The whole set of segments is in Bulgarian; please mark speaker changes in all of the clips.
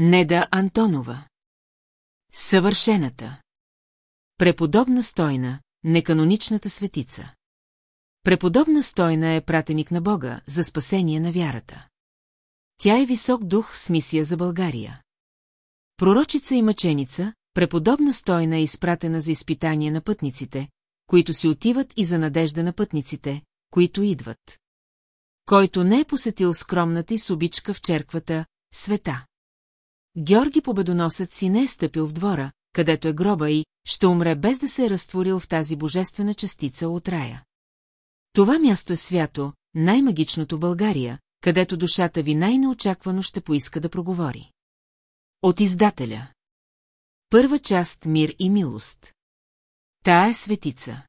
Speaker 1: Неда Антонова. Съвършената. Преподобна стойна, неканоничната светица. Преподобна стойна е пратеник на Бога за спасение на вярата. Тя е висок дух с мисия за България. Пророчица и мъченица, преподобна стойна е изпратена за изпитание на пътниците, които си отиват и за надежда на пътниците, които идват. Който не е посетил скромната и субичка в черквата, света. Георги Победоносът си не е стъпил в двора, където е гроба и ще умре без да се е разтворил в тази божествена частица от рая. Това място е свято, най-магичното България, където душата ви най-неочаквано ще поиска да проговори. От издателя Първа част Мир и милост Та е светица.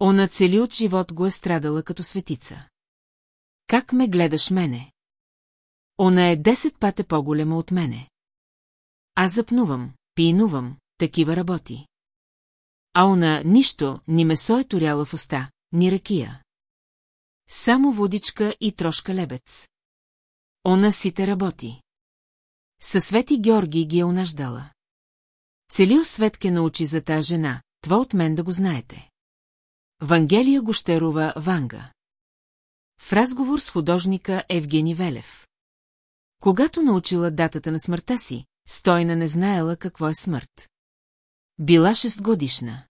Speaker 1: Она цели от живот го е страдала като светица. Как ме гледаш мене? Она е десет пате по-голема от мене. Аз запнувам, пинувам, такива работи. А она нищо, ни месо е туряла в уста, ни ракия. Само водичка и трошка лебец. Она сите работи. Със Свети Георги ги е унаждала. Целил на научи за та жена, това от мен да го знаете. Вангелия Гощерова Ванга В разговор с художника Евгений Велев когато научила датата на смъртта си, Стойна не знаела какво е смърт. Била шестгодишна.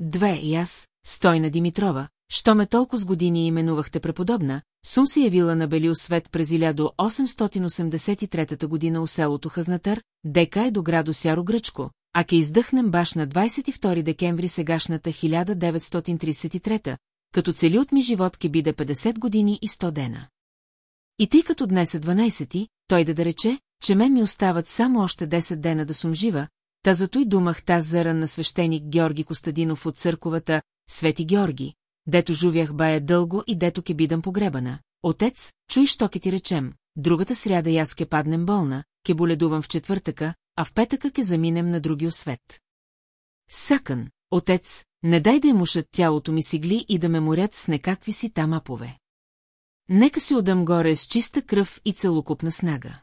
Speaker 1: Две и аз, Стойна Димитрова, що ме толкова с години именувахте преподобна, сум се явила на Белио свет през 1883 година у селото Хазнатър, дека е до градо Сяро Гръчко, а ке издъхнем баш на 22 декември сегашната 1933, като цели от ми живот ке биде 50 години и 100 дена. И тъй като днес е 12 ти той да да рече, че мен ми остават само още 10 дена да съм жива, та зато и думах таз заран на свещеник Георги Костадинов от църковата Свети Георги, дето жувях бая дълго и дето ке бидам погребана. Отец, чуй, що ке ти речем, другата сряда аз ке паднем болна, ке боледувам в четвъртъка, а в петъка ке заминем на други освет. Сакън, отец, не дай да е мушат тялото ми сигли и да ме морят с некакви си там апове. Нека си отдам горе с чиста кръв и целокупна снага.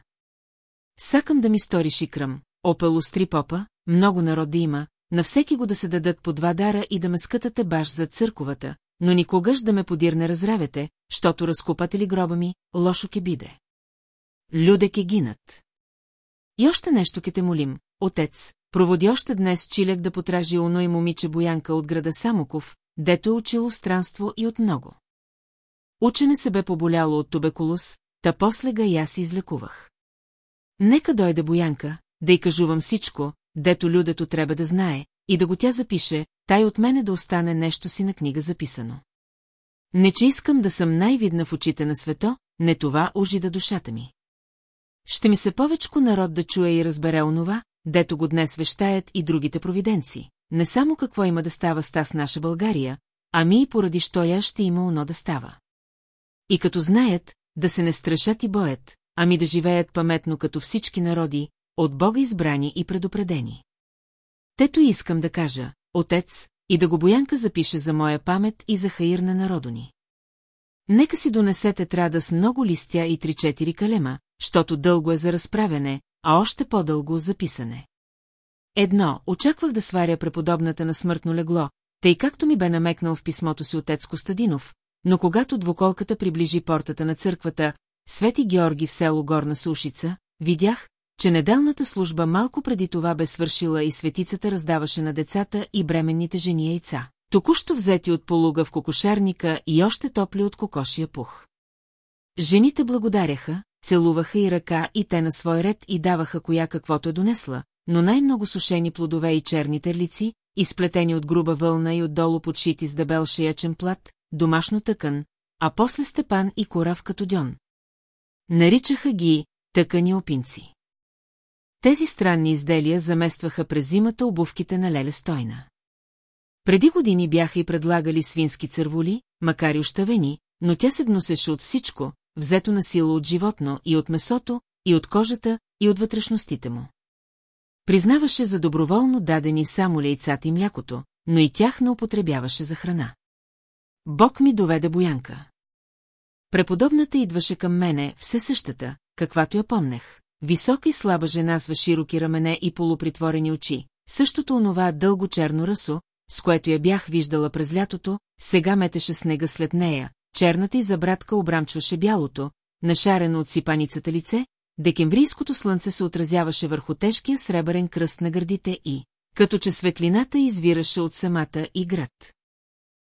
Speaker 1: Сакам да ми сториш и кръм, опел остри попа, много народи има, на всеки го да се дадат по два дара и да ме скътате баш за църковата, но никогаш да ме подирне разравете, щото разкупате ли гроба ми, лошо ке биде. Люде ке гинат. И още нещо ке те молим, отец, проводи още днес Чилек да потражи оно и момиче Боянка от града Самоков, дето е учило странство и от много. Учене се бе поболяло от тубекулоз, та после га и аз излекувах. Нека дойде Боянка, да й кажувам всичко, дето людето трябва да знае, и да го тя запише, тай от мене да остане нещо си на книга записано. Не че искам да съм най-видна в очите на свето, не това ожида душата ми. Ще ми се повечко народ да чуе и разбере онова, дето го днес вещаят и другите провиденци. Не само какво има да става с таз наша България, ами и поради що я ще има оно да става. И като знаят, да се не страшат и боят, ами да живеят паметно като всички народи, от Бога избрани и предупредени. Тето искам да кажа, отец, и да го Боянка запише за моя памет и за хаир на народу ни. Нека си донесете трада с много листя и три-четири калема, щото дълго е за разправяне, а още по-дълго за писане. Едно, очаквах да сваря преподобната на смъртно легло, тъй както ми бе намекнал в писмото си отец Костадинов, но когато двуколката приближи портата на църквата, Свети Георги в село Горна Сушица, видях, че неделната служба малко преди това бе свършила и светицата раздаваше на децата и бременните жени яйца, току-що взети от полуга в кокошарника и още топли от кокошия пух. Жените благодаряха, целуваха и ръка и те на свой ред и даваха коя каквото е донесла, но най-много сушени плодове и черни терлици, изплетени от груба вълна и отдолу подшити с дебел шиячен плат, домашно тъкан, а после степан и корав като дьон. Наричаха ги тъкани опинци. Тези странни изделия заместваха през зимата обувките на Леле Стойна. Преди години бяха и предлагали свински цървули, макар и ощавени, но тя се гносеше от всичко, взето на сила от животно и от месото, и от кожата, и от вътрешностите му. Признаваше за доброволно дадени само лейцата и млякото, но и тях не употребяваше за храна. Бог ми доведе Боянка. Преподобната идваше към мене, все същата, каквато я помнех. Висока и слаба жена с широки рамене и полупритворени очи, същото онова дълго черно ръсо, с което я бях виждала през лятото, сега метеше снега след нея, черната и забратка обрамчваше бялото, нашарено от сипаницата лице, декемврийското слънце се отразяваше върху тежкия сребърен кръст на гърдите и, като че светлината извираше от самата и град.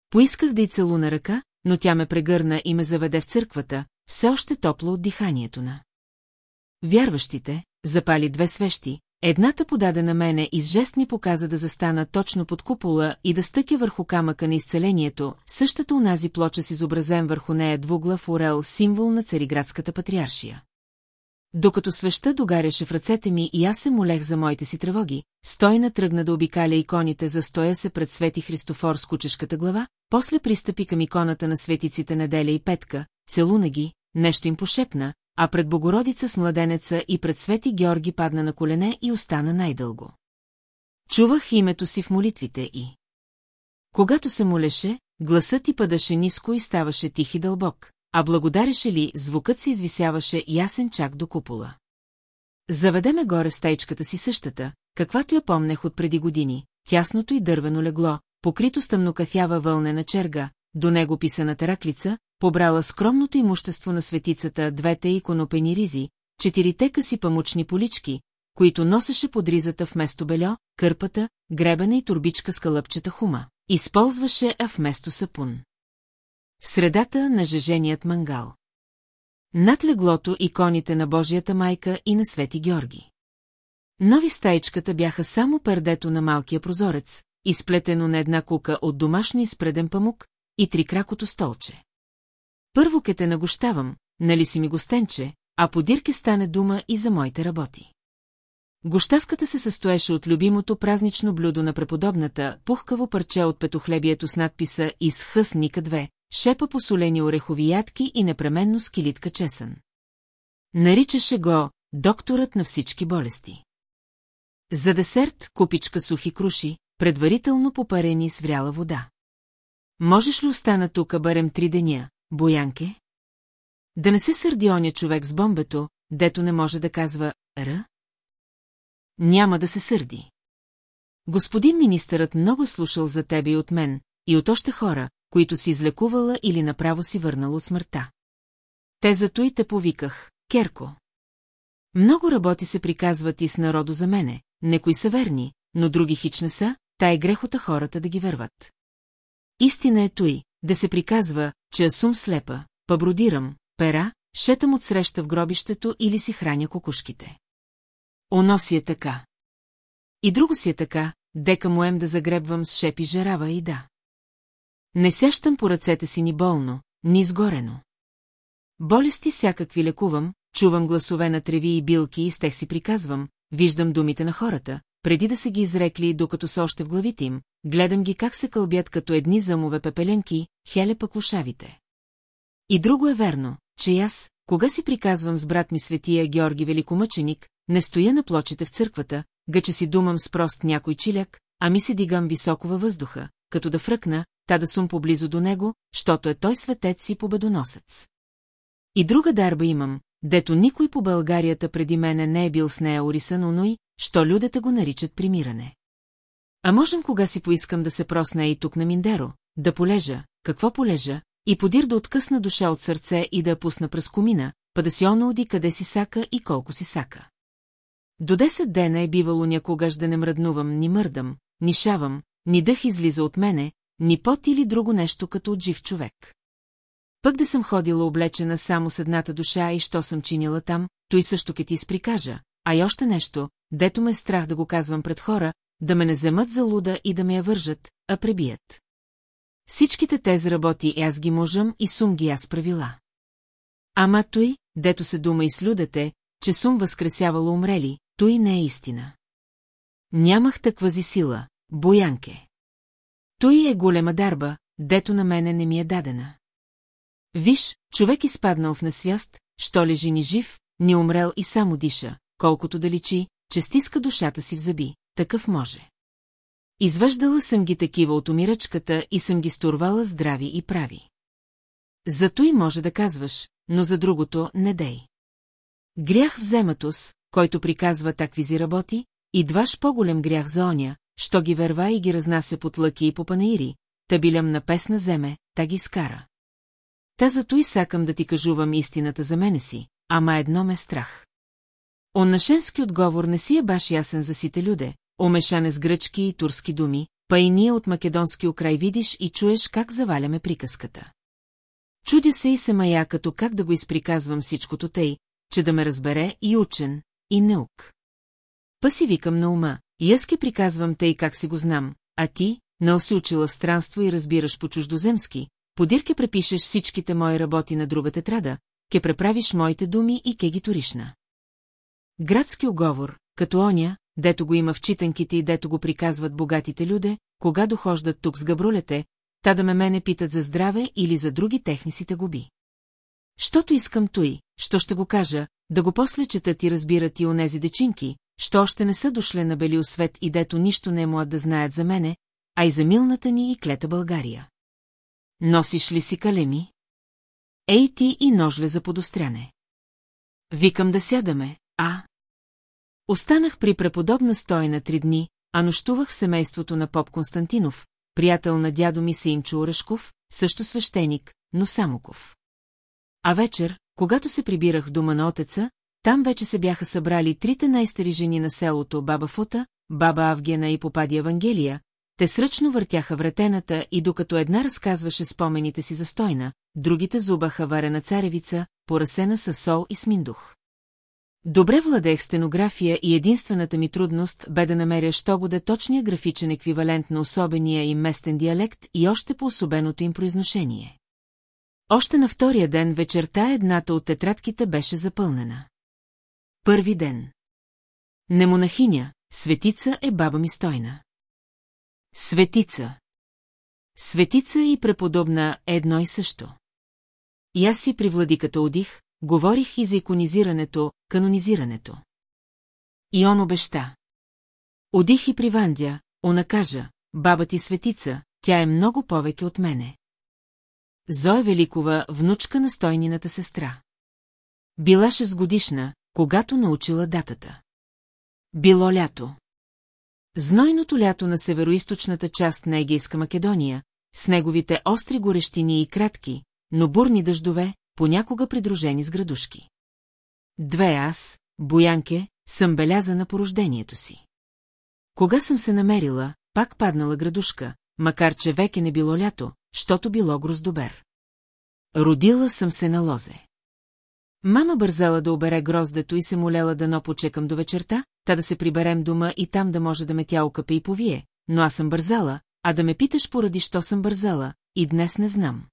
Speaker 1: Поисках да й целуна ръка, но тя ме прегърна и ме заведе в църквата, все още топло от диханието на. Вярващите запали две свещи, едната подаде на мене и с жест ми показа да застана точно под купола и да стъке върху камъка на изцелението, същата унази плоча с изобразен върху нея двуглав орел, символ на цариградската патриаршия. Докато свеща догаряше в ръцете ми и аз се молех за моите си тревоги, стойна тръгна да обикаля иконите, за стоя се пред Свети Христофор с кучешката глава, после пристъпи към иконата на светиците Неделя и Петка, целуна ги, нещо им пошепна, а пред Богородица с младенеца и пред Свети Георги падна на колене и остана най-дълго. Чувах името си в молитвите и... Когато се молеше, гласът ти падаше ниско и ставаше тих и дълбок, а благодареше ли, звукът се извисяваше ясен чак до купола. Заведеме горе стейчката си същата, каквато я помнех от преди години, тясното и дървено легло, покрито с тъмнокафява вълнена черга, до него писаната раклица, побрала скромното имущество на светицата двете иконопени ризи, четирите къси памучни полички, които носеше под ризата вместо бельо, кърпата, гребена и турбичка с кълъпчета хума. Използваше а вместо сапун. В средата на жеженият мангал. Над леглото иконите на Божията майка и на Свети Георги. Нови стайчката бяха само пердето на малкия прозорец, изплетено на една кука от домашно изпреден памук и трикракото столче. Първо ке те нагощавам, нали си ми гостенче, а подирке стане дума и за моите работи. Гощавката се състоеше от любимото празнично блюдо на преподобната, пухкаво парче от петохлебието с надписа «Изхъс Ника шепа посолени орехови ядки и непременно с килитка чесън. Наричаше го докторът на всички болести. За десерт купичка сухи круши, предварително попарени с вряла вода. Можеш ли остана тук барем три деня, Боянке? Да не се сърди оня човек с бомбето, дето не може да казва «Р»? Няма да се сърди. Господин министърът много слушал за тебе и от мен, и от още хора, които си излекувала или направо си върнала от смъртта. Те зато и те повиках, Керко. Много работи се приказват и с народо за мене, некои са верни, но други хич не са, та е грехота хората да ги върват. Истина е той, да се приказва, че аз сум слепа, пабродирам, пера, шетам от среща в гробището или си храня кокушките. Оно си е така. И друго си е така, дека моем да загребвам с шепи жерава и да. Не сящам по ръцете си ни болно, ни изгорено. Болести всякакви лекувам, чувам гласове на треви и билки и с тех си приказвам, виждам думите на хората, преди да са ги изрекли, докато са още в главите им, гледам ги как се кълбят като едни замове пепеленки, хеле пък ушавите. И друго е верно, че аз, кога си приказвам с брат ми светия Георги Великомъченик, не стоя на плочите в църквата, гъче си думам с прост някой чиляк, а ми се дигам високо във въздуха, като да фръкна, та да сум поблизо до него, щото е той светец и победоносец. И друга дарба имам, дето никой по Българията преди мене не е бил с нея орисан оной, що людата го наричат примиране. А можем кога си поискам да се просне и тук на Миндеро, да полежа, какво полежа, и подир да откъсна душа от сърце и да я пусна през комина, па да си онауди къде си сака и колко си сака. До 10 дена е бивало някогаш да не мръднувам, ни мърдам, ни шавам, ни дъх излиза от мене, ни пот или друго нещо като от жив човек. Пък да съм ходила облечена само с едната душа и що съм чинила там, той също ке ти изприкажа, а и още нещо, дето ме е страх да го казвам пред хора, да ме не вземат за луда и да ме я вържат, а пребият. Всичките тези работи и аз ги можам и сум ги аз правила. Ама той, дето се дума и с людете, че сум възкресявало умрели, той не е истина. Нямах таквази сила, Боянке. Той е голема дарба, дето на мене не ми е дадена. Виж, човек изпаднал в насвяст, що лежи ни жив, ни умрел и само диша, колкото да личи, че стиска душата си в зъби, такъв може. Извеждала съм ги такива от умирачката и съм ги сторвала здрави и прави. Зато и може да казваш, но за другото не дей. Грях взематос, който приказва такви си работи, и дваш по-голем грях за оня, що ги верва и ги разнася под лъки и по панаири, та билям на песна земе, та ги скара. Та зато и сакам да ти кажувам истината за мене си, ама едно ме е страх. Оннашенски отговор не си е баш ясен за сите люде, омешане с гръчки и турски думи, па и ние от македонски окрай видиш и чуеш как заваляме приказката. Чудя се и се мая като как да го изприказвам всичкото тъй, че да ме разбере и учен, и наук. Па си викам на ума, и аз ки приказвам и как си го знам, а ти, нал си учила в странство и разбираш по чуждоземски, подир ке препишеш всичките мои работи на друга тетрада, ке преправиш моите думи и ке ги туришна. Градски оговор, като оня, дето го има в читанките и дето го приказват богатите люде, кога дохождат тук с габрулете, та да ме мене питат за здраве или за други техниците губи. Щото искам той, що ще го кажа, да го после четат и разбират и онези дечинки, що още не са дошли на бели освет и дето нищо не е млад да знаят за мене, а и за милната ни и клета България. Носиш ли си калеми? Ей ти и ножле за подостряне. Викам да сядаме, а? Останах при преподобна на три дни, а нощувах в семейството на поп Константинов, приятел на дядо ми Синчо Оръшков, също свещеник, но Самоков. А вечер, когато се прибирах в дома на отеца, там вече се бяха събрали трите най-стари жени на селото Баба Фута, Баба Авгена и Попади Евангелия, те сръчно въртяха вратената и докато една разказваше спомените си за стойна, другите зубаха варена царевица, порасена със сол и сминдух. Добре владех стенография и единствената ми трудност бе да намеря що го точния графичен еквивалент на особения им местен диалект и още по особеното им произношение. Още на втория ден вечерта едната от тетрадките беше запълнена. Първи ден. Не монахиня, светица е баба ми стойна. Светица. Светица и преподобна е едно и също. И аз си при владиката одих, говорих и за иконизирането, канонизирането. И он обеща. Одих и при Вандя, она кажа, баба ти светица, тя е много повече от мене. Зоя Великова, внучка на стойнината сестра. Била 6 годишна, когато научила датата. Било лято. Знойното лято на североизточната част на Егейска Македония, с неговите остри горещини и кратки, но бурни дъждове, понякога придружени с градушки. Две аз, Боянке, съм белязана по рождението си. Кога съм се намерила, пак паднала градушка, макар че веке не било лято, щото било гроздобер. Родила съм се на лозе. Мама бързала да обере гроздето и се молела да но почекам до вечерта, та да се приберем дома и там да може да ме тя окъпе и повие, но аз съм бързала, а да ме питаш поради що съм бързала, и днес не знам.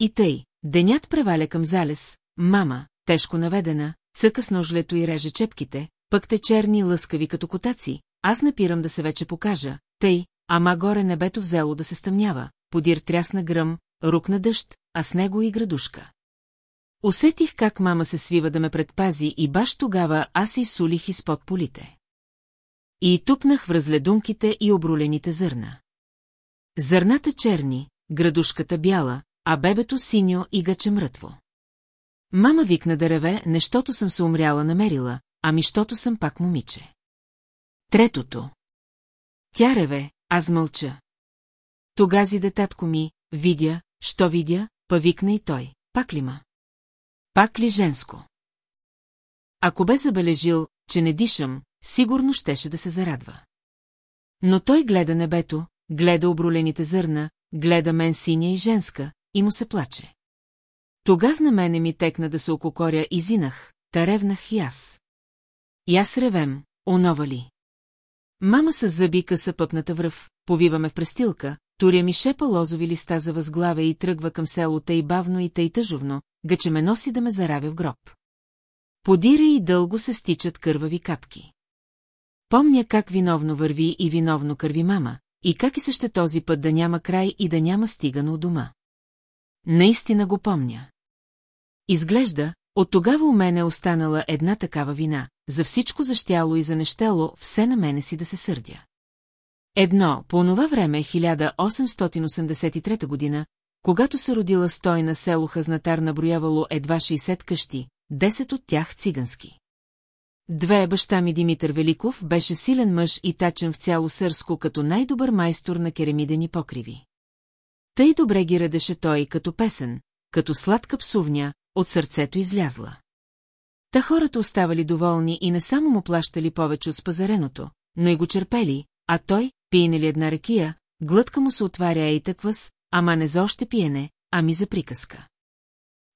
Speaker 1: И тъй, денят преваля към залез, мама, тежко наведена, цъка с ножлето и реже чепките, пък те черни лъскави като котаци, аз напирам да се вече покажа, тъй, ама горе небето взело да се стъмнява, подир трясна гръм, рук на дъжд, а с него и градушка. Усетих как мама се свива да ме предпази и баш тогава аз изсулих изпод полите. И тупнах в разледунките и обрулените зърна. Зърната черни, градушката бяла, а бебето синьо и гъче мрътво. Мама викна да реве, нещото съм се умряла намерила, ами щото съм пак момиче. Третото. Тя реве, аз мълча. Тогази детатко ми, видя, що видя, па викна и той, пак ли ма? Пак ли женско? Ако бе забележил, че не дишам, сигурно щеше да се зарадва. Но той гледа небето, гледа обролените зърна, гледа мен синя и женска, и му се плаче. Тогаз на мене ми текна да се ококоря и зинах, таревнах и аз. И аз ревем, онова ли? Мама с зъби къса пъпната връв, повиваме в престилка, Туря ми шепа лозови листа за възглавя и тръгва към село тъй бавно и тъй тъжовно, гъче ме носи да ме заравя в гроб. Подира и дълго се стичат кървави капки. Помня как виновно върви и виновно кърви мама, и как и съще този път да няма край и да няма стигано от дома. Наистина го помня. Изглежда, от тогава у мене е останала една такава вина, за всичко защяло и за нещело, все на мене си да се сърдя. Едно, по онова време 1883 година, когато се родила стой на село Хазнатар наброявало едва 60 къщи, 10 от тях цигански. Две баща ми Димитър Великов беше силен мъж и тачен в цяло сърско като най-добър майстор на керамидени покриви. Тъй добре ги радеше той като песен, като сладка псувня, от сърцето излязла. Та хората оставали доволни и не само му плащали повече от спазареното, но и го черпели, а той, пиене ли една ракия, глътка му се отваря ей таквас, ама не за още пиене, ами за приказка.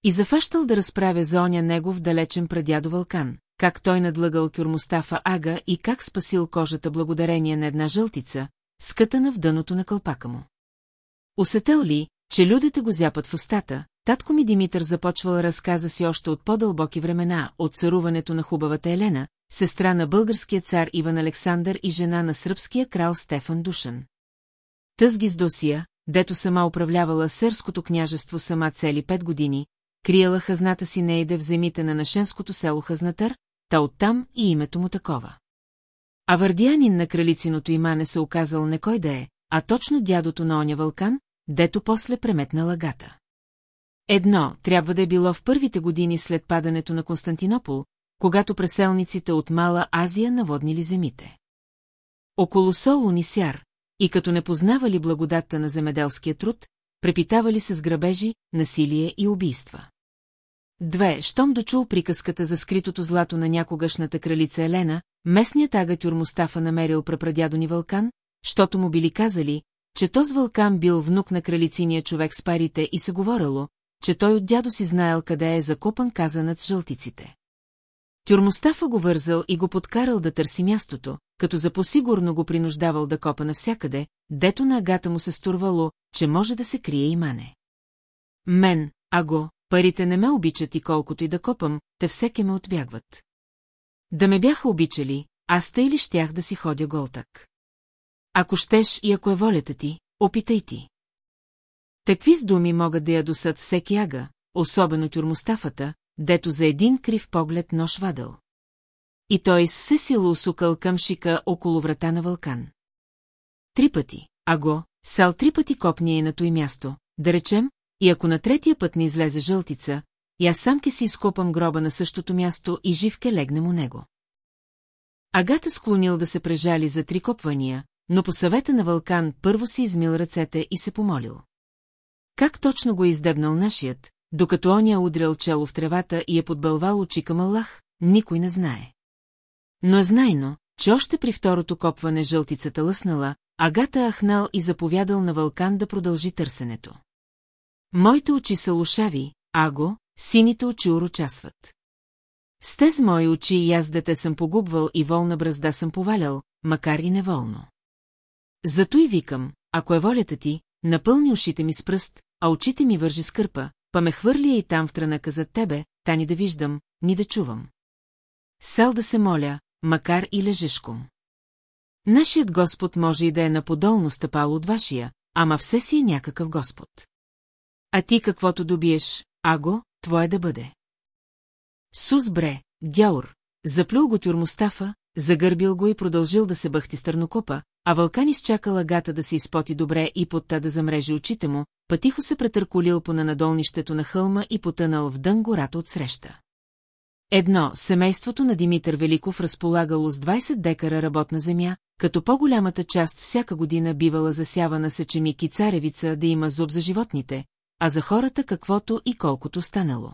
Speaker 1: И зафащал да разправя за оня негов далечен прадядо Вълкан, как той надлъгал кюрмостафа Ага и как спасил кожата благодарение на една жълтица, скътана в дъното на кълпака му. Усетел ли, че людите го зяпат в устата, Татко ми Димитър започвал разказа си още от по-дълбоки времена, от царуването на хубавата Елена, сестра на българския цар Иван Александър и жена на сръбския крал Стефан Душан. Тъзги с Досия, дето сама управлявала сърското княжество сама цели пет години, криела хазната си Нейде в земите на нашенското село Хазнатър, та оттам и името му такова. А вардиянин на кралициното имане се оказал не кой да е, а точно дядото на оня вълкан, дето после преметна лагата. Едно трябва да е било в първите години след падането на Константинопол, когато преселниците от Мала Азия наводнили земите. Около сол унисяр, и като не познавали благодатта на земеделския труд, препитавали се с грабежи, насилие и убийства. Две, щом дочул приказката за скритото злато на някогашната кралица Елена, местният агатюр Мустафа намерил прапрадядо ни Вълкан, щото му били казали, че този Вълкан бил внук на кралициния човек с парите и се говорило, че той от дядо си знаел къде е закопан казанът с жълтиците. Тюрмостафа го вързал и го подкарал да търси мястото, като за посигурно го принуждавал да копа навсякъде, дето на агата му се стурвало, че може да се крие и мане. Мен, аго, парите не ме обичат и колкото и да копам, те всеки ме отбягват. Да ме бяха обичали, аз тъй ли щях да си ходя гол так? Ако щеш и ако е волята ти, опитай ти. Такви с думи могат да ядосат всеки ага, особено тюрмостафата, дето за един крив поглед нож вадъл. И той с все сила усукал към шика около врата на вълкан. Три пъти, аго, сал три пъти копния е на той място, да речем, и ако на третия път не излезе жълтица, и аз сам ке си изкопам гроба на същото място и живке легнем у него. Агата склонил да се прежали за три копвания, но по съвета на Вълкан първо си измил ръцете и се помолил. Как точно го е издебнал нашият, докато он я е удрял чело в тревата и е подбълвал очи към Аллах, никой не знае. Но е знайно, че още при второто копване жълтицата лъснала, Агата ахнал и заповядал на Вълкан да продължи търсенето. Моите очи са лошави, аго, сините очи урочасват. С тез мои очи и аз дете съм погубвал и волна бразда съм повалял, макар и неволно. Зато и викам, ако е волята ти, напълни ушите ми с пръст, а очите ми вържи скърпа, па ме хвърли и там в трънъка зад тебе, та ни да виждам, ни да чувам. Сал да се моля, макар и лежешком. Нашият Господ може и да е наподолно стъпало от вашия, ама все си е някакъв Господ. А ти каквото добиеш, аго, твое да бъде. Сус бре, дяур, заплюл го тюр Мустафа, загърбил го и продължил да се бъхти стърнокопа, а вълкан изчака лагата да се изпоти добре и подта да замрежи очите му, пътихо се претърколил по нанадолнището на хълма и потънал в дън гората от среща. Едно, семейството на Димитър Великов разполагало с 20 декара работна земя, като по-голямата част всяка година бивала засявана с и царевица да има зуб за животните, а за хората каквото и колкото станало.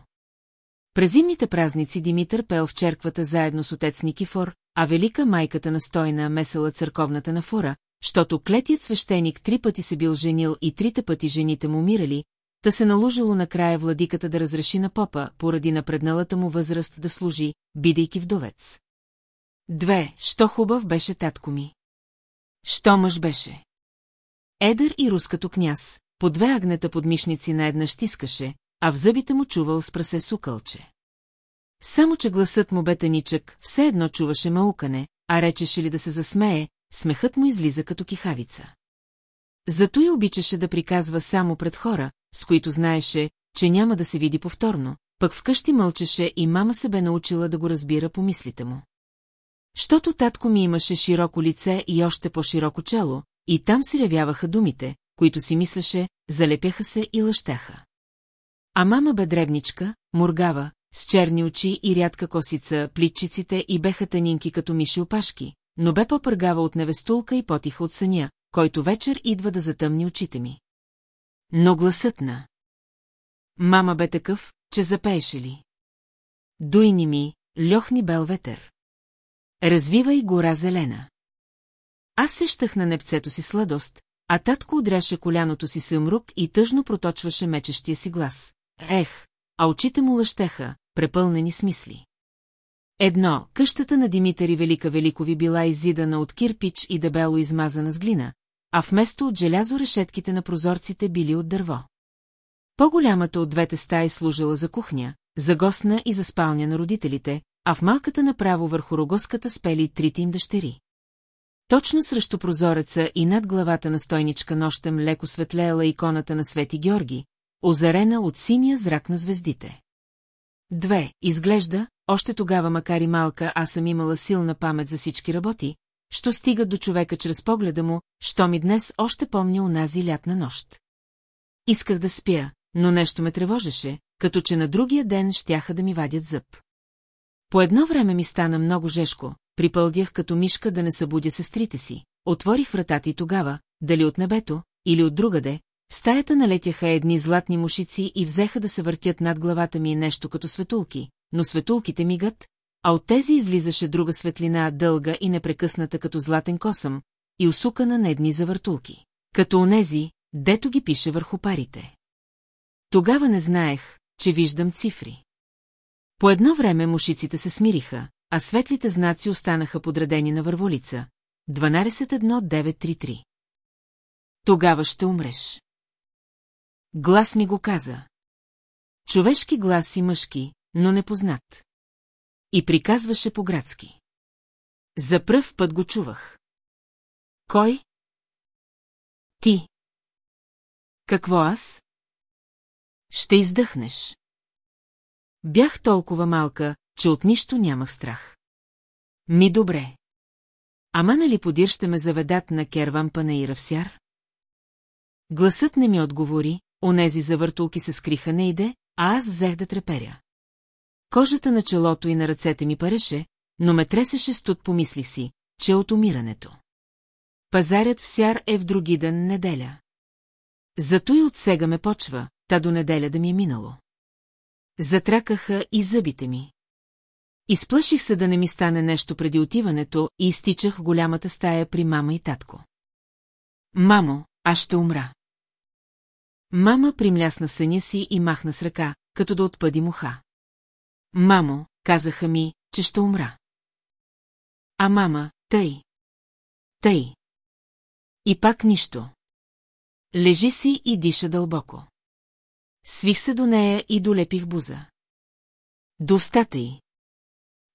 Speaker 1: През зимните празници Димитър пел в черквата заедно с отец Никифор, а велика майката настойна месела църковната нафора, щото клетият свещеник три пъти се бил женил и трите пъти жените му умирали, та се наложило накрая владиката да разреши на попа, поради напредналата му възраст да служи, бидейки вдовец. Две, що хубав беше татко ми. Що мъж беше. Едър и рускато княз, по две агнета подмишници на една щискаше, а в зъбите му чувал с прасе сукълче. Само, че гласът му бе таничък, все едно чуваше маукане, а речеше ли да се засмее, смехът му излиза като кихавица. Зато и обичаше да приказва само пред хора, с които знаеше, че няма да се види повторно, пък вкъщи мълчеше и мама се бе научила да го разбира по мислите му. Щото татко ми имаше широко лице и още по-широко чело, и там се явяваха думите, които си мислеше, залепяха се и лъщаха. А мама бе дребничка, моргава, с черни очи и рядка косица, плитчиците и беха танинки като миши опашки, но бе попъргава от невестулка и потиха от съня, който вечер идва да затъмни очите ми. Но гласът на... Мама бе такъв, че запееше ли. Дуйни ми, льохни бел ветер. Развивай гора зелена. Аз сещах на непцето си сладост, а татко удряше коляното си съмрук и тъжно проточваше мечещия си глас. Ех, а очите му лъщеха, препълнени с мисли. Едно, къщата на Димитър и Велика Великови била изидана от кирпич и дебело измазана с глина, а вместо от желязо решетките на прозорците били от дърво. По-голямата от двете стаи служила за кухня, за гостна и за спалня на родителите, а в малката направо върху рогоската спели трите им дъщери. Точно срещу прозореца и над главата на стойничка нощем леко светлеела иконата на Свети Георги, озарена от синия зрак на звездите. Две, изглежда, още тогава макар и малка аз съм имала силна памет за всички работи, що стига до човека чрез погледа му, що ми днес още помня унази лятна нощ. Исках да спя, но нещо ме тревожеше, като че на другия ден щяха да ми вадят зъб. По едно време ми стана много жешко, припълдях като мишка да не събудя сестрите си, отворих вратата и тогава, дали от небето, или от другаде, в стаята налетяха едни златни мушици и взеха да се въртят над главата ми нещо като светулки, но светулките мигат, а от тези излизаше друга светлина, дълга и непрекъсната като златен косъм, и усукана на едни завъртулки, като онези, дето ги пише върху парите. Тогава не знаех, че виждам цифри. По едно време мушиците се смириха, а светлите знаци останаха подредени на върволица. 12.1933 Тогава ще умреш. Глас ми го каза. Човешки глас и мъжки, но непознат. И приказваше по-градски. За пръв път го чувах. Кой? Ти. Какво аз? Ще издъхнеш. Бях толкова малка, че от нищо нямах страх. Ми добре. Ама нали подир ще ме заведат на керван панаира в сяр? Гласът не ми отговори, онези завъртулки се скриха не иде, а аз взех да треперя. Кожата на челото и на ръцете ми пареше, но ме тресеше студ помислих си, че от умирането. Пазарят в Сяр е в други ден неделя. Зато и отсега ме почва, та до неделя да ми е минало. Затракаха и зъбите ми. Изплаших се да не ми стане нещо преди отиването и изтичах голямата стая при мама и татко. Мамо, аз ще умра. Мама примлясна съня си и махна с ръка, като да отпъди муха. Мамо, казаха ми, че ще умра. А мама, тъй. Тъй. И пак нищо. Лежи си и диша дълбоко. Свих се до нея и долепих буза. Достата й.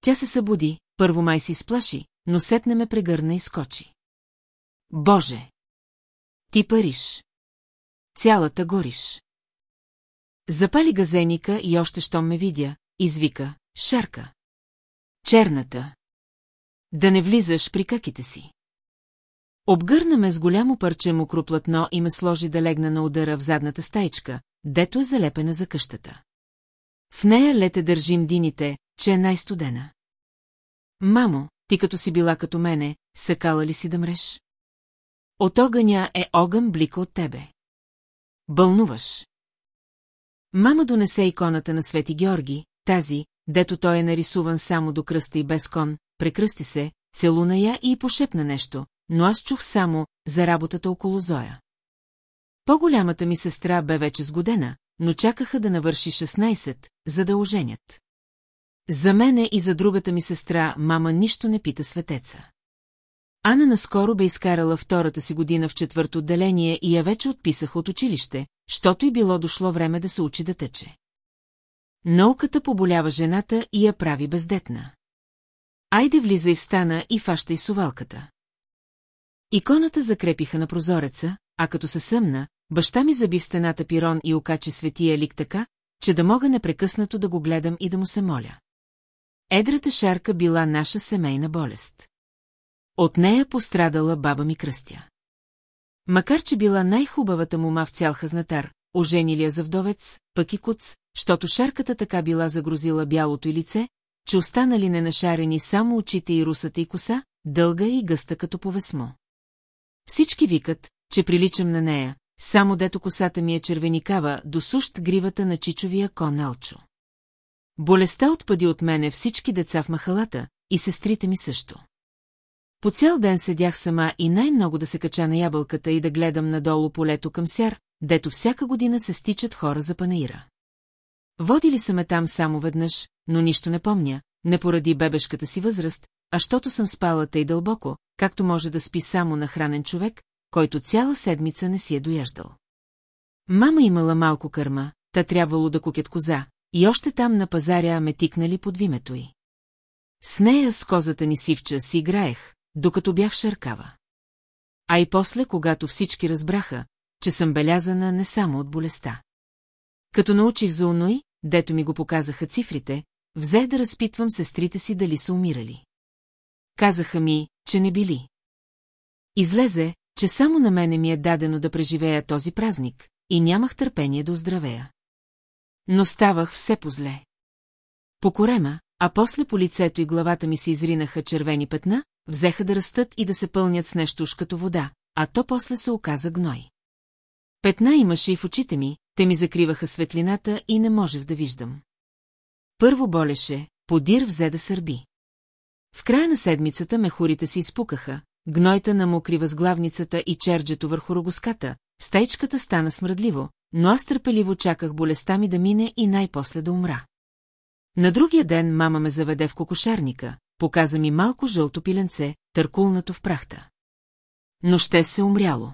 Speaker 1: Тя се събуди, първо май си сплаши, но сетне ме прегърна и скочи. Боже! Ти париш. Цялата гориш. Запали газеника и още щом ме видя, извика, шарка. Черната. Да не влизаш при каките си. Обгърна ме с голямо парче мокро платно и ме сложи да легна на удара в задната стаичка, дето е залепена за къщата. В нея лете държим дините, че е най-студена. Мамо, ти като си била като мене, сакала ли си да мреш? От огъня е огън блика от тебе. Бълнуваш. Мама донесе иконата на Свети Георги, тази, дето той е нарисуван само до кръста и без кон, прекръсти се, целуна я и пошепна нещо, но аз чух само за работата около Зоя. По-голямата ми сестра бе вече сгодена, но чакаха да навърши 16, за да оженят. За мене и за другата ми сестра мама нищо не пита светеца. Ана наскоро бе изкарала втората си година в четвърто отделение и я вече отписаха от училище, щото и било дошло време да се учи да тече. Науката поболява жената и я прави бездетна. Айде влиза и встана и фаща и сувалката. Иконата закрепиха на прозореца, а като се съмна, баща ми заби в стената пирон и окачи светия лик така, че да мога непрекъснато да го гледам и да му се моля. Едрата шарка била наша семейна болест. От нея пострадала баба ми кръстя. Макар, че била най-хубавата мума в цял хазнатар, оженилия за вдовец, пък и куц, щото шарката така била загрозила бялото и лице, че останали ненашарени само очите и русата и коса, дълга и гъста като повесмо. Всички викат, че приличам на нея, само дето косата ми е червеникава до сущ гривата на чичовия кон Алчо. Болестта отпади от мене всички деца в махалата и сестрите ми също. По цял ден седях сама и най-много да се кача на ябълката и да гледам надолу полето към сяр, дето всяка година се стичат хора за панаира. Водили са ме там само веднъж, но нищо не помня, не поради бебешката си възраст, а щото съм спала тъй дълбоко, както може да спи само нахранен човек, който цяла седмица не си е дояждал. Мама имала малко кърма, та трябвало да кукят коза, и още там на пазаря ме тикнали под вимето й. С нея с козата ни сивча си играех, докато бях шаркава. А и после, когато всички разбраха, че съм белязана не само от болестта. Като научих за Оной, дето ми го показаха цифрите, взех да разпитвам сестрите си дали са умирали. Казаха ми, че не били. Излезе, че само на мене ми е дадено да преживея този празник и нямах търпение да оздравея. Но ставах все позле. По корема, а после по лицето и главата ми се изринаха червени петна, взеха да растат и да се пълнят с нещо уж като вода, а то после се оказа гной. Петна имаше и в очите ми, те ми закриваха светлината и не можех да виждам. Първо болеше, подир взе да сърби. В края на седмицата мехурите се изпукаха, гнойта намокри възглавницата и черджето върху рогоската, стейчката стана смръдливо, но аз търпеливо чаках болестта ми да мине и най-после да умра. На другия ден мама ме заведе в кокошарника, показа ми малко жълто пиленце, търкулнато в прахта. Но ще се умряло.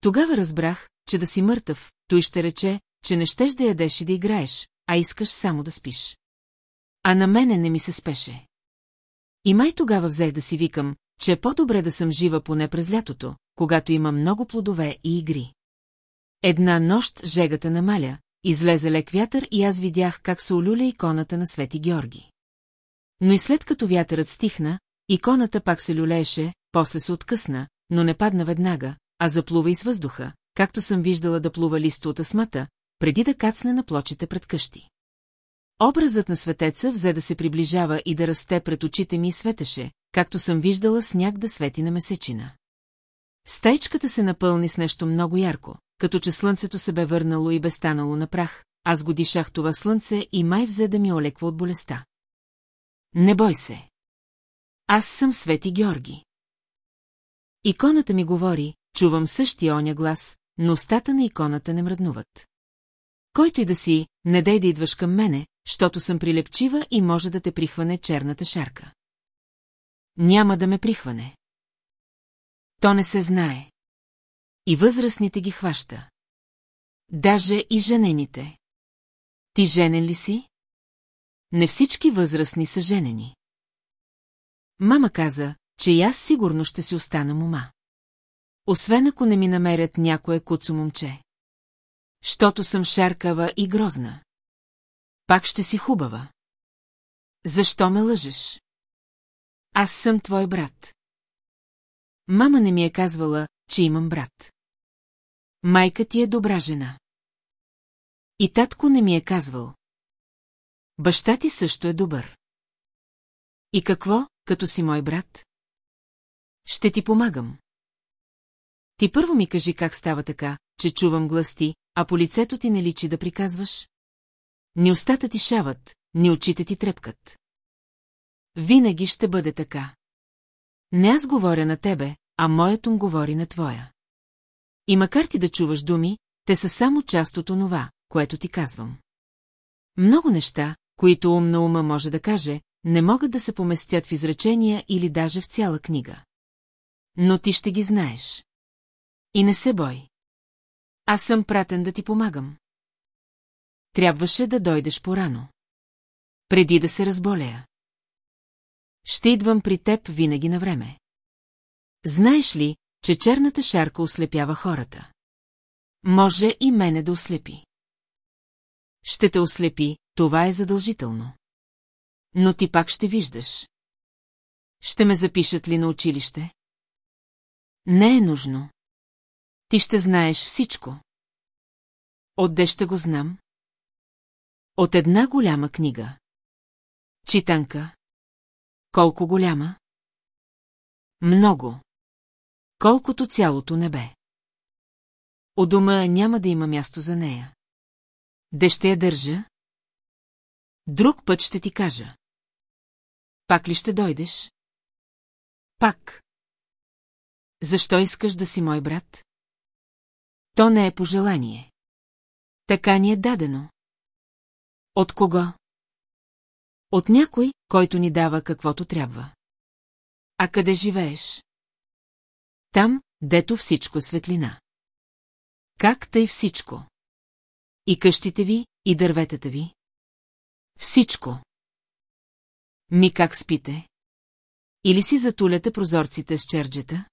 Speaker 1: Тогава разбрах, че да си мъртъв, той ще рече, че не щеш да ядеш и да играеш, а искаш само да спиш. А на мене не ми се спеше. И май тогава взех да си викам, че е по-добре да съм жива поне през лятото, когато има много плодове и игри. Една нощ жегата намаля, излезе лек вятър и аз видях как се олюля иконата на Свети Георги. Но и след като вятърът стихна, иконата пак се люлееше, после се откъсна, но не падна веднага, а заплува из въздуха, както съм виждала да плува листо от асмата, преди да кацне на плочите пред къщи. Образът на светеца взе да се приближава и да расте пред очите ми и светеше, както съм виждала сняг да свети на месечина. Стайчката се напълни с нещо много ярко, като че слънцето се бе върнало и бе станало на прах, аз го дишах това слънце и май взе да ми олеква от болестта. Не бой се. Аз съм Свети Георги. Иконата ми говори, чувам същия оня глас, но устата на иконата не мръднуват. Който и да си, не дай да идваш към мене, защото съм прилепчива и може да те прихване черната шарка. Няма да ме прихване. То не се знае и възрастните ги хваща. Даже и женените. Ти женен ли си? Не всички възрастни са женени. Мама каза, че и аз сигурно ще си остана мома. Освен ако не ми намерят някое куцо момче. Щото съм шаркава и грозна. Пак ще си хубава. Защо ме лъжеш? Аз съм твой брат. Мама не ми е казвала, че имам брат. Майка ти е добра жена. И татко не ми е казвал. Баща ти също е добър. И какво, като си мой брат? Ще ти помагам. Ти първо ми кажи как става така, че чувам гласти, а по лицето ти не личи да приказваш. Ни устата ти шават, ни очите ти трепкат. Винаги ще бъде така. Не аз говоря на тебе, а моят ум говори на твоя. И макар ти да чуваш думи, те са само част от онова, което ти казвам. Много неща, които ум на ума може да каже, не могат да се поместят в изречения или даже в цяла книга. Но ти ще ги знаеш. И не се бой. Аз съм пратен да ти помагам. Трябваше да дойдеш порано. Преди да се разболея. Ще идвам при теб винаги на време. Знаеш ли, че черната шарка ослепява хората. Може и мене да ослепи. Ще те ослепи, това е задължително. Но ти пак ще виждаш. Ще ме запишат ли на училище? Не е нужно. Ти ще знаеш всичко. Отде ще го знам? От една голяма книга. Читанка. Колко голяма? Много колкото цялото небе. У дома няма да има място за нея. Де ще я държа? Друг път ще ти кажа. Пак ли ще дойдеш? Пак. Защо искаш да си мой брат? То не е пожелание. Така ни е дадено. От кого? От някой, който ни дава каквото трябва. А къде живееш? Там, дето всичко светлина. Как тъй всичко? И къщите ви, и дърветата ви? Всичко. Ми как спите? Или си затуляте прозорците с черджета?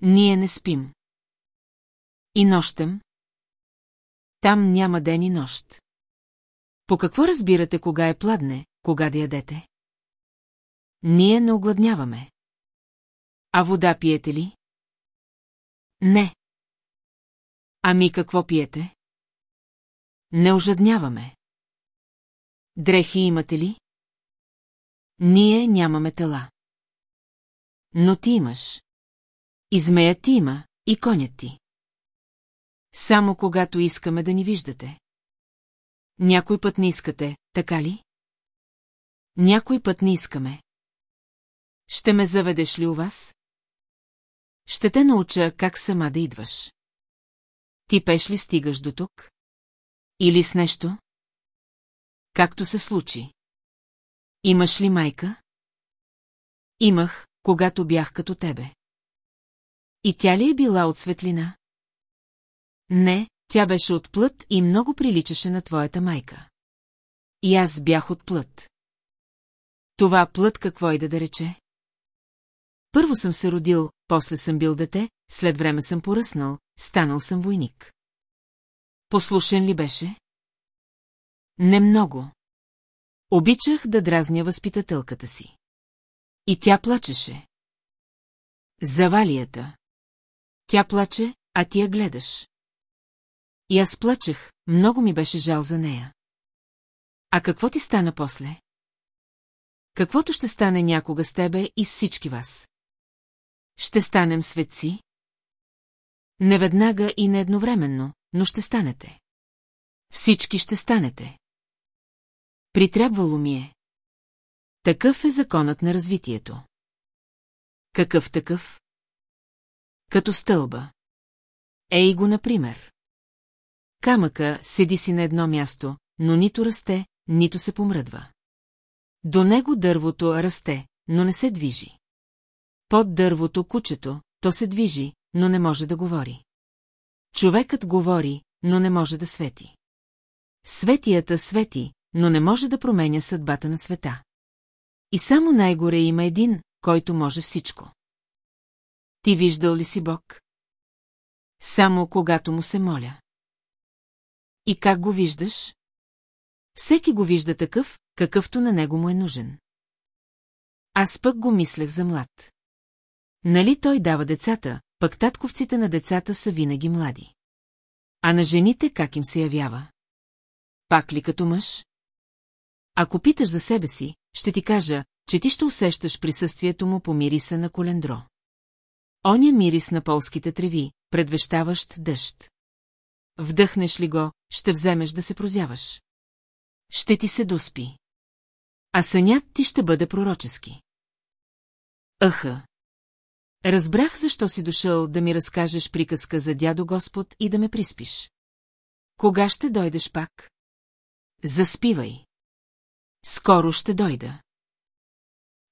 Speaker 1: Ние не спим. И нощем? Там няма ден и нощ. По какво разбирате кога е пладне, кога да ядете? Ние не огладняваме. А вода пиете ли? Не. Ами какво пиете? Не ожадняваме. Дрехи имате ли? Ние нямаме тела. Но ти имаш. И змея ти има, и конят ти. Само когато искаме да ни виждате. Някой път не искате, така ли? Някой път не искаме. Ще ме заведеш ли у вас? Ще те науча как сама да идваш. Ти пеш ли стигаш до тук? Или с нещо? Както се случи. Имаш ли майка? Имах, когато бях като тебе. И тя ли е била от светлина? Не, тя беше от плът и много приличаше на твоята майка. И аз бях от плът. Това плът какво и да да рече? Първо съм се родил, после съм бил дете, след време съм поръснал, станал съм войник. Послушен ли беше? Не много. Обичах да дразня възпитателката си. И тя плачеше. Завалията. Тя плаче, а ти я гледаш. И аз плачех, много ми беше жал за нея. А какво ти стана после? Каквото ще стане някога с тебе и с всички вас. Ще станем светци? Неведнага и не едновременно, но ще станете. Всички ще станете. Притрябвало ми е. Такъв е законът на развитието. Какъв такъв? Като стълба. Ей го, например. Камъка седи си на едно място, но нито расте, нито се помръдва. До него дървото расте, но не се движи. Под дървото кучето, то се движи, но не може да говори. Човекът говори, но не може да свети. Светията е свети, но не може да променя съдбата на света. И само най-горе има един, който може всичко. Ти виждал ли си Бог? Само когато му се моля. И как го виждаш? Всеки го вижда такъв, какъвто на него му е нужен. Аз пък го мислех за млад. Нали той дава децата, пък татковците на децата са винаги млади. А на жените как им се явява? Пак ли като мъж? Ако питаш за себе си, ще ти кажа, че ти ще усещаш присъствието му по мириса на колендро. Оня мирис на полските треви, предвещаващ дъжд. Вдъхнеш ли го, ще вземеш да се прозяваш. Ще ти се доспи. А сънят ти ще бъде пророчески. Аха, Разбрах защо си дошъл да ми разкажеш приказка за дядо Господ и да ме приспиш. Кога ще дойдеш пак? Заспивай. Скоро ще дойда.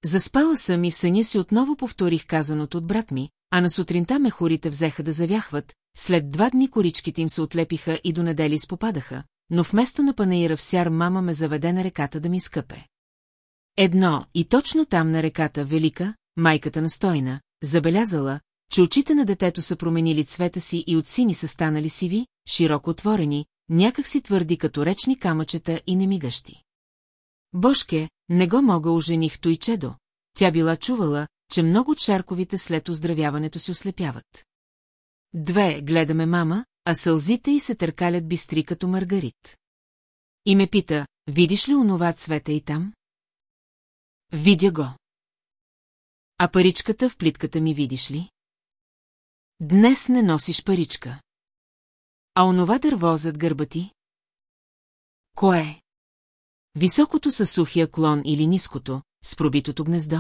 Speaker 1: Заспала съм и в съня си отново повторих казаното от брат ми, а на сутринта ме хорите взеха да завяхват, след два дни коричките им се отлепиха и до недели изпопадаха, но вместо на панаира в сяр мама ме заведе на реката да ми скъпе. Едно и точно там на реката Велика, майката настойна забелязала, че очите на детето са променили цвета си и от сини са станали сиви, широко отворени, някак си твърди като речни камъчета и немигащи. Бошке, не го мога ожених той чедо. Тя била чувала, че много от шарковите след оздравяването си ослепяват. Две, гледаме мама, а сълзите й се търкалят бистри като маргарит. И ме пита, видиш ли онова цвета и там? Видя го. А паричката в плитката ми видиш ли? Днес не носиш паричка. А онова дърво зад гърба ти? Кое? Високото със сухия клон или ниското, с пробитото гнездо?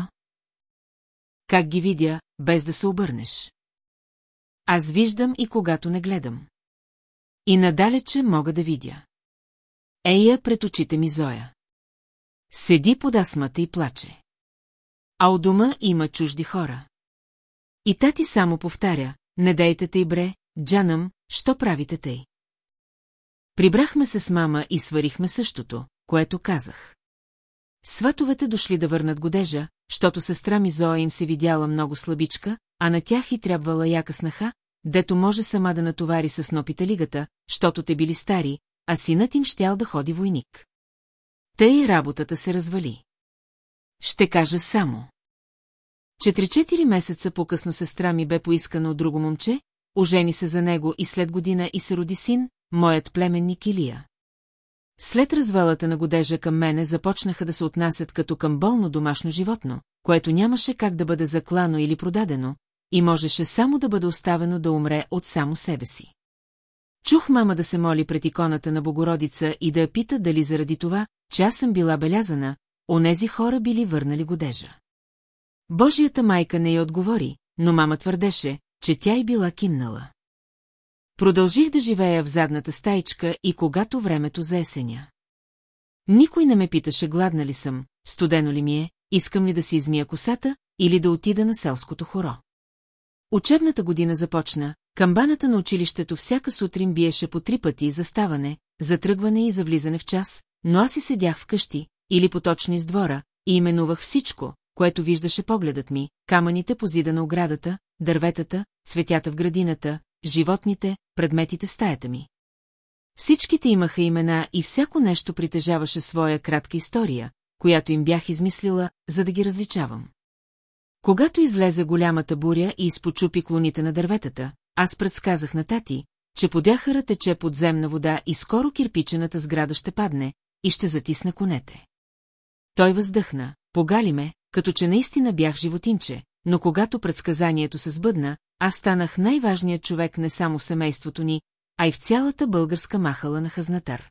Speaker 1: Как ги видя, без да се обърнеш? Аз виждам и когато не гледам. И надалече мога да видя. Ея пред очите ми Зоя. Седи под асмата и плаче а у дома има чужди хора. И тати само повтаря, не дейте тъй бре, джанам, що правите тъй? Прибрахме се с мама и сварихме същото, което казах. Сватовете дошли да върнат годежа, защото сестра ми Зоя им се видяла много слабичка, а на тях и трябвала яка снаха, дето може сама да натовари с нопите лигата, защото те били стари, а синът им щял да ходи войник. Тъй работата се развали. Ще кажа само. четири 4 месеца по-късно сестра ми бе поискана от друго момче, ожени се за него и след година и се роди син, моят племенник Илия. След развалата на годежа към мене започнаха да се отнасят като към болно домашно животно, което нямаше как да бъде заклано или продадено, и можеше само да бъде оставено да умре от само себе си. Чух мама да се моли пред иконата на Богородица и да я пита дали заради това, че аз съм била белязана, Онези хора били върнали годежа. Божията майка не й отговори, но мама твърдеше, че тя й била кимнала. Продължих да живея в задната стаичка и когато времето за есеня. Никой не ме питаше гладна ли съм, студено ли ми е, искам ли да си измия косата или да отида на селското хоро. Учебната година започна, камбаната на училището всяка сутрин биеше по три пъти за ставане, за тръгване и за влизане в час, но аз и седях вкъщи, или поточни с двора, и именувах всичко, което виждаше погледът ми, камъните по зида на оградата, дърветата, цветята в градината, животните, предметите в стаята ми. Всичките имаха имена и всяко нещо притежаваше своя кратка история, която им бях измислила, за да ги различавам. Когато излезе голямата буря и изпочупи клоните на дърветата, аз предсказах на тати, че подяхара тече подземна вода и скоро кирпичената сграда ще падне и ще затисна конете. Той въздъхна, погали ме, като че наистина бях животинче, но когато предсказанието се сбъдна, аз станах най-важният човек не само в семейството ни, а и в цялата българска махала на хазнатар.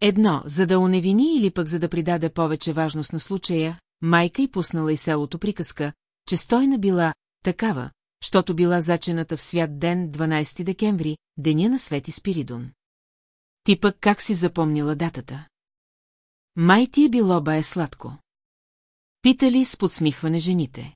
Speaker 1: Едно, за да оневини или пък за да придаде повече важност на случая, майка й пуснала и селото приказка, че стойна била такава, щото била зачената в свят ден 12 декември, деня на Свети Спиридон. Ти пък как си запомнила датата? Май ти е било бае сладко. Питали с подсмихване жените.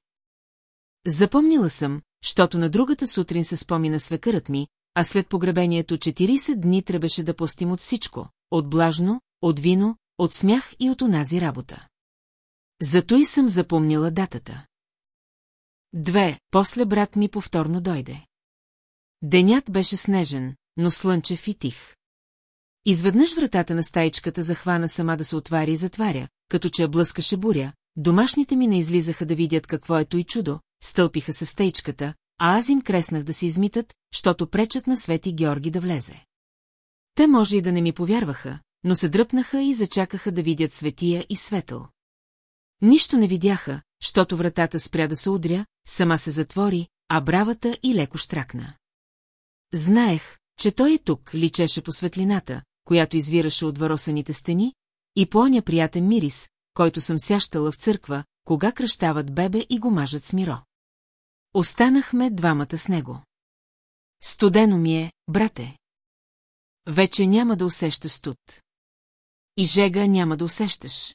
Speaker 1: Запомнила съм, щото на другата сутрин се спомина свекърът ми, а след погребението 40 дни трябваше да постим от всичко, от блажно, от вино, от смях и от онази работа. Зато и съм запомнила датата. Две, после брат ми повторно дойде. Денят беше снежен, но слънчев и тих. Изведнъж вратата на стаичката захвана сама да се отваря и затваря, като че я блъскаше буря, домашните ми не излизаха да видят какво ето и чудо, стълпиха се в стаичката, а аз им креснах да се измитат, щото пречат на Свети Георги да влезе. Те може и да не ми повярваха, но се дръпнаха и зачакаха да видят светия и светъл. Нищо не видяха, щото вратата спря да се удря, сама се затвори, а бравата и леко штракна. Знаех, че той е тук, личеше по светлината, която извираше от въросаните стени, и по оня приятен мирис, който съм сящала в църква, кога кръщават бебе и го мажат с миро. Останахме двамата с него. Студено ми е, брате. Вече няма да усещаш студ. И жега няма да усещаш.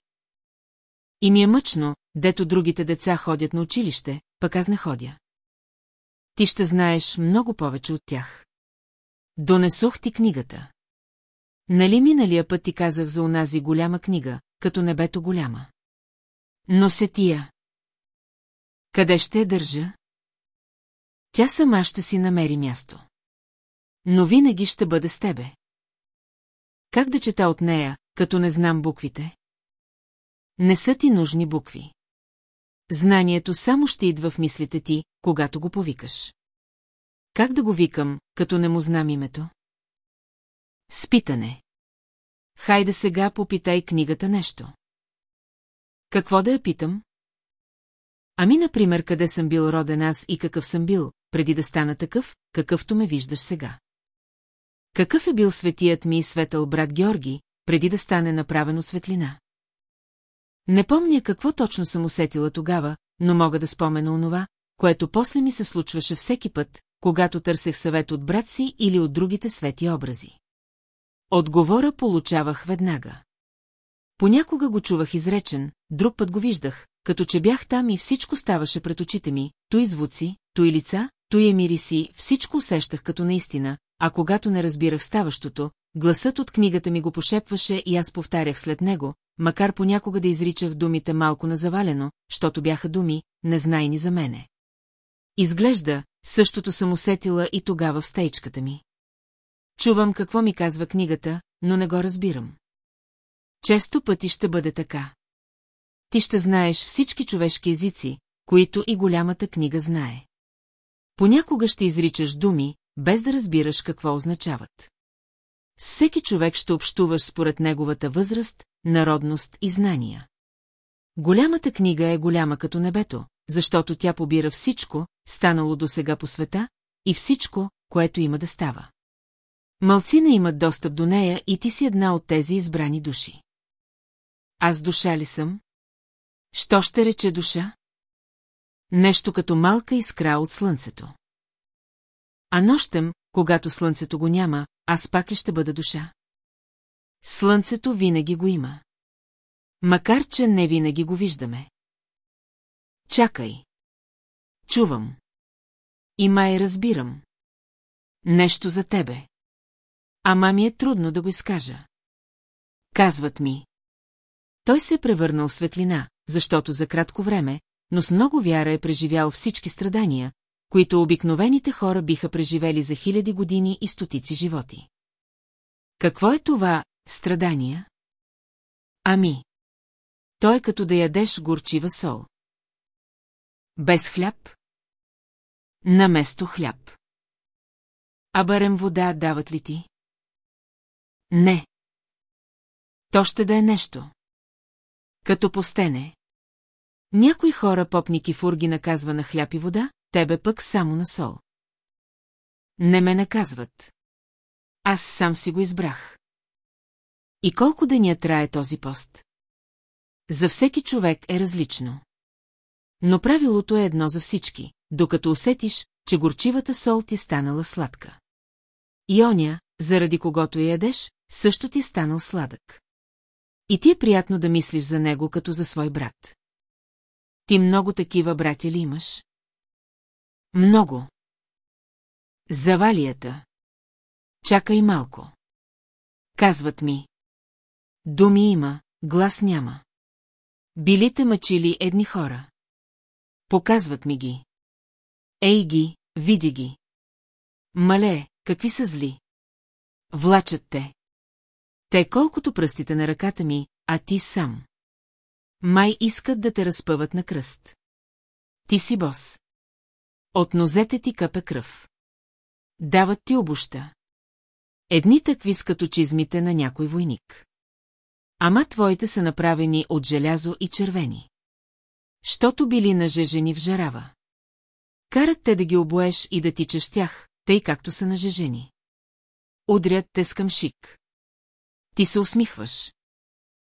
Speaker 1: И ми е мъчно, дето другите деца ходят на училище, пък аз не ходя. Ти ще знаеш много повече от тях. Донесох ти книгата. Нали миналия път ти казах за онази голяма книга, като небето голяма? Но се тия. Къде ще я държа? Тя сама ще си намери място. Но винаги ще бъде с тебе. Как да чета от нея, като не знам буквите? Не са ти нужни букви. Знанието само ще идва в мислите ти, когато го повикаш. Как да го викам, като не му знам името? Спитане. Хайде сега попитай книгата нещо. Какво да я питам? Ами, например, къде съм бил роден аз и какъв съм бил, преди да стана такъв, какъвто ме виждаш сега. Какъв е бил светият ми и светъл брат Георги, преди да стане направено светлина? Не помня какво точно съм усетила тогава, но мога да спомена онова, което после ми се случваше всеки път, когато търсех съвет от брат си или от другите свети образи. Отговора получавах веднага. Понякога го чувах изречен, друг път го виждах, като че бях там и всичко ставаше пред очите ми, той звуци, той лица, той мириси, всичко усещах като наистина, а когато не разбирах ставащото, гласът от книгата ми го пошепваше и аз повтарях след него, макар понякога да изричах думите малко назавалено, щото бяха думи, незнайни за мене. Изглежда, същото съм усетила и тогава в стейчката ми. Чувам какво ми казва книгата, но не го разбирам. Често пъти ще бъде така. Ти ще знаеш всички човешки езици, които и голямата книга знае. Понякога ще изричаш думи, без да разбираш какво означават. всеки човек ще общуваш според неговата възраст, народност и знания. Голямата книга е голяма като небето, защото тя побира всичко, станало до сега по света, и всичко, което има да става. Малцина имат достъп до нея и ти си една от тези избрани души. Аз душа ли съм? Що ще рече душа? Нещо като малка искра от слънцето. А нощем, когато слънцето го няма, аз пак ли ще бъда душа? Слънцето винаги го има. Макар, че не винаги го виждаме. Чакай. Чувам. И май разбирам. Нещо за тебе. Ама ми е трудно да го изкажа. Казват ми. Той се е превърнал в светлина, защото за кратко време, но с много вяра е преживял всички страдания, които обикновените хора биха преживели за хиляди години и стотици животи. Какво е това страдания? Ами, той е като да ядеш горчива сол. Без хляб? Наместо хляб. А барем вода дават ли ти? Не. То ще да е нещо. Като постене. Някои хора попники фурги наказва на хляб и вода, тебе пък само на сол. Не ме наказват. Аз сам си го избрах. И колко деня трае този пост? За всеки човек е различно. Но правилото е едно за всички, докато усетиш, че горчивата сол ти е станала сладка. Ионя, заради когото ядеш, също ти е станал сладък. И ти е приятно да мислиш за него като за свой брат. Ти много такива братя ли имаш? Много. Завалията. Чакай малко. Казват ми. Думи има, глас няма. Билите мъчили едни хора. Показват ми ги. Ей ги, види ги. Мале, какви са зли. Влачат те. Те колкото пръстите на ръката ми, а ти сам. Май искат да те разпъват на кръст. Ти си бос. От нозете ти капе кръв. Дават ти обуща. Едни такви с като чизмите на някой войник. Ама твоите са направени от желязо и червени. Щото били нажежени в жарава. Карат те да ги обоеш и да тичаш тях, тъй както са нажежени. Удрят те с камшик. Ти се усмихваш.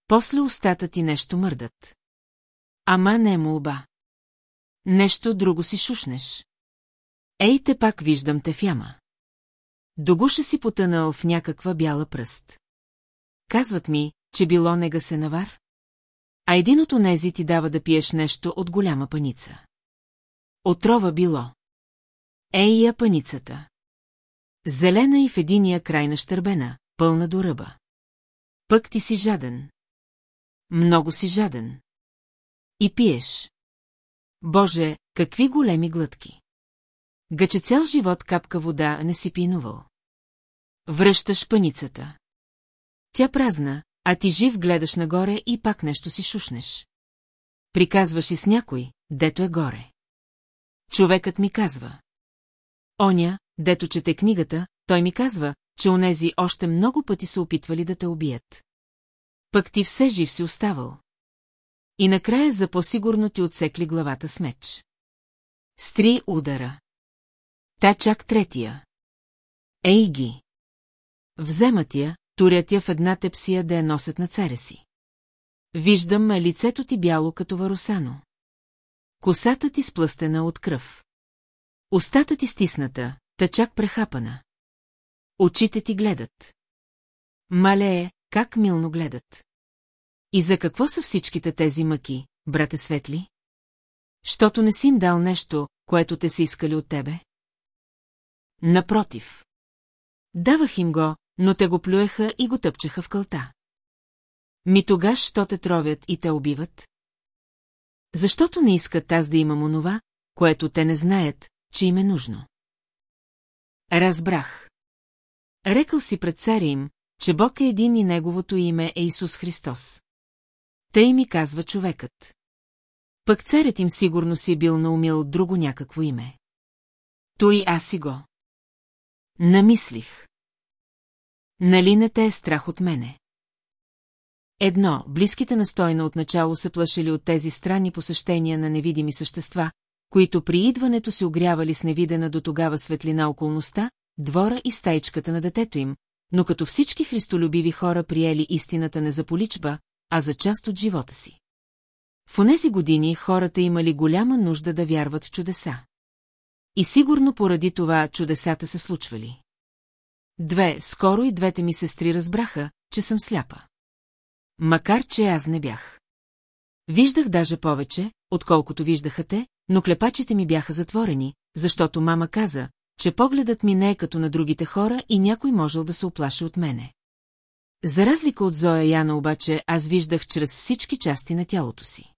Speaker 1: После устата ти нещо мърдат. Ама не е молба. Нещо друго си шушнеш. Ей, те пак виждам те в яма. Догуша си потънал в някаква бяла пръст. Казват ми, че било нега се навар. А един от онези ти дава да пиеш нещо от голяма паница. Отрова било. Ей я паницата. Зелена и в единия край на щърбена, пълна до ръба. Пък ти си жаден. Много си жаден. И пиеш. Боже, какви големи глътки. Гъче цял живот капка вода не си пинувал. Връщаш паницата. Тя празна, а ти жив гледаш нагоре и пак нещо си шушнеш. Приказваш и с някой, дето е горе. Човекът ми казва. Оня, дето чете книгата, той ми казва, че онези още много пъти са опитвали да те убият. Пък ти все жив си оставал. И накрая за по-сигурно ти отсекли главата с меч. С три удара. Та чак третия. Ей ги! Вземат я, турят я в една тепсия да я носят на царя си. Виждам лицето ти бяло като варосано. Косата ти сплъстена от кръв. Остата ти стисната, та чак прехапана. Очите ти гледат. Малее, как милно гледат. И за какво са всичките тези мъки, брате Светли? Щото не си им дал нещо, което те са искали от тебе? Напротив. Давах им го, но те го плюеха и го тъпчеха в кълта. Ми тогаш, що те тровят и те убиват? Защото не искат аз да имам онова, което те не знаят, че им е нужно. Разбрах. Рекал си пред царя им, че Бог е един и неговото име е Исус Христос. Тъй ми казва човекът. Пък царят им сигурно си бил наумил друго някакво име. Той аз си го. Намислих. Нали не те е страх от мене? Едно, близките настойно отначало се плашили от тези странни посещения на невидими същества, които при идването се огрявали с невидена до тогава светлина околността, двора и стайчката на детето им, но като всички христолюбиви хора приели истината не за поличба, а за част от живота си. В онези години хората имали голяма нужда да вярват в чудеса. И сигурно поради това чудесата се случвали. Две, скоро и двете ми сестри разбраха, че съм сляпа. Макар, че аз не бях. Виждах даже повече, отколкото виждаха те, но клепачите ми бяха затворени, защото мама каза, че погледът ми не е като на другите хора и някой можел да се оплаши от мене. За разлика от Зоя Яна обаче, аз виждах чрез всички части на тялото си.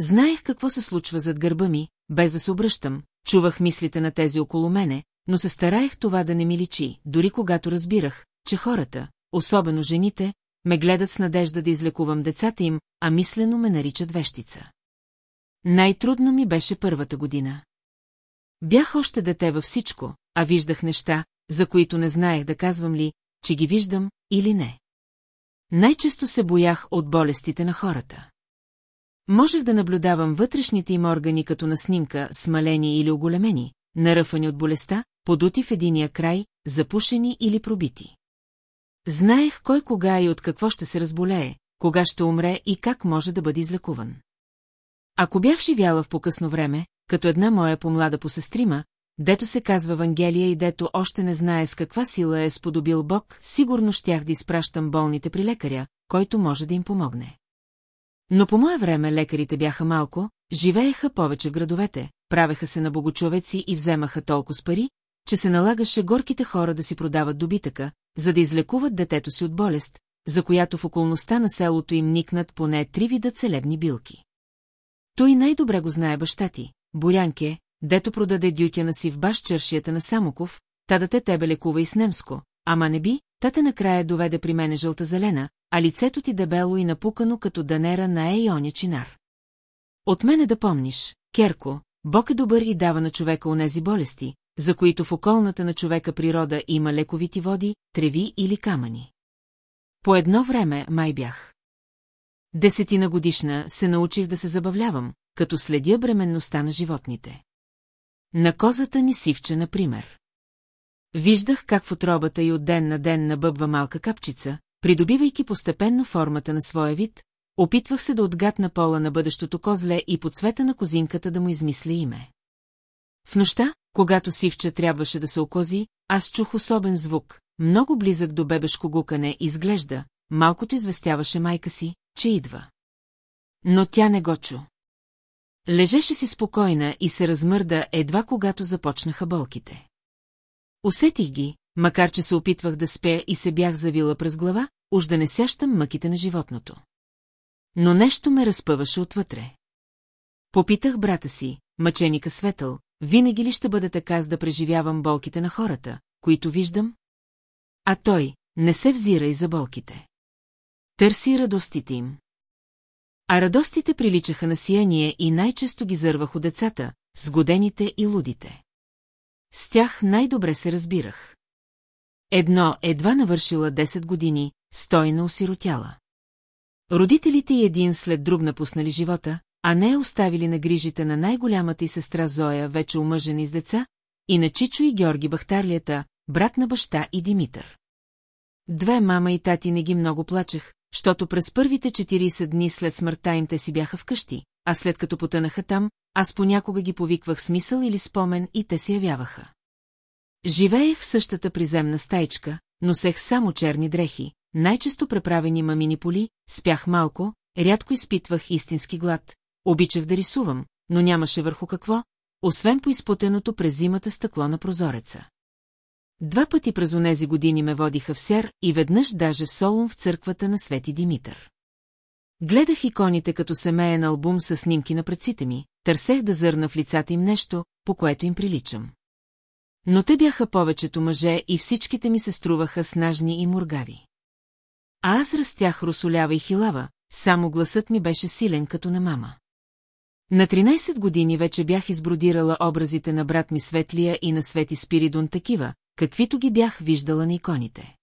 Speaker 1: Знаех какво се случва зад гърба ми, без да се обръщам, чувах мислите на тези около мене, но се стараех това да не ми личи, дори когато разбирах, че хората, особено жените, ме гледат с надежда да излекувам децата им, а мислено ме наричат вещица. Най-трудно ми беше първата година. Бях още дете във всичко, а виждах неща, за които не знаех да казвам ли, че ги виждам или не. Най-често се боях от болестите на хората. Можех да наблюдавам вътрешните им органи като на снимка, смалени или оголемени, наръфани от болестта, подути в единия край, запушени или пробити. Знаех кой кога и от какво ще се разболее, кога ще умре и как може да бъде излекуван. Ако бях живяла в покъсно време, като една моя помлада по сестрима, дето се казва Евангелия и дето още не знае с каква сила е сподобил Бог, сигурно щях да изпращам болните при лекаря, който може да им помогне. Но по мое време лекарите бяха малко, живееха повече в градовете, правеха се на богочовеци и вземаха толкова с пари, че се налагаше горките хора да си продават добитъка, за да излекуват детето си от болест, за която в околността на селото им никнат поне три вида целебни билки. Той най-добре го знае баща ти, Борянке, дето продаде дютяна си в баш чершията на Самоков, та да те тебе лекува и с немско, ама не би, тата накрая доведе при мене жълта зелена, а лицето ти дебело и напукано като данера на Ейоня Чинар. От мене да помниш, Керко, Бог е добър и дава на човека онези болести, за които в околната на човека природа има лековити води, треви или камъни. По едно време май бях. Десетина годишна се научих да се забавлявам, като следя бременността на животните. На козата ни сивче, например. Виждах как в отробата и от ден на ден набъбва малка капчица, придобивайки постепенно формата на своя вид, опитвах се да отгадна пола на бъдещото козле и по цвета на козинката да му измисля име. В нощта, когато сивче трябваше да се окози, аз чух особен звук, много близък до бебешко гукане изглежда, малкото известяваше майка си, че идва. Но тя не го чу. Лежеше си спокойна и се размърда едва когато започнаха болките. Усетих ги, макар че се опитвах да спя и се бях завила през глава, уж да не сящам мъките на животното. Но нещо ме разпъваше отвътре. Попитах брата си, мъченика Светъл, винаги ли ще бъде така с да преживявам болките на хората, които виждам? А той не се взира и за болките. Търси радостите им. А радостите приличаха на сияние и най-често ги зървах у децата, сгодените и лудите. С тях най-добре се разбирах. Едно едва навършила 10 години, стойна осиротяла. Родителите и един след друг напуснали живота, а не оставили на грижите на най-голямата и сестра Зоя, вече омъжени с деца, и на Чичо и Георги Бахтарлията, брат на баща и Димитър. Две мама и тати не ги много плачех, защото през първите 40 дни след смъртта им те си бяха вкъщи, а след като потънаха там, аз понякога ги повиквах смисъл или спомен и те се явяваха. Живеех в същата приземна стайчка, носех само черни дрехи, най-често преправени мамини поли, спях малко, рядко изпитвах истински глад, обичах да рисувам, но нямаше върху какво, освен по изпотеното през зимата стъкло на прозореца. Два пъти през онези години ме водиха в Сер и веднъж даже в Солун в църквата на Свети Димитър. Гледах иконите като семеен албум със снимки на предците ми, търсех да зърна в лицата им нещо, по което им приличам. Но те бяха повечето мъже и всичките ми се струваха снажни и мургави. А аз растях русолява и хилава, само гласът ми беше силен като на мама. На 13 години вече бях избродирала образите на брат ми Светлия и на Свети Спиридон такива, каквито ги бях виждала на иконите.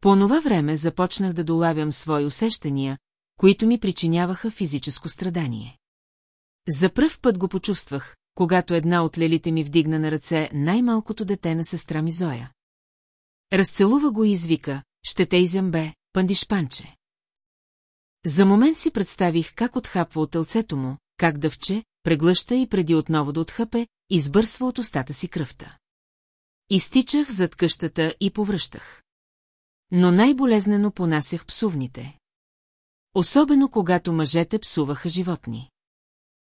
Speaker 1: По онова време започнах да долавям свои усещания, които ми причиняваха физическо страдание. За пръв път го почувствах, когато една от лелите ми вдигна на ръце най-малкото дете на сестра ми Зоя. Разцелува го и извика, ще те изямбе, пандишпанче. За момент си представих как отхапва от тълцето му, как дъвче, преглъща и преди отново да отхъпе, избърсва от устата си кръвта. Изтичах зад къщата и повръщах. Но най-болезнено понасях псувните. Особено когато мъжете псуваха животни.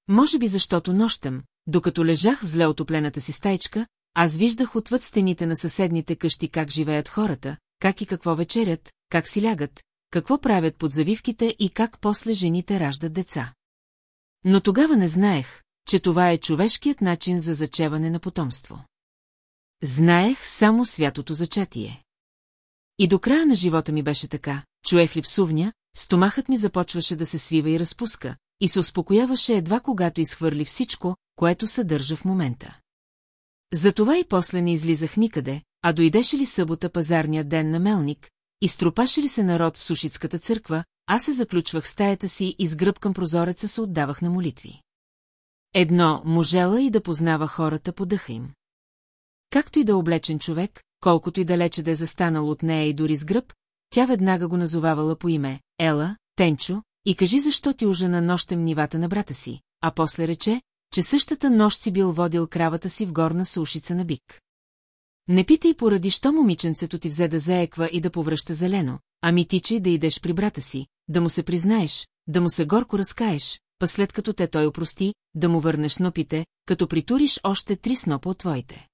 Speaker 1: Може би защото нощем, докато лежах в зле отоплената си стайчка, аз виждах отвъд стените на съседните къщи как живеят хората, как и какво вечерят, как си лягат, какво правят под завивките и как после жените раждат деца. Но тогава не знаех, че това е човешкият начин за зачеване на потомство. Знаех само святото зачатие. И до края на живота ми беше така, чуех ли псувня, стомахът ми започваше да се свива и разпуска, и се успокояваше едва когато изхвърли всичко, което съдържа в момента. Затова и после не излизах никъде, а дойдеше ли събота пазарния ден на Мелник, струпаше ли се народ в Сушицката църква, аз се заключвах в стаята си и с гръб към прозореца се отдавах на молитви. Едно можела и да познава хората по дъха им. Както и да е облечен човек, колкото и далече да е застанал от нея и дори с гръб, тя веднага го назовавала по име Ела, Тенчо, и кажи защо ти ужена нощем нивата на брата си, а после рече, че същата нощ си бил водил кравата си в горна сушица на бик. Не питай поради, що момиченцето ти взе да заеква и да повръща зелено, ами тичай да идеш при брата си, да му се признаеш, да му се горко разкаеш, па след като те той опрости, да му върнеш снопите, като притуриш още три снопа от твоите.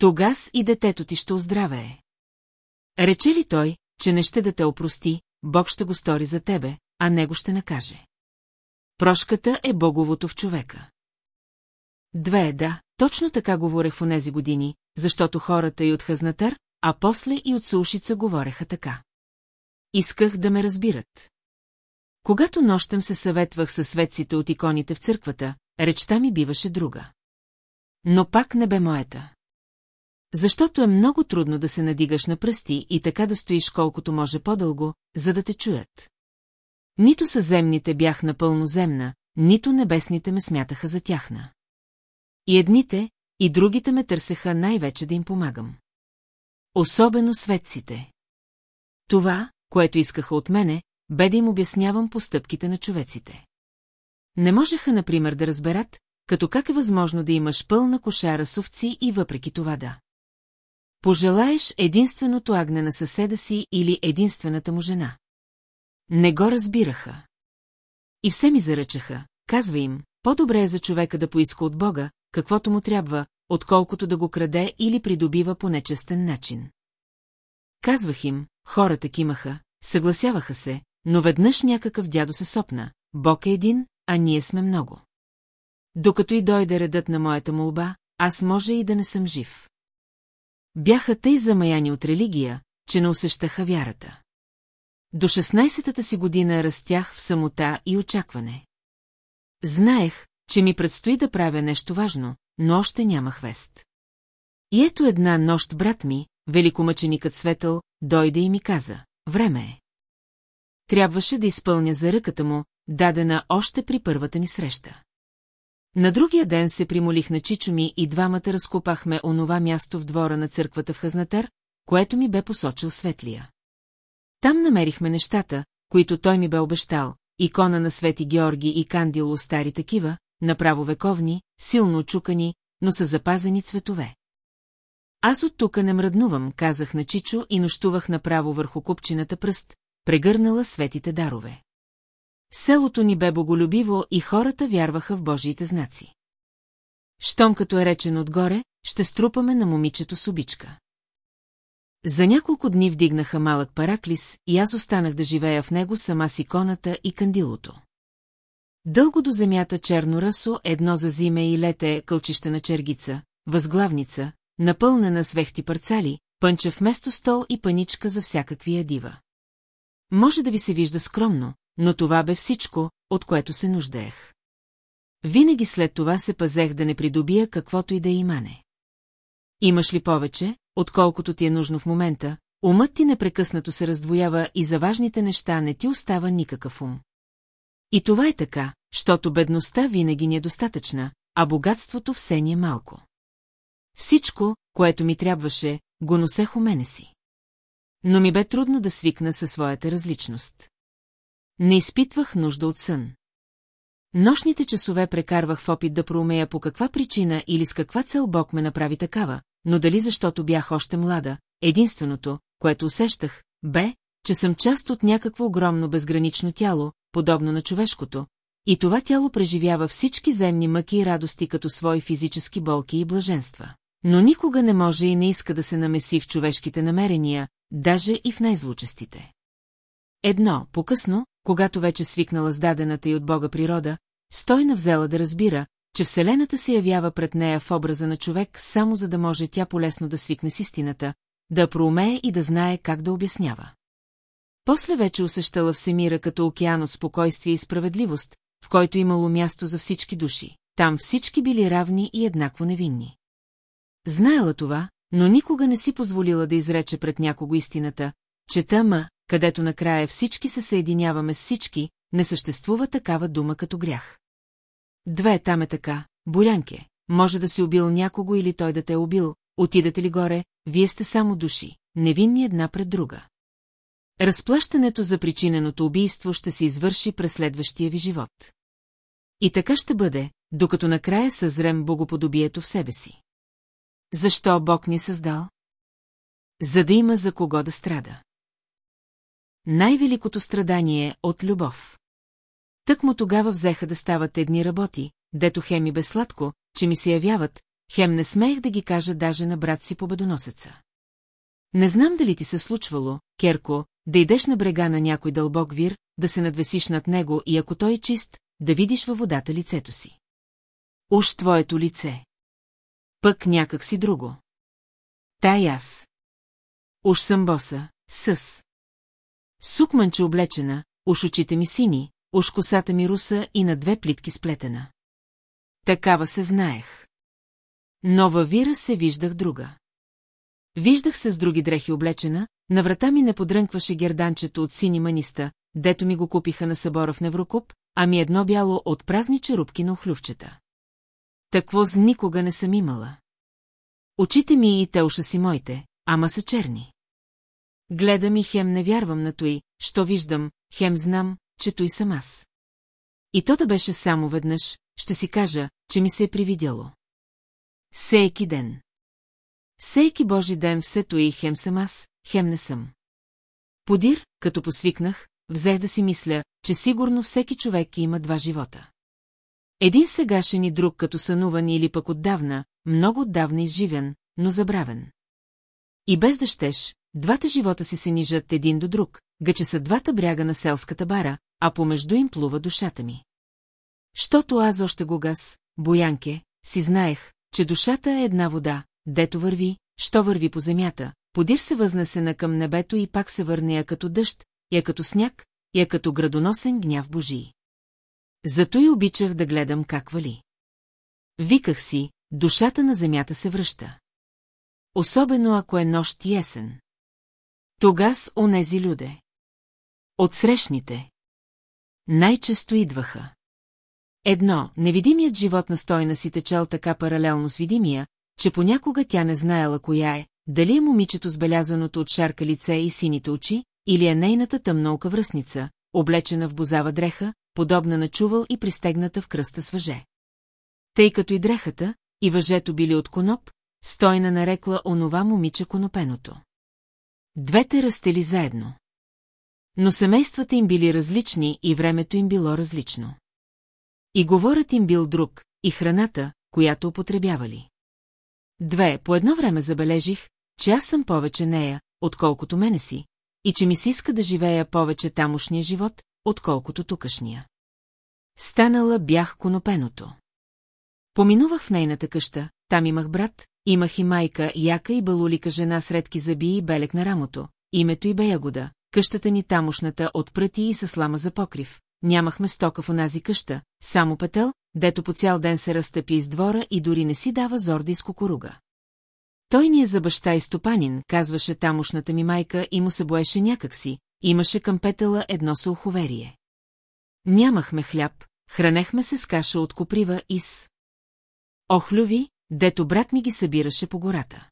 Speaker 1: Тогас и детето ти ще оздравее. Рече ли той, че не ще да те опрости, Бог ще го стори за тебе, а него ще накаже. Прошката е боговото в човека. Две да, точно така говорех в онези години, защото хората и от Хазнатър, а после и от Сушица говореха така. Исках да ме разбират. Когато нощем се съветвах със светците от иконите в църквата, речта ми биваше друга. Но пак не бе моята. Защото е много трудно да се надигаш на пръсти и така да стоиш колкото може по-дълго, за да те чуят. Нито съземните бях напълно земна, нито небесните ме смятаха за тяхна. И едните, и другите ме търсеха най-вече да им помагам. Особено светците. Това, което искаха от мене, бе да им обяснявам постъпките на човеците. Не можеха, например, да разберат, като как е възможно да имаш пълна кошара с овци и въпреки това да. Пожелаеш единственото агне на съседа си или единствената му жена. Не го разбираха. И все ми заръчаха, казва им, по-добре е за човека да поиска от Бога, каквото му трябва, отколкото да го краде или придобива по нечестен начин. Казвах им, хората кимаха, съгласяваха се, но веднъж някакъв дядо се сопна. Бог е един, а ние сме много. Докато и дойде редът на моята молба, аз може и да не съм жив. Бяха тъй замаяни от религия, че не усещаха вярата. До 16-та си година растях в самота и очакване. Знаех, че ми предстои да правя нещо важно, но още нямах вест. И ето една нощ брат ми, великомъченикът Светъл, дойде и ми каза, време е. Трябваше да изпълня за ръката му, дадена още при първата ни среща. На другия ден се примолих на чичо ми и двамата разкопахме онова място в двора на църквата в Хазнатър, което ми бе посочил Светлия. Там намерихме нещата, които той ми бе обещал, икона на Свети Георги и кандило стари такива, направо вековни, силно очукани, но са запазени цветове. Аз от тука не мръднувам, казах на Чичо и нощувах направо върху купчината пръст, прегърнала светите дарове. Селото ни бе боголюбиво и хората вярваха в Божиите знаци. Щом като е речен отгоре, ще струпаме на момичето с обичка. За няколко дни вдигнаха малък параклис и аз останах да живея в него сама с иконата и кандилото. Дълго до земята черно ръсо, едно за зиме и лете е кълчища на чергица, възглавница, напълнена с вехти парцали, пънча вместо стол и паничка за всякакви ядива. Може да ви се вижда скромно, но това бе всичко, от което се нуждаех. Винаги след това се пазех да не придобия каквото и да е имане. Имаш ли повече, отколкото ти е нужно в момента, умът ти непрекъснато се раздвоява и за важните неща не ти остава никакъв ум. И това е така, защото бедността винаги ни е достатъчна, а богатството все ни е малко. Всичко, което ми трябваше, го носех у мене си. Но ми бе трудно да свикна със своята различност. Не изпитвах нужда от сън. Нощните часове прекарвах в опит да проумея по каква причина или с каква цел Бог ме направи такава, но дали защото бях още млада, единственото, което усещах, бе, че съм част от някакво огромно безгранично тяло, подобно на човешкото, и това тяло преживява всички земни мъки и радости като свои физически болки и блаженства. Но никога не може и не иска да се намеси в човешките намерения, даже и в най-злучестите. Едно, по-късно, когато вече свикнала с дадената и от Бога природа, стойна взела да разбира, че Вселената се явява пред нея в образа на човек, само за да може тя полесно да свикне с истината, да проумее и да знае как да обяснява. После вече усещала Всемира като океан от спокойствие и справедливост, в който имало място за всички души. Там всички били равни и еднакво невинни. Знаела това, но никога не си позволила да изрече пред някого истината, че тъма, където накрая всички се съединяваме с всички, не съществува такава дума като грях. Две там е така, Борянке, може да си убил някого или той да те е убил, отидете ли горе, вие сте само души, невинни една пред друга. Разплащането за причиненото убийство ще се извърши през следващия ви живот. И така ще бъде, докато накрая съзрем богоподобието в себе си. Защо Бог ни е създал? За да има за кого да страда най-великото страдание е от любов. Тък му тогава взеха да стават едни работи, дето хем и бе сладко, че ми се явяват, хем не смеех да ги кажа даже на брат си победоносеца. Не знам дали ти се случвало, Керко, да идеш на брега на някой дълбок вир, да се надвесиш над него и ако той е чист, да видиш във водата лицето си. Уж твоето лице. Пък някак си друго. Тай аз. Уж съм боса, със. Сукманче облечена, уж очите ми сини, уж косата ми руса и на две плитки сплетена. Такава се знаех. Нова вира се виждах друга. Виждах се с други дрехи облечена, на врата ми не подрънкваше герданчето от сини маниста, дето ми го купиха на събора в Неврокуп, а ми едно бяло от празни черупки на охлювчета. Такво с никога не съм имала. Очите ми и те уша си моите, ама са черни. Гледам и хем не вярвам на той, що виждам, хем знам, че той съм аз. И то да беше само веднъж, ще си кажа, че ми се е привидяло. Сейки ден. Сейки Божи ден все и хем съм аз, хем не съм. Подир, като посвикнах, взех да си мисля, че сигурно всеки човек има два живота. Един сегашен и друг като сънуван или пък отдавна, много отдавна изживен, но забравен. И без да щеш, Двата живота си се нижат един до друг, гъче са двата бряга на селската бара, а помежду им плува душата ми. Щото аз още го гас, Боянке, си знаех, че душата е една вода, дето върви, що върви по земята, подир се възнесена към небето и пак се върне я като дъжд, я като сняг, я като градоносен гняв Божий. Зато и обичах да гледам как вали. Виках си, душата на земята се връща. Особено ако е нощ и есен. Тогас онези люде. Отсрещните. Най-често идваха. Едно, невидимият живот на стойна си течал така паралелно с видимия, че понякога тя не знаела коя е, дали е момичето с белязаното от шарка лице и сините очи, или е нейната тъмна връзница, облечена в бозава дреха, подобна на чувал и пристегната в кръста с въже. Тъй като и дрехата, и въжето били от коноп, стойна нарекла онова момиче конопеното. Двете растели заедно. Но семействата им били различни и времето им било различно. И говорът им бил друг, и храната, която употребявали. Две, по едно време забележих, че аз съм повече нея, отколкото мене си, и че ми се иска да живея повече тамошния живот, отколкото тукашния. Станала бях конопеното. Поминувах в нейната къща, там имах брат, Имах и майка, яка и балулика жена с редки зъби и белек на рамото, името и бе ягода, къщата ни тамошната от пръти и със слама за покрив. Нямахме стока в онази къща, само петел, дето по цял ден се разтъпи из двора и дори не си дава зорда из кукуруга. Той ни е за баща и стопанин, казваше тамошната ми майка и му се боеше някакси, имаше към петела едно съуховерие. Нямахме хляб, хранехме се с каша от коприва и с... Охлюви, дето брат ми ги събираше по гората.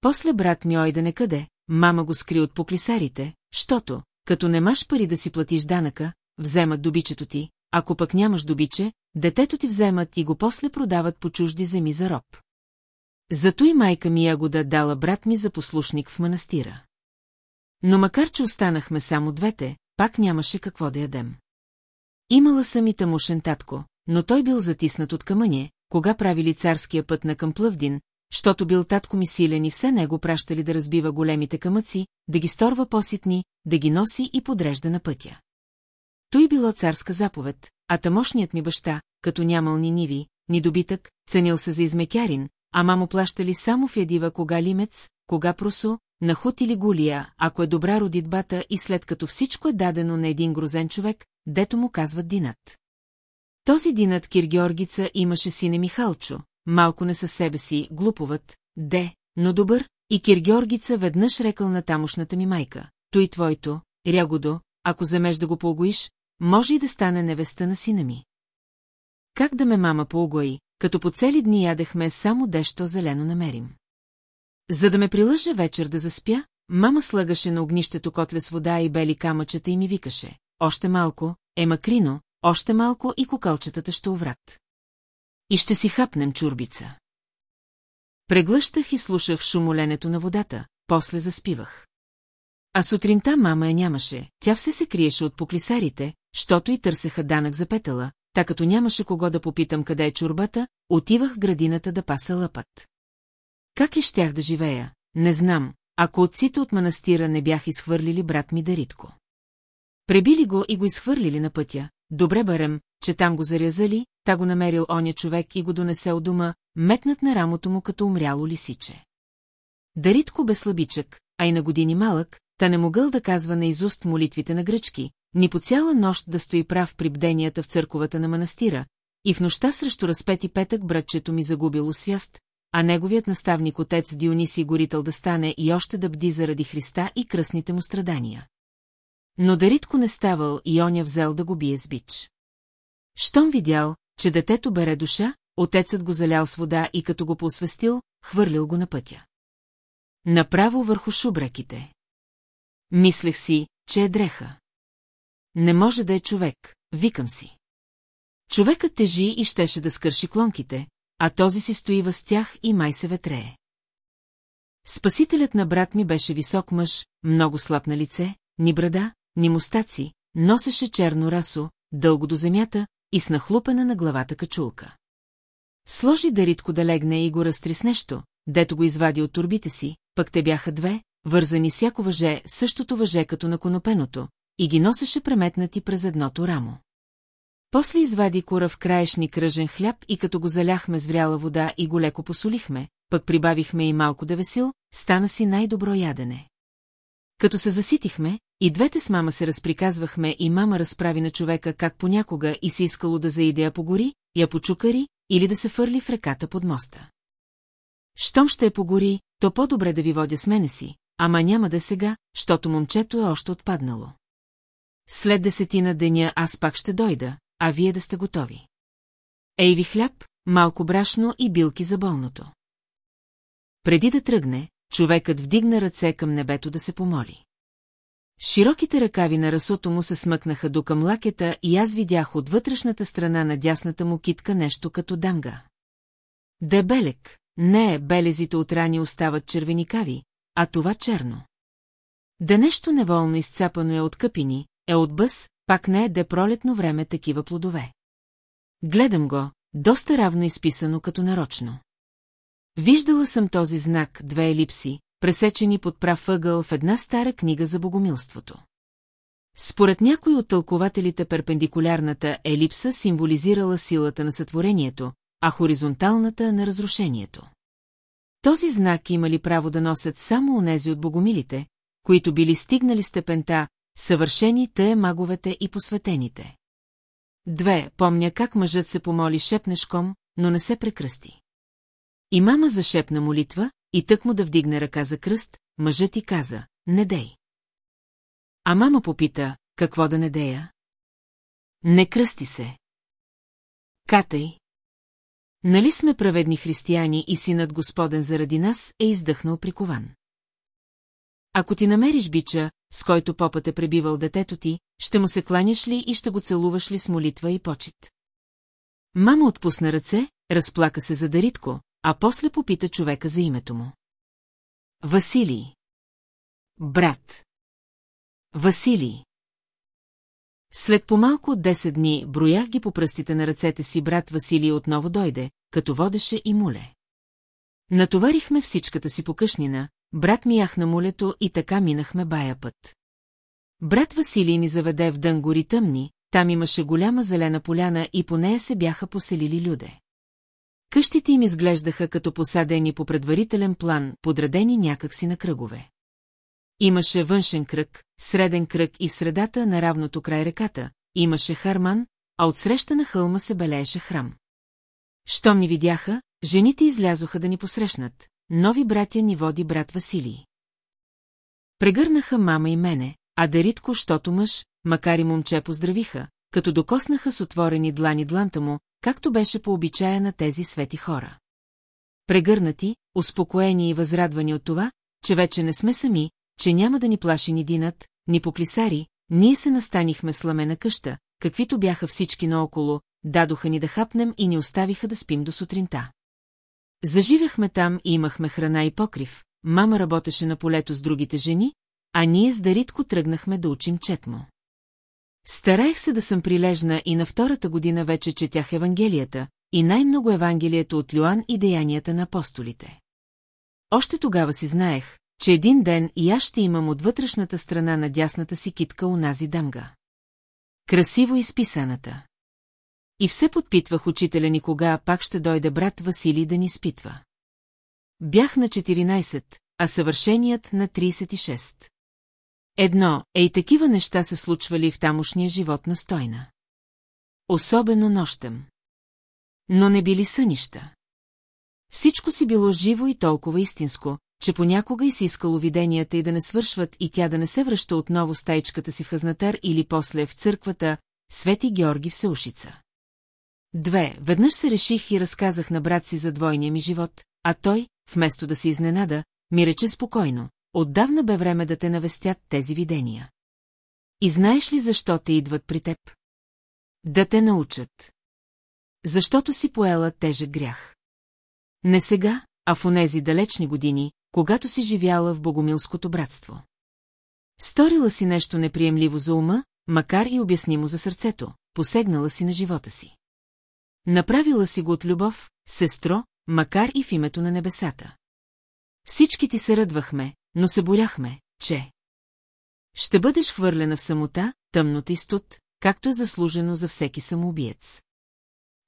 Speaker 1: После брат ми ойде некъде, мама го скри от поклисарите, щото, като немаш пари да си платиш данъка, вземат добичето ти, ако пък нямаш добиче, детето ти вземат и го после продават по чужди земи за роб. Зато и майка ми ягода дала брат ми за послушник в манастира. Но макар, че останахме само двете, пак нямаше какво да ядем. Имала съм и тамушен татко, но той бил затиснат от камъне, кога правили царския път на към Плъвдин, защото бил татко ми силен и все него пращали да разбива големите камъци, да ги сторва поситни, да ги носи и подрежда на пътя. Той било царска заповед, а тамошният ми баща, като нямал ни ниви, ни добитък, ценил се за измекярин, А мамо плащали само в ядива кога лимец, кога просо, нахут или гулия, ако е добра родитбата и след като всичко е дадено на един грозен човек, дето му казват динат. Този динат Киргиоргица имаше сине Михалчо, малко не със себе си, глуповът, де, но добър, и Киргиоргица веднъж рекал на тамошната ми майка. Той твойто, Рягодо, ако замеж да го полгоиш, може и да стане невеста на сина ми. Как да ме мама поугои, като по цели дни ядехме само дещо зелено намерим. За да ме прилъжа вечер да заспя, мама слагаше на огнището котле с вода и бели камъчета и ми викаше. Още малко, е макрино, още малко и кокалчетата ще уврат. И ще си хапнем чурбица. Преглъщах и слушах шумоленето на водата, после заспивах. А сутринта мама я нямаше, тя все се криеше от поклисарите, щото и търсеха данък за петела, така като нямаше кого да попитам къде е чурбата, отивах в градината да паса лъпът. Как ли щях да живея, не знам, ако отците от манастира не бях изхвърлили брат ми Даритко. Пребили го и го изхвърлили на пътя, Добре берем, че там го зарязали, та го намерил оня човек и го донесе от дома, метнат на рамото му като умряло лисиче. Даритко бе слабичък, а и на години малък, та не могъл да казва на изуст молитвите на гръчки, ни по цяла нощ да стои прав при бденията в църковата на манастира, и в нощта срещу разпети петък братчето ми загубило свяст, а неговият наставник отец Дионисий Горител да стане и още да бди заради Христа и кръсните му страдания. Но Даритко не ставал и оня взел да го бие с бич. Щом видял, че детето бере душа, отецът го залял с вода и като го посвестил, хвърлил го на пътя. Направо върху шубраките. Мислех си, че е дреха. Не може да е човек, викам си. Човекът тежи и щеше да скърши клонките, а този си стои въз тях и май се ветрее. Спасителят на брат ми беше висок мъж, много слаб на лице, ни брада, ни мустаци, носеше черно расо, дълго до земята и с нахлупена на главата качулка. Сложи Даритко да легне и го разтри с нещо, дето го извади от турбите си, пък те бяха две, вързани яко въже, същото въже като на конопеното, и ги носеше преметнати през едното рамо. После извади кора в краешни кръжен хляб и като го заляхме с вряла вода и го леко посолихме, пък прибавихме и малко да весил, стана си най-добро ядене. Като се заситихме, и двете с мама се разприказвахме и мама разправи на човека как понякога и се искало да заиде я погори, я почукари или да се фърли в реката под моста. Щом ще я погори, то по-добре да ви водя с мене си, ама няма да е сега, щото момчето е още отпаднало. След десетина деня аз пак ще дойда, а вие да сте готови. Ей ви хляб, малко брашно и билки за болното. Преди да тръгне, човекът вдигна ръце към небето да се помоли. Широките ръкави на расото му се смъкнаха до към лакета и аз видях от вътрешната страна на дясната му китка нещо като дамга. Дебелек, не е, белезите от рани остават червеникави, а това черно. Да нещо неволно изцапано е от къпини, е от бъс, пак не е де пролетно време такива плодове. Гледам го, доста равно изписано като нарочно. Виждала съм този знак, две елипси, пресечени под прав ъгъл в една стара книга за богомилството. Според някой от тълкователите перпендикулярната елипса символизирала силата на сътворението, а хоризонталната на разрушението. Този знак имали право да носят само онези от богомилите, които били стигнали степента, съвършени тъе маговете и посветените. Две, помня как мъжът се помоли шепнешком, но не се прекръсти. И мама зашепна молитва, и тък му да вдигне ръка за кръст, мъжът ти каза, не дей. А мама попита, какво да не дея? Не кръсти се. Катай. Нали сме праведни християни и синът Господен заради нас е издъхнал прикован? Ако ти намериш бича, с който попът е пребивал детето ти, ще му се кланяш ли и ще го целуваш ли с молитва и почет? Мама отпусна ръце, разплака се за Даритко, а после попита човека за името му. Василий. Брат. Василий. След по-малко от 10 дни броях ги по пръстите на ръцете си брат Василий отново дойде, като водеше и муле. Натоварихме всичката си покъшнина, брат ми яхна мулето и така минахме бая път. Брат Василий ни заведе в дънгори тъмни, там имаше голяма зелена поляна и по нея се бяха поселили люде. Къщите им изглеждаха като посадени по предварителен план, подредени някакси на кръгове. Имаше външен кръг, среден кръг и в средата на равното край реката, имаше харман, а отсреща на хълма се белееше храм. Щом ни видяха, жените излязоха да ни посрещнат. Нови братя ни води брат Василий. Прегърнаха мама и мене, а Даритко, щото мъж, макар и момче поздравиха, като докоснаха с отворени длани дланта му, както беше по обичая на тези свети хора. Прегърнати, успокоени и възрадвани от това, че вече не сме сами, че няма да ни плаши ни динат, ни поклисари, ние се настанихме в сламена къща, каквито бяха всички наоколо, дадоха ни да хапнем и ни оставиха да спим до сутринта. Заживяхме там и имахме храна и покрив, мама работеше на полето с другите жени, а ние с Даритко тръгнахме да учим четмо. Стараех се да съм прилежна и на втората година вече четях Евангелията, и най-много Евангелието от Люан и деянията на апостолите. Още тогава си знаех, че един ден и аз ще имам от вътрешната страна на дясната си китка унази дамга. Красиво изписаната. И все подпитвах учителя ни кога пак ще дойде брат Василий да ни спитва. Бях на 14, а съвършеният на 36. Едно, ей такива неща се случвали в тамошния живот на стойна. Особено нощем. Но не били сънища. Всичко си било живо и толкова истинско, че понякога и си искало виденията и да не свършват и тя да не се връща отново стайчката си в хазнатар или после в църквата Свети Георги в Сеушица. Две, веднъж се реших и разказах на брат си за двойния ми живот, а той, вместо да се изненада, ми рече спокойно, Отдавна бе време да те навестят тези видения. И знаеш ли защо те идват при теб? Да те научат. Защото си поела тежък грях. Не сега, а в онези далечни години, когато си живяла в Богомилското братство. Сторила си нещо неприемливо за ума, макар и обяснимо за сърцето, посегнала си на живота си. Направила си го от любов, сестро, макар и в името на небесата. Всички ти се радвахме, но се боляхме, че... Ще бъдеш хвърлена в самота, тъмнота и студ, както е заслужено за всеки самоубиец.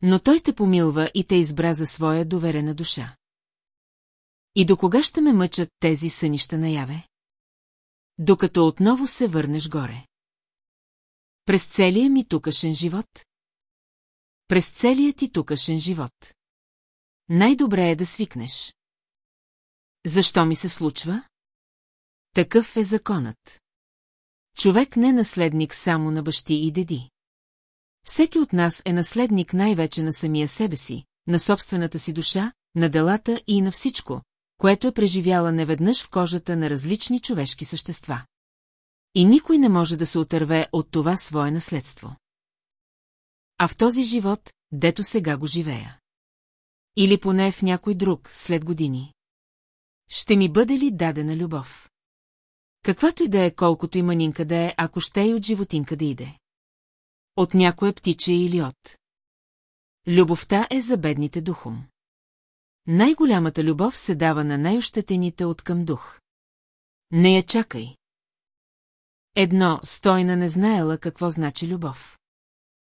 Speaker 1: Но той те помилва и те избра за своя доверена душа. И до кога ще ме мъчат тези сънища наяве? Докато отново се върнеш горе. През целия ми тукашен живот? През целия ти тукашен живот. Най-добре е да свикнеш. Защо ми се случва? Такъв е законът. Човек не е наследник само на бащи и деди. Всеки от нас е наследник най-вече на самия себе си, на собствената си душа, на делата и на всичко, което е преживяла неведнъж в кожата на различни човешки същества. И никой не може да се отърве от това свое наследство. А в този живот, дето сега го живея. Или поне в някой друг, след години. Ще ми бъде ли дадена любов? Каквато и да е, колкото и манинка да е, ако ще и от животинка да иде. От някое птиче или от. Любовта е за бедните духом. Най-голямата любов се дава на най-ощетените от към дух. Не я чакай. Едно стойна не знаела какво значи любов.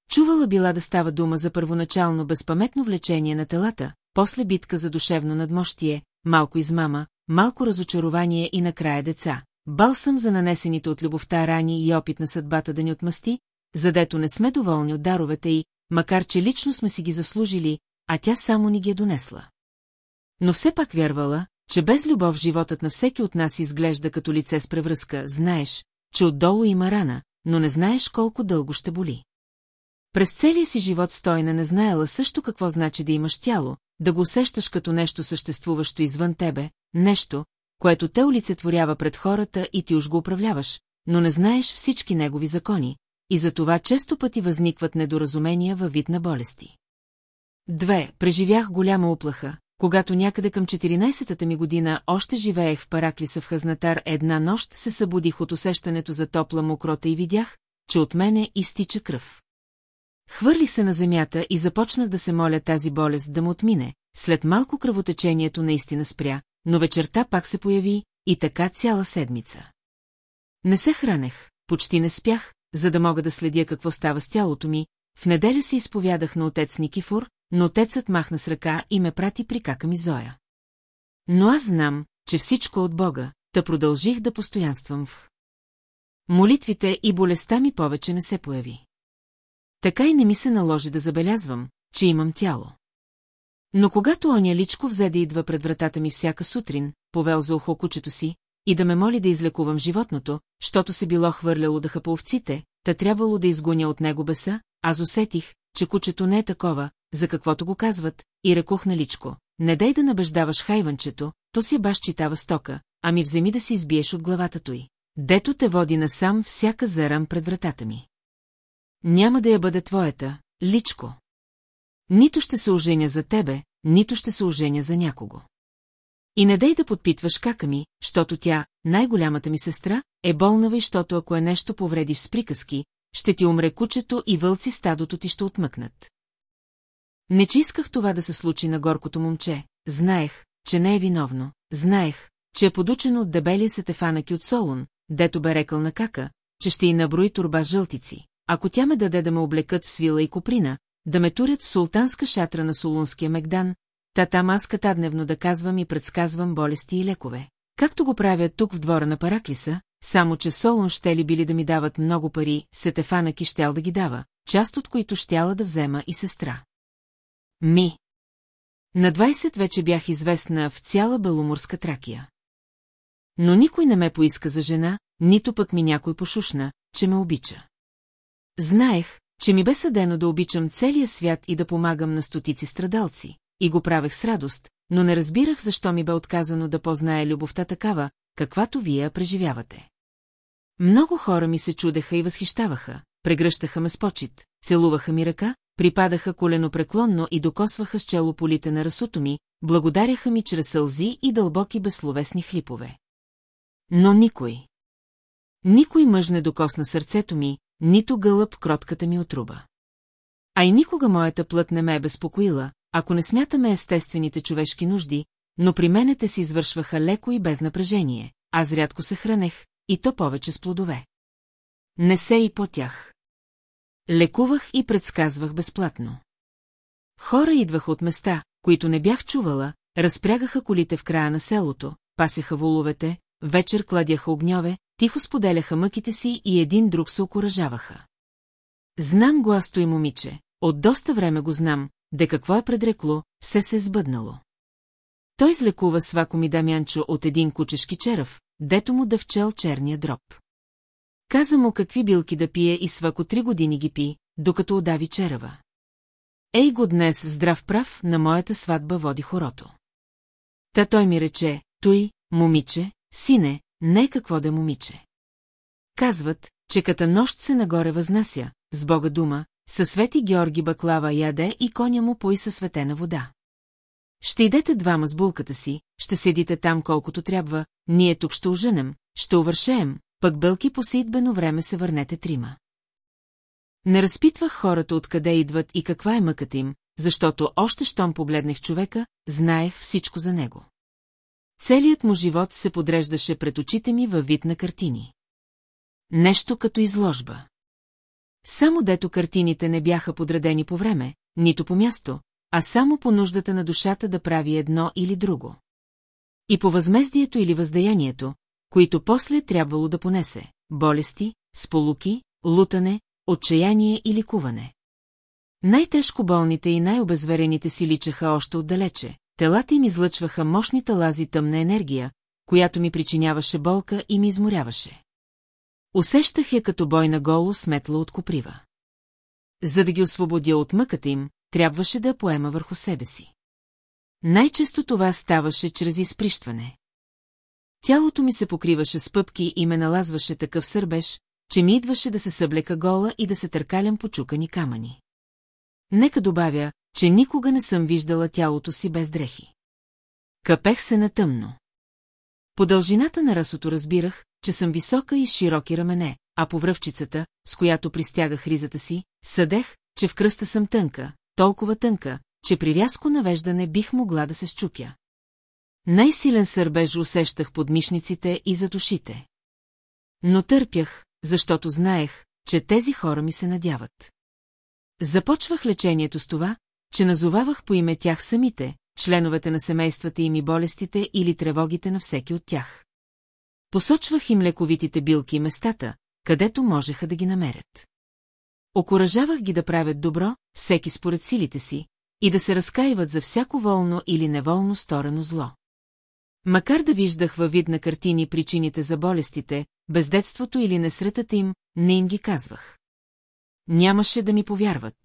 Speaker 1: Чувала била да става дума за първоначално безпаметно влечение на телата, после битка за душевно надмощие, малко измама, малко разочарование и накрая деца, Балсам за нанесените от любовта рани и опит на съдбата да ни отмъсти, задето не сме доволни от даровете й, макар че лично сме си ги заслужили, а тя само ни ги е донесла. Но все пак вярвала, че без любов животът на всеки от нас изглежда като лице с превръзка, знаеш, че отдолу има рана, но не знаеш колко дълго ще боли. През целия си живот стойна не знаела също какво значи да имаш тяло, да го усещаш като нещо съществуващо извън тебе, нещо, което те олицетворява пред хората и ти уж го управляваш, но не знаеш всички негови закони, и за това често пъти възникват недоразумения във вид на болести. Две, преживях голяма оплаха, когато някъде към 14-та ми година още живеех в Параклиса в Хазнатар, една нощ се събудих от усещането за топла мокрота и видях, че от мене изтича кръв. Хвърлих се на земята и започнах да се моля тази болест да му отмине. След малко кръвотечението наистина спря, но вечерта пак се появи и така цяла седмица. Не се хранех, почти не спях, за да мога да следя какво става с тялото ми, в неделя се изповядах на отец Никифор, но отецът махна с ръка и ме прати при кака ми Зоя. Но аз знам, че всичко от Бога, та продължих да постоянствам в... Молитвите и болестта ми повече не се появи. Така и не ми се наложи да забелязвам, че имам тяло. Но когато оня личко взе да идва пред вратата ми всяка сутрин, повел за ухо кучето си и да ме моли да излекувам животното, щото се било хвърляло да по овците, та трябвало да изгоня от него беса, аз усетих, че кучето не е такова, за каквото го казват, и рекох на личко. Не дай да набеждаваш хайванчето, то си е баш читава стока, а ми вземи да си избиеш от главата той. Дето те води насам всяка зарам пред вратата ми. Няма да я бъде твоята, личко. Нито ще се оженя за тебе, нито ще се оженя за някого. И не дай да подпитваш кака ми, щото тя, най-голямата ми сестра, е болнава и щото ако е нещо повредиш с приказки, ще ти умре кучето и вълци стадото ти ще отмъкнат. Не че исках това да се случи на горкото момче, знаех, че не е виновно, знаех, че е подучено от дебелия сетефанаки от Солун, дето бе рекал на кака, че ще й наброи турба жълтици. Ако тя ме даде да ме облекат в свила и куприна, да ме турят в султанска шатра на Солунския Мегдан, та там аз катадневно да казвам и предсказвам болести и лекове. Както го правя тук в двора на Параклиса, само че Солун ще ли били да ми дават много пари, Сетефана ки щел да ги дава, част от които щяла да взема и сестра. Ми. На 20 вече бях известна в цяла Беломорска Тракия. Но никой не ме поиска за жена, нито пък ми някой пошушна, че ме обича. Знаех, че ми бе съдено да обичам целия свят и да помагам на стотици страдалци, и го правех с радост, но не разбирах защо ми бе отказано да познае любовта такава, каквато вие я преживявате. Много хора ми се чудеха и възхищаваха, прегръщаха ме с почет, целуваха ми ръка, припадаха коленопреклонно и докосваха с чело полите на расото ми, благодаряха ми чрез сълзи и дълбоки безсловесни хлипове. Но никой. Никой мъж не докосна сърцето ми, нито гълъб кротката ми отруба. А и никога моята плът не ме е безпокоила, ако не смятаме естествените човешки нужди, но при мене те се извършваха леко и без напрежение, аз рядко се хранех, и то повече с плодове. Не се и по тях. Лекувах и предсказвах безплатно. Хора идваха от места, които не бях чувала, разпрягаха колите в края на селото, пасяха воловете, вечер кладяха огньове, тихо споделяха мъките си и един друг се окоръжаваха. Знам го аз и момиче, от доста време го знам, де какво е предрекло, все се е сбъднало. Той излекува свако ми Дамянчо от един кучешки черъв, дето му да вчел черния дроб. Каза му какви билки да пие и свако три години ги пи, докато удави черава. Ей го днес здрав прав, на моята сватба води хорото. Та той ми рече, той, момиче, сине, не какво да момиче. Казват, че като нощ се нагоре възнася, с бога дума, със свети Георги Баклава яде и коня му пои със светена вода. Ще идете двама с булката си, ще седите там колкото трябва, ние тук ще оженем, ще увършеем, пък бълки по сидбено време се върнете трима. Не разпитвах хората откъде идват и каква е мъката им, защото още щом погледнах човека, знаех всичко за него. Целият му живот се подреждаше пред очите ми във вид на картини. Нещо като изложба. Само дето картините не бяха подредени по време, нито по място, а само по нуждата на душата да прави едно или друго. И по възмездието или въздаянието, които после трябвало да понесе – болести, сполуки, лутане, отчаяние и ликуване. Най-тежко болните и най-обезверените си личаха още отдалече, Телата им излъчваха мощните лази тъмна енергия, която ми причиняваше болка и ми изморяваше. Усещах я като бой на голо сметла от коприва. За да ги освободя от мъката им, трябваше да я поема върху себе си. Най-често това ставаше чрез изприщване. Тялото ми се покриваше с пъпки и ме налазваше такъв сърбеж, че ми идваше да се съблека гола и да се търкалям по чукани камъни. Нека добавя, че никога не съм виждала тялото си без дрехи. Капех се на тъмно. По дължината на расото разбирах, че съм висока и широки рамене, а по връвчицата, с която пристягах ризата си, съдех, че в кръста съм тънка, толкова тънка, че при рязко навеждане бих могла да се щупя. Най-силен сърбеж усещах под мишниците и за душите. Но търпях, защото знаех, че тези хора ми се надяват. Започвах лечението с това, че назовавах по име тях самите, членовете на семействата им и болестите или тревогите на всеки от тях. Посочвах им лековитите билки и местата, където можеха да ги намерят. Окоръжавах ги да правят добро, всеки според силите си, и да се разкаиват за всяко волно или неволно сторено зло. Макар да виждах във вид на картини причините за болестите, бездетството или несретата им, не им ги казвах. Нямаше да ми повярват.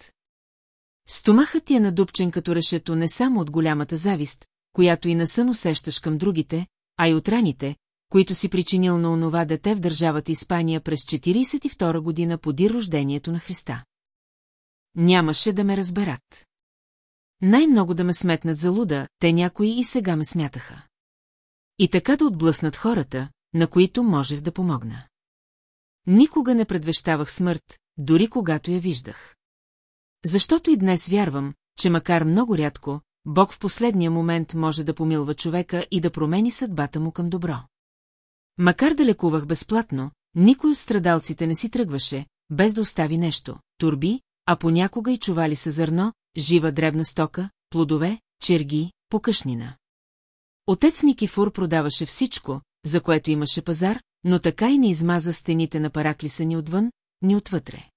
Speaker 1: Стомахът ти е надупчен като решето не само от голямата завист, която и на сън усещаш към другите, а и от раните, които си причинил на онова дете в държавата Испания през 42 година поди рождението на Христа. Нямаше да ме разберат. Най-много да ме сметнат за луда, те някои и сега ме смятаха. И така да отблъснат хората, на които можех да помогна. Никога не предвещавах смърт, дори когато я виждах. Защото и днес вярвам, че макар много рядко, Бог в последния момент може да помилва човека и да промени съдбата му към добро. Макар да лекувах безплатно, никой от страдалците не си тръгваше, без да остави нещо – турби, а понякога и чували се зърно, жива дребна стока, плодове, черги, покъшнина. Отец Никифур продаваше всичко, за което имаше пазар, но така и не измаза стените на параклиса ни отвън, ни отвътре.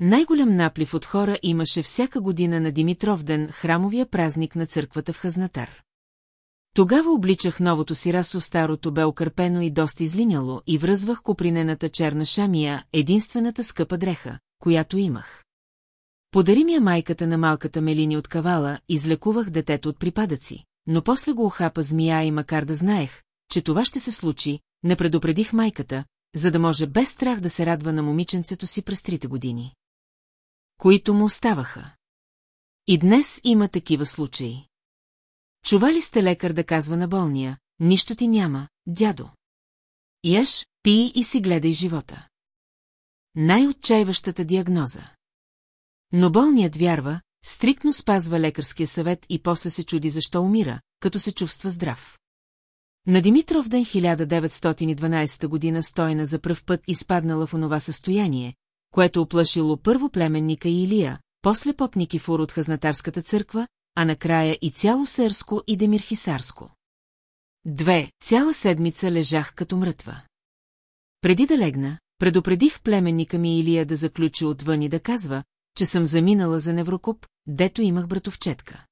Speaker 1: Най-голям наплив от хора имаше всяка година на Димитров ден храмовия празник на църквата в Хазнатар. Тогава обличах новото си расо старото бе окърпено и доста излиняло и връзвах копринената черна шамия, единствената скъпа дреха, която имах. Подари ми я майката на малката Мелини от кавала, излекувах детето от припадъци, но после го охапа змия и макар да знаех, че това ще се случи, не предупредих майката, за да може без страх да се радва на момиченцето си през трите години които му оставаха. И днес има такива случаи. Чували сте лекар да казва на болния, нищо ти няма, дядо. Яш, пи и си гледай живота. Най-отчаиващата диагноза. Но болният вярва, стриктно спазва лекарския съвет и после се чуди защо умира, като се чувства здрав. На Димитров ден 1912 година стойна за пръв път изпаднала в онова състояние, което оплашило първо племенника и Илия, после попники фур от Хазнатарската църква, а накрая и цяло Сърско и Демирхисарско. Две, цяла седмица лежах като мрътва. Преди да легна, предупредих племенника ми Илия да заключи отвън и да казва, че съм заминала за неврокуп, дето имах братовчетка.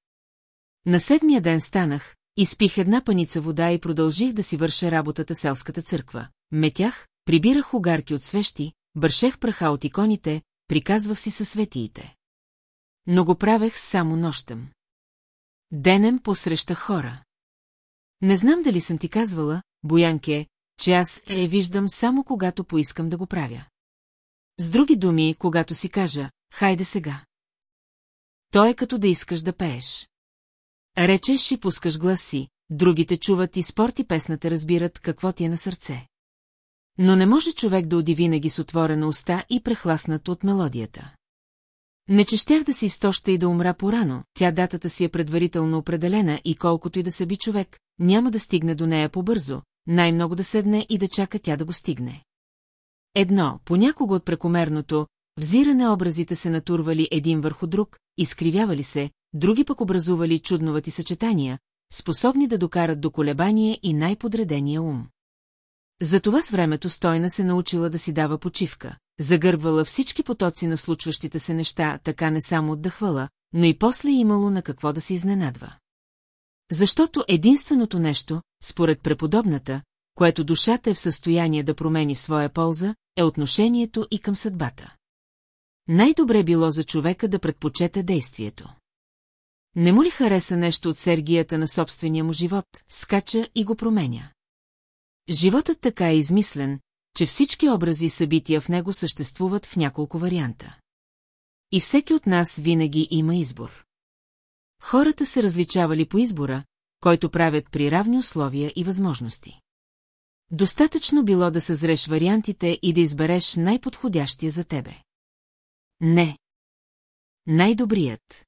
Speaker 1: На седмия ден станах, изпих една паница вода и продължих да си върша работата селската църква. Метях, прибирах угарки от свещи, бършех праха от иконите, приказвах си със светиите. Но го правех само нощем. Денем посреща хора. Не знам дали съм ти казвала, Боянке, че аз е виждам само когато поискам да го правя. С други думи, когато си кажа, хайде сега. Той е като да искаш да пееш. Речеш и пускаш гласи, другите чуват и спорти песната разбират какво ти е на сърце. Но не може човек да оди винаги с отворена уста и прехласнат от мелодията. Не че щях да се изтоща и да умра порано, тя датата си е предварително определена и колкото и да се би човек, няма да стигне до нея побързо, най-много да седне и да чака тя да го стигне. Едно, понякога от прекомерното, взиране образите се натурвали един върху друг, изкривявали се, други пък образували чудновати съчетания, способни да докарат до колебание и най-подредения ум. Затова с времето Стойна се научила да си дава почивка, загърбвала всички потоци на случващите се неща, така не само отдъхвала, но и после имало на какво да се изненадва. Защото единственото нещо, според преподобната, което душата е в състояние да промени в своя полза, е отношението и към съдбата. Най-добре било за човека да предпочете действието. Не му ли хареса нещо от сергията на собствения му живот, скача и го променя? Животът така е измислен, че всички образи и събития в него съществуват в няколко варианта. И всеки от нас винаги има избор. Хората се различавали по избора, който правят при равни условия и възможности. Достатъчно било да съзреш вариантите и да избереш най-подходящия за тебе. Не. Най-добрият.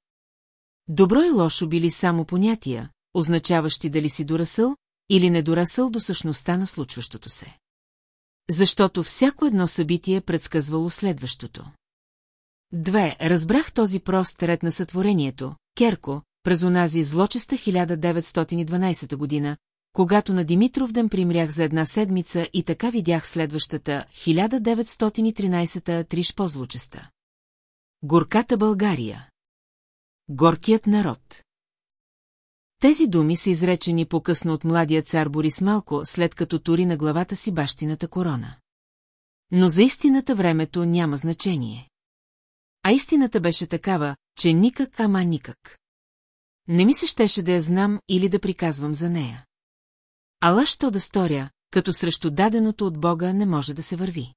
Speaker 1: Добро и лошо били само понятия, означаващи дали си доръсъл или недорасъл до същността на случващото се. Защото всяко едно събитие е предсказвало следващото. Две, разбрах този прост ред на сътворението, Керко, през онази злочеста 1912 година, когато на Димитров ден примрях за една седмица и така видях следващата 1913 триш по-злочеста. Горката България. Горкият народ. Тези думи са изречени по-късно от младия цар Борис малко, след като тури на главата си бащината корона. Но за истината времето няма значение. А истината беше такава, че никак, ама никак. Не ми се щеше да я знам или да приказвам за нея. Ала що да сторя, като срещу даденото от Бога не може да се върви.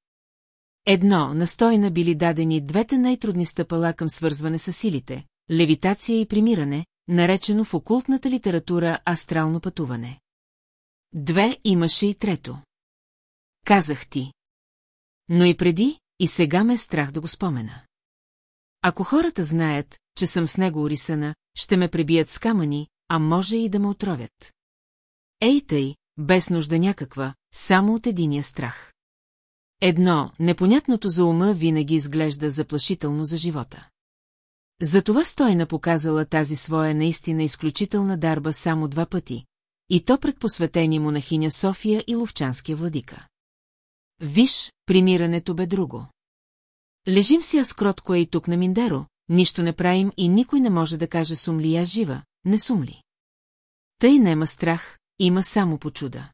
Speaker 1: Едно, настойна били дадени двете най-трудни стъпала към свързване с силите, левитация и примиране, наречено в окултната литература астрално пътуване. Две имаше и трето. Казах ти. Но и преди, и сега ме е страх да го спомена. Ако хората знаят, че съм с него урисана, ще ме пребият с камъни, а може и да ме отровят. Ей тъй, без нужда някаква, само от единия страх. Едно, непонятното за ума винаги изглежда заплашително за живота. Затова Стойна показала тази своя наистина изключителна дарба само два пъти, и то пред посветени монахиня София и Ловчанския владика. Виж, примирането бе друго. Лежим си аз кротко е и тук на Миндаро, нищо не правим и никой не може да каже ли аз жива, не сум ли? Тъй нема страх, има само почуда.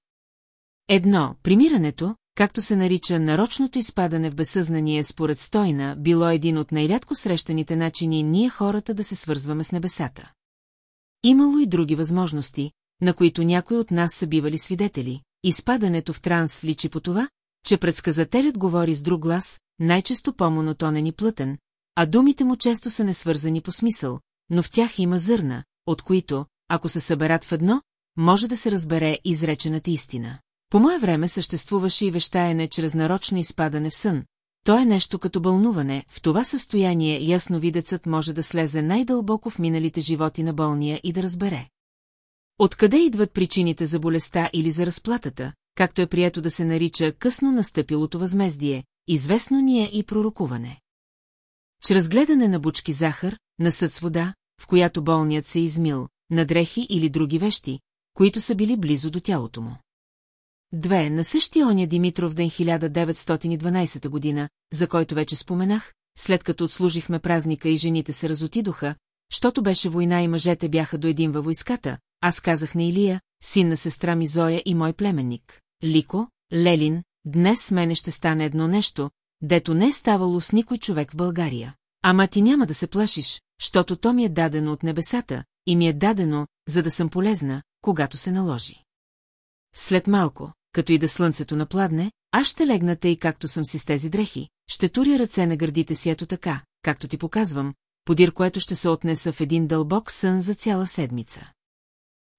Speaker 1: Едно, примирането, както се нарича нарочното изпадане в безсъзнание според Стойна, било един от най-рядко срещаните начини ние хората да се свързваме с небесата. Имало и други възможности, на които някои от нас са бивали свидетели. Изпадането в транс личи по това, че предсказателят говори с друг глас, най-често по-монотонен и плътен, а думите му често са несвързани по смисъл, но в тях има зърна, от които, ако се съберат в едно, може да се разбере изречената истина. По мое време съществуваше и вещаене чрез нарочно изпадане в сън. То е нещо като бълнуване, в това състояние ясновидецът може да слезе най-дълбоко в миналите животи на болния и да разбере. Откъде идват причините за болестта или за разплатата, както е прието да се нарича късно настъпилото възмездие, известно ни е и пророкуване. Чрез гледане на бучки захар, на съд с вода, в която болният се е измил, на дрехи или други вещи, които са били близо до тялото му. Две е на същия оня Димитров ден 1912 година, за който вече споменах, след като отслужихме празника и жените се разотидоха, щото беше война и мъжете бяха до един във войската, аз казах на Илия, син на сестра ми Зоя и мой племенник. Лико, Лелин, днес с мене ще стане едно нещо, дето не е ставало с никой човек в България. Ама ти няма да се плашиш, защото то ми е дадено от небесата и ми е дадено, за да съм полезна, когато се наложи. След малко, като и да слънцето напладне, аз ще легната и както съм си с тези дрехи, ще туря ръце на гърдите си ето така, както ти показвам, подир което ще се отнеса в един дълбок сън за цяла седмица.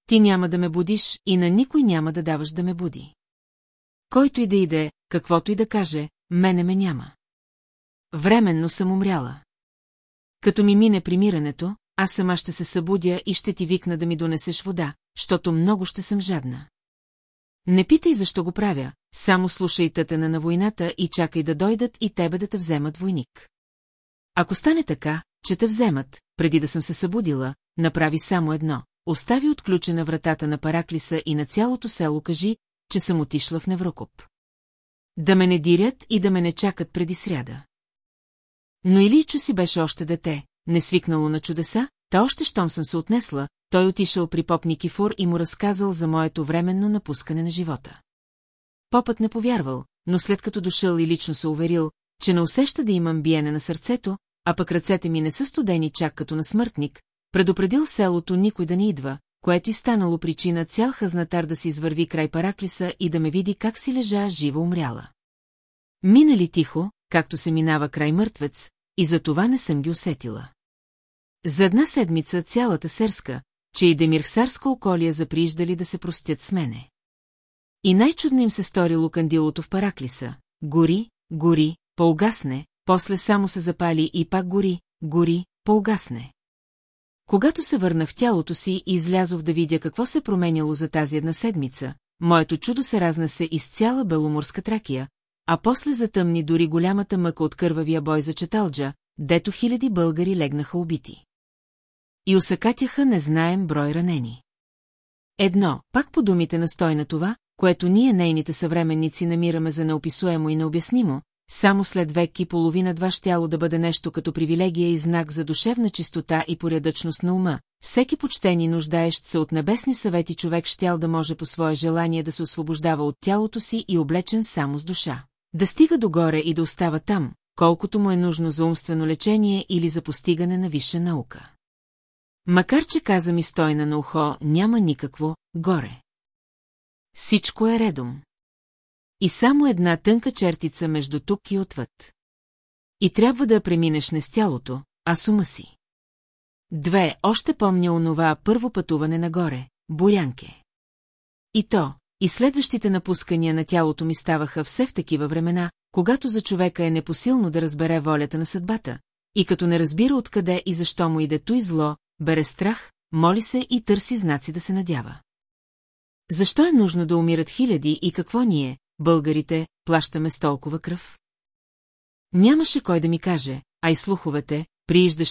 Speaker 1: Ти няма да ме будиш и на никой няма да даваш да ме буди. Който и да иде, каквото и да каже, мене ме няма. Временно съм умряла. Като ми мине примирането, аз сама ще се събудя и ще ти викна да ми донесеш вода, защото много ще съм жадна. Не питай защо го правя, само слушай тътена на войната и чакай да дойдат и тебе да те вземат войник. Ако стане така, че те вземат, преди да съм се събудила, направи само едно. Остави отключена вратата на Параклиса и на цялото село кажи, че съм отишла в Неврокоп. Да ме не дирят и да ме не чакат преди сряда. Но Иличо си беше още дете, не свикнало на чудеса, Та още щом съм се отнесла, той отишъл при поп Никифор и му разказал за моето временно напускане на живота. Попът не повярвал, но след като дошъл и лично се уверил, че не усеща да имам биене на сърцето, а пък ръцете ми не са студени чак като на смъртник, предупредил селото никой да не идва, което и станало причина цял хазнатар да си извърви край параклиса и да ме види как си лежа живо умряла. Минали тихо, както се минава край мъртвец, и за това не съм ги усетила. За една седмица цялата серска, че и демирхсарска околия заприиждали да се простят с мене. И най-чудно им се сторило кандилото в параклиса. Гори, гори, поугасне, после само се запали и пак гори, гори, поугасне. Когато се върна в тялото си и излязох да видя какво се променяло за тази една седмица, моето чудо се разнесе из цяла беломорска тракия, а после затъмни дори голямата мъка от кървавия бой за Четалджа, дето хиляди българи легнаха убити и усъкатяха незнаем брой ранени. Едно, пак по думите на стой на това, което ние нейните съвременници намираме за неописуемо и необяснимо, само след век и половина два щяло да бъде нещо като привилегия и знак за душевна чистота и порядъчност на ума. Всеки почтени нуждаещ се от небесни съвети човек щял да може по свое желание да се освобождава от тялото си и облечен само с душа. Да стига догоре и да остава там, колкото му е нужно за умствено лечение или за постигане на висша наука. Макар че каза ми стойна на ухо, няма никакво горе. Всичко е редом. И само една тънка чертица между тук и отвъд. И трябва да я преминеш не с тялото, а с ума си. Две, още помня онова първо пътуване нагоре, Боянке. И то, и следващите напускания на тялото ми ставаха все в такива времена, когато за човека е непосилно да разбере волята на съдбата, и като не разбира откъде и защо му иде той зло, бере страх, моли се и търси знаци да се надява. Защо е нужно да умират хиляди и какво ние, българите, плащаме с толкова кръв? Нямаше кой да ми каже, а и слуховете,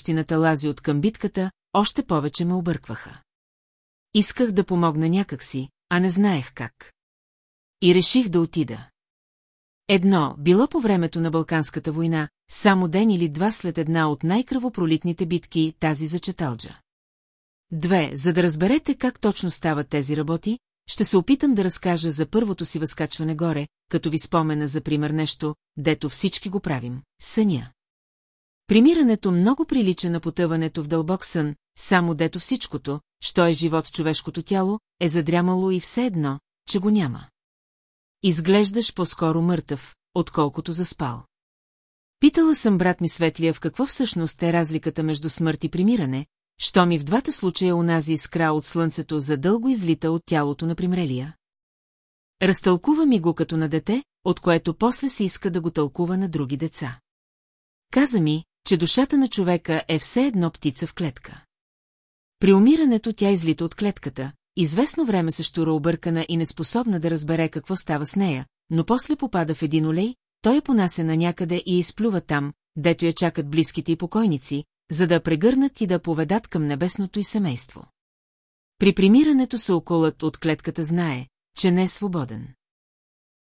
Speaker 1: на талази от към битката, още повече ме объркваха. Исках да помогна някакси, а не знаех как. И реших да отида. Едно, било по времето на Балканската война, само ден или два след една от най-кръвопролитните битки, тази за Четалджа. Две, за да разберете как точно стават тези работи, ще се опитам да разкажа за първото си възкачване горе, като ви спомена за пример нещо, дето всички го правим – съня. Примирането много прилича на потъването в дълбок сън, само дето всичкото, що е живот човешкото тяло, е задрямало и все едно, че го няма. Изглеждаш по-скоро мъртъв, отколкото заспал. Питала съм брат ми Светлия в какво всъщност е разликата между смърт и примиране, що ми в двата случая унази искра от слънцето задълго излита от тялото на примрелия. Разтълкува ми го като на дете, от което после се иска да го тълкува на други деца. Каза ми, че душата на човека е все едно птица в клетка. При умирането тя излита от клетката, известно време се щура объркана и неспособна да разбере какво става с нея, но после попада в един олей, той я понася на някъде и изплюва там, дето я чакат близките и покойници, за да прегърнат и да поведат към небесното и семейство. При примирането се околът от клетката знае, че не е свободен.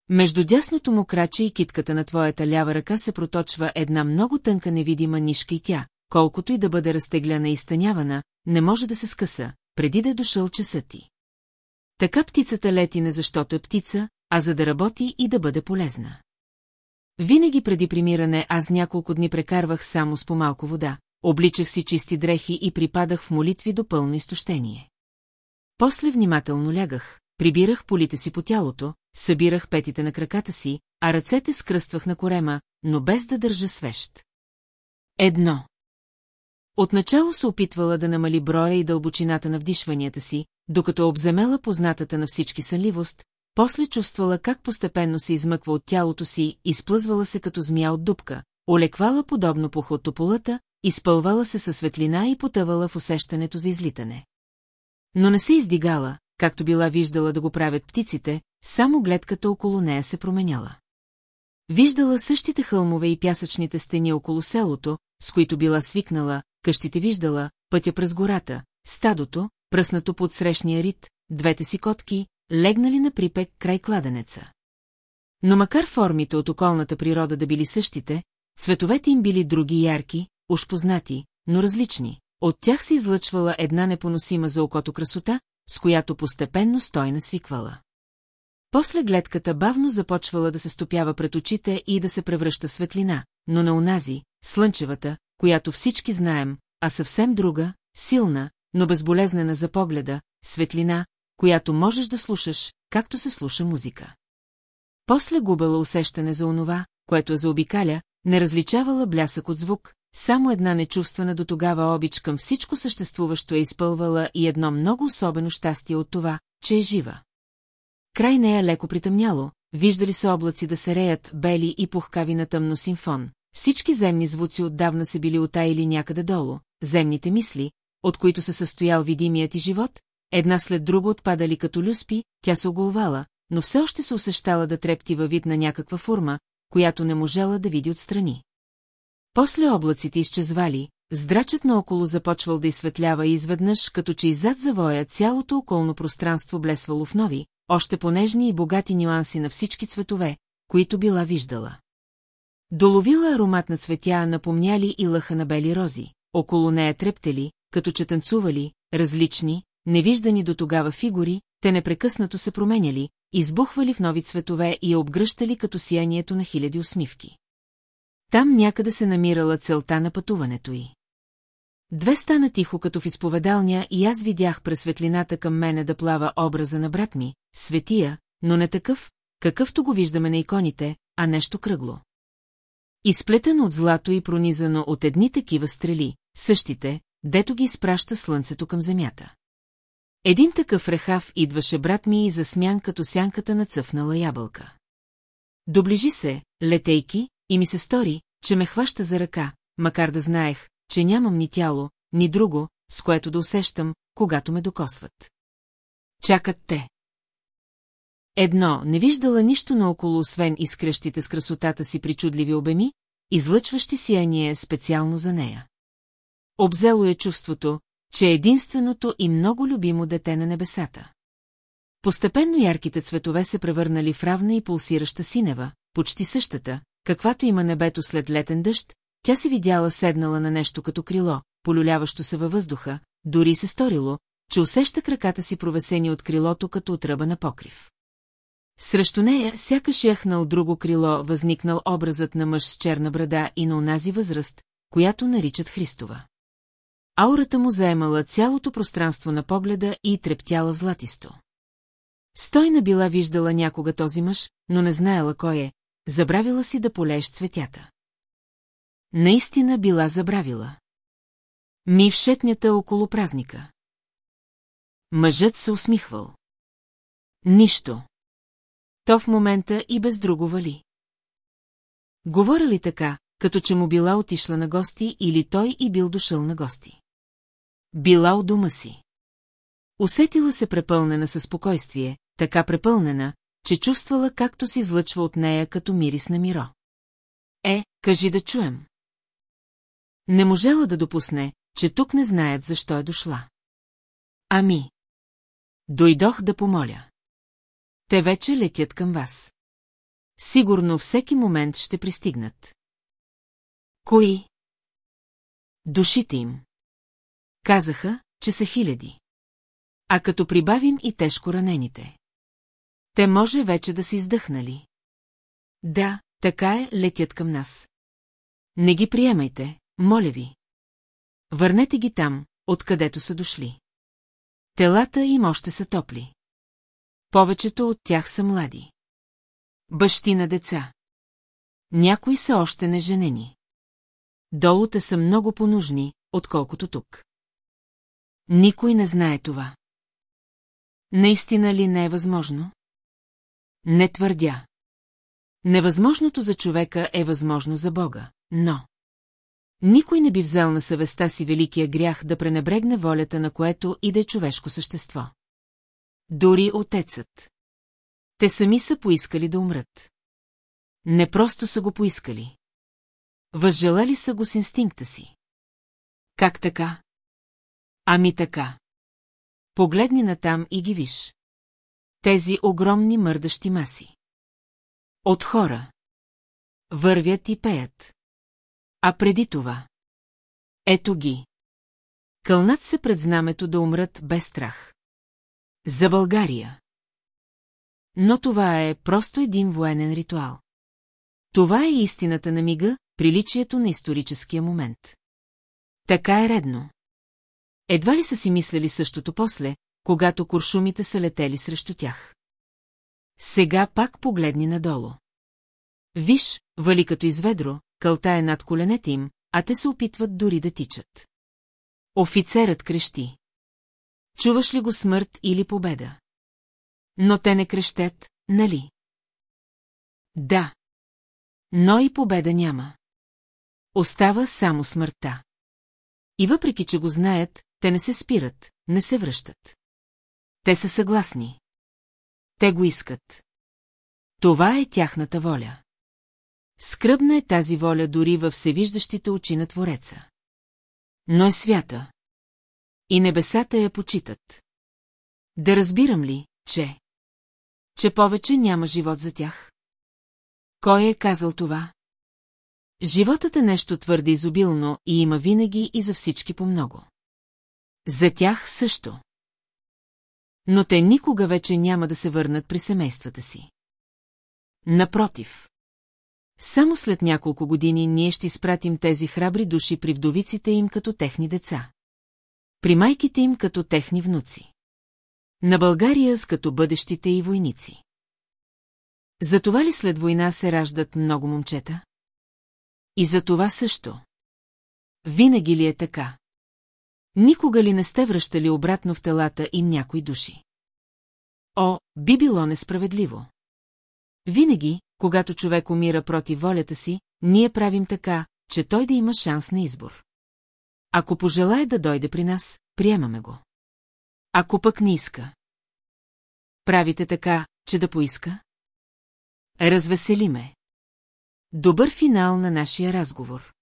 Speaker 1: Между дясното му краче и китката на твоята лява ръка се проточва една много тънка невидима нишка и тя, колкото и да бъде разтегляна и стънявана, не може да се скъса, преди да е дошъл часа ти. Така птицата лети не защото е птица, а за да работи и да бъде полезна. Винаги преди примиране аз няколко дни прекарвах само с по-малко вода, обличах си чисти дрехи и припадах в молитви до пълно изтощение. После внимателно лягах, прибирах полите си по тялото, събирах петите на краката си, а ръцете скръствах на корема, но без да държа свещ. Едно. Отначало се опитвала да намали броя и дълбочината на вдишванията си, докато обземела познатата на всички сънливост, после чувствала как постепенно се измъква от тялото си, и сплъзвала се като змия от дупка, олеквала подобно по хотополата, изпълвала се със светлина и потъвала в усещането за излитане. Но не се издигала, както била виждала да го правят птиците, само гледката около нея се променяла. Виждала същите хълмове и пясъчните стени около селото, с които била свикнала, къщите виждала, пътя през гората, стадото, пръснато под срещния рит, двете си котки, легнали на припек край кладенеца. Но макар формите от околната природа да били същите, цветовете им били други ярки, уж познати, но различни. От тях се излъчвала една непоносима за окото красота, с която постепенно стойна свиквала. После гледката бавно започвала да се стопява пред очите и да се превръща светлина, но на унази, слънчевата, която всички знаем, а съвсем друга, силна, но безболезнена за погледа, светлина, която можеш да слушаш, както се слуша музика. После губела усещане за онова, което е заобикаля, не различавала блясък от звук, само една нечувствена до тогава обич към всичко съществуващо е изпълвала и едно много особено щастие от това, че е жива. Край нея леко притъмняло, виждали се облаци да се реят бели и пухкави на тъмно симфон. Всички земни звуци отдавна са били отаяли някъде долу, земните мисли, от които се състоял видимият и живот, Една след друга отпадали като люспи, тя се оголвала, но все още се усещала да трепти във вид на някаква форма, която не можела да види отстрани. После облаците изчезвали, здрачът наоколо започвал да изсветлява и изведнъж, като че иззад завоя цялото околно пространство блесвало в нови, още понежни и богати нюанси на всички цветове, които била виждала. Доловила аромат на цветя, напомняли и лъха на бели рози, около нея трептели, като че танцували, различни, невиждани до тогава фигури, те непрекъснато се променяли, избухвали в нови цветове и я обгръщали като сиянието на хиляди усмивки. Там някъде се намирала целта на пътуването й. Две стана тихо като в изповедалня и аз видях през светлината към мене да плава образа на брат ми, светия, но не такъв, какъвто го виждаме на иконите, а нещо кръгло. Изплетено от злато и пронизано от едни такива стрели, същите, дето ги изпраща слънцето към земята. Един такъв рехав идваше брат ми и засмян като сянката на цъфнала ябълка. Доближи се, летейки, и ми се стори, че ме хваща за ръка, макар да знаех, че нямам ни тяло, ни друго, с което да усещам, когато ме докосват. Чакат те. Едно, не виждала нищо наоколо, освен изкръщите с красотата си причудливи обеми, излъчващи сияние специално за нея. Обзело е чувството, че е единственото и много любимо дете на небесата. Постепенно ярките цветове се превърнали в равна и пулсираща синева, почти същата, каквато има небето след летен дъжд, тя се видяла седнала на нещо като крило, полюляващо се във въздуха, дори се сторило, че усеща краката си провесени от крилото като отръба на покрив. Срещу нея сякаш яхнал е друго крило, възникнал образът на мъж с черна брада и на онази възраст, която наричат Христова. Аурата му заемала цялото пространство на погледа и трептяла в златисто. Стойна била виждала някога този мъж, но не знаела кой е, забравила си да полееш цветята. Наистина била забравила. Ми в шетнята около празника. Мъжът се усмихвал. Нищо. То в момента и без друго вали. Говоря ли така, като че му била отишла на гости или той и бил дошъл на гости? Била у дома си. Усетила се препълнена със спокойствие, така препълнена, че чувствала както си излъчва от нея като мирис на миро. Е, кажи да чуем. Не можела да допусне, че тук не знаят защо е дошла. Ами. Дойдох да помоля. Те вече летят към вас. Сигурно всеки момент ще пристигнат. Кои? Душите им. Казаха, че са хиляди. А като прибавим и тежко ранените. Те може вече да са издъхнали. Да, така е, летят към нас. Не ги приемайте, моля ви. Върнете ги там, откъдето са дошли. Телата им още са топли. Повечето от тях са млади. Бащи на деца. Някои са още неженени. Долу те са много понужни, отколкото тук. Никой не знае това. Наистина ли не е възможно? Не твърдя. Невъзможното за човека е възможно за Бога, но... Никой не би взел на съвестта си великия грях да пренебрегне волята на което и да е човешко същество. Дори отецът. Те сами са поискали да умрат. Не просто са го поискали. Възжелали са го с инстинкта си. Как така? Ами така. Погледни натам и ги виж. Тези огромни мърдащи маси. От хора. Вървят и пеят. А преди това. Ето ги. Кълнат се пред знамето да умрат без страх. За България. Но това е просто един военен ритуал. Това е истината на мига, приличието на историческия момент. Така е редно. Едва ли са си мислили същото после, когато куршумите са летели срещу тях. Сега пак погледни надолу. Виж, вали като изведро, кълта е над коленете им, а те се опитват дори да тичат. Офицерът крещи. Чуваш ли го смърт или победа? Но те не крещят, нали? Да. Но и победа няма. Остава само смъртта. И въпреки, че го знаят, те не се спират, не се връщат. Те са съгласни. Те го искат. Това е тяхната воля. Скръбна е тази воля дори във всевиждащите очи на Твореца. Но е свята. И небесата я почитат. Да разбирам ли, че... Че повече няма живот за тях? Кой е казал това? Животът е нещо твърде изобилно и има винаги и за всички по-много. За тях също. Но те никога вече няма да се върнат при семействата си. Напротив. Само след няколко години ние ще изпратим тези храбри души при вдовиците им като техни деца. При майките им като техни внуци. На България с като бъдещите и войници. За това ли след война се раждат много момчета? И за това също. Винаги ли е така? Никога ли не сте връщали обратно в телата им някои души? О, би било несправедливо. Винаги, когато човек умира против волята си, ние правим така, че той да има шанс на избор. Ако пожелая да дойде при нас, приемаме го. Ако пък не иска. Правите така, че да поиска? Развесели ме. Добър финал на нашия разговор.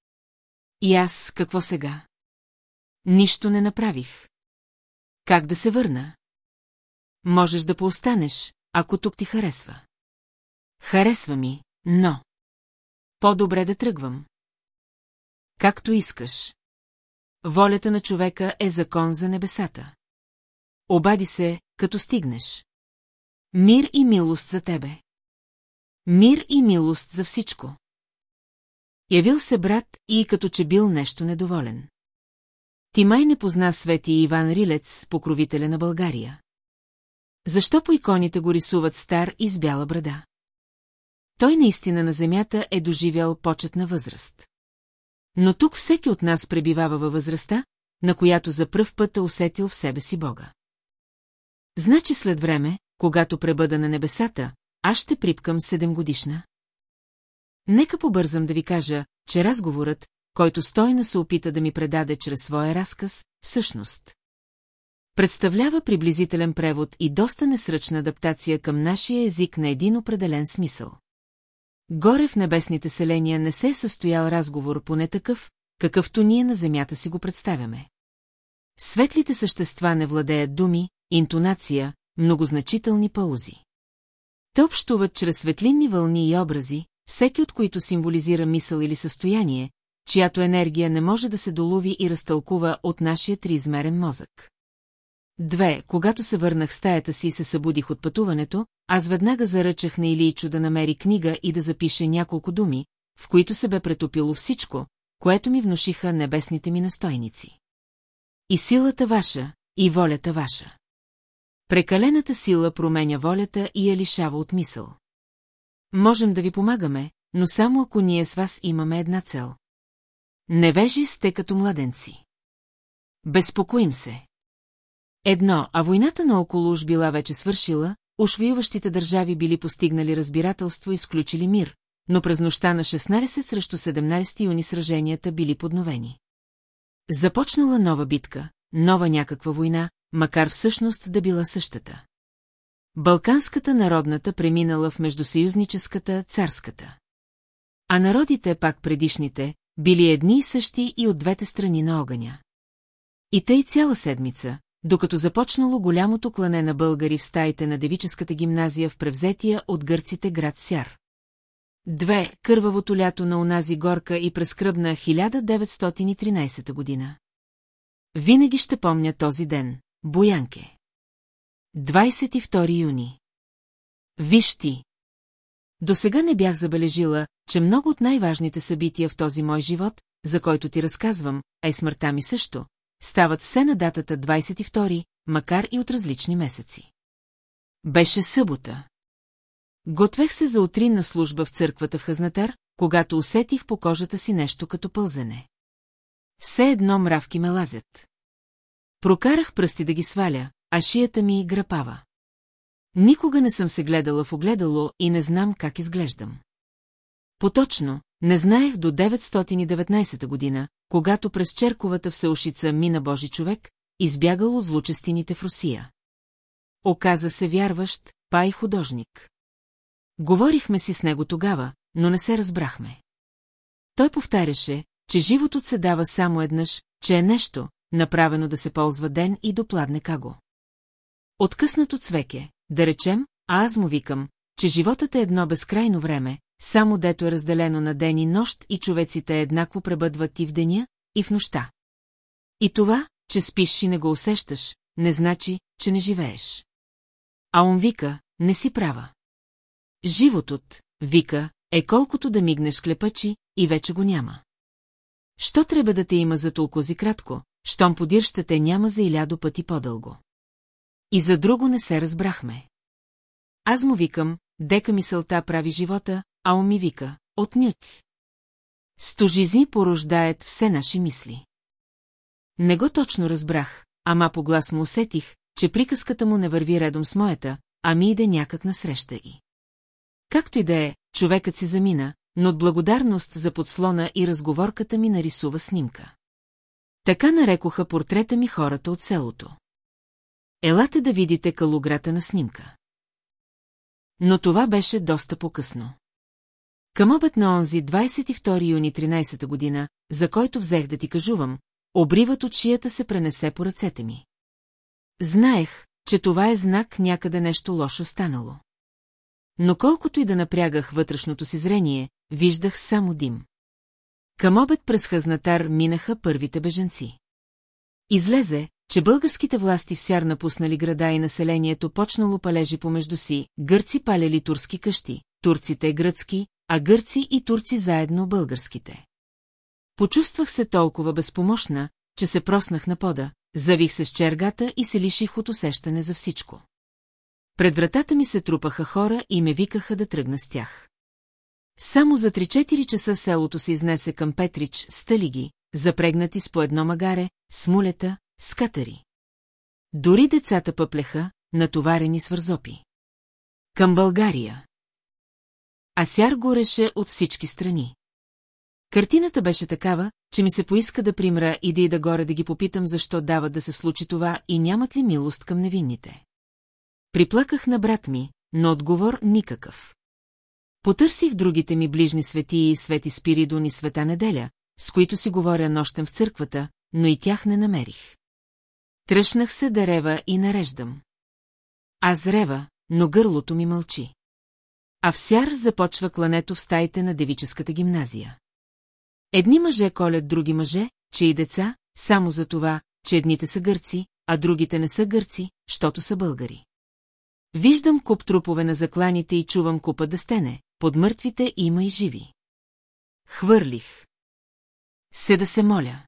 Speaker 1: И аз какво сега? Нищо не направих. Как да се върна? Можеш да поостанеш, ако тук ти харесва. Харесва ми, но... По-добре да тръгвам. Както искаш. Волята на човека е закон за небесата. Обади се, като стигнеш. Мир и милост за тебе. Мир и милост за всичко. Явил се брат и като че бил нещо недоволен. Ти май не позна Свети Иван Рилец, покровителя на България. Защо по иконите го рисуват стар и с бяла брада? Той наистина на земята е доживял почетна възраст. Но тук всеки от нас пребивава във възрастта, на която за пръв път е усетил в себе си Бога. Значи след време, когато пребъда на небесата, аз ще припкам седемгодишна. Нека побързам да ви кажа, че разговорът, който стойна се опита да ми предаде чрез своя разказ, всъщност. Представлява приблизителен превод и доста несръчна адаптация към нашия език на един определен смисъл. Горе в небесните селения не се е състоял разговор поне такъв, какъвто ние на земята си го представяме. Светлите същества не владеят думи, интонация, многозначителни паузи. Те общуват чрез светлинни вълни и образи, всеки от които символизира мисъл или състояние, чиято енергия не може да се долови и разтълкува от нашия триизмерен мозък. Две, когато се върнах в стаята си и се събудих от пътуването, аз веднага заръчах на Илийчо да намери книга и да запише няколко думи, в които се бе претопило всичко, което ми внушиха небесните ми настойници. И силата ваша, и волята ваша. Прекалената сила променя волята и я лишава от мисъл. Можем да ви помагаме, но само ако ние с вас имаме една цел. Невежи сте като младенци. Безпокоим се. Едно, а войната наоколо уж била вече свършила, уж воюващите държави били постигнали разбирателство и сключили мир, но през нощта на 16 срещу 17 юни сраженията били подновени. Започнала нова битка, нова някаква война, макар всъщност да била същата. Балканската народната преминала в междусъюзническата, царската. А народите пак предишните, били едни и същи и от двете страни на огъня. И тъй цяла седмица, докато започнало голямото клане на българи в стаите на девическата гимназия в превзетия от гърците град Сяр. Две, кървавото лято на унази горка и прескръбна 1913 година. Винаги ще помня този ден, Боянке. 22 юни. Виж ти, до сега не бях забележила, че много от най-важните събития в този мой живот, за който ти разказвам, а и смъртта ми също, стават все на датата 22, макар и от различни месеци. Беше събота. Готвех се за утринна служба в църквата в Хазнатар, когато усетих по кожата си нещо като пълзене. Все едно мравки ме лазят. Прокарах пръсти да ги сваля, а шията ми грапава. Никога не съм се гледала в огледало и не знам как изглеждам. Поточно, не знаех до 919 година, когато през черковата всеушица мина Божи човек, избягал от злочестините в Русия. Оказа се вярващ, па и художник. Говорихме си с него тогава, но не се разбрахме. Той повтаряше, че животът се дава само еднъж, че е нещо, направено да се ползва ден и допладне каго. Откъснато цвеке, да речем, а аз му викам, че животът е едно безкрайно време, само дето е разделено на ден и нощ и човеците еднакво пребъдват и в деня, и в нощта. И това, че спиш и не го усещаш, не значи, че не живееш. А он вика, не си права. Животът, вика, е колкото да мигнеш клепачи и вече го няма. Що трябва да те има за толкова кратко, щом подир те няма за лядо пъти по-дълго. И за друго не се разбрахме. Аз му викам, дека мисълта прави живота, а он ми вика, отнють. Стожизи порождаят все наши мисли. Не го точно разбрах, ама по глас му усетих, че приказката му не върви редом с моята, а ми иде някак насреща и. Както и да е, човекът си замина, но от благодарност за подслона и разговорката ми нарисува снимка. Така нарекоха портрета ми хората от селото. Елате да видите калуграта на снимка. Но това беше доста по-късно. Към обед на онзи 22 юни 13 година, за който взех да ти кажувам, обривът от шията се пренесе по ръцете ми. Знаех, че това е знак някъде нещо лошо станало. Но колкото и да напрягах вътрешното си зрение, виждах само дим. Към обед през Хазнатар минаха първите беженци. Излезе, че българските власти в сяр напуснали града и населението почнало палежи помежду си, гърци палели турски къщи, турците гръцки, а гърци и турци заедно българските. Почувствах се толкова безпомощна, че се проснах на пода, завих се с чергата и се лиших от усещане за всичко. Пред вратата ми се трупаха хора и ме викаха да тръгна с тях. Само за 3-4 часа селото се изнесе към Петрич, стали ги, запрегнати с по едно магаре, смулета, скатари. Дори децата пъплеха, натоварени с вързопи. Към България. Асяр гореше от всички страни. Картината беше такава, че ми се поиска да примра и да ида горе да ги попитам защо дават да се случи това и нямат ли милост към невинните. Приплаках на брат ми, но отговор никакъв. Потърсих другите ми ближни светии, свети Спиридон и света неделя, с които си говоря нощем в църквата, но и тях не намерих. Тръщнах се да рева и нареждам. Аз рева, но гърлото ми мълчи. А в сяр започва клането в стаите на девическата гимназия. Едни мъже колят други мъже, че и деца, само за това, че едните са гърци, а другите не са гърци, щото са българи. Виждам куп трупове на закланите и чувам купа да стене, под мъртвите има и живи. Хвърлих. Се да се моля.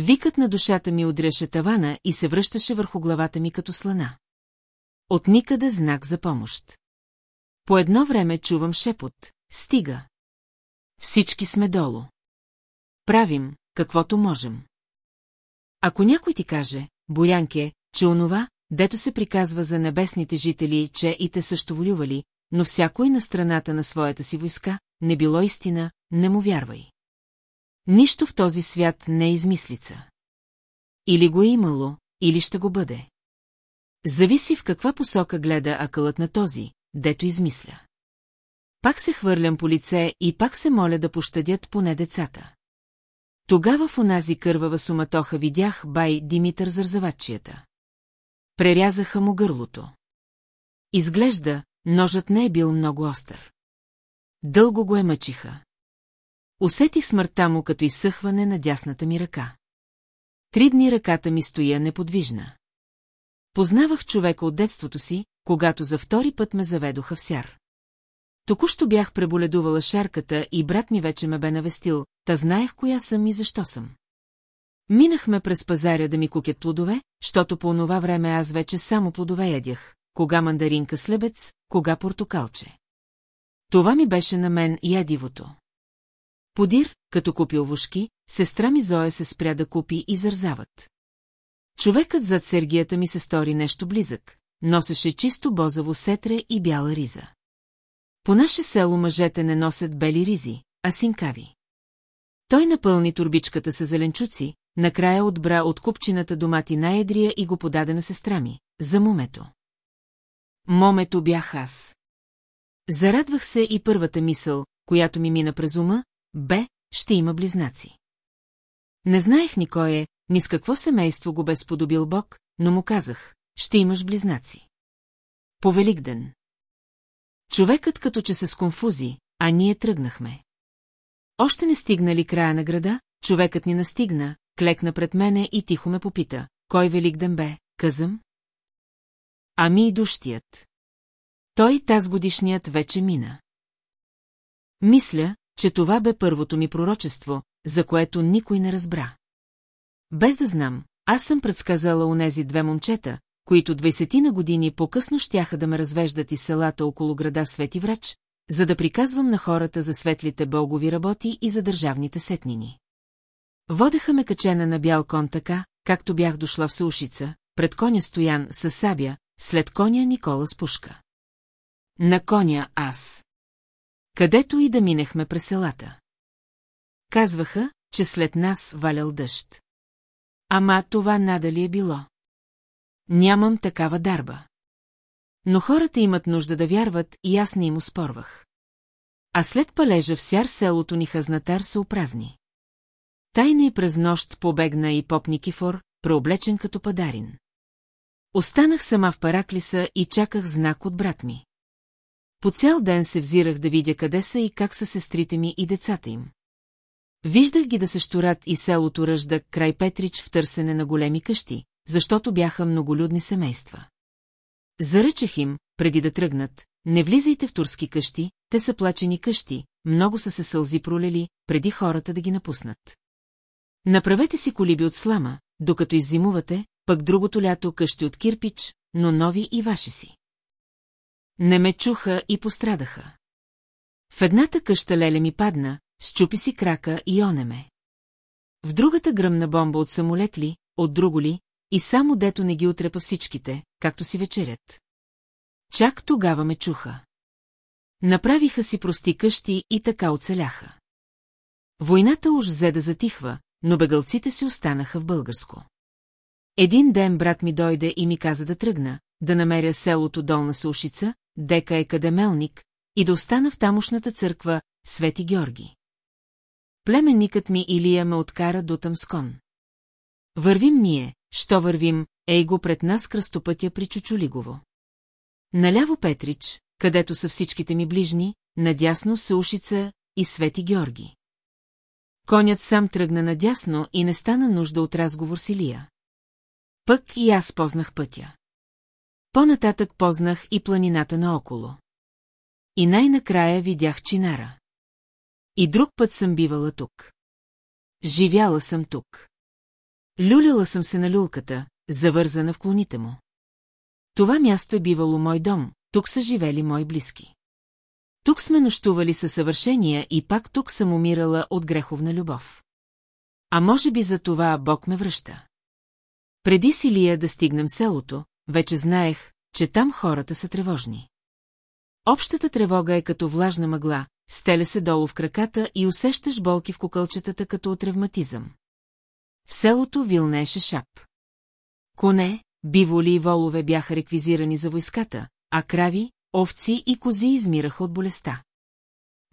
Speaker 1: Викът на душата ми удряше тавана и се връщаше върху главата ми като слана. От никъде знак за помощ. По едно време чувам шепот. Стига. Всички сме долу. Правим, каквото можем. Ако някой ти каже, Борянке, че онова, дето се приказва за небесните жители, че и те също волювали, но всяко и на страната на своята си войска, не било истина, не му вярвай. Нищо в този свят не е измислица. Или го е имало, или ще го бъде. Зависи в каква посока гледа акълът на този, дето измисля. Пак се хвърлям по лице и пак се моля да пощадят поне децата. Тогава в онази кървава суматоха видях бай Димитър Зарзавачията. Прерязаха му гърлото. Изглежда, ножът не е бил много остър. Дълго го е мъчиха. Усетих смъртта му като изсъхване на дясната ми ръка. Три дни ръката ми стоя неподвижна. Познавах човека от детството си, когато за втори път ме заведоха в сяр. Току-що бях преболедувала шарката и брат ми вече ме бе навестил, та знаех коя съм и защо съм. Минахме през пазаря да ми кукят плодове, защото по онова време аз вече само плодове ядях, кога мандаринка слебец, кога портокалче. Това ми беше на мен ядивото. Подир, като купи овошки, сестра ми Зоя се спря да купи и зързават. Човекът зад сергията ми се стори нещо близък. Носеше чисто бозаво сетре и бяла риза. По наше село мъжете не носят бели ризи, а синкави. Той напълни турбичката с зеленчуци, накрая отбра от купчината домати на Едрия и го подаде на сестра ми, за момето. Момето бях аз. Зарадвах се и първата мисъл, която ми мина през ума, Б. Ще има близнаци. Не знаех ни кой е, ни с какво семейство го бе сподобил Бог, но му казах, ще имаш близнаци. По Великден. Човекът като че се сконфузи, а ние тръгнахме. Още не стигнали края на града, човекът ни настигна, клекна пред мене и тихо ме попита, кой Великден бе, казам? Ами и дущият. Той таз годишният вече мина. Мисля, че това бе първото ми пророчество, за което никой не разбра. Без да знам, аз съм предсказала онези две момчета, които 20 на години по-късно щяха да ме развеждат из селата около града Свети Врач, за да приказвам на хората за светлите бългови работи и за държавните сетнини. Водеха ме качена на бял кон така, както бях дошла в Саушица, пред коня Стоян с сабя, след коня Никола с пушка. На коня аз където и да минехме през селата. Казваха, че след нас валял дъжд. Ама това надали е било. Нямам такава дарба. Но хората имат нужда да вярват и аз не им успорвах. А след палежа в сяр селото ни хазнатар се опразни. Тайна и през нощ побегна и поп Никифор, преоблечен като падарин. Останах сама в параклиса и чаках знак от брат ми. По цял ден се взирах да видя къде са и как са сестрите ми и децата им. Виждах ги да се щурат и селото ръжда край Петрич в търсене на големи къщи, защото бяха многолюдни семейства. Заръчах им, преди да тръгнат, не влизайте в турски къщи, те са плачени къщи, много са се сълзи пролели, преди хората да ги напуснат. Направете си колиби от слама, докато иззимувате, пък другото лято къщи от кирпич, но нови и ваши си. Не ме чуха и пострадаха. В едната къща леле ми падна, счупи си крака и онеме. В другата гръмна бомба от самолет ли, от друго ли, и само дето не ги отрепа всичките, както си вечерят. Чак тогава ме чуха. Направиха си прости къщи и така оцеляха. Войната уж взе да затихва, но бегалците си останаха в българско. Един ден брат ми дойде и ми каза да тръгна, да намеря селото Долна Сушица, дека е кадемелник, и да остана в тамошната църква Свети Георги. Племенникът ми Илия ме откара до Тамскон. Вървим ние, що вървим, ей го пред нас кръстопътя при Чучулигово. Наляво Петрич, където са всичките ми ближни, надясно Сушица и Свети Георги. Конят сам тръгна надясно и не стана нужда от разговор с Илия. Пък и аз познах пътя. По-нататък познах и планината наоколо. И най-накрая видях чинара. И друг път съм бивала тук. Живяла съм тук. Люляла съм се на люлката, завързана в клоните му. Това място е бивало мой дом, тук са живели мои близки. Тук сме нощували със съвършения и пак тук съм умирала от греховна любов. А може би за това Бог ме връща. Преди си лия да стигнем селото, вече знаех, че там хората са тревожни. Общата тревога е като влажна мъгла, стеля се долу в краката и усещаш болки в кукълчетата като от ревматизъм. В селото вилнееше шап. Коне, биволи и волове бяха реквизирани за войската, а крави, овци и кози измираха от болестта.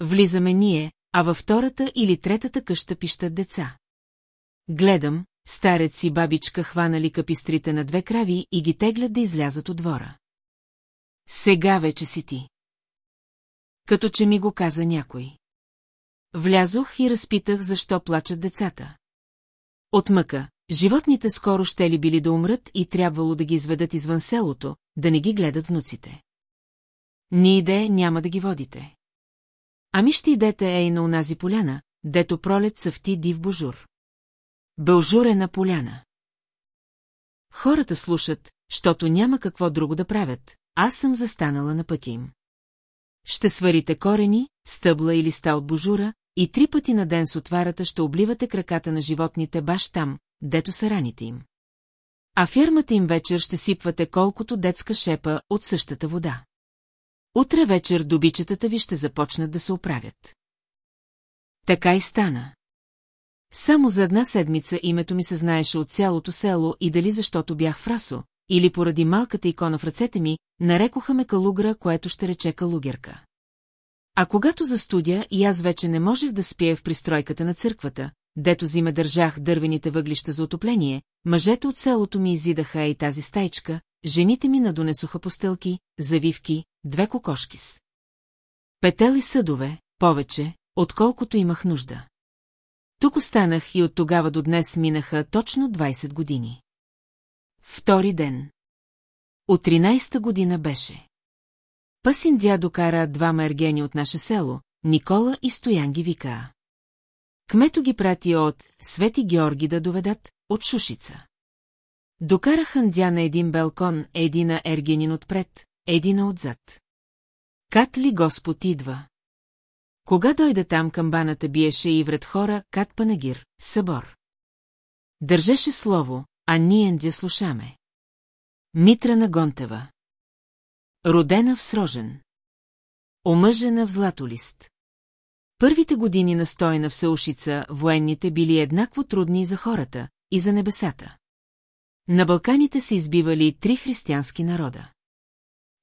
Speaker 1: Влизаме ние, а във втората или третата къща пищат деца. Гледам, старец и бабичка хванали капистрите на две крави и ги теглят да излязат от двора. Сега вече си ти. Като че ми го каза някой. Влязох и разпитах защо плачат децата. От мъка, животните скоро ще ли били да умрат и трябвало да ги изведат извън селото, да не ги гледат внуците. Ни иде няма да ги водите. Ами ще идете ей на унази поляна, дето пролет цъфти див божур. Бължурена поляна. Хората слушат, защото няма какво друго да правят. Аз съм застанала на пътя им. Ще сварите корени, стъбла и листа от божура и три пъти на ден с отварата ще обливате краката на животните баш там, дето са раните им. А фермата им вечер ще сипвате колкото детска шепа от същата вода. Утре вечер добичетата ви ще започнат да се оправят. Така и стана. Само за една седмица името ми се знаеше от цялото село и дали защото бях фрасо, или поради малката икона в ръцете ми, нарекоха ме калугра, което ще рече калугерка. А когато застудя и аз вече не можех да спя в пристройката на църквата, дето зиме държах дървените въглища за отопление, мъжете от селото ми изидаха и тази стайчка, жените ми надонесоха постелки, завивки, две кокошки с. Петели съдове, повече, отколкото имах нужда. Тук останах и от тогава до днес минаха точно 20 години. Втори ден. От 13-та година беше. Пасин дядо кара двама ергени от наше село, Никола и Стоян ги вика. Кмето ги прати от Свети Георги да доведат от Шушица. Докарахан дя на един балкон, едина ергенин отпред, едина отзад. Кат ли Господ идва? Кога дойде там, камбаната биеше и вред хора, кат панагир, събор. Държеше слово, а ние не слушаме. Митра на Гонтева. Родена в Срожен. Омъжена в Златолист. Първите години на стойна в Саушица военните били еднакво трудни и за хората, и за небесата. На Балканите се избивали три християнски народа.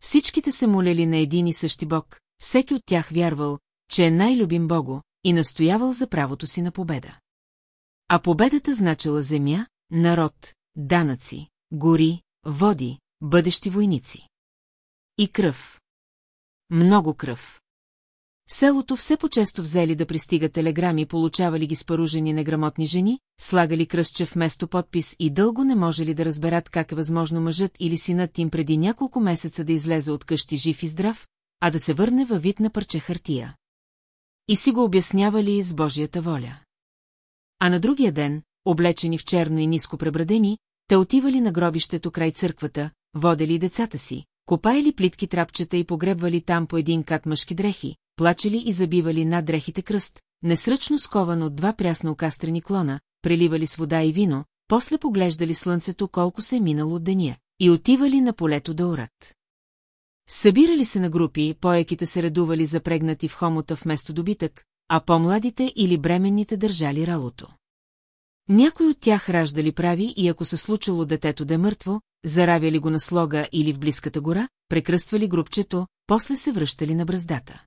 Speaker 1: Всичките се молели на един и същи бог, всеки от тях вярвал, че е най-любим Бого и настоявал за правото си на победа. А победата значила земя, народ, данъци, гори, води, бъдещи войници. И кръв. Много кръв. В селото все по-често взели да пристига телеграми, получавали ги споружени неграмотни жени, слагали кръстче вместо подпис и дълго не можели да разберат как е възможно мъжът или синът им преди няколко месеца да излезе от къщи жив и здрав, а да се върне във вид на парче хартия и си го обяснявали с Божията воля. А на другия ден, облечени в черно и ниско пребрадени, те отивали на гробището край църквата, водели децата си, копаели плитки трапчета и погребвали там по един кат мъжки дрехи, плачели и забивали над дрехите кръст, несръчно скован от два прясно окастрени клона, преливали с вода и вино, после поглеждали слънцето колко се е минало от деня и отивали на полето да урат. Събирали се на групи, поеките се редували запрегнати в хомота вместо добитък, а по-младите или бременните държали ралото. Някой от тях раждали прави и ако се случило детето да е мъртво, заравяли го на слога или в близката гора, прекръствали групчето, после се връщали на бръздата.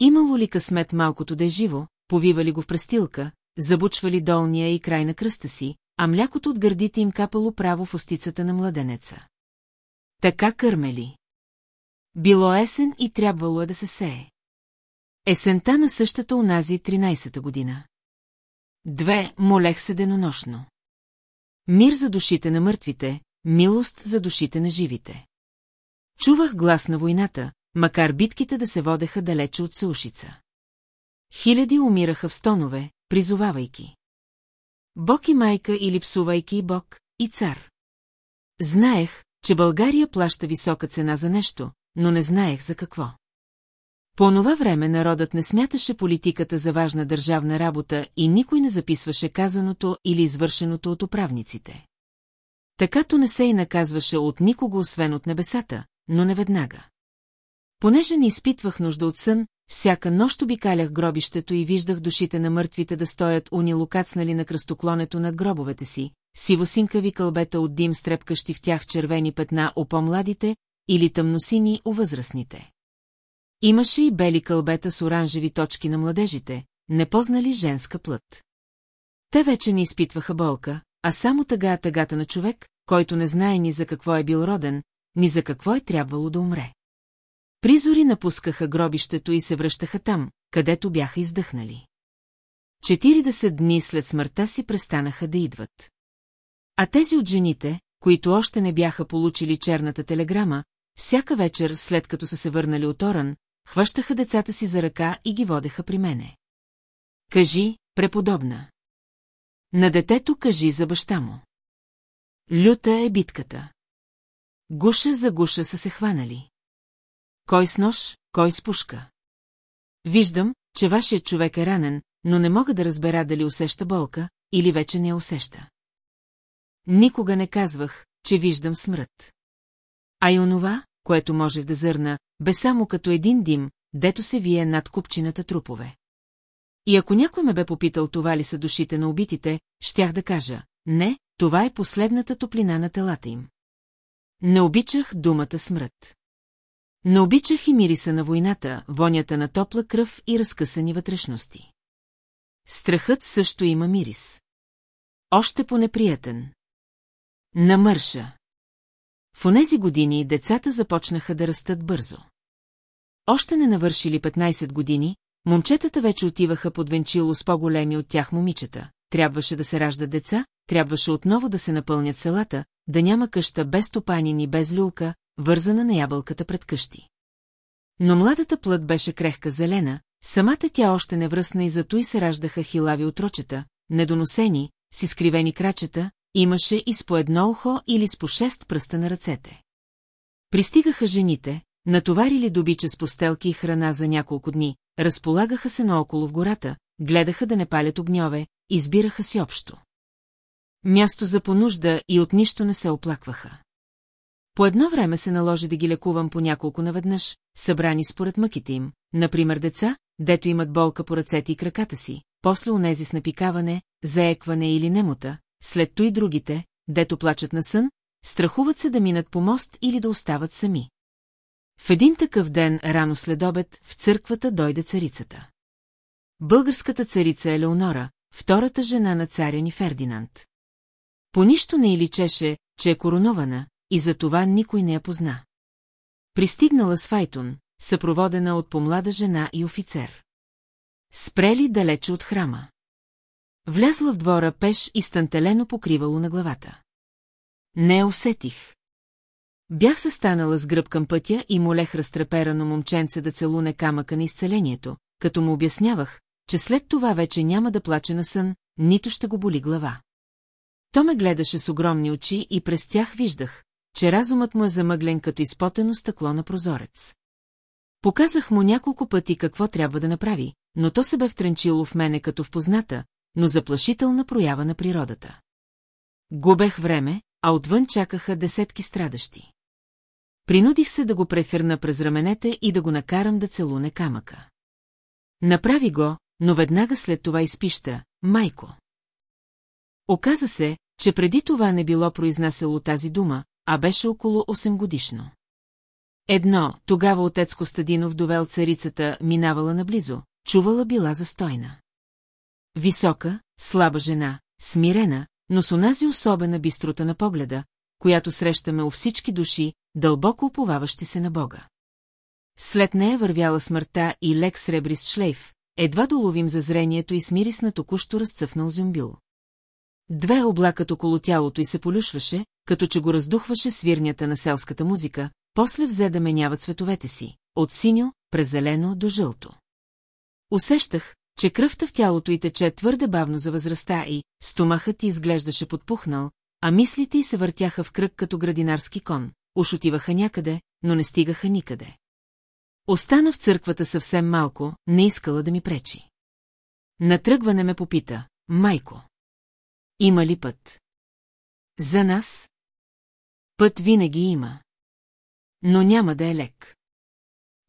Speaker 1: Имало ли късмет малкото да е живо, повивали го в престилка, забучвали долния и край на кръста си, а млякото от гърдите им капало право в устицата на младенеца. Така кърмели. Било есен и трябвало е да се сее. Есента на същата унази 13-та година. Две, молех се денонощно. Мир за душите на мъртвите, милост за душите на живите. Чувах глас на войната, макар битките да се водеха далече от Саушица. Хиляди умираха в стонове, призовавайки. Бог и майка или псувайки и Бог, и цар. Знаех, че България плаща висока цена за нещо, но не знаех за какво. По това време народът не смяташе политиката за важна държавна работа и никой не записваше казаното или извършеното от управниците. Такато не се и наказваше от никого, освен от небесата, но не веднага. Понеже не изпитвах нужда от сън, всяка нощ обикалях гробището и виждах душите на мъртвите да стоят унилокацнали на кръстоклонето над гробовете си, сивосинкави кълбета от дим стрепкащи в тях червени петна, о по-младите, или тъмносини у възрастните. Имаше и бели кълбета с оранжеви точки на младежите, не познали женска плът. Те вече не изпитваха болка, а само тъга тъгата на човек, който не знае ни за какво е бил роден, ни за какво е трябвало да умре. Призори напускаха гробището и се връщаха там, където бяха издъхнали. 40 дни след смъртта си престанаха да идват. А тези от жените, които още не бяха получили черната телеграма, всяка вечер, след като са се върнали от Оран, хващаха децата си за ръка и ги водеха при мене. Кажи, преподобна. На детето кажи за баща му. Люта е битката. Гуша за гуша са се хванали. Кой с нож, кой с пушка. Виждам, че вашият човек е ранен, но не мога да разбера дали усеща болка или вече не я усеща. Никога не казвах, че виждам смърт. А и онова, което може да зърна, бе само като един дим, дето се вие над купчината трупове. И ако някой ме бе попитал това ли са душите на убитите, щях да кажа, не, това е последната топлина на телата им. Не обичах думата смърт. Не обичах и мириса на войната, вонята на топла кръв и разкъсани вътрешности. Страхът също има мирис. Още по-неприятен. Намърша. В онези години децата започнаха да растат бързо. Още не навършили 15 години, момчетата вече отиваха под венчило с по-големи от тях момичета. Трябваше да се раждат деца, трябваше отново да се напълнят селата, да няма къща без топанин и без люлка, вързана на ябълката пред къщи. Но младата плът беше крехка зелена, самата тя още не връсна и зато и се раждаха хилави отрочета, недоносени, с изкривени крачета, имаше и с по едно ухо или с по шест пръста на ръцете. Пристигаха жените, натоварили добича с постелки и храна за няколко дни, разполагаха се наоколо в гората, гледаха да не палят огньове, избираха си общо. Място за понужда и от нищо не се оплакваха. По едно време се наложи да ги лекувам по няколко наведнъж, събрани според мъките им, например деца, дето имат болка по ръцете и краката си, после унези с напикаване, заекване или немота, след то и другите, дето плачат на сън, страхуват се да минат по мост или да остават сами. В един такъв ден, рано след обед, в църквата дойде царицата. Българската царица Елеонора, втората жена на царя ни Фердинанд. По нищо не и личеше, че е коронована, и за това никой не я позна. Пристигнала с Файтун, съпроводена от помлада жена и офицер. Спрели далече от храма. Влязла в двора пеш и стантелено покривало на главата. Не усетих. Бях се станала с гръб към пътя и молех разтреперано момченце да целуне камъка на изцелението, като му обяснявах, че след това вече няма да плаче на сън, нито ще го боли глава. То ме гледаше с огромни очи и през тях виждах, че разумът му е замъглен като изпотено стъкло на прозорец. Показах му няколко пъти какво трябва да направи, но то се бе втренчило в мене като в позната, но заплашителна проява на природата. Губех време, а отвън чакаха десетки страдащи. Принудих се да го прехърна през раменете и да го накарам да целуне камъка. Направи го, но веднага след това изпища «Майко». Оказа се, че преди това не било произнасяло тази дума, а беше около 8 годишно. Едно, тогава отец Костадинов довел царицата, минавала наблизо, чувала била застойна. Висока, слаба жена, смирена, но с онази особена бистрота на погледа, която срещаме у всички души, дълбоко уповаващи се на Бога. След нея вървяла смъртта и лек сребрист шлейф, едва доловим за зрението и смирис на току-що разцъфнал зюмбил. Две облакът около тялото й се полюшваше, като че го раздухваше свирнята на селската музика, после взе да менява цветовете си, от синьо, през зелено до жълто. Усещах, че кръвта в тялото й тече твърде бавно за възрастта и стомахът й изглеждаше подпухнал, а мислите й се въртяха в кръг като градинарски кон, ушотиваха някъде, но не стигаха никъде. Остана в църквата съвсем малко, не искала да ми пречи. Натръгване ме попита, майко. Има ли път? За нас? Път винаги има. Но няма да е лек.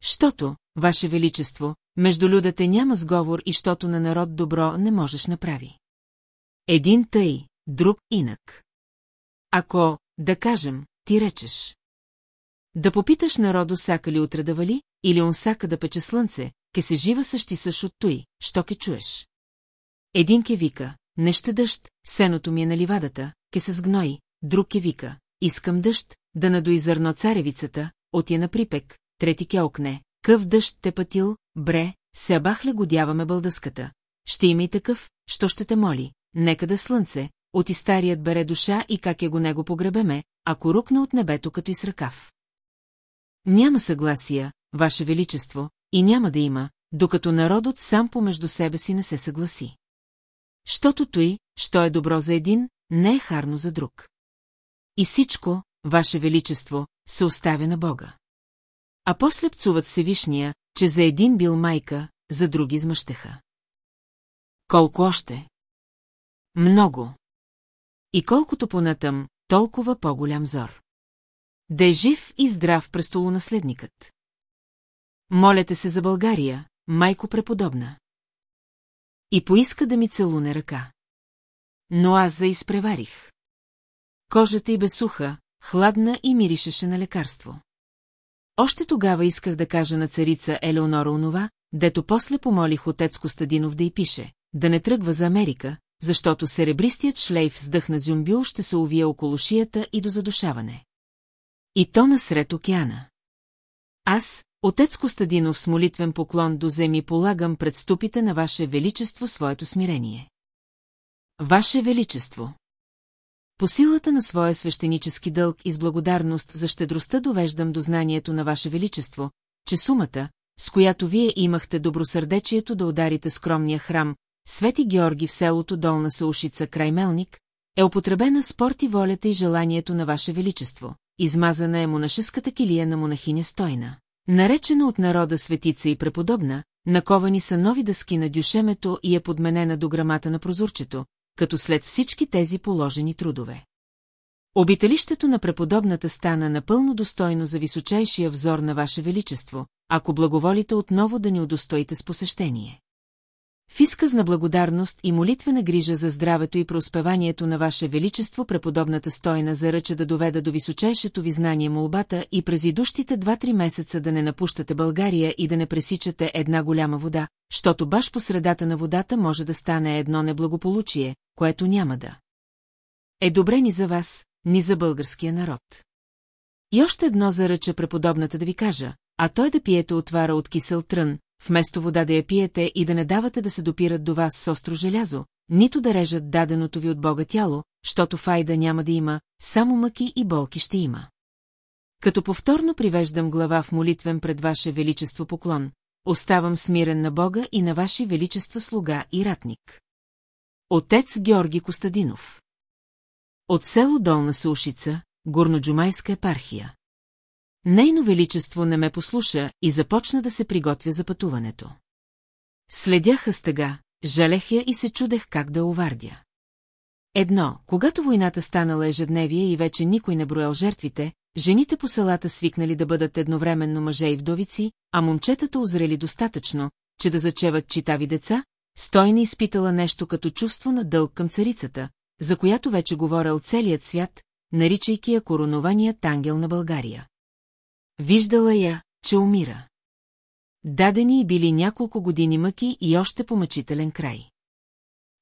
Speaker 1: Щото, Ваше Величество, между людата няма сговор и щото на народ добро не можеш направи. Един тъй, друг инак. Ако, да кажем, ти речеш. Да попиташ народо сака ли утре да вали, или он сака да пече слънце, ке се жива същи съш от той, що ке чуеш. Един ке вика, не ще дъжд, сеното ми е на ливадата, ке се сгной, друг ке вика, искам дъжд, да надои зърно царевицата, отя на припек, трети ке окне, Къв дъжд те пътил, бре, се ли годяваме бълдъската. Ще има и такъв, що ще те моли, нека да слънце, от старият бере душа и как я го него погребеме, ако рукна от небето като и с ръкав. Няма съгласия, Ваше Величество, и няма да има, докато народът сам помежду себе си не се съгласи. Щото той, що е добро за един, не е харно за друг. И всичко, Ваше Величество, се оставя на Бога. А после пцуват вишния, че за един бил майка, за други измъщеха. Колко още? Много. И колкото понатъм, толкова по-голям зор. Да е жив и здрав престолонаследникът. Молете се за България, майко преподобна. И поиска да ми целуне ръка. Но аз за изпреварих. Кожата й бе суха, хладна и миришеше на лекарство. Още тогава исках да кажа на царица Елеонора онова, дето после помолих отец Костадинов да й пише, да не тръгва за Америка, защото серебристият шлейф с дъх на зюмбюл ще се увие около шията и до задушаване. И то насред океана. Аз, отец Костадинов с молитвен поклон до земи полагам пред ступите на Ваше Величество своето смирение. Ваше Величество! По силата на своя свещенически дълг и с благодарност за щедростта довеждам до знанието на Ваше Величество, че сумата, с която вие имахте добросърдечието да ударите скромния храм, Свети Георги в селото Долна Саушица край Мелник, е употребена спорт и волята и желанието на Ваше Величество. Измазана е монашеската килия на монахиня Стойна. Наречена от народа светица и преподобна, наковани са нови дъски на дюшемето и е подменена до грамата на прозорчето, като след всички тези положени трудове. Обиталището на преподобната стана напълно достойно за височайшия взор на Ваше Величество, ако благоволите отново да ни удостоите с посещение. В изказ на благодарност и молитвена грижа за здравето и преуспеванието на Ваше Величество преподобната стойна заръча да доведа до височайшето ви знание молбата и през идущите 2-3 месеца да не напущате България и да не пресичате една голяма вода, защото баш по средата на водата може да стане едно неблагополучие, което няма да. Е добре ни за вас, ни за българския народ. И още едно заръча преподобната да ви кажа, а той да пиете отвара от кисел трън, вместо вода да я пиете и да не давате да се допират до вас с остро желязо, нито да режат даденото ви от Бога тяло, защото файда няма да има, само мъки и болки ще има. Като повторно привеждам глава в молитвен пред Ваше Величество поклон, оставам смирен на Бога и на Ваше Величество слуга и ратник. Отец Георги Костадинов От село Долна Сушица, Горноджумайска епархия Нейно величество не ме послуша и започна да се приготвя за пътуването. Следяха стъга, жалех я и се чудех как да овардя. Едно, когато войната станала ежедневие и вече никой не броял жертвите, жените по селата свикнали да бъдат едновременно мъже и вдовици, а момчетата озрели достатъчно, че да зачеват читави деца, стойна изпитала нещо като чувство на дълг към царицата, за която вече говорил целият свят, наричайки я коронованият ангел на България. Виждала я, че умира. Дадени били няколко години мъки и още помъчителен край.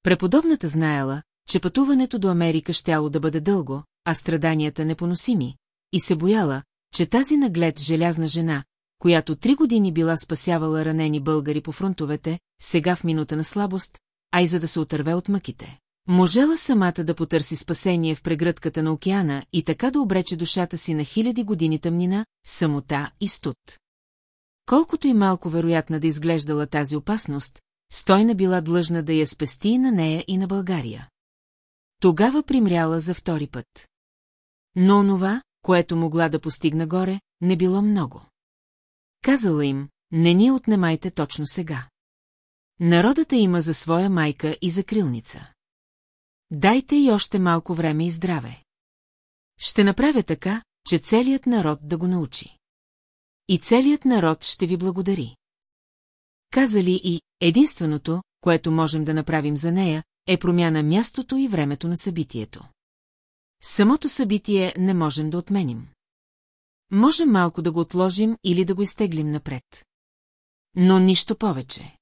Speaker 1: Преподобната знаела, че пътуването до Америка щяло да бъде дълго, а страданията непоносими, и се бояла, че тази наглед желязна жена, която три години била спасявала ранени българи по фронтовете, сега в минута на слабост, а и за да се отърве от мъките. Можела самата да потърси спасение в прегръдката на океана и така да обрече душата си на хиляди години тъмнина, самота и студ. Колкото и малко вероятна да изглеждала тази опасност, стойна била длъжна да я спести и на нея и на България. Тогава примряла за втори път. Но онова, което могла да постигна горе, не било много. Казала им, не ни отнемайте точно сега. Народата има за своя майка и за крилница. Дайте и още малко време и здраве. Ще направя така, че целият народ да го научи. И целият народ ще ви благодари. Казали и единственото, което можем да направим за нея, е промяна мястото и времето на събитието. Самото събитие не можем да отменим. Можем малко да го отложим или да го изтеглим напред. Но нищо повече.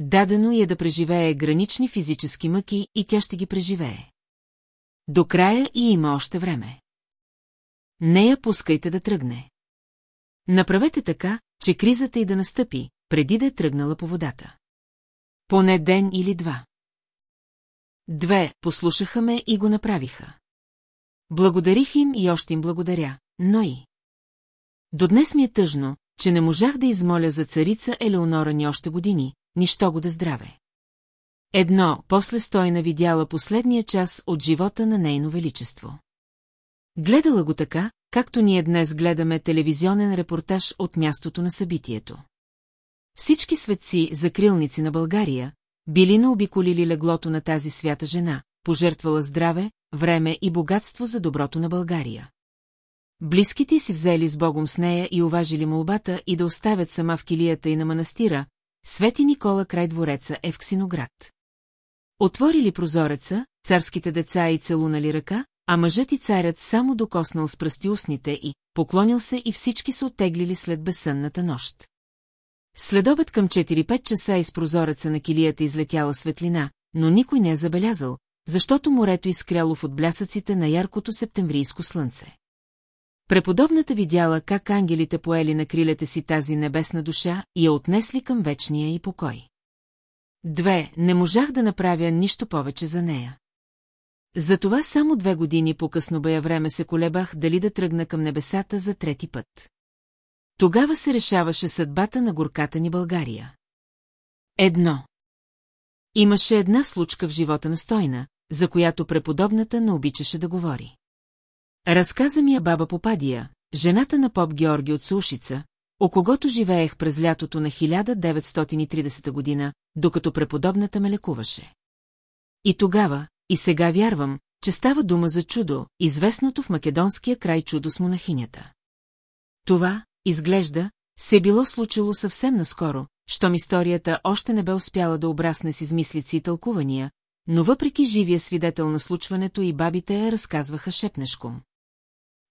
Speaker 1: Дадено е да преживее гранични физически мъки и тя ще ги преживее. До края и има още време. Не я пускайте да тръгне. Направете така, че кризата и да настъпи, преди да е тръгнала по водата. Поне ден или два. Две, послушаха ме и го направиха. Благодарих им и още им благодаря, но и... До днес ми е тъжно, че не можах да измоля за царица Елеонора ни още години, нищо го да здраве. Едно, после стойна видяла последния час от живота на нейно величество. Гледала го така, както ние днес гледаме телевизионен репортаж от мястото на събитието. Всички светци, закрилници на България, били наобиколили леглото на тази свята жена, пожертвала здраве, време и богатство за доброто на България. Близките си взели с Богом с нея и уважили молбата и да оставят сама в килията и на манастира, Свети Никола край двореца е в Ксиноград. Отворили прозореца, царските деца и целунали ръка, а мъжът и царят само докоснал с пръсти устните и поклонил се и всички се отеглили след безсънната нощ. Следобед към 4-5 часа из прозореца на килията излетяла светлина, но никой не е забелязал, защото морето изкряло в отблясъците на яркото септемврийско слънце. Преподобната видяла как ангелите поели на крилете си тази небесна душа и я отнесли към вечния и покой. Две, не можах да направя нищо повече за нея. Затова само две години по-късно бая време се колебах дали да тръгна към небесата за трети път. Тогава се решаваше съдбата на горката ни България. Едно. Имаше една случка в живота на Стойна, за която преподобната не обичаше да говори. Разказа ми я баба Попадия, жената на поп Георги от Сушица, о когото живеех през лятото на 1930 година, докато преподобната ме лекуваше. И тогава, и сега вярвам, че става дума за чудо, известното в македонския край чудо с монахинята. Това, изглежда, се е било случило съвсем наскоро, щом историята още не бе успяла да обрасне с измислици и тълкувания, но въпреки живия свидетел на случването и бабите я разказваха шепнешком.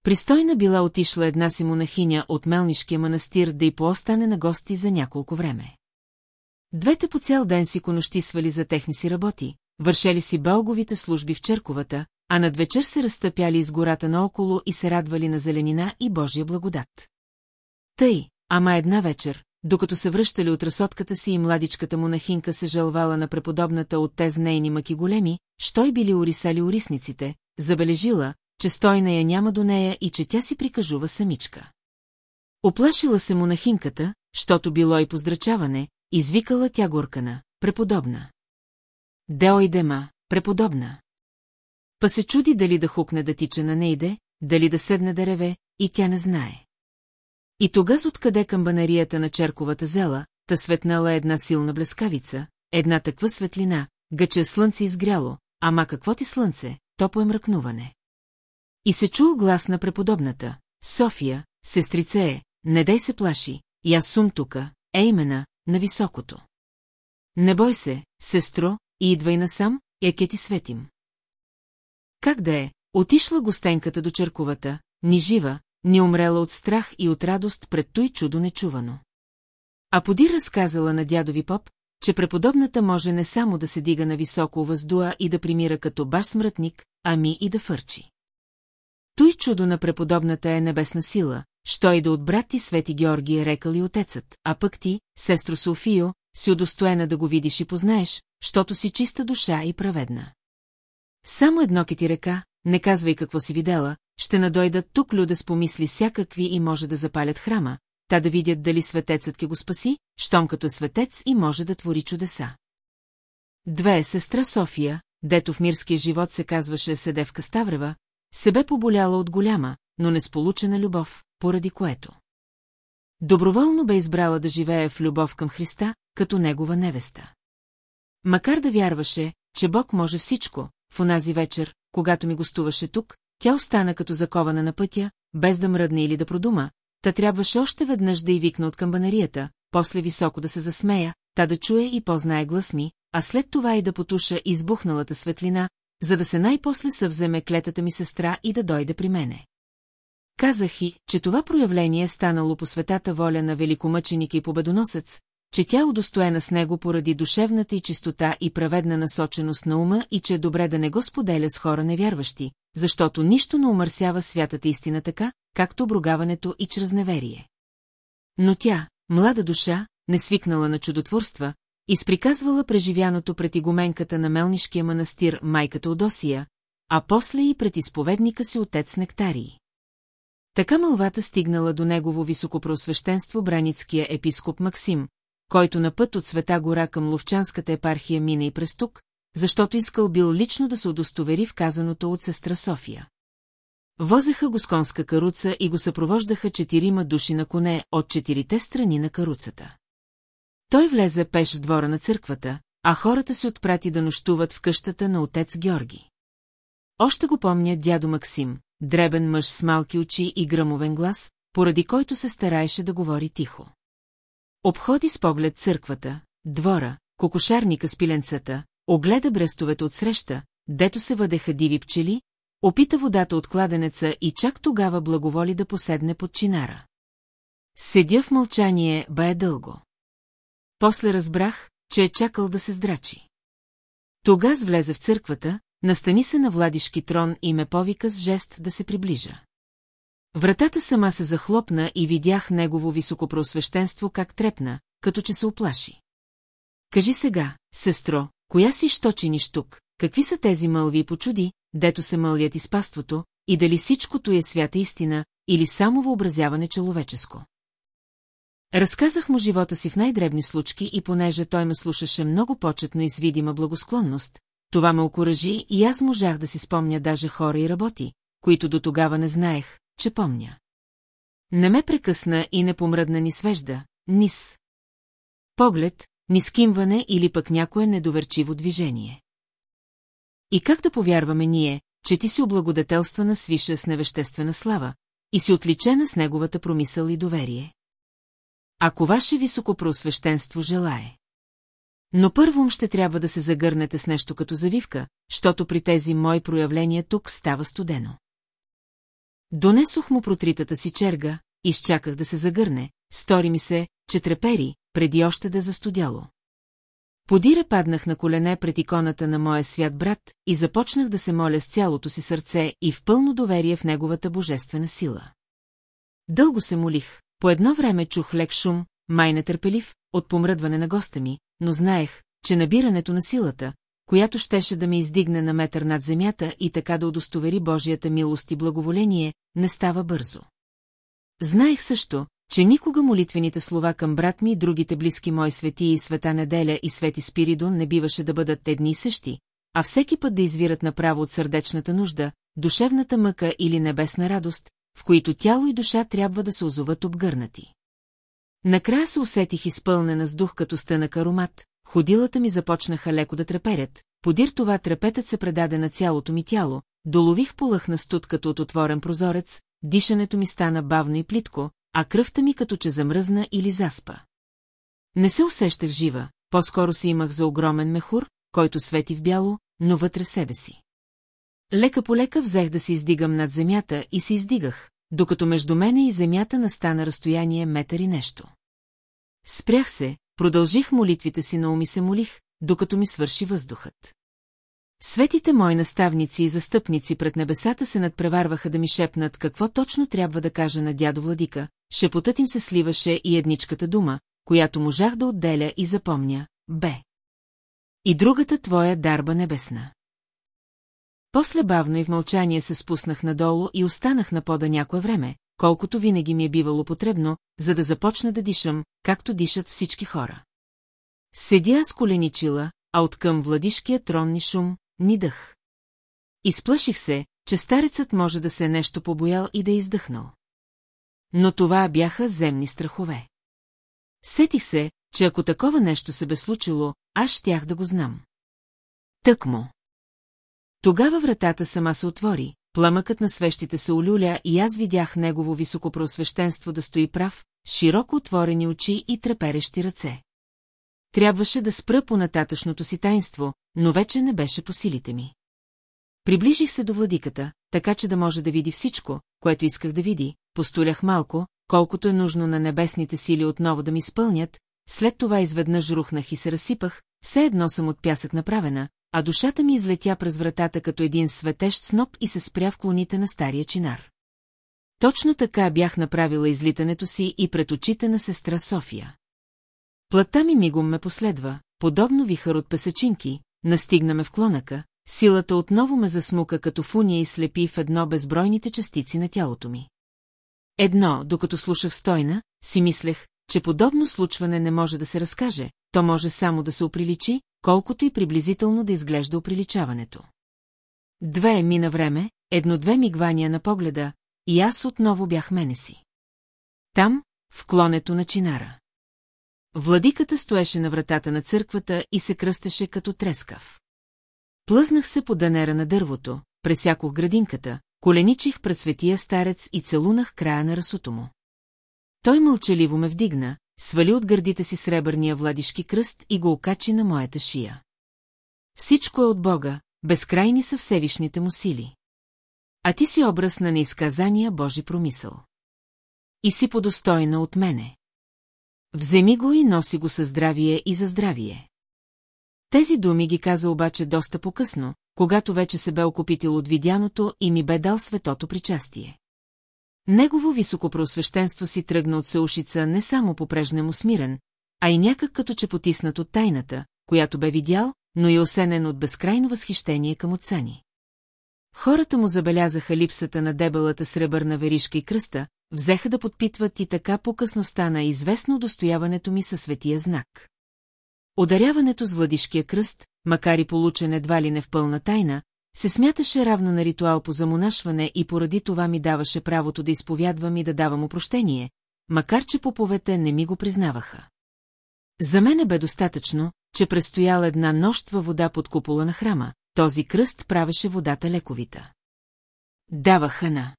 Speaker 1: Пристойна била отишла една си монахиня от Мелнишкия манастир да й поостане на гости за няколко време. Двете по цял ден си конощисвали за техни си работи, вършели си бълговите служби в черковата, а над вечер се разтъпяли из гората наоколо и се радвали на зеленина и Божия благодат. Тъй, ама една вечер, докато се връщали от разсотката си и младичката монахинка се жалвала на преподобната от тези нейни маки големи, що й били орисали орисниците, забележила, че стойна я няма до нея и че тя си прикажува самичка. Оплашила се монахинката, щото било и поздрачаване, извикала тя горкана, преподобна. Део и дема, преподобна. Па се чуди дали да хукне да тича на нейде, дали да седне да реве, и тя не знае. И тогаз откъде към банарията на черковата зела, та светнала една силна блескавица, една таква светлина, гъче слънце изгряло, ама какво ти слънце, то поемръкнуване. И се чул глас на преподобната. София, сестрице е, не дай се плаши, и аз сум тука, еймена, на високото. Не бой се, сестро, и идвай насам, яке ти светим. Как да е, отишла гостенката до черковата, ни жива, ни умрела от страх и от радост пред той чудо нечувано. А поди разказала на дядови поп, че преподобната може не само да се дига на високо въздуа и да примира като баш смратник, ами и да фърчи. Той чудо на преподобната е небесна сила, що и да от брат ти Свети Георги е рекал и отецът, а пък ти, сестро Софио, си удостоена да го видиш и познаеш, щото си чиста душа и праведна. Само едно ти река, не казвай какво си видела, ще надойдат тук люда с помисли всякакви и може да запалят храма, та да видят дали светецът ке го спаси, щом като е светец и може да твори чудеса. Две е сестра София, дето в мирския живот се казваше Седевка Ставрева, се бе поболяла от голяма, но несполучена любов, поради което. Доброволно бе избрала да живее в любов към Христа, като негова невеста. Макар да вярваше, че Бог може всичко, в онази вечер, когато ми гостуваше тук, тя остана като закована на пътя, без да мръдне или да продума, та трябваше още веднъж да й викна от камбанарията, после високо да се засмея, та да чуе и познае глас ми, а след това и да потуша избухналата светлина, за да се най-после съвземе клетата ми сестра и да дойде при мене. Казах и, че това проявление е станало по светата воля на великомъченик и победоносец, че тя е удостоена с него поради душевната и чистота и праведна насоченост на ума и че е добре да не го споделя с хора невярващи, защото нищо не умърсява святата истина така, както обругаването и чрез неверие. Но тя, млада душа, не свикнала на чудотворства, Изприказвала преживяното пред игуменката на мелнишкия манастир майката Одосия, а после и пред изповедника си отец Нектарий. Така мълвата стигнала до негово високопросвещенство браницкия епископ Максим, който на път от Света гора към Ловчанската епархия мина и през тук, защото искал бил лично да се удостовери в казаното от сестра София. Возеха го с конска каруца и го съпровождаха четирима души на коне от четирите страни на каруцата. Той влезе пеш в двора на църквата, а хората се отпрати да нощуват в къщата на отец Георги. Още го помня дядо Максим, дребен мъж с малки очи и грамовен глас, поради който се стараеше да говори тихо. Обходи с поглед църквата, двора, кокошарника с пиленцата, огледа брестовете от среща, дето се въдеха диви пчели, опита водата от кладенеца и чак тогава благоволи да поседне под чинара. Седя в мълчание бае дълго. После разбрах, че е чакал да се здрачи. Тогас влезе в църквата, настани се на владишки трон и ме повика с жест да се приближа. Вратата сама се захлопна и видях негово високопросвещенство как трепна, като че се оплаши. Кажи сега, сестро, коя си що чиниш тук, какви са тези мълви и почуди, дето се мълят изпаството, и дали всичкото е свята истина, или само въобразяване човеческо? Разказах му живота си в най-дребни случки и понеже той ме слушаше много почетно и с видима благосклонност, това ме окоръжи и аз можах да си спомня даже хора и работи, които до тогава не знаех, че помня. Не ме прекъсна и не помръдна ни свежда, нис. Поглед, ни скимване или пък някое недоверчиво движение. И как да повярваме ние, че ти си облагодателствана свиша с невеществена слава и си отличена с неговата промисъл и доверие? Ако ваше високопроосвещенство желае. Но първо ще трябва да се загърнете с нещо като завивка, защото при тези мои проявления тук става студено. Донесох му протритата си черга, изчаках да се загърне, стори ми се, че трепери, преди още да застудяло. Подира паднах на колене пред иконата на моя свят брат и започнах да се моля с цялото си сърце и в пълно доверие в неговата божествена сила. Дълго се молих, по едно време чух лек шум, май нетърпелив, от помръдване на госта ми, но знаех, че набирането на силата, която щеше да ме издигне на метър над земята и така да удостовери Божията милост и благоволение, не става бързо. Знаех също, че никога молитвените слова към брат ми и другите близки мои свети и света неделя и свети Спиридон не биваше да бъдат едни и същи, а всеки път да извират направо от сърдечната нужда, душевната мъка или небесна радост, в които тяло и душа трябва да се озоват обгърнати. Накрая се усетих изпълнена с дух като стънък аромат, ходилата ми започнаха леко да треперят, подир това трепетът се предаде на цялото ми тяло, долових на студ като от отворен прозорец, дишането ми стана бавно и плитко, а кръвта ми като че замръзна или заспа. Не се усещах жива, по-скоро се имах за огромен мехур, който свети в бяло, но вътре в себе си. Лека по лека взех да се издигам над земята и се издигах, докато между мене и земята настана разстояние метър и нещо. Спрях се, продължих молитвите си, на уми се молих, докато ми свърши въздухът. Светите мои наставници и застъпници пред небесата се надпреварваха да ми шепнат какво точно трябва да кажа на дядо Владика, шепотът им се сливаше и едничката дума, която можах да отделя и запомня, бе. И другата твоя дарба небесна. После бавно и в мълчание се спуснах надолу и останах на пода някое време, колкото винаги ми е бивало потребно, за да започна да дишам, както дишат всички хора. Седя с коленичила, а откъм владишкия трон ни шум, ни дъх. Изплаших се, че старецът може да се е нещо побоял и да е издъхнал. Но това бяха земни страхове. Сетих се, че ако такова нещо се бе случило, аз щях да го знам. Тък му. Тогава вратата сама се отвори, пламъкът на свещите се олюля и аз видях негово високопросвещенство да стои прав, широко отворени очи и треперещи ръце. Трябваше да спра по нататъчното си тайнство, но вече не беше по силите ми. Приближих се до владиката, така че да може да види всичко, което исках да види, постолях малко, колкото е нужно на небесните сили отново да ми спълнят, след това изведнъж рухнах и се разсипах, все едно съм от пясък направена, а душата ми излетя през вратата като един светещ сноп и се спря в клоните на стария чинар. Точно така бях направила излитането си и пред очите на сестра София. Плата ми мигом ме последва, подобно вихър от песечинки, настигнаме в клонъка, силата отново ме засмука като фуния и слепи в едно безбройните частици на тялото ми. Едно, докато слушах стойна, си мислех, че подобно случване не може да се разкаже, то може само да се оприличи, колкото и приблизително да изглежда оприличаването. Две е мина време, едно-две мигвания на погледа, и аз отново бях мене си. Там, в клонето на чинара. Владиката стоеше на вратата на църквата и се кръстеше като трескав. Плъзнах се по данера на дървото, пресякох градинката, коленичих пред светия старец и целунах края на расото му. Той мълчаливо ме вдигна, свали от гърдите си сребърния владишки кръст и го окачи на моята шия. Всичко е от Бога, безкрайни са всевишните му сили. А ти си образ на неизказания Божи промисъл. И си подостойна от мене. Вземи го и носи го със здравие и за здравие. Тези думи ги каза обаче доста по-късно, когато вече се бе окопитил от видяното и ми бе дал светото причастие. Негово високопросвещенство си тръгна от Саушица не само попрежнемо смирен, а и някак като че потиснат от тайната, която бе видял, но и осенен от безкрайно възхищение към отца ни. Хората му забелязаха липсата на дебелата сребърна веришка и кръста, взеха да подпитват и така по-късно стана известно достояването ми със светия знак. Ударяването с владишкия кръст, макар и получен едва ли не в пълна тайна, се смяташе равно на ритуал по замонашване и поради това ми даваше правото да изповядвам и да давам опрощение, макар че поповете не ми го признаваха. За мене бе достатъчно, че престояла една нощ във вода под купола на храма, този кръст правеше водата лековита. Даваха на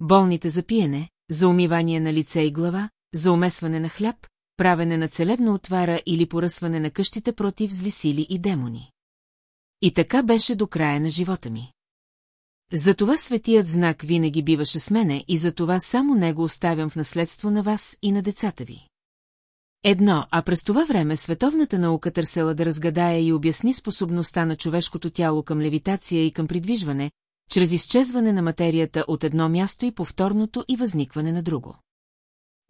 Speaker 1: Болните за пиене, за умивание на лице и глава, за умесване на хляб, правене на целебна отвара или поръсване на къщите против зли сили и демони. И така беше до края на живота ми. Затова светият знак винаги биваше с мене и затова само него оставям в наследство на вас и на децата ви. Едно, а през това време световната наука търсела да разгадае и обясни способността на човешкото тяло към левитация и към придвижване, чрез изчезване на материята от едно място и повторното и възникване на друго.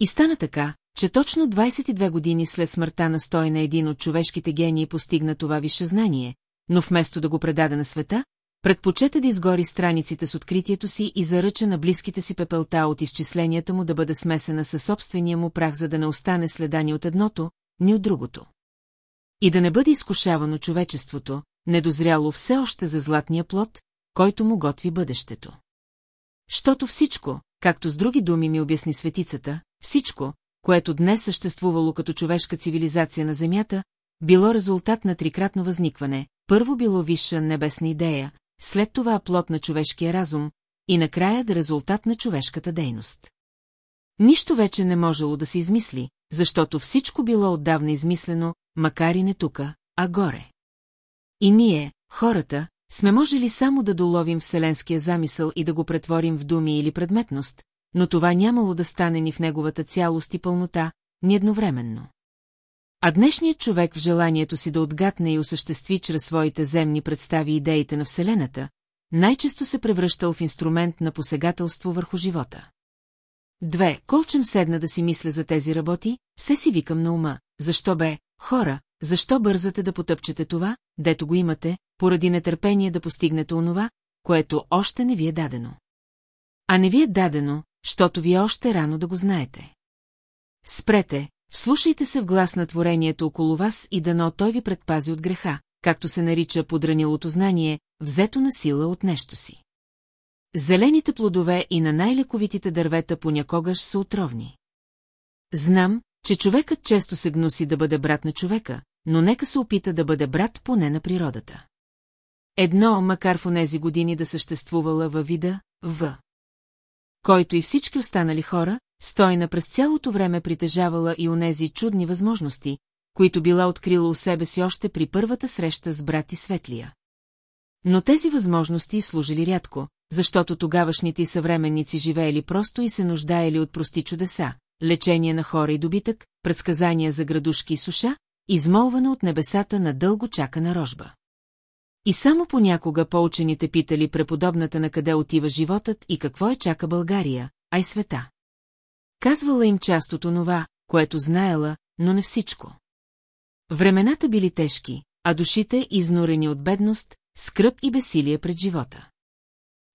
Speaker 1: И стана така, че точно 22 години след смъртта на стой на един от човешките гении постигна това висше знание, но вместо да го предаде на света, предпочете да изгори страниците с откритието си и заръча на близките си пепелта от изчисленията му да бъде смесена със собствения му прах, за да не остане следа ни от едното, ни от другото. И да не бъде изкушавано човечеството, недозряло все още за златния плод, който му готви бъдещето. Щото всичко, както с други думи ми обясни светицата, всичко, което днес съществувало като човешка цивилизация на Земята, било резултат на трикратно възникване, първо било висша небесна идея, след това плод на човешкия разум и накрая да резултат на човешката дейност. Нищо вече не можело да се измисли, защото всичко било отдавна измислено, макар и не тука, а горе. И ние, хората, сме можели само да доловим вселенския замисъл и да го претворим в думи или предметност, но това нямало да стане ни в неговата цялост и пълнота, ни едновременно. А днешният човек в желанието си да отгатне и осъществи чрез своите земни представи идеите на Вселената, най-често се превръщал в инструмент на посегателство върху живота. Две, колчем седна да си мисля за тези работи, все си викам на ума, защо бе, хора, защо бързате да потъпчете това, дето го имате, поради нетърпение да постигнете онова, което още не ви е дадено. А не ви е дадено, защото ви е още рано да го знаете. Спрете, Слушайте се в глас на творението около вас и дано той ви предпази от греха, както се нарича подранилото знание, взето на сила от нещо си. Зелените плодове и на най-лековитите дървета понякогаш са отровни. Знам, че човекът често се гнуси да бъде брат на човека, но нека се опита да бъде брат поне на природата. Едно, макар в онези години да съществувала във вида В, който и всички останали хора, Стойна през цялото време притежавала и онези чудни възможности, които била открила у себе си още при първата среща с брат и Светлия. Но тези възможности служили рядко, защото тогавашните и съвременници живеели просто и се нуждаели от прости чудеса, лечение на хора и добитък, предсказания за градушки и суша, измолвана от небесата на дълго чакана рожба. И само понякога поучените питали преподобната на къде отива животът и какво е чака България, а и света. Казвала им част от онова, което знаела, но не всичко. Времената били тежки, а душите изнурени от бедност, скръп и бесилие пред живота.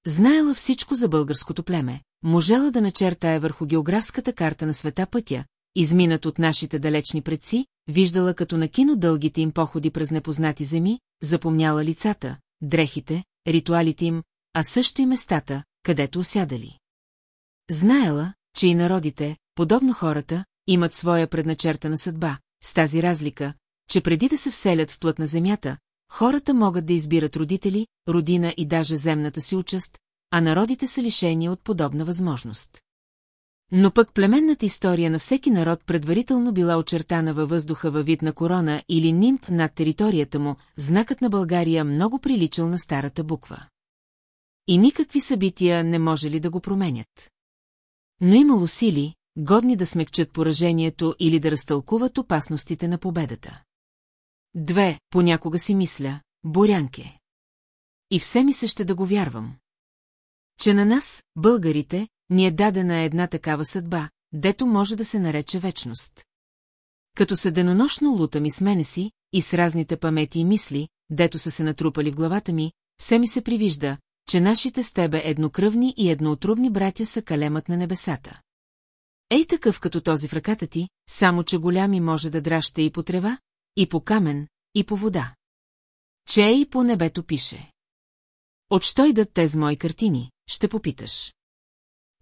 Speaker 1: Знаела всичко за българското племе, можела да начертая върху географската карта на света пътя, изминат от нашите далечни предци, виждала като на кино дългите им походи през непознати земи, запомняла лицата, дрехите, ритуалите им, а също и местата, където осядали. Знаела, че и народите, подобно хората, имат своя предначертана съдба, с тази разлика, че преди да се вселят в плът на земята, хората могат да избират родители, родина и даже земната си участ, а народите са лишени от подобна възможност. Но пък племенната история на всеки народ предварително била очертана във въздуха във вид на корона или нимб над територията му, знакът на България много приличал на старата буква. И никакви събития не може ли да го променят. Но имало сили, годни да смекчат поражението или да разтълкуват опасностите на победата. Две, понякога си мисля, Борянке. И все ми се ще да го вярвам. Че на нас, българите, ни е дадена една такава съдба, дето може да се нарече вечност. Като се денонощно лута ми с мене си, и с разните памети и мисли, дето са се натрупали в главата ми, все ми се привижда, че нашите с тебе еднокръвни и еднотрубни братя са калемът на небесата. Ей такъв като този в ръката ти, само че голям и може да драща и по трева, и по камен, и по вода. Че и по небето пише. От що идат те с мои картини, ще попиташ.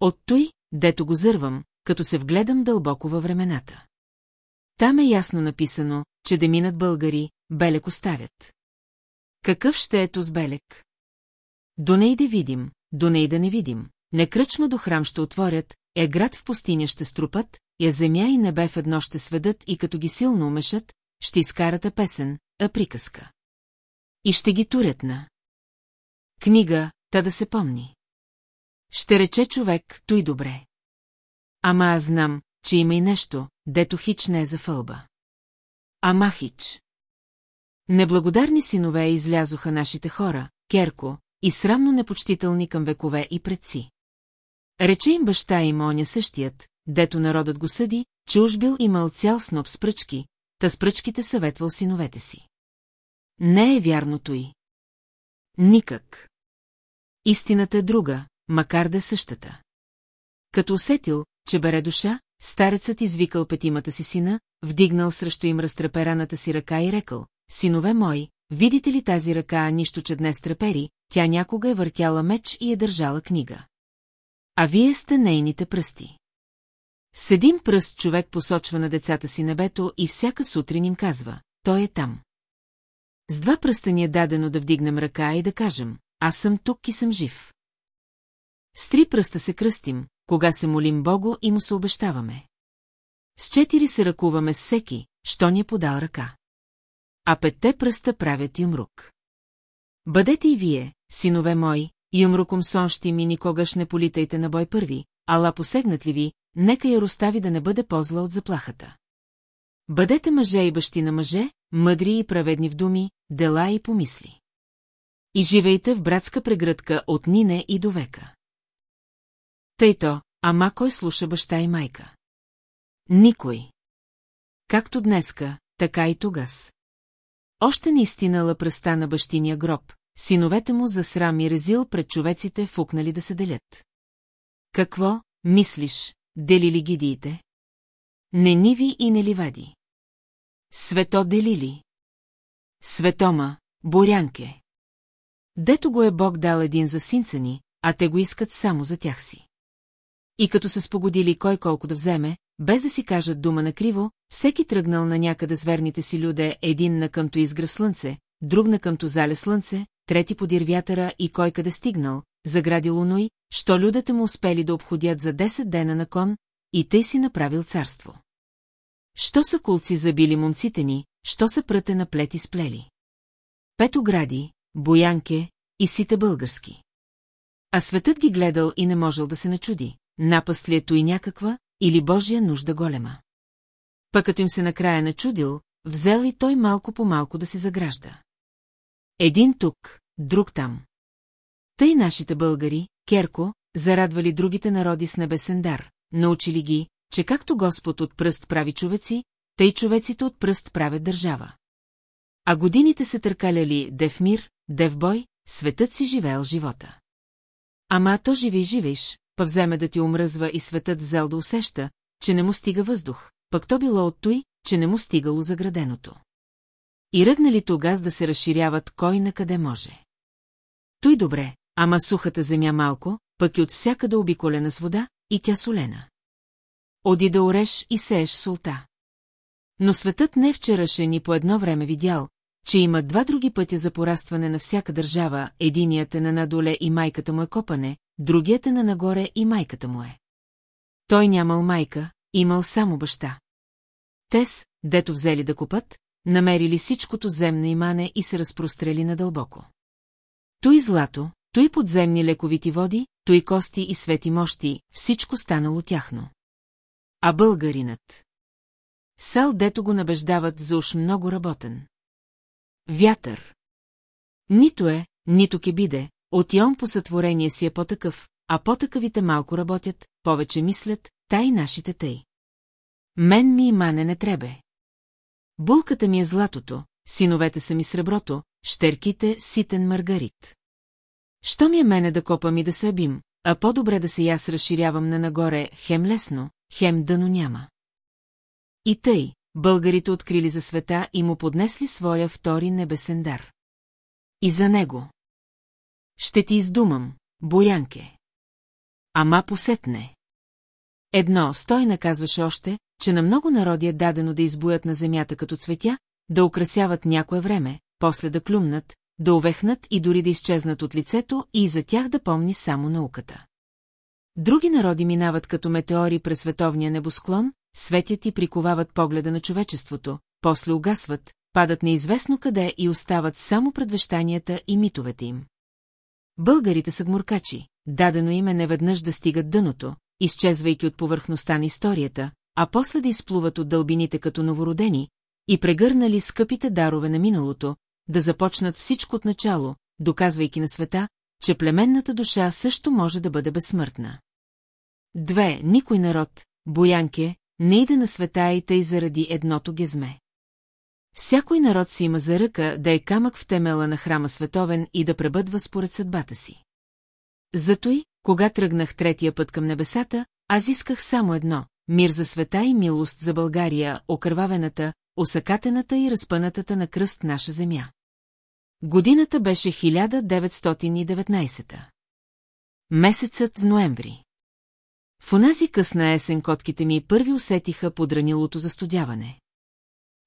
Speaker 1: От той, дето го зървам, като се вгледам дълбоко във времената. Там е ясно написано, че да минат българи, белек оставят. Какъв ще ето с белек? Доней да видим, доней да не видим. Не кръчма до храм ще отворят, е град в пустиня ще струпат, я земя и небе в едно ще сведат и като ги силно умешат, ще изкарата песен, а приказка. И ще ги турят на. Книга, та да се помни. Ще рече човек, той добре. Ама аз знам, че има и нещо, дето хич не е за фълба. Ама хич. Неблагодарни синове излязоха нашите хора, Керко, и срамно непочтителни към векове и предци. Рече им баща и Моня същият, дето народът го съди, че уж бил имал цял сноп с пръчки, та с пръчките съветвал синовете си. Не е вярното и. Никак. Истината е друга, макар да е същата. Като усетил, че бере душа, старецът извикал петимата си сина, вдигнал срещу им разтрепераната си ръка и рекал, синове мои, видите ли тази ръка, нищо, че днес трепери, тя някога е въртяла меч и е държала книга. А вие сте нейните пръсти. С един пръст човек посочва на децата си небето и всяка сутрин им казва, той е там. С два пръста ни е дадено да вдигнем ръка и да кажем, аз съм тук и съм жив. С три пръста се кръстим, кога се молим Богу и му се обещаваме. С четири се ръкуваме с всеки, що ни е подал ръка. А петте пръста правят умрук. Бъдете и вие, синове мои, сонщи ми никогаш не политайте на бой първи, ала посегнат ли ви, нека я ви да не бъде позла от заплахата. Бъдете мъже и бащи на мъже, мъдри и праведни в думи, дела и помисли. И живейте в братска прегръдка от Нине и до века. Тъйто, ама кой слуша баща и майка? Никой. Както днеска, така и тогас. Още не изтинала пръста на бащиния гроб, Синовете му засрам и резил пред човеците, фукнали да се делят. Какво, мислиш, делили гидиите? Не ниви и не ливади. Свето делили. Светома, Борянке. Дето го е Бог дал един за синцани, а те го искат само за тях си. И като се спогодили кой колко да вземе, без да си кажат дума на криво, всеки тръгнал на някъде зверните си люде, един на къмто изгръв слънце, друг на къмто зале слънце, трети подир вятъра и кой къде стигнал, заградило луной, що людата му успели да обходят за 10 дена на кон, и тъй си направил царство. Що са кулци забили момците ни, що са пръте на плети сплели? Петогради, Боянке и сите български. А светът ги гледал и не можел да се начуди, напаст ли е и някаква, или Божия нужда голема. Пък като им се накрая начудил, взел и той малко по малко да се загражда. Един тук, друг там. Тъй нашите българи, Керко, зарадвали другите народи с небесен дар, научили ги, че както Господ от пръст прави човеци, тъй човеците от пръст правят държава. А годините се търкаляли дев мир, дев бой, светът си живеел живота. Ама то живи и живиш, па вземе да ти омръзва и светът взел да усеща, че не му стига въздух, пък то било от той, че не му стигало заграденото и ръгнали тогас да се разширяват кой на къде може. Той добре, ама сухата земя малко, пък и от всякъде обиколена с вода, и тя солена. Оди да ореш и сееш солта. Но светът не вчерашен и по едно време видял, че има два други пътя за порастване на всяка държава, единият е на надоле и майката му е копане, другият е на нагоре и майката му е. Той нямал майка, имал само баща. Тес, дето взели да купат, намерили всичкото земно имане и се разпрострели надълбоко. Той злато, той подземни лековити води, той кости и свети мощи, всичко станало тяхно. А българинът? Сал дето го набеждават за уж много работен. Вятър. Нито е, нито ке биде, от Йон по сътворение си е по-такъв, а по-такъвите малко работят, повече мислят, та и нашите тъй. Мен ми и мане не требе. Булката ми е златото, синовете са ми среброто, щерките – ситен маргарит. Що ми е мене да копам и да се а по-добре да се яс разширявам на нагоре, хем лесно, хем дъно няма. И тъй, българите открили за света и му поднесли своя втори небесен дар. И за него. Ще ти издумам, Боянке. Ама посетне. Едно стой наказваше още, че на много народи е дадено да избуят на земята като цветя, да украсяват някое време, после да клюмнат, да увехнат и дори да изчезнат от лицето и за тях да помни само науката. Други народи минават като метеори през световния небосклон, светят и приковават погледа на човечеството, после угасват, падат неизвестно къде и остават само предвещанията и митовете им. Българите са гмуркачи, дадено им е неведнъж да стигат дъното, изчезвайки от повърхността на историята, а после да изплуват от дълбините като новородени и прегърнали скъпите дарове на миналото, да започнат всичко от начало, доказвайки на света, че племенната душа също може да бъде безсмъртна. Две, никой народ, Боянке, не иде на света и тъй заради едното гезме. Всякой народ си има за ръка да е камък в темела на храма световен и да пребъдва според съдбата си. Зато и, кога тръгнах третия път към небесата, аз исках само едно – мир за света и милост за България, окървавената, осъкатената и разпънатата на кръст наша земя. Годината беше 1919 Месецът ноември. В онази късна есен котките ми първи усетиха подранилото застудяване.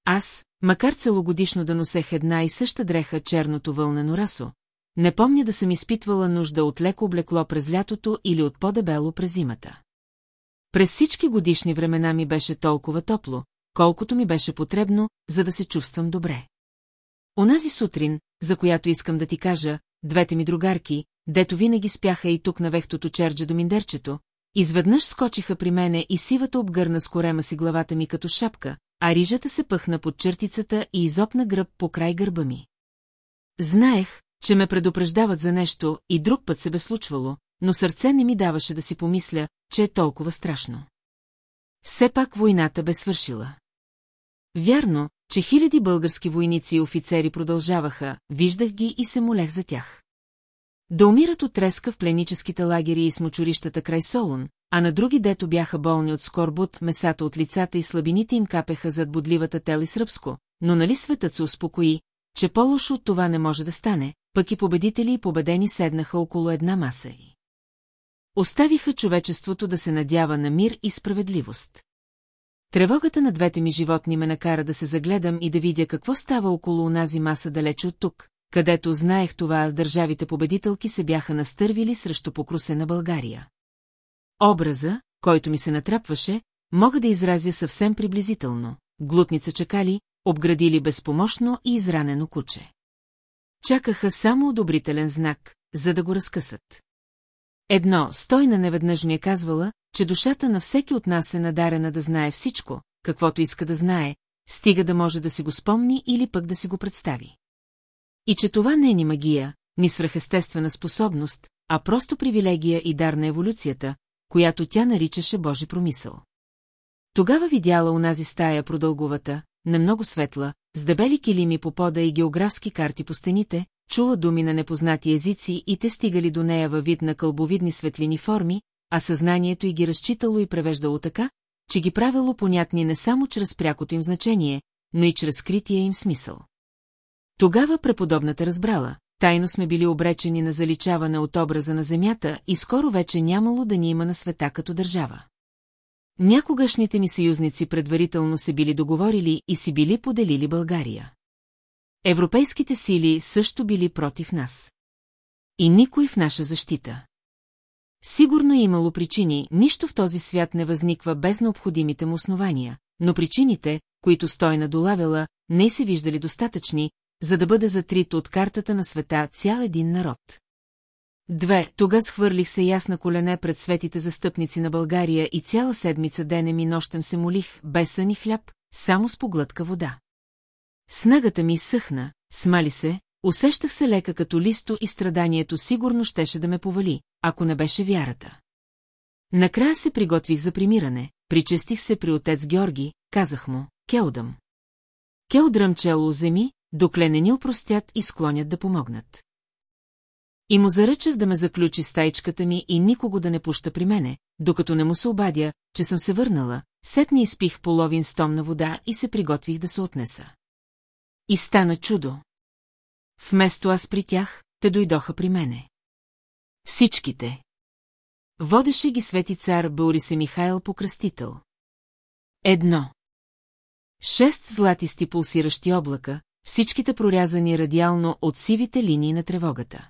Speaker 1: Аз, макар целогодишно да носех една и съща дреха черното вълнено расо, не помня да съм изпитвала нужда от леко облекло през лятото или от по-дебело през зимата. През всички годишни времена ми беше толкова топло, колкото ми беше потребно, за да се чувствам добре. Онази сутрин, за която искам да ти кажа, двете ми другарки, дето винаги спяха и тук на вехтото черджа до миндерчето, изведнъж скочиха при мене и сивата обгърна с корема си главата ми като шапка, а рижата се пъхна под чертицата и изопна гръб по край гърба ми. Знаех, че ме предупреждават за нещо и друг път се бе случвало, но сърце не ми даваше да си помисля, че е толкова страшно. Все пак войната бе свършила. Вярно, че хиляди български войници и офицери продължаваха, виждах ги и се молех за тях. Да умират от треска в пленическите лагери и смочурищата край Солун, а на други дето бяха болни от скорбут, месата от лицата и слабините им капеха зад бодливата тел и сръбско, но нали светът се успокои, че по-лошо от това не може да стане, пък и победители и победени седнаха около една маса и. Оставиха човечеството да се надява на мир и справедливост. Тревогата на двете ми животни ме накара да се загледам и да видя какво става около унази маса далече от тук, където знаех това, с държавите победителки се бяха настървили срещу покрусена България. Образа, който ми се натрапваше, мога да изразя съвсем приблизително. Глутница чакали, обградили безпомощно и изранено куче. Чакаха само одобрителен знак, за да го разкъсат. Едно, стойна неведнъж ми е казвала, че душата на всеки от нас е надарена да знае всичко, каквото иска да знае, стига да може да си го спомни или пък да си го представи. И че това не е ни магия, ни свръхестествена способност, а просто привилегия и дар на еволюцията, която тя наричаше Божи промисъл. Тогава видяла унази стая продълговата, не много светла, с дебели килими по пода и географски карти по стените, чула думи на непознати езици и те стигали до нея във вид на кълбовидни светлини форми, а съзнанието й ги разчитало и превеждало така, че ги правило понятни не само чрез прякото им значение, но и чрез крития им смисъл. Тогава преподобната разбрала, тайно сме били обречени на заличаване от образа на земята и скоро вече нямало да ни има на света като държава. Някогашните ни съюзници предварително се били договорили и си били поделили България. Европейските сили също били против нас. И никой в наша защита. Сигурно е имало причини, нищо в този свят не възниква без необходимите му основания, но причините, които стой надолавяла, не се виждали достатъчни, за да бъде затрит от картата на света цял един народ. Две, тога схвърлих се ясна колене пред светите застъпници на България и цяла седмица денем и нощем се молих, без сън и хляб, само с поглътка вода. Снагата ми съхна, смали се, усещах се лека като листо и страданието сигурно щеше да ме повали, ако не беше вярата. Накрая се приготвих за примиране, причестих се при отец Георги, казах му, Келдъм. Келдръм чело земи, докле не ни опростят и склонят да помогнат. И му заръчах да ме заключи стайчката ми и никого да не пуща при мене, докато не му се обадя, че съм се върнала, сетни изпих половин стомна вода и се приготвих да се отнеса. И стана чудо. Вместо аз при тях, те дойдоха при мене. Всичките. Водеше ги свети цар Борисе Михайл Покръстител. Едно. Шест златисти пулсиращи облака, всичките прорязани радиално от сивите линии на тревогата.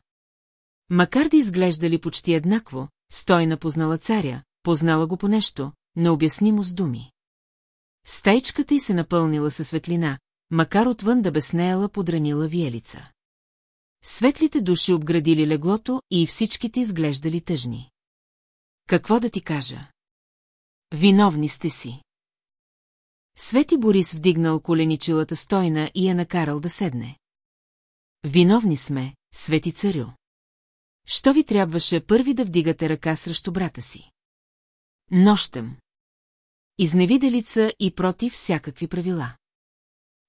Speaker 1: Макар да изглеждали почти еднакво, стойна познала царя, познала го по нещо, необяснимо с думи. Стайчката й се напълнила със светлина, макар отвън да беснеяла подранила виелица. Светлите души обградили леглото и всичките изглеждали тъжни. Какво да ти кажа? Виновни сте си. Свети Борис вдигнал коленичилата стойна и я накарал да седне. Виновни сме, Свети Царю. Що ви трябваше първи да вдигате ръка срещу брата си? Нощем. Изневиделица и против всякакви правила.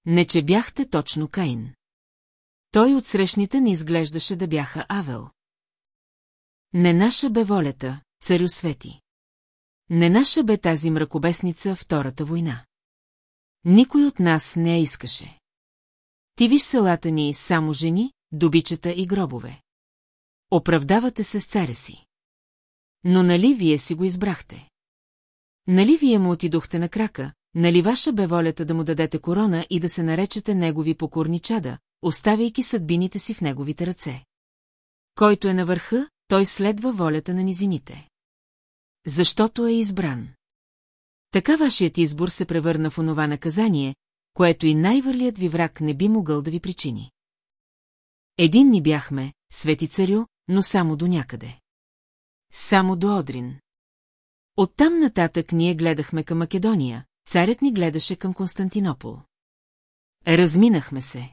Speaker 1: Не че бяхте точно Каин. Той от срещните не изглеждаше да бяха Авел. Не наша бе волята, царю свети. Не наша бе тази мракобесница Втората война. Никой от нас не я искаше. Ти виж селата ни само жени, добичета и гробове. Оправдавате се с царя си. Но нали вие си го избрахте? Нали вие му отидохте на крака, нали ваша бе волята да му дадете корона и да се наречете негови покорни чада, оставяйки съдбините си в неговите ръце? Който е на върха, той следва волята на низините. Защото е избран. Така вашият избор се превърна в онова наказание, което и най-върлият ви враг не би могъл да ви причини. Един ни бяхме, свети царю, но само до някъде. Само до Одрин. Оттам нататък ние гледахме към Македония, царят ни гледаше към Константинопол. Разминахме се.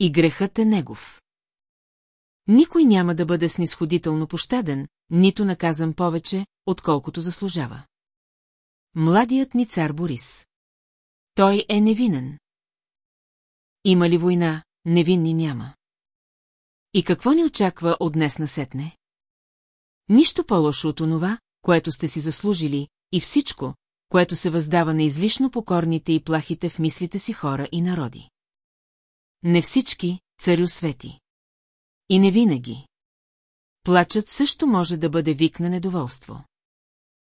Speaker 1: И грехът е негов. Никой няма да бъде снисходително пощаден, нито наказан повече, отколкото заслужава. Младият ни цар Борис. Той е невинен. Има ли война, невинни няма. И какво ни очаква от днес насетне? Нищо по-лошо от онова, което сте си заслужили, и всичко, което се въздава на излишно покорните и плахите в мислите си хора и народи. Не всички, царю свети. И не винаги. Плачът също може да бъде вик на недоволство.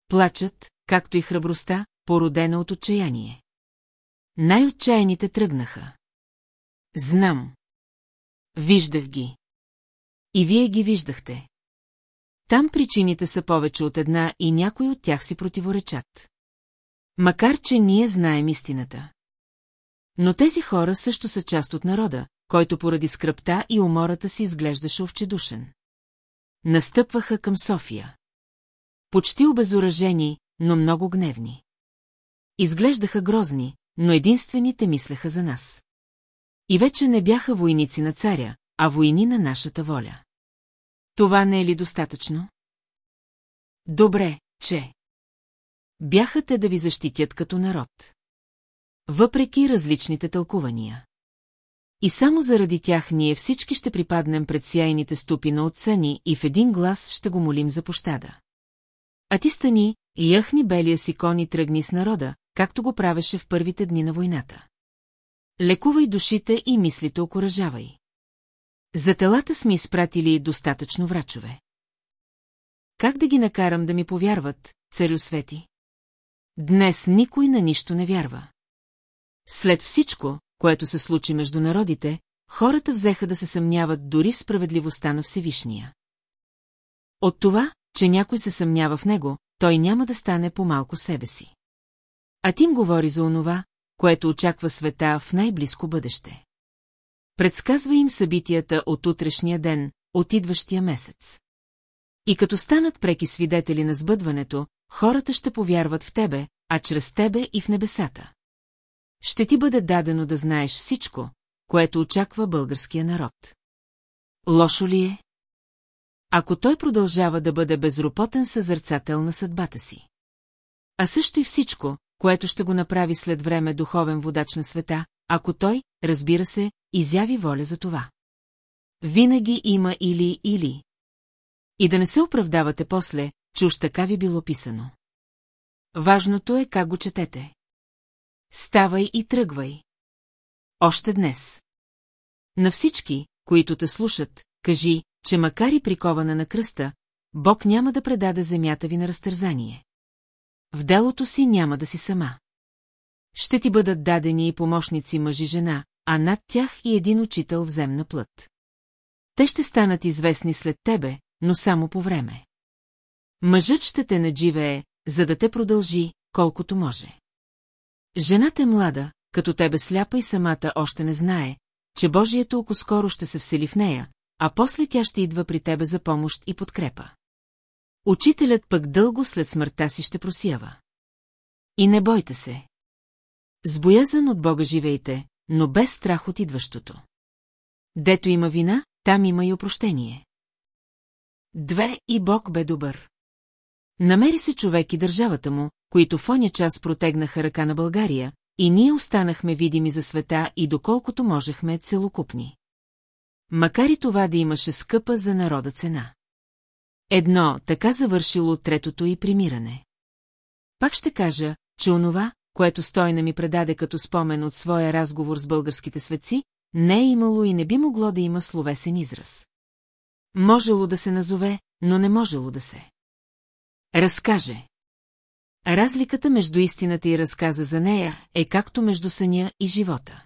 Speaker 1: Плачът, както и храбростта, породена от отчаяние. Най-отчаяните тръгнаха. Знам. Виждах ги. И вие ги виждахте. Там причините са повече от една и някои от тях си противоречат. Макар, че ние знаем истината. Но тези хора също са част от народа, който поради скръпта и умората си изглеждаше овчедушен. Настъпваха към София. Почти обезоръжени, но много гневни. Изглеждаха грозни, но единствените мислеха за нас. И вече не бяха войници на царя, а войни на нашата воля. Това не е ли достатъчно? Добре, че. Бяха те да ви защитят като народ. Въпреки различните тълкувания. И само заради тях ние всички ще припаднем пред сяйните ступи на отца ни и в един глас ще го молим за пощада. А ти стани, яхни белия си кон и тръгни с народа, както го правеше в първите дни на войната. Лекувай душите и мислите окоръжавай. За телата сме изпратили достатъчно врачове. Как да ги накарам да ми повярват, царю свети? Днес никой на нищо не вярва. След всичко, което се случи между народите, хората взеха да се съмняват дори в справедливостта на Всевишния. От това, че някой се съмнява в него, той няма да стане по-малко себе си. А Тим говори за онова, което очаква света в най-близко бъдеще. Предсказва им събитията от утрешния ден, от идващия месец. И като станат преки свидетели на сбъдването, хората ще повярват в тебе, а чрез тебе и в небесата. Ще ти бъде дадено да знаеш всичко, което очаква българския народ. Лошо ли е? Ако той продължава да бъде безропотен съзърцател на съдбата си. А също и всичко, което ще го направи след време духовен водач на света, ако той, разбира се, изяви воля за това. Винаги има или или. И да не се оправдавате после, че уж така ви било писано. Важното е как го четете. Ставай и тръгвай. Още днес. На всички, които те слушат, кажи, че макар и прикована на кръста, Бог няма да предаде земята ви на разтързание. В делото си няма да си сама ще ти бъдат дадени и помощници мъжи-жена, а над тях и един учител в земна плът. Те ще станат известни след тебе, но само по време. Мъжът ще те надживее, за да те продължи, колкото може. Жената е млада, като тебе сляпа и самата още не знае, че Божието око скоро ще се всели в нея, а после тя ще идва при тебе за помощ и подкрепа. Учителят пък дълго след смъртта си ще просява. И не бойте се. С боязън от Бога живейте, но без страх от идващото. Дето има вина, там има и опрощение. Две и Бог бе добър. Намери се човек и държавата му, които в оня час протегнаха ръка на България, и ние останахме видими за света и доколкото можехме целокупни. Макар и това да имаше скъпа за народа цена. Едно така завършило третото и примиране. Пак ще кажа, че онова, което Стойна ми предаде като спомен от своя разговор с българските светци, не е имало и не би могло да има словесен израз. Можело да се назове, но не можело да се. Разкаже. Разликата между истината и разказа за нея е както между съня и живота.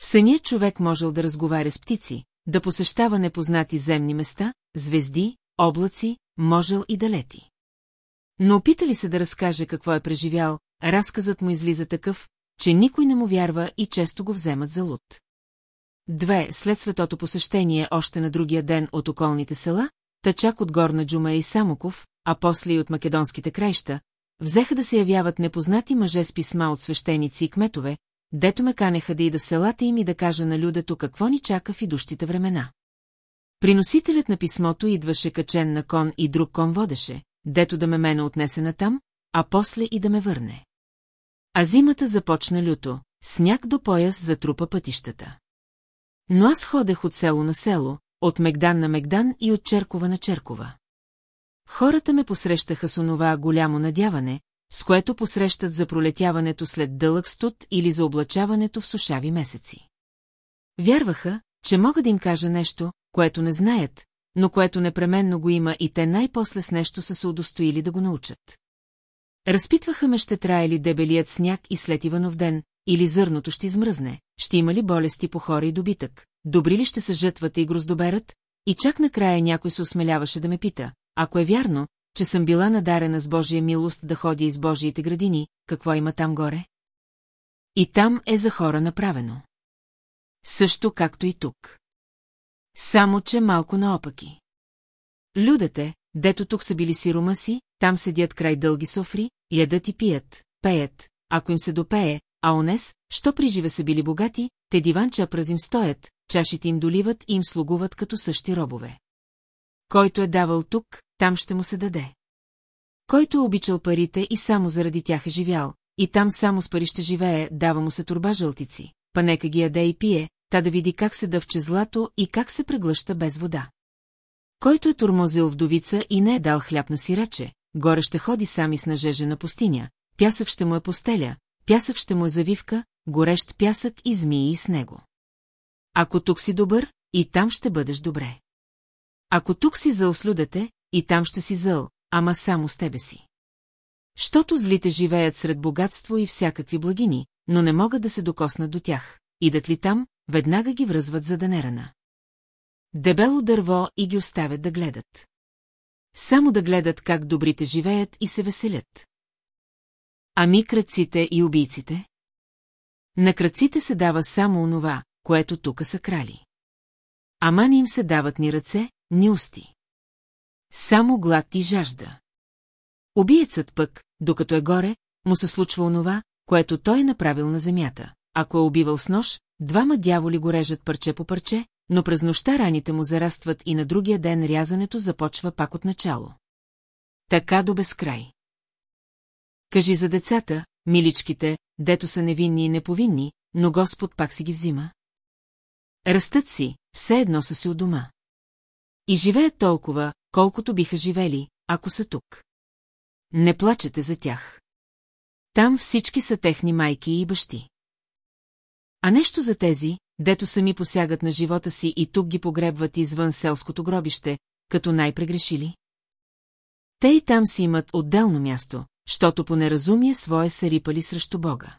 Speaker 1: В съня човек можел да разговаря с птици, да посещава непознати земни места, звезди, облаци, можел и да лети. Но опита ли се да разкаже какво е преживял, разказът му излиза такъв, че никой не му вярва и често го вземат за луд. Две, след светото посещение още на другия ден от околните села, тъчак от Горна Джума и Самоков, а после и от македонските краища, взеха да се явяват непознати мъже с писма от свещеници и кметове, дето ме канеха да и да селата им и да кажа на людето какво ни чака в идущите времена. Приносителят на писмото идваше качен на кон и друг кон водеше, дето да ме мене отнесе натам, а после и да ме върне. А зимата започна люто, сняг до пояс затрупа пътищата. Но аз ходех от село на село, от Мегдан на Мегдан и от Черкова на Черкова. Хората ме посрещаха с онова голямо надяване, с което посрещат за пролетяването след дълъг студ или за облачаването в сушави месеци. Вярваха, че мога да им кажа нещо, което не знаят, но което непременно го има и те най-после с нещо са се удостоили да го научат. Разпитваха ме ще трае ли дебелият сняг и след Иванов ден, или зърното ще измръзне, ще има ли болести по хора и добитък, добри ли ще се жътвата и гроздоберат, и чак накрая някой се осмеляваше да ме пита, ако е вярно, че съм била надарена с Божия милост да ходя из Божиите градини, какво има там горе? И там е за хора направено. Също както и тук. Само, че малко наопаки. Людете, дето тук са били сирома си, там седят край дълги софри, ядат и пият, пеят, ако им се допее, а онес, що при живе са били богати, те диванча празим стоят, чашите им доливат и им слугуват като същи робове. Който е давал тук, там ще му се даде. Който е обичал парите и само заради тях е живял, и там само с пари ще живее, дава му се турба жълтици, панека ги яде и пие, та да види как се дъвче злато и как се преглъща без вода. Който е турмозил вдовица и не е дал хляб на сираче, горе ще ходи сами с нажежена пустиня, пясък ще му е постеля, пясък ще му е завивка, горещ пясък и змии с него. Ако тук си добър, и там ще бъдеш добре. Ако тук си зъл с людете, и там ще си зъл, ама само с тебе си. Щото злите живеят сред богатство и всякакви благини, но не могат да се докоснат до тях. Идат ли там, веднага ги връзват за да Дебело дърво и ги оставят да гледат. Само да гледат как добрите живеят и се веселят. Ами кръците и убийците? На кръците се дава само онова, което тука са крали. Ама не им се дават ни ръце, ни усти. Само глад и жажда. Убиецът пък, докато е горе, му се случва онова, което той е направил на земята. Ако е убивал с нож, Двама дяволи го режат парче по парче, но през нощта раните му зарастват и на другия ден рязането започва пак от начало. Така до безкрай. Кажи за децата, миличките, дето са невинни и неповинни, но Господ пак си ги взима. Растат си, все едно са си у дома. И живеят толкова, колкото биха живели, ако са тук. Не плачете за тях. Там всички са техни майки и бащи. А нещо за тези, дето сами посягат на живота си и тук ги погребват извън селското гробище, като най-прегрешили? Те и там си имат отделно място, щото по неразумие свое са рипали срещу Бога.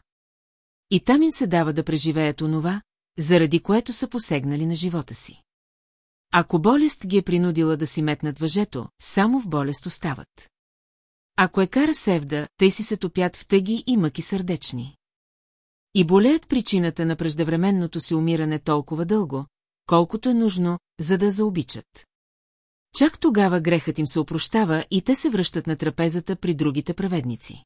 Speaker 1: И там им се дава да преживеят онова, заради което са посегнали на живота си. Ако болест ги е принудила да си метнат въжето, само в болест остават. Ако е кара севда, тъй си се топят в тъги и мъки сърдечни. И болеят причината на преждевременното си умиране толкова дълго, колкото е нужно, за да заобичат. Чак тогава грехът им се опрощава и те се връщат на трапезата при другите праведници.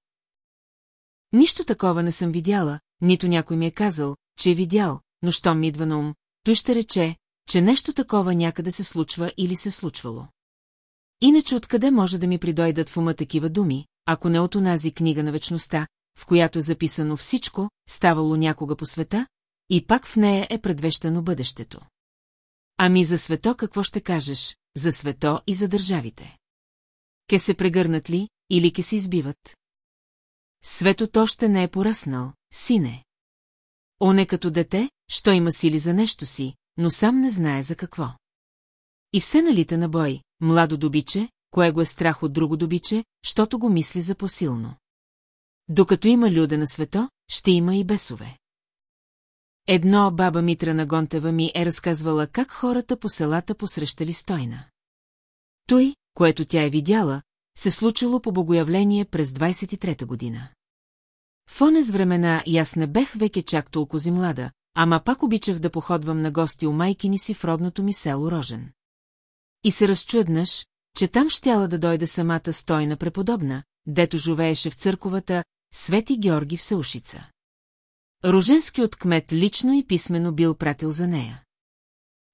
Speaker 1: Нищо такова не съм видяла, нито някой ми е казал, че е видял, но щом ми идва на ум, той ще рече, че нещо такова някъде се случва или се случвало. Иначе откъде може да ми придойдат в ума такива думи, ако не от онази книга на вечността, в която е записано всичко, ставало някога по света, и пак в нея е предвещано бъдещето. Ами за свето какво ще кажеш, за свето и за държавите? Ке се прегърнат ли или ке се избиват? Светото още не е пораснал, сине. Он е като дете, що има сили за нещо си, но сам не знае за какво. И все налита на бой, младо добиче, кое го е страх от друго добиче, щото го мисли за посилно. Докато има люде на свето, ще има и бесове. Едно баба Митра на Гонтева ми е разказвала как хората по селата посрещали стойна. Той, което тя е видяла, се случило по богоявление през 23-та година. В онез времена и аз не бех веке чак толкова млада, ама пак обичах да походвам на гости у майкини си в родното ми село Рожен. И се разчуднаш, че там щяла да дойде самата стойна преподобна, дето живееше в църковата Свети Георги в Саушица. Роженски от кмет лично и писменно бил пратил за нея.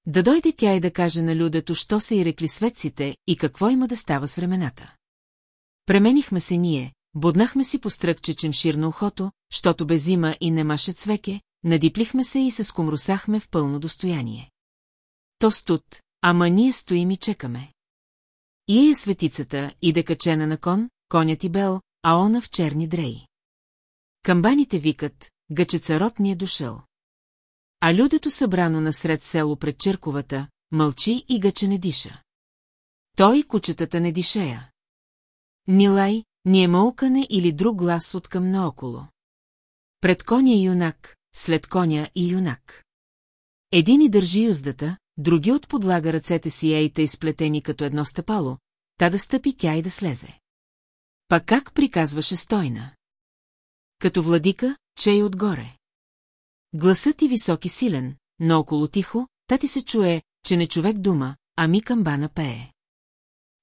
Speaker 1: Да дойде тя и да каже на людето, що са и рекли светците и какво има да става с времената. Пременихме се ние, боднахме си по стръкче чемшир на ухото, щото без зима и немаше цвеке, надиплихме се и се скомрусахме в пълно достояние. То студ, ама ние стоим и чекаме. И е светицата, и да качена на кон, конят и бел, а она в черни дрей. Камбаните викат, гъчецарот ни е дошъл. А людето събрано насред село пред черковата, мълчи и гъче не диша. Той и кучетата не дишея. Нилай, ни е мълкане или друг глас от към наоколо. Пред коня и юнак, след коня и юнак. Едини държи юздата, други от подлага ръцете си ейта изплетени като едно стъпало, та да стъпи тя и да слезе. Па как приказваше стойна? Като владика, че и е отгоре. Гласът и висок и силен, но около тихо, та ти се чуе, че не човек дума, ми камбана пее.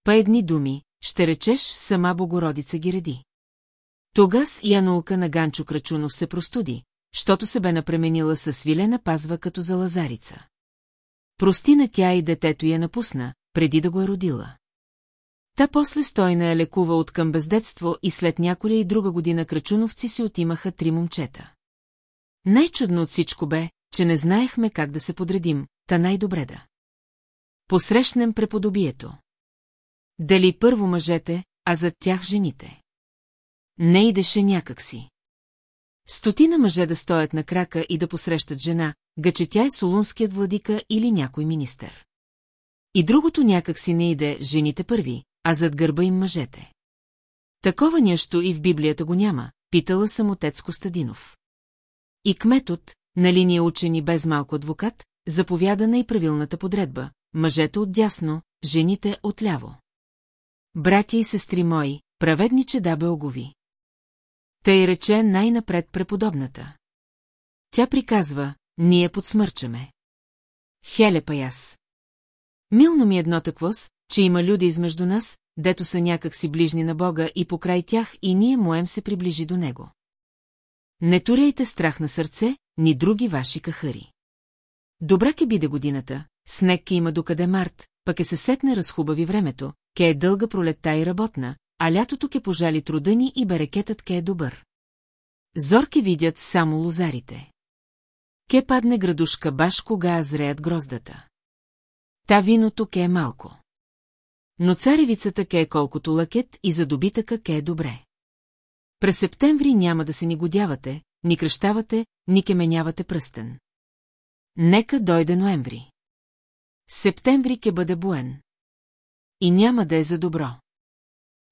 Speaker 1: Па едни думи, ще речеш сама Богородица ги реди. Тогас Янулка на Ганчо Крачунов се простуди, щото се бе напременила със свилена пазва като за лазарица. на тя и детето я напусна, преди да го е родила. Та после стойна я лекува от към бездетство и след няколя и друга година крачуновци си отимаха три момчета. Най-чудно от всичко бе, че не знаехме как да се подредим, та най-добре да. Посрещнем преподобието. Дали първо мъжете, а зад тях жените. Не идеше някакси. Стотина мъже да стоят на крака и да посрещат жена, гъче тя е солунският владика или някой министър. И другото някак си не иде жените първи, а зад гърба им мъжете. Такова нещо и в Библията го няма, питала съм отец Костадинов. И кметът, на линия учени без малко адвокат, заповяда на и правилната подредба, мъжете от дясно, жените от ляво. Братя и сестри мои, праведниче дабе огови. Тъй рече най-напред преподобната. Тя приказва, ние подсмърчаме. Хелепа яс. Милно ми е едно таквост че има люди измежду нас, дето са някак си ближни на Бога и покрай тях и ние моем се приближи до Него. Не туряйте страх на сърце, ни други ваши кахари. Добра ке биде годината, снег ке има докъде март, пък е се сетне разхубави времето, ке е дълга пролетта и работна, а лятото ке пожали труда ни и берекетът ке е добър. Зорки видят само лозарите. Ке падне градушка баш кога зреят гроздата. Та виното ке е малко. Но царевицата ке е колкото лъкет и за добитъка ке е добре. През септември няма да се ни годявате, ни кръщавате, ни кеменявате пръстен. Нека дойде ноември. Септември ке бъде буен. И няма да е за добро.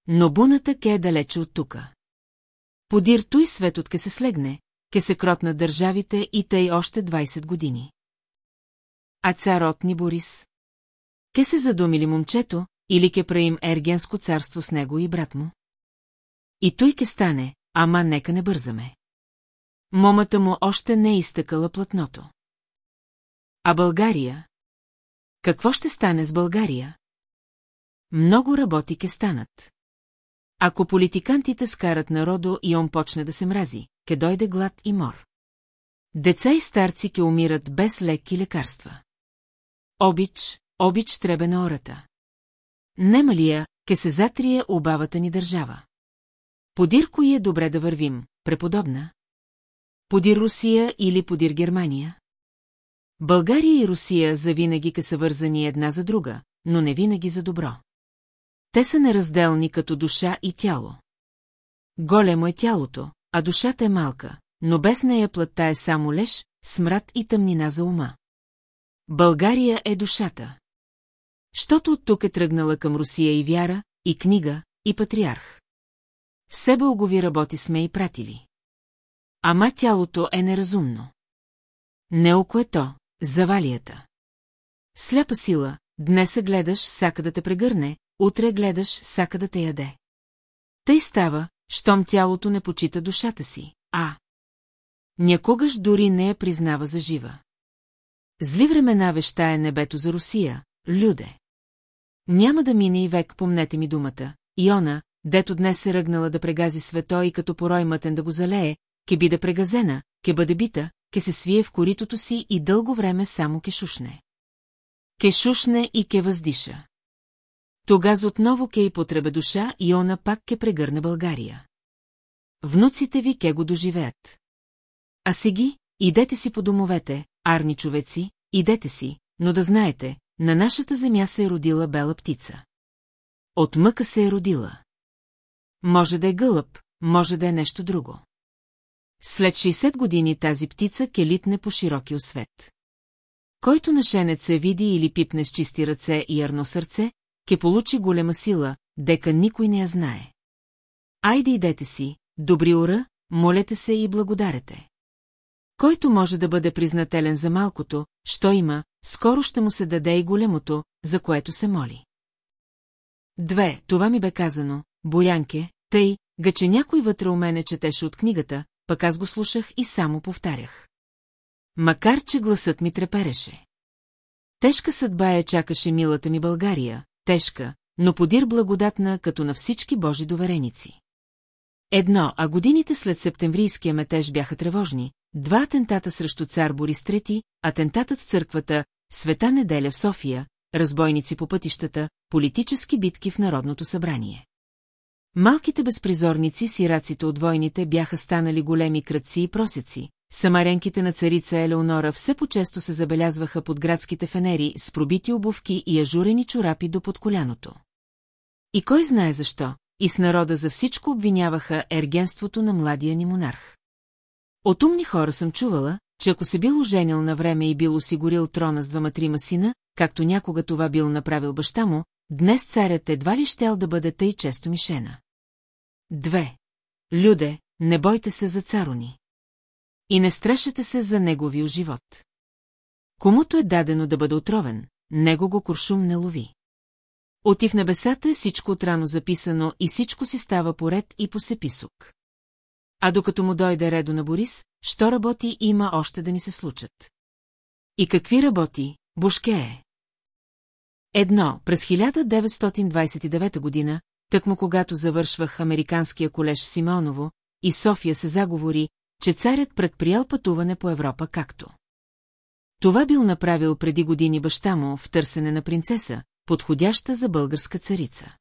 Speaker 1: Но буната ке е далече от тука. Подир той светот ке се слегне, ке се кротна държавите и тъй още 20 години. А царот ни Борис. Ке се задумили момчето, или ке праим Ергенско царство с него и брат му? И той ке стане, ама нека не бързаме. Момата му още не е изтъкала платното. А България? Какво ще стане с България? Много работи ке станат. Ако политикантите скарат народо и он почне да се мрази, ке дойде глад и мор. Деца и старци ке умират без леки лекарства. Обич, обич требе на ората. Нема ли я, ке се затрие обавата ни държава? Подир кои е добре да вървим, преподобна? Подир Русия или подир Германия? България и Русия завинаги ке са вързани една за друга, но не винаги за добро. Те са неразделни като душа и тяло. Големо е тялото, а душата е малка, но без нея плътта е само леж, смрад и тъмнина за ума. България е душата. Щото от тук е тръгнала към Русия и вяра, и книга, и патриарх. Все бългови работи сме и пратили. Ама тялото е неразумно. Неоко е то, завалията. Сляпа сила, днес се гледаш сака да те прегърне, утре гледаш сака да те яде. Тъй става, щом тялото не почита душата си, а... Някогаш дори не я признава за жива. Зли времена вещае небето за Русия, люде. Няма да мине и век, помнете ми думата. Иона, дето днес се ръгнала да прегази свето и като порой мътен да го залее, ке биде прегазена, ке бъде бита, ке се свие в коритото си и дълго време само ке шушне. Ке шушне и ке въздиша. Тогаз отново ке и потребе душа и она пак ке прегърне България. Внуците ви ке го доживеят. А сеги, идете си по домовете, арни човеци, идете си, но да знаете, на нашата земя се е родила бела птица. От мъка се е родила. Може да е гълъб, може да е нещо друго. След 60 години тази птица келитне по широки освет. Който нашенец се види или пипне с чисти ръце и ярно сърце, ке получи голема сила, дека никой не я знае. Айде идете си, добри ура, молете се и благодарете. Който може да бъде признателен за малкото, що има, скоро ще му се даде и големото, за което се моли. Две, това ми бе казано, Боянке, тъй, га че някой вътре у мене четеше от книгата, пък аз го слушах и само повтарях. Макар, че гласът ми трепереше. Тежка съдба я чакаше милата ми България, тежка, но подир благодатна, като на всички божи довереници. Едно, а годините след септемврийския метеж бяха тревожни, Два атентата срещу цар Борис III, атентатът в църквата, Света неделя в София, разбойници по пътищата, политически битки в Народното събрание. Малките безпризорници, сираците от войните бяха станали големи кръци и просеци. Самаренките на царица Елеонора все по-често се забелязваха под градските фенери с пробити обувки и ажурени чорапи до под коляното. И кой знае защо, и с народа за всичко обвиняваха ергенството на младия ни монарх. От умни хора съм чувала, че ако се бил оженил на време и бил осигурил трона с двама-трима сина, както някога това бил направил баща му, днес царят едва ли щел да бъде тъй често мишена. Две. Люде, не бойте се за царони. И не страшете се за неговия живот. Комуто е дадено да бъде отровен, него го куршум не лови. Отив небесата е всичко отрано записано и всичко си става поред и по сеписок. А докато му дойде редо на Борис, що работи има още да ни се случат. И какви работи, Бушке е? Едно, през 1929 година, тъкмо когато завършвах Американския колеж Симоново и София се заговори, че царят предприял пътуване по Европа както. Това бил направил преди години баща му в търсене на принцеса, подходяща за българска царица.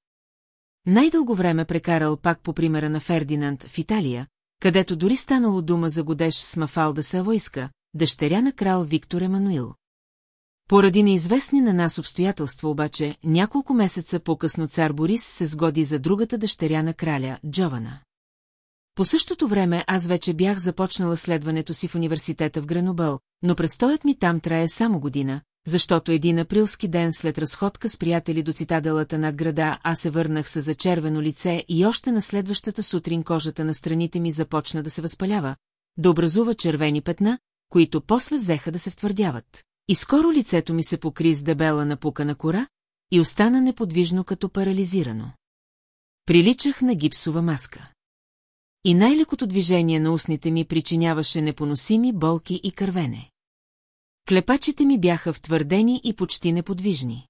Speaker 1: Най-дълго време прекарал пак по примера на Фердинанд в Италия, където дори станало дума за годеш с Мафалда Савойска, дъщеря на крал Виктор Емануил. Поради неизвестни на нас обстоятелства обаче, няколко месеца по-късно цар Борис се сгоди за другата дъщеря на краля, Джована. По същото време аз вече бях започнала следването си в университета в Гренобъл, но престоят ми там трае само година, защото един априлски ден след разходка с приятели до цитаделата над града аз се върнах с зачервено лице и още на следващата сутрин кожата на страните ми започна да се възпалява, да образува червени петна, които после взеха да се втвърдяват. И скоро лицето ми се покри с дебела напукана кора и остана неподвижно като парализирано. Приличах на гипсова маска. И най-лекото движение на устните ми причиняваше непоносими болки и кървене. Клепачите ми бяха втвърдени и почти неподвижни.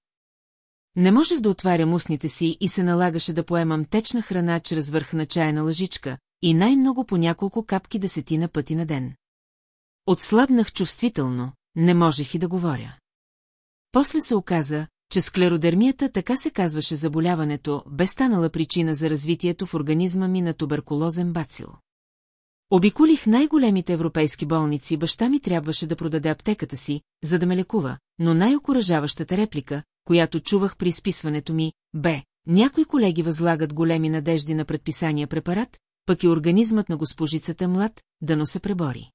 Speaker 1: Не можех да отварям устните си и се налагаше да поемам течна храна чрез върхна чайна лъжичка и най-много по няколко капки десетина пъти на ден. Отслабнах чувствително, не можех и да говоря. После се оказа, че склеродермията така се казваше заболяването, бе станала причина за развитието в организма ми на туберкулозен бацил. Обиколих най-големите европейски болници, баща ми трябваше да продаде аптеката си, за да ме лекува, но най-окоръжаващата реплика, която чувах при изписването ми, бе, някои колеги възлагат големи надежди на предписания препарат, пък и организмът на госпожицата млад, да но се пребори.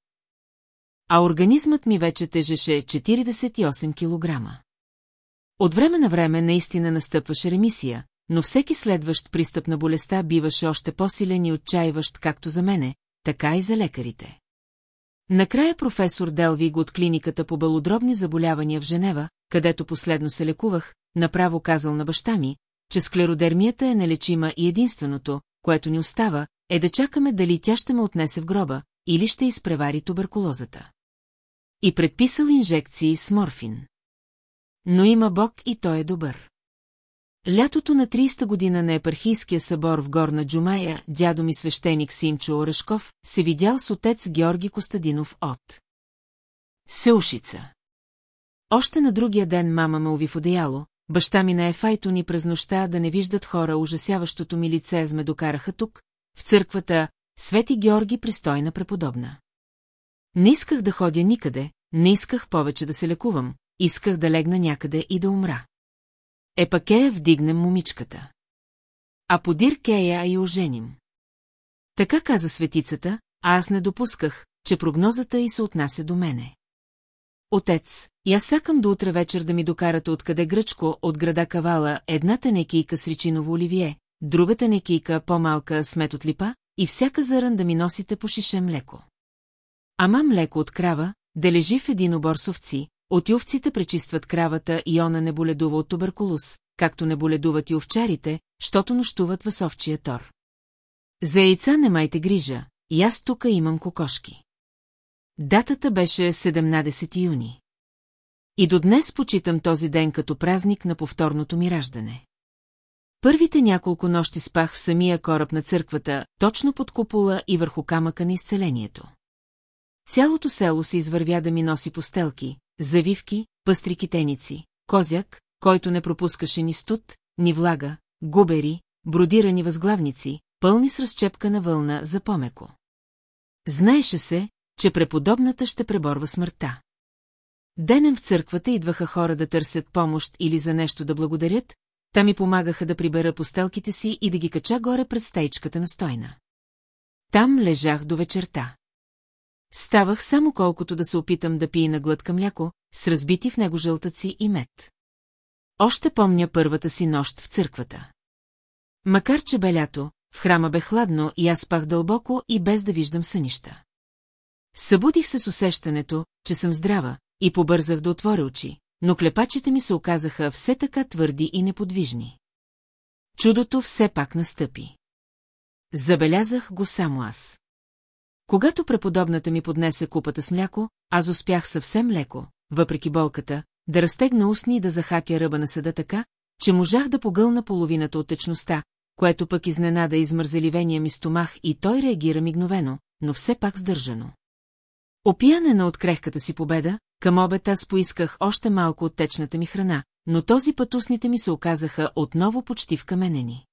Speaker 1: А организмът ми вече тежеше 48 кг. От време на време наистина настъпваше ремисия, но всеки следващ пристъп на болестта биваше още по-силен и отчаиващ както за мене, така и за лекарите. Накрая професор Делвиг от клиниката по белодробни заболявания в Женева, където последно се лекувах, направо казал на баща ми, че склеродермията е нелечима и единственото, което ни остава, е да чакаме дали тя ще ме отнесе в гроба или ще изпревари туберкулозата. И предписал инжекции с морфин. Но има Бог и той е добър. Лятото на 30-та година на епархийския събор в Горна Джумая, дядо ми свещеник Симчо Орешков, се видял с отец Георги Костадинов от Сеушица. Още на другия ден мама ме уви в одеяло, баща ми на ефайто ни през нощта да не виждат хора ужасяващото ми лице сме ме докараха тук, в църквата Свети Георги пристойна преподобна. Не исках да ходя никъде, не исках повече да се лекувам, исках да легна някъде и да умра. Епакея вдигнем момичката. А подир Кея и оженим. Така каза светицата, а аз не допусках, че прогнозата й се отнася до мене. Отец, я сакам до утре вечер да ми докарате откъде Гръчко от града Кавала едната некийка с речиново оливие, другата некийка по-малка смет от липа и всяка заран да ми носите по шише млеко. Ама млеко от крава, да лежи в един обор совци, от овците пречистват кравата и она не боледува от туберкулоз, както не боледуват и овчарите, щото нощуват въсовчия тор. За яйца не майте грижа, и аз тука имам кокошки. Датата беше 17 юни. И до днес почитам този ден като празник на повторното ми раждане. Първите няколко нощи спах в самия кораб на църквата, точно под купола и върху камъка на изцелението. Цялото село се извървя да ми носи постелки, завивки, пъстри китеници, козяк, който не пропускаше ни студ, ни влага, губери, бродирани възглавници, пълни с разчепка на вълна за помеко. Знаеше се, че преподобната ще преборва смъртта. Денем в църквата идваха хора да търсят помощ или за нещо да благодарят, та ми помагаха да прибера постелките си и да ги кача горе пред стейчката на стойна. Там лежах до вечерта. Ставах само колкото да се опитам да пи на глътка мляко, с разбити в него жълтъци и мед. Още помня първата си нощ в църквата. Макар че бе лято, в храма бе хладно и аз спах дълбоко и без да виждам сънища. Събудих се с усещането, че съм здрава, и побързах да отворя очи, но клепачите ми се оказаха все така твърди и неподвижни. Чудото все пак настъпи. Забелязах го само аз. Когато преподобната ми поднесе купата с мляко, аз успях съвсем леко, въпреки болката, да разтегна устни и да захакя ръба на съда така, че можах да погълна половината от течността, което пък изненада измързеливения ми стомах и той реагира мигновено, но все пак сдържано. Опиянена от крехката си победа, към обед аз поисках още малко от течната ми храна, но този път устните ми се оказаха отново почти вкаменени.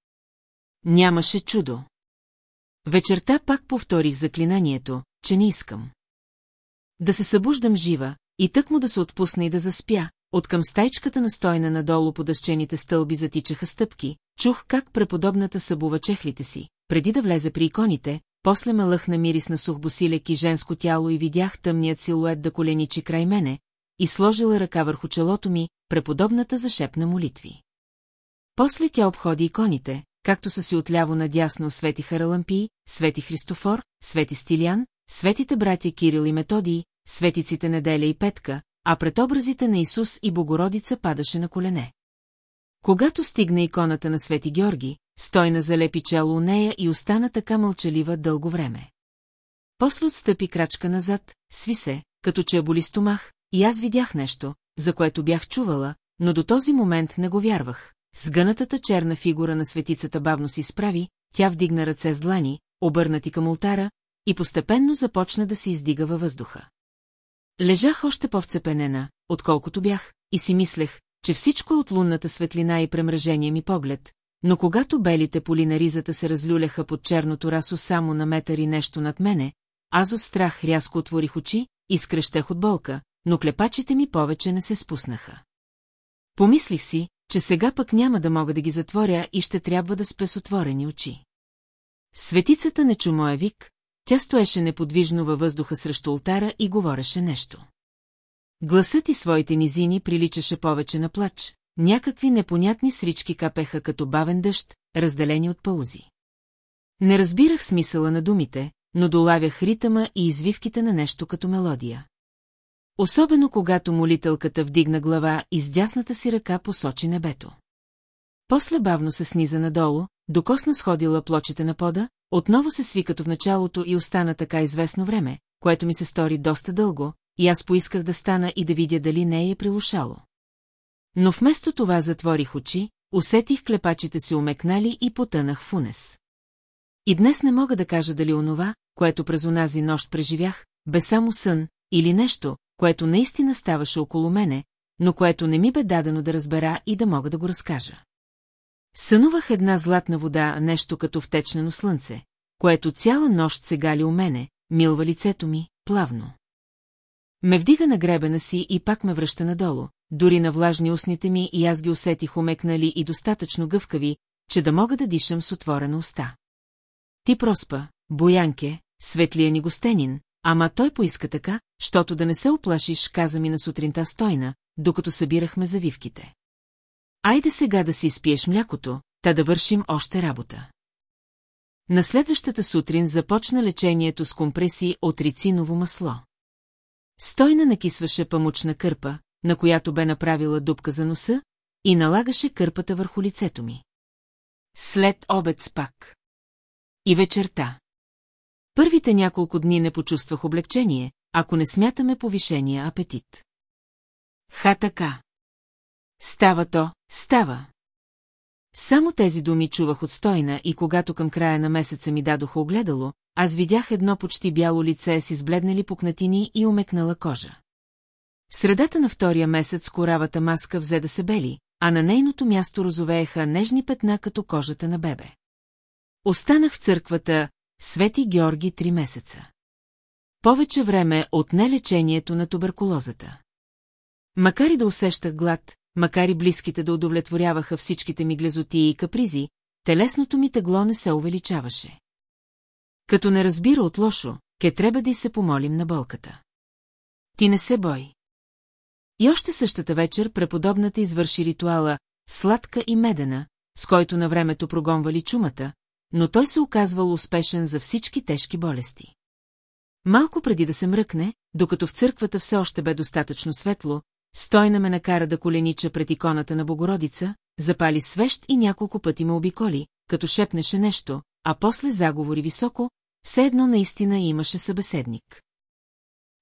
Speaker 1: Нямаше чудо. Вечерта пак повторих заклинанието, че не искам. Да се събуждам жива и тък му да се отпусна и да заспя, от към стайчката настойна надолу по дъщените стълби затичаха стъпки, чух как преподобната събува чехлите си, преди да влезе при иконите, после ме лъхна мирис на сухбосилек и женско тяло и видях тъмният силует да коленичи край мене, и сложила ръка върху челото ми, преподобната зашепна молитви. После тя обходи иконите, както са си отляво надясно Свети Харалампи, Свети Христофор, Свети Стилиан, Светите братя Кирил и Методий, Светиците Неделя и Петка, а пред образите на Исус и Богородица падаше на колене. Когато стигна иконата на Свети Георги, стойна залепи чело у нея и остана така мълчалива дълго време. После отстъпи крачка назад, сви се, като че е боли стомах, и аз видях нещо, за което бях чувала, но до този момент не го вярвах, Сгънатата черна фигура на светицата бавно си справи, тя вдигна ръце с длани, обърнати към ултара, и постепенно започна да се издига във въздуха. Лежах още по-вцепенена, отколкото бях, и си мислех, че всичко е от лунната светлина и премръжение ми поглед, но когато белите поли на ризата се разлюляха под черното расо само на метър и нещо над мене, аз от страх рязко отворих очи, изкръщах от болка, но клепачите ми повече не се спуснаха. Помислих си, че сега пък няма да мога да ги затворя и ще трябва да спя с отворени очи. Светицата не чу моя вик, тя стоеше неподвижно във въздуха срещу ултара и говореше нещо. Гласът и своите низини приличаше повече на плач, някакви непонятни срички капеха като бавен дъжд, разделени от паузи. Не разбирах смисъла на думите, но долавях ритъма и извивките на нещо като мелодия. Особено когато молителката вдигна глава и с дясната си ръка посочи небето. После бавно се сниза надолу, докосна сходила плочите на пода, отново се сви като в началото и остана така известно време, което ми се стори доста дълго, и аз поисках да стана и да видя дали не е прилушало. Но вместо това затворих очи, усетих клепачите си умекнали и потънах в унес. И днес не мога да кажа дали онова, което през онази нощ преживях, бе само сън или нещо, което наистина ставаше около мене, но което не ми бе дадено да разбера и да мога да го разкажа. Сънувах една златна вода, нещо като втечнено слънце, което цяла нощ се гали у мене, милва лицето ми, плавно. Ме вдига на гребена си и пак ме връща надолу, дори на влажни устните ми и аз ги усетих умекнали и достатъчно гъвкави, че да мога да дишам с отворена уста. Ти проспа, Боянке, светлия ни гостенин, Ама той поиска така, щото да не се оплашиш, каза ми на сутринта стойна, докато събирахме завивките. Айде сега да си изпиеш млякото, та да вършим още работа. На следващата сутрин започна лечението с компресии от рициново масло. Стойна накисваше памучна кърпа, на която бе направила дупка за носа, и налагаше кърпата върху лицето ми. След обед спак. И вечерта. Първите няколко дни не почувствах облегчение, ако не смятаме повишения апетит. Ха така. Става то, става. Само тези думи чувах от стойна и когато към края на месеца ми дадоха огледало, аз видях едно почти бяло лице с избледнали пукнатини и омекнала кожа. В средата на втория месец коравата маска взе да се бели, а на нейното място розовееха нежни петна като кожата на бебе. Останах в църквата Свети Георги три месеца. Повече време от нелечението на туберкулозата. Макар и да усещах глад, макар и близките да удовлетворяваха всичките ми глезоти и капризи, телесното ми тегло не се увеличаваше. Като не разбира от лошо, ке трябва да и се помолим на болката. Ти не се бой. И още същата вечер преподобната извърши ритуала «Сладка и медена», с който на времето прогонвали чумата, но той се оказвал успешен за всички тежки болести. Малко преди да се мръкне, докато в църквата все още бе достатъчно светло, стойна ме накара да коленича пред иконата на Богородица, запали свещ и няколко пъти ме обиколи, като шепнеше нещо, а после заговори високо, все едно наистина имаше събеседник.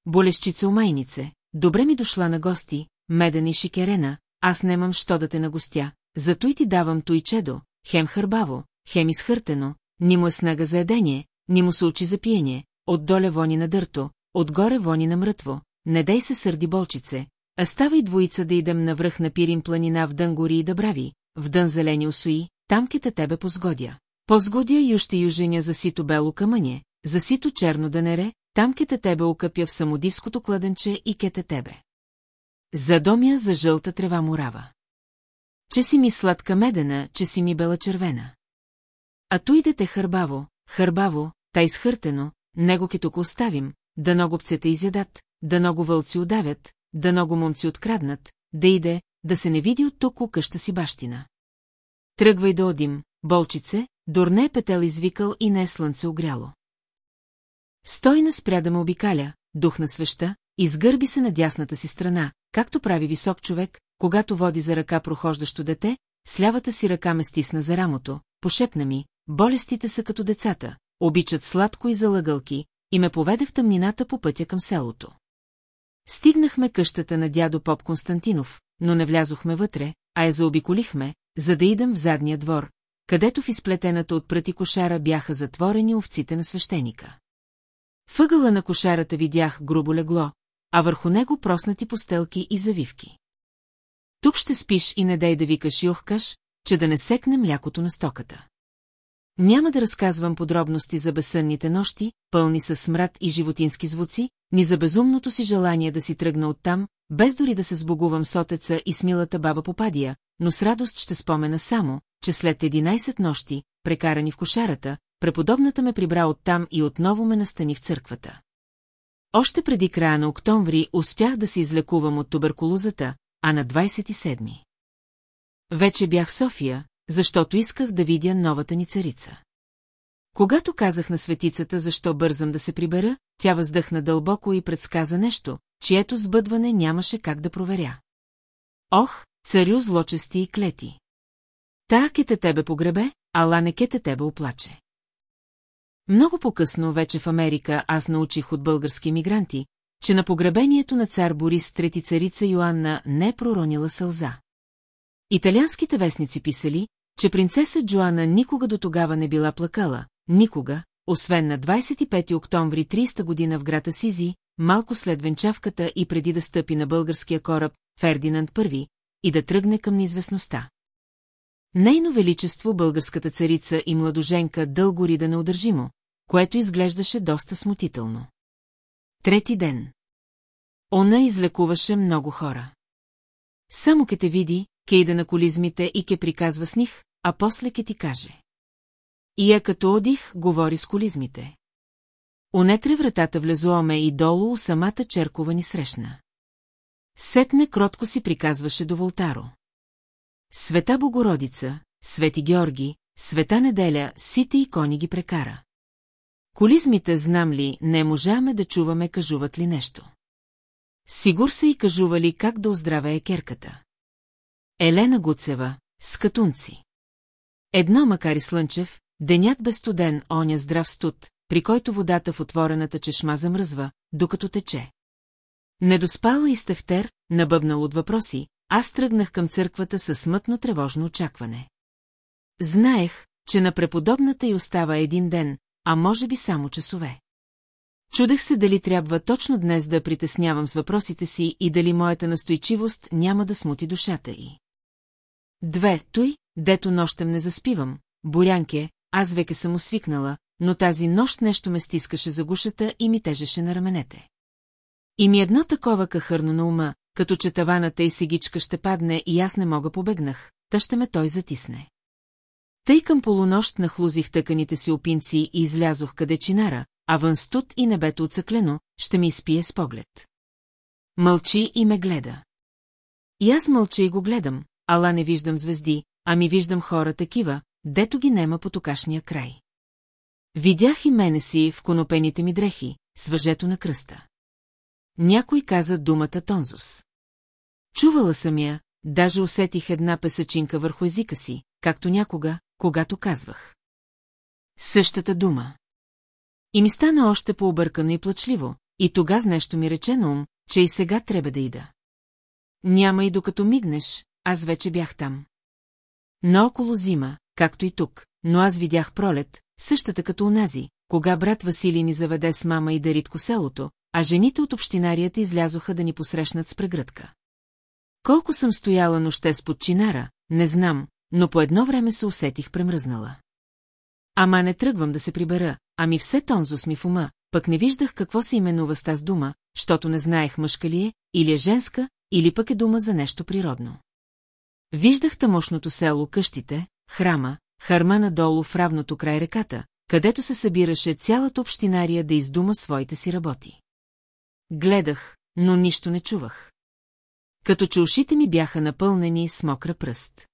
Speaker 1: Болещица умайнице, добре ми дошла на гости, меден и шикерена, аз немам що да те нагостя, зато и ти давам той чедо, хем хърбаво, хем изхъртено, ни му е снага за едение, ни му се очи за пиене, отдоле вони на дърто, отгоре вони на мрътво, не дай се сърди болчице, а ставай двоица да идем навръх на пирин планина в дън гори и да брави, в дън зелени усои, там кита тебе позгодя. Позгодя ющи южения за сито бело камъне, за сито черно дънере, там кета тебе окъпя в самодивското кладенче и кета тебе. Задомя за жълта трева мурава. Че си ми сладка медена, че си ми бела червена. А той дете хърбаво, хърбаво, та изхъртено, него като го оставим, да много пцете изядат, да много вълци удавят, да много момци откраднат, да иде, да се не види от тук къща си бащина. Тръгвай да одим, болчице, дурне е петел извикал и не е слънце огряло. Стой на спря да ме обикаля, духна свеща, изгърби се на дясната си страна, както прави висок човек, когато води за ръка прохождащо дете, с лявата си ръка ме стисна за рамото, пошепна ми, Болестите са като децата, обичат сладко и залъгълки, и ме поведе в тъмнината по пътя към селото. Стигнахме къщата на дядо Поп Константинов, но не влязохме вътре, а я заобиколихме, за да идем в задния двор, където в изплетената от пръти кошара бяха затворени овците на свещеника. Въгъла на кошарата видях грубо легло, а върху него проснати постелки и завивки. Тук ще спиш и не дай да викаш и охкаш, че да не секне млякото на стоката. Няма да разказвам подробности за безсънните нощи, пълни с смрад и животински звуци, ни за безумното си желание да си тръгна оттам, без дори да се сбогувам с отеца и с милата баба Попадия, но с радост ще спомена само, че след 11 нощи, прекарани в кошарата, преподобната ме прибра оттам и отново ме настани в църквата. Още преди края на октомври успях да се излекувам от туберкулозата, а на 27. Вече бях в София, защото исках да видя новата ни царица. Когато казах на светицата защо бързам да се прибера, тя въздъхна дълбоко и предсказа нещо, чието сбъдване нямаше как да проверя. Ох, царю злочести и клети! Та кете тебе погребе, ала не кете тебе оплаче. Много по-късно, вече в Америка, аз научих от български мигранти, че на погребението на цар Борис трети царица Йоанна не проронила сълза. Италианските вестници писали, че принцеса Джоана никога до тогава не била плакала, никога, освен на 25 октомври 30 година в град Асизи, малко след венчавката и преди да стъпи на българския кораб Фердинанд I и да тръгне към неизвестността. Нейно величество българската царица и младоженка дълго рида неудържимо, което изглеждаше доста смутително. Трети ден. Она излекуваше много хора. Само като види, кейда на колизмите и ке приказва с них, а после ке ти каже. И я като одих, говори с колизмите. Унетре вратата влезоме и долу самата черкова ни срещна. Сетне кротко си приказваше до Волтаро. Света Богородица, Свети Георги, Света неделя, сите и кони ги прекара. Колизмите, знам ли, не можаме да чуваме кажуват ли нещо. Сигур са и кажували как да оздравее екерката. Елена Гуцева, скатунци. Едно макар и слънчев, денят бе студен, оня здрав студ, при който водата в отворената чешма замръзва, докато тече. Недоспала и стефтер, набъбнал от въпроси, аз тръгнах към църквата със смътно тревожно очакване. Знаех, че на преподобната й остава един ден, а може би само часове. Чудех се дали трябва точно днес да притеснявам с въпросите си и дали моята настойчивост няма да смути душата й. Две, той, дето нощем не заспивам, Борянке, аз веке съм освикнала, но тази нощ нещо ме стискаше за гушата и ми тежеше на раменете. И ми едно такова кахърно на ума, като че таваната и сегичка ще падне и аз не мога побегнах, та ще ме той затисне. Тъй към полунощ нахлузих тъканите си опинци и излязох къде чинара, а вън студ и небето оцъклено, ще ми изпие с поглед. Мълчи и ме гледа. И аз мълча и го гледам, ала не виждам звезди, ами виждам хора такива, дето ги нема по токашния край. Видях и мене си в конопените ми дрехи, с въжето на кръста. Някой каза думата тонзус. Чувала съм я, даже усетих една песачинка върху езика си, както някога, когато казвах. Същата дума. И ми стана още по-объркано и плачливо, и тога с нещо ми рече на ум, че и сега трябва да ида. Няма и докато мигнеш, аз вече бях там. Наоколо зима, както и тук, но аз видях пролет, същата като унази, кога брат Васили ни заведе с мама и дарит коселото, а жените от общинарията излязоха да ни посрещнат с прегръдка. Колко съм стояла ноще с подчинара, не знам, но по едно време се усетих премръзнала. Ама не тръгвам да се прибера, ами все тонзус ми в ума, пък не виждах какво се именува с тази дума, защото не знаех мъжка ли е, или е женска, или пък е дума за нещо природно. Виждах тамошното село, къщите, храма, харма надолу в равното край реката, където се събираше цялата общинария да издума своите си работи. Гледах, но нищо не чувах. Като че ушите ми бяха напълнени с мокра пръст.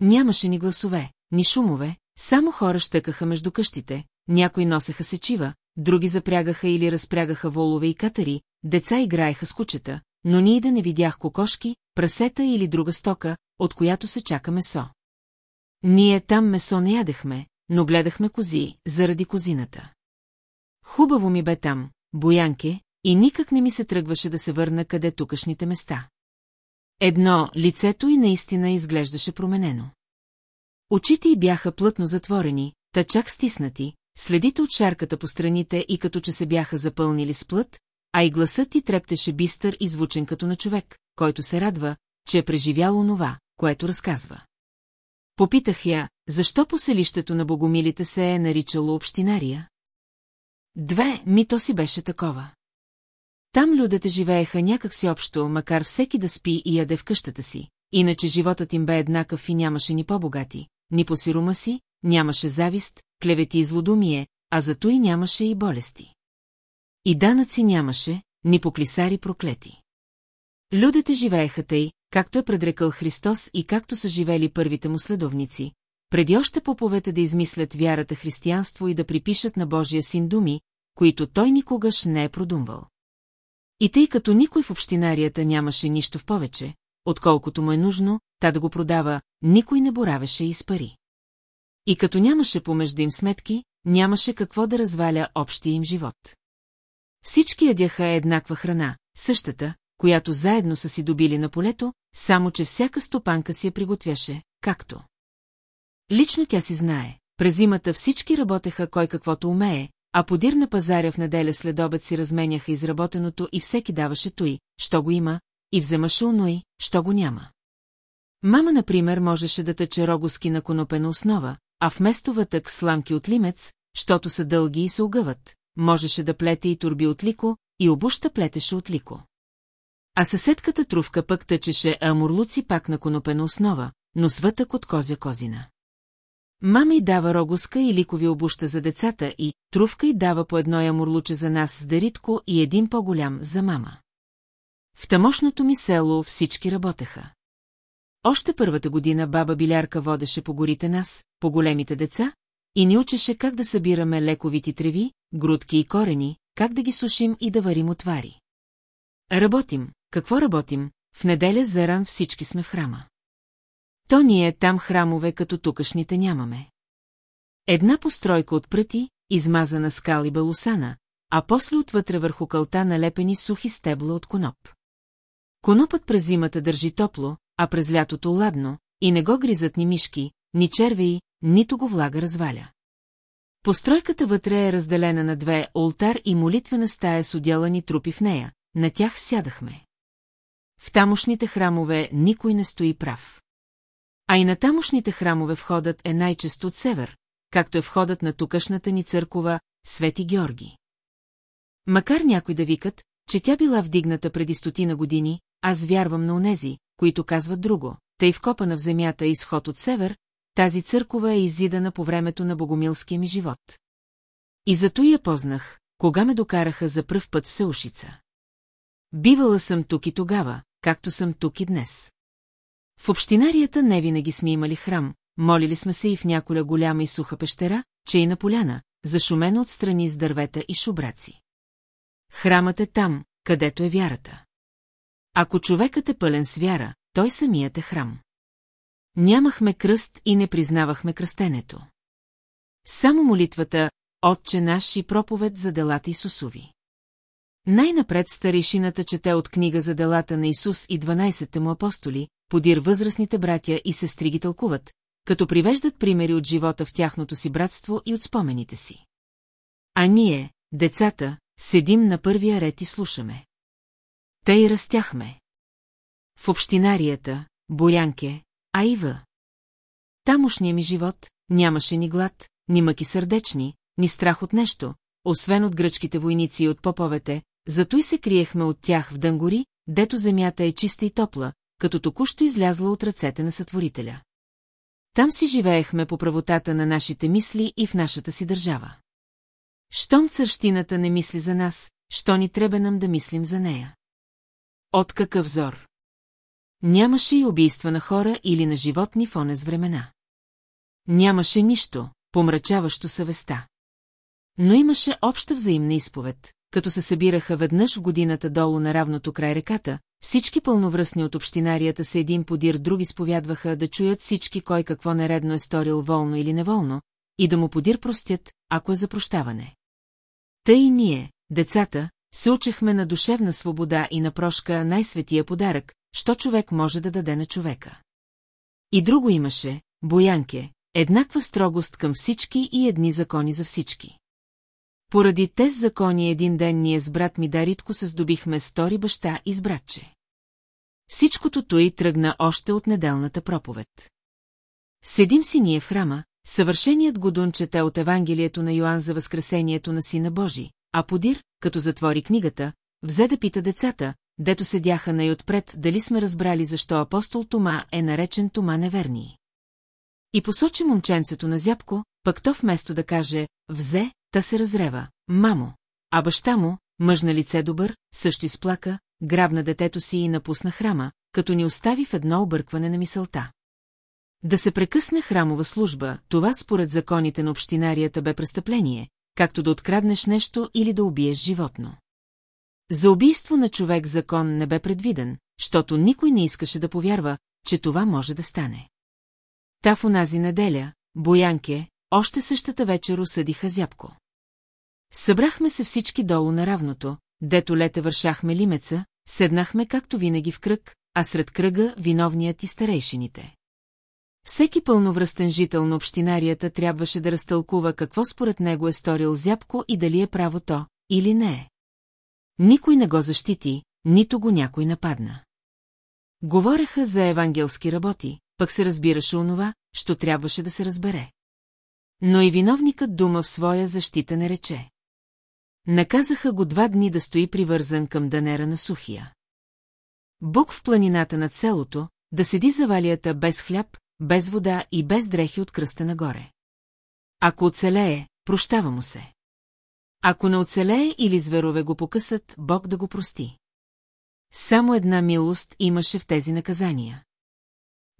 Speaker 1: Нямаше ни гласове, ни шумове, само хора щъкаха между къщите, някои носеха сечива, други запрягаха или разпрягаха волове и катери, деца играеха с кучета, но ни да не видях кокошки, прасета или друга стока, от която се чака месо. Ние там месо не ядехме, но гледахме кози, заради козината. Хубаво ми бе там, Боянке, и никак не ми се тръгваше да се върна къде тукашните места. Едно, лицето и наистина изглеждаше променено. Очите й бяха плътно затворени, тъчак стиснати, следите от шарката по страните и като че се бяха запълнили с плът, а и гласът ти трептеше бистър и звучен като на човек, който се радва, че е преживял онова, което разказва. Попитах я, защо поселището на богомилите се е наричало общинария? Две, ми то си беше такова. Там людите живееха някак си общо, макар всеки да спи и яде в къщата си, иначе животът им бе еднакъв и нямаше ни по-богати, ни по сирома си, нямаше завист, клевети и злодумие, а зато и нямаше и болести. И данъци нямаше, ни поклисари проклети. Людите живееха тъй, както е предрекал Христос и както са живели първите му следовници, преди още поповете да измислят вярата християнство и да припишат на Божия син думи, които той никогаш не е продумвал. И тъй като никой в общинарията нямаше нищо в повече, отколкото му е нужно, та да го продава, никой не боравеше и с пари. И като нямаше помежду им сметки, нямаше какво да разваля общия им живот. Всички ядяха еднаква храна, същата, която заедно са си добили на полето, само че всяка стопанка си я приготвяше, както. Лично тя си знае, през зимата всички работеха кой каквото умее, а подир на пазаря в неделя след обед си разменяха изработеното и всеки даваше той, що го има, и вземаше оной, що го няма. Мама, например, можеше да тъче рогоски на конопена основа, а вместо вътък сламки от лимец, щото са дълги и се огъват, можеше да плете и турби от лико, и обуща плетеше от лико. А съседката трувка пък тъчеше амурлуци пак на конопена основа, но свътък от козя козина. Мама й дава рогоска и ликови обуща за децата и трувка й дава по едно ямурлуче за нас с даритко и един по-голям за мама. В тамошното ми село всички работеха. Още първата година баба Билярка водеше по горите нас, по големите деца, и ни учеше как да събираме лековити треви, грудки и корени, как да ги сушим и да варим отвари. Работим, какво работим, в неделя заран всички сме в храма. То ние там храмове, като тукашните нямаме. Една постройка от пръти, измазана скал и балусана, а после отвътре върху кълта налепени сухи стебла от коноп. Конопът през зимата държи топло, а през лятото ладно, и не го гризат ни мишки, ни червеи, нито го влага разваля. Постройката вътре е разделена на две олтар и молитвена стая с отделани трупи в нея, на тях сядахме. В тамошните храмове никой не стои прав. А и на тамошните храмове входът е най-често от север, както е входът на тукашната ни църкова Свети Георги. Макар някой да викат, че тя била вдигната преди стотина години, аз вярвам на онези, които казват друго, тъй вкопана в земята изход от север, тази църкова е изидана по времето на богомилския ми живот. И зато я познах, кога ме докараха за пръв път в Сеушица. Бивала съм тук и тогава, както съм тук и днес. В общинарията не винаги сме имали храм, молили сме се и в няколя голяма и суха пещера, че и на поляна, зашумена от страни с дървета и шубраци. Храмът е там, където е вярата. Ако човекът е пълен с вяра, той самият е храм. Нямахме кръст и не признавахме кръстенето. Само молитвата «Отче наш» и проповед за делата Исусови. Най-напред старишината чете от книга за делата на Исус и 12-те му апостоли, подир възрастните братя и сестри ги тълкуват, като привеждат примери от живота в тяхното си братство и от спомените си. А ние, децата, седим на първия ред и слушаме. Те и растяхме. В общинарията, Борянке, а Ива. Тамошния ми живот нямаше ни глад, ни мъки сърдечни, ни страх от нещо, освен от гръчките войници и от поповете, зато и се криехме от тях в дънгори, дето земята е чиста и топла, като току-що излязла от ръцете на сътворителя. Там си живеехме по правотата на нашите мисли и в нашата си държава. Щом църщината не мисли за нас, що ни треба нам да мислим за нея? От какъв зор? Нямаше и убийства на хора или на животни в онез времена. Нямаше нищо, помрачаващо съвестта. Но имаше обща взаимна изповед, като се събираха веднъж в годината долу на равното край реката, всички пълновръстни от общинарията се един подир други сповядваха да чуят всички кой какво нередно е сторил волно или неволно, и да му подир простят, ако е за прощаване. Тъй и ние, децата, се учехме на душевна свобода и на прошка най-светия подарък, що човек може да даде на човека. И друго имаше, Боянке, еднаква строгост към всички и едни закони за всички. Поради тези закони един ден ние с брат ми Даритко се здобихме стори баща и с братче. Всичкото той тръгна още от неделната проповед. Седим си ние в храма, съвършеният годун чете от Евангелието на Йоанн за възкресението на Сина Божи, а Подир, като затвори книгата, взе да пита децата, дето седяха най-отпред, дали сме разбрали защо апостол Тома е наречен Тома Неверни. И посочи момченцето на зябко, пък то вместо да каже «взе», та се разрева «мамо», а баща му, мъж на лице добър, също изплака, грабна детето си и напусна храма, като ни остави в едно объркване на мисълта. Да се прекъсне храмова служба, това според законите на общинарията бе престъпление, както да откраднеш нещо или да убиеш животно. За убийство на човек закон не бе предвиден, защото никой не искаше да повярва, че това може да стане. Та в онази неделя, Боянке, още същата вечер осъдиха зябко. Събрахме се всички долу на равното, дето лете вършахме лимеца, седнахме както винаги в кръг, а сред кръга виновният и старейшините. Всеки пълновръстен жител на общинарията трябваше да разтълкува какво според него е сторил зябко и дали е право то, или не е. Никой не го защити, нито го някой нападна. Говореха за евангелски работи, пък се разбираше онова, що трябваше да се разбере. Но и виновникът дума в своя защита не рече. Наказаха го два дни да стои привързан към данера на сухия. Бук в планината на селото, да седи завалията без хляб, без вода и без дрехи от кръста нагоре. Ако оцелее, прощава му се. Ако не оцелее или зверове го покъсат, Бог да го прости. Само една милост имаше в тези наказания.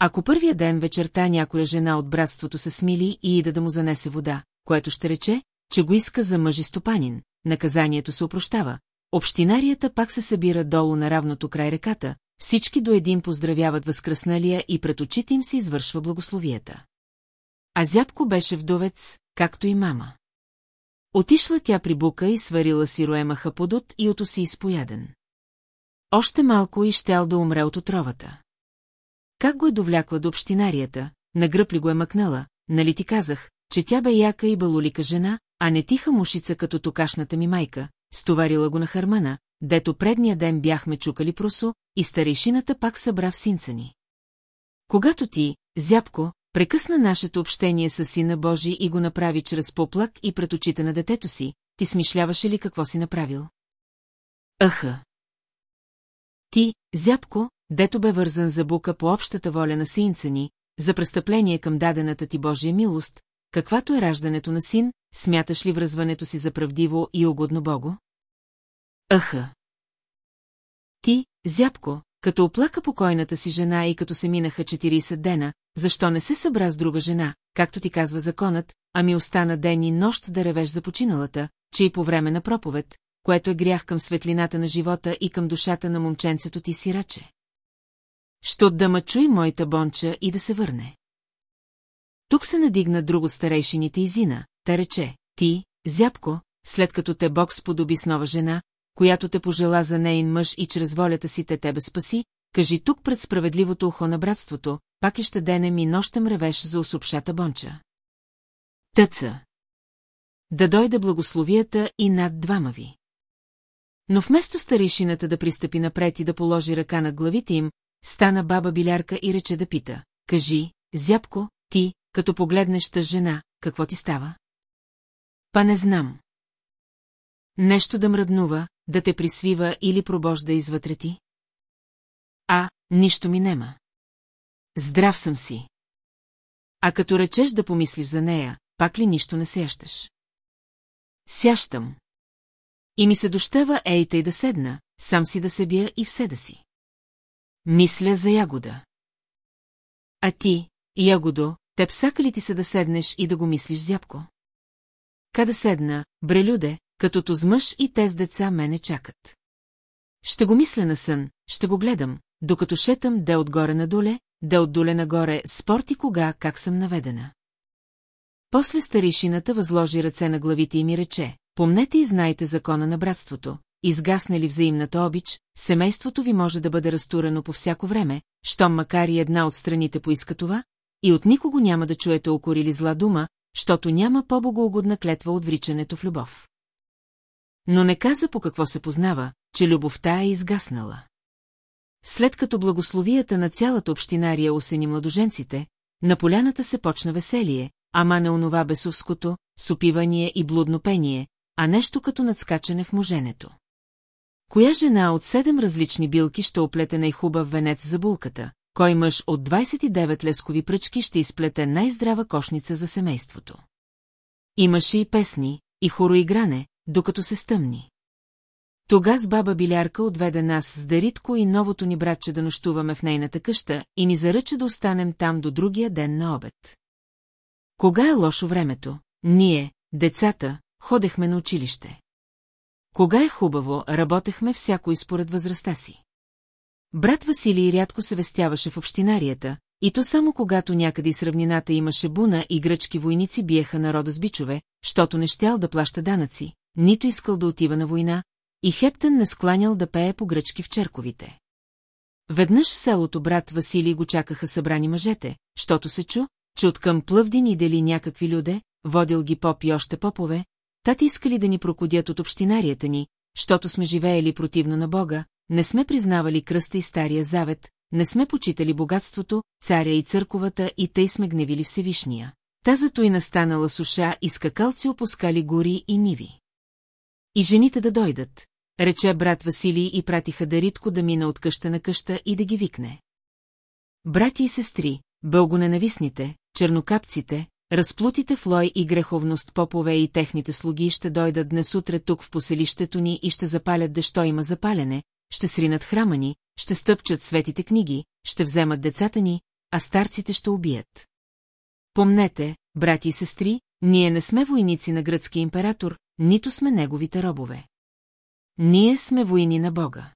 Speaker 1: Ако първия ден вечерта някоя жена от братството се смили и ида да му занесе вода, което ще рече, че го иска за мъжи стопанин, наказанието се опрощава, общинарията пак се събира долу на равното край реката, всички до един поздравяват възкръсналия и пред очите им се извършва благословията. А зябко беше вдовец, както и мама. Отишла тя при бука и сварила си роемаха и ото си изпояден. Още малко и щял да умре от отровата. Как го е довлякла до общинарията, нагръпли го е мъкнала, нали ти казах, че тя бе яка и балулика жена, а не тиха мушица като токашната ми майка, стоварила го на хармана, дето предния ден бяхме чукали просо, и старейшината пак събра в синца ни. Когато ти, зябко, Прекъсна нашето общение с Сина Божий и го направи чрез поплак и пред очите на детето си. Ти смишляваше ли какво си направил? Аха. Ти, зябко, дето бе вързан за бука по общата воля на синца ни, за престъпление към дадената ти Божия милост, каквато е раждането на син, смяташ ли връзването си за правдиво и угодно Богу? Аха. Ти, зябко, като оплака покойната си жена и като се минаха 40 дена, защо не се събра с друга жена, както ти казва законът, а ми остана ден и нощ да ревеш за починалата, че и по време на проповед, което е грях към светлината на живота и към душата на момченцето ти сираче. Що да ма чуй моята бонча и да се върне. Тук се надигна друго старейшините Изина, та рече, ти, зябко, след като те Бог сподоби с нова жена, която те пожела за нейн мъж и чрез волята си те тебе спаси, кажи тук пред справедливото ухо на братството, пак и ще денем и нощем ревеш за усопшата бонча. Тъца. Да дойде благословията и над двама ви. Но вместо старишината да пристъпи напред и да положи ръка над главите им, стана баба билярка и рече да пита. Кажи, зябко, ти, като погледнеш жена, какво ти става? Па не знам. Нещо да мръднува, да те присвива или пробожда извътре ти? А, нищо ми нема. Здрав съм си. А като речеш да помислиш за нея, пак ли нищо не сещаш? Сящам. И ми се дощава ей и да седна, сам си да се бия и все да си. Мисля за ягода. А ти, ягодо, те псака ли ти се да седнеш и да го мислиш зябко? Ка да седна, брелюде, като с мъж и те с деца мене чакат. Ще го мисля на сън, ще го гледам, докато шетам де отгоре надоле, де отдоле нагоре, спорти кога, как съм наведена. После старишината възложи ръце на главите и ми рече, помнете и знайте закона на братството, изгасне ли взаимната обич, семейството ви може да бъде разтурено по всяко време, щом макар и една от страните поиска това, и от никого няма да чуете окор или зла дума, защото няма по-богоугодна клетва от вричането в любов. Но не каза по какво се познава, че любовта е изгаснала. След като благословията на цялата общинария осени младоженците, на поляната се почна веселие, ама не онова бесовското, супивание и блудно пение, а нещо като надскачане в моженето. Коя жена от седем различни билки ще оплете най-хубав венец за булката? Кой мъж от 29 лескови пръчки ще изплете най-здрава кошница за семейството? Имаше и песни, и хороигране, докато се стъмни. Тога с баба Билярка отведе нас с Даритко и новото ни братче да нощуваме в нейната къща и ни заръча да останем там до другия ден на обед. Кога е лошо времето? Ние, децата, ходехме на училище. Кога е хубаво, работехме всяко и според възрастта си. Брат Василий рядко се вестяваше в общинарията, и то само когато някъде с равнината имаше буна и гръчки войници биеха народа с бичове, щото не щял да плаща данъци, нито искал да отива на война, и Хептън не скланял да пее по гръчки в черковите. Веднъж в селото брат Василий го чакаха събрани мъжете, щото се чу, че откъм Плъвдин и дели някакви люде, водил ги поп и още попове, тати искали да ни прокудят от общинарията ни, щото сме живеели противно на Бога, не сме признавали кръста и Стария Завет, не сме почитали богатството, царя и църковата и тъй сме гневили Всевишния. Тазато и настанала суша и скакалци опускали гори и ниви. И жените да дойдат, рече брат Василий и пратиха Даритко да мина от къща на къща и да ги викне. Брати и сестри, бългоненависните, чернокапците, разплутите в лой и греховност попове и техните слуги ще дойдат днес утре тук в поселището ни и ще запалят дещо има запалене, ще сринат храма ни, ще стъпчат светите книги, ще вземат децата ни, а старците ще убият. Помнете, брати и сестри, ние не сме войници на гръцки император, нито сме неговите робове. Ние сме войни на Бога.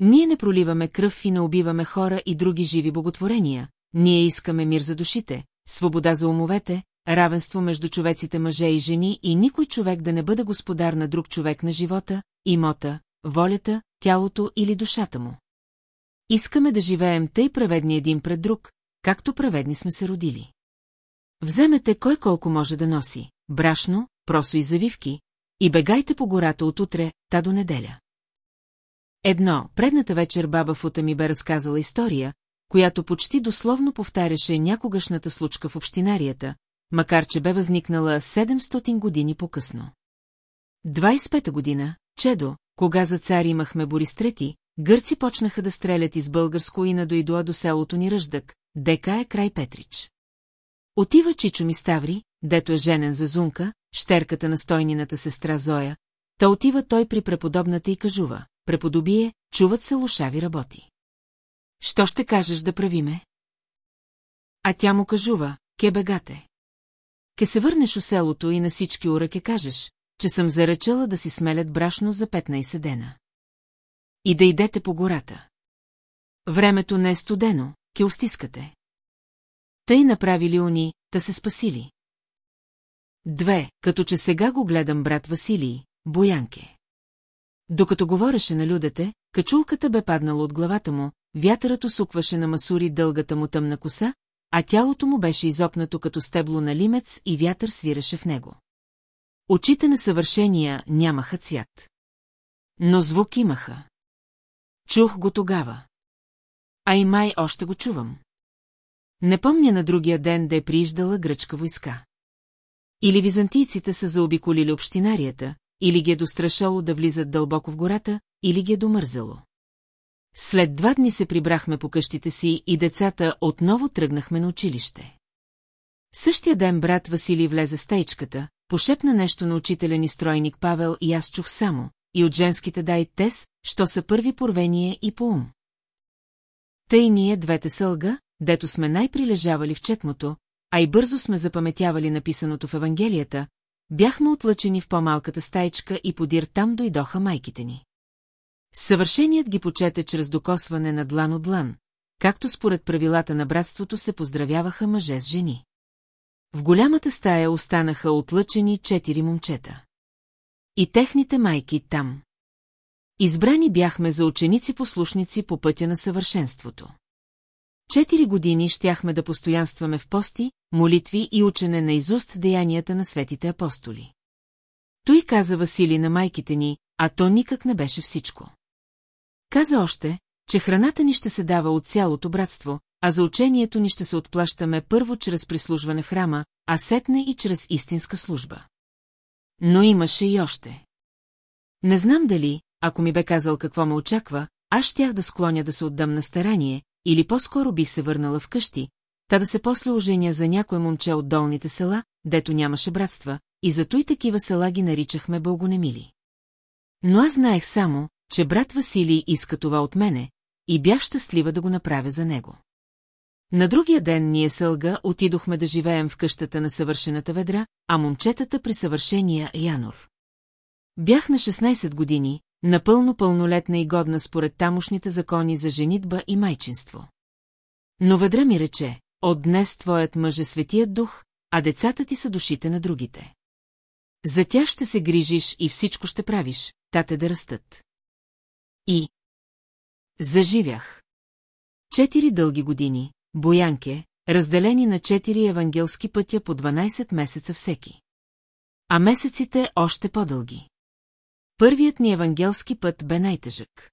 Speaker 1: Ние не проливаме кръв и не убиваме хора и други живи боготворения, ние искаме мир за душите, свобода за умовете, равенство между човеците мъже и жени и никой човек да не бъде господар на друг човек на живота, имота, волята, тялото или душата му. Искаме да живеем тъй праведни един пред друг, както праведни сме се родили. Вземете кой колко може да носи – брашно, просо и завивки, и бегайте по гората от утре, та до неделя. Едно, предната вечер баба Фута ми бе разказала история, която почти дословно повтаряше някогашната случка в общинарията, макар че бе възникнала 700 години по-късно. 25-та година, Чедо, кога за цар имахме Борис Трети, гърци почнаха да стрелят из българско и надойдуа до селото ни Ръждък, дека е край Петрич. Отива Чичо ми Ставри, дето е женен за Зунка, щерката на стойнината сестра Зоя, та отива той при преподобната и кажува, преподобие, чуват се лошави работи. Що ще кажеш да правиме? А тя му кажува, ке бегате. Ке се върнеш у селото и на всички ура ке кажеш, че съм заръчала да си смелят брашно за 15 дена. И да идете по гората. Времето не е студено, ке устискате. Тъй направили они, та се спасили. Две, като че сега го гледам брат Василий, Боянке. Докато говореше на людете, качулката бе паднала от главата му, вятърът осукваше на масури дългата му тъмна коса, а тялото му беше изопнато като стебло на лимец и вятър свиреше в него. Очите на съвършения нямаха цвят. Но звук имаха. Чух го тогава. А и май още го чувам. Не помня на другия ден да е прииждала гръчка войска. Или византийците са заобиколили общинарията, или ги е дострашало да влизат дълбоко в гората, или ги е домързало. След два дни се прибрахме по къщите си и децата отново тръгнахме на училище. Същия ден брат Василий влезе в стейчката, пошепна нещо на учителя ни стройник Павел и аз чух само, и от женските дай тес, що са първи порвение и по ум. Тъй ние двете сълга, дето сме най-прилежавали в четмото, а и бързо сме запаметявали написаното в Евангелията, бяхме отлъчени в по-малката стаечка, и подир там дойдоха майките ни. Съвършеният ги почете чрез докосване на длан от длан, както според правилата на братството се поздравяваха мъже с жени. В голямата стая останаха отлъчени четири момчета. И техните майки там. Избрани бяхме за ученици-послушници по пътя на съвършенството. Четири години щяхме да постоянстваме в пости, молитви и учене на изуст деянията на светите апостоли. Той каза Васили на майките ни, а то никак не беше всичко. Каза още, че храната ни ще се дава от цялото братство, а за учението ни ще се отплащаме първо чрез прислужване в храма, а сетне и чрез истинска служба. Но имаше и още. Не знам дали, ако ми бе казал какво ме очаква, аз щях да склоня да се отдам на старание, или по-скоро бих се върнала вкъщи, та да се после оженя за някое момче от долните села, дето нямаше братства, и зато и такива села ги наричахме бългонемили. Но аз знаех само, че брат Василий иска това от мене, и бях щастлива да го направя за него. На другия ден ние сълга отидохме да живеем в къщата на съвършената ведра, а момчетата при съвършения Янор. Бях на 16 години, напълно пълнолетна и годна според тамошните закони за женитба и майчинство. Но ведра ми рече, от днес твоят мъж е светият дух, а децата ти са душите на другите. За тях ще се грижиш и всичко ще правиш, та те да растат. И... Заживях. Четири дълги години, Боянке, разделени на четири евангелски пътя по 12 месеца всеки. А месеците още по-дълги. Първият ни евангелски път бе най-тежък.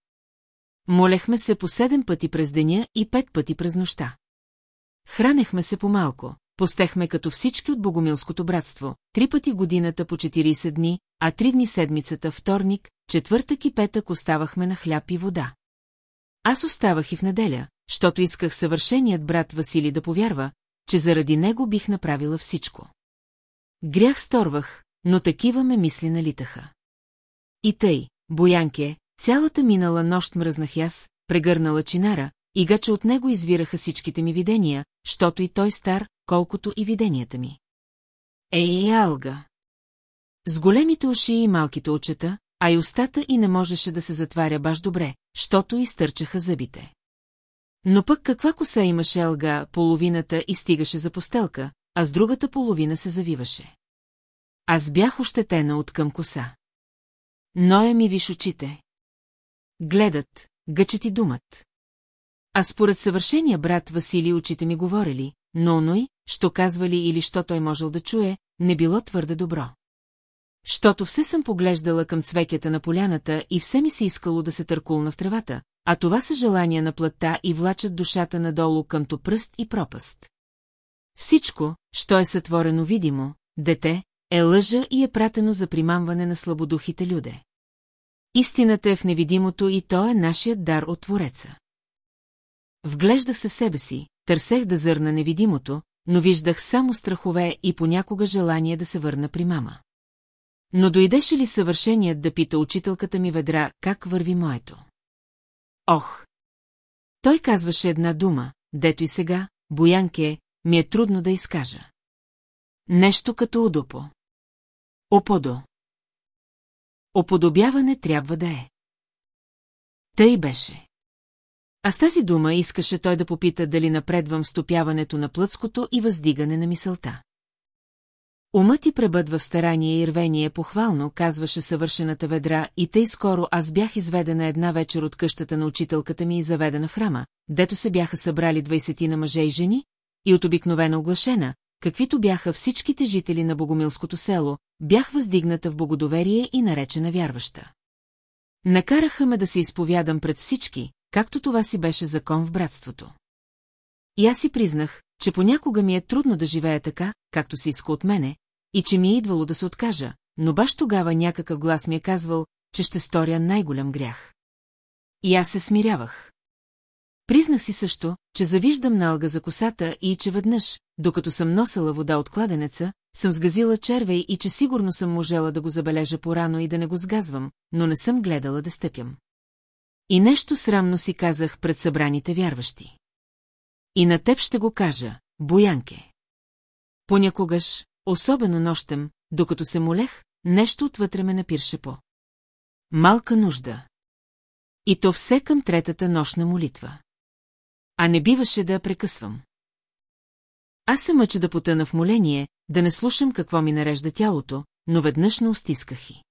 Speaker 1: Молехме се по седем пъти през деня и пет пъти през нощта. Хранехме се по-малко, постехме като всички от Богомилското братство, три пъти в годината по 40 дни, а три дни седмицата вторник, четвъртък и петък оставахме на хляб и вода. Аз оставах и в неделя, защото исках съвършеният брат Васили да повярва, че заради него бих направила всичко. Грях сторвах, но такива ме мисли налитаха. И тъй, Боянке, цялата минала нощ мръзнах аз, прегърнала чинара, и гаче от него извираха всичките ми видения, щото и той стар, колкото и виденията ми. Ей, Алга! С големите уши и малките очета, а и устата и не можеше да се затваря баш добре, щото изтърчаха зъбите. Но пък каква коса имаше Алга, половината и стигаше за постелка, а с другата половина се завиваше. Аз бях ощетена от към коса. Ноя ми виж очите. Гледат, гъчат и думат. А според съвършения брат Василий очите ми говорили, но оной, що казвали или що той можел да чуе, не било твърде добро. Щото все съм поглеждала към цвекята на поляната и все ми се искало да се търкулна в тревата, а това са желания на плътта и влачат душата надолу къмто пръст и пропаст. Всичко, що е сътворено видимо, дете, е лъжа и е пратено за примамване на слабодухите люде. Истината е в невидимото и то е нашият дар от Твореца. Вглеждах се в себе си, търсех да зърна невидимото, но виждах само страхове и понякога желание да се върна при мама. Но дойдеше ли съвършеният да пита учителката ми ведра как върви моето? Ох! Той казваше една дума, дето и сега, Боянке, ми е трудно да изкажа. Нещо като удопо. Оподо. Оподобяване трябва да е. Тъй беше. А с тази дума искаше той да попита дали напредвам стопяването на плътското и въздигане на мисълта. Умът ти пребъдва в старание и рвение похвално, казваше съвършената ведра, и тъй скоро аз бях изведена една вечер от къщата на учителката ми и заведена в храма, дето се бяха събрали двайсетина мъже и жени, и от обикновена оглашена, каквито бяха всичките жители на Богомилското село, бях въздигната в богодоверие и наречена вярваща. Накараха ме да се изповядам пред всички, както това си беше закон в братството. И аз си признах, че понякога ми е трудно да живея така, както си иска от мене, и че ми е идвало да се откажа, но баш тогава някакъв глас ми е казвал, че ще сторя най-голям грях. И аз се смирявах. Признах си също, че завиждам на алга за косата и че веднъж, докато съм носела вода от кладенеца, съм сгазила червей и че сигурно съм можела да го забележа порано и да не го сгазвам, но не съм гледала да стъпям. И нещо срамно си казах пред събраните вярващи. И на теб ще го кажа, Боянке. Понякогаш, особено нощем, докато се молех, нещо отвътре ме напирше по. Малка нужда. И то все към третата нощна молитва. А не биваше да я прекъсвам. Аз се мъча да потъна в моление, да не слушам какво ми нарежда тялото, но веднъж не устисках и.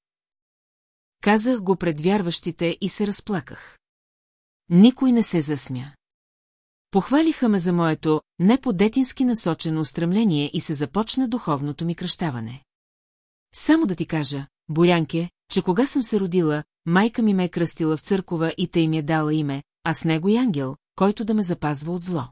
Speaker 1: Казах го пред вярващите и се разплаках. Никой не се засмя. Похвалиха ме за моето не по-детински насочено устремление и се започна духовното ми кръщаване. Само да ти кажа, Борянке, че кога съм се родила, майка ми ме е кръстила в църкова и тъй ми е дала име, а с него и ангел, който да ме запазва от зло.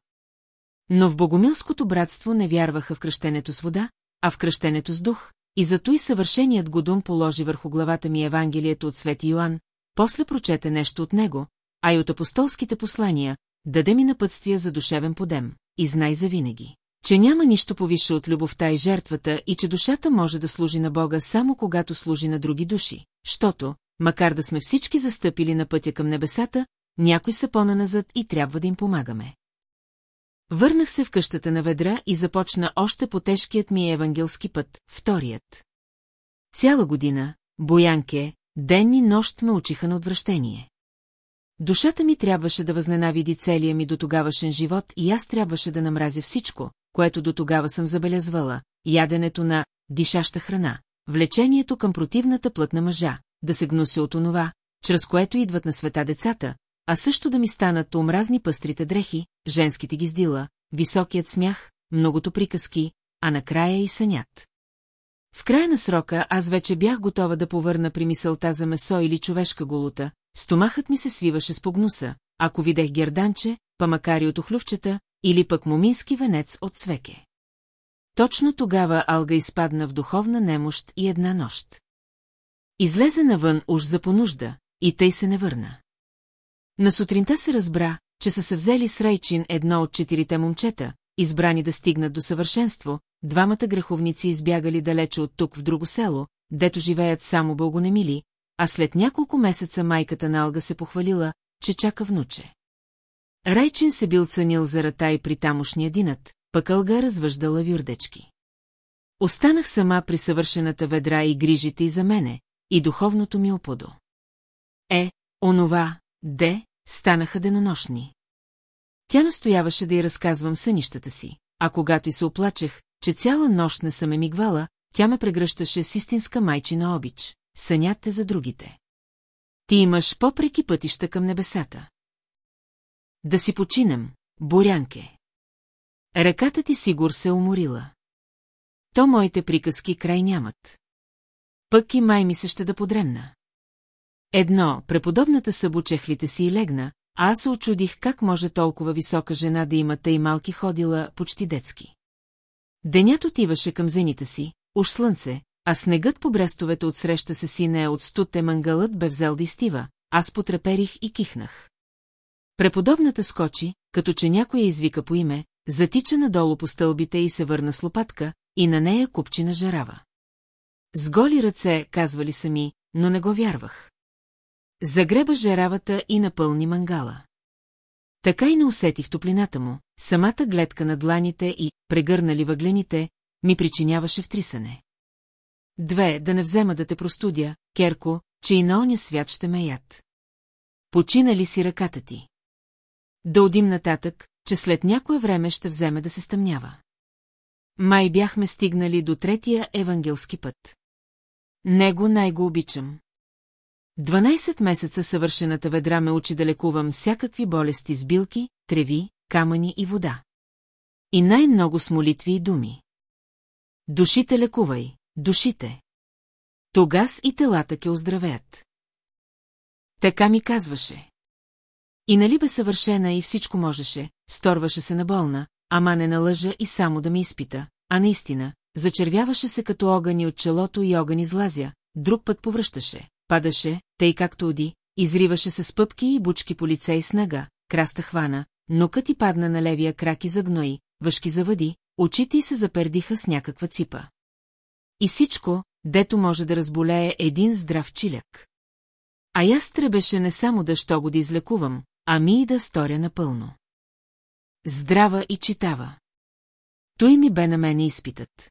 Speaker 1: Но в Богомилското братство не вярваха в кръщенето с вода, а в кръщенето с дух, и зато и съвършеният годум положи върху главата ми Евангелието от Свети Йоан, после прочете нещо от него, а и от апостолските послания, даде ми напътствия за душевен подем, и знай за винаги, че няма нищо повише от любовта и жертвата и че душата може да служи на Бога само когато служи на други души, защото, макар да сме всички застъпили на пътя към небесата, някой са по-наназад и трябва да им помагаме. Върнах се в къщата на ведра и започна още по тежкият ми евангелски път, вторият. Цяла година, Боянке, ден и нощ ме учиха на отвращение. Душата ми трябваше да възненавиди целия ми до тогавашен живот и аз трябваше да намразя всичко, което до тогава съм забелязвала, яденето на дишаща храна, влечението към противната плътна мъжа, да се гнуся от онова, чрез което идват на света децата, а също да ми станат омразни пъстрите дрехи, женските ги здила, високият смях, многото приказки, а накрая и сънят. В края на срока аз вече бях готова да повърна при мисълта за месо или човешка голута, стомахът ми се свиваше с погнуса, ако видех герданче, памакари от охлювчета или пък момински венец от свеке. Точно тогава Алга изпадна в духовна немощ и една нощ. Излезе навън уж за понужда и тъй се не върна. На сутринта се разбра, че са се взели с Рейчин едно от четирите момчета, избрани да стигнат до съвършенство, двамата греховници избягали далече от тук в друго село, дето живеят само бългонемили, а след няколко месеца майката на Алга се похвалила, че чака внуче. Райчин се бил ценил за рата и при тамошния динат, пък Алга развъждала вюрдечки. Останах сама при съвършената ведра и грижите и за мене, и духовното ми оподо. Е, онова, де, Станаха денонощни. Тя настояваше да й разказвам сънищата си, а когато й се оплачех, че цяла нощ не съм е мигвала, тя ме прегръщаше с истинска майчина обич. Сънят е за другите. Ти имаш попреки пътища към небесата. Да си починем, Борянке. Ръката ти сигур се уморила. То моите приказки край нямат. Пък и май ми се ще да подремна. Едно, преподобната събучехлите си и легна, а аз се очудих как може толкова висока жена да има тъй малки ходила, почти детски. Денят отиваше към зените си, уж слънце, а снегът по брестовете отсреща се сине от студте мангалът бе взел да изтива, аз потреперих и кихнах. Преподобната скочи, като че някой я извика по име, затича надолу по стълбите и се върна с лопатка, и на нея купчина жарава. С голи ръце, казвали сами, но не го вярвах. Загреба жеравата и напълни мангала. Така и не усетих топлината му, самата гледка на дланите и, прегърнали въглените, ми причиняваше втрисане. Две, да не взема да те простудя, Керко, че и на оня свят ще ме яд. Почина ли си ръката ти? Да одим нататък, че след някое време ще вземе да се стъмнява. Май бяхме стигнали до третия евангелски път. Него най-го обичам. Дванайсет месеца съвършената ведра ме учи да лекувам всякакви болести с билки, треви, камъни и вода. И най-много с молитви и думи. Душите лекувай, душите. Тогас и телата ке оздравеят. Така ми казваше. И нали бе съвършена и всичко можеше, сторваше се на болна, ама не на лъжа и само да ми изпита, а наистина, зачервяваше се като огъни от челото и огън излазя, друг път повръщаше падаше, тъй както оди, изриваше се с пъпки и бучки по лице и снага, краста хвана, нокът и падна на левия крак и загнои, въшки завади, очите й се запердиха с някаква ципа. И всичко, дето може да разболее един здрав чиляк. А аз требеше не само да що го да излекувам, ами и да сторя напълно. Здрава и читава. Той ми бе на мене изпитът.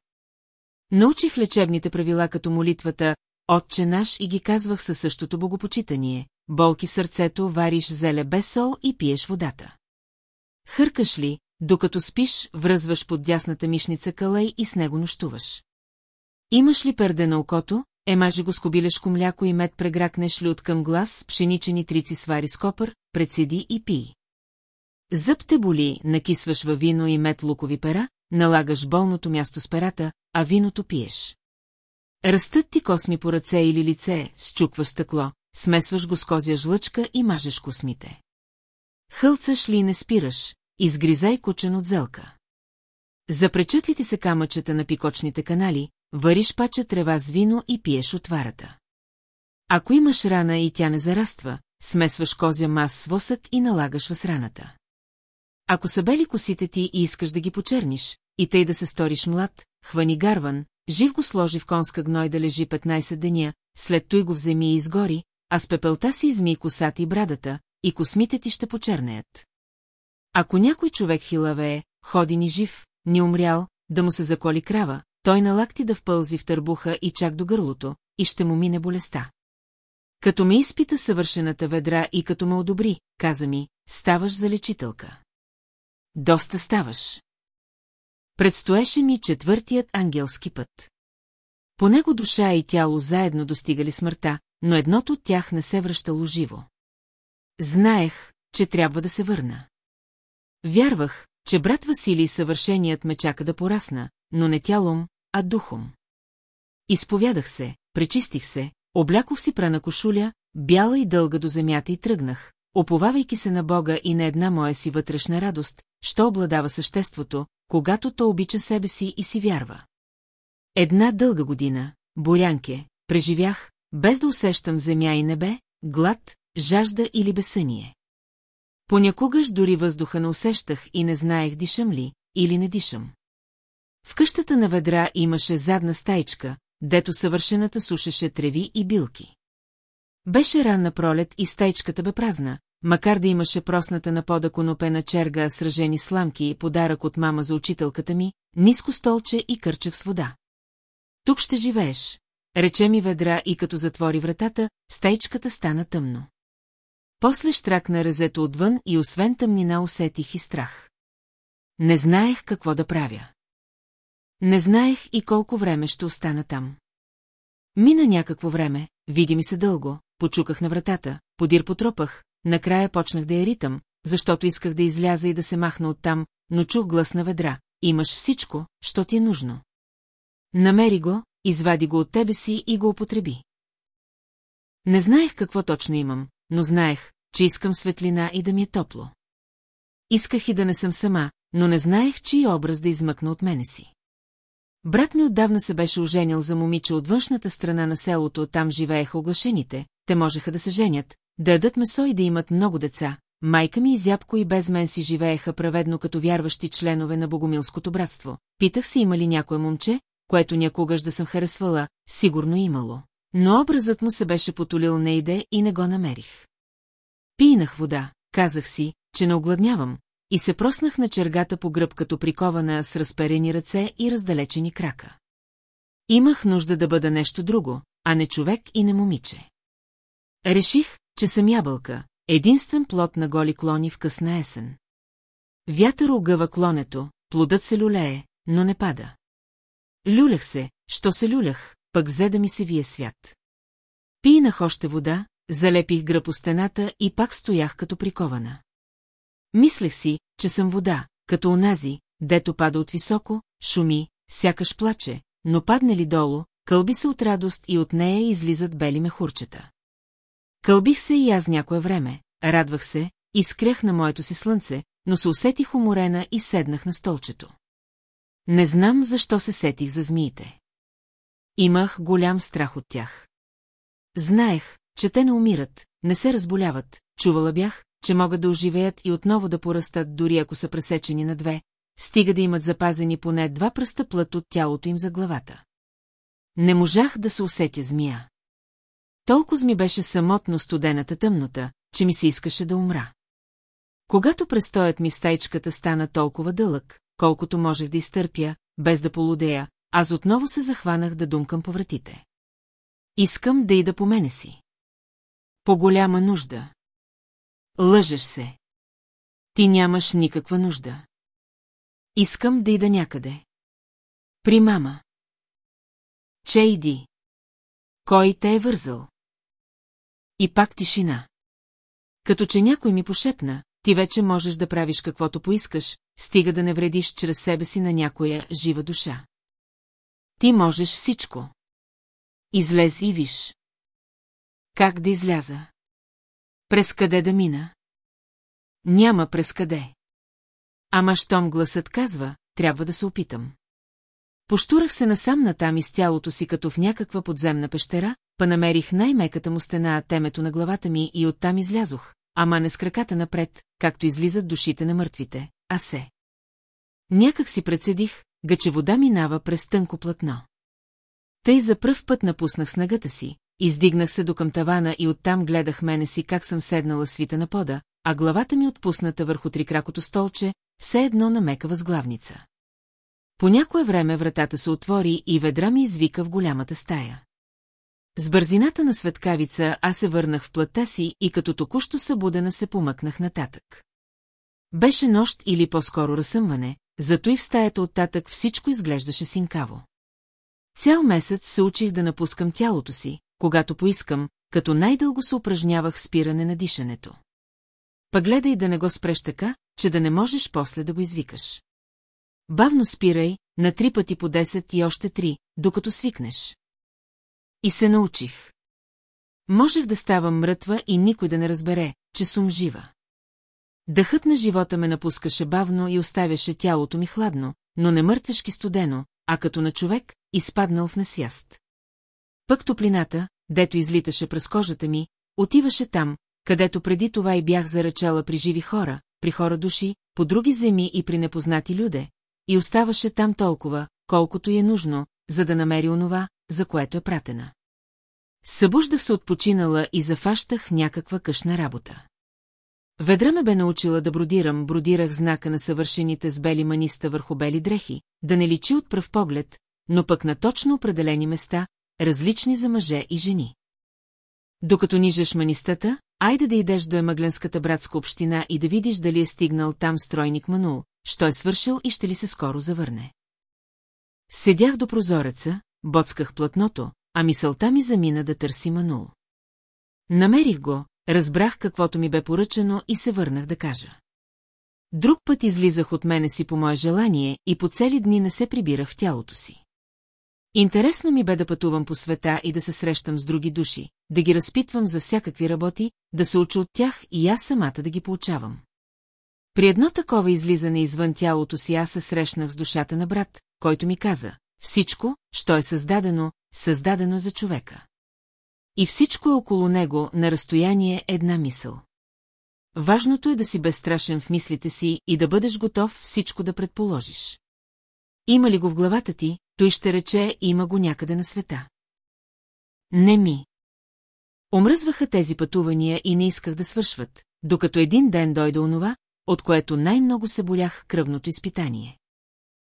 Speaker 1: Научих лечебните правила като молитвата отче наш и ги казвах със същото богопочитание, болки сърцето, вариш зеле без сол и пиеш водата. Хъркаш ли, докато спиш, връзваш под дясната мишница калей и с него нощуваш. Имаш ли перде на окото, емажи го скобилеш мляко и мед прегракнеш ли от към глас, пшеничени трици свари с копър, прецеди и пий. Зъб те боли, накисваш във вино и мед лукови пера, налагаш болното място с перата, а виното пиеш. Растат ти косми по ръце или лице, счукваш стъкло, смесваш го с козя жлъчка и мажеш космите. Хълцаш ли и не спираш, изгризай кучен от зелка. Запречат ли ти се камъчета на пикочните канали, вариш паче трева с вино и пиеш отварата. Ако имаш рана и тя не зараства, смесваш козя мас с восък и налагаш въз раната. Ако са бели косите ти и искаш да ги почерниш, и тъй да се сториш млад, хвани гарван, Жив го сложи в конска гной да лежи 15 деня, след той го вземи и изгори, а с пепелта си изми косата и брадата, и космите ти ще почернеят. Ако някой човек хилавее, ходи ни жив, ни умрял, да му се заколи крава, той на лакти да впълзи в търбуха и чак до гърлото, и ще му мине болестта. Като ме изпита съвършената ведра и като ме одобри, каза ми, ставаш за лечителка. Доста ставаш. Предстоеше ми четвъртият ангелски път. По него душа и тяло заедно достигали смъртта, но едното от тях не се връщало живо. Знаех, че трябва да се върна. Вярвах, че брат Василий съвършеният ме чака да порасна, но не тялом, а духом. Изповядах се, пречистих се, облякох си прана кошуля, бяла и дълга до земята и тръгнах, оповавайки се на Бога и на една моя си вътрешна радост, що обладава съществото, когато то обича себе си и си вярва. Една дълга година, Борянке, преживях, без да усещам земя и небе, глад, жажда или бесъние. Понякогаш дори въздуха не усещах и не знаех дишам ли или не дишам. В къщата на ведра имаше задна стайчка, дето съвършената сушеше треви и билки. Беше ранна пролет и стайчката бе празна, макар да имаше просната на пода конопена черга с ръжени сламки и подарък от мама за учителката ми, ниско столче и кърчев с вода. Тук ще живееш, рече ми ведра и като затвори вратата, стейчката стана тъмно. После штракна резето отвън и освен тъмнина усетих и страх. Не знаех какво да правя. Не знаех и колко време ще остана там. Мина някакво време, види ми се дълго, почуках на вратата, подир потропах, накрая почнах да я ритам, защото исках да изляза и да се махна оттам, но чух глас на ведра. Имаш всичко, що ти е нужно. Намери го, извади го от тебе си и го употреби. Не знаех какво точно имам, но знаех, че искам светлина и да ми е топло. Исках и да не съм сама, но не знаех, чий образ да измъкна от мене си. Брат ми отдавна се беше оженил за момиче от външната страна на селото, там живееха оглашените, те можеха да се женят, да ядат месо и да имат много деца, майка ми и зябко и без мен си живееха праведно като вярващи членове на Богомилското братство. Питах се има ли някое момче, което някогаш да съм харесвала, сигурно имало. Но образът му се беше потолил иде и не го намерих. Пинах вода, казах си, че не огладнявам, и се проснах на чергата по гръб като прикована с разперени ръце и раздалечени крака. Имах нужда да бъда нещо друго, а не човек и не момиче. Реших, че съм ябълка, единствен плод на голи клони в късна есен. Вятър огъва клонето, плодът се люлее, но не пада. Люлях се, що се люлях, пък взе да ми се вие свят. Пинах още вода, залепих гръб по стената и пак стоях като прикована. Мислех си, че съм вода, като онази, дето пада от високо, шуми, сякаш плаче, но падне ли долу, кълби се от радост и от нея излизат бели мехурчета. Кълбих се и аз някое време, радвах се, изкрях на моето си слънце, но се усетих уморена и седнах на столчето. Не знам защо се сетих за змиите. Имах голям страх от тях. Знаех, че те не умират, не се разболяват, чувала бях, че могат да оживеят и отново да поръстат, дори ако са пресечени на две, стига да имат запазени поне два пръста плът от тялото им за главата. Не можах да се усетя змия. Толкова ми беше самотно студената тъмнота, че ми се искаше да умра. Когато престоят ми стайчката стана толкова дълъг, колкото можех да изтърпя, без да полудея, аз отново се захванах да думкам по вратите. Искам да и да по мене си. По голяма нужда. Лъжеш се. Ти нямаш никаква нужда. Искам да ида някъде. При мама. Чейди. Кой те е вързал? И пак тишина. Като че някой ми пошепна, ти вече можеш да правиш каквото поискаш, стига да не вредиш чрез себе си на някоя жива душа. Ти можеш всичко. Излез и виж. Как да изляза? През къде да мина? Няма през къде. Ама щом гласът казва, трябва да се опитам. Поштурах се насам натам из тялото си като в някаква подземна пещера, па намерих най-меката му стена темето на главата ми и оттам излязох, ама не с краката напред, както излизат душите на мъртвите, а се. Някак си председих, гъче вода минава през тънко платно. Тъй за пръв път напуснах снагата си, издигнах се до към тавана и оттам гледах мене си как съм седнала свита на пода, а главата ми отпусната върху трикракото столче, все едно на мека възглавница. По някое време вратата се отвори и ведра ми извика в голямата стая. С бързината на светкавица аз се върнах в плата си и като току-що събудена се помъкнах нататък. Беше нощ или по-скоро разсъмване, зато и в стаята от татък всичко изглеждаше синкаво. Цял месец се учих да напускам тялото си, когато поискам, като най-дълго се упражнявах спиране на дишането. Па гледай да не го спреш така, че да не можеш после да го извикаш. Бавно спирай, на три пъти по 10 и още три, докато свикнеш. И се научих. Можех да ставам мрътва и никой да не разбере, че съм жива. Дъхът на живота ме напускаше бавно и оставяше тялото ми хладно, но не мъртвешки студено, а като на човек, изпаднал в несвяст. Пък топлината, дето излиташе през кожата ми, отиваше там, където преди това и бях заръчала при живи хора, при хора души, по други земи и при непознати люде, и оставаше там толкова, колкото е нужно, за да намери онова, за което е пратена. Събуждах се отпочинала и зафащах някаква къшна работа. Ведра ме бе научила да бродирам, бродирах знака на съвършените с бели маниста върху бели дрехи, да не личи от пръв поглед, но пък на точно определени места, различни за мъже и жени. Докато нижеш манистата, айде да идеш до Емагленската братска община и да видиш дали е стигнал там стройник Манул, що е свършил и ще ли се скоро завърне. Седях до прозореца, боцках платното, а мисълта ми замина да търси Манул. Намерих го, разбрах каквото ми бе поръчано и се върнах да кажа. Друг път излизах от мене си по мое желание и по цели дни не се прибирах в тялото си. Интересно ми бе да пътувам по света и да се срещам с други души, да ги разпитвам за всякакви работи, да се уча от тях и аз самата да ги получавам. При едно такова излизане извън тялото си аз се срещнах с душата на брат, който ми каза, всичко, що е създадено, създадено за човека. И всичко е около него на разстояние е една мисъл. Важното е да си безстрашен в мислите си и да бъдеш готов всичко да предположиш. Има ли го в главата ти, той ще рече, има го някъде на света. Не ми. Омръзваха тези пътувания и не исках да свършват, докато един ден дойде онова, от което най-много се болях кръвното изпитание.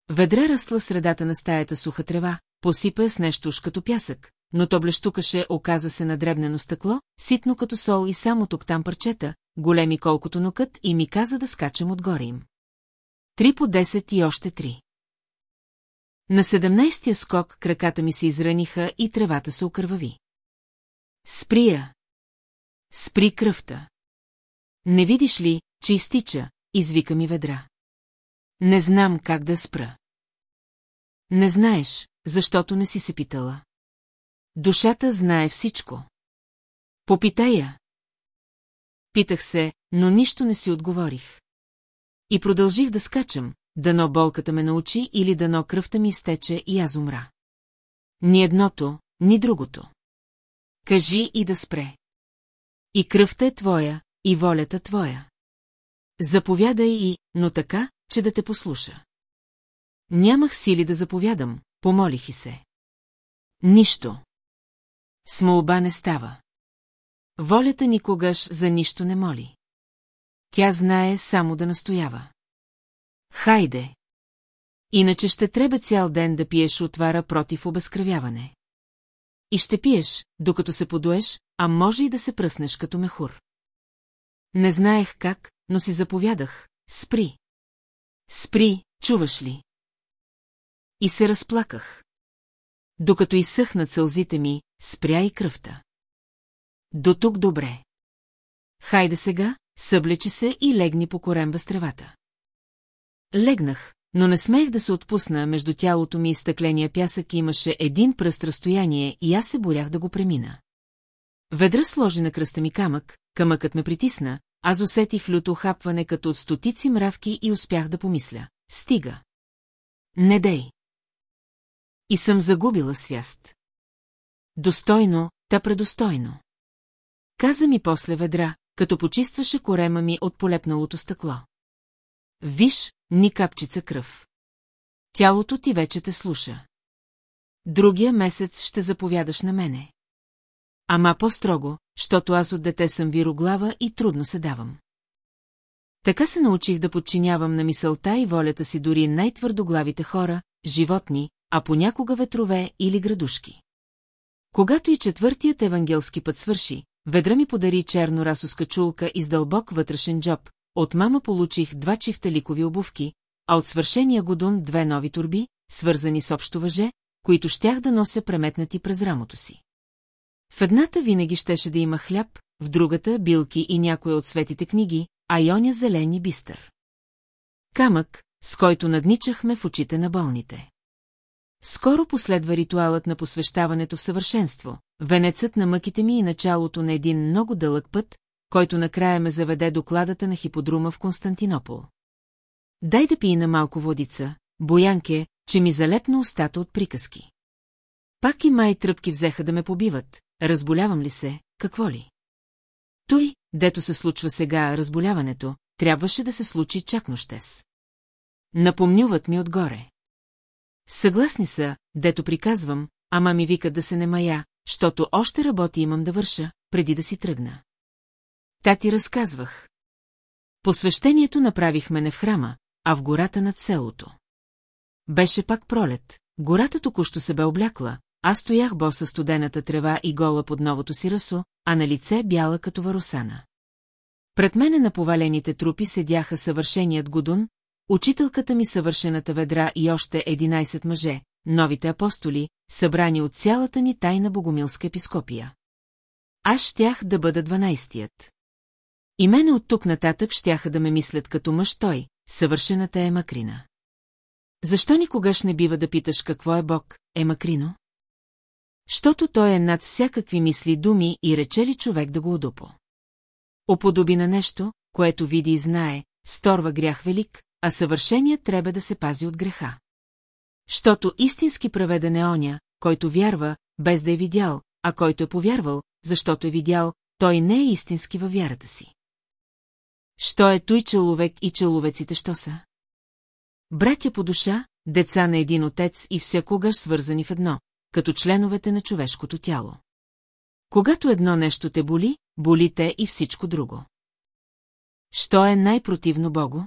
Speaker 1: Ведре растла средата на стаята суха трева, посипа с нещо уж като пясък, но то блещукаше, оказа се на дребнено стъкло, ситно като сол и само тук там парчета, големи колкото нокът и ми каза да скачам отгоре им. Три по десет и още три. На седемнайстия скок краката ми се израниха и тревата се окървави. Сприя! Спри кръвта! Не видиш ли, че изтича, извика ми ведра. Не знам как да спра. Не знаеш, защото не си се питала. Душата знае всичко. Попитай я. Питах се, но нищо не си отговорих. И продължих да скачам, дано болката ме научи или дано кръвта ми изтече и аз умра. Ни едното, ни другото. Кажи и да спре. И кръвта е твоя, и волята твоя. Заповядай и, но така, че да те послуша. Нямах сили да заповядам, помолих и се. Нищо. С молба не става. Волята никогаш за нищо не моли. Тя знае само да настоява. Хайде! Иначе ще трябва цял ден да пиеш отвара против обезкръвяване. И ще пиеш, докато се подуеш, а може и да се пръснеш като мехур. Не знаех как, но си заповядах. Спри! Спри, чуваш ли? И се разплаках. Докато изсъхнат сълзите ми, спря и кръвта. До тук добре. Хайде сега, съблечи се и легни по коремба с тревата. Легнах, но не смех да се отпусна, между тялото ми и стъкления пясък имаше един пръст разстояние и аз се борях да го премина. Ведра сложи на кръста ми камък, камъкът ме притисна, аз усетих люто хапване като от стотици мравки и успях да помисля. Стига! Не дей! И съм загубила свяст. Достойно, та предостойно. Каза ми после ведра, като почистваше корема ми от полепналото стъкло. Виж, ни капчица кръв. Тялото ти вече те слуша. Другия месец ще заповядаш на мене. Ама по-строго, защото аз от дете съм вироглава и трудно се давам. Така се научих да подчинявам на мисълта и волята си дори най-твърдоглавите хора, животни, а понякога ветрове или градушки. Когато и четвъртият евангелски път свърши, ведра ми подари черно расоска чулка и с дълбок вътрешен джоб, от мама получих два чифта ликови обувки, а от свършения годун две нови турби, свързани с общо въже, които щях да нося преметнати през рамото си. В едната винаги щеше да има хляб, в другата – билки и някоя от светите книги, а Йоня – зелен и бистър. Камък, с който надничахме в очите на болните. Скоро последва ритуалът на посвещаването в съвършенство, венецът на мъките ми и началото на един много дълъг път, който накрая ме заведе докладата на хиподрума в Константинопол. Дай да пи на малко водица, боянке, че ми залепна устата от приказки. Пак и май тръпки взеха да ме побиват, разболявам ли се, какво ли? Той, дето се случва сега разболяването, трябваше да се случи чак нощес. Напомнюват ми отгоре. Съгласни са, дето приказвам, ама ми вика да се не мая, защото още работи имам да върша, преди да си тръгна. Та ти разказвах. Посвещението направихме не в храма, а в гората над селото. Беше пак пролет, гората току-що се бе облякла, аз стоях боса студената трева и гола под новото си расо, а на лице бяла като варусана. Пред мене на повалените трупи седяха съвършеният годун, учителката ми съвършената ведра и още 11 мъже, новите апостоли, събрани от цялата ни тайна богомилска епископия. Аз щях да бъда дванайстият. И мене от тук нататък щяха да ме мислят като мъж той, съвършената е макрина. Защо никогаш не бива да питаш какво е Бог, е макрино? Щото той е над всякакви мисли думи и рече ли човек да го одупо. Оподоби на нещо, което види и знае, сторва грях велик, а съвършеният трябва да се пази от греха. Щото истински праведен е оня, който вярва, без да е видял, а който е повярвал, защото е видял, той не е истински във вярата си. Що е той человек и человеците що са? Братя по душа, деца на един отец и всякогаш свързани в едно, като членовете на човешкото тяло. Когато едно нещо те боли, боли те и всичко друго. Що е най-противно Богу?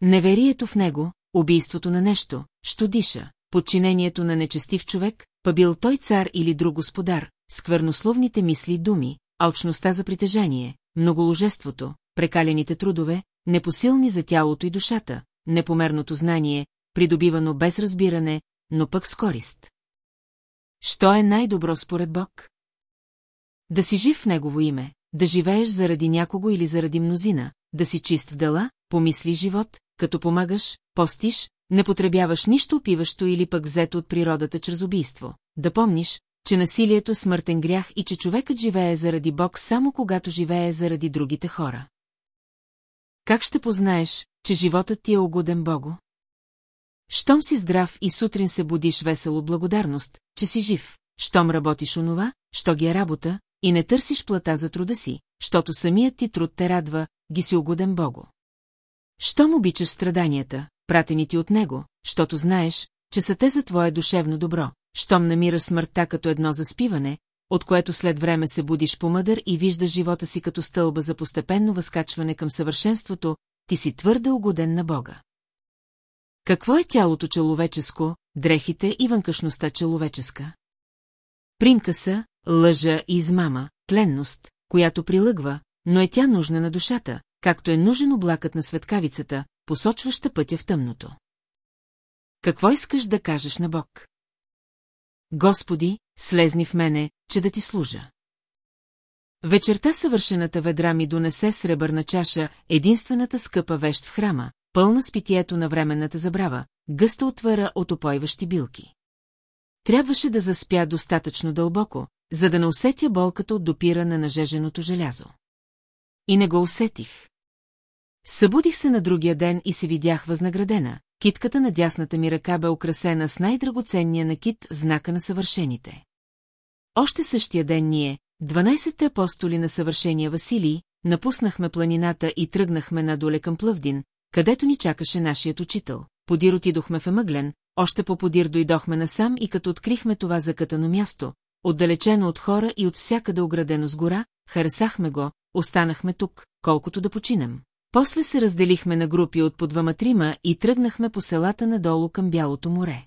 Speaker 1: Неверието в Него, убийството на нещо, що диша, подчинението на нечестив човек, па бил той цар или друг господар, сквернословните мисли и думи, алчността за притежание, многоложеството, прекалените трудове, непосилни за тялото и душата, непомерното знание, придобивано без разбиране, но пък с корист. Що е най-добро според Бог? Да си жив в Негово име, да живееш заради някого или заради мнозина, да си чист в дела, помисли живот, като помагаш, постиш, не потребяваш нищо опиващо или пък взето от природата чрез убийство. Да помниш, че насилието е смъртен грях и че човекът живее заради Бог само когато живее заради другите хора. Как ще познаеш, че животът ти е угоден Богу? Щом си здрав и сутрин се будиш весело благодарност, че си жив, щом работиш онова, що ги е работа, и не търсиш плата за труда си, щото самият ти труд те радва, ги си угоден Богу. Щом обичаш страданията, пратени ти от него, щото знаеш, че са те за твое душевно добро, щом намираш смъртта като едно заспиване, от което след време се будиш по-мъдър и виждаш живота си като стълба за постепенно възкачване към съвършенството, ти си твърде угоден на Бога. Какво е тялото человеческо, дрехите и вънкашността человеческа? Примка са, лъжа и измама, тленност, която прилъгва, но е тя нужна на душата, както е нужен облакът на светкавицата, посочваща пътя в тъмното. Какво искаш да кажеш на Бог? Господи, слезни в мене, че да ти служа. Вечерта съвършената ведра ми донесе сребърна чаша, единствената скъпа вещ в храма, пълна с питието на временната забрава, гъста отвара от опойващи билки. Трябваше да заспя достатъчно дълбоко, за да не усетя болката от допира на нажеженото желязо. И не го усетих. Събудих се на другия ден и се видях възнаградена. Китката на дясната ми ръка бе украсена с най-драгоценния накит, знака на съвършените. Още същия ден ние, Дванайсетте апостоли на съвършения Василий, напуснахме планината и тръгнахме надоле към Плъвдин, където ни чакаше нашият учител. Подир отидохме в Емъглен, още по подир дойдохме насам и като открихме това закътано място, отдалечено от хора и от всякъде оградено с гора, харесахме го, останахме тук, колкото да починем. После се разделихме на групи от по двама-трима и тръгнахме по селата надолу към Бялото море.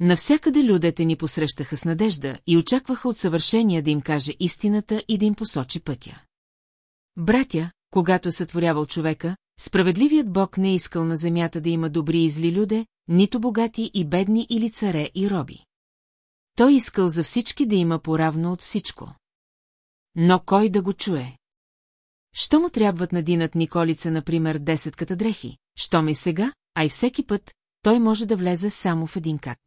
Speaker 1: Навсякъде людете ни посрещаха с надежда и очакваха от съвършения да им каже истината и да им посочи пътя. Братя, когато е сътворявал човека, справедливият Бог не е искал на земята да има добри и зли люде, нито богати и бедни или царе и роби. Той искал за всички да има поравно от всичко. Но кой да го чуе? Що му трябват на Динат Николица, например, десетката дрехи? Що ми сега, а и всеки път, той може да влезе само в един кат.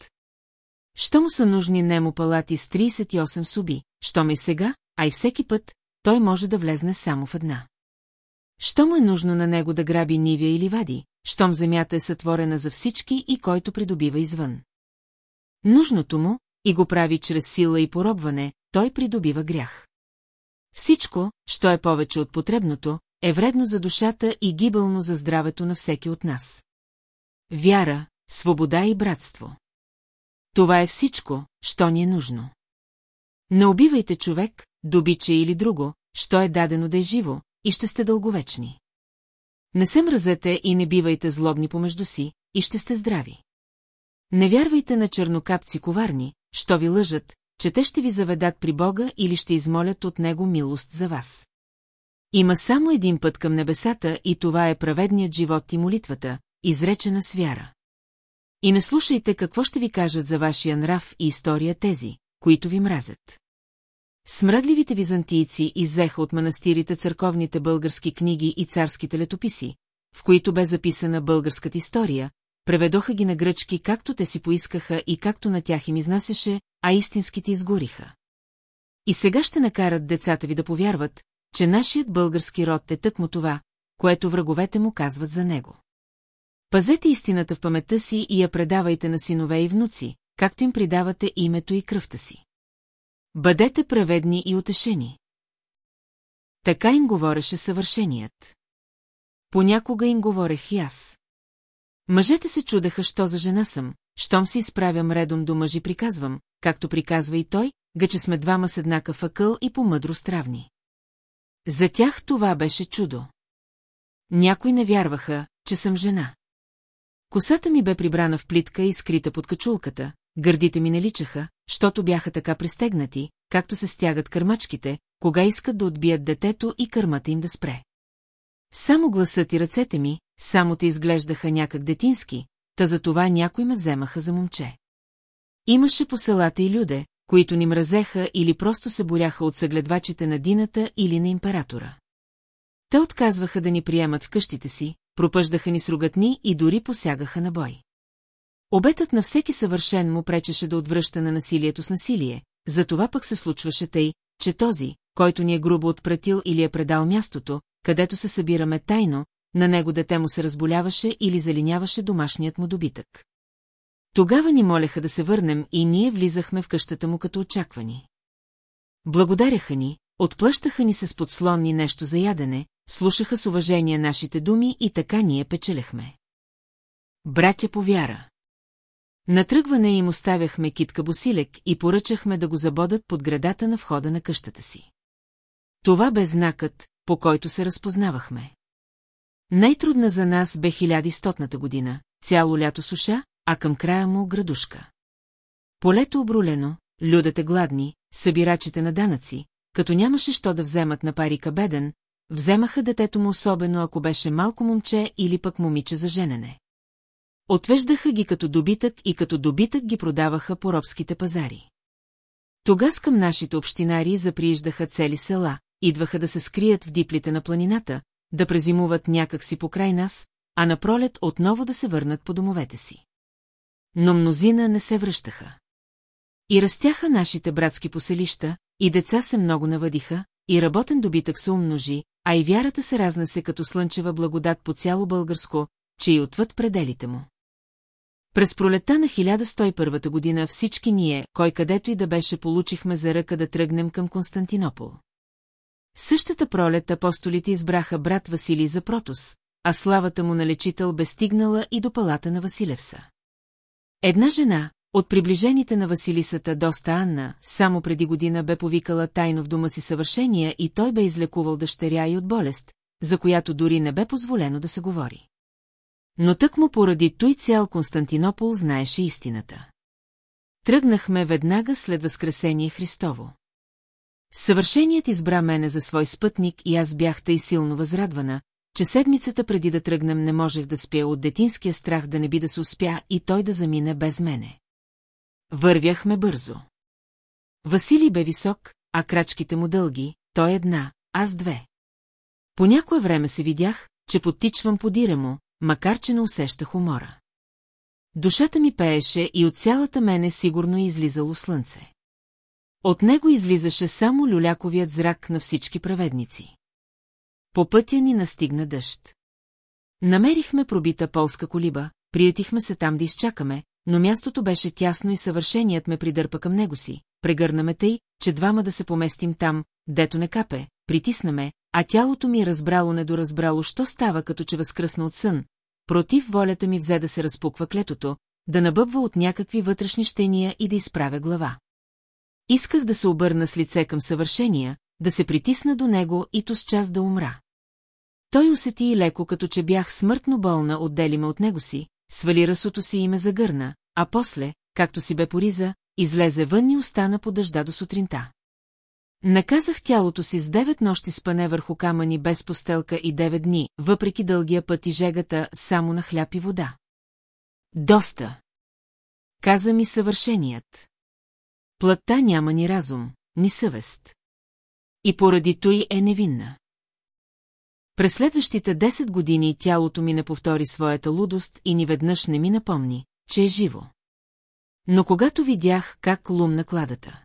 Speaker 1: Що му са нужни немо палати с 38 суби, що ме сега, а и всеки път, той може да влезне само в една. Що му е нужно на него да граби нивия или вади, щом земята е сътворена за всички и който придобива извън. Нужното му, и го прави чрез сила и поробване, той придобива грях. Всичко, що е повече от потребното, е вредно за душата и гибелно за здравето на всеки от нас. Вяра, свобода и братство. Това е всичко, що ни е нужно. Не убивайте човек, добиче или друго, що е дадено да е живо, и ще сте дълговечни. Не се мразете и не бивайте злобни помежду си, и ще сте здрави. Не вярвайте на чернокапци коварни, що ви лъжат, че те ще ви заведат при Бога или ще измолят от Него милост за вас. Има само един път към небесата и това е праведният живот и молитвата, изречена с вяра. И не слушайте какво ще ви кажат за вашия нрав и история тези, които ви мразят. Смръдливите византийци иззеха от манастирите църковните български книги и царските летописи, в които бе записана българската история, преведоха ги на гръчки както те си поискаха и както на тях им изнасяше, а истинските изгориха. И сега ще накарат децата ви да повярват, че нашият български род е тъкмо това, което враговете му казват за него. Пазете истината в паметта си и я предавайте на синове и внуци, както им придавате името и кръвта си. Бъдете праведни и утешени. Така им говореше съвършеният. Понякога им говорех и аз. Мъжете се чудеха, що за жена съм, щом си изправям редом до мъжи приказвам, както приказва и той, гъче сме двама с еднакъв акъл и по-мъдро стравни. За тях това беше чудо. Някои не вярваха, че съм жена. Косата ми бе прибрана в плитка и скрита под качулката, гърдите ми не личаха, щото бяха така пристегнати, както се стягат кърмачките, кога искат да отбият детето и кърмата им да спре. Само гласът и ръцете ми, само те изглеждаха някак детински, та за това някой ме вземаха за момче. Имаше по селата и люде, които ни мразеха или просто се боряха от съгледвачите на дината или на императора. Те отказваха да ни приемат в къщите си, пропъждаха ни с ругатни и дори посягаха на бой. Обетът на всеки съвършен му пречеше да отвръща на насилието с насилие, това пък се случваше тъй, че този, който ни е грубо отпратил или е предал мястото, където се събираме тайно, на него дете му се разболяваше или залиняваше домашният му добитък. Тогава ни молеха да се върнем и ние влизахме в къщата му като очаквани. Благодаряха ни, отплащаха ни се с подслонни нещо за ядене, слушаха с уважение нашите думи и така ние печелехме. Братя по вяра. На тръгване им оставяхме китка босилек и поръчахме да го забодат под градата на входа на къщата си. Това бе знакът, по който се разпознавахме. Най-трудна за нас бе 1100-ната година, цяло лято суша, а към края му градушка. Полето обрулено, людът е гладни, събирачите на данъци, като нямаше що да вземат на парика беден, вземаха детето му особено ако беше малко момче или пък момиче за женене. Отвеждаха ги като добитък и като добитък ги продаваха по робските пазари. Тогас към нашите общинари заприиждаха цели села, идваха да се скрият в диплите на планината, да презимуват някакси покрай нас, а на пролет отново да се върнат по домовете си. Но мнозина не се връщаха. И растяха нашите братски поселища, и деца се много навъдиха, и работен добитък се умножи, а и вярата се разнесе като слънчева благодат по цяло българско, че и отвъд пределите му. През пролета на 1101 година всички ние, кой където и да беше, получихме за ръка да тръгнем към Константинопол. Същата пролет апостолите избраха брат Василий за Протос, а славата му на лечител бе стигнала и до палата на Василевса. Една жена, от приближените на Василисата доста Анна, само преди година бе повикала тайно в дома си съвършения и той бе излекувал дъщеря и от болест, за която дори не бе позволено да се говори. Но тък му поради той цял Константинопол знаеше истината. Тръгнахме веднага след Възкресение Христово. Съвършеният избра мене за свой спътник и аз бях тъй силно възрадвана, че седмицата преди да тръгнем не можех да спя от детинския страх да не би да се успя и той да замине без мене. Вървяхме бързо. Василий бе висок, а крачките му дълги, той една, аз две. По някое време се видях, че подтичвам подира му, макар че не усещах умора. Душата ми пееше и от цялата мене сигурно е излизало слънце. От него излизаше само люляковият зрак на всички праведници. По пътя ни настигна дъжд. Намерихме пробита полска колиба, приятихме се там да изчакаме, но мястото беше тясно и съвършеният ме придърпа към него си. Прегърнаме тъй, че двама да се поместим там, дето не капе, притиснаме, а тялото ми е разбрало недоразбрало, що става, като че възкръсна от сън. Против волята ми взе да се разпуква клетото, да набъбва от някакви вътрешни щения и да изправя глава. Исках да се обърна с лице към съвършения, да се притисна до него и то с час да умра. Той усети и леко, като че бях смъртно болна, отделима от него си, свали расото си и ме загърна, а после, както си бе пориза, излезе вън и остана по дъжда до сутринта. Наказах тялото си с девет нощи спане върху камъни без постелка и девет дни, въпреки дългия път и жегата, само на хляб и вода. Доста! Каза ми съвършеният. Плътта няма ни разум, ни съвест. И поради той е невинна. През следващите 10 години тялото ми не повтори своята лудост и ни веднъж не ми напомни, че е живо. Но когато видях как лумна кладата.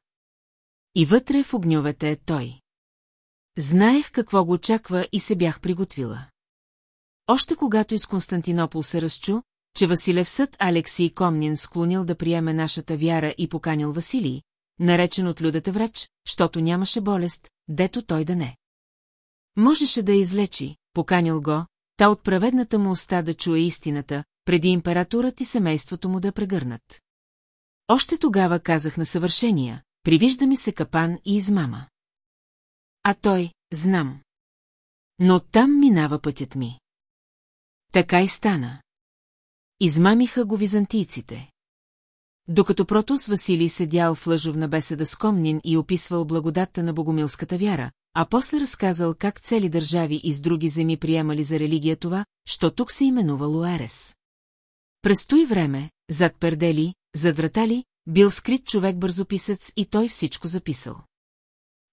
Speaker 1: И вътре в огньовете е той. Знаех какво го очаква и се бях приготвила. Още когато из Константинопол се разчу, че Василев съд Алексий Комнин склонил да приеме нашата вяра и поканил Василий, наречен от людата врач, защото нямаше болест, дето той да не. Можеше да я излечи, поканил го, та от праведната му уста да чуе истината, преди императорът и семейството му да прегърнат. Още тогава казах на съвършения, привижда ми се капан и измама. А той, знам. Но там минава пътят ми. Така и стана. Измамиха го византийците. Докато Протос Василий седял в лъжовна беседа с Комнин и описвал благодатта на богомилската вяра, а после разказал как цели държави из други земи приемали за религия това, що тук се именувало Ерес. През той време, зад пердели, зад вратали, бил скрит човек бързописец и той всичко записал.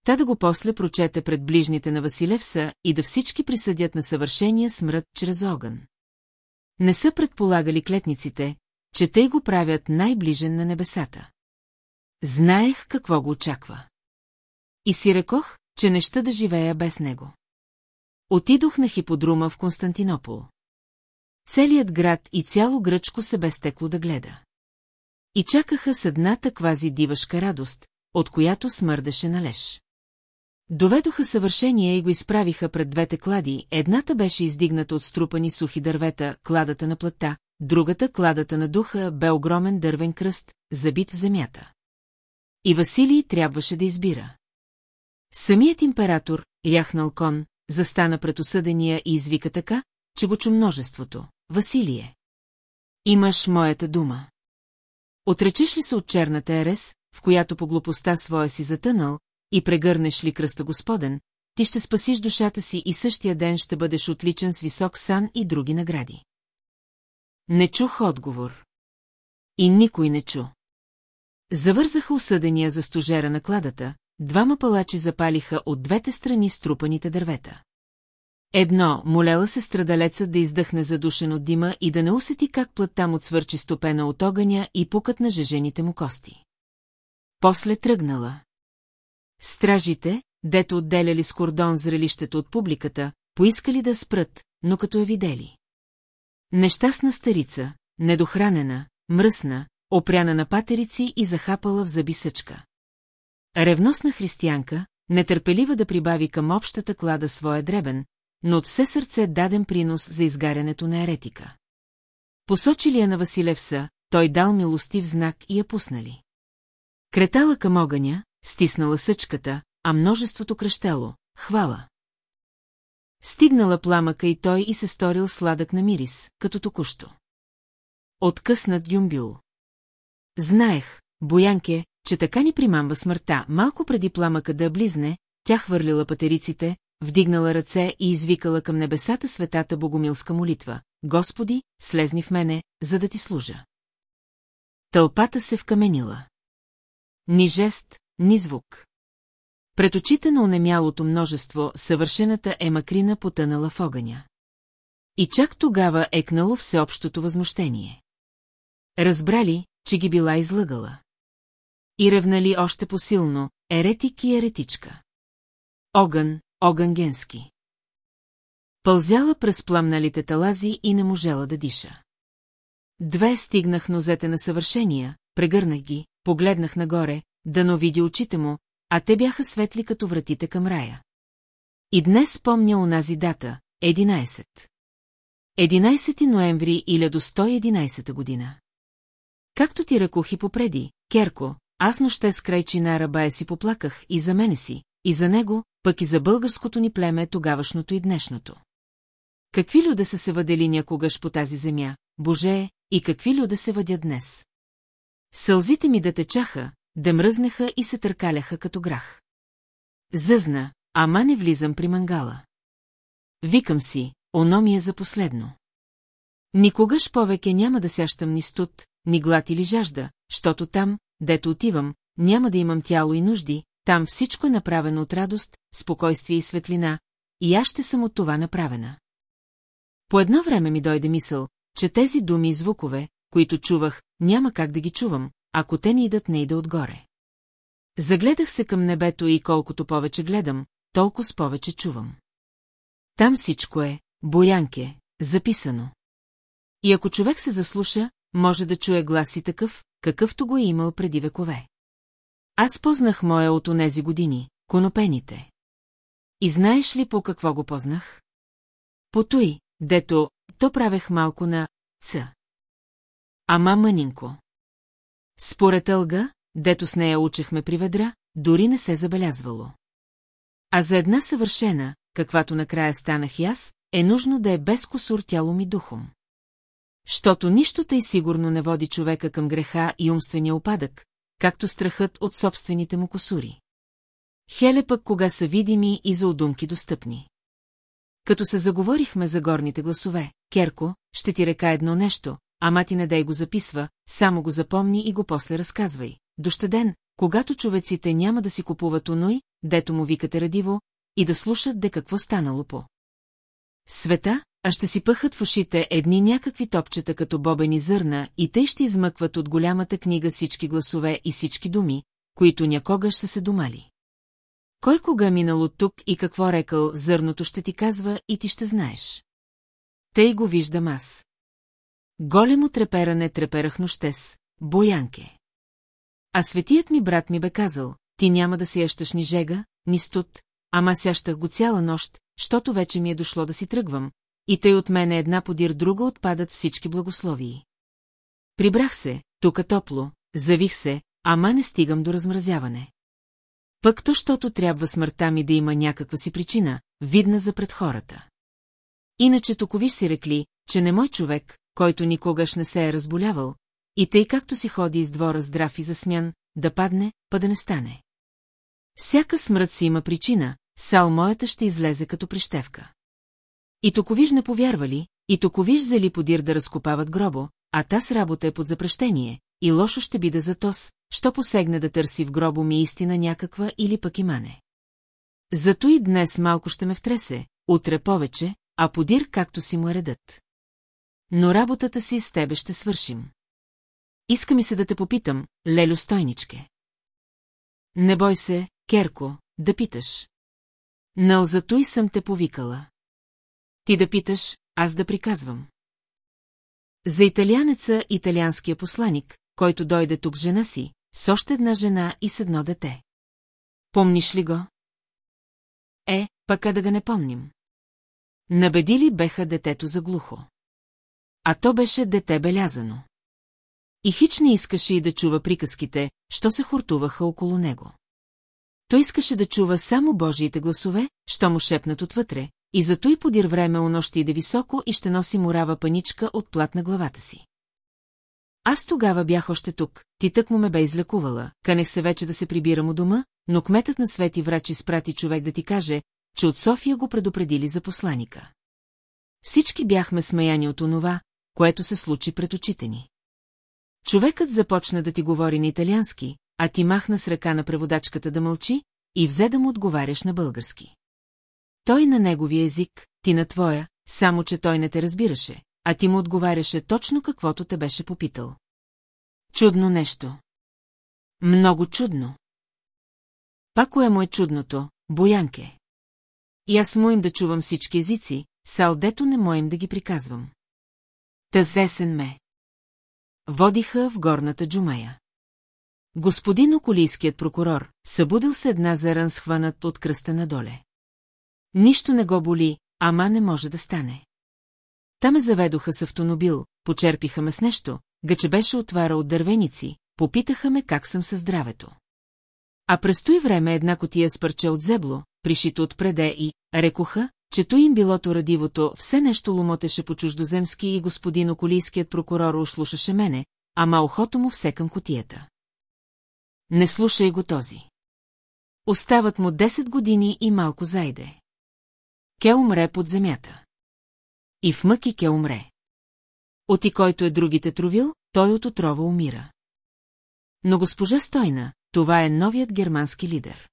Speaker 1: Та да го после прочете пред ближните на Василевса и да всички присъдят на съвършения смърт чрез огън. Не са предполагали клетниците, че те го правят най-ближен на небесата. Знаех какво го очаква. И си рекох, че не ще да живея без него. Отидох на хиподрума в Константинопол. Целият град и цяло гръчко се бе стекло да гледа. И чакаха с едната квази дивашка радост, от която смърдаше належ. Доведоха съвършение и го изправиха пред двете клади, едната беше издигната от струпани сухи дървета, кладата на плътта, другата, кладата на духа, бе огромен дървен кръст, забит в земята. И Василий трябваше да избира. Самият император, яхнал кон, застана пред осъдения и извика така, че го чу множеството. Василие. Имаш моята дума. Отречеш ли се от черната ерес, в която по глупостта своя си затънал, и прегърнеш ли кръста господен, ти ще спасиш душата си и същия ден ще бъдеш отличен с висок сан и други награди. Не чух отговор. И никой не чу. Завързаха осъдения за стожера на кладата, двама палачи запалиха от двете страни струпаните дървета. Едно, молела се страдалецът да издъхне задушен от дима и да не усети как плътта му свърчи стопена от огъня и пукът на жежените му кости. После тръгнала. Стражите, дето отделяли с кордон зрелището от публиката, поискали да спрат, но като я видели. Нещастна старица, недохранена, мръсна, опряна на патерици и захапала в зъби съчка. Ревностна християнка, нетърпелива да прибави към общата клада своя дребен, но от все сърце даден принос за изгарянето на еретика. Посочили я на Василевса, той дал милостив знак и я пуснали. Кретала към огъня, стиснала съчката, а множеството кръщело – хвала. Стигнала пламъка и той и се сторил сладък на мирис, като току-що. Откъснат Юмбюл. Знаех, Боянке, че така ни примамва смъртта, малко преди пламъка да близне, тя хвърлила патериците, вдигнала ръце и извикала към небесата светата богомилска молитва. Господи, слезни в мене, за да ти служа. Тълпата се вкаменила. Ни жест, ни звук. Пред очите на онемялото множество съвършената е макрина потънала в огъня. И чак тогава екнало всеобщото възмущение. Разбрали, че ги била излъгала и ревнали още посилно, еретик и еретичка. Огън, огън генски. Пълзяла през пламналите талази и не можела да диша. Две стигнах нозете на съвършения, прегърнах ги, погледнах нагоре, да но видя очите му, а те бяха светли като вратите към рая. И днес спомня онази дата, 11. 11 ноември или до 111 година. Както ти ръкохи попреди, Керко, аз нощте с край чинара бая си поплаках и за мене си, и за него, пък и за българското ни племе тогавашното и днешното. Какви люда са се въдели някогаш по тази земя, Боже, и какви люда се въдят днес? Сълзите ми да течаха, да мръзнеха и се търкаляха като грах. Зъзна, ама не влизам при мангала. Викам си, оно ми е за последно. Никогаш повеке няма да сящам ни студ, ни глад или жажда, защото там, дето отивам, няма да имам тяло и нужди, там всичко е направено от радост, спокойствие и светлина, и аз ще съм от това направена. По едно време ми дойде мисъл, че тези думи и звукове, които чувах, няма как да ги чувам, ако те ни идат не ида отгоре. Загледах се към небето и колкото повече гледам, толкова с повече чувам. Там всичко е, боянке, записано. И ако човек се заслуша, може да чуе глас и такъв, какъвто го е имал преди векове. Аз познах моя от онези години, конопените. И знаеш ли по какво го познах? По той, дето, то правех малко на ц. Ама мънинко. Според Алга, дето с нея учехме при ведра, дори не се забелязвало. А за една съвършена, каквато накрая станах и аз, е нужно да е без косур тяло ми духом. Щото нищо тъй сигурно не води човека към греха и умствения опадък, както страхът от собствените му косури. Хеле пък кога са видими и за удумки достъпни. Като се заговорихме за горните гласове, Керко, ще ти река едно нещо, ама ти не дай го записва, само го запомни и го после разказвай. Дощаден, когато човеците няма да си купуват оной, дето му викате радиво, и да слушат де какво станало по. Света, а ще си пъхат в ушите едни някакви топчета като бобени зърна и те ще измъкват от голямата книга всички гласове и всички думи, които някогаш са се домали. Кой кога минал от тук и какво рекал, зърното ще ти казва и ти ще знаеш. Тъй го виждам аз. Големо треперане треперах нощес, боянке. А светият ми брат ми бе казал, ти няма да се ящаш ни жега, ни студ, ама сящах го цяла нощ, щото вече ми е дошло да си тръгвам, и тъй от мене една подир друга отпадат всички благословии. Прибрах се, тука топло, завих се, ама не стигам до размразяване. Пък то, щото трябва смъртта ми да има някаква си причина, видна за пред хората. Иначе токовиш си рекли, че не мой човек, който никогаш не се е разболявал, и тъй както си ходи из двора здрав и засмян, да падне, па да не стане. Всяка смърт си има причина, сал моята ще излезе като прищевка. И токовиж не повярвали, и токовиж зали подир да разкопават гробо, а таз работа е под запрещение, и лошо ще биде за тос, що посегне да търси в гробо ми истина някаква или пък имане. Зато и днес малко ще ме втресе, утре повече, а подир както си му е редът. Но работата си с тебе ще свършим. Иска ми се да те попитам, Лелю Стойничке. Не бой се, Керко, да питаш. зато и съм те повикала. Ти да питаш, аз да приказвам. За италианеца италианския посланик, който дойде тук с жена си, с още една жена и с едно дете. Помниш ли го? Е, пъка да го не помним. Набедили беха детето за глухо. А то беше дете белязано. И хич не искаше и да чува приказките, що се хортуваха около него. Той искаше да чува само Божиите гласове, що му шепнат отвътре, и зато и подир време у нощи иде високо и ще носи мурава паничка от плат на главата си. Аз тогава бях още тук, ти тък му ме бе излекувала, канех се вече да се прибирам у дома, но кметът на Свети Врач изпрати човек да ти каже, че от София го предупредили за посланика. Всички бяхме смеяни от онова, което се случи пред очите ни. Човекът започна да ти говори на италиански, а ти махна с ръка на преводачката да мълчи и взе да му отговаряш на български. Той на неговия език, ти на твоя, само че той не те разбираше, а ти му отговаряше точно каквото те беше попитал. Чудно нещо. Много чудно. Пако кое му е чудното, Боянке. И аз му им да чувам всички езици, салдето не моим да ги приказвам. Тазесен ме. Водиха в горната джумая. Господин околийският прокурор събудил се една заран схванат от кръста надоле. Нищо не го боли, ама не може да стане. Та ме заведоха с автомобил, почерпиха ме с нещо, гъче беше отвара от дървеници, попитаха ме как съм със здравето. А през той време една котия с парче от зебло, пришито отпреде и, рекоха, то им билото радивото, все нещо ломотеше по чуждоземски и господин околийският прокурор ослушаше мене, ама ухото му все към котията. Не слушай го този. Остават му 10 години и малко зайде. Ке умре под земята. И в мъки ке умре. Оти който е другите тровил, той от отрова умира. Но госпожа Стойна, това е новият германски лидер.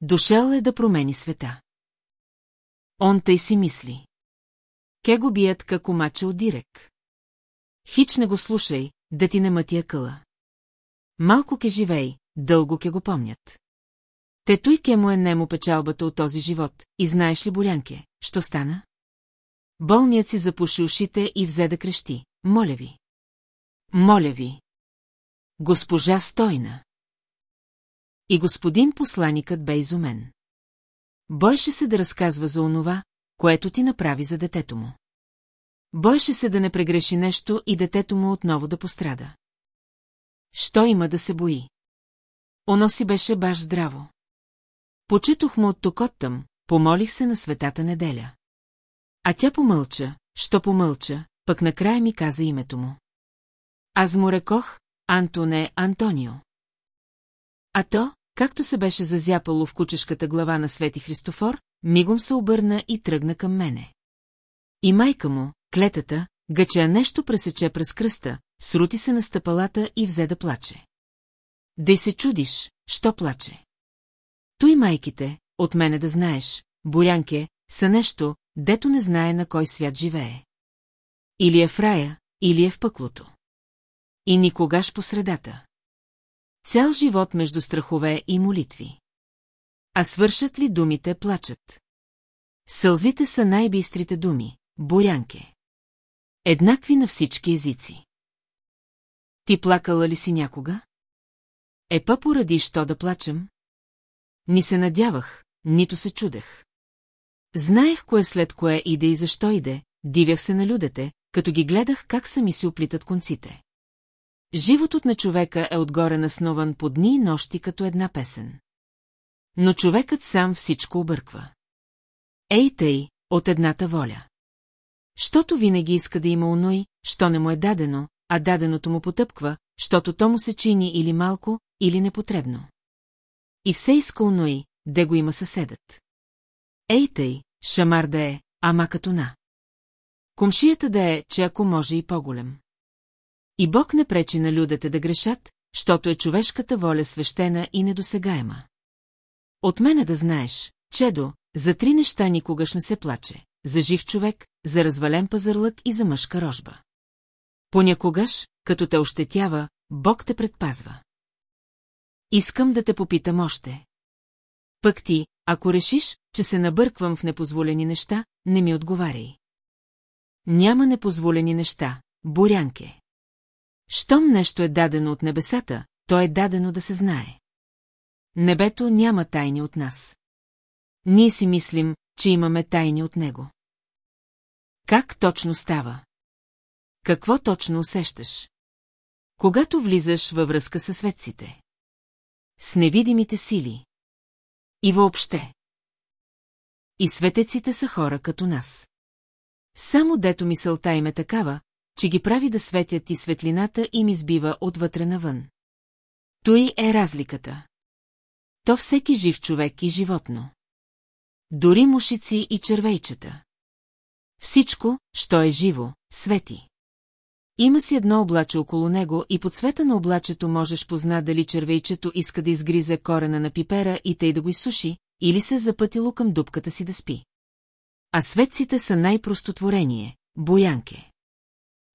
Speaker 1: Дошел е да промени света. Он тъй си мисли. Ке го бият како маче от дирек. Хич не го слушай, да ти не мътия къла. Малко ке живей, дълго ке го помнят. Тетуйке му е немо печалбата от този живот, и знаеш ли, Борянке, що стана? Болният си запуши ушите и взе да крещи. Моля ви. Моля ви. Госпожа Стойна. И господин посланикът бе изумен. Бойше се да разказва за онова, което ти направи за детето му. Бойше се да не прегреши нещо и детето му отново да пострада. Що има да се бои? Оно си беше баш здраво. Почетох му от токоттъм, помолих се на светата неделя. А тя помълча, що помълча, пък накрая ми каза името му. Аз му рекох Антоне Антонио. А то, както се беше зазяпало в кучешката глава на Свети Христофор, мигом се обърна и тръгна към мене. И майка му, клетата, гъча нещо пресече през кръста, срути се на стъпалата и взе да плаче. Да се чудиш, що плаче. Той майките, от мене да знаеш, Борянке, са нещо, дето не знае на кой свят живее. Или е в рая, или е в пъклото. И никогаш по средата. Цял живот между страхове и молитви. А свършат ли думите плачат? Сълзите са най-бистрите думи, Борянке. Еднакви на всички езици. Ти плакала ли си някога? Епа поради що да плачем, ни се надявах, нито се чудех. Знаех кое след кое иде и защо иде, дивях се на людете, като ги гледах как сами си оплитат конците. Животът на човека е отгоре наснован по дни и нощи като една песен. Но човекът сам всичко обърква. Ей тъй, от едната воля. Щото винаги иска да има оной, що не му е дадено, а даденото му потъпква, щото то му се чини или малко, или непотребно. И все искално и, де го има съседът. Ей тъй, шамар да е, ама като на. Комшията да е, че ако може и по-голем. И Бог не пречи на людете да грешат, щото е човешката воля свещена и недосегаема. От мене да знаеш, чедо, за три неща никогаш не се плаче. За жив човек, за развален пазарлък и за мъжка рожба. Понякогаш, като те ощетява, Бог те предпазва. Искам да те попитам още. Пък ти, ако решиш, че се набърквам в непозволени неща, не ми отговаряй. Няма непозволени неща, бурянке. Щом нещо е дадено от небесата, то е дадено да се знае. Небето няма тайни от нас. Ние си мислим, че имаме тайни от него. Как точно става? Какво точно усещаш? Когато влизаш във връзка със светците? С невидимите сили. И въобще. И светеците са хора като нас. Само дето мисълта им е такава, че ги прави да светят и светлината им избива отвътре навън. Той е разликата. То всеки жив човек и животно. Дори мушици и червейчета. Всичко, що е живо, свети. Има си едно облаче около него и под света на облачето можеш позна дали червейчето иска да изгризе корена на пипера и тъй да го изсуши, или се е запътило към дупката си да спи. А светците са най-простотворение – боянке.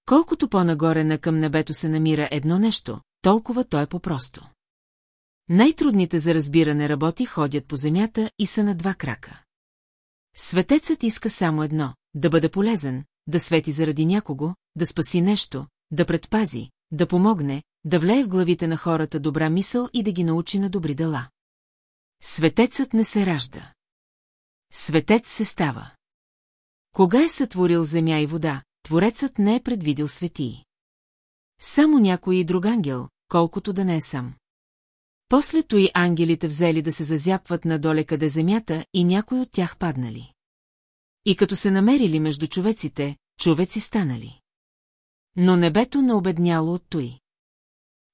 Speaker 1: Колкото по-нагоре на към небето се намира едно нещо, толкова то е по-просто. Най-трудните за разбиране работи ходят по земята и са на два крака. Светецът иска само едно – да бъде полезен, да свети заради някого, да спаси нещо, да предпази, да помогне, да влее в главите на хората добра мисъл и да ги научи на добри дела. Светецът не се ражда. Светец се става. Кога е сътворил земя и вода, Творецът не е предвидил светии. Само някой и друг ангел, колкото да не е сам. После и ангелите взели да се зазяпват надоле къде земята и някой от тях паднали. И като се намерили между човеците, човеци станали. Но небето не обедняло от той.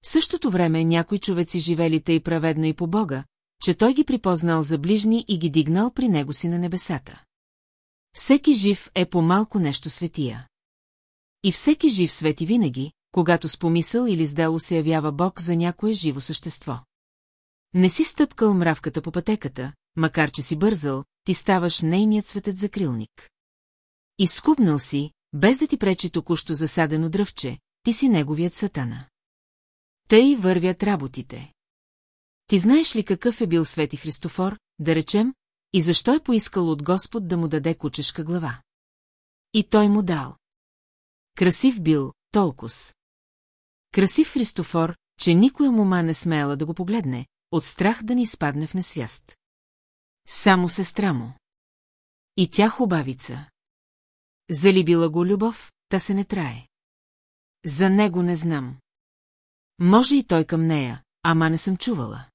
Speaker 1: В същото време някои човеци живели тъй праведно и по Бога, че той ги припознал за ближни и ги дигнал при него си на небесата. Всеки жив е по малко нещо светия. И всеки жив свети винаги, когато с помисъл или с дело се явява Бог за някое живо същество. Не си стъпкал мравката по пътеката, макар че си бързал, ти ставаш нейният светът закрилник. Изкупнал си, без да ти пречи току-що засадено дръвче, ти си неговият сатана. Тъй вървят работите. Ти знаеш ли какъв е бил Свети Христофор, да речем, и защо е поискал от Господ да му даде кучешка глава? И той му дал. Красив бил, толкос. Красив Христофор, че никоя мума не смела да го погледне, от страх да ни изпадне в несвяст. Само сестра му. И тя хубавица. Залибила го любов, та се не трае. За него не знам. Може и той към нея, ама не съм чувала.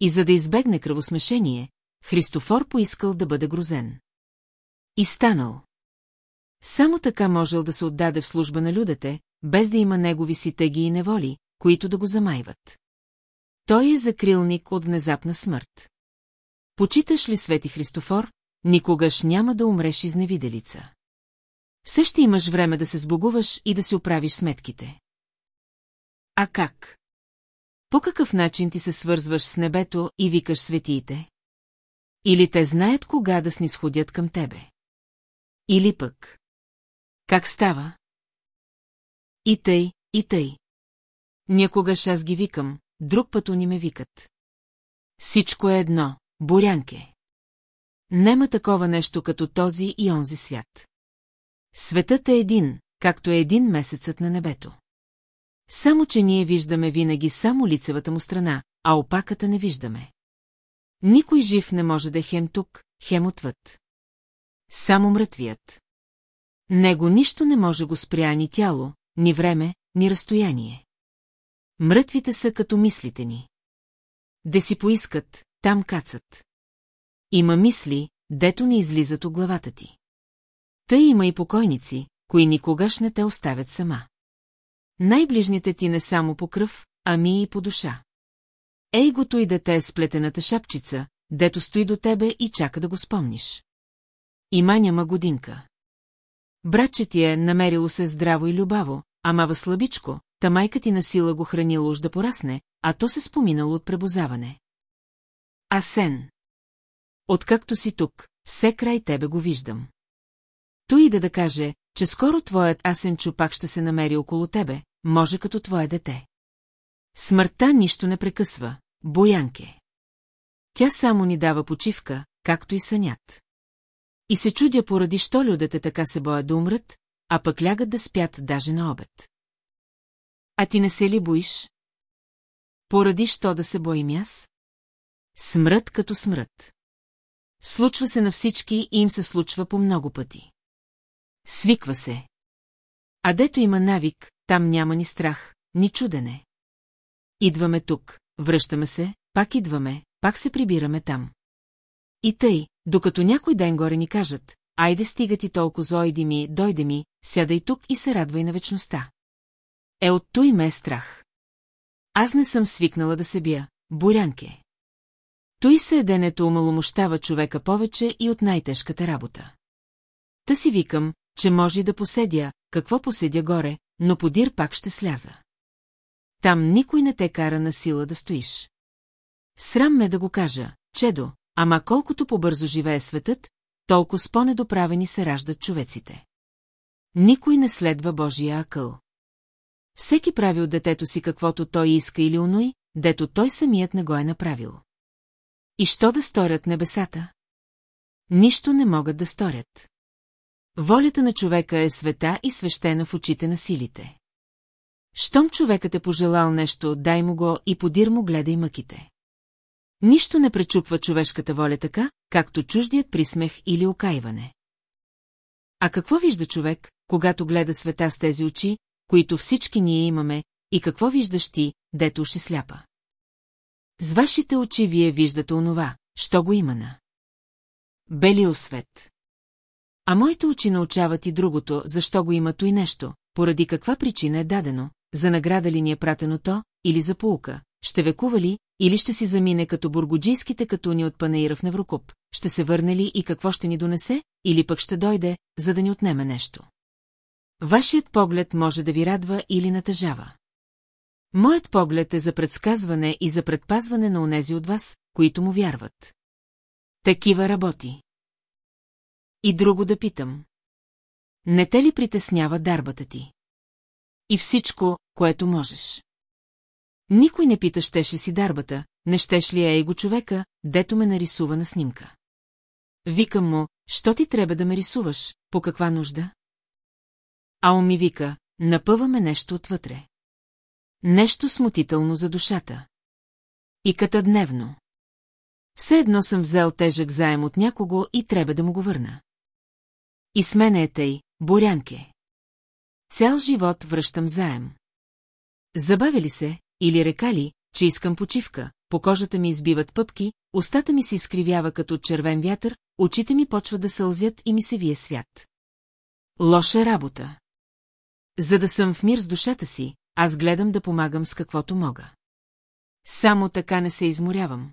Speaker 1: И за да избегне кръвосмешение, Христофор поискал да бъде грозен. И станал. Само така можел да се отдаде в служба на людете, без да има негови си тъги и неволи, които да го замайват. Той е закрилник от внезапна смърт. Почиташ ли Свети Христофор, никогаш няма да умреш изневиделица. Все ще имаш време да се сбогуваш и да си оправиш сметките. А как? По какъв начин ти се свързваш с небето и викаш светиите? Или те знаят кога да снисходят към тебе? Или пък? Как става? И тъй, и тъй. Някогаш аз ги викам, друг път они ме викат. Всичко е едно, бурянке. Нема такова нещо като този и онзи свят. Светът е един, както е един месецът на небето. Само, че ние виждаме винаги само лицевата му страна, а опаката не виждаме. Никой жив не може да е хем тук, хем отвъд. Само мъртвият. Него нищо не може го спря ни тяло, ни време, ни разстояние. Мъртвите са като мислите ни. Де си поискат, там кацат. Има мисли, дето не излизат от главата ти. Тъй има и покойници, кои никогаш не те оставят сама. Най-ближните ти не само по кръв, ами и по душа. Ей гото и дете е сплетената шапчица, дето стои до тебе и чака да го спомниш. Има няма годинка. Братче ти е намерило се здраво и любаво, Мава слабичко, та майка ти насила го хранила уж да порасне, а то се споминало от пребозаване. Асен. Откакто си тук, все край тебе го виждам. Той да да каже, че скоро твоят асен чупак ще се намери около тебе, може като твое дете. Смъртта нищо не прекъсва, Боянке. Тя само ни дава почивка, както и сънят. И се чудя поради, що людете така се боят да умрат, а пък лягат да спят даже на обед. А ти не се ли боиш? Поради, що да се боим аз? Смрът като смрът. Случва се на всички и им се случва по много пъти. Свиква се. А дето има навик, там няма ни страх, ни чудене. Идваме тук, връщаме се, пак идваме, пак се прибираме там. И тъй, докато някой ден горе ни кажат, айде стига ти толкова зойди ми, дойде ми, сядай тук и се радвай на вечността. Е, от той ме е страх. Аз не съм свикнала да се бия, бурянке. Той съеденето омаломощава човека повече и от най-тежката работа. Та си викам, че може да поседя, какво поседя горе, но подир пак ще сляза. Там никой не те кара на сила да стоиш. Срам ме да го кажа, чедо, ама колкото по-бързо живее светът, толкова с по-недоправени се раждат човеците. Никой не следва Божия акъл. Всеки прави от детето си каквото той иска или онуй, дето той самият не го е направил. И що да сторят небесата? Нищо не могат да сторят. Волята на човека е света и свещена в очите на силите. Щом човекът е пожелал нещо, дай му го и подир му гледай мъките. Нищо не пречупва човешката воля така, както чуждият присмех или окаиване. А какво вижда човек, когато гледа света с тези очи, които всички ние имаме, и какво виждаш ти, дето уши сляпа? С вашите очи вие виждате онова, що го има на. Бели освет. А моите очи научават и другото, защо го има и нещо, поради каква причина е дадено, за награда ли ни е пратено то, или за поука, ще векува ли, или ще си замине като бургоджийските катуни от панаира в Неврокуп, ще се върне ли и какво ще ни донесе, или пък ще дойде, за да ни отнеме нещо. Вашият поглед може да ви радва или натъжава. Моят поглед е за предсказване и за предпазване на онези от вас, които му вярват. Такива работи. И друго да питам. Не те ли притеснява дарбата ти? И всичко, което можеш. Никой не пита, ли си дарбата, не щеш ли е го човека, дето ме нарисува на снимка. Викам му, що ти трябва да ме рисуваш, по каква нужда? А он ми вика, напъваме нещо отвътре. Нещо смутително за душата. И ката дневно. Все едно съм взел тежък заем от някого и трябва да му го върна. И с мене е тъй, Борянке. Цял живот връщам заем. Забави ли се, или река ли, че искам почивка, по кожата ми избиват пъпки, устата ми се изкривява като червен вятър, очите ми почва да сълзят и ми се вие свят. Лоша работа. За да съм в мир с душата си, аз гледам да помагам с каквото мога. Само така не се изморявам.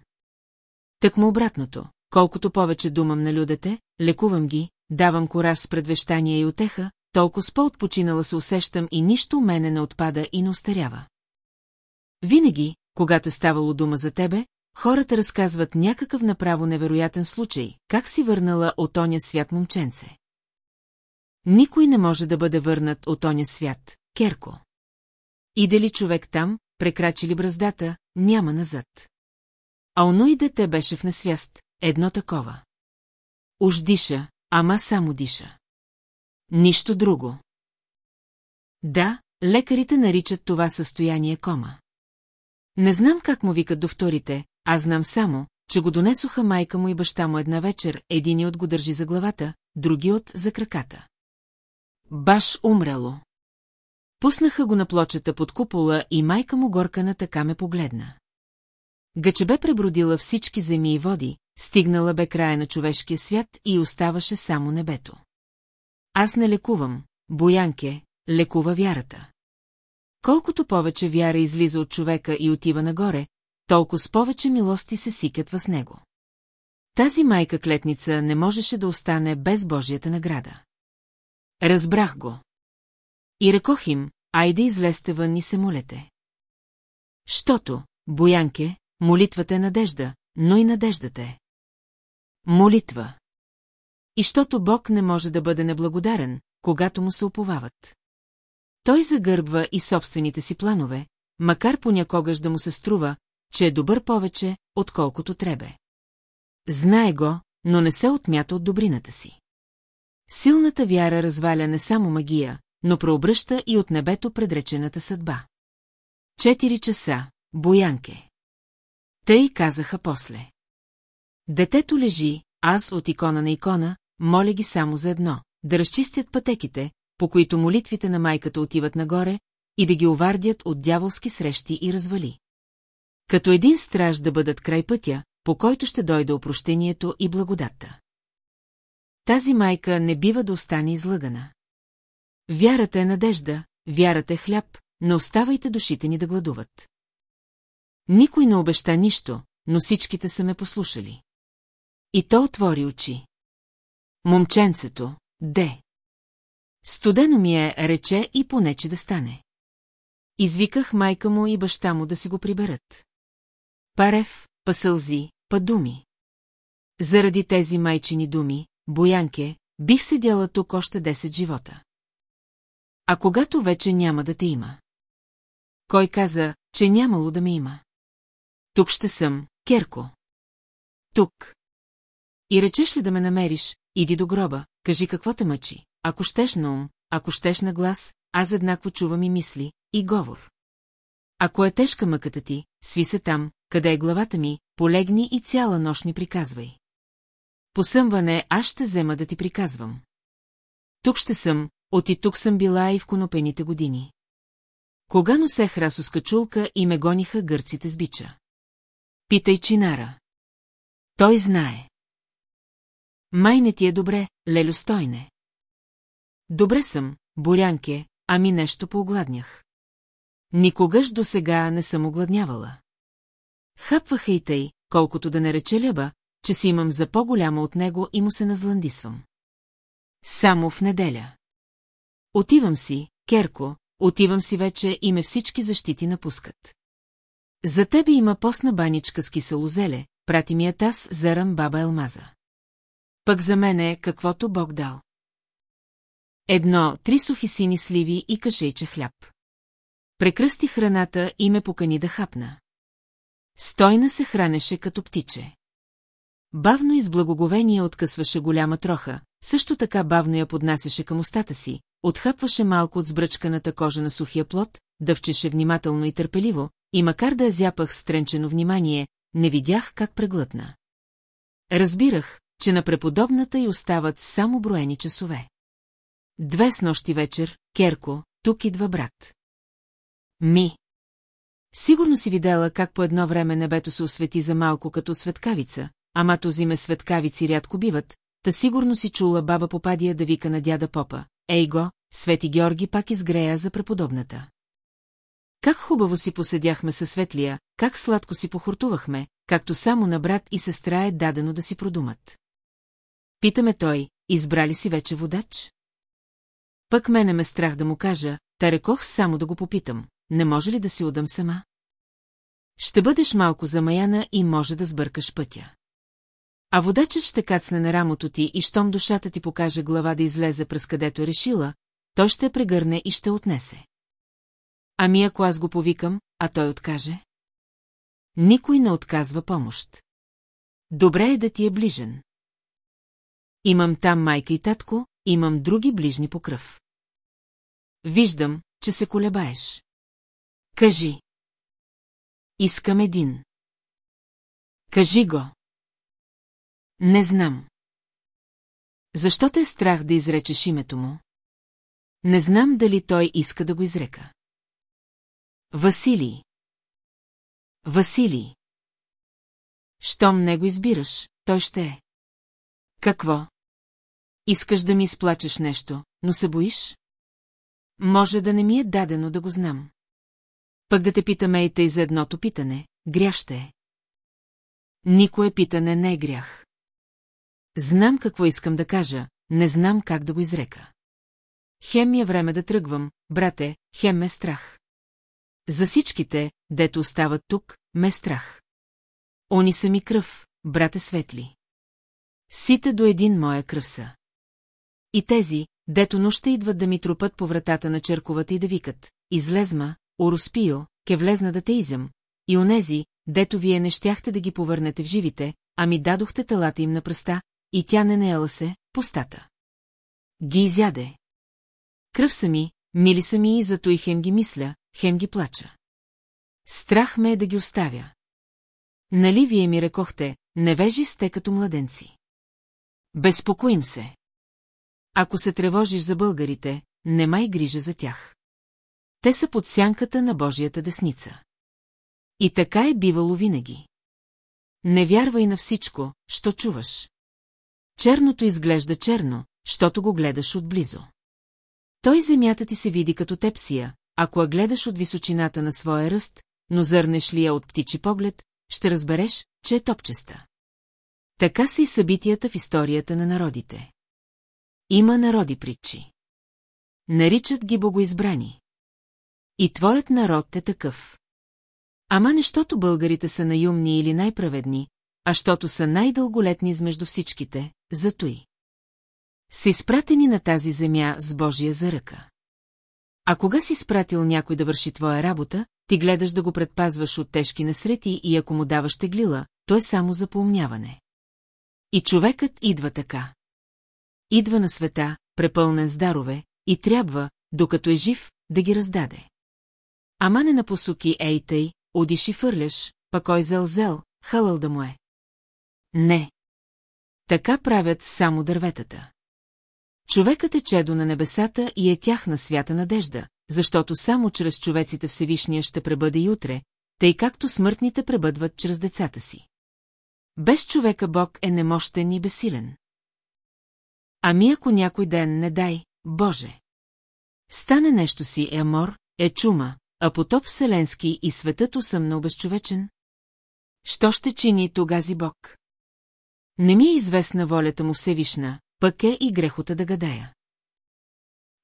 Speaker 1: Так му обратното, колкото повече думам на людете, лекувам ги, давам кораж с предвещания и отеха, толкова с по-отпочинала се усещам и нищо мене не отпада и не устарява. Винаги, когато е ставало дума за тебе, хората разказват някакъв направо невероятен случай, как си върнала от оня свят момченце. Никой не може да бъде върнат от оня свят, Керко. Иде ли човек там, прекрачили браздата, няма назад. А оно и дете беше в несвяст, едно такова. Уж диша, Ама само диша. Нищо друго. Да, лекарите наричат това състояние кома. Не знам как му викат докторите, а знам само, че го донесоха майка му и баща му една вечер, единият го държи за главата, от за краката. Баш умрало. Пуснаха го на плочета под купола и майка му горкана така ме погледна. Гъче бе пребродила всички земи и води, стигнала бе края на човешкия свят и оставаше само небето. Аз не лекувам, Боянке, лекува вярата. Колкото повече вяра излиза от човека и отива нагоре, толкова с повече милости се сикат въз него. Тази майка-клетница не можеше да остане без Божията награда. Разбрах го. И рекох им, айде излезте вън и се молете. Щото, Боянке, молитвата е надежда, но и надеждата е. Молитва. И щото Бог не може да бъде неблагодарен, когато му се уповават. Той загърбва и собствените си планове, макар понякогаш да му се струва, че е добър повече, отколкото требе. Знае го, но не се отмята от добрината си. Силната вяра разваля не само магия, но преобръща и от небето предречената съдба. Четири часа, Боянке. Тъй казаха после. Детето лежи, аз от икона на икона, моля ги само за едно – да разчистят пътеките, по които молитвите на майката отиват нагоре, и да ги овардят от дяволски срещи и развали. Като един страж да бъдат край пътя, по който ще дойде опрощението и благодата. Тази майка не бива да остане излъгана. Вярата е надежда, вярата е хляб, не оставайте душите ни да гладуват. Никой не обеща нищо, но всичките са ме послушали. И то отвори очи. Момченцето, де. Студено ми е, рече и понече да стане. Извиках майка му и баща му да си го приберат. Парев, па сълзи, па думи. Заради тези майчини думи, Боянке, бих седяла тук още 10 живота. А когато вече няма да те има? Кой каза, че нямало да ме има? Тук ще съм, Керко. Тук, и речеш ли да ме намериш, иди до гроба, кажи какво те мъчи. Ако щеш на ум, ако щеш на глас, аз еднакво чувам и мисли, и говор. Ако е тежка мъката ти, сви се там, къде е главата ми, полегни и цяла нощ ми приказвай. Посъмване аз ще взема да ти приказвам. Тук ще съм, от и тук съм била и в конопените години. Кога носех с качулка и ме гониха гърците с бича? Питай чинара. Той знае. Май не ти е добре, Лелю Стойне. Добре съм, Борянке, ами нещо поогладнях. Никогаш до сега не съм огладнявала. Хапваха и тъй, колкото да не рече ляба, че си имам за по-голяма от него и му се назландисвам. Само в неделя. Отивам си, Керко, отивам си вече и ме всички защити напускат. За тебе има постна баничка с кисело зеле, прати ми я е таз, зарам баба Елмаза пък за мен е каквото Бог дал. Едно, три сухи сини сливи и кашейче хляб. Прекръсти храната и ме покани да хапна. Стойна се хранеше като птиче. Бавно и с благоговение откъсваше голяма троха, също така бавно я поднасяше към устата си, отхапваше малко от сбръчканата кожа на сухия плод, дъвчеше внимателно и търпеливо, и макар да я зяпах с тренчено внимание, не видях как преглътна. Разбирах, че на преподобната й остават само броени часове. Две с нощи вечер, Керко, тук идва брат. Ми. Сигурно си видела как по едно време небето се освети за малко като светкавица, ама ме светкавици рядко биват, та сигурно си чула баба Попадия да вика на дяда Попа. Ей го, Свети Георги пак изгрея за преподобната. Как хубаво си поседяхме със Светлия, как сладко си похортувахме, както само на брат и сестра е дадено да си продумат. Питаме той, избрали си вече водач? Пък мене ме страх да му кажа, та рекох само да го попитам. Не може ли да си удам сама? Ще бъдеш малко замаяна и може да сбъркаш пътя. А водачът ще кацне на рамото ти и щом душата ти покаже глава да излезе през където е решила, той ще прегърне и ще отнесе. Ами ако аз го повикам, а той откаже? Никой не отказва помощ. Добре е да ти е ближен. Имам там майка и татко, имам други ближни по кръв. Виждам, че се колебаеш. Кажи. Искам един. Кажи го. Не знам. Защо те е страх да изречеш името му? Не знам дали той иска да го изрека. Василий. Василий. Щом не го избираш, той ще е. Какво? Искаш да ми изплачеш нещо, но се боиш? Може да не ми е дадено да го знам. Пък да те питаме и тъй за едното питане, грях ще е. Никое питане не е грях. Знам какво искам да кажа, не знам как да го изрека. Хем ми е време да тръгвам, брате, хем ме е страх. За всичките, дето остават тук, ме е страх. Они са ми кръв, брате светли. Сите до един моя кръвса. И тези, дето нощта идват да ми трупат по вратата на черковата и да викат, излезма, Ороспио, ке влезна да те изям, и онези, дето вие не щяхте да ги повърнете в живите, а ми дадохте телата им на пръста, и тя не наела се, постата. Ги изяде. Кръв са ми, мили са ми и зато и хем ги мисля, хем ги плача. Страх ме е да ги оставя. Нали вие ми рекохте, невежи сте като младенци. Безпокоим се. Ако се тревожиш за българите, не май грижа за тях. Те са под сянката на Божията десница. И така е бивало винаги. Не вярвай на всичко, що чуваш. Черното изглежда черно, щото го гледаш отблизо. Той земята ти се види като тепсия, ако я гледаш от височината на своя ръст, но зърнеш ли я от птичи поглед, ще разбереш, че е топчеста. Така са и събитията в историята на народите. Има народи притчи. Наричат ги богоизбрани. И твоят народ е такъв. Ама нещото българите са наюмни или най-праведни, а щото са най-дълголетни измежду всичките, зато и. Си изпратени на тази земя с Божия за ръка. А кога си спратил някой да върши твоя работа, ти гледаш да го предпазваш от тежки насрети и ако му даваш теглила, то е само поумняване. И човекът идва така. Идва на света, препълнен с дарове, и трябва, докато е жив, да ги раздаде. Ама не на посоки ей тъй, одиш и фърляш, па кой зел-зел, халал да му е. Не. Така правят само дърветата. Човекът е чедо на небесата и е тяхна свята надежда, защото само чрез човеците Всевишния ще пребъде и утре, тъй както смъртните пребъдват чрез децата си. Без човека Бог е немощен и бесилен. Ами ако някой ден не дай, Боже! Стане нещо си е мор, е чума, а потоп вселенски и светът усъмна обезчовечен. Що ще чини тогази Бог? Не ми е известна волята му всевишна, пък е и грехота да гадая.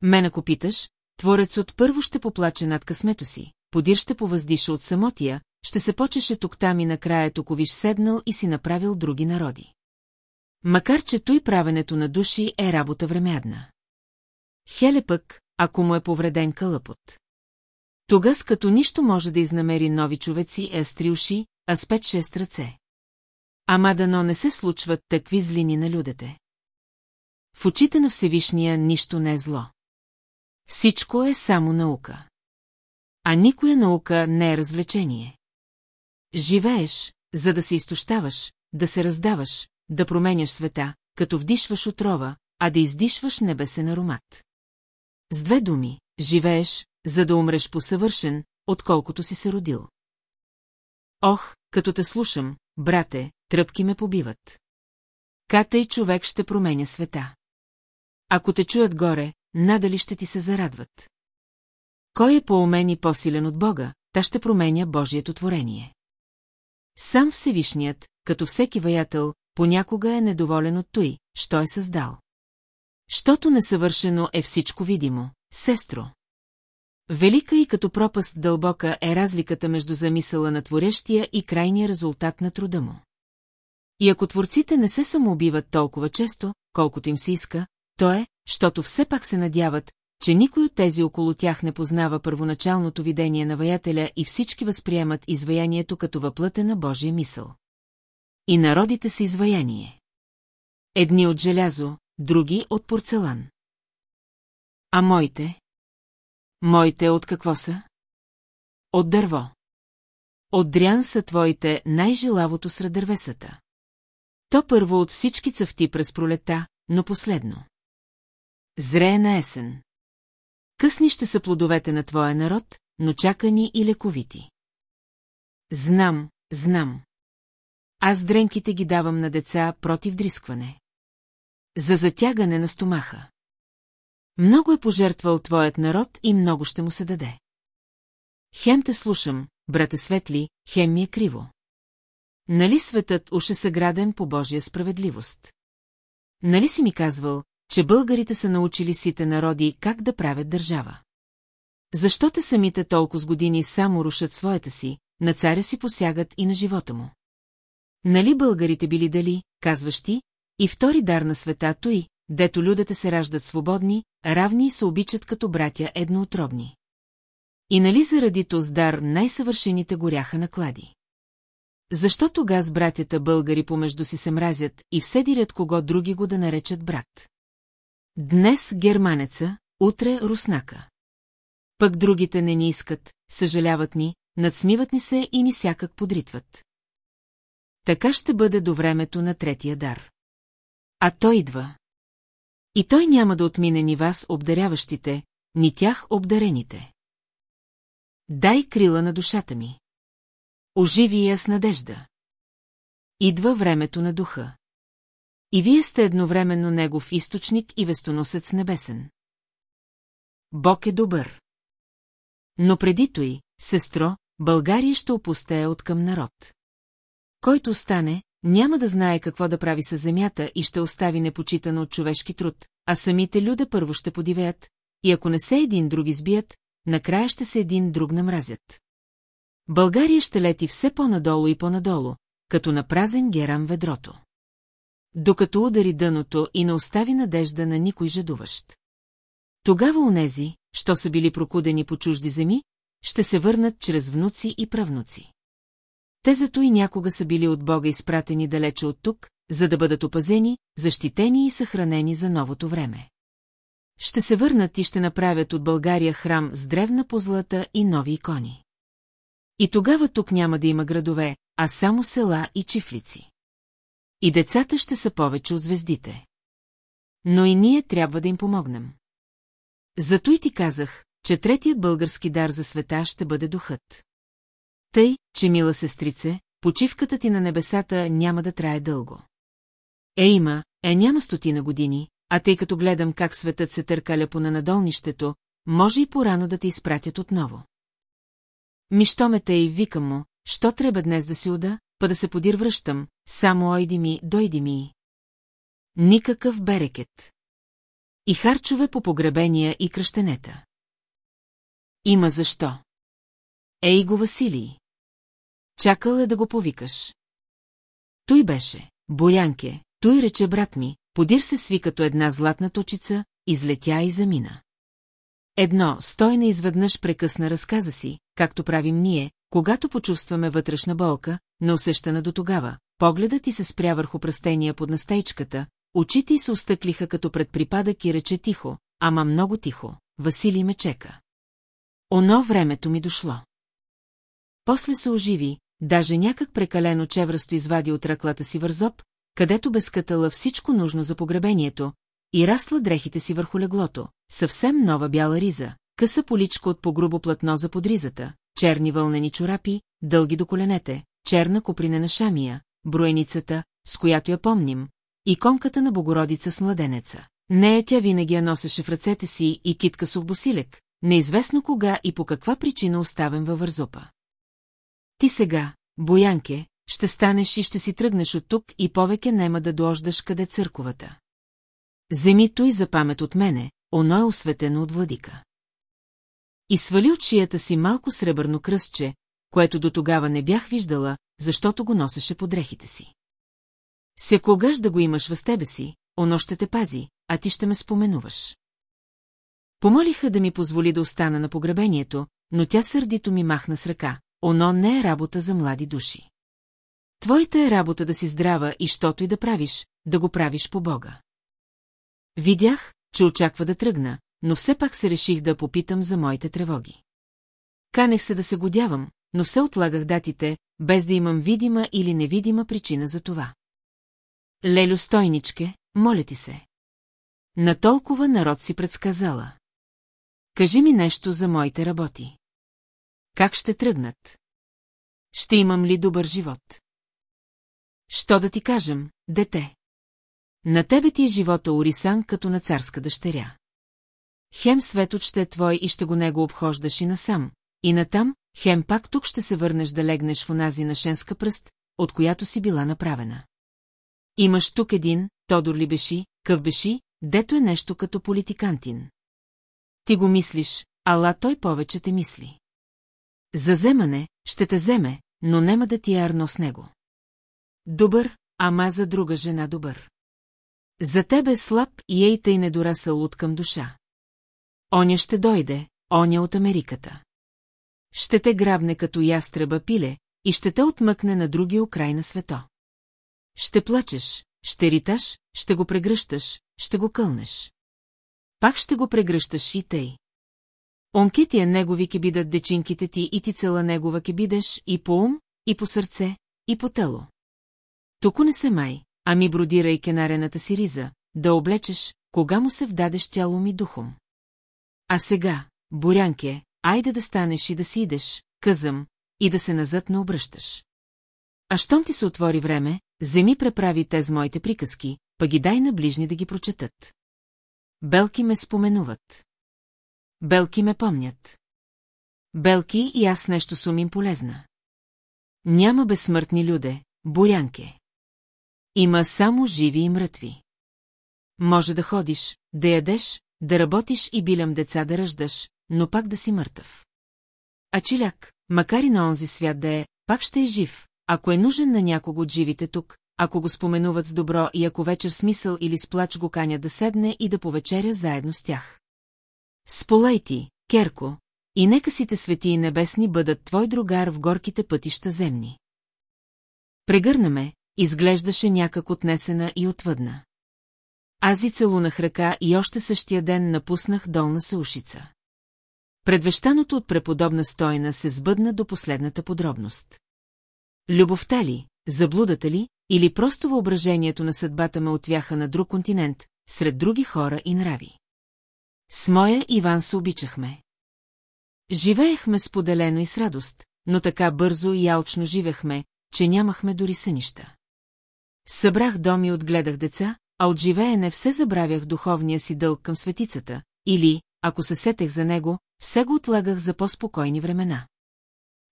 Speaker 1: Мен ако питаш, творец от първо ще поплаче над късмето си, подир ще повъздиша от самотия, ще се почеше тук-там и накрая токовиш седнал и си направил други народи. Макар че той правенето на души е работа времядна. Хеле пък, ако му е повреден кълъпот. Тогас като нищо може да изнамери нови човеци е с три уши, а с пет-шест ръце. Ама дано не се случват такви злини на людете. В очите на Всевишния нищо не е зло. Всичко е само наука. А никоя наука не е развлечение. Живееш, за да се изтощаваш, да се раздаваш, да променяш света, като вдишваш отрова, а да издишваш небесен аромат. С две думи, живееш, за да умреш посъвършен, отколкото си се родил. Ох, като те слушам, брате, тръпки ме побиват. Ката и човек ще променя света. Ако те чуят горе, надали ще ти се зарадват. Кой е по-умен и по-силен от Бога, та ще променя Божието творение. Сам Всевишният, като всеки ваятел, понякога е недоволен от той, що е създал. Щото несъвършено е всичко видимо, сестро. Велика и като пропаст дълбока е разликата между замисъла на творещия и крайния резултат на труда му. И ако творците не се самоубиват толкова често, колкото им се иска, то е, щото все пак се надяват, че никой от тези около тях не познава първоначалното видение на ваятеля и всички възприемат изваянието като въплътена Божия мисъл. И народите са изваяние. Едни от желязо, други от порцелан. А моите? Моите от какво са? От дърво. От дрян са твоите най-желавото сред дървесата. То първо от всички цъфти през пролета, но последно. Зрее на есен. Късни ще са плодовете на твоя народ, но чакани и лековити. Знам, знам. Аз дренките ги давам на деца против дрискване. За затягане на стомаха. Много е пожертвал твоят народ и много ще му се даде. Хем те слушам, брата Светли, хем ми е криво. Нали светът уж е съграден по Божия справедливост? Нали си ми казвал, че българите са научили сите народи как да правят държава. Защо те самите толкова с години само рушат своята си, на царя си посягат и на живота му? Нали българите били дали, казващи, и втори дар на света той, дето людите се раждат свободни, равни и се обичат като братя едноотробни. И нали заради този дар най-съвършените горяха наклади? Защо тога с братята българи помежду си се мразят и вседирят кого други го да наречат брат? Днес германеца, утре руснака. Пък другите не ни искат, съжаляват ни, надсмиват ни се и ни сякак подритват. Така ще бъде до времето на третия дар. А той идва. И той няма да отмине ни вас, обдаряващите, ни тях, обдарените. Дай крила на душата ми. Оживи я с надежда. Идва времето на духа. И вие сте едновременно негов източник и вестоносец небесен. Бог е добър. Но преди той, сестро, България ще опустее от към народ. Който стане, няма да знае какво да прави с земята и ще остави непочитано от човешки труд, а самите люде първо ще подивеят, и ако не се един друг избият, накрая ще се един друг намразят. България ще лети все по-надолу и по-надолу, като на празен герам ведрото докато удари дъното и не остави надежда на никой жадуващ. Тогава онези, що са били прокудени по чужди земи, ще се върнат чрез внуци и правнуци. Те зато и някога са били от Бога изпратени далече от тук, за да бъдат опазени, защитени и съхранени за новото време. Ще се върнат и ще направят от България храм с древна позлата и нови икони. И тогава тук няма да има градове, а само села и чифлици. И децата ще са повече от звездите. Но и ние трябва да им помогнем. Зато и ти казах, че третият български дар за света ще бъде духът. Тъй, че, мила сестрице, почивката ти на небесата няма да трае дълго. Е има, е няма стотина години, а тъй като гледам как светът се търкаля по надолнището, може и порано да те изпратят отново. Мищомета те и викам му, що трябва днес да си уда, па да се подир връщам, само ойди ми, дойди ми. Никакъв берекет. И харчове по погребения и кръщенета. Има защо. Ей го, Василий. Чакал е да го повикаш. Той беше, Боянке, той рече брат ми, подир се сви като една златна точица, излетя и замина. Едно, стойна изведнъж прекъсна разказа си, както правим ние, когато почувстваме вътрешна болка, но усещана до тогава, погледът ти се спря върху пръстения под настейчката, очите й се остъклиха като пред припадък и рече тихо, ама много тихо, Василий ме чека. Оно времето ми дошло. После се оживи, даже някак прекалено чевръсто извади от ръклата си вързоп, където бе скатала всичко нужно за погребението, и расла дрехите си върху леглото, съвсем нова бяла риза, къса поличка от погрубо платно за подризата, черни вълнени чорапи, дълги до коленете, черна копринена шамия, броеницата, с която я помним, и конката на Богородица с младенеца. Нея тя винаги я носеше в ръцете си и китка с обосилек, неизвестно кога и по каква причина оставен във вързопа. Ти сега, Боянке, ще станеш и ще си тръгнеш от тук и повеке нема да дождаш къде църковата. Земи той за памет от мене, оно е осветено от владика. И свали от шията си малко сребърно кръстче, което до тогава не бях виждала, защото го носеше под дрехите си. когаш да го имаш въз тебе си, оно ще те пази, а ти ще ме споменуваш. Помолиха да ми позволи да остана на погребението, но тя сърдито ми махна с ръка. Оно не е работа за млади души. Твоята е работа да си здрава и щото и да правиш, да го правиш по Бога. Видях, че очаква да тръгна, но все пак се реших да попитам за моите тревоги. Канех се да се годявам, но се отлагах датите, без да имам видима или невидима причина за това. Лелю Стойничке, моля ти се. На толкова народ си предсказала. Кажи ми нещо за моите работи. Как ще тръгнат? Ще имам ли добър живот? Що да ти кажем, дете? На тебе ти е живота Орисан като на царска дъщеря. Хем светът ще е твой и ще го него обхождаш и насам, и натам, хем пак тук ще се върнеш да легнеш в онази нашенска пръст, от която си била направена. Имаш тук един, Тодор ли беше, къв беше, дето е нещо като политикантин. Ти го мислиш, ала той повече те мисли. За земане, ще те вземе, но нема да ти е арно с него. Добър, ама за друга жена добър. За тебе е слаб и ей тъй недораса от към душа. Оня ще дойде, оня от Америката. Ще те грабне като ястреба пиле и ще те отмъкне на другия край на свето. Ще плачеш, ще риташ, ще го прегръщаш, ще го кълнеш. Пак ще го прегръщаш и тъй. Онки ти е негови кебидат бидат дечинките ти и ти цела негова кебидеш бидеш и по ум, и по сърце, и по тело. Току не се май, ами бродирай кенарената си риза, да облечеш, кога му се вдадеш тяло ми духом. А сега, Борянке, айде да станеш и да си идеш, казам, и да се назад не обръщаш. А щом ти се отвори време, земи преправи те с моите приказки, па ги дай на ближни да ги прочетат. Белки ме споменуват. Белки ме помнят. Белки и аз нещо сум им полезна. Няма безсмъртни люде, Борянке. Има само живи и мрътви. Може да ходиш, да ядеш, да работиш и билям деца да ръждаш, но пак да си мъртъв. А чиляк, макар и на онзи свят да е, пак ще е жив, ако е нужен на някого от живите тук, ако го споменуват с добро и ако вечер смисъл или с плач го каня да седне и да повечеря заедно с тях. Сполай ти, Керко, и нека сите свети и небесни бъдат твой другар в горките пътища земни. Прегърнаме, изглеждаше някак отнесена и отвъдна. Аз и целунах ръка и още същия ден напуснах долна съушица. Предвещаното от преподобна стойна се сбъдна до последната подробност. Любовта ли, заблудата ли, или просто въображението на съдбата ме отвяха на друг континент, сред други хора и нрави. С моя Иван се обичахме. Живеехме споделено и с радост, но така бързо и алчно живехме, че нямахме дори сънища. Събрах дом и отгледах деца, а от живеене все забравях духовния си дълг към светицата, или, ако се сетех за него, все го отлагах за по-спокойни времена.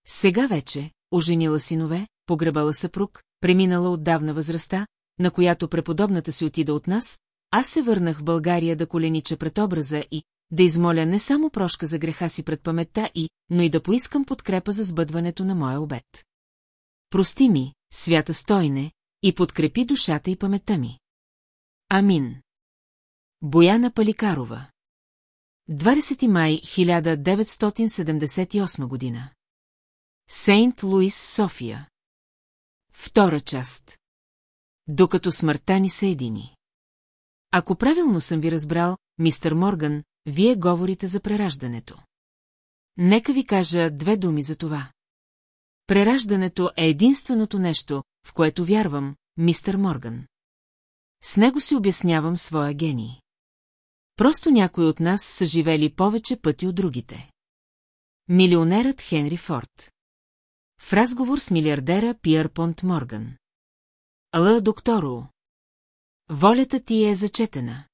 Speaker 1: Сега вече, оженила синове, погребала съпруг, преминала отдавна възрастта, на която преподобната си отида от нас, аз се върнах в България да коленича пред образа и да измоля не само прошка за греха си пред паметта и, но и да поискам подкрепа за сбъдването на моя обед. Прости ми, свята стойне, и подкрепи душата и паметта ми. Амин. Бояна Паликарова. 20 май 1978 година. Сейнт Луис, София. Втора част. Докато смъртта ни се едини. Ако правилно съм ви разбрал, мистер Морган, вие говорите за прераждането. Нека ви кажа две думи за това. Прераждането е единственото нещо, в което вярвам, мистер Морган. С него си обяснявам своя гений. Просто някои от нас са живели повече пъти от другите. Милионерът Хенри Форд В разговор с милиардера Пиер Понт Морган Л. Докторо Волята ти е зачетена.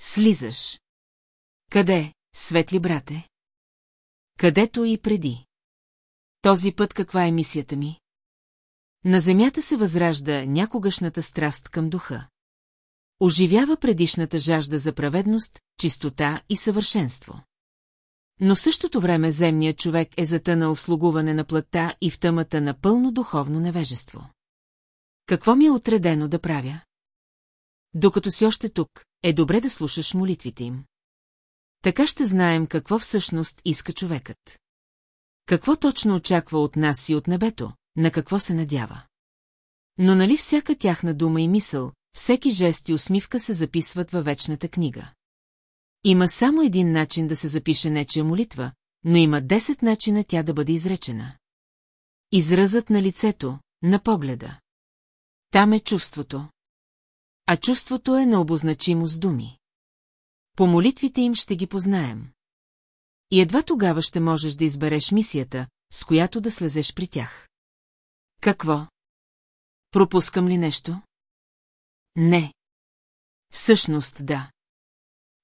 Speaker 1: Слизаш. Къде, светли брате? Където и преди. Този път каква е мисията ми? На земята се възражда някогашната страст към духа. Оживява предишната жажда за праведност, чистота и съвършенство. Но в същото време земният човек е затънал в слугуване на плътта и в тъмата на пълно духовно невежество. Какво ми е отредено да правя? Докато си още тук, е добре да слушаш молитвите им. Така ще знаем какво всъщност иска човекът. Какво точно очаква от нас и от небето, на какво се надява. Но нали всяка тяхна дума и мисъл, всеки жест и усмивка се записват във вечната книга. Има само един начин да се запише нечия е молитва, но има 10 начина тя да бъде изречена. Изразът на лицето, на погледа. Там е чувството. А чувството е необозначимо с думи. По молитвите им ще ги познаем. И едва тогава ще можеш да избереш мисията, с която да слезеш при тях. Какво? Пропускам ли нещо? Не. Всъщност да.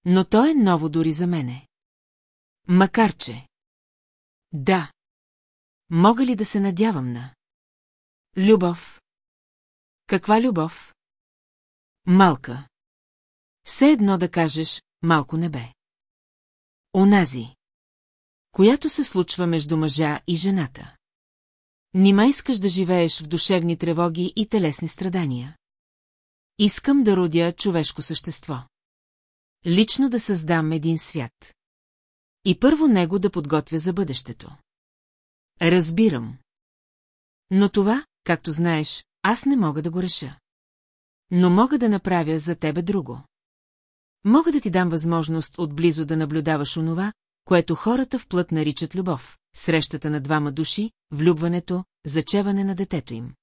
Speaker 1: Но то е ново дори за мене. Макар че. Да. Мога ли да се надявам на? Любов. Каква любов? Малка. Все едно да кажеш малко небе. Онази. Която се случва между мъжа и жената. Нима искаш да живееш в душевни тревоги и телесни страдания. Искам да родя човешко същество. Лично да създам един свят. И първо него да подготвя за бъдещето. Разбирам. Но това, както знаеш, аз не мога да го реша. Но мога да направя за тебе друго. Мога да ти дам възможност отблизо да наблюдаваш онова, което хората в плът наричат любов, срещата на двама души, влюбването, зачеване на детето им.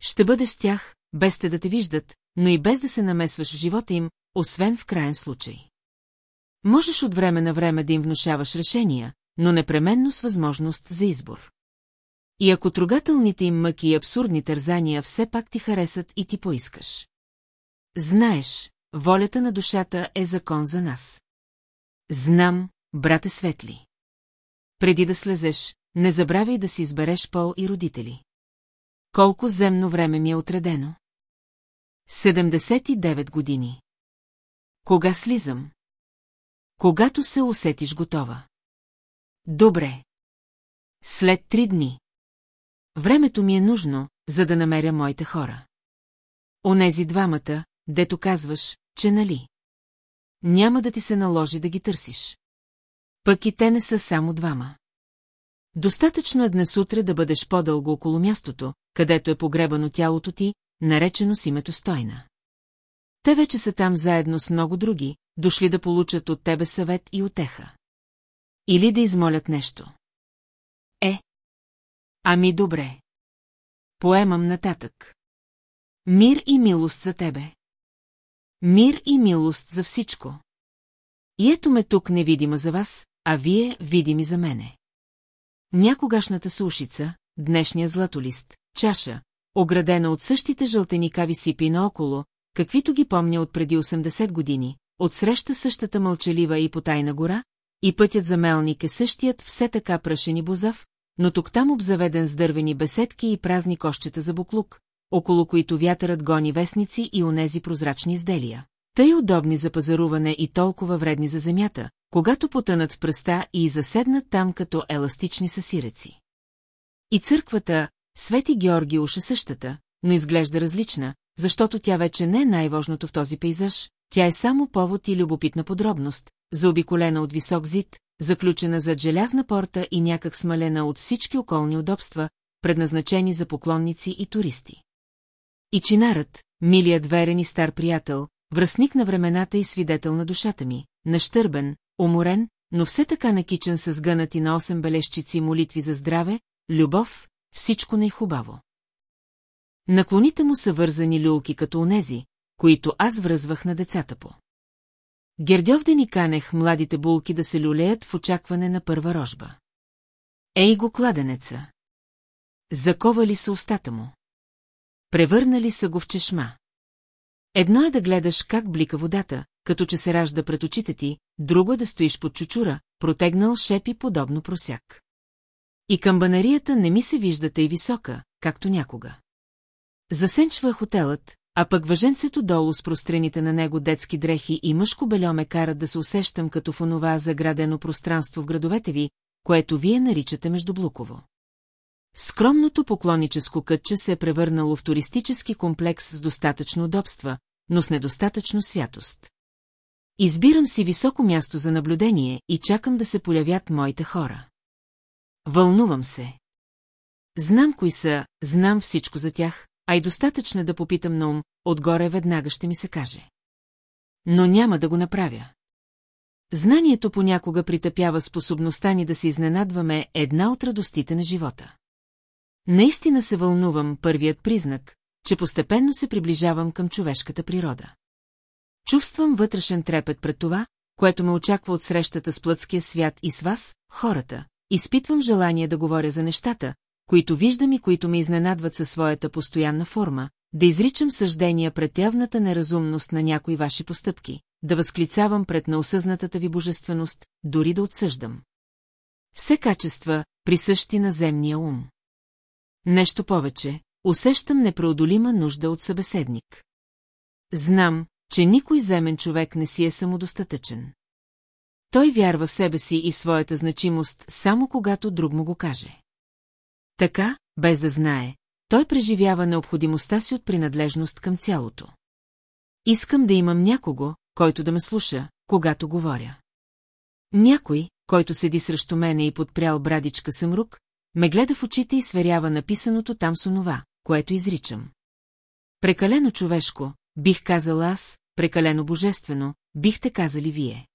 Speaker 1: Ще бъдеш с тях, без те да те виждат, но и без да се намесваш в живота им, освен в крайен случай. Можеш от време на време да им внушаваш решения, но непременно с възможност за избор. И ако трогателните им мъки и абсурдни тързания все пак ти харесат и ти поискаш. Знаеш, волята на душата е закон за нас. Знам, брате Светли. Преди да слезеш, не забравяй да си избереш пол и родители. Колко земно време ми е отредено? 79 години. Кога слизам? Когато се усетиш готова. Добре. След три дни. Времето ми е нужно, за да намеря моите хора. Онези двамата, дето казваш, че нали. Няма да ти се наложи да ги търсиш. Пък и те не са само двама. Достатъчно е днес утре да бъдеш по-дълго около мястото, където е погребано тялото ти, наречено с името Стойна. Те вече са там заедно с много други, дошли да получат от тебе съвет и отеха. Или да измолят нещо. Е. Ами добре. Поемам нататък. Мир и милост за тебе. Мир и милост за всичко. И ето ме тук невидима за вас, а вие видими за мене. Някогашната сушица, днешния златолист, чаша, оградена от същите жълтеникави сипи наоколо, каквито ги помня от преди 80 години, отсреща същата мълчалива и потайна гора, и пътят за мелник е същият все така и бозав, но тук там обзаведен с дървени беседки и празни кощета за буклук, около които вятърът гони вестници и онези прозрачни изделия. Тъй удобни за пазаруване и толкова вредни за земята, когато потънат в пръста и заседнат там като еластични съсиреци. И църквата, Свети Георги уша е същата, но изглежда различна, защото тя вече не е най-важното в този пейзаж, тя е само повод и любопитна подробност, заобиколена от висок зид, заключена зад желязна порта и някак смалена от всички околни удобства, предназначени за поклонници и туристи. И чинарът, милият верен и стар приятел, връзник на времената и свидетел на душата ми, нащърбен, уморен, но все така накичен с гънати на осем бележчици молитви за здраве, любов, всичко е хубаво Наклоните му са вързани люлки като онези, които аз връзвах на децата по. Гердьов да ни канех младите булки да се люлеят в очакване на първа рожба. Ей го кладенеца! Заковали са устата му. Превърнали са го в чешма. Едно е да гледаш как блика водата, като че се ражда пред очите ти, друго е да стоиш под чучура, протегнал шепи подобно просяк. И камбанарията не ми се виждате и висока, както някога. Засенчва хотелът, а пък въженцето долу с прострените на него детски дрехи и мъжко бельо ме карат да се усещам като в онова заградено пространство в градовете ви, което вие наричате Междублуково. Скромното поклоническо кътче се е превърнало в туристически комплекс с достатъчно удобства, но с недостатъчно святост. Избирам си високо място за наблюдение и чакам да се полявят моите хора. Вълнувам се. Знам кои са, знам всичко за тях, а и достатъчно е да попитам на ум, отгоре веднага ще ми се каже. Но няма да го направя. Знанието понякога притъпява способността ни да се изненадваме една от радостите на живота. Наистина се вълнувам първият признак, че постепенно се приближавам към човешката природа. Чувствам вътрешен трепет пред това, което ме очаква от срещата с плътския свят и с вас, хората, Изпитвам желание да говоря за нещата, които виждам и които ме изненадват със своята постоянна форма, да изричам съждения пред явната неразумност на някои ваши постъпки, да възклицавам пред неосъзнатата ви божественост, дори да отсъждам. Все качества, присъщи на земния ум. Нещо повече, усещам непреодолима нужда от събеседник. Знам, че никой земен човек не си е самодостатъчен. Той вярва в себе си и в своята значимост само когато друг му го каже. Така, без да знае, той преживява необходимостта си от принадлежност към цялото. Искам да имам някого, който да ме слуша, когато говоря. Някой, който седи срещу мене и подпрял брадичка съмрук, ме гледа в очите и сверява написаното там с онова, което изричам. Прекалено човешко, бих казал аз, прекалено божествено, бихте казали вие.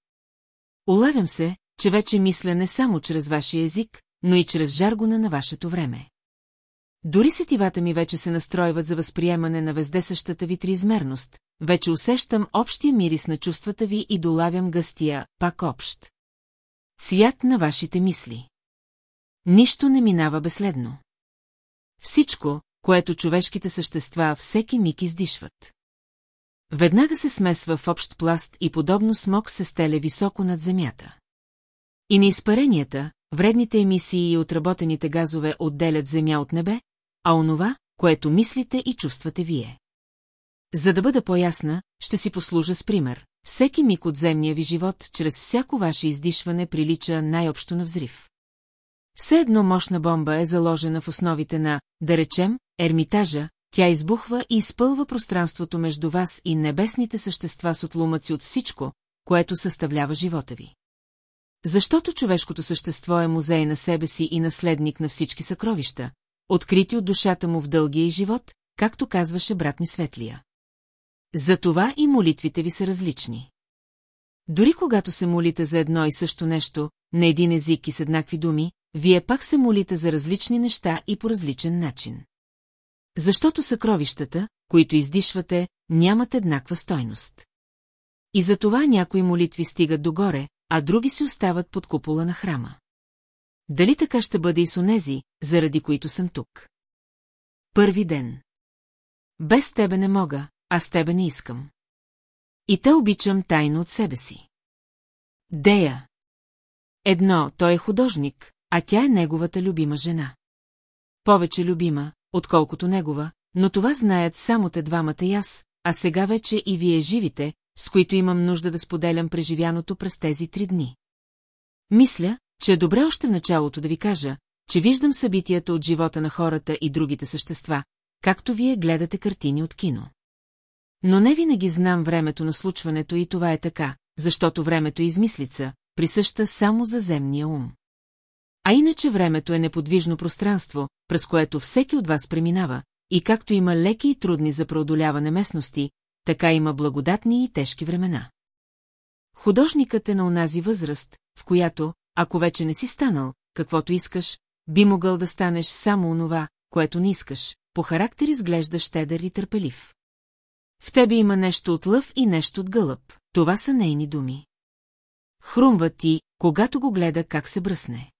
Speaker 1: Улавям се, че вече мисля не само чрез вашия език, но и чрез жаргона на вашето време. Дори сетивата ми вече се настройват за възприемане на вездесъщата ви триизмерност, вече усещам общия мирис на чувствата ви и долавям гъстия, пак общ. Цвят на вашите мисли. Нищо не минава безследно. Всичко, което човешките същества всеки миг издишват. Веднага се смесва в общ пласт и подобно смог се стеле високо над земята. И на изпаренията, вредните емисии и отработените газове отделят земя от небе, а онова, което мислите и чувствате вие. За да бъда по-ясна, ще си послужа с пример. Всеки миг от земния ви живот, чрез всяко ваше издишване, прилича най-общо на взрив. Все едно мощна бомба е заложена в основите на, да речем, Ермитажа, тя избухва и изпълва пространството между вас и небесните същества с отлумъци от всичко, което съставлява живота ви. Защото човешкото същество е музей на себе си и наследник на всички съкровища, открити от душата му в дългия и живот, както казваше брат ми Светлия. Затова и молитвите ви са различни. Дори когато се молите за едно и също нещо, на един език и с еднакви думи, вие пак се молите за различни неща и по различен начин. Защото съкровищата, които издишвате, нямат еднаква стойност. И затова някои молитви стигат догоре, а други си остават под купола на храма. Дали така ще бъде и с онези, заради които съм тук? Първи ден. Без тебе не мога, а с тебе не искам. И те обичам тайно от себе си. Дея. Едно, той е художник, а тя е неговата любима жена. Повече любима, отколкото негова, но това знаят само те двамата и аз, а сега вече и вие живите, с които имам нужда да споделям преживяното през тези три дни. Мисля, че е добре още в началото да ви кажа, че виждам събитията от живота на хората и другите същества, както вие гледате картини от кино. Но не винаги знам времето на случването и това е така, защото времето е измислица, присъща само за земния ум. А иначе времето е неподвижно пространство, през което всеки от вас преминава, и както има леки и трудни за преодоляване местности, така има благодатни и тежки времена. Художникът е на онази възраст, в която, ако вече не си станал, каквото искаш, би могъл да станеш само онова, което не искаш, по характер изглежда щедър и търпелив. В тебе има нещо от лъв и нещо от гълъб, това са нейни думи. Хрумва ти, когато го гледа как се бръсне.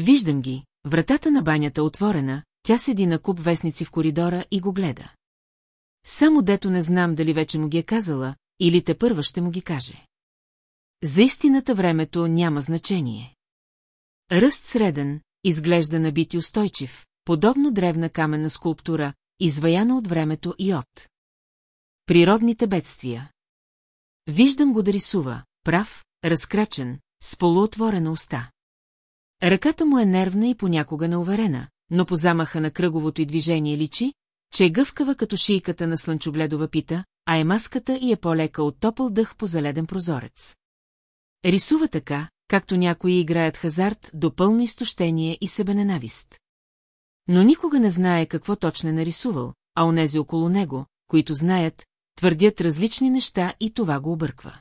Speaker 1: Виждам ги, вратата на банята е отворена, тя седи на куп вестници в коридора и го гледа. Само дето не знам дали вече му ги е казала, или те първа ще му ги каже. За истината времето няма значение. Ръст среден, изглежда набит и устойчив, подобно древна каменна скулптура, изваяна от времето и от. Природните бедствия. Виждам го да рисува, прав, разкрачен, с полуотворена уста. Ръката му е нервна и понякога неуверена, но по замаха на кръговото и движение личи, че е гъвкава като шийката на слънчогледова пита, а е маската и е по-лека от топъл дъх по заледен прозорец. Рисува така, както някои играят хазарт до пълно изтощение и себененавист. Но никога не знае какво точно е нарисувал, а онези около него, които знаят, твърдят различни неща и това го обърква.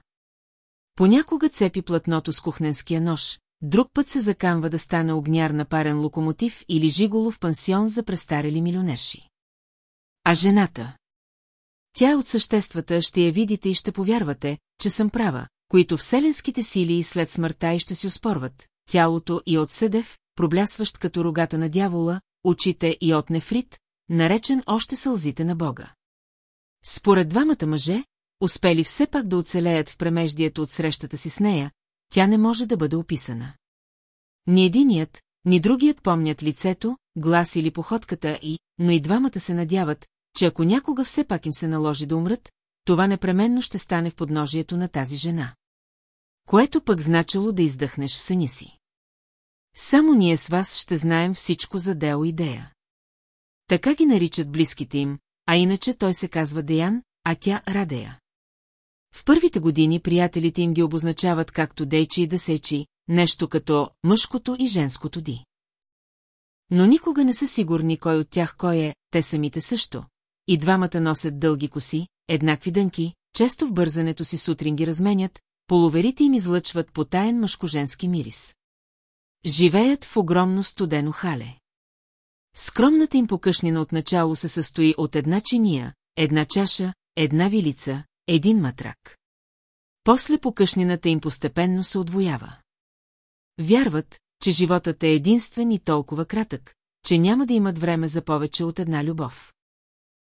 Speaker 1: Понякога цепи платното с кухненския нож, Друг път се закамва да стане огняр на парен локомотив или жиголов пансион за престарели милионерши. А жената? Тя от съществата, ще я видите и ще повярвате, че съм права, които вселенските сили и след смъртта и ще си успорват, тялото и от съдев, проблясващ като рогата на дявола, очите и от нефрит, наречен още сълзите на Бога. Според двамата мъже, успели все пак да оцелеят в премеждието от срещата си с нея, тя не може да бъде описана. Ни единият, ни другият помнят лицето, глас или походката и, но и двамата се надяват, че ако някога все пак им се наложи да умрат, това непременно ще стане в подножието на тази жена. Което пък значило да издъхнеш в съни си. Само ние с вас ще знаем всичко за Део и Дея. Така ги наричат близките им, а иначе той се казва Деян, а тя Радея. В първите години приятелите им ги обозначават както дейчи и сечи, нещо като мъжкото и женското ди. Но никога не са сигурни кой от тях кой е, те самите също. И двамата носят дълги коси, еднакви дънки, често в бързането си сутрин ги разменят, половерите им излъчват потаен мъжко-женски мирис. Живеят в огромно студено хале. Скромната им покъшнина отначало се състои от една чиния, една чаша, една вилица, един матрак. После покъшнината им постепенно се отвоява. Вярват, че животът е единствен и толкова кратък, че няма да имат време за повече от една любов.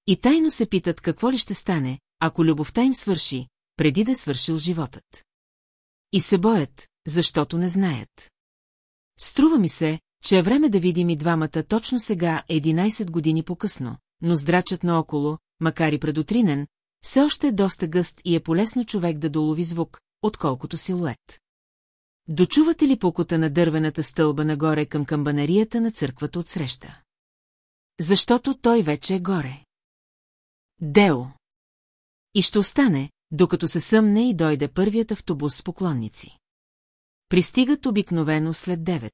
Speaker 1: И тайно се питат какво ли ще стане, ако любовта им свърши, преди да е свършил животът. И се боят, защото не знаят. Струва ми се, че е време да видим и двамата точно сега, 11 години по-късно, но здрачат наоколо, макар и предутринен, все още е доста гъст и е полезно човек да долови звук, отколкото силует. Дочувате ли покота на дървената стълба нагоре към камбанарията на църквата от среща? Защото той вече е горе. Део. И ще остане, докато се съмне и дойде първият автобус с поклонници. Пристигат обикновено след 9.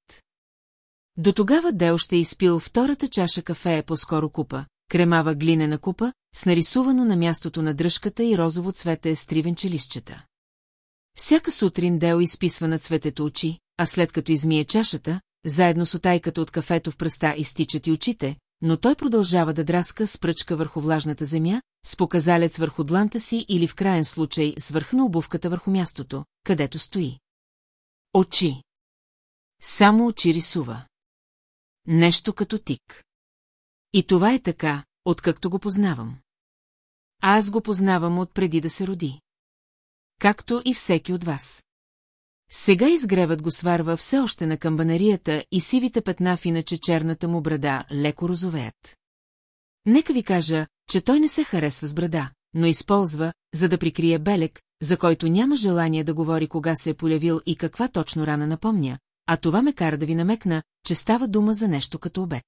Speaker 1: До тогава Дел ще е изпил втората чаша кафе по-скоро купа, кремава глинена купа, с нарисувано на мястото на дръжката и розово цвете е стривен челищчета. Всяка сутрин Део изписва на цветето очи, а след като измие чашата, заедно с отайката от кафето в пръста изтичат и очите, но той продължава да драска с пръчка върху влажната земя, с показалец върху дланта си или в крайен случай с на обувката върху мястото, където стои. Очи. Само очи рисува. Нещо като тик. И това е така, откакто го познавам. А аз го познавам от преди да се роди. Както и всеки от вас. Сега изгревът го сварва все още на камбанарията и сивите петна в иначе черната му брада леко розовеят. Нека ви кажа, че той не се харесва с брада, но използва, за да прикрие белек, за който няма желание да говори кога се е полявил и каква точно рана напомня, а това ме кара да ви намекна, че става дума за нещо като обед.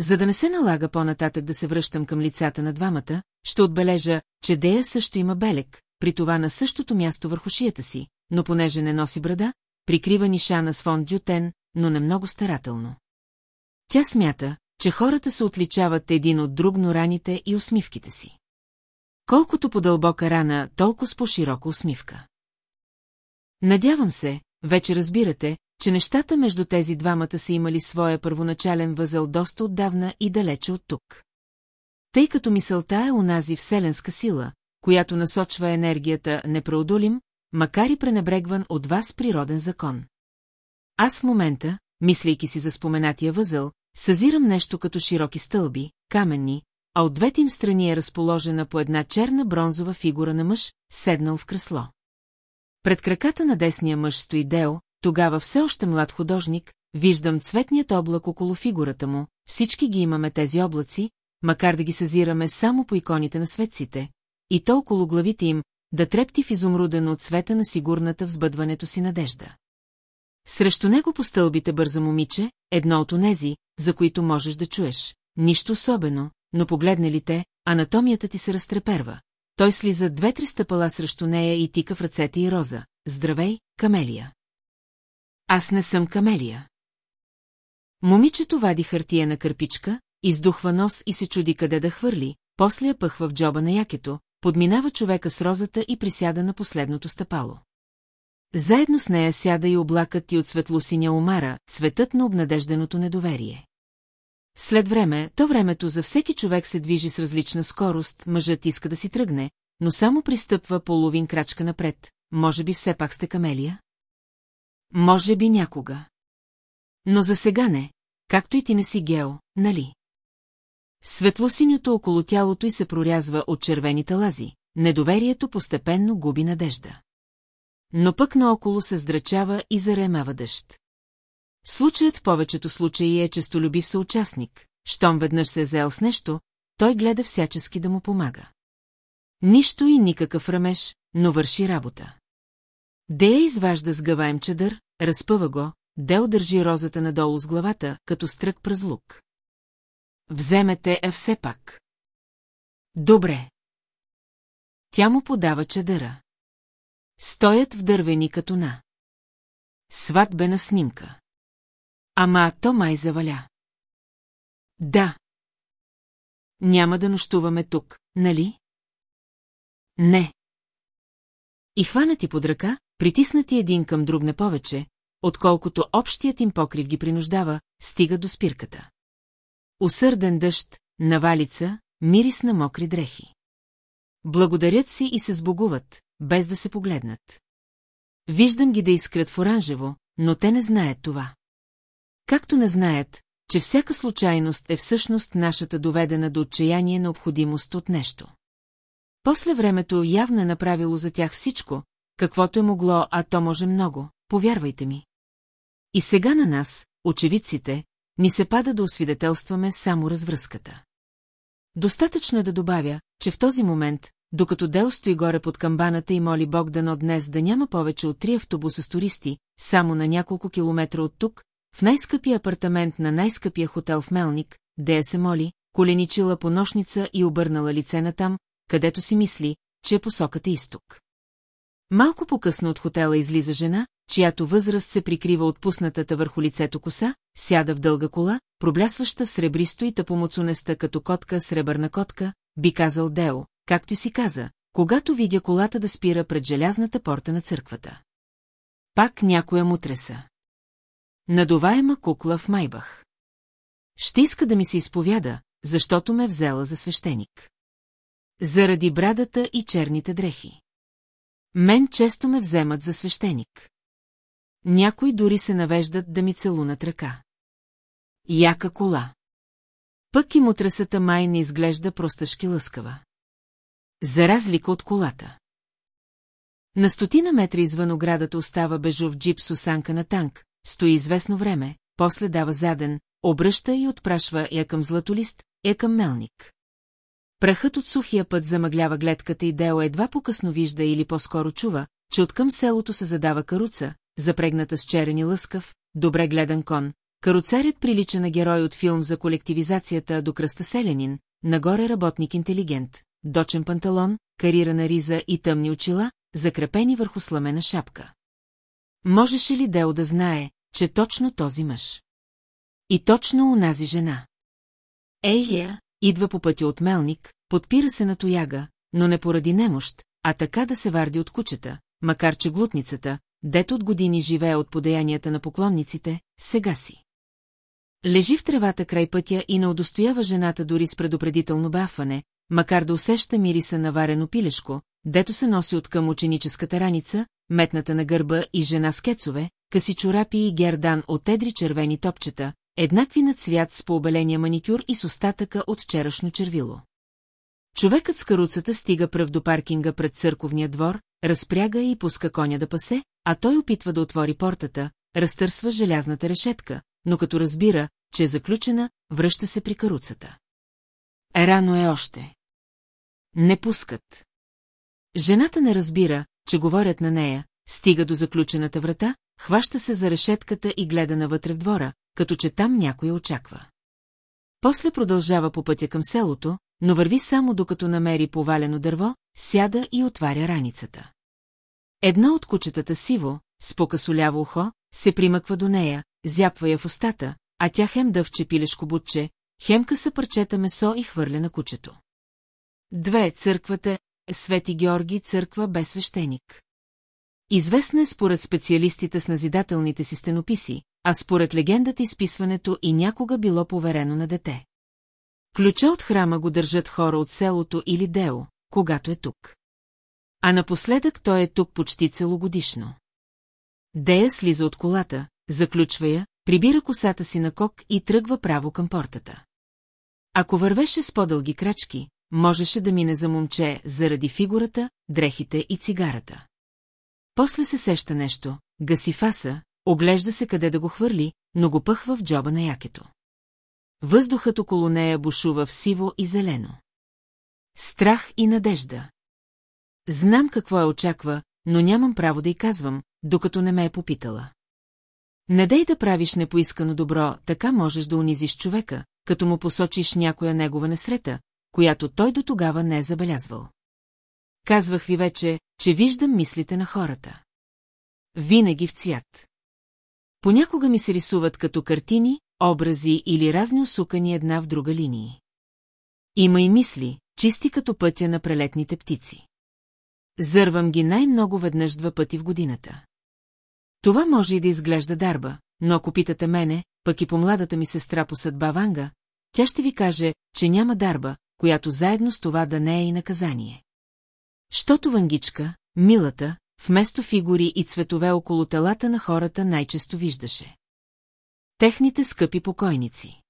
Speaker 1: За да не се налага по-нататък да се връщам към лицата на двамата, ще отбележа, че Дея също има белек, при това на същото място върху шията си, но понеже не носи брада, прикрива нишана с фон дютен, но не много старателно. Тя смята, че хората се отличават един от друг, но раните и усмивките си. Колкото по-дълбока рана, толкова с по-широка усмивка. Надявам се, вече разбирате, че нещата между тези двамата са имали своя първоначален възел доста отдавна и далече от тук. Тъй като мисълта е унази вселенска сила, която насочва енергията непреодолим, макар и пренебрегван от вас природен закон. Аз в момента, мислейки си за споменатия възъл, съзирам нещо като широки стълби, каменни, а от двете им страни е разположена по една черна бронзова фигура на мъж, седнал в кресло. Пред краката на десния мъж стои Део, тогава все още млад художник, виждам цветният облак около фигурата му, всички ги имаме тези облаци, макар да ги съзираме само по иконите на светците, и то около главите им, да трепти в изумруден от света на сигурната взбъдването си надежда. Срещу него по стълбите бърза момиче, едно от онези, за които можеш да чуеш. Нищо особено, но погледне ли те, анатомията ти се разтреперва. Той слиза две-три стъпала срещу нея и тика в ръцете и роза. Здравей, камелия. Аз не съм камелия. Момичето вади хартия на кърпичка, издухва нос и се чуди къде да хвърли, после я пъхва в джоба на якето, подминава човека с розата и присяда на последното стъпало. Заедно с нея сяда и облакът и от светлосиня омара, цветът на обнадежденото недоверие. След време, то времето за всеки човек се движи с различна скорост, мъжът иска да си тръгне, но само пристъпва половин крачка напред, може би все пак сте камелия? Може би някога. Но за сега не, както и ти не си гео, нали? Светлосиньото около тялото й се прорязва от червените лази, недоверието постепенно губи надежда. Но пък наоколо се здрачава и заремава дъжд. Случаят в повечето случаи е честолюбив съучастник, щом веднъж се е заел с нещо, той гледа всячески да му помага. Нищо и никакъв рамеж, но върши работа. Дея изважда с гаваем чадър, разпъва го, Дел държи розата надолу с главата, като стрък през лук. Вземете е все пак. Добре. Тя му подава чадъра. Стоят в дървени като на. Сватбена снимка. Ама то май заваля. Да. Няма да нощуваме тук, нали? Не. И хвана ти под ръка, притиснати един към друг не повече, отколкото общият им покрив ги принуждава, стига до спирката. Усърден дъжд, навалица, мирис на мокри дрехи. Благодарят си и се сбогуват, без да се погледнат. Виждам ги да искрят в оранжево, но те не знаят това. Както не знаят, че всяка случайност е всъщност нашата доведена до отчаяние необходимост от нещо. После времето явно е направило за тях всичко, каквото е могло, а то може много, повярвайте ми. И сега на нас, очевидците, ни се пада да освидетелстваме само развръзката. Достатъчно е да добавя, че в този момент, докато Дел стои горе под камбаната и моли Бог дано днес да няма повече от три автобуса с туристи, само на няколко километра от тук, в най-скъпия апартамент на най-скъпия хотел в Мелник, Дея се моли, коленичила по нощница и обърнала лице на там, където си мисли, че е посоката изток. Малко по-късно от хотела излиза жена, чиято възраст се прикрива от пуснатата върху лицето коса, сяда в дълга кола, проблясваща в сребристо и тъпомоцунеста като котка сребърна котка, би казал Део, както си каза, когато видя колата да спира пред желязната порта на църквата. Пак някоя му треса. Надуваема кукла в Майбах. Ще иска да ми се изповяда, защото ме взела за свещеник. Заради брадата и черните дрехи. Мен често ме вземат за свещеник. Някои дори се навеждат да ми целунат ръка. Яка кола. Пък и мутресата май не изглежда простъшки лъскава. За разлика от колата. На стотина метра извън оградата остава бежов джип с осанка на танк, стои известно време, после дава заден, обръща и отпрашва я към златолист, я към мелник. Прахът от сухия път замъглява гледката и Део едва по-късно вижда или по-скоро чува, че откъм селото се задава каруца, запрегната с черен и лъскав, добре гледан кон. Каруцарят прилича на герой от филм за колективизацията до кръста селянин, нагоре работник интелигент, дочен панталон, карирана риза и тъмни очила, закрепени върху сламена шапка. Можеше ли Део да знае, че точно този мъж? И точно унази жена. Ей я, идва по пътя от мелник, подпира се на тояга, но не поради немощ, а така да се варди от кучета, макар че глутницата, дето от години живее от подеянията на поклонниците, сега си. Лежи в тревата край пътя и не удостоява жената дори с предупредително бафване, макар да усеща мириса на варено пилешко, дето се носи от към ученическата раница, метната на гърба и жена с кецове, къси чорапи и гердан от едри червени топчета, Еднакви на цвят с пообеления маникюр и с остатъка от вчерашно червило. Човекът с каруцата стига пръв до паркинга пред църковния двор, разпряга и пуска коня да пасе, а той опитва да отвори портата, разтърсва желязната решетка, но като разбира, че е заключена, връща се при каруцата. Рано е още. Не пускат. Жената не разбира, че говорят на нея, стига до заключената врата, хваща се за решетката и гледа навътре в двора, като че там някой очаква. После продължава по пътя към селото, но върви само докато намери повалено дърво, сяда и отваря раницата. Едно от кучетата сиво, с покасоляво ухо, се примъква до нея, зяпва я в устата, а тя хем да пилешко бутче, хемка са парчета месо и хвърля на кучето. Две църквата Свети Георги църква без свещеник. Известна е според специалистите с назидателните си стенописи, а според легендата изписването и някога било поверено на дете. Ключа от храма го държат хора от селото или Део, когато е тук. А напоследък той е тук почти целогодишно. Дея слиза от колата, заключва я, прибира косата си на кок и тръгва право към портата. Ако вървеше с по-дълги крачки, можеше да мине за момче заради фигурата, дрехите и цигарата. После се сеща нещо, гаси фаса, Оглежда се къде да го хвърли, но го пъхва в джоба на якето. Въздухът около нея бушува в сиво и зелено. Страх и надежда. Знам какво я очаква, но нямам право да й казвам, докато не ме е попитала. Не дай да правиш непоискано добро, така можеш да унизиш човека, като му посочиш някоя негова несрета, която той до тогава не е забелязвал. Казвах ви вече, че виждам мислите на хората. Винаги в цвят. Понякога ми се рисуват като картини, образи или разни усукани една в друга линии. Има и мисли, чисти като пътя на прелетните птици. Зървам ги най-много веднъж два пъти в годината. Това може и да изглежда дарба, но ако питате мене, пък и по младата ми сестра по съдба Ванга, тя ще ви каже, че няма дарба, която заедно с това да не е и наказание. Щото Вангичка, милата, вместо фигури и цветове около телата на хората най-често виждаше. Техните скъпи покойници.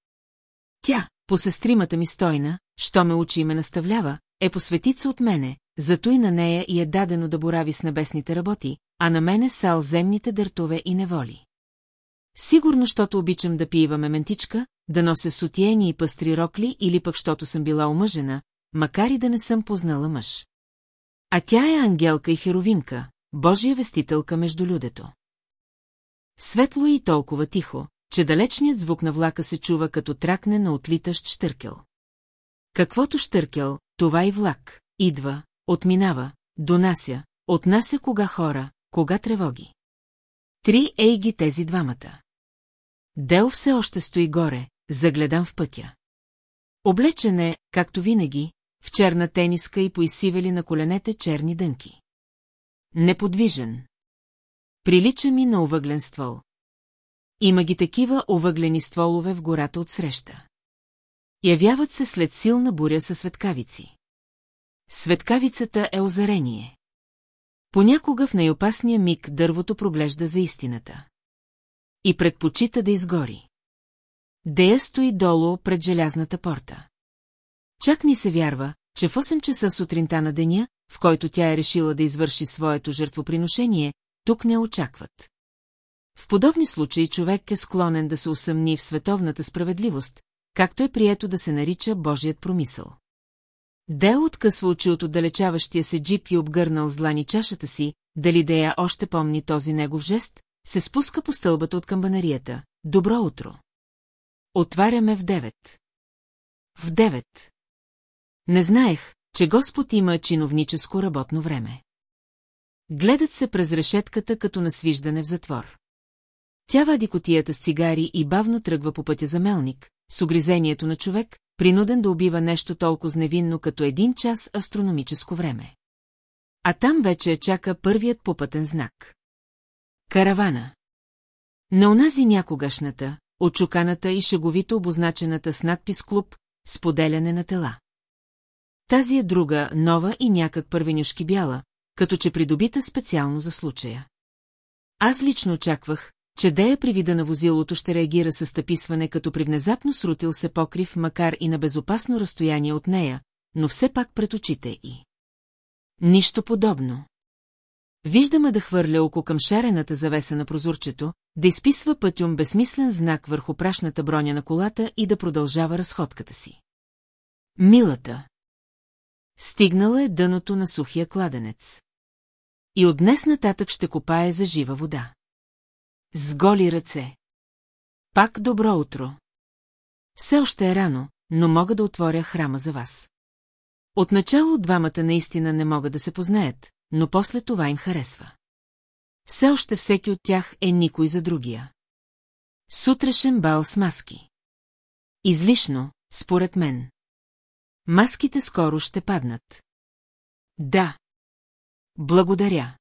Speaker 1: Тя, по сестримата ми стойна, що ме учи и ме наставлява, е посветица от мене, зато и на нея и е дадено да борави с небесните работи, а на мене сал земните дъртове и неволи. Сигурно, щото обичам да пиваме ментичка, да нося сутиени и пъстри рокли или пък, щото съм била омъжена, макар и да не съм познала мъж. А тя е ангелка и херовинка, Божия вестителка между людето. Светло е и толкова тихо, че далечният звук на влака се чува като тракне на отлитащ штъркел. Каквото штъркел, това и влак, идва, отминава, донася, отнася кога хора, кога тревоги. Три ей ги тези двамата. Дел все още стои горе, загледан в пътя. Облечен е, както винаги, в черна тениска и поисивели на коленете черни дънки. Неподвижен. Прилича ми на овъглен ствол. Има ги такива овъглени стволове в гората от среща. Явяват се след силна буря със светкавици. Светкавицата е озарение. Понякога в най-опасния миг дървото проглежда за истината. И предпочита да изгори. Дея стои долу пред желязната порта. Чак ни се вярва, че в 8 часа сутринта на деня, в който тя е решила да извърши своето жертвоприношение, тук не очакват. В подобни случаи човек е склонен да се усъмни в световната справедливост, както е прието да се нарича Божият промисъл. Дел откъсва очи от отдалечаващия се джип и обгърнал злани чашата си, дали Дея още помни този негов жест, се спуска по стълбата от камбанарията. Добро утро! Отваряме в девет. В девет. Не знаех, че Господ има чиновническо работно време. Гледат се през решетката като на свиждане в затвор. Тя вади котията с цигари и бавно тръгва по пътя за мелник, с огризението на човек, принуден да убива нещо толкова невинно като един час астрономическо време. А там вече чака първият попътен знак. Каравана. На унази някогашната, очуканата и шеговито обозначената с надпис клуб «Споделяне на тела». Тази е друга, нова и някак първенюшки бяла, като че придобита специално за случая. Аз лично очаквах, че Дея при вида на возилото ще реагира със стъписване, като при внезапно срутил се покрив, макар и на безопасно разстояние от нея, но все пак пред очите и. Нищо подобно. Виждаме да хвърля око към шарената завеса на прозорчето, да изписва пътюм безсмислен знак върху прашната броня на колата и да продължава разходката си. Милата. Стигнала е дъното на сухия кладенец. И от днес нататък ще копае за жива вода. С голи ръце. Пак добро утро. Все още е рано, но мога да отворя храма за вас. Отначало двамата наистина не могат да се познаят, но после това им харесва. Все още всеки от тях е никой за другия. Сутрешен бал с маски. Излишно, според мен. Маските скоро ще паднат. Да. Благодаря.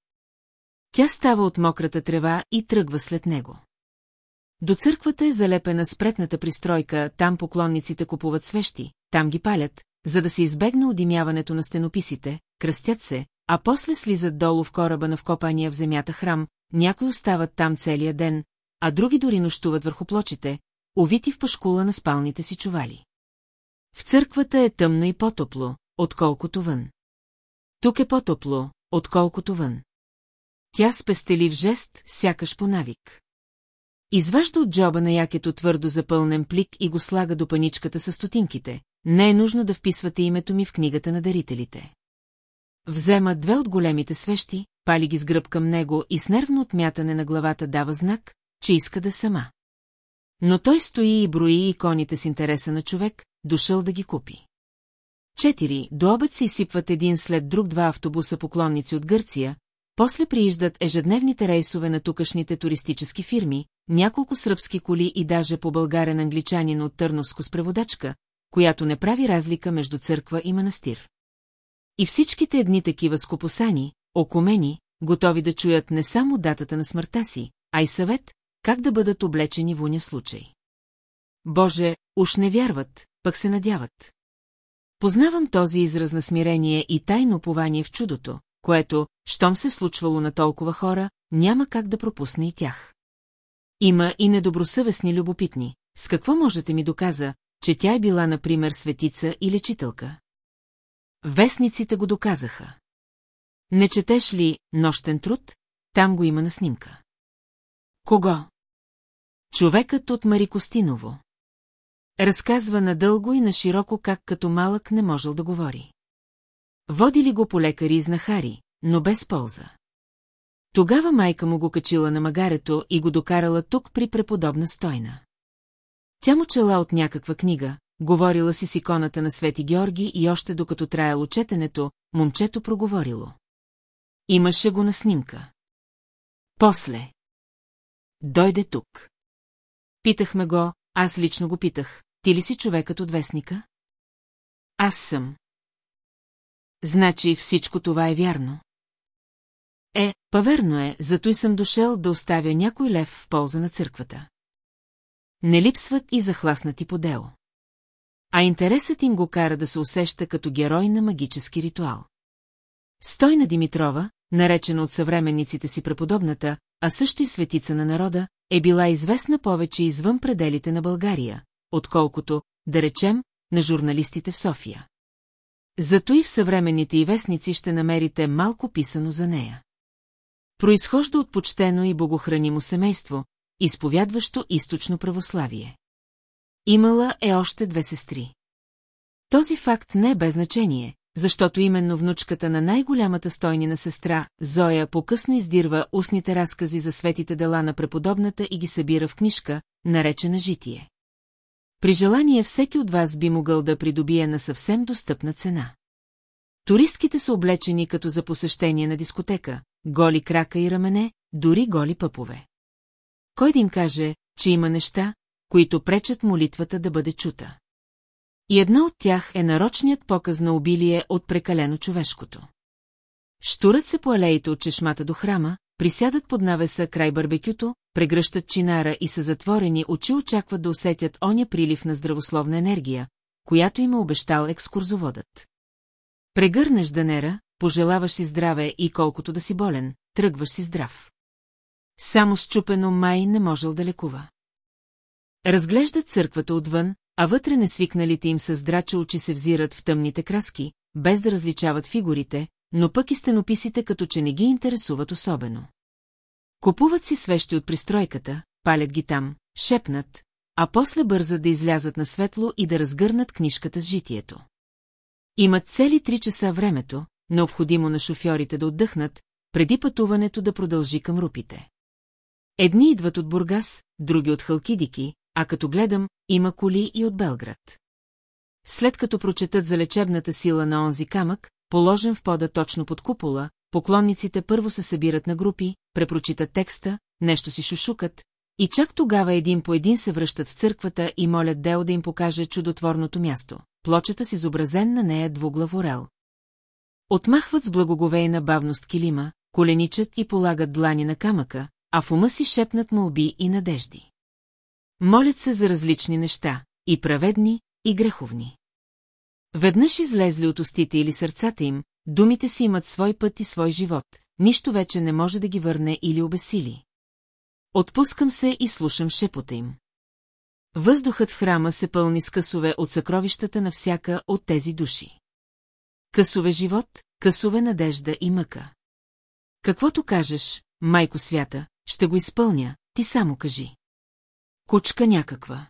Speaker 1: Тя става от мократа трева и тръгва след него. До църквата е залепена спретната пристройка, там поклонниците купуват свещи, там ги палят, за да се избегне одимяването на стенописите, кръстят се, а после слизат долу в кораба на вкопания в земята храм, някои остават там целия ден, а други дори нощуват върху плочите, увити в пашкула на спалните си чували. В църквата е тъмно и по-топло, отколкото вън. Тук е по-топло, отколкото вън. Тя спестели в жест, сякаш по навик. Изважда от джоба на якето твърдо запълнен плик и го слага до паничката с стотинките. Не е нужно да вписвате името ми в книгата на дарителите. Взема две от големите свещи, пали ги с гръб към него и с нервно отмятане на главата дава знак, че иска да е сама. Но той стои и брои иконите с интереса на човек, дошъл да ги купи. Четири, до обед се изсипват един след друг два автобуса поклонници от Гърция, после прииждат ежедневните рейсове на тукашните туристически фирми, няколко сръбски коли и даже по българен англичанин от Търновско с преводачка, която не прави разлика между църква и манастир. И всичките едни такива скопосани, окомени, готови да чуят не само датата на смъртта си, а и съвет, как да бъдат облечени в уния случай. Боже, уж не вярват, пък се надяват. Познавам този израз на смирение и тайно пование в чудото, което, щом се случвало на толкова хора, няма как да пропусне и тях. Има и недобросъвестни любопитни. С какво можете ми доказа, че тя е била, например, светица или лечителка? Вестниците го доказаха. Не четеш ли «Нощен труд»? Там го има на снимка. Кого? Човекът от Марикостиново. Разказва надълго и на широко как като малък не можел да говори. Водили го по лекари из Нахари, но без полза. Тогава майка му го качила на магарето и го докарала тук при преподобна стойна. Тя му чела от някаква книга, говорила си с иконата на Свети Георги и още докато траяло четенето, момчето проговорило. Имаше го на снимка. После. Дойде тук. Питахме го, аз лично го питах. Ти ли си човекът от вестника? Аз съм. Значи всичко това е вярно. Е, паверно е, зато и съм дошел да оставя някой лев в полза на църквата. Не липсват и захласнати по дело. А интересът им го кара да се усеща като герой на магически ритуал. Стойна Димитрова, наречена от съвременниците си преподобната, а също и светица на народа, е била известна повече извън пределите на България, отколкото, да речем, на журналистите в София. Зато и в съвременните и вестници ще намерите малко писано за нея. Произхожда от почтено и богохранимо семейство, изповядващо източно православие. Имала е още две сестри. Този факт не е без значение, защото именно внучката на най-голямата стойнина сестра, Зоя, покъсно издирва устните разкази за светите дела на преподобната и ги събира в книжка, наречена «Житие». При желание всеки от вас би могъл да придобие на съвсем достъпна цена. Туристките са облечени като за посещение на дискотека, голи крака и рамене, дори голи пъпове. Кой да им каже, че има неща, които пречат молитвата да бъде чута? И една от тях е нарочният показ на обилие от прекалено човешкото. Штурат се по алеите от чешмата до храма, присядат под навеса край барбекюто, прегръщат чинара и са затворени очи очакват да усетят оня прилив на здравословна енергия, която им е обещал екскурзоводът. Прегърнеш данера, пожелаваш си здраве и колкото да си болен, тръгваш си здрав. Само счупено май не можел да лекува. Разглеждат църквата отвън, а вътре несвикналите им с драча очи се взират в тъмните краски, без да различават фигурите, но пък и стенописите като че не ги интересуват особено. Купуват си свещи от пристройката, палят ги там, шепнат, а после бързат да излязат на светло и да разгърнат книжката с житието. Имат цели три часа времето, необходимо на шофьорите да отдъхнат, преди пътуването да продължи към рупите. Едни идват от Бургас, други от Халкидики, а като гледам, има коли и от Белград. След като прочетат за лечебната сила на онзи камък, положен в пода точно под купола, поклонниците първо се събират на групи, препрочитат текста, нещо си шушукат, и чак тогава един по един се връщат в църквата и молят Дел да им покаже чудотворното място. Плочата с изобразен на нея двуглаворел. Отмахват с благоговейна бавност килима, коленичат и полагат длани на камъка, а в ума си шепнат молби и надежди. Молят се за различни неща, и праведни, и греховни. Веднъж излезли от устите или сърцата им, думите си имат свой път и свой живот, нищо вече не може да ги върне или обесили. Отпускам се и слушам шепота им. Въздухът в храма се пълни с късове от съкровищата на всяка от тези души. Късове живот, късове надежда и мъка. Каквото кажеш, майко свята, ще го изпълня, ти само кажи. Кучка някаква.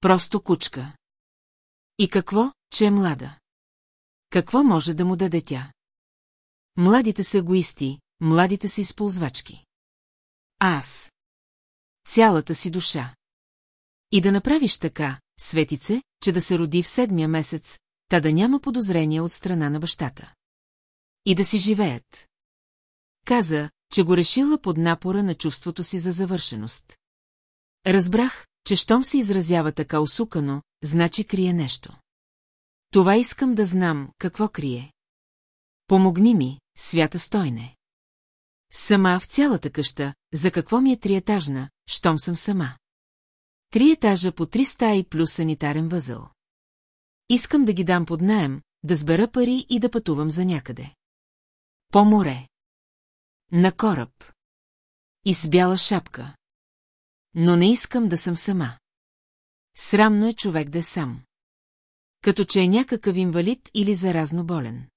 Speaker 1: Просто кучка. И какво, че е млада? Какво може да му даде тя? Младите са егоисти, младите са използвачки. Аз. Цялата си душа. И да направиш така, светице, че да се роди в седмия месец, та да няма подозрения от страна на бащата. И да си живеят. Каза, че го решила под напора на чувството си за завършеност. Разбрах, че щом се изразява така усукано, значи крие нещо. Това искам да знам, какво крие. Помогни ми, свята стойне. Сама в цялата къща, за какво ми е триетажна, щом съм сама. Три етажа по три стаи плюс санитарен възъл. Искам да ги дам под найем, да сбера пари и да пътувам за някъде. По море. На кораб. И с бяла шапка. Но не искам да съм сама. Срамно е човек да е сам. Като че е някакъв инвалид или заразно болен.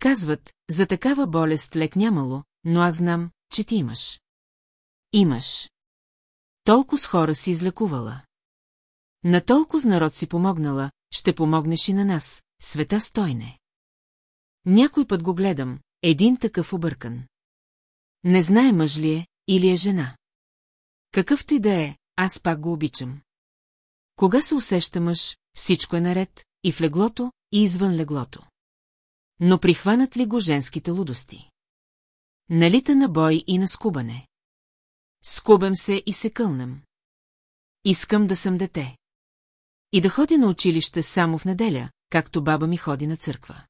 Speaker 1: Казват, за такава болест лек нямало, но аз знам, че ти имаш. Имаш. Толко с хора си излекувала. На толкова с народ си помогнала, ще помогнеш и на нас, света стойне. Някой път го гледам, един такъв объркан. Не знае мъж ли е или е жена. Какъвто и да е, аз пак го обичам. Кога се усеща мъж, всичко е наред, и в леглото, и извън леглото. Но прихванат ли го женските лудости? Налита на бой и на скубане. Скубам се и се кълнем. Искам да съм дете. И да ходя на училище само в неделя, както баба ми ходи на църква.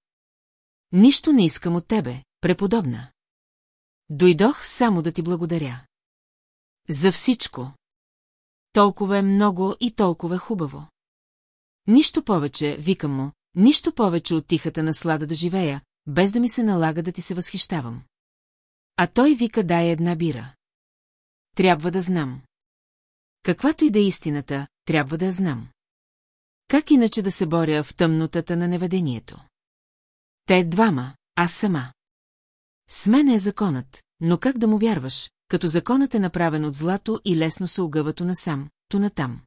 Speaker 1: Нищо не искам от тебе, преподобна. Дойдох само да ти благодаря. За всичко. Толкова е много и толкова е хубаво. Нищо повече, викам му, нищо повече от тихата наслада да живея, без да ми се налага да ти се възхищавам. А той вика дай една бира. Трябва да знам. Каквато и да е истината, трябва да я знам. Как иначе да се боря в тъмнотата на неведението? Те двама, аз сама. С мен е законът, но как да му вярваш, като законът е направен от злато и лесно се огъвато насам, то натам.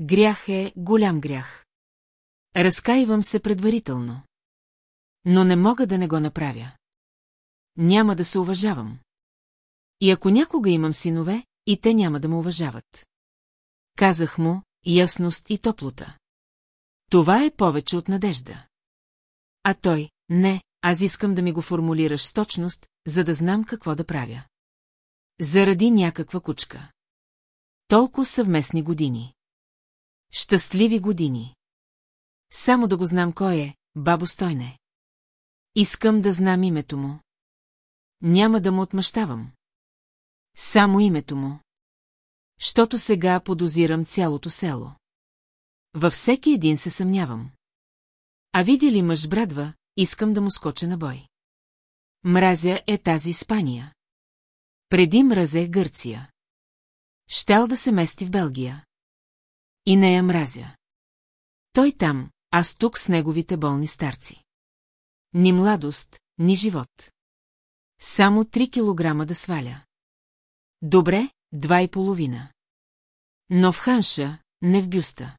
Speaker 1: Грях е голям грях. Разкаивам се предварително. Но не мога да не го направя. Няма да се уважавам. И ако някога имам синове, и те няма да ме уважават. Казах му ясност и топлота. Това е повече от надежда. А той, не, аз искам да ми го формулираш с точност, за да знам какво да правя. Заради някаква кучка. Толко съвместни години. Щастливи години. Само да го знам кой е, бабо Стойне. Искам да знам името му. Няма да му отмъщавам. Само името му. Щото сега подозирам цялото село. Във всеки един се съмнявам. А видя ли мъж брадва, искам да му скоча на бой. Мразя е тази Испания. Преди мразех Гърция. Щял да се мести в Белгия. И не я мразя. Той там, аз тук с неговите болни старци. Ни младост, ни живот. Само три килограма да сваля. Добре, два и половина. Но в ханша, не в бюста.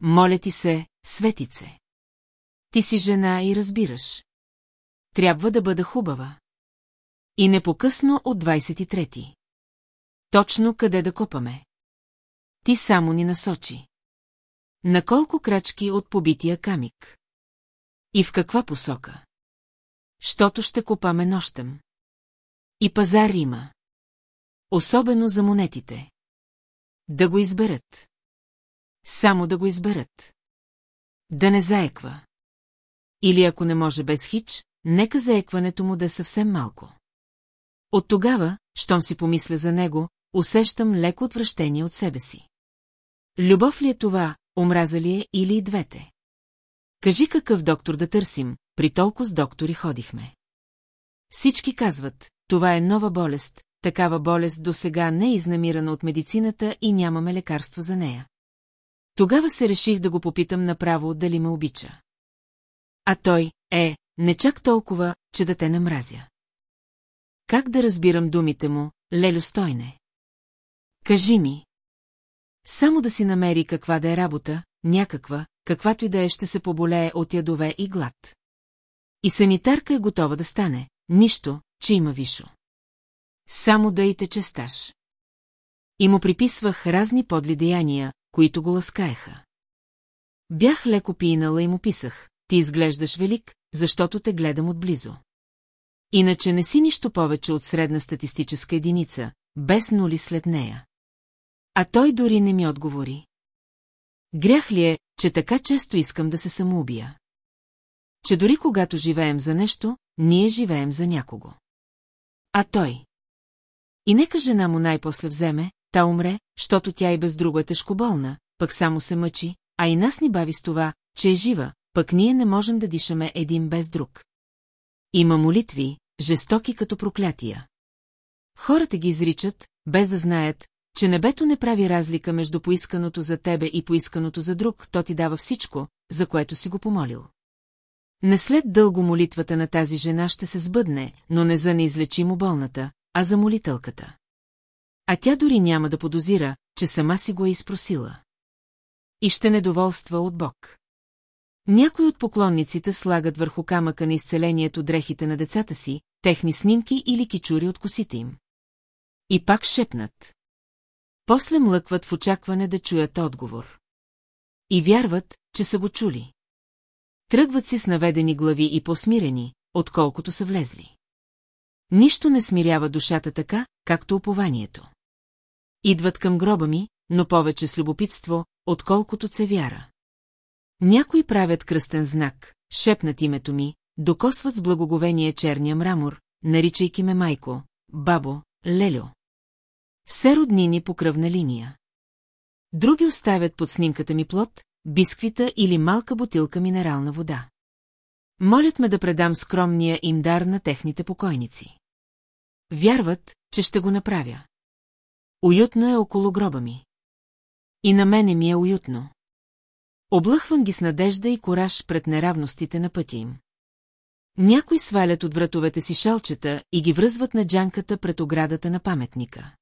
Speaker 1: Моля ти се, светице. Ти си жена и разбираш. Трябва да бъда хубава. И не по-късно от 23-ти. Точно къде да копаме. Ти само ни насочи. На колко крачки от побития камик? И в каква посока? Щото ще копаме нощем. И пазар има. Особено за монетите. Да го изберат. Само да го изберат. Да не заеква. Или ако не може без хич, нека заекването му да е съвсем малко. От тогава, щом си помисля за него, усещам леко отвращение от себе си. Любов ли е това, омраза ли е или и двете? Кажи какъв доктор да търсим, при толкова с доктори ходихме. Всички казват, това е нова болест, такава болест до сега не е изнамирана от медицината и нямаме лекарство за нея. Тогава се реших да го попитам направо дали ме обича. А той е, не чак толкова, че да те намразя. Как да разбирам думите му, Лелю Стойне? Кажи ми. Само да си намери каква да е работа, някаква, каквато и да е, ще се поболее от ядове и глад. И санитарка е готова да стане, нищо, че има вишо. Само да и те честаш. И му приписвах разни подли деяния, които го ласкаеха. Бях леко пинала и му писах, ти изглеждаш велик, защото те гледам отблизо. Иначе не си нищо повече от средна статистическа единица, без нули след нея. А той дори не ми отговори. Грях ли е, че така често искам да се самоубия? Че дори когато живеем за нещо, ние живеем за някого. А той? И нека жена му най-после вземе, та умре, защото тя и без друга е тежкоболна, пък само се мъчи, а и нас ни бави с това, че е жива, пък ние не можем да дишаме един без друг. Има молитви, жестоки като проклятия. Хората ги изричат, без да знаят, че небето не прави разлика между поисканото за тебе и поисканото за друг, то ти дава всичко, за което си го помолил. Не след дълго молитвата на тази жена ще се сбъдне, но не за неизлечимо болната, а за молителката. А тя дори няма да подозира, че сама си го е изпросила. И ще недоволства от Бог. Някои от поклонниците слагат върху камъка на изцелението дрехите на децата си, техни снимки или кичури от косите им. И пак шепнат. После млъкват в очакване да чуят отговор. И вярват, че са го чули. Тръгват си с наведени глави и посмирени, отколкото са влезли. Нищо не смирява душата така, както упованието. Идват към гроба ми, но повече с любопитство, отколкото це вяра. Някои правят кръстен знак, шепнат името ми, докосват с благоговение черния мрамор, наричайки ме майко, бабо, лелю. Все роднини по кръвна линия. Други оставят под снимката ми плод, бисквита или малка бутилка минерална вода. Молят ме да предам скромния им дар на техните покойници. Вярват, че ще го направя. Уютно е около гроба ми. И на мене ми е уютно. Облъхвам ги с надежда и кораж пред неравностите на пътя им. Някои свалят от вратовете си шалчета и ги връзват на джанката пред оградата на паметника.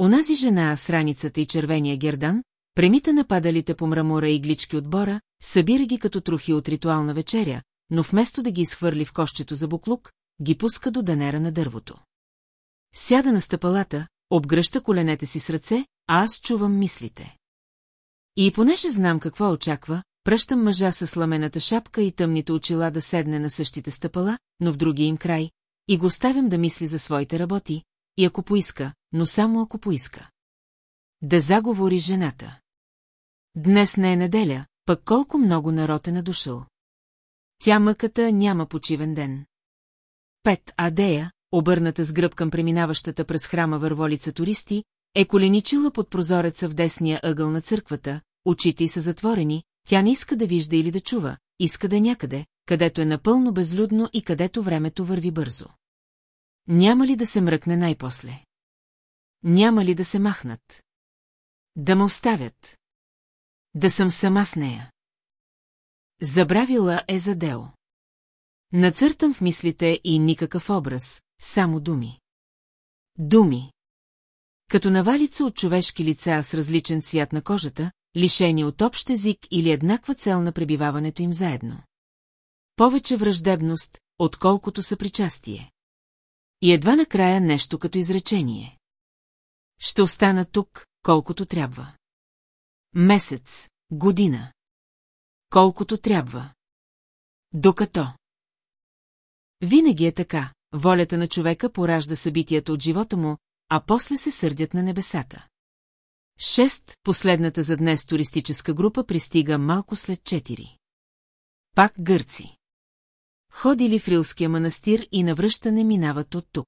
Speaker 1: Онази жена с раницата и червения гердан, премита нападалите по мрамора и глички от бора, събира ги като трохи от ритуална вечеря, но вместо да ги изхвърли в кощето за буклук, ги пуска до данера на дървото. Сяда на стъпалата, обгръща коленете си с ръце, а аз чувам мислите. И понеже знам какво очаква, пръщам мъжа с сламената шапка и тъмните очила да седне на същите стъпала, но в другия им край, и го ставям да мисли за своите работи, и ако поиска, но само ако поиска. Да заговори жената. Днес не е неделя, пък колко много народ е надушъл. Тя мъката няма почивен ден. Пет Адея, обърната с гръб към преминаващата през храма върволица туристи, е коленичила под прозореца в десния ъгъл на църквата, очите й са затворени, тя не иска да вижда или да чува, иска да е някъде, където е напълно безлюдно и където времето върви бързо. Няма ли да се мръкне най-после? Няма ли да се махнат? Да ме оставят. Да съм сама с нея. Забравила е за дело. Нацъртам в мислите и никакъв образ, само думи. Думи. Като навалица от човешки лица с различен цвят на кожата, лишени от общ език или еднаква цел на пребиваването им заедно. Повече враждебност, отколкото съпричастие. И едва накрая нещо като изречение. Ще остана тук, колкото трябва. Месец, година. Колкото трябва. Докато. Винаги е така, волята на човека поражда събитията от живота му, а после се сърдят на небесата. Шест, последната за днес туристическа група пристига малко след четири. Пак гърци. Ходили в Рилския манастир и навръщане минават от тук.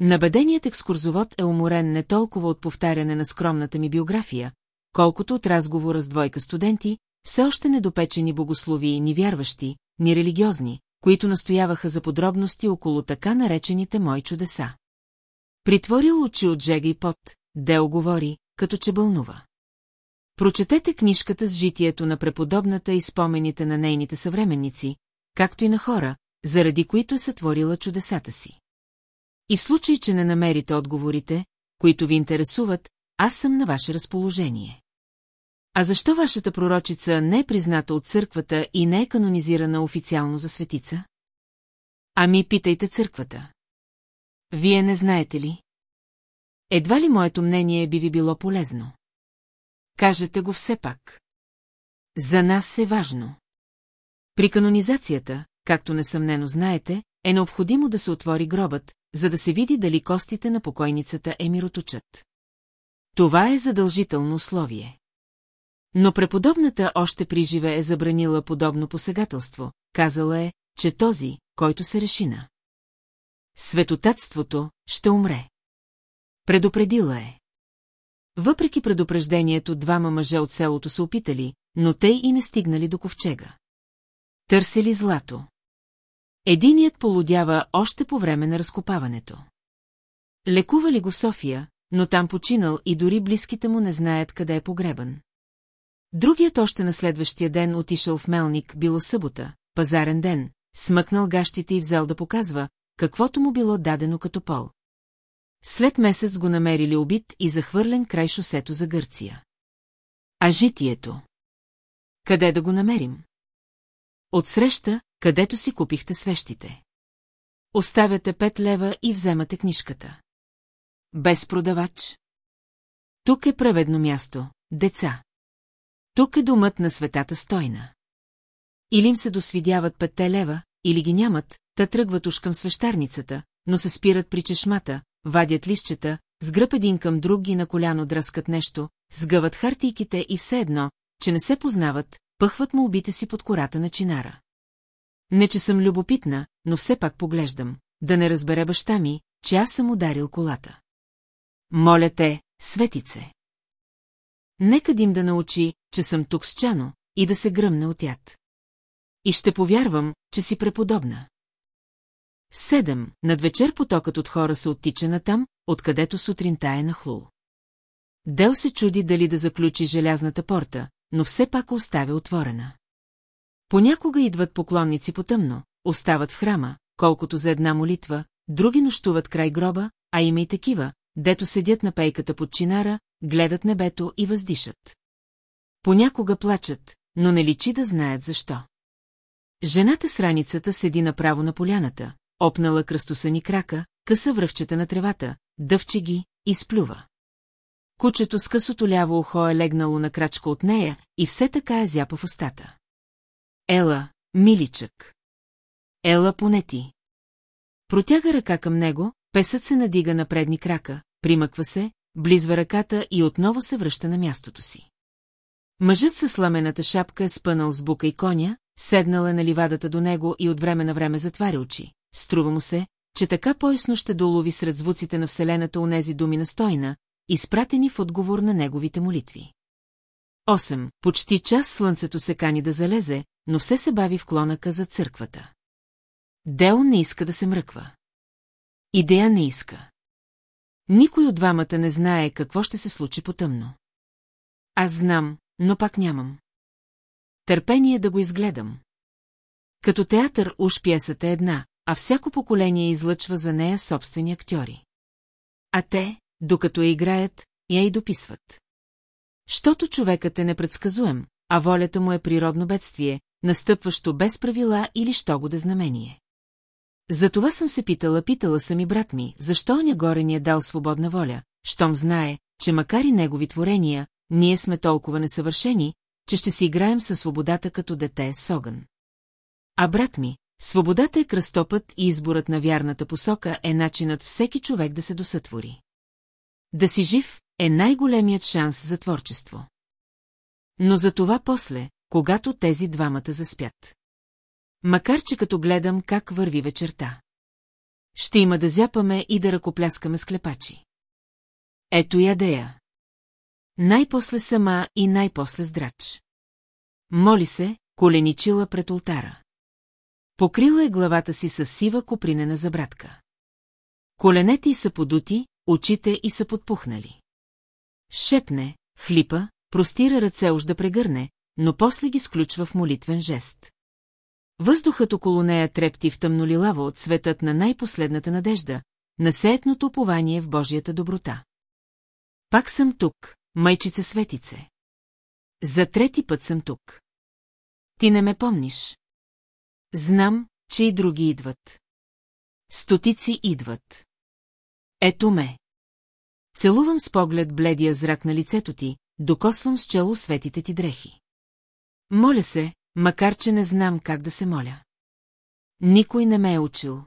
Speaker 1: Набеденият екскурзовод е уморен не толкова от повтаряне на скромната ми биография, колкото от разговора с двойка студенти, все още недопечени богослови ни вярващи, ни религиозни, които настояваха за подробности около така наречените мои чудеса. Притворил очи от жега и пот, Дел говори, като че бълнува. Прочетете книжката с житието на преподобната и спомените на нейните съвременници, както и на хора, заради които е сътворила чудесата си. И в случай, че не намерите отговорите, които ви интересуват, аз съм на ваше разположение. А защо вашата пророчица не е призната от църквата и не е канонизирана официално за светица? Ами питайте църквата. Вие не знаете ли? Едва ли моето мнение би ви било полезно? Кажете го все пак. За нас е важно. При канонизацията, както несъмнено знаете, е необходимо да се отвори гробът, за да се види дали костите на покойницата е мироточат. Това е задължително условие. Но преподобната още при живе е забранила подобно посегателство, казала е, че този, който се реши на светотатството, ще умре. Предупредила е. Въпреки предупреждението, двама мъже от селото се опитали, но те и не стигнали до ковчега. Търсили злато. Единият полудява още по време на разкопаването. Лекували го в София, но там починал и дори близките му не знаят къде е погребан. Другият още на следващия ден отишъл в Мелник, било събота, пазарен ден, смъкнал гащите и взел да показва, каквото му било дадено като пол. След месец го намерили убит и захвърлен край шосето за Гърция. А житието? Къде да го намерим? Отсреща, където си купихте свещите. Оставяте пет лева и вземате книжката. Без продавач. Тук е праведно място, деца. Тук е домът на светата стойна. Или им се досвидяват петте лева, или ги нямат, та тръгват уж към свещарницата, но се спират при чешмата, вадят лищета, с гръб един към друг ги на коляно дръскат нещо, сгъват хартийките и все едно, че не се познават, пъхват му убите си под кората на чинара. Не, че съм любопитна, но все пак поглеждам, да не разбере баща ми, че аз съм ударил колата. Моля те, светице! Нека Дим да научи, че съм тук с Чано и да се гръмне от яд. И ще повярвам, че си преподобна. Седем, Над вечер потокът от хора се оттича натам, откъдето сутринта е нахлул. Дел се чуди дали да заключи желязната порта, но все пак оставя отворена. Понякога идват поклонници потъмно, остават в храма, колкото за една молитва, други нощуват край гроба, а има и такива, дето седят на пейката под чинара, гледат небето и въздишат. Понякога плачат, но не личи да знаят защо. Жената с раницата седи направо на поляната, опнала кръстосани крака, къса връхчета на тревата, дъвче ги, изплюва. Кучето с късото ляво ухо е легнало на крачка от нея и все така е зяпа в устата. Ела, миличък. Ела, поне ти. Протяга ръка към него, песът се надига на предни крака, примъква се, близва ръката и отново се връща на мястото си. Мъжът със сламената шапка е спънал с бука и коня, седнала е на ливадата до него и от време на време затваря очи струва му се, че така поясно ще долови сред звуците на Вселената нези думи на стойна, изпратени в отговор на неговите молитви. 8. Почти час слънцето се кани да залезе, но все се бави в клонака за църквата. Дел не иска да се мръква. Идея не иска. Никой от двамата не знае какво ще се случи потъмно. Аз знам, но пак нямам. Търпение да го изгледам. Като театър уж пиесата е една, а всяко поколение излъчва за нея собствени актьори. А те, докато я играят, я и дописват. Щото човекът е непредсказуем, а волята му е природно бедствие, настъпващо без правила или що го да знамение. Затова съм се питала, питала съм и брат ми, защо оня горе ни е дал свободна воля, щом знае, че макар и негови творения, ние сме толкова несъвършени, че ще си играем със свободата като дете с огън. А брат ми, Свободата е кръстопът и изборът на вярната посока е начинът всеки човек да се досътвори. Да си жив е най-големият шанс за творчество. Но за това после, когато тези двамата заспят. Макар, че като гледам как върви вечерта. Ще има да зяпаме и да ръкопляскаме с клепачи. Ето ядея. Най-после сама и най-после здрач. Моли се, коленичила пред ултара. Покрила е главата си с сива копринена забратка. Коленете й са подути, очите й са подпухнали. Шепне, хлипа, простира ръце уж да прегърне, но после ги сключва в молитвен жест. Въздухът около нея трепти в тъмнолилава от светът на най-последната надежда, на сеятното упование в Божията доброта. Пак съм тук, майчица Светице. За трети път съм тук. Ти не ме помниш. Знам, че и други идват. Стотици идват. Ето ме. Целувам с поглед бледия зрак на лицето ти, докосвам с чело светите ти дрехи. Моля се, макар че не знам как да се моля. Никой не ме е учил.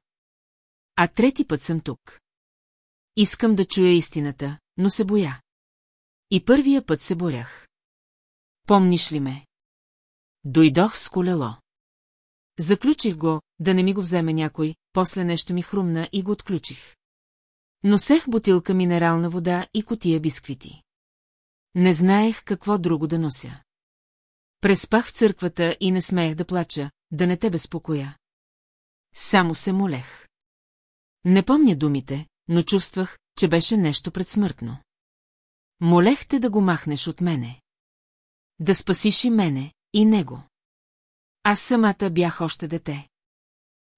Speaker 1: А трети път съм тук. Искам да чуя истината, но се боя. И първия път се борях. Помниш ли ме? Дойдох с колело. Заключих го, да не ми го вземе някой, после нещо ми хрумна и го отключих. Носех бутилка минерална вода и котия бисквити. Не знаех какво друго да нося. Преспах в църквата и не смеех да плача, да не те безпокоя. Само се молех. Не помня думите, но чувствах, че беше нещо предсмъртно. Молех те да го махнеш от мене. Да спасиш и мене, и него. Аз самата бях още дете.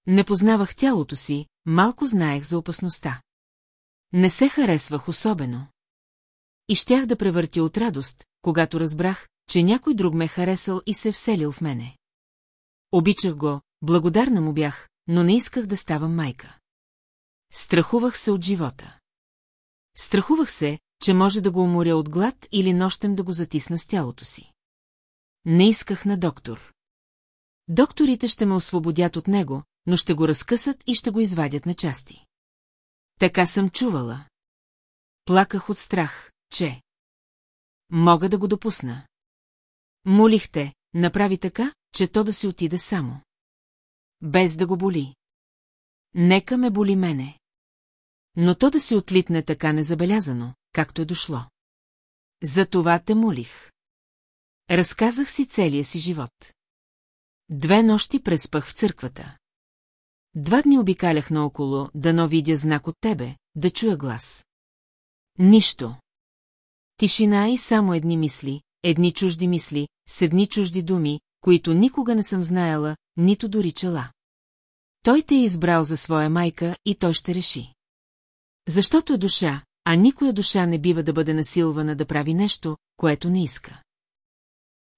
Speaker 1: Не познавах тялото си, малко знаех за опасността. Не се харесвах особено. И щях да превъртя от радост, когато разбрах, че някой друг ме е харесал и се вселил в мене. Обичах го, благодарна му бях, но не исках да ставам майка. Страхувах се от живота. Страхувах се, че може да го уморя от глад или нощем да го затисна с тялото си. Не исках на доктор. Докторите ще ме освободят от него, но ще го разкъсат и ще го извадят на части. Така съм чувала. Плаках от страх, че... Мога да го допусна. Молихте, направи така, че то да си отиде само. Без да го боли. Нека ме боли мене. Но то да си отлитне така незабелязано, както е дошло. За това те молих. Разказах си целия си живот. Две нощи преспах в църквата. Два дни обикалях наоколо, дано видя знак от тебе, да чуя глас. Нищо. Тишина и само едни мисли, едни чужди мисли, с едни чужди думи, които никога не съм знаела, нито дори чела. Той те е избрал за своя майка и той ще реши. Защото е душа, а никоя душа не бива да бъде насилвана да прави нещо, което не иска.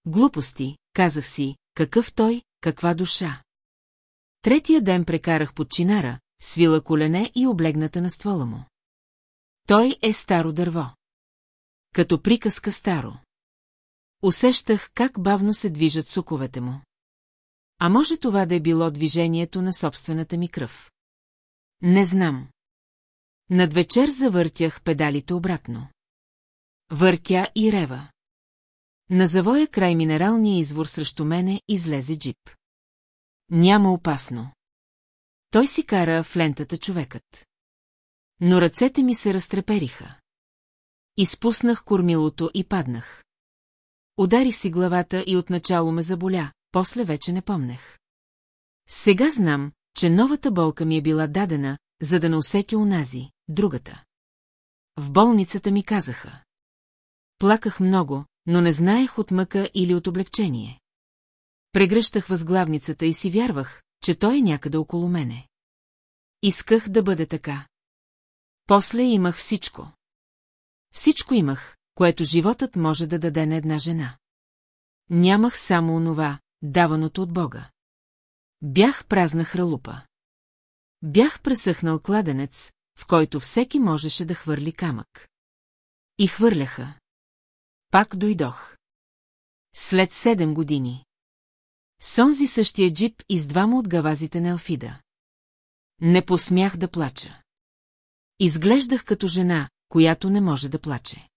Speaker 1: Глупости, казах си, какъв той, каква душа? Третия ден прекарах под чинара, свила колене и облегната на ствола му. Той е старо дърво. Като приказка старо. Усещах как бавно се движат суковете му. А може това да е било движението на собствената ми кръв? Не знам. Над вечер завъртях педалите обратно. Въртя и рева. На завоя край минералния извор срещу мене излезе джип. Няма опасно. Той си кара в лентата човекът. Но ръцете ми се разтрепериха. Изпуснах кормилото и паднах. Ударих си главата и отначало ме заболя, после вече не помнех. Сега знам, че новата болка ми е била дадена, за да не усетя унази, другата. В болницата ми казаха. Плаках много, но не знаех от мъка или от облегчение. Прегръщах възглавницата и си вярвах, че той е някъде около мене. Исках да бъде така. После имах всичко. Всичко имах, което животът може да даде на една жена. Нямах само онова, даваното от Бога. Бях празна хралупа. Бях пресъхнал кладенец, в който всеки можеше да хвърли камък. И хвърляха. Пак дойдох. След седем години. Сонзи същия джип и с двама от гавазите на Алфида. Не посмях да плача. Изглеждах като жена, която не може да плаче.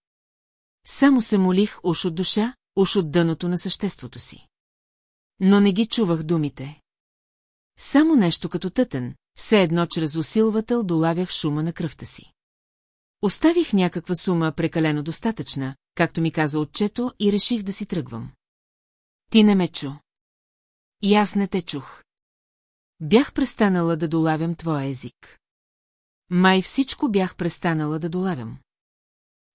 Speaker 1: Само се молих уж от душа, уж от дъното на съществото си. Но не ги чувах думите. Само нещо като тътен, все едно чрез усилвател долавях шума на кръвта си. Оставих някаква сума прекалено достатъчна, както ми каза отчето, и реших да си тръгвам. Ти не ме чу. И аз не те чух. Бях престанала да долавям твоя език. Май всичко бях престанала да долавям.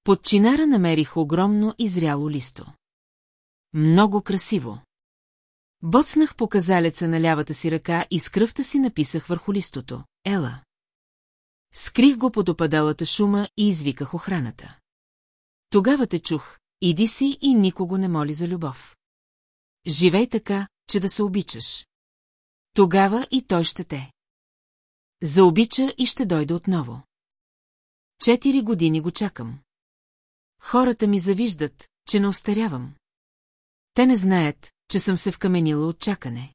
Speaker 1: Под чинара намерих огромно изряло листо. Много красиво. Боцнах по казалеца на лявата си ръка и с кръвта си написах върху листото. Ела. Скрих го под опадалата шума и извиках охраната. Тогава те чух, иди си и никого не моли за любов. Живей така, че да се обичаш. Тогава и той ще те. Заобича и ще дойде отново. Четири години го чакам. Хората ми завиждат, че не остарявам. Те не знаят, че съм се вкаменила от чакане.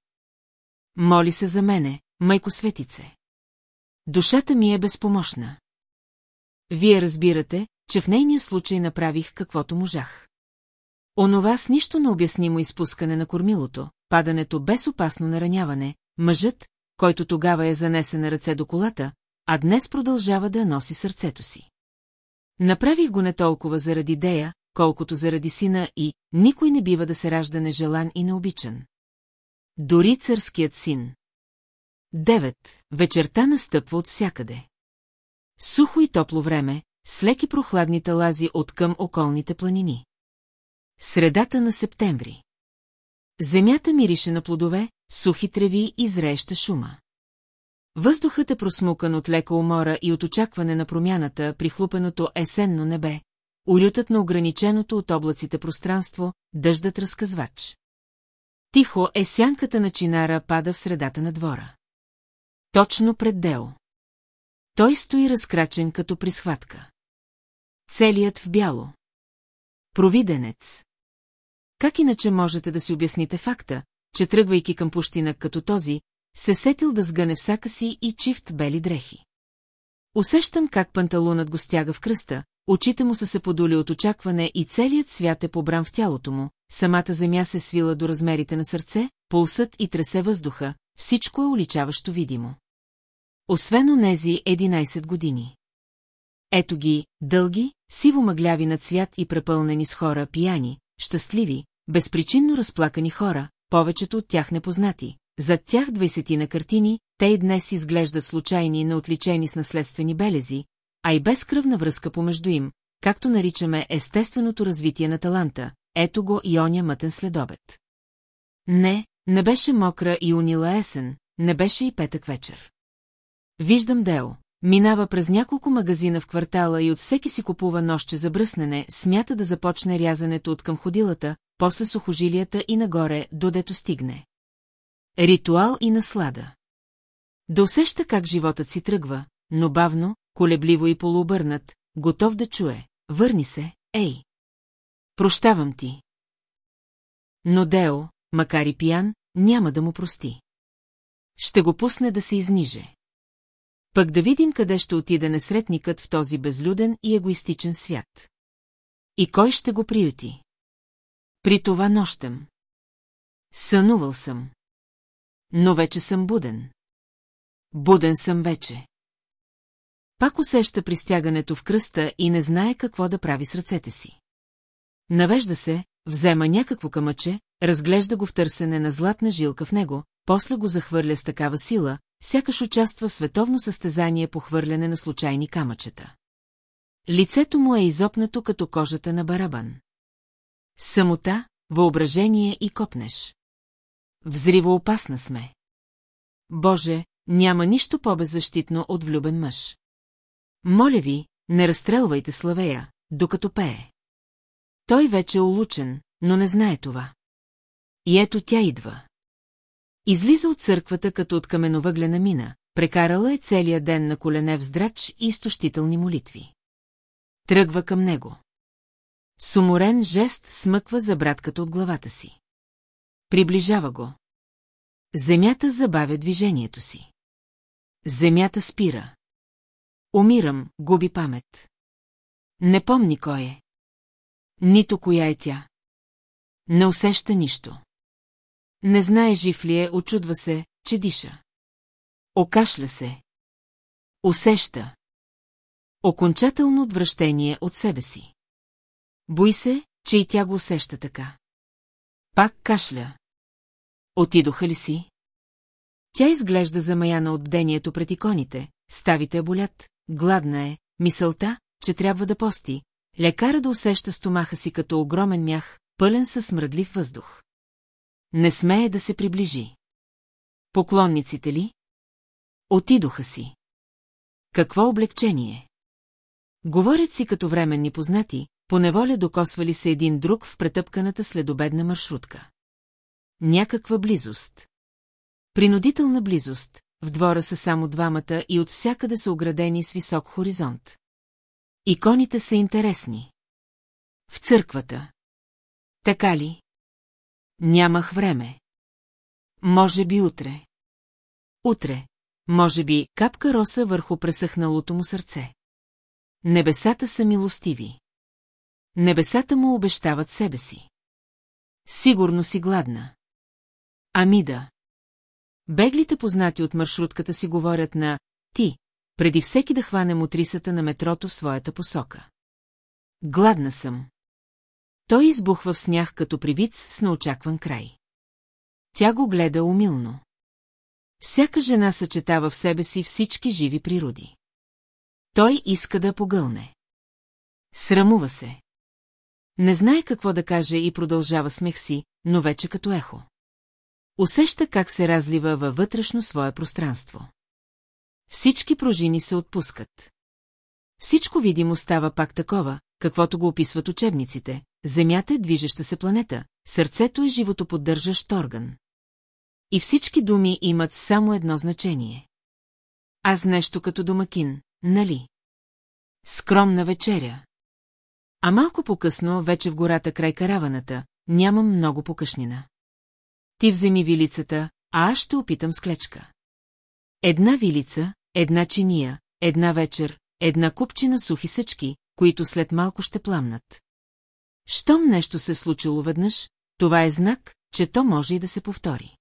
Speaker 1: Моли се за мене, майко светице. Душата ми е безпомощна. Вие разбирате, че в нейния случай направих каквото можах. Онова с нищо необяснимо изпускане на кормилото, падането без опасно нараняване, мъжът, който тогава е занесе на ръце до колата, а днес продължава да носи сърцето си. Направих го не толкова заради Дея, колкото заради сина и никой не бива да се ражда нежелан и необичан. Дори царският син. Девет. Вечерта настъпва от всякъде. Сухо и топло време, с леки прохладните лази от към околните планини. Средата на септември. Земята мирише на плодове, сухи треви и зрееща шума. Въздухът е просмукан от лека умора и от очакване на промяната при хлупеното есенно небе, улютът на ограниченото от облаците пространство, дъждът разказвач. Тихо е сянката на чинара пада в средата на двора. Точно пред Део. Той стои разкрачен като при схватка. Целият в бяло. Провиденец. Как иначе можете да си обясните факта, че тръгвайки към пущинък като този, се сетил да сгъне всяка си и чифт бели дрехи? Усещам как панталунът го стяга в кръста, очите му са се подули от очакване и целият свят е побран в тялото му, самата земя се свила до размерите на сърце, пулсът и тресе въздуха, всичко е уличаващо видимо. Освен онези 11 години. Ето ги, дълги, сиво-мъгляви на цвят и препълнени с хора, пияни, щастливи, безпричинно разплакани хора, повечето от тях непознати. Зад тях двайсетина картини, те и днес изглеждат случайни и неотличени с наследствени белези, а и без кръвна връзка помежду им, както наричаме естественото развитие на таланта, ето го и оня мътен следобед. Не, не беше мокра и унила есен, не беше и петък вечер. Виждам Део, Минава през няколко магазина в квартала и от всеки си купува нощче за бръснене, смята да започне рязането от към ходилата, после сухожилията и нагоре, додето стигне. Ритуал и наслада. Да усеща как животът си тръгва, но бавно, колебливо и полуобърнат, готов да чуе. Върни се, ей! Прощавам ти. Но Део, макар и пиян, няма да му прости. Ще го пусне да се изниже. Пък да видим къде ще отиде несретникът в този безлюден и егоистичен свят. И кой ще го приюти? При това нощем. Сънувал съм. Но вече съм буден. Буден съм вече. Пак усеща пристягането в кръста и не знае какво да прави с ръцете си. Навежда се, взема някакво камъче, разглежда го в търсене на златна жилка в него, после го захвърля с такава сила, сякаш участва в световно състезание по хвърляне на случайни камъчета. Лицето му е изопнато като кожата на барабан. Самота, въображение и копнеш. Взривоопасна сме. Боже, няма нищо по-беззащитно от влюбен мъж. Моля ви, не разстрелвайте Славея, докато пее. Той вече е улучен, но не знае това. И ето тя идва. Излиза от църквата като от каменовъглена мина, прекарала е целия ден на колене в здрач и изтощителни молитви. Тръгва към него. Суморен жест смъква за братката от главата си. Приближава го. Земята забавя движението си. Земята спира. Умирам, губи памет. Не помни кой е. Нито коя е тя. Не усеща нищо. Не знае жив ли е, очудва се, че диша. Окашля се. Усеща. Окончателно отвращение от себе си. Бои се, че и тя го усеща така. Пак кашля. Отидоха ли си? Тя изглежда замаяна от бдението пред иконите, ставите е болят, гладна е, мисълта, че трябва да пости, лекара да усеща стомаха си като огромен мях, пълен със смръдлив въздух. Не смее да се приближи. Поклонниците ли? Отидоха си. Какво облегчение? Говорят си като временни познати, поневоля докосвали се един друг в претъпканата следобедна маршрутка. Някаква близост. Принудителна близост, в двора са само двамата и от всякъде са оградени с висок хоризонт. Иконите са интересни. В църквата. Така ли? Нямах време. Може би утре. Утре. Може би капка роса върху пресъхналото му сърце. Небесата са милостиви. Небесата му обещават себе си. Сигурно си гладна. Амида. Беглите познати от маршрутката си говорят на «ти», преди всеки да хване мутрисата на метрото в своята посока. Гладна съм. Той избухва в снях като привиц с неочакван край. Тя го гледа умилно. Всяка жена съчетава в себе си всички живи природи. Той иска да погълне. Срамува се. Не знае какво да каже и продължава смех си, но вече като ехо. Усеща как се разлива във вътрешно свое пространство. Всички пружини се отпускат. Всичко видимо става пак такова, каквото го описват учебниците, Земята е движеща се планета, сърцето е животоподдържащ орган. И всички думи имат само едно значение. Аз нещо като домакин, нали? Скромна вечеря. А малко по-късно, вече в гората край караваната, нямам много покъшнина. Ти вземи вилицата, а аз ще опитам с клечка. Една вилица, една чиния, една вечер, една купчина сухи съчки, които след малко ще пламнат. Щом нещо се случило веднъж, това е знак, че то може и да се повтори.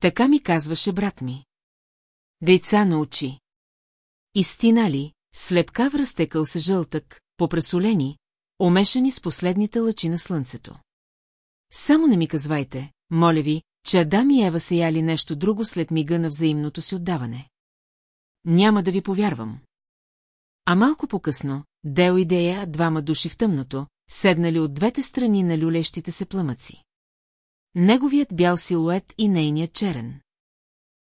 Speaker 1: Така ми казваше брат ми. Дейца научи. Истина ли, слепка разтекал се жълтък, попресолени, омешани с последните лъчи на слънцето. Само не ми казвайте, моля ви, че Адам и Ева се яли нещо друго след мига на взаимното си отдаване. Няма да ви повярвам. А малко по-късно, Део и Дея, двама души в тъмното, седнали от двете страни на люлещите се пламъци. Неговият бял силует и нейният черен.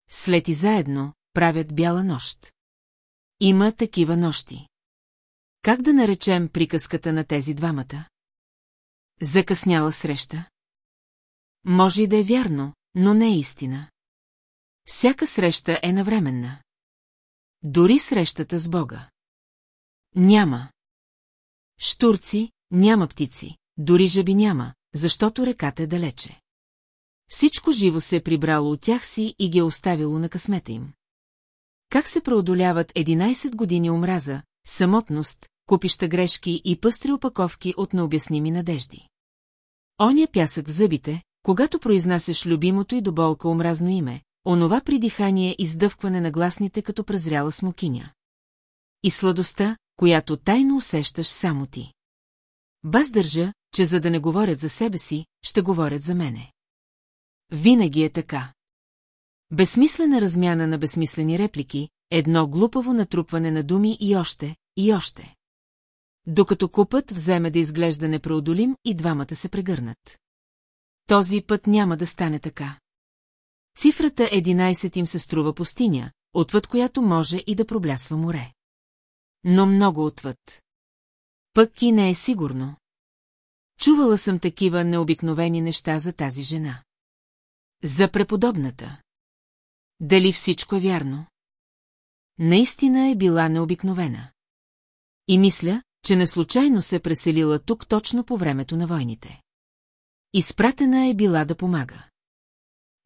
Speaker 1: След и заедно правят бяла нощ. Има такива нощи. Как да наречем приказката на тези двамата? Закъсняла среща. Може и да е вярно, но не е истина. Всяка среща е навременна. Дори срещата с Бога. Няма. Штурци, няма птици, дори жаби няма, защото реката е далече. Всичко живо се е прибрало от тях си и ги е оставило на късмета им. Как се преодоляват 11 години омраза, самотност, купища грешки и пъстри опаковки от необясними надежди? Оня пясък в зъбите, когато произнасяш любимото и до болка омразно име, онова придихание и сдъвкване на гласните като презряла смокиня. И сладостта, която тайно усещаш само ти. Баз държа, че за да не говорят за себе си, ще говорят за мене. Винаги е така. Безсмислена размяна на безсмислени реплики, едно глупаво натрупване на думи и още, и още. Докато купът вземе да изглежда непреодолим и двамата се прегърнат. Този път няма да стане така. Цифрата 11 им се струва пустиня, отвъд която може и да проблясва море. Но много отвъд. Пък и не е сигурно. Чувала съм такива необикновени неща за тази жена. За преподобната. Дали всичко е вярно? Наистина е била необикновена. И мисля, че неслучайно се преселила тук точно по времето на войните. Изпратена е била да помага.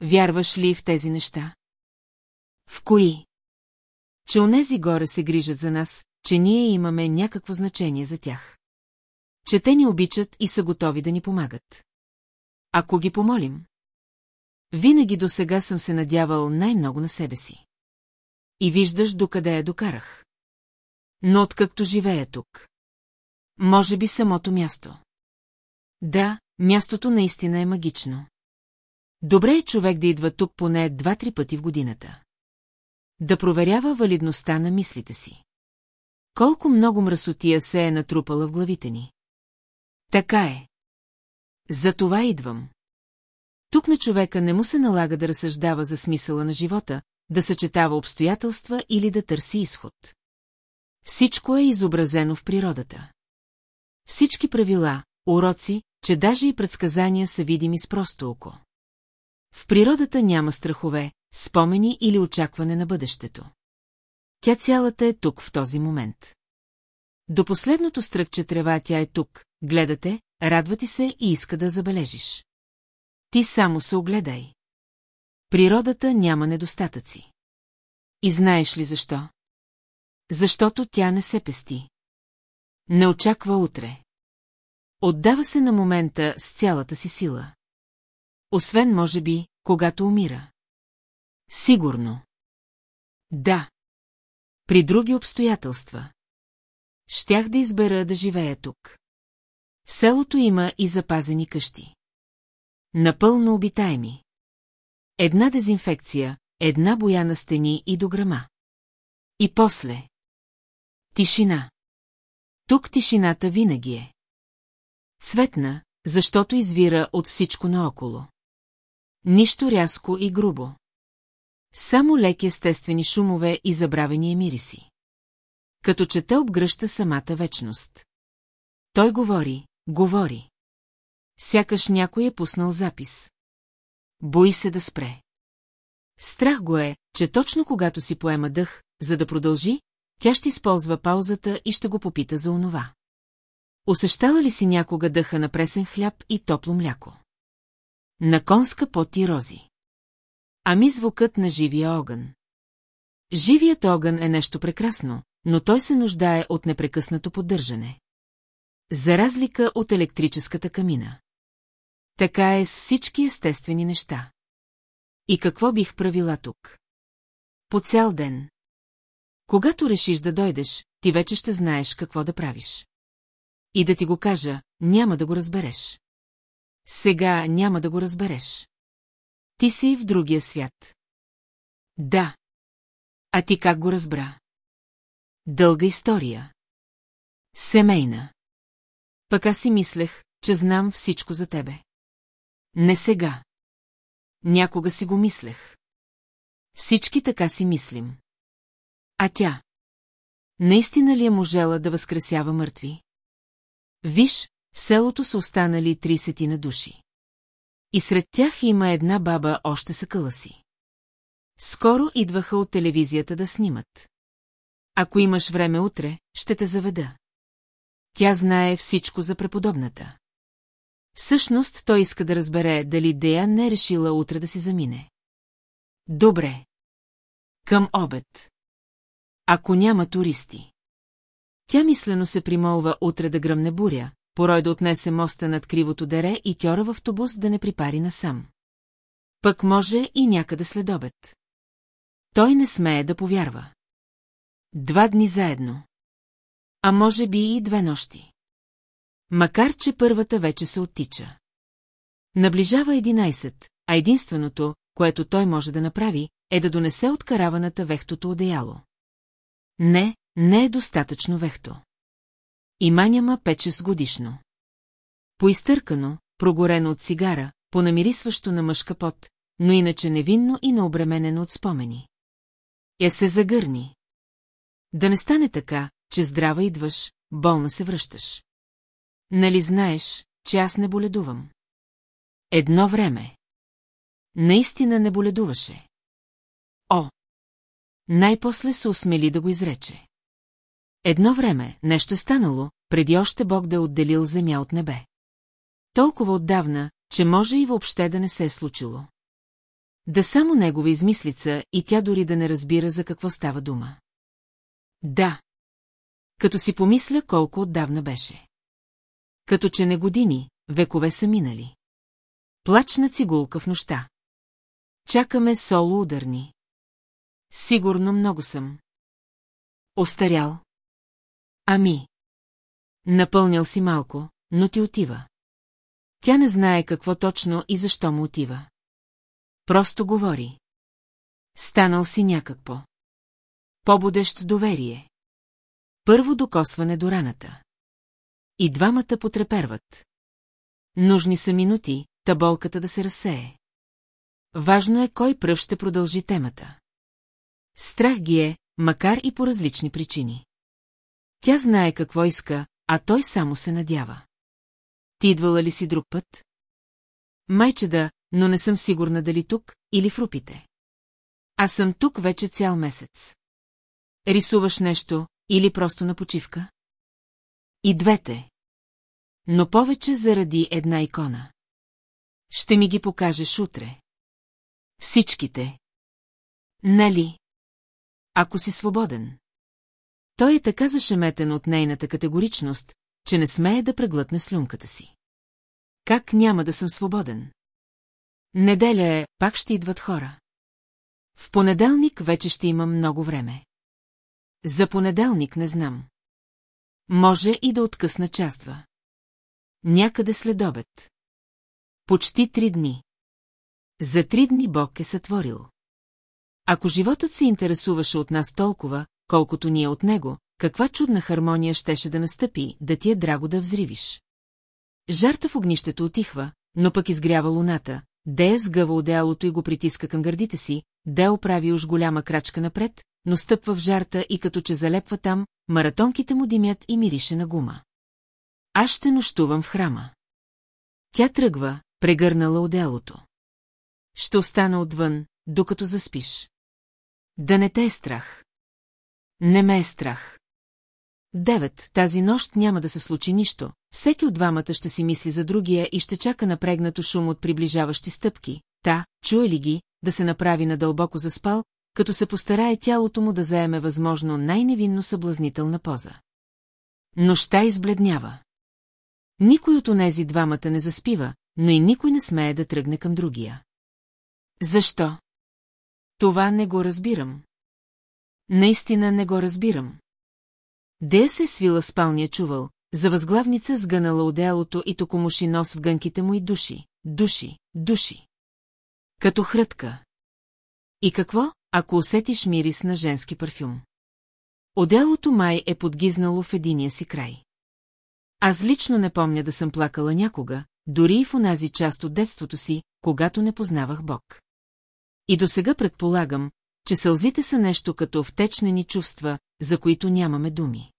Speaker 1: Вярваш ли в тези неща? В кои? Че онези горе се грижат за нас, че ние имаме някакво значение за тях. Че те ни обичат и са готови да ни помагат. Ако ги помолим. Винаги до сега съм се надявал най-много на себе си. И виждаш докъде я докарах. Но откакто живея тук. Може би самото място. Да, мястото наистина е магично. Добре е човек да идва тук поне два-три пъти в годината. Да проверява валидността на мислите си. Колко много мръсотия се е натрупала в главите ни. Така е. За това идвам. Тук на човека не му се налага да разсъждава за смисъла на живота, да съчетава обстоятелства или да търси изход. Всичко е изобразено в природата. Всички правила, уроци, че даже и предсказания са видими с просто око. В природата няма страхове, спомени или очакване на бъдещето. Тя цялата е тук в този момент. До последното стръкче трева тя е тук, гледате, радва ти се и иска да забележиш. Ти само се огледай. Природата няма недостатъци. И знаеш ли защо? Защото тя не се пести. Не очаква утре. Отдава се на момента с цялата си сила. Освен, може би, когато умира. Сигурно. Да. При други обстоятелства. Щях да избера да живея тук. В селото има и запазени къщи. Напълно обитаеми. Една дезинфекция, една боя на стени и до грама. И после. Тишина. Тук тишината винаги е. Цветна, защото извира от всичко наоколо. Нищо рязко и грубо. Само леки естествени шумове и забравени мириси. Като че те обгръща самата вечност. Той говори, говори. Сякаш някой е пуснал запис. Бои се да спре. Страх го е, че точно когато си поема дъх, за да продължи, тя ще използва паузата и ще го попита за онова. Усещала ли си някога дъха на пресен хляб и топло мляко? На конска пот и рози ами звукът на живия огън. Живият огън е нещо прекрасно, но той се нуждае от непрекъснато поддържане. За разлика от електрическата камина. Така е с всички естествени неща. И какво бих правила тук? По цял ден. Когато решиш да дойдеш, ти вече ще знаеш какво да правиш. И да ти го кажа, няма да го разбереш. Сега няма да го разбереш. Ти си в другия свят. Да. А ти как го разбра? Дълга история. Семейна. Пък аз си мислех, че знам всичко за тебе. Не сега. Някога си го мислех. Всички така си мислим. А тя? Наистина ли е можела да възкресява мъртви? Виж, в селото са останали на души. И сред тях има една баба още съкъла си. Скоро идваха от телевизията да снимат. Ако имаш време утре, ще те заведа. Тя знае всичко за преподобната. Всъщност той иска да разбере дали Дея не е решила утре да си замине. Добре. Към обед. Ако няма туристи. Тя мислено се примолва утре да гръмне буря, порой да отнесе моста над кривото дере и тьора в автобус да не припари насам. Пък може и някъде след обед. Той не смее да повярва. Два дни заедно. А може би и две нощи. Макар, че първата вече се оттича. Наближава 11, а единственото, което той може да направи, е да донесе от караваната вехтото одеяло. Не, не е достатъчно вехто и маня ма 5-6 годишно. Поизтъркано, прогорено от цигара, понамирисващо на мъжка пот, но иначе невинно и необременено от спомени. Я е се загърни. Да не стане така, че здрава идваш, болна се връщаш. Нали знаеш, че аз не боледувам? Едно време. Наистина не боледуваше. О! Най-после се осмели да го изрече. Едно време нещо е станало, преди още Бог да е отделил земя от небе. Толкова отдавна, че може и въобще да не се е случило. Да само негова измислица и тя дори да не разбира за какво става дума. Да. Като си помисля колко отдавна беше. Като че не години, векове са минали. Плачна цигулка в нощта. Чакаме соло ударни. Сигурно много съм. Остарял. Ами. Напълнил си малко, но ти отива. Тя не знае какво точно и защо му отива. Просто говори. Станал си някакво. Побудещ доверие. Първо докосване до раната. И двамата потреперват. Нужни са минути, таболката да се разсее. Важно е кой пръв ще продължи темата. Страх ги е, макар и по различни причини. Тя знае какво иска, а той само се надява. Ти идвала ли си друг път? Майче да, но не съм сигурна дали тук или в рупите. Аз съм тук вече цял месец. Рисуваш нещо или просто на почивка? И двете. Но повече заради една икона. Ще ми ги покажеш утре. Всичките. Нали? Ако си свободен. Той е така зашеметен от нейната категоричност, че не смее да преглътне слюнката си. Как няма да съм свободен? Неделя е, пак ще идват хора. В понеделник вече ще имам много време. За понеделник не знам. Може и да откъсна частва. Някъде след обед. Почти три дни. За три дни Бог е сътворил. Ако животът се интересуваше от нас толкова, колкото ние от него, каква чудна хармония щеше да настъпи, да ти е драго да взривиш. Жарта в огнището отихва, но пък изгрява луната, Дея е сгъва одеялото и го притиска към гърдите си, Де оправи уж голяма крачка напред, но стъпва в жарта и като че залепва там, маратонките му димят и мирише на гума. Аз ще нощувам в храма. Тя тръгва, прегърнала одеялото. Ще остана отвън, докато заспиш. Да не те е страх. Не ме е страх. Девет, тази нощ няма да се случи нищо, всеки от двамата ще си мисли за другия и ще чака напрегнато шум от приближаващи стъпки, та, чуе ли ги, да се направи надълбоко заспал, като се постарае тялото му да заеме възможно най-невинно съблазнителна поза. Нощта избледнява. Никой от онези двамата не заспива, но и никой не смее да тръгне към другия. Защо? Това не го разбирам. Наистина не го разбирам. Дея се свила спалния чувал, за възглавница сгънала одеялото и токомуши нос в гънките му и души, души, души. Като хрътка. И какво, ако усетиш мирис на женски парфюм? Одеялото май е подгизнало в единия си край. Аз лично не помня да съм плакала някога, дори и в онази част от детството си, когато не познавах Бог. И до сега предполагам, че сълзите са нещо като втечнени чувства, за които нямаме думи.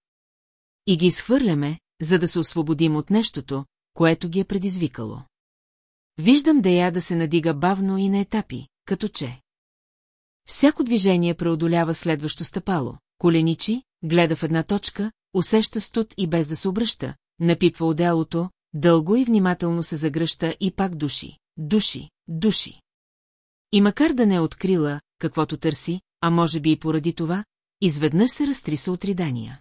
Speaker 1: И ги изхвърляме, за да се освободим от нещото, което ги е предизвикало. Виждам Дея да се надига бавно и на етапи, като че. Всяко движение преодолява следващо стъпало, коленичи, гледа в една точка, усеща студ и без да се обръща, напипва отделото, дълго и внимателно се загръща и пак души, души, души. И макар да не е открила, каквото търси, а може би и поради това, изведнъж се разтриса от ридания.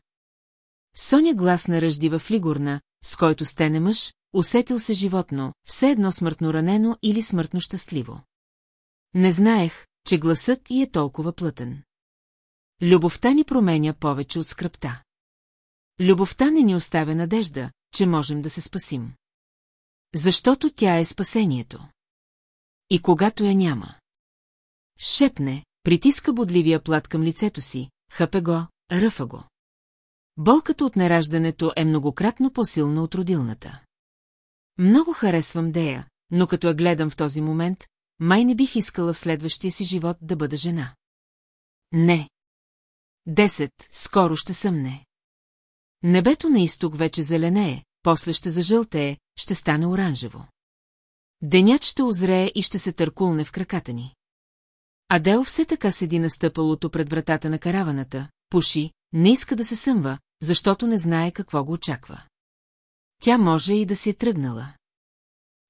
Speaker 1: Соня ръжди ръждива флигурна, с който стене мъж, усетил се животно, все едно смъртно ранено или смъртно щастливо. Не знаех, че гласът й е толкова плътен. Любовта ни променя повече от скръпта. Любовта не ни оставя надежда, че можем да се спасим. Защото тя е спасението. И когато я няма. Шепне, притиска бодливия плат към лицето си, хъпе го, ръфа го. Болката от нераждането е многократно по-силна от родилната. Много харесвам Дея, но като я гледам в този момент, май не бих искала в следващия си живот да бъда жена. Не. Десет, скоро ще съмне. Небето на изток вече зеленее, после ще зажълтее, ще стане оранжево. Денят ще озрее и ще се търкулне в краката ни. Адел все така седи на стъпалото пред вратата на караваната, пуши, не иска да се съмва, защото не знае какво го очаква. Тя може и да си е тръгнала.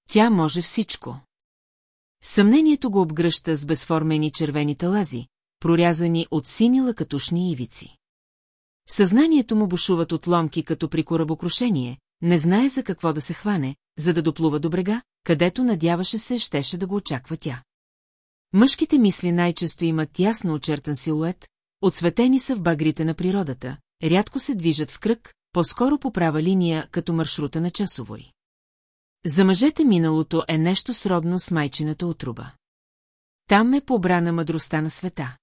Speaker 1: Тя може всичко. Съмнението го обгръща с безформени червени талази, прорязани от сини лакатушни ивици. В съзнанието му бушуват отломки като при корабокрушение, не знае за какво да се хване, за да доплува до брега, където надяваше се щеше да го очаква тя. Мъжките мисли най-често имат ясно очертан силует, отсветени са в багрите на природата, рядко се движат в кръг, по-скоро по права линия, като маршрута на часовой. За мъжете миналото е нещо сродно с майчината отруба. Там е побрана мъдростта на света.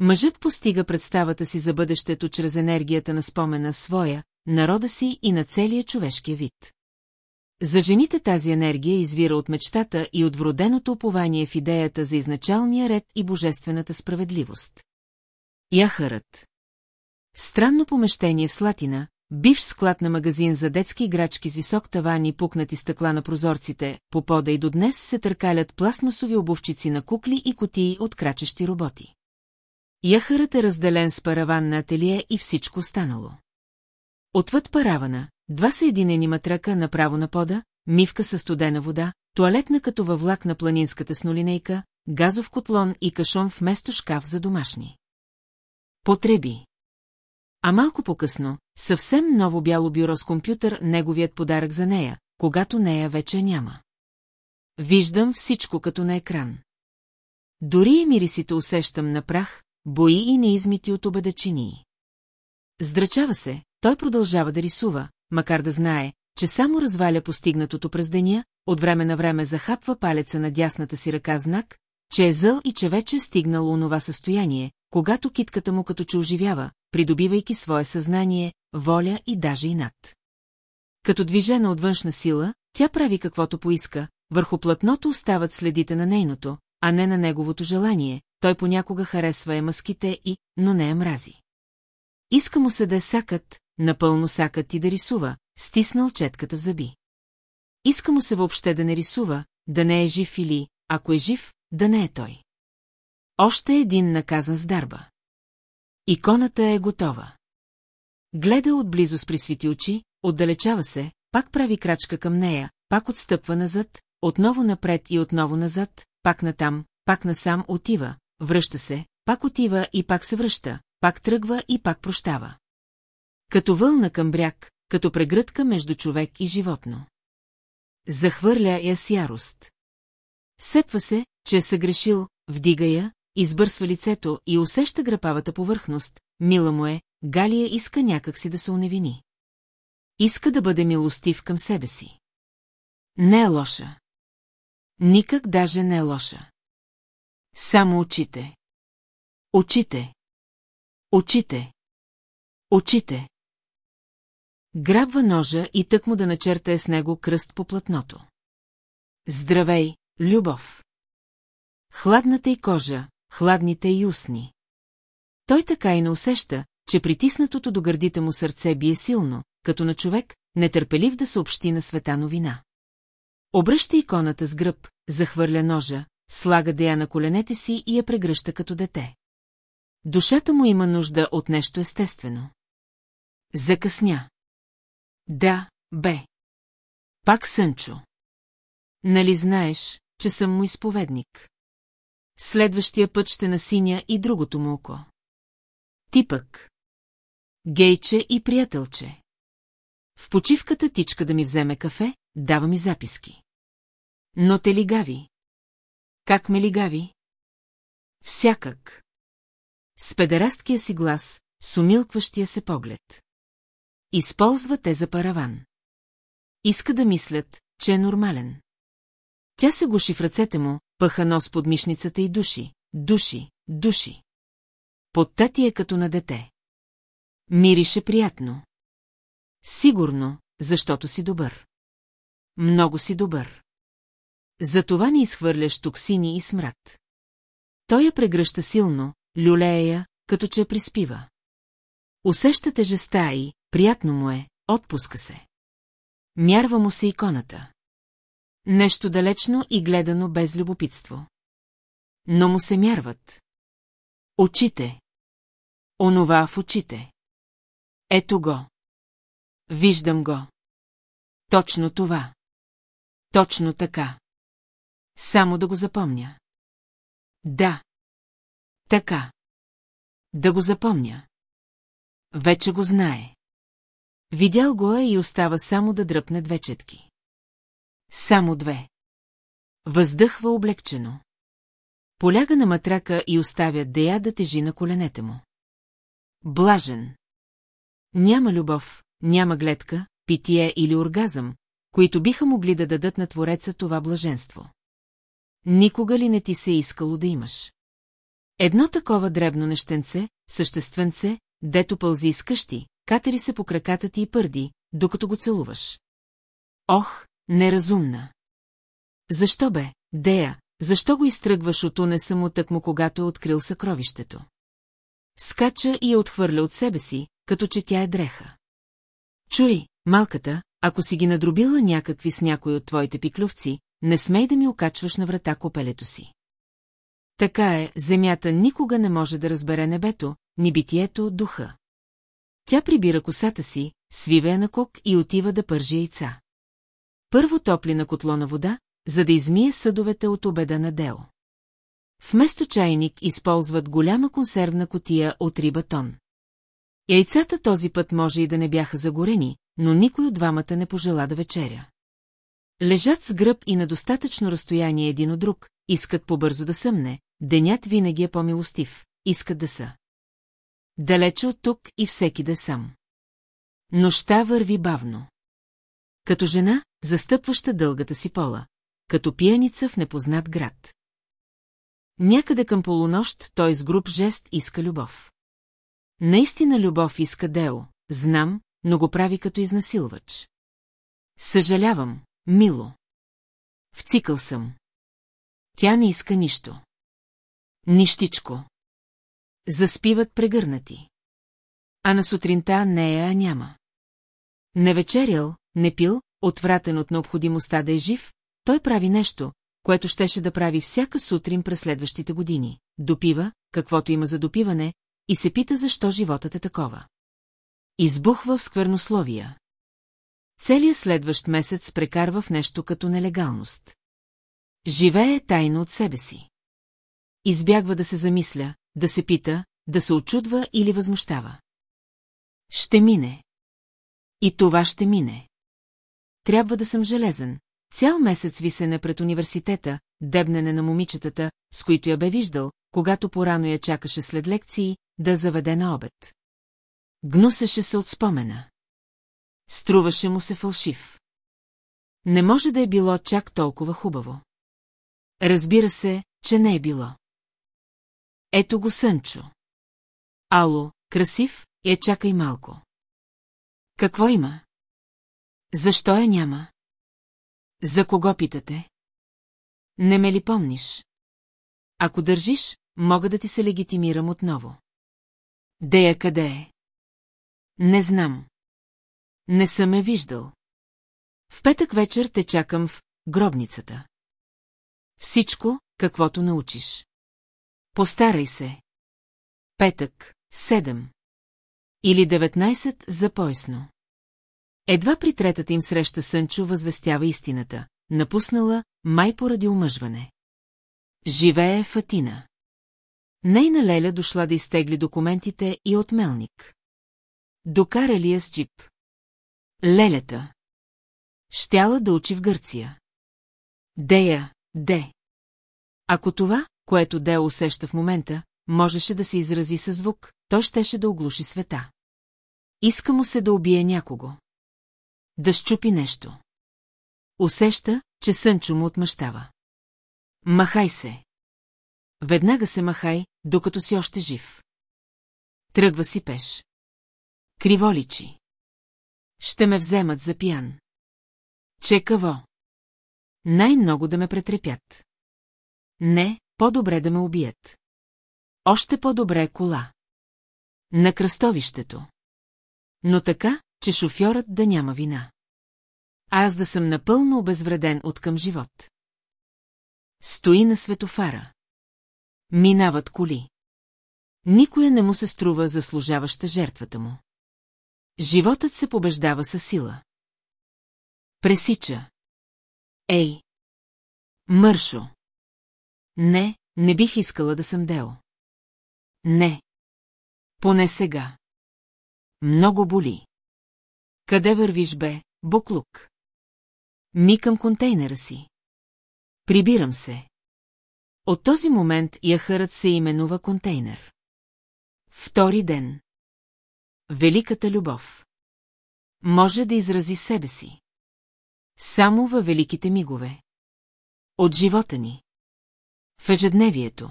Speaker 1: Мъжът постига представата си за бъдещето чрез енергията на спомена своя, народа си и на целия човешкия вид. За жените тази енергия извира от мечтата и от вроденото упование в идеята за изначалния ред и божествената справедливост. Яхарът Странно помещение в Слатина, бивш склад на магазин за детски играчки с висок таван и пукнати стъкла на прозорците, по пода и до днес се търкалят пластмасови обувчици на кукли и котии от крачещи роботи. Яхарът е разделен с параван на ателие и всичко станало. Отвъд паравана, Два са единени направо на пода, мивка със студена вода, туалетна като във влак на планинската снолинейка, газов котлон и кашон вместо шкаф за домашни. Потреби. А малко по-късно, съвсем ново бяло бюро с компютър, неговият подарък за нея, когато нея вече няма. Виждам всичко като на екран. Дори и мирисите усещам на прах, бои и неизмити от обедачини. Здрачава се, той продължава да рисува, макар да знае, че само разваля постигнатото през деня, от време на време захапва палеца на дясната си ръка знак, че е зъл и че вече е стигнал онова състояние, когато китката му като че оживява, придобивайки свое съзнание, воля и даже и над. Като движена от външна сила, тя прави каквото поиска, върху платното остават следите на нейното, а не на неговото желание, той понякога харесва е мъските и, но не е мрази. Иска му се да е сакът, напълно сакът и да рисува, стиснал четката в зъби. Иска му се въобще да не рисува, да не е жив или, ако е жив, да не е той. Още един наказан с дарба. Иконата е готова. Гледа отблизо с присвети очи, отдалечава се, пак прави крачка към нея, пак отстъпва назад, отново напред и отново назад, пак натам, пак насам отива, връща се, пак отива и пак се връща, пак тръгва и пак прощава. Като вълна към бряг, като прегръдка между човек и животно. Захвърля я с ярост. Сепва се, че е съгрешил, вдига я, избърсва лицето и усеща грапавата повърхност, мила му е, Галия иска някак си да се уневини. Иска да бъде милостив към себе си. Не е лоша. Никак даже не е лоша. Само очите. Очите. Очите. Очите. Грабва ножа и тък му да начертае с него кръст по платното. Здравей, любов! Хладната й кожа, хладните й устни. Той така и не усеща, че притиснатото до гърдите му сърце бие силно, като на човек, нетърпелив да съобщи на света новина. Обръща иконата с гръб, захвърля ножа, слага дея на коленете си и я прегръща като дете. Душата му има нужда от нещо естествено. Закъсня. Да, бе. Пак Сънчо. Нали знаеш, че съм му изповедник? Следващия път ще насиня и другото му око. Ти пък. Гейче и приятелче. В почивката тичка да ми вземе кафе, дава ми записки. Но те лигави. Как ме лигави? Всякак. С педерасткия си глас, с умилкващия се поглед. Използва те за параван. Иска да мислят, че е нормален. Тя се гуши в ръцете му, пъха нос под мишницата и души, души, души. Подта е като на дете. Мирише приятно. Сигурно, защото си добър. Много си добър. Затова не изхвърляш токсини и смрад. Той я прегръща силно, люлея, като че приспива. Усеща тежеста и, приятно му е, отпуска се. Мярва му се иконата. Нещо далечно и гледано без любопитство. Но му се мярват. Очите. Онова в очите. Ето го. Виждам го. Точно това. Точно така. Само да го запомня. Да. Така. Да го запомня. Вече го знае. Видял го е и остава само да дръпне две четки. Само две. Въздъхва облегчено. Поляга на матрака и оставя Дея да тежи на коленете му. Блажен. Няма любов, няма гледка, питие или оргазъм, които биха могли да дадат на Твореца това блаженство. Никога ли не ти се е искало да имаш? Едно такова дребно нещенце, същественце, дето пълзи из къщи, катери се по краката ти и пърди, докато го целуваш. Ох, неразумна! Защо бе, Дея, защо го изтръгваш от уне само тъкмо, когато е открил съкровището? Скача и я отхвърля от себе си, като че тя е дреха. Чуй, малката, ако си ги надробила някакви с някой от твоите пиклювци, не смей да ми окачваш на врата копелето си. Така е, земята никога не може да разбере небето, ни битието, духа. Тя прибира косата си, свива я на кок и отива да пържи яйца. Първо топли на котло на вода, за да измие съдовете от обеда на Део. Вместо чайник използват голяма консервна котия от риба тон. Яйцата този път може и да не бяха загорени, но никой от двамата не пожела да вечеря. Лежат с гръб и на достатъчно разстояние един от друг, искат побързо да съмне, Денят винаги е по-милостив, искат да са. Далече от тук и всеки да сам. Нощта върви бавно. Като жена, застъпваща дългата си пола, като пияница в непознат град. Някъде към полунощ той с груб жест иска любов. Наистина любов иска Део, знам, но го прави като изнасилвач. Съжалявам, мило. Вцикъл съм. Тя не иска нищо. Нищичко. Заспиват прегърнати. А на сутринта нея няма. Не вечерял, не пил, отвратен от необходимостта да е жив, той прави нещо, което щеше да прави всяка сутрин през следващите години. Допива, каквото има за допиване, и се пита защо животът е такова. Избухва в сквернословия. Целият следващ месец прекарва в нещо като нелегалност. Живее тайно от себе си избягва да се замисля, да се пита, да се очудва или възмущава. Ще мине. И това ще мине. Трябва да съм железен. Цял месец висене пред университета, дебнене на момичетата, с които я бе виждал, когато порано я чакаше след лекции, да заведе на обед. Гнусеше се от спомена. Струваше му се фалшив. Не може да е било чак толкова хубаво. Разбира се, че не е било. Ето го Сънчо. Ало, красив, я е, чакай малко. Какво има? Защо я няма? За кого питате? Не ме ли помниш? Ако държиш, мога да ти се легитимирам отново. Дея къде е? Не знам. Не съм е виждал. В петък вечер те чакам в гробницата. Всичко, каквото научиш. Постарай се. Петък, 7. Или 19 за поясно. Едва при третата им среща Сънчо възвестява истината, напуснала, май поради омъжване. Живее фатина. Нейна Леля дошла да изтегли документите и от мелник. Докара ли я с джип? Лелята. Щяла да учи в Гърция. Дея, де. Ако това, което Део усеща в момента, можеше да се изрази със звук, то щеше да оглуши света. Иска му се да убие някого. Да щупи нещо. Усеща, че Сънчо му отмъщава. Махай се. Веднага се махай, докато си още жив. Тръгва си пеш. Криволичи. Ще ме вземат за пиян. Чекаво. Най-много да ме претрепят. Не, по-добре да ме убият. Още по-добре е кола. На кръстовището. Но така, че шофьорът да няма вина. А аз да съм напълно обезвреден от към живот. Стои на светофара. Минават коли. Никоя не му се струва заслужаваща жертвата му. Животът се побеждава със сила. Пресича. Ей! Мършо! Не, не бих искала да съм Део. Не. Поне сега. Много боли. Къде вървиш бе, Буклук? Ми към контейнера си. Прибирам се. От този момент яхърът се именува контейнер. Втори ден. Великата любов. Може да изрази себе си. Само във великите мигове. От живота ни. В ежедневието.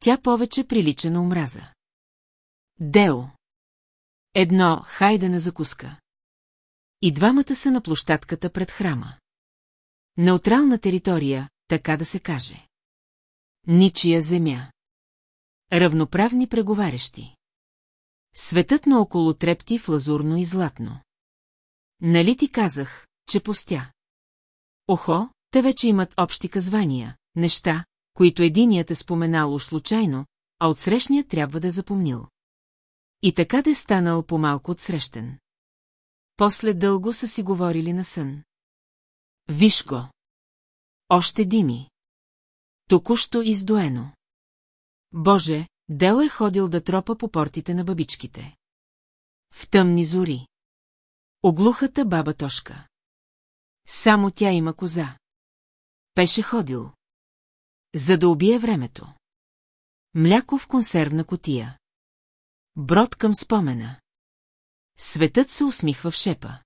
Speaker 1: Тя повече прилича на омраза. Део. Едно на закуска. И двамата са на площадката пред храма. Неутрална територия, така да се каже. Ничия земя. Равноправни преговарящи. Светът наоколо трепти в лазурно и златно. Нали ти казах, че постя? Охо, те вече имат общи казвания, неща, които единият е споменал уж случайно, а отсрещният трябва да е запомнил. И така да е станал по-малко отсрещен. После дълго са си говорили на сън. Виж го! Още дими! Току-що издоено. Боже, Дел е ходил да тропа по портите на бабичките. В тъмни зори. Оглухата баба Тошка. Само тя има коза. Пеше ходил. За да убие времето. Мляко в консервна котия. Брод към спомена. Светът се усмихва в шепа.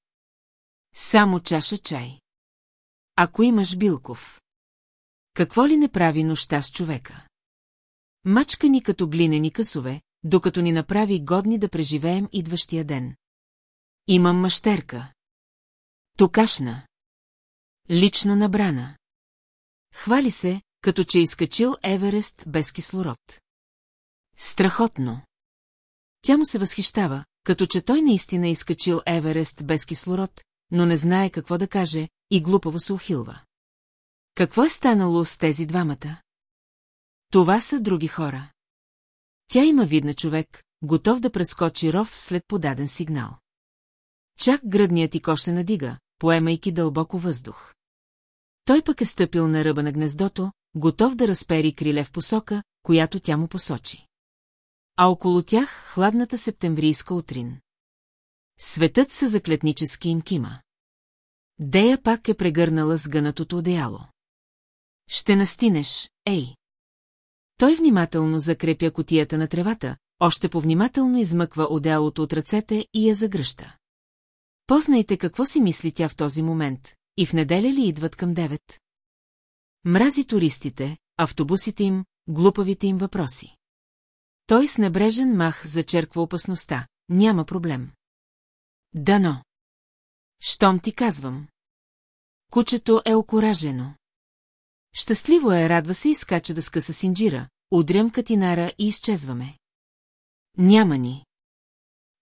Speaker 1: Само чаша чай. Ако имаш Билков. Какво ли не прави нощта с човека? Мачка ни като глинени късове, докато ни направи годни да преживеем идващия ден. Имам мащерка. Токашна. Лично набрана. Хвали се, като че изкачил Еверест без кислород. Страхотно! Тя му се възхищава, като че той наистина изкачил Еверест без кислород, но не знае какво да каже и глупаво се ухилва. Какво е станало с тези двамата? Това са други хора. Тя има видна човек, готов да прескочи ров след подаден сигнал. Чак гръдният и кош се надига, поемайки дълбоко въздух. Той пък е стъпил на ръба на гнездото, готов да разпери криле в посока, която тя му посочи. А около тях хладната септемврийска утрин. Светът се заклетнически им кима. Дея пак е прегърнала с гънатото одеяло. Ще настинеш, ей! Той внимателно закрепя котията на тревата, още повнимателно измъква одеялото от ръцете и я загръща. Познайте какво си мисли тя в този момент, и в неделя ли идват към девет? Мрази туристите, автобусите им, глупавите им въпроси. Той с небрежен мах зачерква опасността. Няма проблем. Дано. Щом ти казвам. Кучето е окоражено. Щастливо е, радва се и скача да скъса синджира, удрям катинара и изчезваме. Няма ни.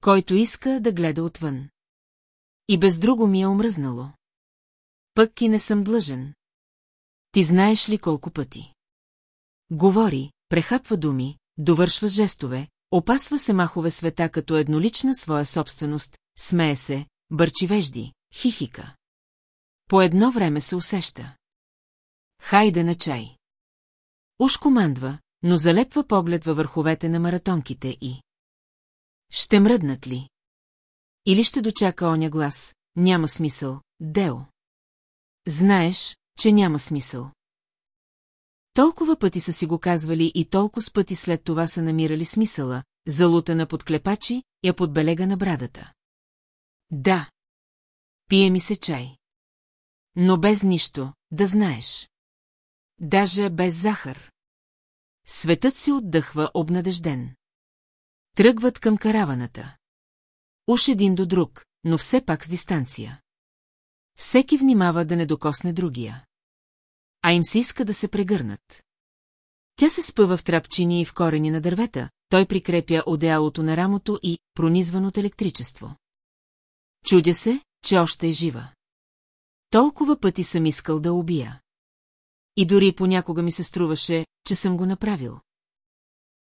Speaker 1: Който иска да гледа отвън. И без друго ми е омръзнало. Пък и не съм длъжен. Ти знаеш ли колко пъти? Говори, прехапва думи, довършва жестове, опасва се махове света като еднолична своя собственост, смее се, бърчи вежди, хихика. По едно време се усеща. Хайде на чай. Уж командва, но залепва поглед във върховете на маратонките и... Ще мръднат ли? Или ще дочака оня глас, няма смисъл, Део. Знаеш, че няма смисъл. Толкова пъти са си го казвали и толкова с пъти след това са намирали смисъла, залута на подклепачи, я подбелега на брадата. Да. Пие ми се чай. Но без нищо, да знаеш. Даже без захар. Светът си отдъхва обнадежден. Тръгват към караваната. Уж един до друг, но все пак с дистанция. Всеки внимава да не докосне другия а им се иска да се прегърнат. Тя се спъва в трапчини и в корени на дървета, той прикрепя одеялото на рамото и, пронизван от електричество. Чудя се, че още е жива. Толкова пъти съм искал да убия. И дори понякога ми се струваше, че съм го направил.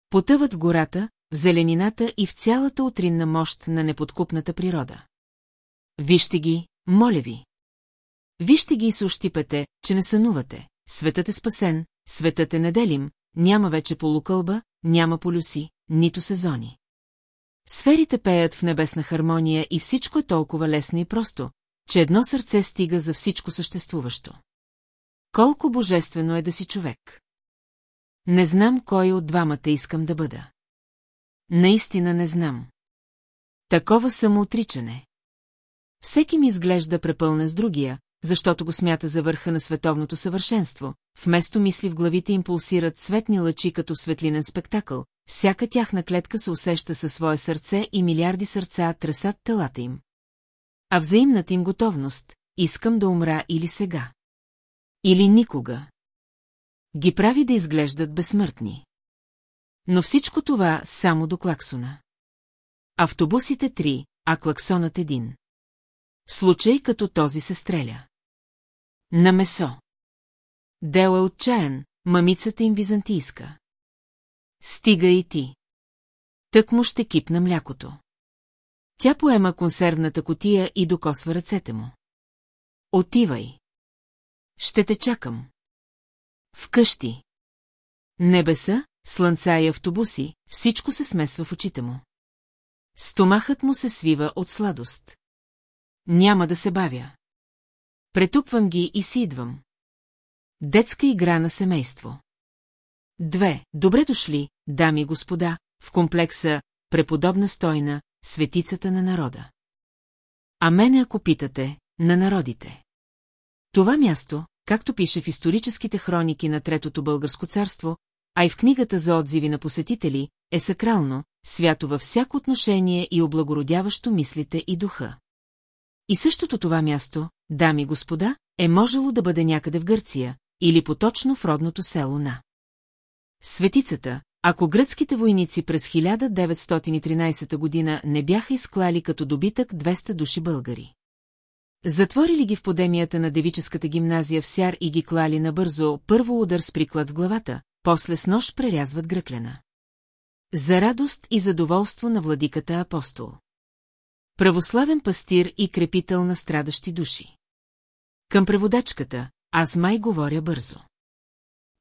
Speaker 1: Потъват в гората, в зеленината и в цялата утринна мощ на неподкупната природа. Вижте ги, моля ви. Вижте ги и се ощипете, че не сънувате. Светът е спасен, светът е неделим, няма вече полукълба, няма полюси, нито сезони. Сферите пеят в небесна хармония и всичко е толкова лесно и просто, че едно сърце стига за всичко съществуващо. Колко божествено е да си човек. Не знам кой от двамата искам да бъда. Наистина не знам. Такова самоотричане. Всеки ми изглежда препълне с другия, защото го смята за върха на световното съвършенство, вместо мисли в главите им пулсират цветни лъчи като светлинен спектакъл, всяка тяхна клетка се усеща със свое сърце и милиарди сърца тресат телата им. А взаимната им готовност – искам да умра или сега. Или никога. Ги прави да изглеждат безсмъртни. Но всичко това само до клаксона. Автобусите три, а клаксонът един. Случай като този се стреля. На месо. Дел е отчаян, мамицата им византийска. Стига и ти. Тък му ще кипна млякото. Тя поема консервната котия и докосва ръцете му. Отивай. Ще те чакам. Вкъщи. Небеса, слънца и автобуси, всичко се смесва в очите му. Стомахът му се свива от сладост. Няма да се бавя. Претупвам ги и си идвам. Детска игра на семейство. Две. Добре дошли, дами и господа, в комплекса Преподобна стойна, светицата на народа. А мене, ако питате, на народите. Това място, както пише в историческите хроники на Третото българско царство, а и в книгата за отзиви на посетители, е сакрално, свято във всяко отношение и облагородяващо мислите и духа. И същото това място, дами и господа, е можело да бъде някъде в Гърция, или поточно в родното село на. Светицата, ако гръцките войници през 1913 година не бяха изклали като добитък 200 души българи. Затворили ги в подемията на девическата гимназия в Сяр и ги клали набързо, първо удар с приклад в главата, после с нож прерязват гръклена. За радост и задоволство на владиката апостол. Православен пастир и крепител на страдащи души. Към преводачката, аз май говоря бързо.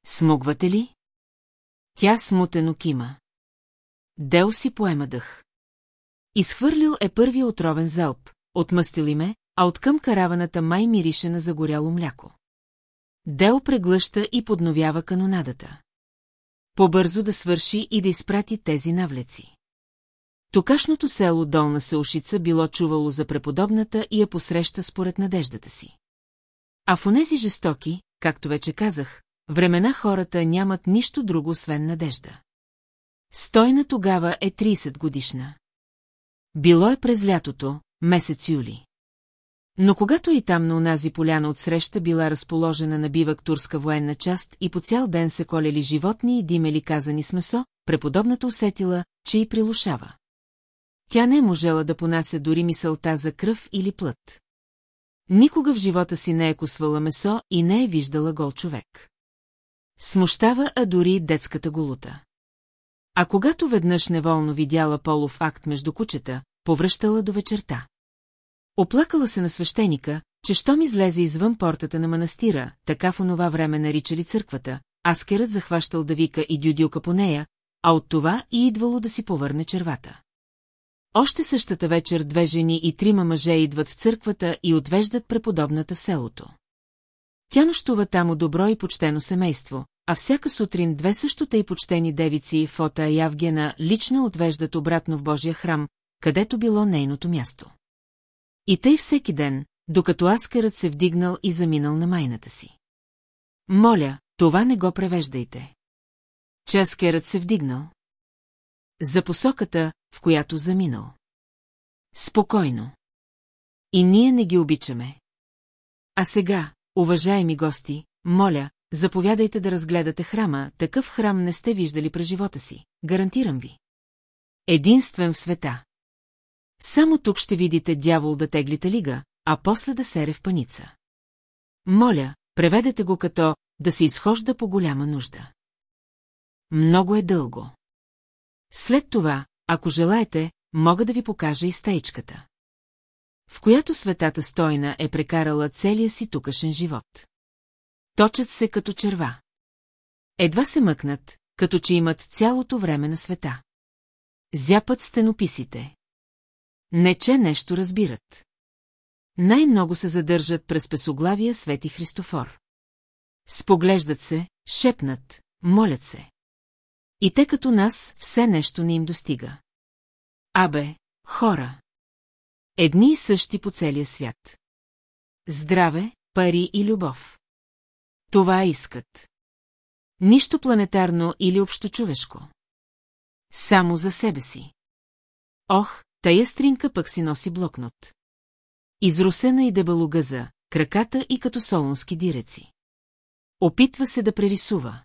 Speaker 1: Смогвате ли? Тя смутено кима. Дел си поема дъх. Изхвърлил е първия отровен залп, отмъстили ме, а откъм караваната май мирише на загоряло мляко. Дел преглъща и подновява канонадата. Побързо да свърши и да изпрати тези навлеци. Токашното село Долна Саушица било чувало за преподобната и я посреща според надеждата си. А в онези жестоки, както вече казах, времена хората нямат нищо друго, освен надежда. Стойна тогава е 30 годишна. Било е през лятото, месец юли. Но когато и там на унази поляна отсреща била разположена на бивак турска военна част и по цял ден се колели животни и димели казани с месо, преподобната усетила, че и прилушава. Тя не е можела да понася дори мисълта за кръв или плът. Никога в живота си не е косвала месо и не е виждала гол човек. Смущава, а дори детската голута. А когато веднъж неволно видяла полов акт между кучета, повръщала до вечерта. Оплакала се на свещеника, че щом излезе извън портата на манастира, така в онова време наричали църквата, аскерът захващал да вика и дюдюка по нея, а от това и идвало да си повърне червата. Още същата вечер две жени и трима мъже идват в църквата и отвеждат преподобната в селото. Тя нощува там добро и почтено семейство, а всяка сутрин две същота и почтени девици Фота и Авгена лично отвеждат обратно в Божия храм, където било нейното място. И тъй всеки ден, докато аскарът се вдигнал и заминал на майната си. Моля, това не го превеждайте. Че Аскарът се вдигнал. За посоката, в която заминал. Спокойно. И ние не ги обичаме. А сега, уважаеми гости, моля, заповядайте да разгледате храма, такъв храм не сте виждали през живота си, гарантирам ви. Единствен в света. Само тук ще видите дявол да теглите лига, а после да сере в паница. Моля, преведете го като да се изхожда по голяма нужда. Много е дълго. След това, ако желаете, мога да ви покажа и стейчката. В която светата стойна е прекарала целия си тукашен живот. Точат се като черва. Едва се мъкнат, като че имат цялото време на света. Зяпат стенописите. Не че нещо разбират. Най-много се задържат през песоглавия Свети Христофор. Споглеждат се, шепнат, молят се. И те като нас все нещо не им достига. Абе, хора! Едни и същи по целия свят. Здраве, пари и любов. Това искат. Нищо планетарно или общочовешко. Само за себе си. Ох, тая стринка пък си носи блокнот. Изрусена и дебалогъза, краката и като солонски диреци. Опитва се да прерисува.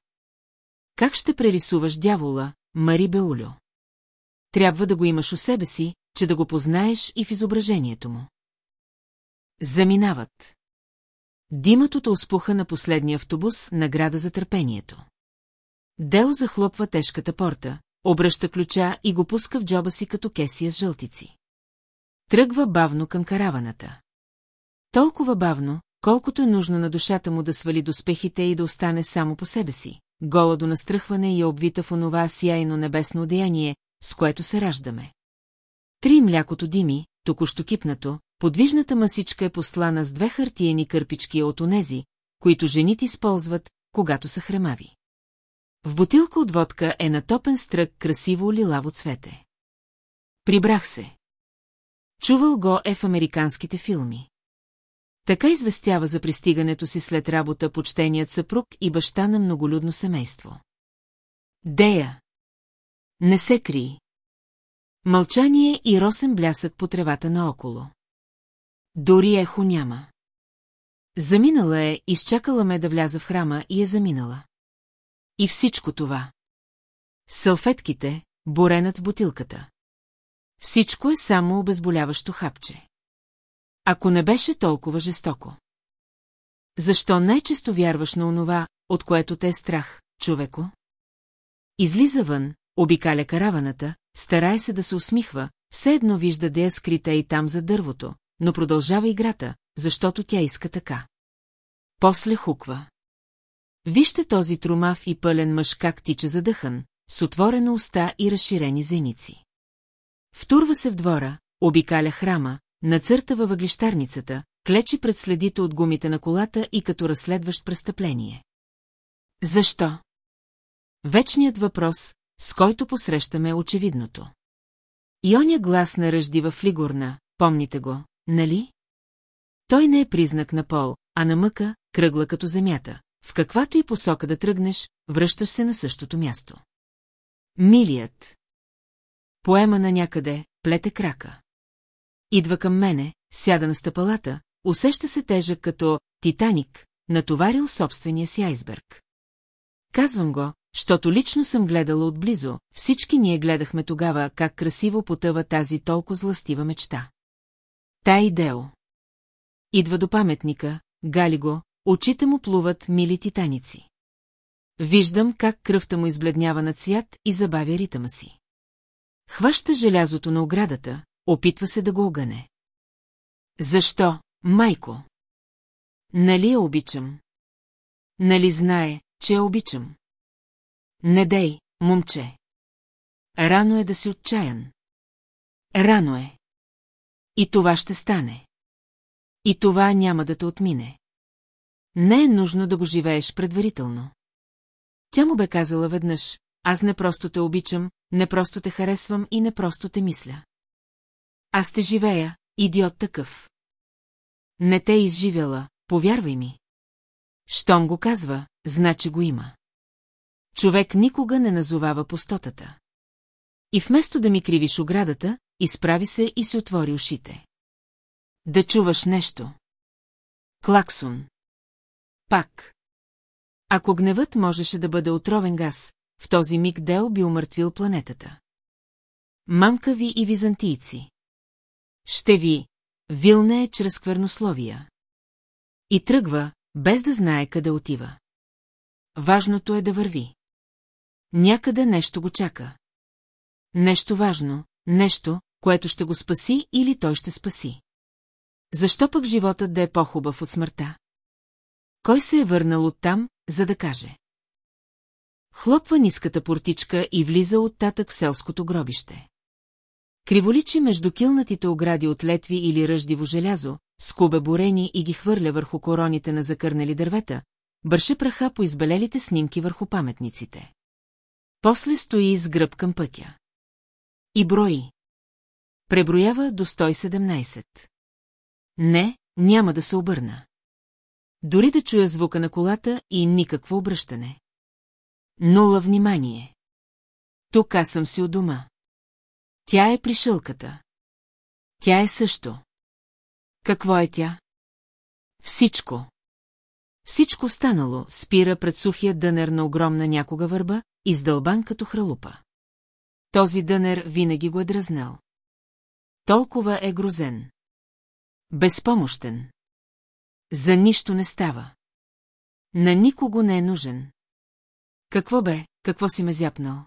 Speaker 1: Как ще прерисуваш дявола, Мари Беулю? Трябва да го имаш у себе си, че да го познаеш и в изображението му. Заминават. Димът от успуха на последния автобус награда за търпението. Дел захлопва тежката порта, обръща ключа и го пуска в джоба си като кесия с жълтици. Тръгва бавно към караваната. Толкова бавно, колкото е нужно на душата му да свали доспехите и да остане само по себе си, гола до настръхване и обвита в онова сияйно небесно одеяние, с което се раждаме. Три млякото дими, току-що кипнато, подвижната масичка е послана с две хартиени кърпички от онези, които жените използват, когато са хремави. В бутилка от водка е натопен стрък красиво лилаво цвете. Прибрах се. Чувал го е в американските филми. Така известява за пристигането си след работа почтеният съпруг и баща на многолюдно семейство. Дея. Не се кри. Мълчание и росен блясък по тревата наоколо. Дори ехо няма. Заминала е, изчакала ме да вляза в храма и е заминала. И всичко това. Салфетките, боренът в бутилката. Всичко е само обезболяващо хапче. Ако не беше толкова жестоко. Защо най-често вярваш на онова, от което те е страх, човеко? Излиза вън, обикаля караваната, старае се да се усмихва, все едно вижда да я е скрита и там за дървото, но продължава играта, защото тя иска така. После хуква. Вижте този трумав и пълен мъж как тича задъхан, с отворена уста и разширени зеници. Втурва се в двора, обикаля храма, Нацърта във въглищарницата, клечи пред следите от гумите на колата и като разследващ престъпление. Защо? Вечният въпрос, с който посрещаме очевидното. Ионя глас на ръждива флигурна, помните го, нали? Той не е признак на пол, а на мъка, кръгла като земята. В каквато и посока да тръгнеш, връщаш се на същото място. Милият. Поема на някъде, плете крака. Идва към мене, сяда на стъпалата, усеща се тежък като «Титаник», натоварил собствения си айсберг. Казвам го, защото лично съм гледала отблизо, всички ние гледахме тогава как красиво потъва тази толкова зластива мечта. Та идео. Идва до паметника, гали го, очите му плуват мили титаници. Виждам как кръвта му избледнява на цвят и забавя ритъма си. Хваща желязото на оградата, Опитва се да го огъне. Защо, майко? Нали я обичам? Нали знае, че я обичам? Не дей, момче. Рано е да си отчаян. Рано е. И това ще стане. И това няма да те отмине. Не е нужно да го живееш предварително. Тя му бе казала веднъж, аз не просто те обичам, не просто те харесвам и не просто те мисля. Аз те живея, идиот такъв. Не те е изживяла, повярвай ми. Щом го казва, значи го има. Човек никога не назовава пустотата. И вместо да ми кривиш оградата, изправи се и си отвори ушите. Да чуваш нещо. Клаксон. Пак. Ако гневът можеше да бъде отровен газ, в този миг Дел би умъртвил планетата. Мамка ви и византийци. Ще ви вилне е чрез сквернословия. И тръгва, без да знае къде отива. Важното е да върви. Някъде нещо го чака. Нещо важно, нещо, което ще го спаси или той ще спаси. Защо пък животът да е по-хубав от смъртта? Кой се е върнал оттам, за да каже? Хлопва ниската портичка и влиза оттатък в селското гробище. Криволичи между килнатите огради от летви или ръждиво желязо, скубе бурени и ги хвърля върху короните на закърнали дървета, бърше праха по избелелите снимки върху паметниците. После стои с гръб към пътя. И брои. Преброява до 117. Не, няма да се обърна. Дори да чуя звука на колата и никакво обръщане. Нула внимание. Тук аз съм си у дома. Тя е пришълката. Тя е също. Какво е тя? Всичко. Всичко станало спира пред сухия дънер на огромна някога върба, издълбан като хралупа. Този дънер винаги го е дразнал. Толкова е грозен. Безпомощен. За нищо не става. На никого не е нужен. Какво бе, какво си ме зяпнал?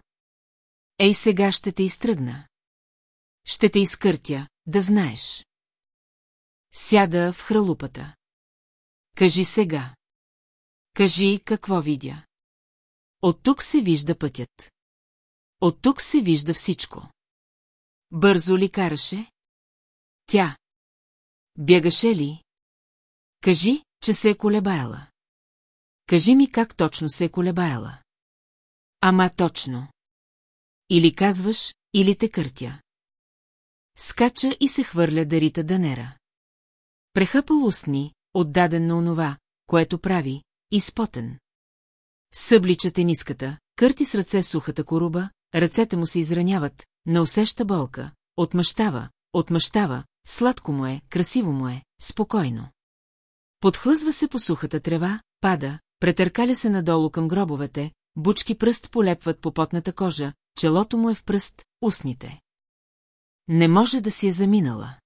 Speaker 1: Ей, сега ще те изтръгна. Ще те изкъртя, да знаеш. Сяда в хралупата. Кажи сега. Кажи какво видя. От тук се вижда пътят. От тук се вижда всичко. Бързо ли караше? Тя. Бягаше ли? Кажи, че се е колебаяла. Кажи ми как точно се е колебаяла. Ама точно. Или казваш, или те къртя скача и се хвърля да рита Данера. Прехъпал устни, отдаден на онова, което прави, изпотен. Събличът е ниската, кърти с ръце сухата коруба, ръцете му се израняват, не усеща болка, отмъщава, отмъщава, сладко му е, красиво му е, спокойно. Подхлъзва се по сухата трева, пада, претъркаля се надолу към гробовете, бучки пръст полепват по потната кожа, челото му е в пръст, устните. Не може да си е заминала.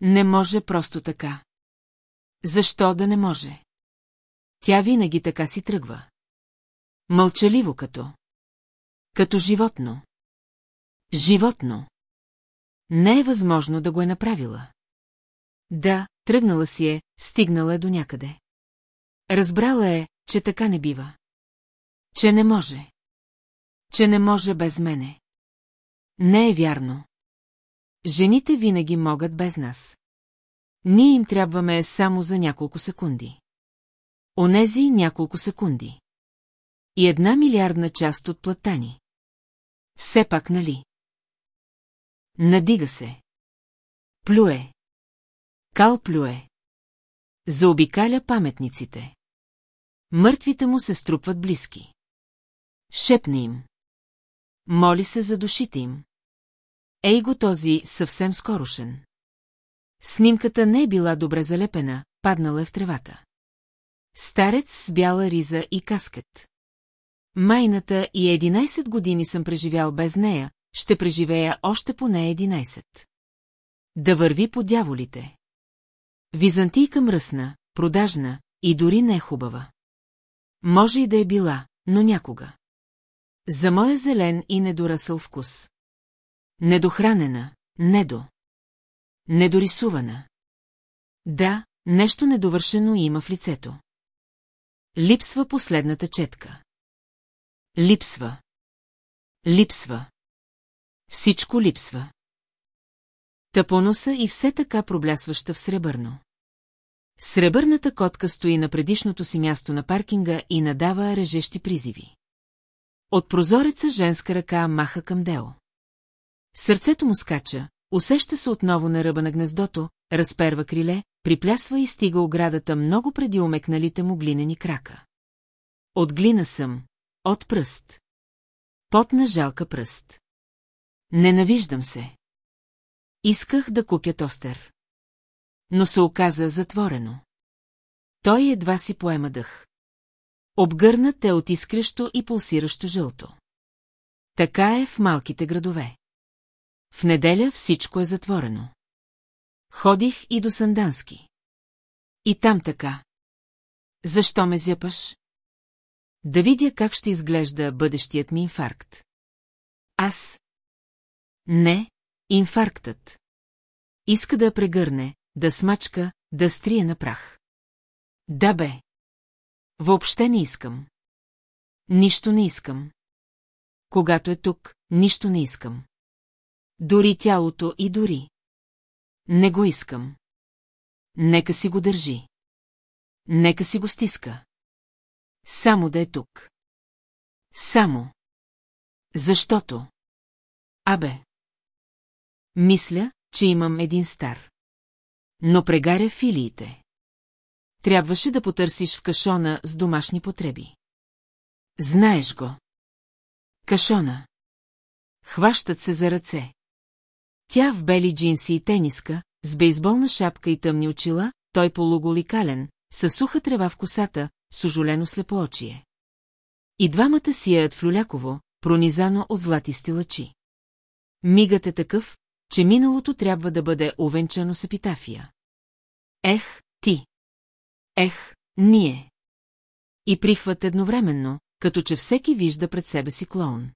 Speaker 1: Не може просто така. Защо да не може? Тя винаги така си тръгва. Мълчаливо като. Като животно. Животно. Не е възможно да го е направила. Да, тръгнала си е, стигнала е до някъде. Разбрала е, че така не бива. Че не може. Че не може без мене. Не е вярно. Жените винаги могат без нас. Ние им трябваме само за няколко секунди. Онези няколко секунди. И една милиардна част от платани. Все пак, нали? Надига се. Плюе. Кал плюе. Заобикаля паметниците. Мъртвите му се струпват близки. Шепне им. Моли се за душите им. Ей го този съвсем скорошен. Снимката не е била добре залепена, паднала е в тревата. Старец с бяла риза и каскет. Майната и 11 години съм преживял без нея, ще преживея още поне 11. Да върви по дяволите. Византийка мръсна, продажна и дори не е хубава. Може и да е била, но някога. За моя зелен и недорасъл вкус. Недохранена, недо. Недорисувана. Да, нещо недовършено има в лицето. Липсва последната четка. Липсва. Липсва. Всичко липсва. Тъпоноса и все така проблясваща в сребърно. Сребърната котка стои на предишното си място на паркинга и надава режещи призиви. От прозореца женска ръка маха към Део. Сърцето му скача, усеща се отново на ръба на гнездото, разперва криле, приплясва и стига оградата много преди омекналите му глинени крака. От глина съм, от пръст. Потна жалка пръст. Ненавиждам се. Исках да купя тостер. Но се оказа затворено. Той едва си поема дъх. Обгърнат е от искрещо и пулсиращо жълто. Така е в малките градове. В неделя всичко е затворено. Ходих и до Сандански. И там така. Защо ме зяпаш? Да видя как ще изглежда бъдещият ми инфаркт. Аз. Не, инфарктът. Иска да я прегърне, да смачка, да стрие на прах. Да бе. Въобще не искам. Нищо не искам. Когато е тук, нищо не искам. Дори тялото и дори. Не го искам. Нека си го държи. Нека си го стиска. Само да е тук. Само. Защото. Абе. Мисля, че имам един стар. Но прегаря филиите. Трябваше да потърсиш в кашона с домашни потреби. Знаеш го. Кашона. Хващат се за ръце. Тя в бели джинси и тениска, с бейсболна шапка и тъмни очила, той полуголикален, със суха трева в косата, с ожолено слепоочие. И двамата сияят в люляково, пронизано от златисти лъчи. Мигът е такъв, че миналото трябва да бъде овенчано с епитафия. Ех, ти! Ех, ние! И прихват едновременно, като че всеки вижда пред себе си клоун.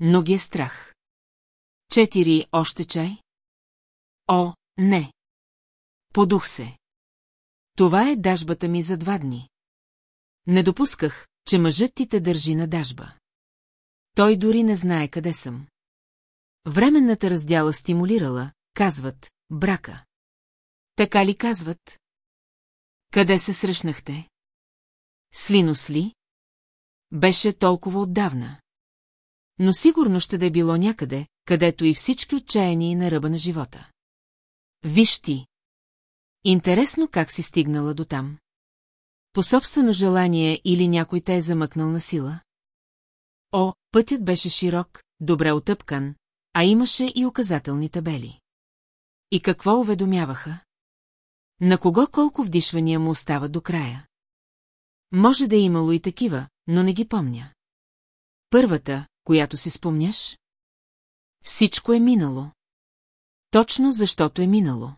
Speaker 1: Но ги е страх. Четири още чай? О, не. Подух се. Това е дажбата ми за два дни. Не допусках, че мъжът ти те държи на дажба. Той дори не знае къде съм. Временната раздяла стимулирала, казват, брака. Така ли казват? Къде се срещнахте? Слинос ли? Беше толкова отдавна. Но сигурно ще да е било някъде, където и всички отчаяни на ръба на живота. Виж ти! Интересно как си стигнала до там. По собствено желание или някой те е замъкнал на сила? О, пътят беше широк, добре отъпкан, а имаше и указателни табели. И какво уведомяваха? На кого колко вдишвания му остава до края? Може да е имало и такива, но не ги помня. Първата, която си спомняш? Всичко е минало. Точно защото е минало.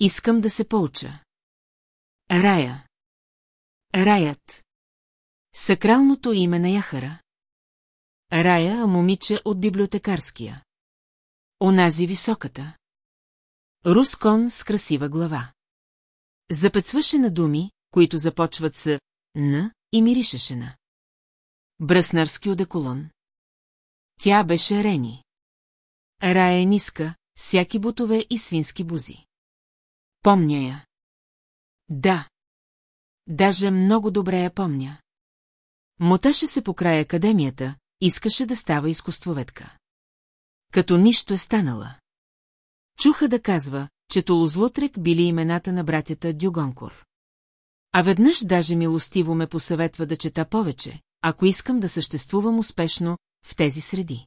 Speaker 1: Искам да се поуча. Рая. Раят. Сакралното име на Яхара. Рая, а момиче от библиотекарския. Онази високата. Рускон с красива глава. Запецваше на думи, които започват с «н» и миришеше на. Браснарски одеколон. Тя беше Рени. Рая е ниска, всяки бутове и свински бузи. Помня я. Да. Даже много добре я помня. Моташе се по края академията, искаше да става изкуствоведка. Като нищо е станала. Чуха да казва, че толозлутрек били имената на братята Дюгонкор. А веднъж даже милостиво ме посъветва да чета повече, ако искам да съществувам успешно в тези среди.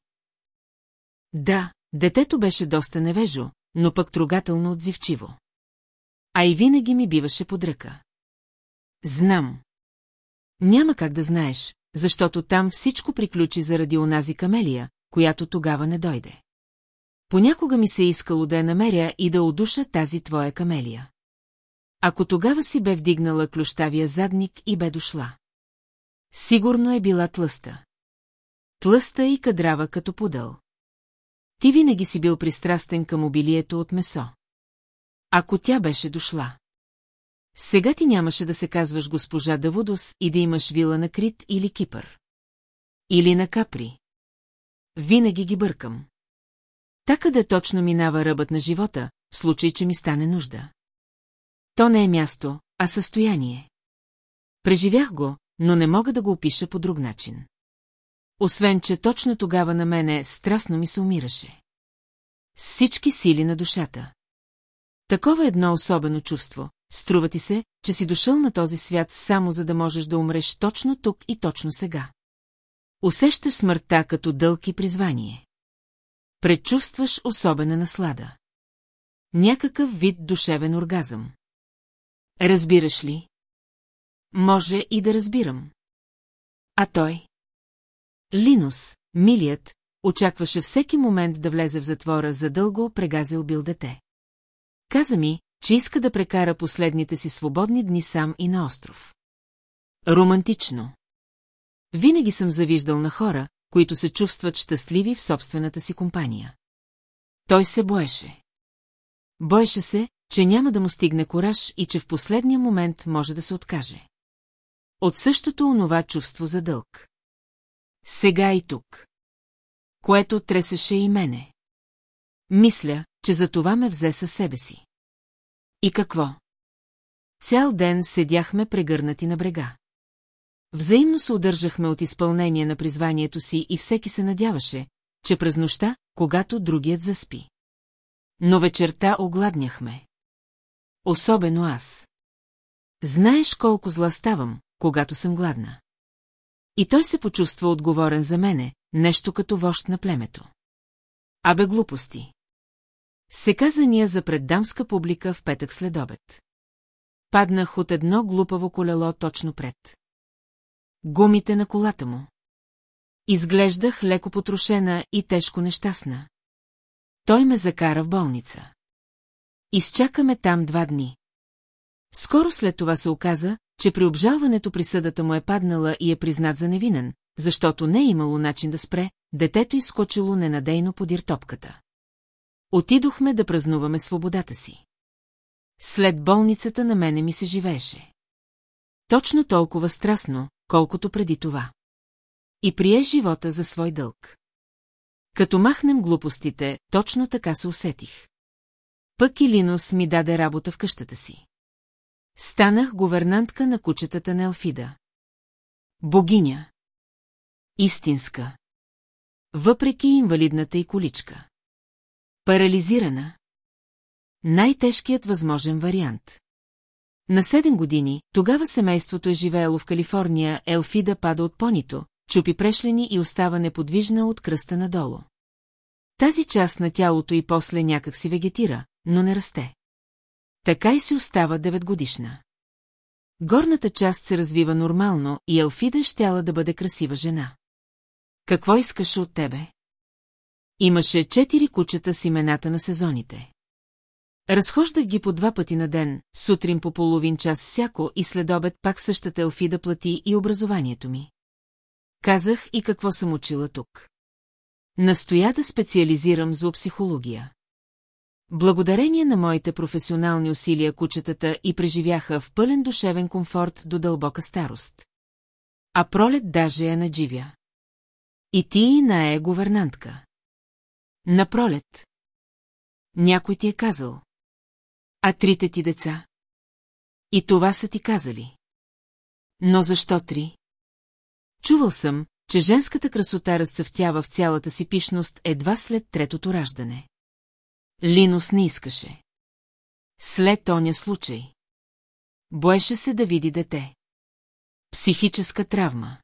Speaker 1: Да, Детето беше доста невежо, но пък трогателно отзивчиво. А и винаги ми биваше под ръка. Знам. Няма как да знаеш, защото там всичко приключи заради онази камелия, която тогава не дойде. Понякога ми се е искало да я намеря и да одуша тази твоя камелия. Ако тогава си бе вдигнала клющавия задник и бе дошла. Сигурно е била тлъста. Тлъста и кадрава като пудъл. Ти винаги си бил пристрастен към обилието от месо. Ако тя беше дошла. Сега ти нямаше да се казваш госпожа Давудос и да имаш вила на Крит или Кипър. Или на Капри. Винаги ги бъркам. Така да е точно минава ръбът на живота, в случай, че ми стане нужда. То не е място, а състояние. Преживях го, но не мога да го опиша по друг начин. Освен, че точно тогава на мене страстно ми се умираше. С всички сили на душата. Такова едно особено чувство. Струва ти се, че си дошъл на този свят само за да можеш да умреш точно тук и точно сега. Усещаш смъртта като дълки призвание. Предчувстваш особена наслада. Някакъв вид душевен оргазъм. Разбираш ли? Може и да разбирам. А той? Линус, милият, очакваше всеки момент да влезе в затвора за дълго прегазил бил дете. Каза ми, че иска да прекара последните си свободни дни сам и на остров. Романтично. Винаги съм завиждал на хора, които се чувстват щастливи в собствената си компания. Той се боеше. Боеше се, че няма да му стигне кораж и че в последния момент може да се откаже. От същото онова чувство за дълг. Сега и тук. Което тресеше и мене. Мисля, че за това ме взе със себе си. И какво? Цял ден седяхме прегърнати на брега. Взаимно се удържахме от изпълнение на призванието си и всеки се надяваше, че през нощта, когато другият заспи. Но вечерта огладняхме. Особено аз. Знаеш колко зла ставам, когато съм гладна. И той се почувства отговорен за мене, нещо като вожд на племето. Абе глупости. Се каза ние за преддамска публика в петък след обед. Паднах от едно глупаво колело точно пред. Гумите на колата му. Изглеждах леко потрошена и тежко нещастна. Той ме закара в болница. Изчакаме там два дни. Скоро след това се оказа, че при обжалването присъдата му е паднала и е признат за невинен, защото не е имало начин да спре, детето изскочило ненадейно подир топката. Отидохме да празнуваме свободата си. След болницата на мене ми се живееше. Точно толкова страстно, колкото преди това. И прие живота за свой дълг. Като махнем глупостите, точно така се усетих. Пък и Линус ми даде работа в къщата си. Станах говернантка на кучетата на Елфида. Богиня. Истинска. Въпреки инвалидната и количка. Парализирана. Най-тежкият възможен вариант. На 7 години, тогава семейството е живеело в Калифорния, Елфида пада от понито, чупи прешлени и остава неподвижна от кръста надолу. Тази част на тялото и после някак си вегетира, но не расте. Така и си остава деветгодишна. Горната част се развива нормално и Елфида щяла да бъде красива жена. Какво искаш от тебе? Имаше четири кучета с имената на сезоните. Разхождах ги по два пъти на ден, сутрин по половин час всяко и след обед пак същата Елфида плати и образованието ми. Казах и какво съм учила тук. Настоя да специализирам зоопсихология. Благодарение на моите професионални усилия кучетата и преживяха в пълен душевен комфорт до дълбока старост. А пролет даже е надживя. И ти и на е говернантка. На пролет. Някой ти е казал. А трите ти деца. И това са ти казали. Но защо три? Чувал съм, че женската красота разцъфтява в цялата си пишност едва след третото раждане. Линус не искаше. След оня случай. Боеше се да види дете. Психическа травма.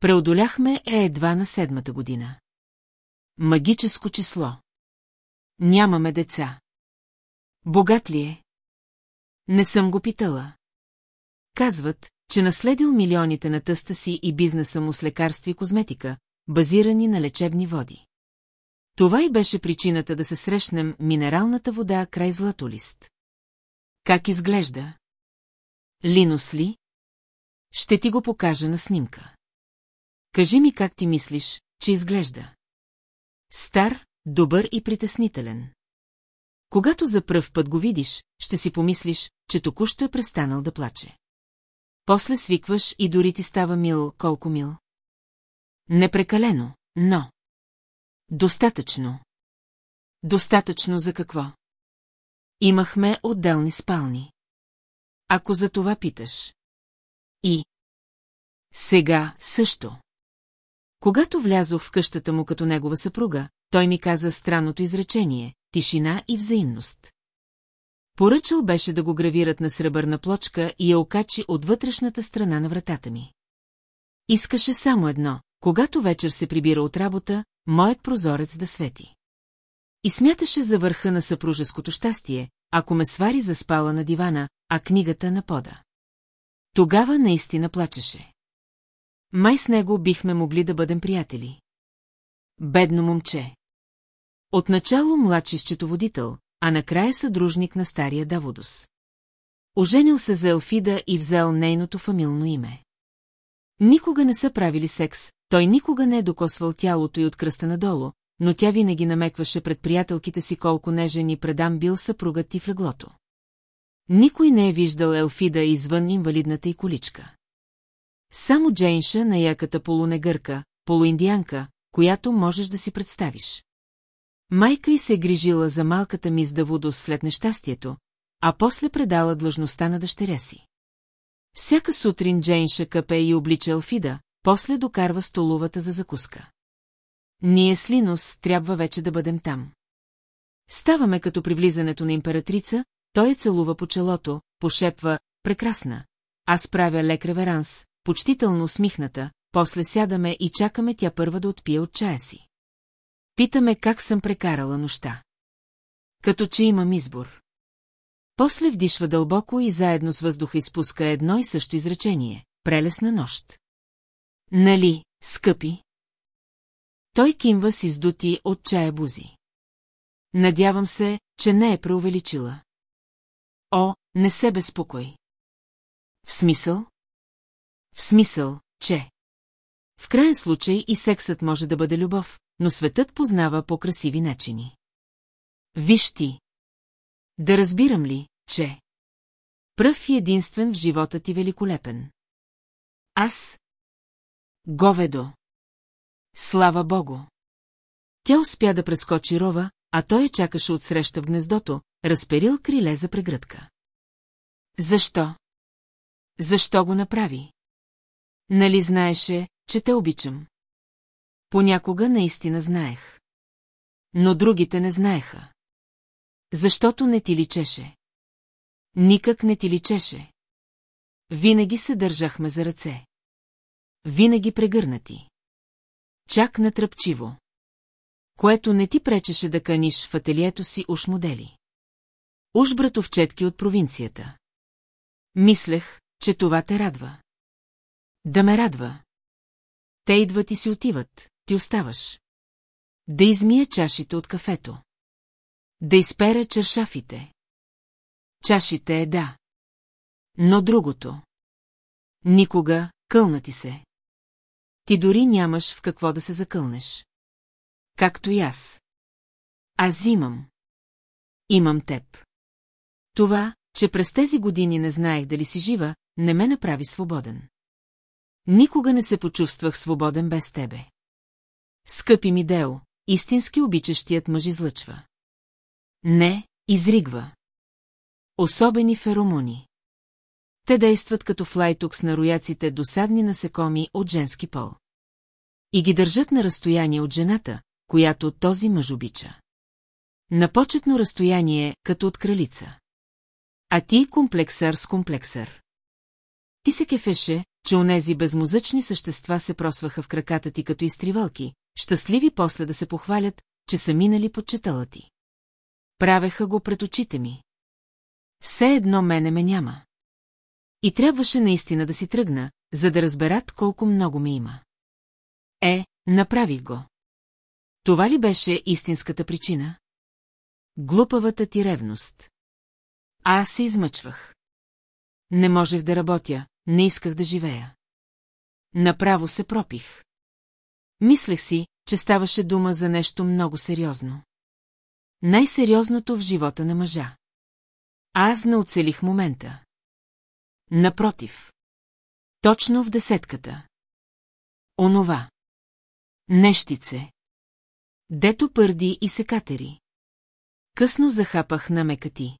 Speaker 1: Преодоляхме е едва на седмата година. Магическо число. Нямаме деца. Богат ли е? Не съм го питала. Казват, че наследил милионите на тъста си и бизнеса му с лекарства и козметика, базирани на лечебни води. Това и беше причината да се срещнем минералната вода край Златолист. Как изглежда? Линус ли? Ще ти го покажа на снимка. Кажи ми как ти мислиш, че изглежда. Стар, добър и притеснителен. Когато за пръв път го видиш, ще си помислиш, че току-що е престанал да плаче. После свикваш и дори ти става мил, колко мил. Непрекалено, но... Достатъчно. Достатъчно за какво? Имахме отделни спални. Ако за това питаш. И. Сега също. Когато влязох в къщата му като негова съпруга, той ми каза странното изречение – тишина и взаимност. Поръчал беше да го гравират на сребърна плочка и я окачи от вътрешната страна на вратата ми. Искаше само едно когато вечер се прибира от работа, моят прозорец да свети. И смяташе за върха на съпружеското щастие, ако ме свари заспала на дивана, а книгата на пода. Тогава наистина плачеше. Май с него бихме могли да бъдем приятели. Бедно момче. Отначало младши счетоводител, а накрая съдружник на стария Давудос. Оженил се за Елфида и взел нейното фамилно име. Никога не са правили секс, той никога не е докосвал тялото и от кръста надолу, но тя винаги намекваше пред приятелките си колко нежен и предам бил съпругът ти в леглото. Никой не е виждал Елфида извън инвалидната й количка. Само Джейнша на яката полунегърка, полуиндианка, която можеш да си представиш. Майка й се е грижила за малката мис Давудос след нещастието, а после предала длъжността на дъщеря си. Всяка сутрин Джейн шакъпе и облича Алфида, после докарва столовата за закуска. Ние с Линус трябва вече да бъдем там. Ставаме като при влизането на императрица, той я целува по челото, пошепва «Прекрасна». Аз правя лек реверанс, почтително усмихната, после сядаме и чакаме тя първа да отпие от чая си. Питаме как съм прекарала нощта. Като че имам избор. После вдишва дълбоко и заедно с въздуха изпуска едно и също изречение. Прелесна нощ. Нали, скъпи? Той кимва с издути от чая бузи. Надявам се, че не е преувеличила. О, не се безпокой. В смисъл? В смисъл, че... В крайен случай и сексът може да бъде любов, но светът познава по-красиви начини. Виж ти, да разбирам ли, че... Пръв и единствен в живота ти великолепен. Аз... Говедо. Слава богу! Тя успя да прескочи рова, а той я чакаше отсреща в гнездото, разперил криле за прегръдка. Защо? Защо го направи? Нали знаеше, че те обичам? Понякога наистина знаех. Но другите не знаеха. Защото не ти личеше. Никак не ти личеше. Винаги се държахме за ръце. Винаги прегърнати. Чак натръпчиво. Което не ти пречеше да каниш в ателието си уж модели. Уж братовчетки от провинцията. Мислех, че това те радва. Да ме радва. Те идват и си отиват, ти оставаш. Да измия чашите от кафето. Да изпера чашафите. Чашите е да. Но другото. Никога кълна ти се. Ти дори нямаш в какво да се закълнеш. Както и аз. Аз имам. Имам теб. Това, че през тези години не знаех дали си жива, не ме направи свободен. Никога не се почувствах свободен без тебе. Скъпи ми Део, истински обичащият мъж излъчва. Не, изригва. Особени феромони. Те действат като флайтокс на рояците досадни насекоми от женски пол. И ги държат на разстояние от жената, която този мъж обича. На почетно разстояние, като от кралица. А ти комплексър с комплексър. Ти се кефеше, че онези безмозъчни същества се просваха в краката ти като изтривалки, щастливи после да се похвалят, че са минали под четала ти. Правеха го пред очите ми. Все едно мене ме няма. И трябваше наистина да си тръгна, за да разберат колко много ми има. Е, направих го. Това ли беше истинската причина? Глупавата ти ревност. Аз се измъчвах. Не можех да работя, не исках да живея. Направо се пропих. Мислех си, че ставаше дума за нещо много сериозно. Най-сериозното в живота на мъжа. Аз не оцелих момента. Напротив. Точно в десетката. Онова. Нещице. Дето пърди и се катери. Късно захапах на мекати.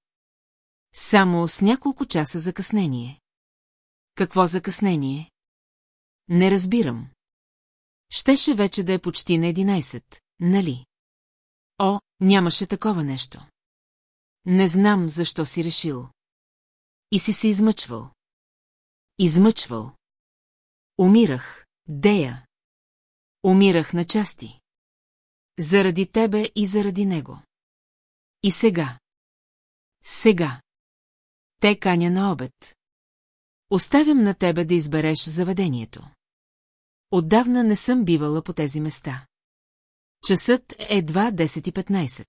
Speaker 1: Само с няколко часа закъснение. Какво закъснение? Не разбирам. Щеше вече да е почти на 11, нали? О, Нямаше такова нещо. Не знам защо си решил. И си се измъчвал. Измъчвал. Умирах, Дея. Умирах на части. Заради тебе и заради него. И сега. Сега. Те каня на обед. Оставям на тебе да избереш заведението. Отдавна не съм бивала по тези места. Часът е 2.10.15.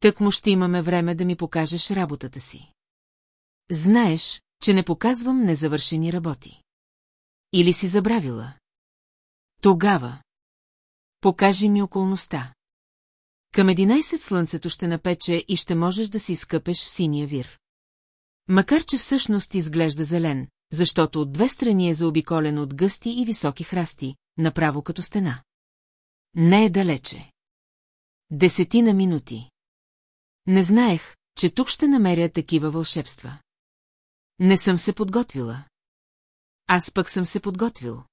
Speaker 1: Тък му ще имаме време да ми покажеш работата си. Знаеш, че не показвам незавършени работи. Или си забравила? Тогава. Покажи ми околността. Към 11 слънцето ще напече и ще можеш да си изкъпеш в синия вир. Макар, че всъщност изглежда зелен, защото от две страни е заобиколен от гъсти и високи храсти, направо като стена. Не е далече. Десетина минути. Не знаех, че тук ще намеря такива вълшебства. Не съм се подготвила. Аз пък съм се подготвил.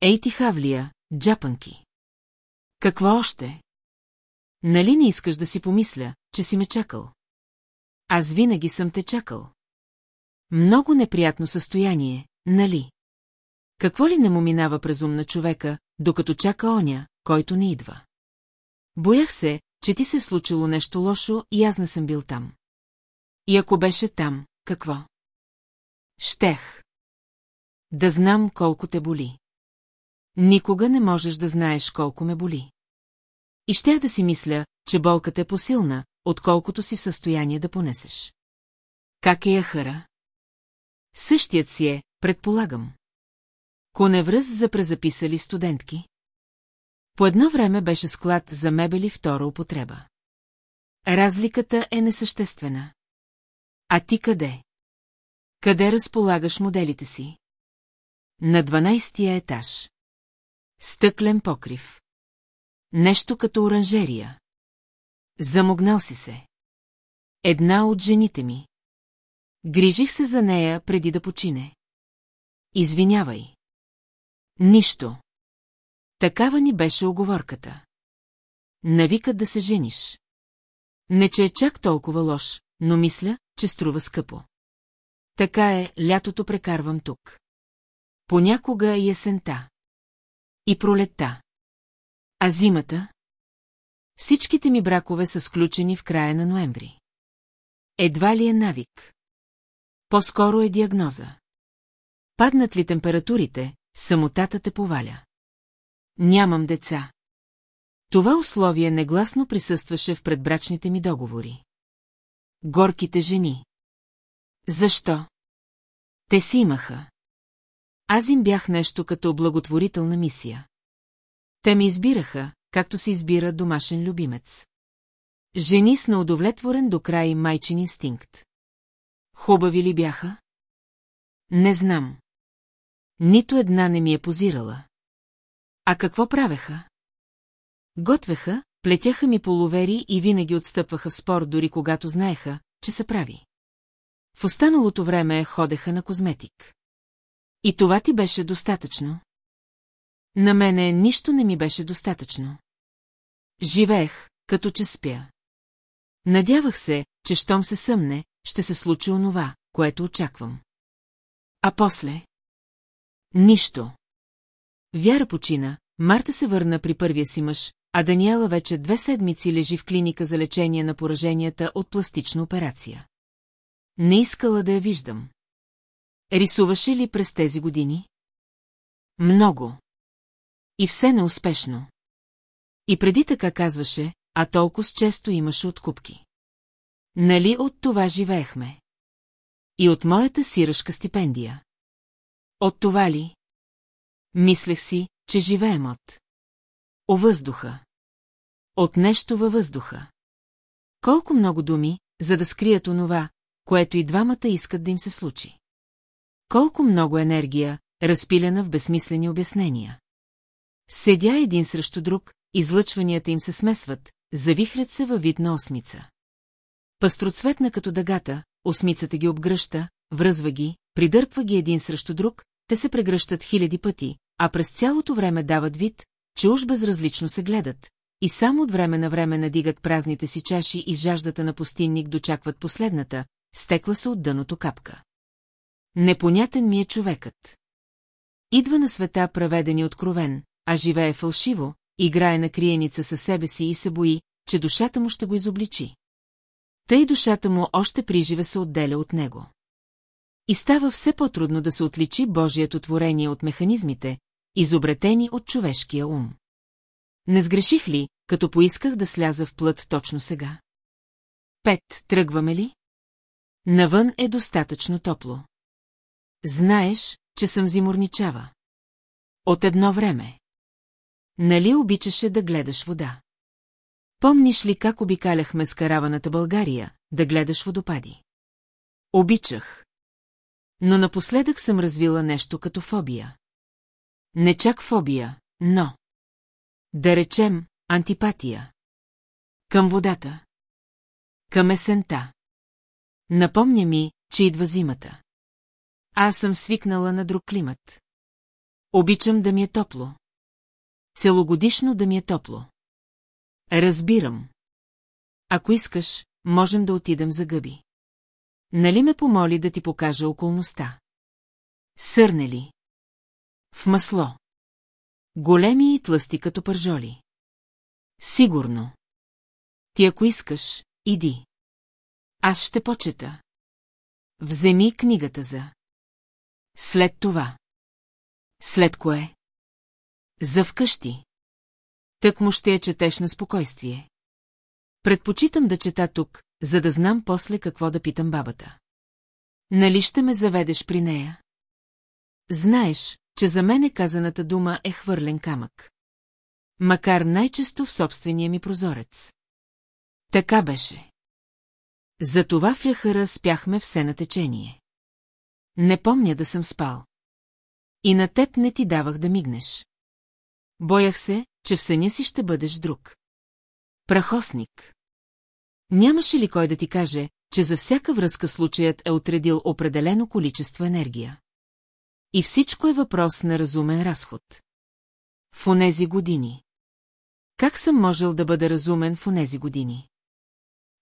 Speaker 1: Ей ти хавлия, джапанки. Какво още? Нали не искаш да си помисля, че си ме чакал? Аз винаги съм те чакал. Много неприятно състояние, нали? Какво ли не му минава през ум на човека, докато чака оня, който не идва. Боях се, че ти се е случило нещо лошо и аз не съм бил там. И ако беше там, какво? Щех. Да знам колко те боли. Никога не можеш да знаеш колко ме боли. И щях да си мисля, че болката е посилна, отколкото си в състояние да понесеш. Как е яхара? Същият си е, предполагам. Коневръз за презаписали студентки. По едно време беше склад за мебели втора употреба. Разликата е несъществена. А ти къде? Къде разполагаш моделите си? На 12-я етаж. Стъклен покрив. Нещо като оранжерия. Замогнал си се. Една от жените ми. Грижих се за нея преди да почине. Извинявай. Нищо. Такава ни беше оговорката. Навикат да се жениш. Не, че е чак толкова лош, но мисля, че струва скъпо. Така е, лятото прекарвам тук. Понякога е есента. И пролетта. А зимата? Всичките ми бракове са сключени в края на ноември. Едва ли е навик? По-скоро е диагноза. Паднат ли температурите, самотата те поваля. Нямам деца. Това условие негласно присъстваше в предбрачните ми договори. Горките жени. Защо? Те си имаха. Аз им бях нещо като благотворителна мисия. Те ме избираха, както се избира домашен любимец. Жени с неудовлетворен до край майчин инстинкт. Хубави ли бяха? Не знам. Нито една не ми е позирала. А какво правеха? Готвеха, плетяха ми полувери и винаги отстъпваха в спор, дори когато знаеха, че се прави. В останалото време ходеха на козметик. И това ти беше достатъчно. На мене нищо не ми беше достатъчно. Живеех, като че спя. Надявах се, че щом се съмне, ще се случи онова, което очаквам. А после? Нищо. Вяра почина, Марта се върна при първия си мъж, а Даниела вече две седмици лежи в клиника за лечение на пораженията от пластична операция. Не искала да я виждам. Рисуваше ли през тези години? Много. И все неуспешно. И преди така казваше, а толкова често имаше откупки. Нали от това живеехме? И от моята сирашка стипендия. От това ли? Мислех си, че живеем от... О въздуха. От нещо във въздуха. Колко много думи, за да скрият онова, което и двамата искат да им се случи. Колко много енергия, разпилена в безсмислени обяснения. Седя един срещу друг, излъчванията им се смесват, завихрят се във вид на осмица. Пастроцветна като дъгата, осмицата ги обгръща, връзва ги, придърпва ги един срещу друг, те се прегръщат хиляди пъти, а през цялото време дават вид, че уж безразлично се гледат, и само от време на време надигат празните си чаши и жаждата на пустинник дочакват последната, стекла се от дъното капка. Непонятен ми е човекът. Идва на света праведен и откровен, а живее фалшиво, играе на криеница със себе си и се бои, че душата му ще го изобличи. Тъй душата му още приживе се отделя от него. И става все по-трудно да се отличи Божието творение от механизмите, изобретени от човешкия ум. Не сгреших ли, като поисках да сляза в плът точно сега? Пет, тръгваме ли? Навън е достатъчно топло. Знаеш, че съм зиморничава. От едно време. Нали обичаше да гледаш вода? Помниш ли как обикаляхме с караваната България, да гледаш водопади? Обичах. Но напоследък съм развила нещо като фобия. Не чак фобия, но... Да речем, антипатия. Към водата. Към есента. Напомня ми, че идва зимата. Аз съм свикнала на друг климат. Обичам да ми е топло. Целогодишно да ми е топло. Разбирам. Ако искаш, можем да отидем за гъби. Нали ме помоли да ти покажа околността? Сърнели. В масло. Големи и тлъсти като пържоли. Сигурно. Ти ако искаш, иди. Аз ще почета. Вземи книгата за. След това. След кое? За вкъщи. Тък му ще я четеш на спокойствие. Предпочитам да чета тук, за да знам после какво да питам бабата. Нали ще ме заведеш при нея? Знаеш, че за мен е казаната дума е хвърлен камък. Макар най-често в собствения ми прозорец. Така беше. Затова в Яхара спяхме все на течение. Не помня да съм спал. И на теб не ти давах да мигнеш. Боях се, че в съня си ще бъдеш друг. Прахосник. Нямаше ли кой да ти каже, че за всяка връзка случаят е отредил определено количество енергия? И всичко е въпрос на разумен разход. В онези години. Как съм можел да бъда разумен в онези години?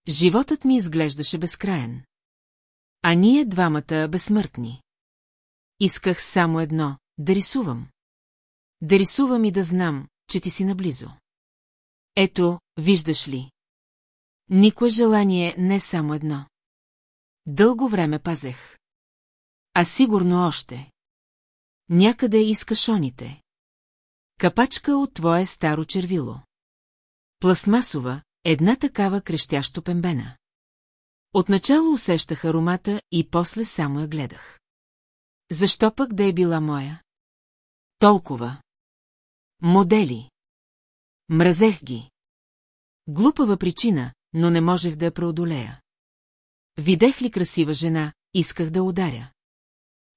Speaker 1: Животът ми изглеждаше безкраен. А ние двамата безсмъртни. Исках само едно – да рисувам. Да рисувам и да знам, че ти си наблизо. Ето, виждаш ли, Никое желание не само едно. Дълго време пазех. А сигурно още. Някъде искаш оните. Капачка от твое старо червило. Пластмасова, една такава крещящо пембена. Отначало усещах аромата и после само я гледах. Защо пък да е била моя? Толкова. Модели. Мразех ги. Глупава причина, но не можех да я преодолея. Видех ли красива жена, исках да ударя.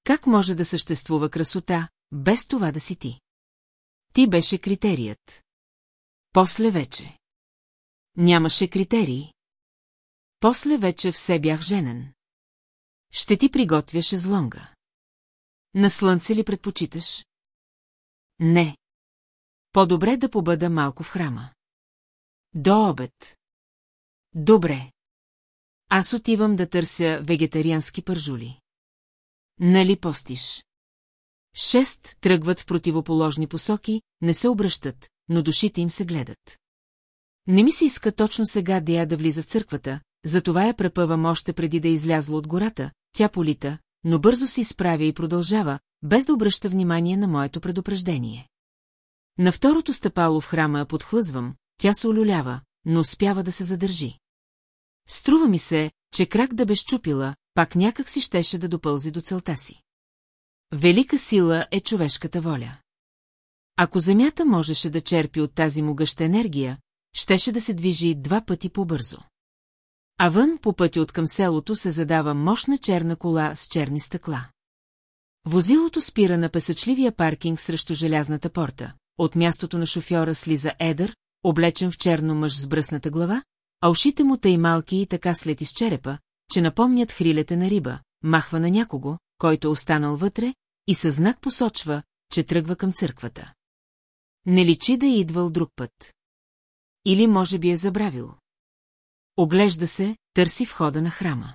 Speaker 1: Как може да съществува красота, без това да си ти? Ти беше критерият. После вече. Нямаше критерии. После вече все бях женен. Ще ти приготвя шезлонга. На слънце ли предпочиташ? Не. По-добре да побъда малко в храма. До обед. Добре. Аз отивам да търся вегетариански пържули. Нали постиш? Шест тръгват в противоположни посоки, не се обръщат, но душите им се гледат. Не ми се иска точно сега я да влиза в църквата, затова я препъвам още преди да е излязла от гората, тя полита, но бързо се изправя и продължава, без да обръща внимание на моето предупреждение. На второто стъпало в храма подхлъзвам, тя се олюлява, но успява да се задържи. Струва ми се, че крак да бе щупила, пак някак си щеше да допълзи до целта си. Велика сила е човешката воля. Ако земята можеше да черпи от тази могъща енергия, щеше да се движи два пъти по-бързо. А вън по пътя от към селото се задава мощна черна кола с черни стъкла. Возилото спира на песъчливия паркинг срещу желязната порта. От мястото на шофьора слиза Едър, облечен в черно мъж с бръсната глава, а ушите му тъй малки и така след изчерепа, че напомнят хрилете на риба, махва на някого, който е останал вътре, и със знак посочва, че тръгва към църквата. Не личи да е идвал друг път. Или може би е забравил. Оглежда се, търси входа на храма.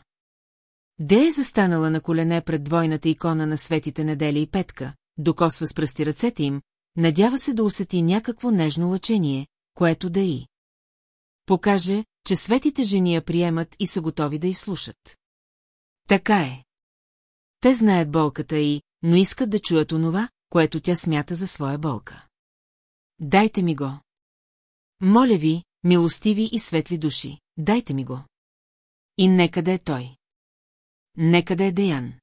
Speaker 1: Де е застанала на колене пред двойната икона на светите недели и петка, докосва с пръсти ръцете им, надява се да усети някакво нежно лъчение, което да и покаже, че светите жени я приемат и са готови да изслушат. Така е. Те знаят болката и, но искат да чуят онова, което тя смята за своя болка. Дайте ми го. Моля ви, милостиви и светли души, дайте ми го. И нека да е той. Нека да е Деян.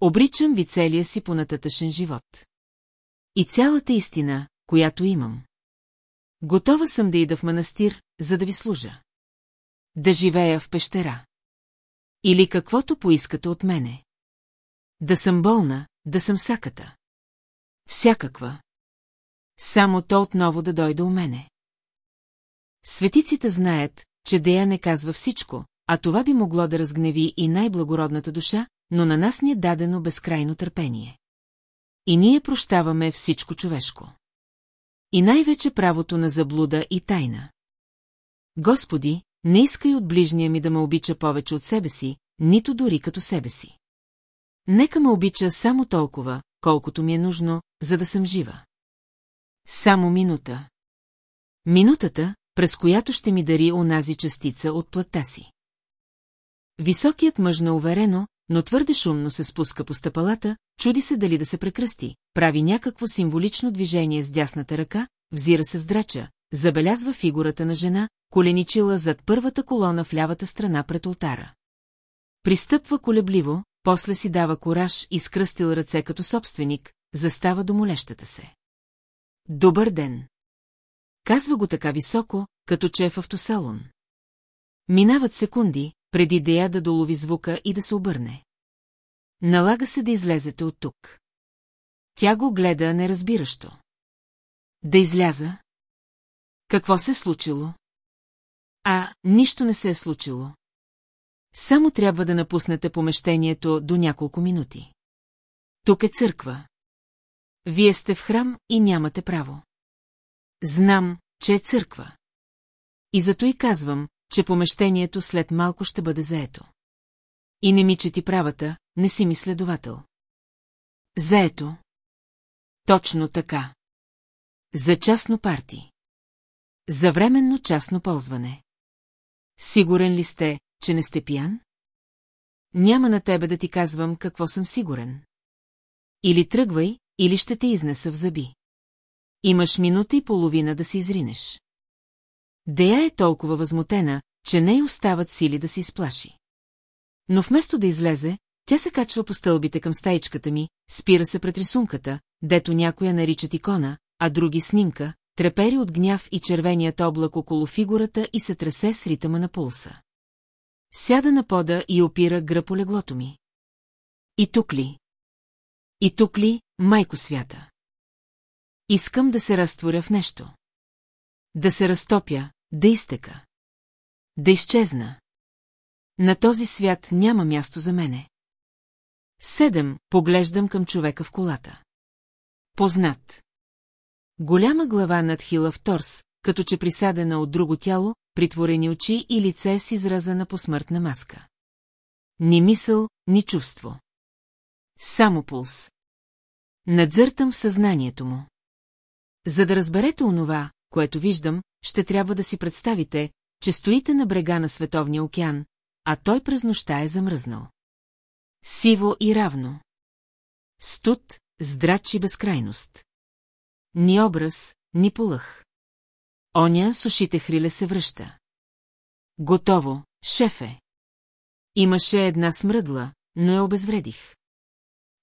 Speaker 1: Обричам ви целия си понататъшен живот. И цялата истина, която имам. Готова съм да ида в манастир, за да ви служа. Да живея в пещера. Или каквото поискате от мене. Да съм болна, да съм саката. Всякаква. Само то отново да дойде у мене. Светиците знаят, че Дея не казва всичко, а това би могло да разгневи и най-благородната душа, но на нас ни е дадено безкрайно търпение. И ние прощаваме всичко човешко. И най-вече правото на заблуда и тайна. Господи, не искай от ближния ми да ме обича повече от себе си, нито дори като себе си. Нека ме обича само толкова, колкото ми е нужно, за да съм жива. Само минута. Минутата, през която ще ми дари онази частица от плътта си. Високият мъж науверено, но твърде шумно се спуска по стъпалата, чуди се дали да се прекръсти, прави някакво символично движение с дясната ръка, взира се с драча, забелязва фигурата на жена, коленичила зад първата колона в лявата страна пред ултара. Пристъпва колебливо, после си дава кораж и скръстил ръце като собственик, застава до молещата се. Добър ден! Казва го така високо, като че е в автосалон. Минават секунди, преди да я да долови звука и да се обърне. Налага се да излезете от тук. Тя го гледа неразбиращо. Да изляза? Какво се е случило? А, нищо не се е случило. Само трябва да напуснете помещението до няколко минути. Тук е църква. Вие сте в храм и нямате право. Знам, че е църква. И зато и казвам, че помещението след малко ще бъде заето. И не ми чети правата, не си ми следовател. Заето. Точно така. За частно парти. За временно частно ползване. Сигурен ли сте, че не сте пиян? Няма на тебе да ти казвам какво съм сигурен. Или тръгвай, или ще те изнеса в зъби. Имаш минута и половина да се изринеш. Дея е толкова възмутена, че не й остават сили да се изплаши. Но вместо да излезе, тя се качва по стълбите към стаичката ми, спира се пред рисунката, дето някоя наричат икона, а други снимка, трепери от гняв и червеният облак около фигурата и се тресе с ритъма на пулса. Сяда на пода и опира гръб леглото ми. И тук ли? И тук ли, майко свята? Искам да се разтворя в нещо. Да се разтопя, да изтека. Да изчезна. На този свят няма място за мене. Седем, поглеждам към човека в колата. Познат. Голяма глава над Хила в торс, като че присадена от друго тяло, притворени очи и лице с изразена посмъртна маска. Ни мисъл, ни чувство. Само пулс. Надзъртам в съзнанието му. За да разберете онова, което виждам, ще трябва да си представите, че стоите на брега на Световния океан, а той през нощта е замръзнал. Сиво и равно. Студ, здрач и безкрайност. Ни образ, ни полъх. Оня с ушите хриле се връща. Готово, шефе. Имаше една смръдла, но я обезвредих.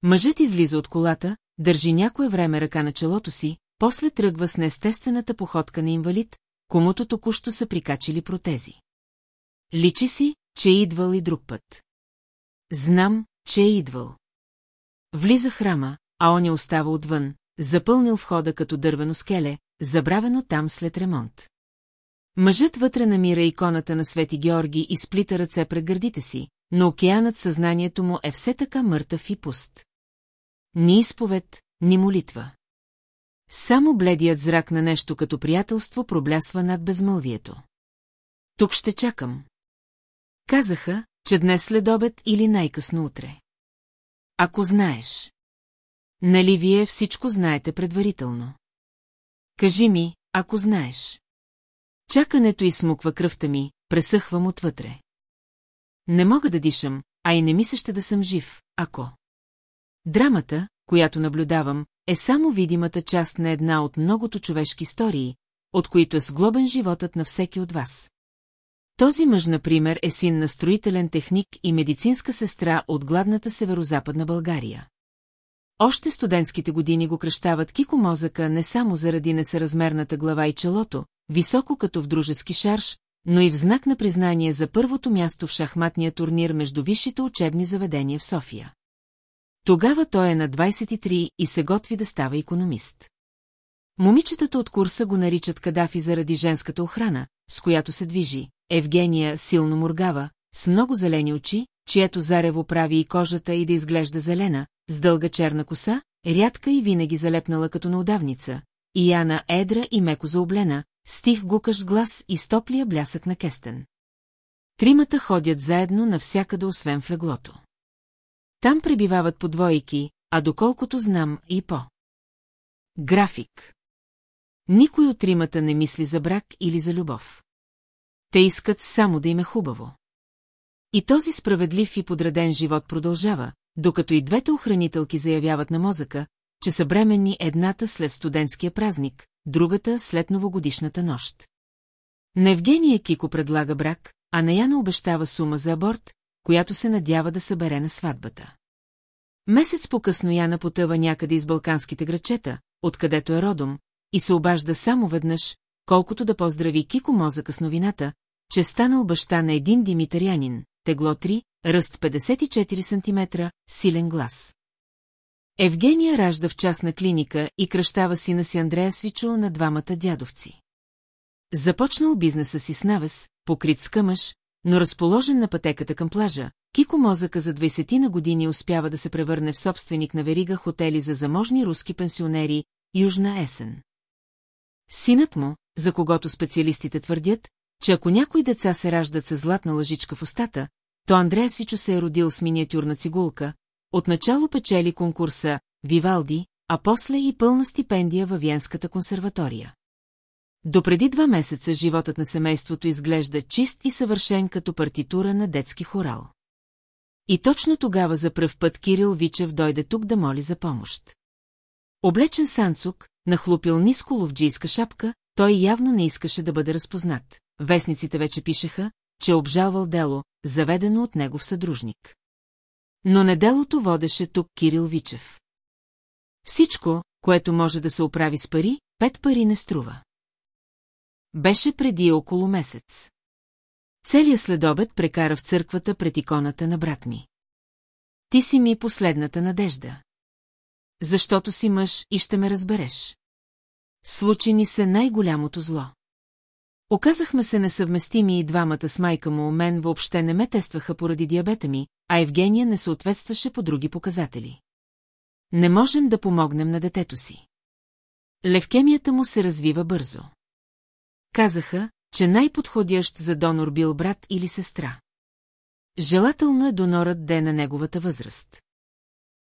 Speaker 1: Мъжът излиза от колата, държи някое време ръка на челото си, после тръгва с неестествената походка на инвалид, комуто току-що са прикачили протези. Личи си, че е идвал и друг път. Знам, че е идвал. Влиза храма, а он я е остава отвън, запълнил входа като дървено скеле, забравено там след ремонт. Мъжът вътре намира иконата на Свети Георги и сплита ръце пред гърдите си, но океанът съзнанието му е все така мъртъв и пуст. Ни изповед, ни молитва. Само бледият зрак на нещо като приятелство проблясва над безмълвието. Тук ще чакам. Казаха, че днес след обед или най-късно утре. Ако знаеш. Нали вие всичко знаете предварително? Кажи ми, ако знаеш. Чакането изсмуква кръвта ми, пресъхвам отвътре. Не мога да дишам, а и не мисля ще да съм жив, ако. Драмата, която наблюдавам, е само видимата част на една от многото човешки истории, от които е сглобен животът на всеки от вас. Този мъж, например, е син на строителен техник и медицинска сестра от гладната северо-западна България. Още студентските години го кръщават Кико мозъка не само заради несъразмерната глава и челото, високо като в дружески шарш, но и в знак на признание за първото място в шахматния турнир между висшите учебни заведения в София. Тогава той е на 23 и се готви да става економист. Момичетата от курса го наричат Кадафи заради женската охрана, с която се движи. Евгения силно моргава, с много зелени очи, чието зарево прави и кожата и да изглежда зелена, с дълга черна коса, рядка и винаги залепнала като на удавница, и Яна едра и меко заоблена, стих гукаш глас и стоплия блясък на кестен. Тримата ходят заедно навсякъде освен в леглото. Там пребивават по двойки, а доколкото знам и по. График. Никой от тримата не мисли за брак или за любов. Те искат само да им е хубаво. И този справедлив и подреден живот продължава, докато и двете охранителки заявяват на мозъка, че са бременни едната след студентския празник, другата след новогодишната нощ. На Евгения Кико предлага брак, а на Яна обещава сума за аборт, която се надява да събере на сватбата. Месец по-късно Яна потъва някъде из балканските грачета, откъдето е родом, и се обажда само веднъж, колкото да поздрави Кико мозъка с новината, че станал баща на един димитарянин, тегло 3, ръст 54 см, силен глас. Евгения ражда в частна клиника и кръщава сина си Андрея Свичо на двамата дядовци. Започнал бизнеса си с навес, покрит с къмъж, но разположен на пътеката към плажа, Кико мозъка за 20 на години успява да се превърне в собственик на верига хотели за заможни руски пенсионери Южна Есен. Синът му, за когото специалистите твърдят, че ако някои деца се раждат с златна лъжичка в устата, то Андрея Свичо се е родил с миниатюрна цигулка, отначало печели конкурса «Вивалди», а после и пълна стипендия във Венската консерватория. Допреди два месеца животът на семейството изглежда чист и съвършен като партитура на детски хорал. И точно тогава за пръв път Кирил Вичев дойде тук да моли за помощ. Облечен санцук, нахлупил ниско ловджийска шапка, той явно не искаше да бъде разпознат. Вестниците вече пишеха, че обжалвал дело, заведено от негов съдружник. Но неделото водеше тук Кирил Вичев. Всичко, което може да се оправи с пари, пет пари не струва. Беше преди около месец. Целият следобед прекара в църквата пред иконата на брат ми. Ти си ми последната надежда. Защото си мъж и ще ме разбереш. Случи ни се най-голямото зло. Оказахме се несъвместими и двамата с майка му, мен въобще не ме тестваха поради диабета ми, а Евгения не съответстваше по други показатели. Не можем да помогнем на детето си. Левкемията му се развива бързо. Казаха, че най-подходящ за донор бил брат или сестра. Желателно е донорът да е на неговата възраст.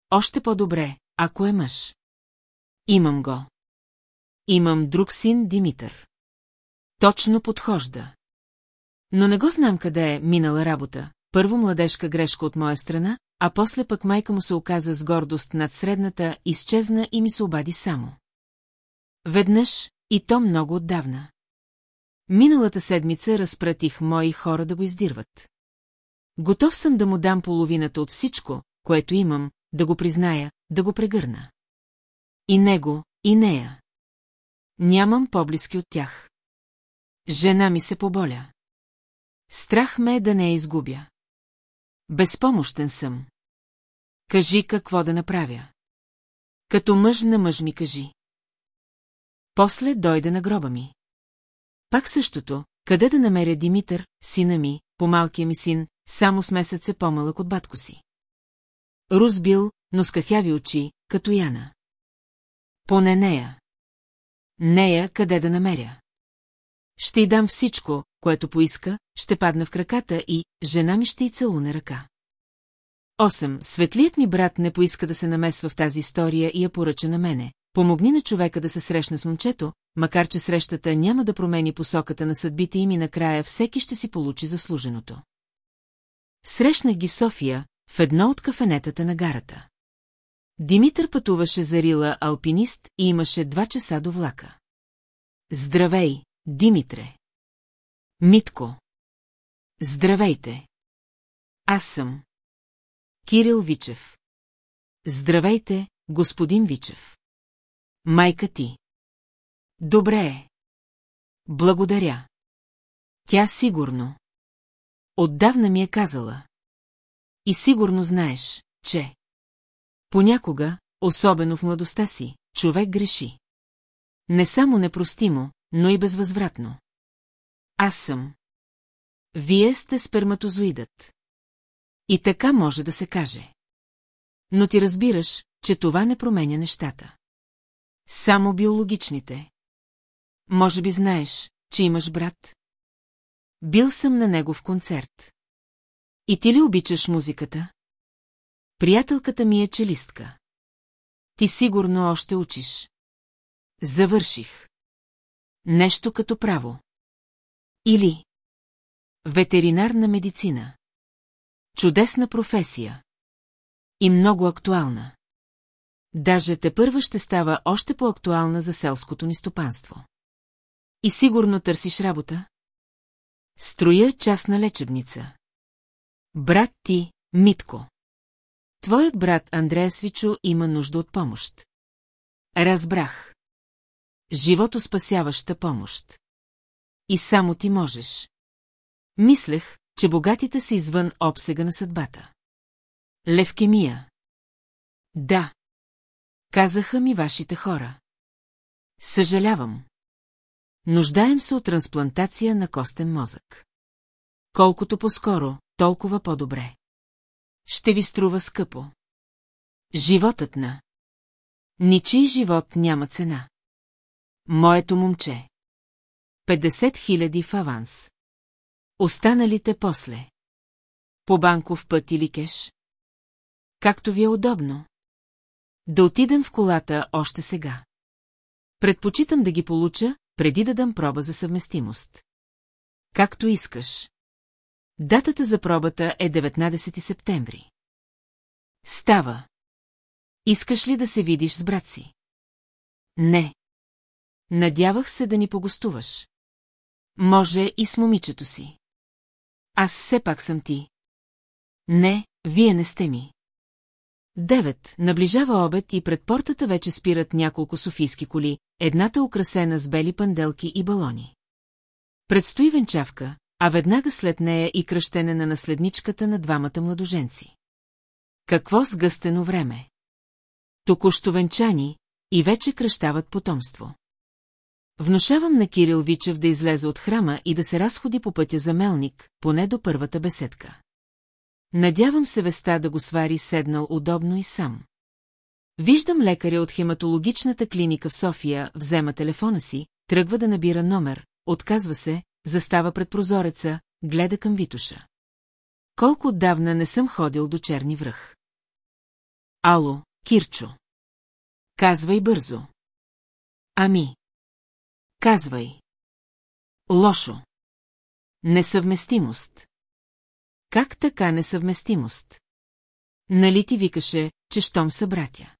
Speaker 1: Още по-добре, ако е мъж. Имам го. Имам друг син Димитър. Точно подхожда. Но не го знам къде е минала работа, първо младежка грешка от моя страна, а после пък майка му се оказа с гордост над средната, изчезна и ми се обади само. Веднъж, и то много отдавна. Миналата седмица разпратих мои хора да го издирват. Готов съм да му дам половината от всичко, което имам, да го призная, да го прегърна. И него, и нея. Нямам по-близки от тях. Жена ми се поболя. Страх ме е да не я изгубя. Безпомощен съм. Кажи какво да направя. Като мъж на мъж ми кажи. После дойде на гроба ми. Пак същото, къде да намеря Димитър, сина ми, по-малкия ми син, само с месец е по-малък от батко си. Рус бил, но с кафяви очи, като Яна. Поне нея. Нея къде да намеря. Ще й дам всичко, което поиска, ще падна в краката и жена ми ще й целуне ръка. 8. Светлият ми брат не поиска да се намесва в тази история и я поръча на мене. Помогни на човека да се срещне с момчето, макар че срещата няма да промени посоката на съдбите им и накрая всеки ще си получи заслуженото. Срещнах ги в София, в едно от кафенетата на гарата. Димитър пътуваше за Рила алпинист и имаше два часа до влака. Здравей, Димитре! Митко! Здравейте! Аз съм. Кирил Вичев. Здравейте, господин Вичев. Майка ти. Добре е. Благодаря. Тя сигурно. Отдавна ми е казала. И сигурно знаеш, че... Понякога, особено в младостта си, човек греши. Не само непростимо, но и безвъзвратно. Аз съм. Вие сте сперматозоидът. И така може да се каже. Но ти разбираш, че това не променя нещата. Само биологичните. Може би знаеш, че имаш брат? Бил съм на негов концерт. И ти ли обичаш музиката? Приятелката ми е челистка. Ти сигурно още учиш. Завърших. Нещо като право. Или. Ветеринарна медицина. Чудесна професия. И много актуална. Даже те първа ще става още по-актуална за селското ни стопанство. И сигурно търсиш работа? Строя частна лечебница. Брат ти, Митко. Твоят брат Андрея Свичо има нужда от помощ. Разбрах. Живото спасяваща помощ. И само ти можеш. Мислех, че богатите са извън обсега на съдбата. Левкемия. Да. Казаха ми вашите хора. Съжалявам. Нуждаем се от трансплантация на костен мозък. Колкото по-скоро, толкова по-добре. Ще ви струва скъпо. Животът на. Ничий живот няма цена. Моето момче. 50 хиляди в аванс. Останалите после. По банков път или кеш? Както ви е удобно. Да отидем в колата още сега. Предпочитам да ги получа, преди да дам проба за съвместимост. Както искаш. Датата за пробата е 19 септември. Става. Искаш ли да се видиш с брат си? Не. Надявах се да ни погостуваш. Може и с момичето си. Аз все пак съм ти. Не, вие не сте ми. Девет. Наближава обед и пред портата вече спират няколко софийски коли, едната украсена с бели панделки и балони. Предстои венчавка, а веднага след нея и кръщене на наследничката на двамата младоженци. Какво сгъстено време! Току-що венчани и вече кръщават потомство. Внушавам на Кирил Вичев да излезе от храма и да се разходи по пътя за мелник, поне до първата беседка. Надявам се веста да го свари седнал удобно и сам. Виждам лекаря от хематологичната клиника в София, взема телефона си, тръгва да набира номер, отказва се, застава пред прозореца, гледа към Витуша. Колко отдавна не съм ходил до Черни връх. Ало, Кирчо. Казвай бързо. Ами. Казвай. Лошо. Несъвместимост. Как така несъвместимост? Нали ти викаше, че щом са братя?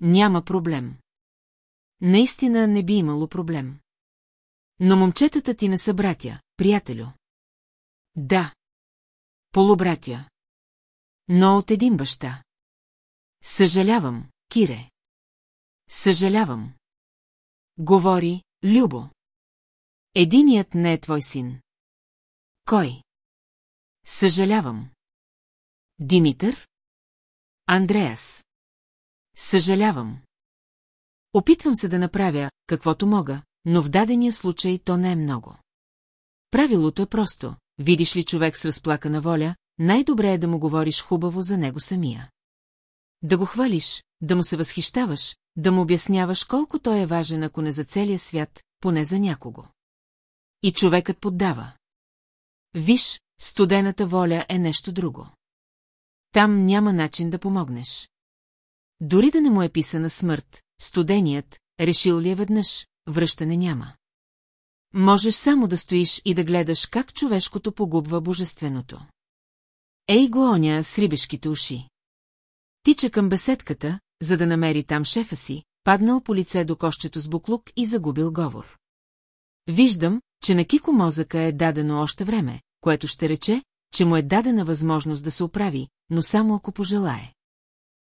Speaker 1: Няма проблем. Наистина не би имало проблем. Но момчетата ти не са братя, приятелю. Да. Полубратя. Но от един баща. Съжалявам, Кире. Съжалявам. Говори, Любо. Единият не е твой син. Кой? Съжалявам. Димитър? Андреас. Съжалявам. Опитвам се да направя, каквото мога, но в дадения случай то не е много. Правилото е просто. Видиш ли човек с разплакана воля, най-добре е да му говориш хубаво за него самия. Да го хвалиш, да му се възхищаваш, да му обясняваш колко той е важен, ако не за целия свят, поне за някого. И човекът поддава. Виж, студената воля е нещо друго. Там няма начин да помогнеш. Дори да не му е писана смърт, студеният, решил ли е веднъж, връщане няма. Можеш само да стоиш и да гледаш как човешкото погубва божественото. Ей го оня с рибешките уши. Тича към беседката, за да намери там шефа си, паднал по лице до кощето с буклук и загубил говор. Виждам, че на Кико мозъка е дадено още време, което ще рече, че му е дадена възможност да се оправи, но само ако пожелае.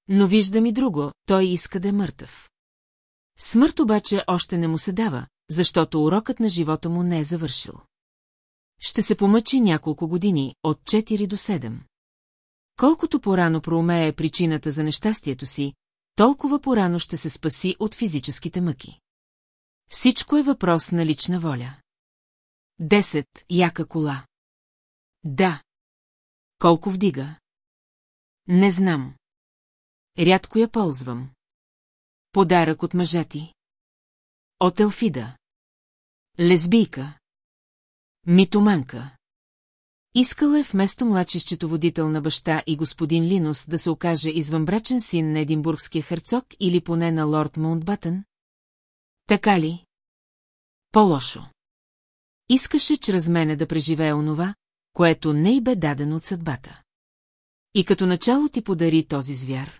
Speaker 1: Но виждам и друго, той иска да е мъртъв. Смърт обаче още не му се дава, защото урокът на живота му не е завършил. Ще се помъчи няколко години, от 4 до 7. Колкото порано проумее причината за нещастието си, толкова порано ще се спаси от физическите мъки. Всичко е въпрос на лична воля. 10. Яка кола. Да. Колко вдига? Не знам. Рядко я ползвам. Подарък от мъжа ти. От Елфида. Лесбийка. Митоманка. Искала е вместо младши счетоводител на баща и господин Линус да се окаже извънбрачен син на единбургския херцог или поне на лорд Маунтбатън? Така ли? По-лошо. Искаше чрез мене да преживее онова, което не й бе дадено от съдбата. И като начало ти подари този звяр.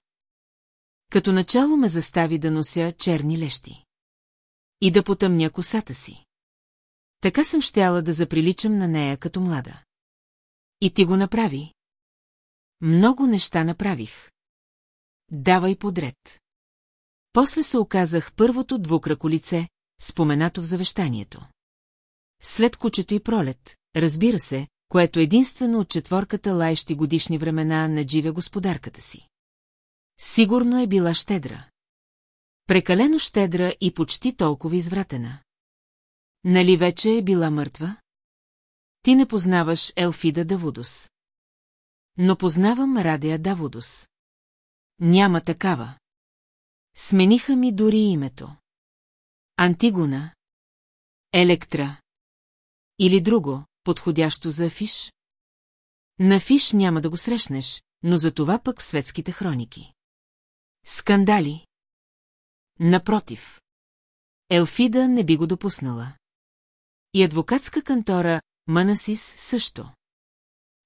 Speaker 1: Като начало ме застави да нося черни лещи. И да потъмня косата си. Така съм щяла да заприличам на нея като млада. И ти го направи. Много неща направих. Давай подред. После се оказах първото двукрако лице, споменато в завещанието. След кучето и пролет, разбира се, което единствено от четворката лаещи годишни времена живя господарката си. Сигурно е била щедра. Прекалено щедра и почти толкова извратена. Нали вече е била мъртва? Ти не познаваш Елфида Давудос. Но познавам Радия Давудос. Няма такава. Смениха ми дори името. Антигона. Електра. Или друго, подходящо за афиш? На фиш няма да го срещнеш, но за това пък в светските хроники. Скандали? Напротив. Елфида не би го допуснала. И адвокатска кантора Манасис също.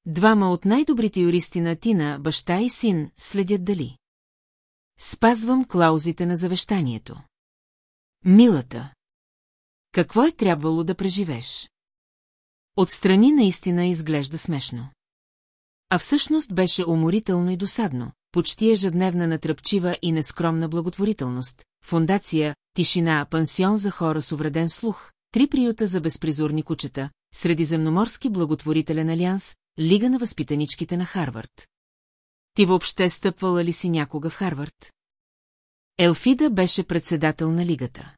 Speaker 1: Двама от най-добрите юристи на Тина, баща и син, следят дали. Спазвам клаузите на завещанието. Милата. Какво е трябвало да преживеш? Отстрани наистина изглежда смешно. А всъщност беше уморително и досадно, почти ежедневна натръпчива и нескромна благотворителност, фундация, тишина, пансион за хора с увреден слух, три приюта за безпризорни кучета, Средиземноморски благотворителен алианс, Лига на възпитаничките на Харвард. Ти въобще стъпвала ли си някога в Харвард? Елфида беше председател на лигата.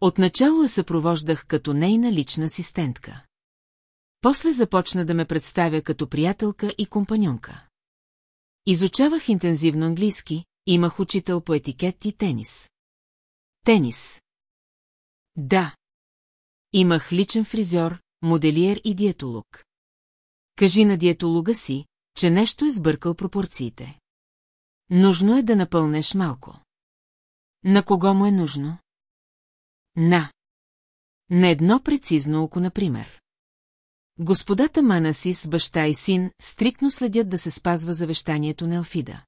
Speaker 1: Отначало я съпровождах като нейна лична асистентка. После започна да ме представя като приятелка и компаньонка. Изучавах интензивно английски, имах учител по етикет и тенис. Тенис. Да. Имах личен фризьор, моделиер и диетолог. Кажи на диетолога си, че нещо е сбъркал пропорциите. Нужно е да напълнеш малко. На кого му е нужно? На. На едно прецизно око, например. Господата Манасис, баща и син, стрикно следят да се спазва завещанието на Алфида.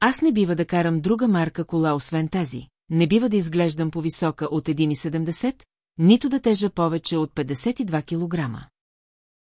Speaker 1: Аз не бива да карам друга марка кола, освен тази, не бива да изглеждам по-висока от 1,70, нито да тежа повече от 52 кг.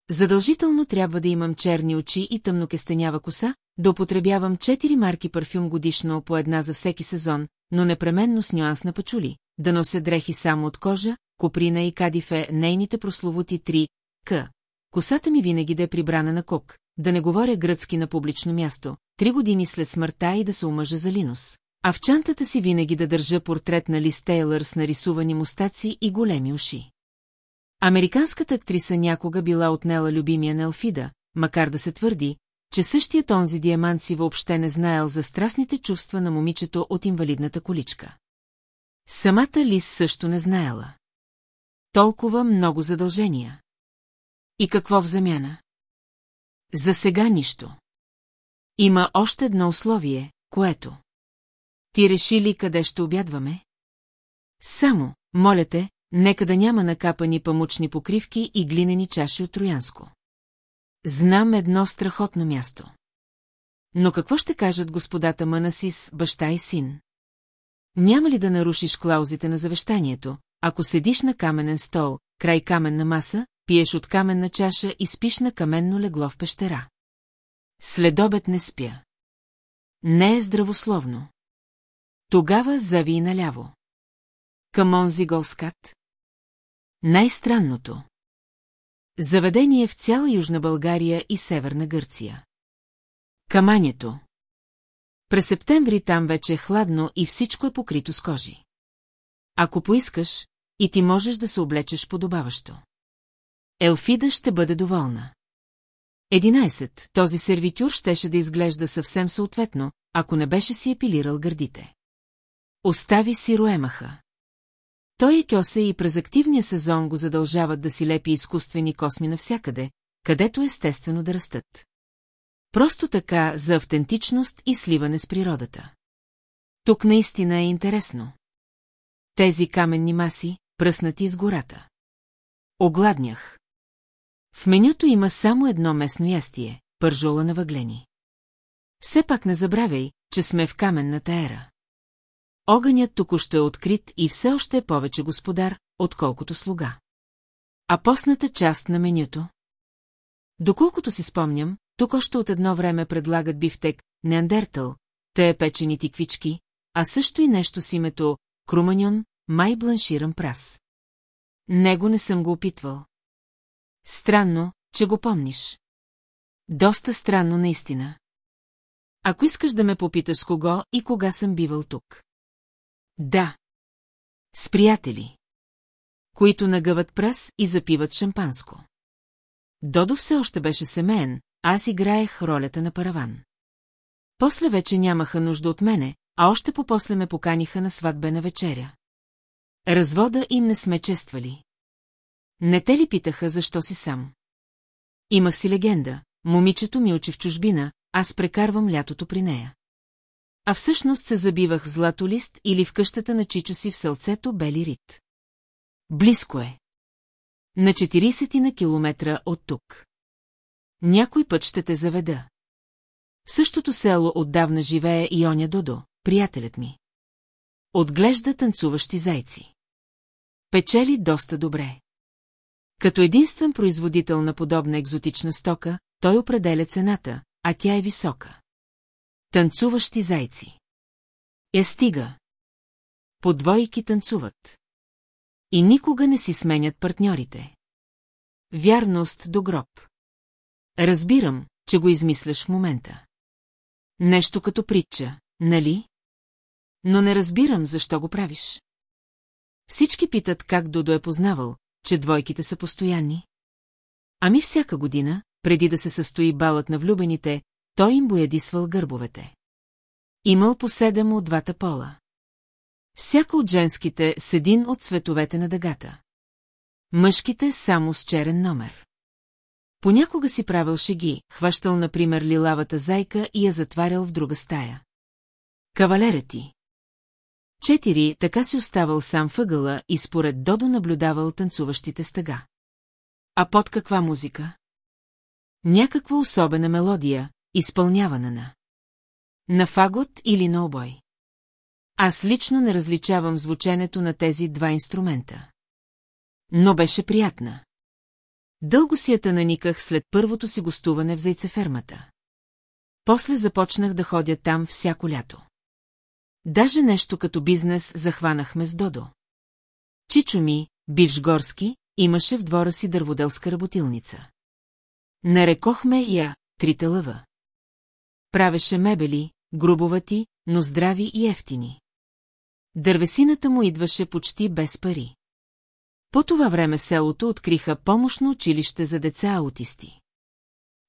Speaker 1: Задължително трябва да имам черни очи и тъмнокестенява коса, да употребявам 4 марки парфюм годишно по една за всеки сезон, но непременно с нюанс на пачули, да нося дрехи само от кожа, коприна и кадифе, нейните прословути три К. Косата ми винаги да е прибрана на кок, да не говоря гръцки на публично място, три години след смъртта и да се омъжа за Линус. А в чантата си винаги да държа портрет на Лис Тейлър с нарисувани мустаци и големи уши. Американската актриса някога била отнела любимия на Елфида, макар да се твърди, че същият онзи диамант си въобще не знаел за страстните чувства на момичето от инвалидната количка. Самата Лис също не знаела. Толкова много задължения. И какво в замяна? За сега нищо. Има още едно условие, което... Ти реши ли къде ще обядваме? Само, моля те, нека да няма накапани памучни покривки и глинени чаши от Троянско. Знам едно страхотно място. Но какво ще кажат господата Манасис, баща и син? Няма ли да нарушиш клаузите на завещанието, ако седиш на каменен стол, край каменна маса, пиеш от каменна чаша и спиш на каменно легло в пещера. Следобед не спя. Не е здравословно. Тогава зави и наляво. Към онзи голскат. Най-странното. Заведение в цяла Южна България и Северна Гърция. Камането. През септември там вече е хладно и всичко е покрито с кожи. Ако поискаш, и ти можеш да се облечеш подобаващо. Елфида ще бъде доволна. 11. Този сервитюр щеше да изглежда съвсем съответно, ако не беше си епилирал гърдите. Остави си Роемаха. Той и Кьосе и през активния сезон го задължават да си лепи изкуствени косми навсякъде, където естествено да растат. Просто така за автентичност и сливане с природата. Тук наистина е интересно. Тези каменни маси, пръснати с гората. Огладнях. В менюто има само едно местно ястие – пържола на въглени. Все пак не забравяй, че сме в каменната ера. Огънят току-що е открит и все още е повече господар, отколкото слуга. А постната част на менюто? Доколкото си спомням, тук още от едно време предлагат бифтек, неандертъл, те е печени тиквички, а също и нещо с името Круманьон, май бланширан прас. Него не съм го опитвал. Странно, че го помниш. Доста странно наистина. Ако искаш да ме попиташ кого и кога съм бивал тук. Да. С приятели. Които нагъват прас и запиват шампанско. Додо все още беше семейен, аз играех ролята на параван. После вече нямаха нужда от мене, а още по-после ме поканиха на сватбена вечеря. Развода им не сме чествали. Не те ли питаха, защо си сам? Имах си легенда, момичето ми очи в чужбина, аз прекарвам лятото при нея. А всъщност се забивах в злато лист или в къщата на чичо си в сълцето Бели Рит. Близко е. На 40 на километра от тук. Някой път ще те заведа. В същото село отдавна живее и оня Додо, приятелят ми. Отглежда танцуващи зайци. Печели доста добре. Като единствен производител на подобна екзотична стока, той определя цената, а тя е висока. Танцуващи зайци. Я стига. Подвойки танцуват. И никога не си сменят партньорите. Вярност до гроб. Разбирам, че го измисляш в момента. Нещо като притча, нали? Но не разбирам защо го правиш. Всички питат как Додо е познавал, че двойките са постоянни? Ами всяка година, преди да се състои балът на влюбените, той им боядисвал гърбовете. Имал по седем от двата пола. Всяко от женските с един от цветовете на дъгата. Мъжките само с черен номер. Понякога си правил шеги, хващал, например, лилавата зайка и я затварял в друга стая. Кавалерът ти. Четири, така си оставал сам въгъла и според Додо наблюдавал танцуващите стъга. А под каква музика? Някаква особена мелодия, изпълнявана на... На фагот или на обой. Аз лично не различавам звученето на тези два инструмента. Но беше приятна. Дълго си я наниках след първото си гостуване в зайцефермата. После започнах да ходя там всяко лято. Даже нещо като бизнес захванахме с Додо. Чичо ми, бивш горски, имаше в двора си дърводелска работилница. Нарекохме я Трите лъва. Правеше мебели, грубовати, но здрави и ефтини. Дървесината му идваше почти без пари. По това време селото откриха помощно училище за деца аутисти.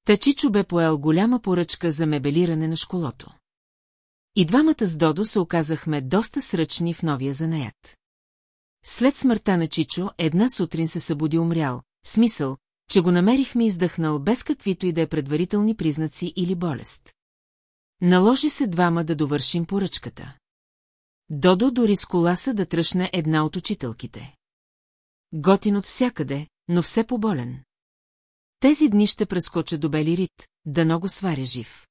Speaker 1: Тачичо бе поел голяма поръчка за мебелиране на школото. И двамата с Додо се оказахме доста сръчни в новия занаят. След смъртта на Чичо, една сутрин се събуди умрял, в смисъл, че го намерихме издъхнал без каквито и да е предварителни признаци или болест. Наложи се двама да довършим поръчката. Додо дори с коласа да тръщне една от учителките. Готин от всякъде, но все поболен. Тези дни ще прескоча до Бели Рит, да много сваря жив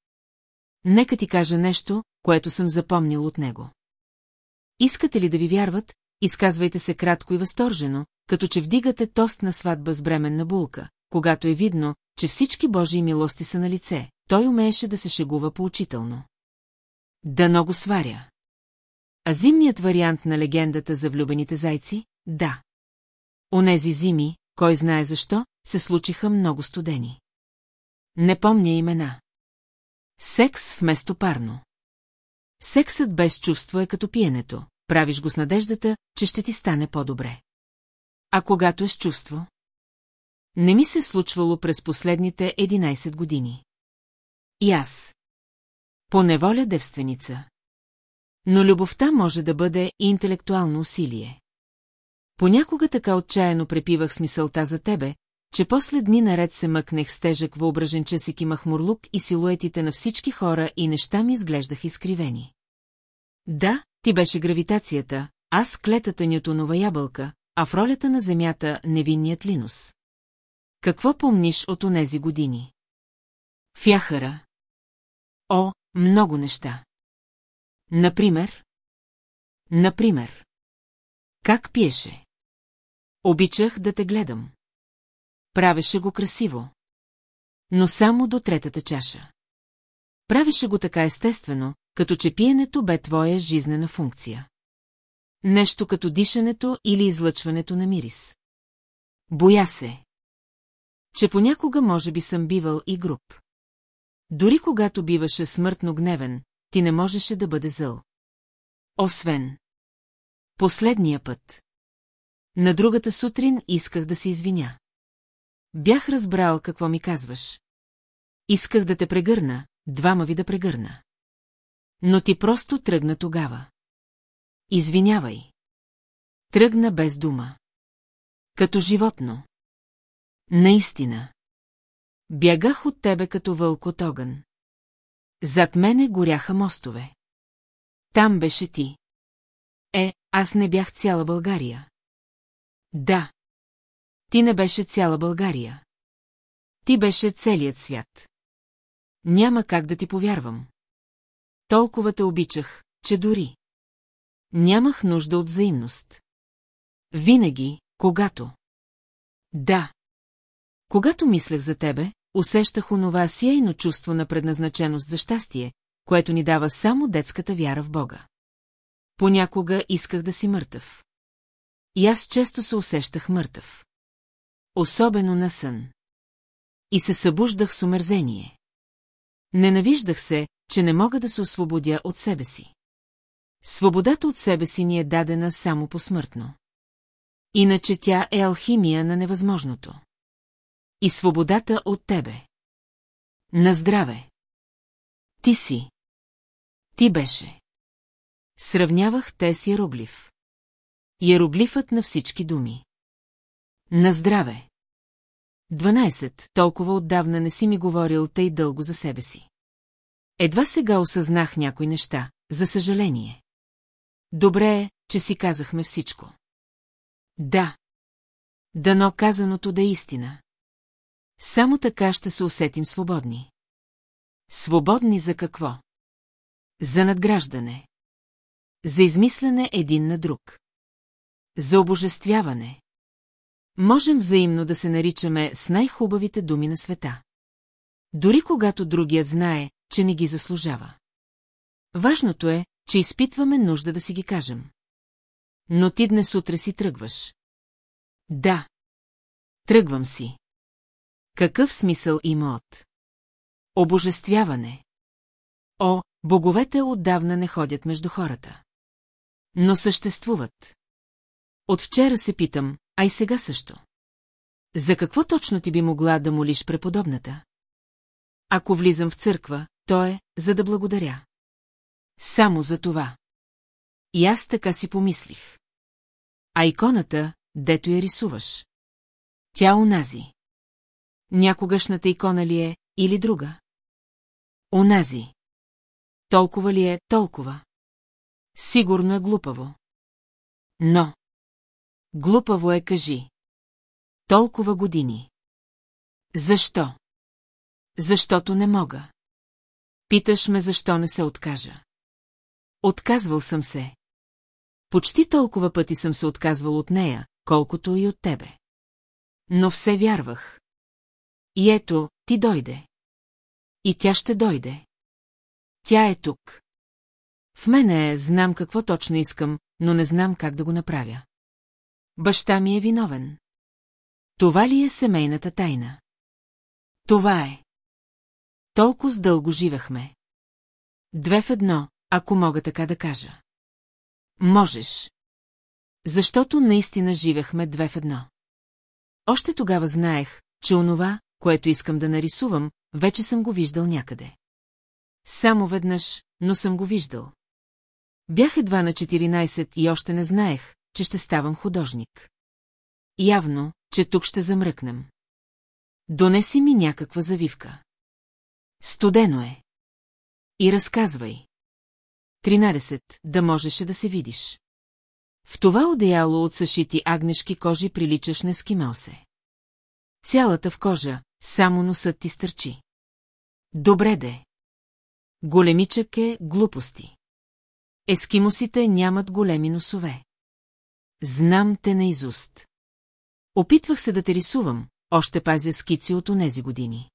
Speaker 1: нека ти кажа нещо, което съм запомнил от него. Искате ли да ви вярват, изказвайте се кратко и възторжено, като че вдигате тост на сватба с бременна булка, когато е видно, че всички Божии милости са на лице, той умееше да се шегува поучително. Да много сваря. А зимният вариант на легендата за влюбените зайци – да. Онези зими, кой знае защо, се случиха много студени. Не помня имена. Секс вместо парно. Сексът без чувство е като пиенето. Правиш го с надеждата, че ще ти стане по-добре. А когато е с чувство? Не ми се е случвало през последните 11 години. И аз. Поневоля девственица. Но любовта може да бъде и интелектуално усилие. Понякога така отчаяно препивах смисълта за тебе, че после дни наред се мъкнех с тежък въображен часик и махмурлук и силуетите на всички хора и неща ми изглеждаха изкривени. Да, ти беше гравитацията, аз клетата Нютонова ябълка, а в ролята на Земята невинният Линус. Какво помниш от онези години? Фяхара. О, много неща. Например? Например. Как пиеше? Обичах да те гледам. Правеше го красиво. Но само до третата чаша. Правеше го така естествено, като че пиенето бе твоя жизнена функция. Нещо като дишането или излъчването на мирис. Боя се. Че понякога може би съм бивал и груб. Дори когато биваше смъртно гневен, ти не можеше да бъде зъл. Освен. Последния път. На другата сутрин исках да се извиня. Бях разбрал какво ми казваш. Исках да те прегърна, двама ви да прегърна. Но ти просто тръгна тогава. Извинявай. Тръгна без дума. Като животно. Наистина. Бягах от тебе като вълк от огън. Зад мене горяха мостове. Там беше ти. Е, аз не бях цяла България. Да. Ти не беше цяла България. Ти беше целият свят. Няма как да ти повярвам. Толкова те обичах, че дори. Нямах нужда от взаимност. Винаги, когато. Да. Когато мислех за тебе, усещах онова сияйно чувство на предназначеност за щастие, което ни дава само детската вяра в Бога. Понякога исках да си мъртъв. И аз често се усещах мъртъв. Особено на сън. И се събуждах с омерзение. Ненавиждах се, че не мога да се освободя от себе си. Свободата от себе си ни е дадена само посмъртно. Иначе тя е алхимия на невъзможното. И свободата от тебе. На здраве. Ти си. Ти беше. Сравнявах те с иероглиф. Иероглифът на всички думи. На здраве! 12. Толкова отдавна не си ми говорил тъй дълго за себе си. Едва сега осъзнах някои неща, за съжаление. Добре е, че си казахме всичко. Да. Дано казаното да е истина. Само така ще се усетим свободни. Свободни за какво? За надграждане. За измислене един на друг. За обожествяване. Можем взаимно да се наричаме с най-хубавите думи на света. Дори когато другият знае, че не ги заслужава. Важното е, че изпитваме нужда да си ги кажем. Но ти днес утре си тръгваш. Да. Тръгвам си. Какъв смисъл има от? Обожествяване. О, боговете отдавна не ходят между хората. Но съществуват. От вчера се питам, а и сега също. За какво точно ти би могла да молиш преподобната? Ако влизам в църква, то е, за да благодаря. Само за това. И аз така си помислих. А иконата, дето я рисуваш. Тя унази. Някогашната икона ли е, или друга? Онази. Толкова ли е, толкова? Сигурно е глупаво. Но. Глупаво е, кажи. Толкова години. Защо? Защото не мога. Питаш ме защо не се откажа. Отказвал съм се. Почти толкова пъти съм се отказвал от нея, колкото и от тебе. Но все вярвах. И ето, ти дойде. И тя ще дойде. Тя е тук. В мене е, знам какво точно искам, но не знам как да го направя. Баща ми е виновен. Това ли е семейната тайна? Това е. Толкова с дълго живахме. Две в едно, ако мога така да кажа. Можеш. Защото наистина живехме две в едно. Още тогава знаех, че онова, което искам да нарисувам, вече съм го виждал някъде. Само веднъж, но съм го виждал. Бях едва на 14 и още не знаех, че ще ставам художник. Явно, че тук ще замръкнем. Донеси ми някаква завивка. Студено е. И разказвай. 13. Да можеше да се видиш. В това одеяло от съшити агнешки кожи приличаш на скимал се. Цялата в кожа, само носът ти стърчи. Добре де. Големичък е глупости. Ескимосите нямат големи носове. Знам те наизуст. Опитвах се да те рисувам, още пазя скици от онези години.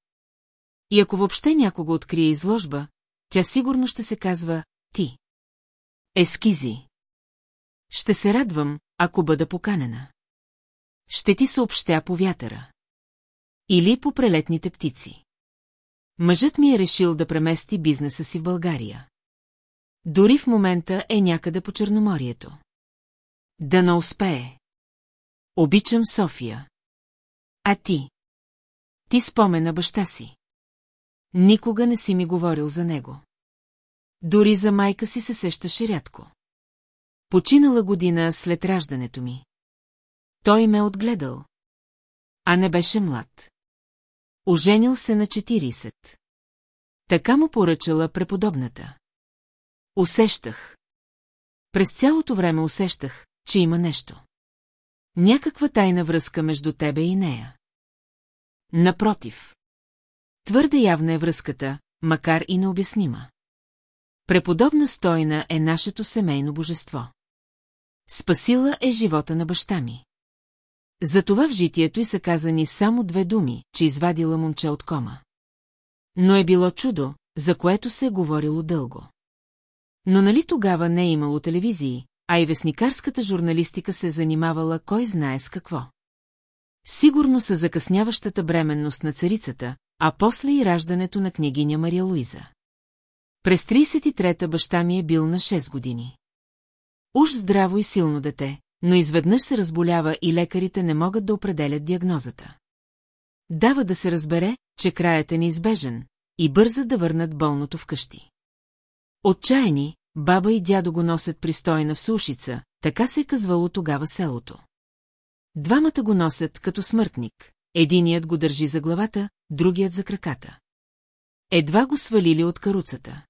Speaker 1: И ако въобще някого открие изложба, тя сигурно ще се казва «Ти». Ескизи. Ще се радвам, ако бъда поканена. Ще ти съобщя по вятъра. Или по прелетните птици. Мъжът ми е решил да премести бизнеса си в България. Дори в момента е някъде по Черноморието. Да не успее. Обичам София. А ти? Ти спомена баща си. Никога не си ми говорил за него. Дори за майка си се сещаше рядко. Починала година след раждането ми. Той ме отгледал. А не беше млад. Оженил се на 40. Така му поръчала преподобната. Усещах. През цялото време усещах, че има нещо. Някаква тайна връзка между тебе и нея. Напротив. Твърде явна е връзката, макар и необяснима. Преподобна стойна е нашето семейно божество. Спасила е живота на баща ми. Затова в житието й са казани само две думи, че извадила момче от кома. Но е било чудо, за което се е говорило дълго. Но нали тогава не е имало телевизии, а и вестникарската журналистика се е занимавала кой знае с какво. Сигурно са закъсняващата бременност на царицата, а после и раждането на княгиня Мария Луиза. През 33-та баща ми е бил на 6 години. Уж здраво и силно дете, но изведнъж се разболява и лекарите не могат да определят диагнозата. Дава да се разбере, че краят е неизбежен и бърза да върнат болното вкъщи. Отчаяни, Баба и дядо го носят пристойна в сушица, така се е казвало тогава селото. Двамата го носят като смъртник, единият го държи за главата, другият за краката. Едва го свалили от каруцата.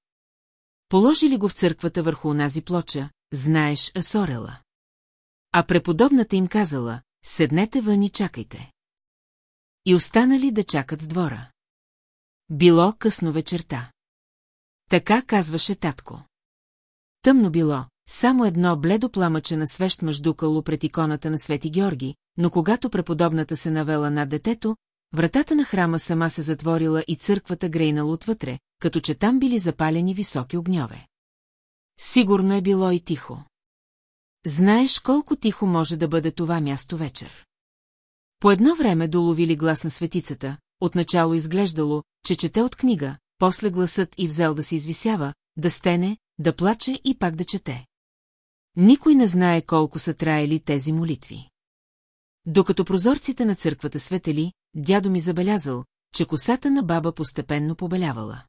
Speaker 1: Положили го в църквата върху онази плоча, знаеш Асорела. А преподобната им казала, седнете вън и чакайте. И останали да чакат с двора. Било късно вечерта. Така казваше татко. Тъмно било, само едно бледо пламъче на свещ мъждукало пред иконата на Свети Георги, но когато преподобната се навела над детето, вратата на храма сама се затворила и църквата грейнала отвътре, като че там били запалени високи огньове. Сигурно е било и тихо. Знаеш колко тихо може да бъде това място вечер. По едно време доловили глас на светицата, отначало изглеждало, че чете от книга, после гласът и взел да се извисява, да стене, да плаче и пак да чете. Никой не знае колко са траели тези молитви. Докато прозорците на църквата светели, дядо ми забелязал, че косата на баба постепенно побелявала.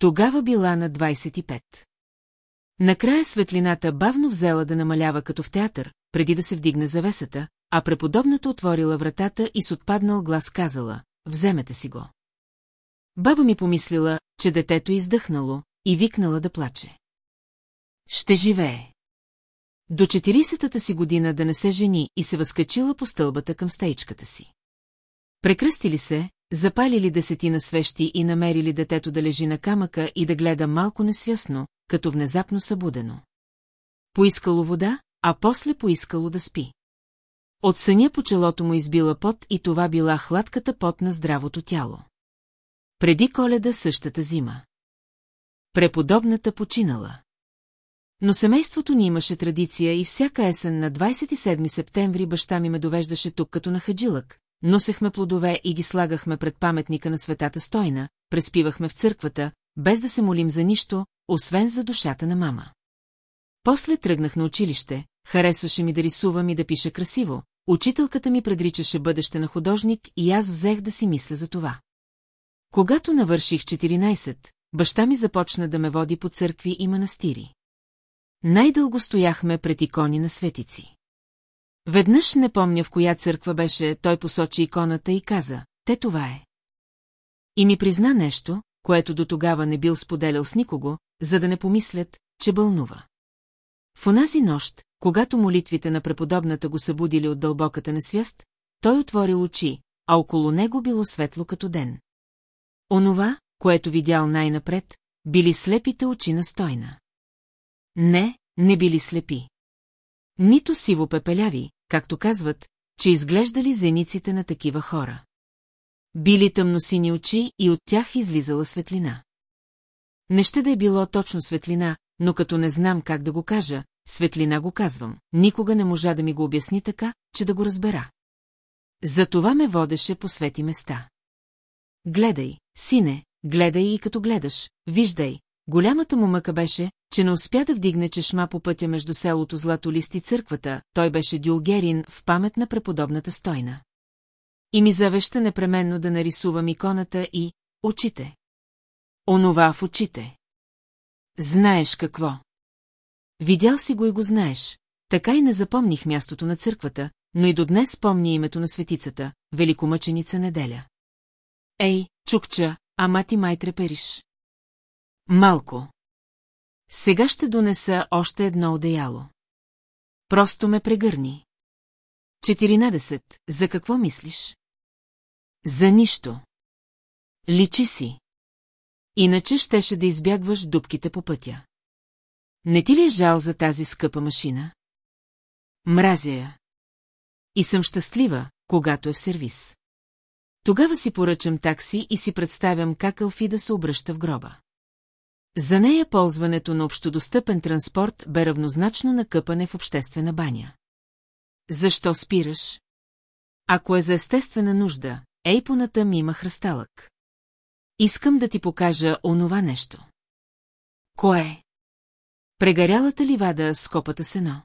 Speaker 1: Тогава била на 25. Накрая светлината бавно взела да намалява като в театър, преди да се вдигне завесата, а преподобната отворила вратата и с отпаднал глас казала, вземете си го. Баба ми помислила, че детето е издъхнало, и викнала да плаче. Ще живее. До 40-та си година да не се жени и се възкачила по стълбата към стейчката си. Прекръстили се, запалили десетина свещи и намерили детето да лежи на камъка и да гледа малко несвясно, като внезапно събудено. Поискало вода, а после поискало да спи. От съня по челото му избила пот и това била хладката пот на здравото тяло. Преди коледа същата зима. Преподобната починала. Но семейството ни имаше традиция и всяка есен на 27 септември баща ми ме довеждаше тук като на хаджилък, носехме плодове и ги слагахме пред паметника на светата стойна, преспивахме в църквата, без да се молим за нищо, освен за душата на мама. После тръгнах на училище, харесваше ми да рисувам и да пиша красиво, учителката ми предричаше бъдеще на художник и аз взех да си мисля за това. Когато навърших 14, баща ми започна да ме води по църкви и манастири. Най-дълго стояхме пред икони на светици. Веднъж не помня в коя църква беше, той посочи иконата и каза, те това е. И ми призна нещо, което до тогава не бил споделял с никого, за да не помислят, че бълнува. В онази нощ, когато молитвите на преподобната го събудили от дълбоката несвяст, той отворил очи, а около него било светло като ден. Онова, което видял най-напред, били слепите очи на стойна. Не, не били слепи. Нито сиво пепеляви, както казват, че изглеждали зениците на такива хора. Били тъмносини очи и от тях излизала светлина. Не ще да е било точно светлина, но като не знам как да го кажа, светлина го казвам, никога не можа да ми го обясни така, че да го разбера. Затова ме водеше по свети места. Гледай, сине, гледай и като гледаш, виждай. Голямата му мъка беше, че не успя да вдигне чешма по пътя между селото Златолист и църквата, той беше дюлгерин в памет на преподобната стойна. И ми завеща непременно да нарисувам иконата и очите. Онова в очите. Знаеш какво. Видял си го и го знаеш. Така и не запомних мястото на църквата, но и до днес помня името на светицата, великомъченица неделя. Ей, чукча, ама ти май трепериш. Малко. Сега ще донеса още едно одеяло. Просто ме прегърни. 14. За какво мислиш? За нищо. Личи си. Иначе щеше да избягваш дубките по пътя. Не ти ли е жал за тази скъпа машина? Мразя я. И съм щастлива, когато е в сервис. Тогава си поръчам такси и си представям как Алфи да се обръща в гроба. За нея ползването на общодостъпен транспорт бе равнозначно накъпане в обществена баня. Защо спираш? Ако е за естествена нужда, ейпоната ми има хръсталък. Искам да ти покажа онова нещо. Кое? Прегарялата ливада с копата сено.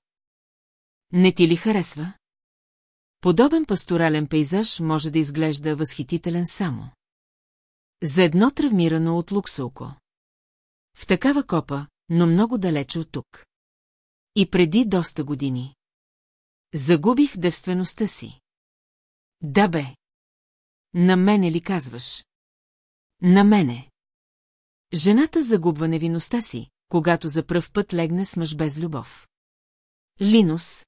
Speaker 1: Не ти ли харесва? Подобен пасторален пейзаж може да изглежда възхитителен само. За едно травмирано от луксълко. В такава копа, но много далече от тук. И преди доста години. Загубих девствеността си. Да бе. На мене ли казваш? На мене. Жената загубва невиността си, когато за пръв път легне с мъж без любов. Линус.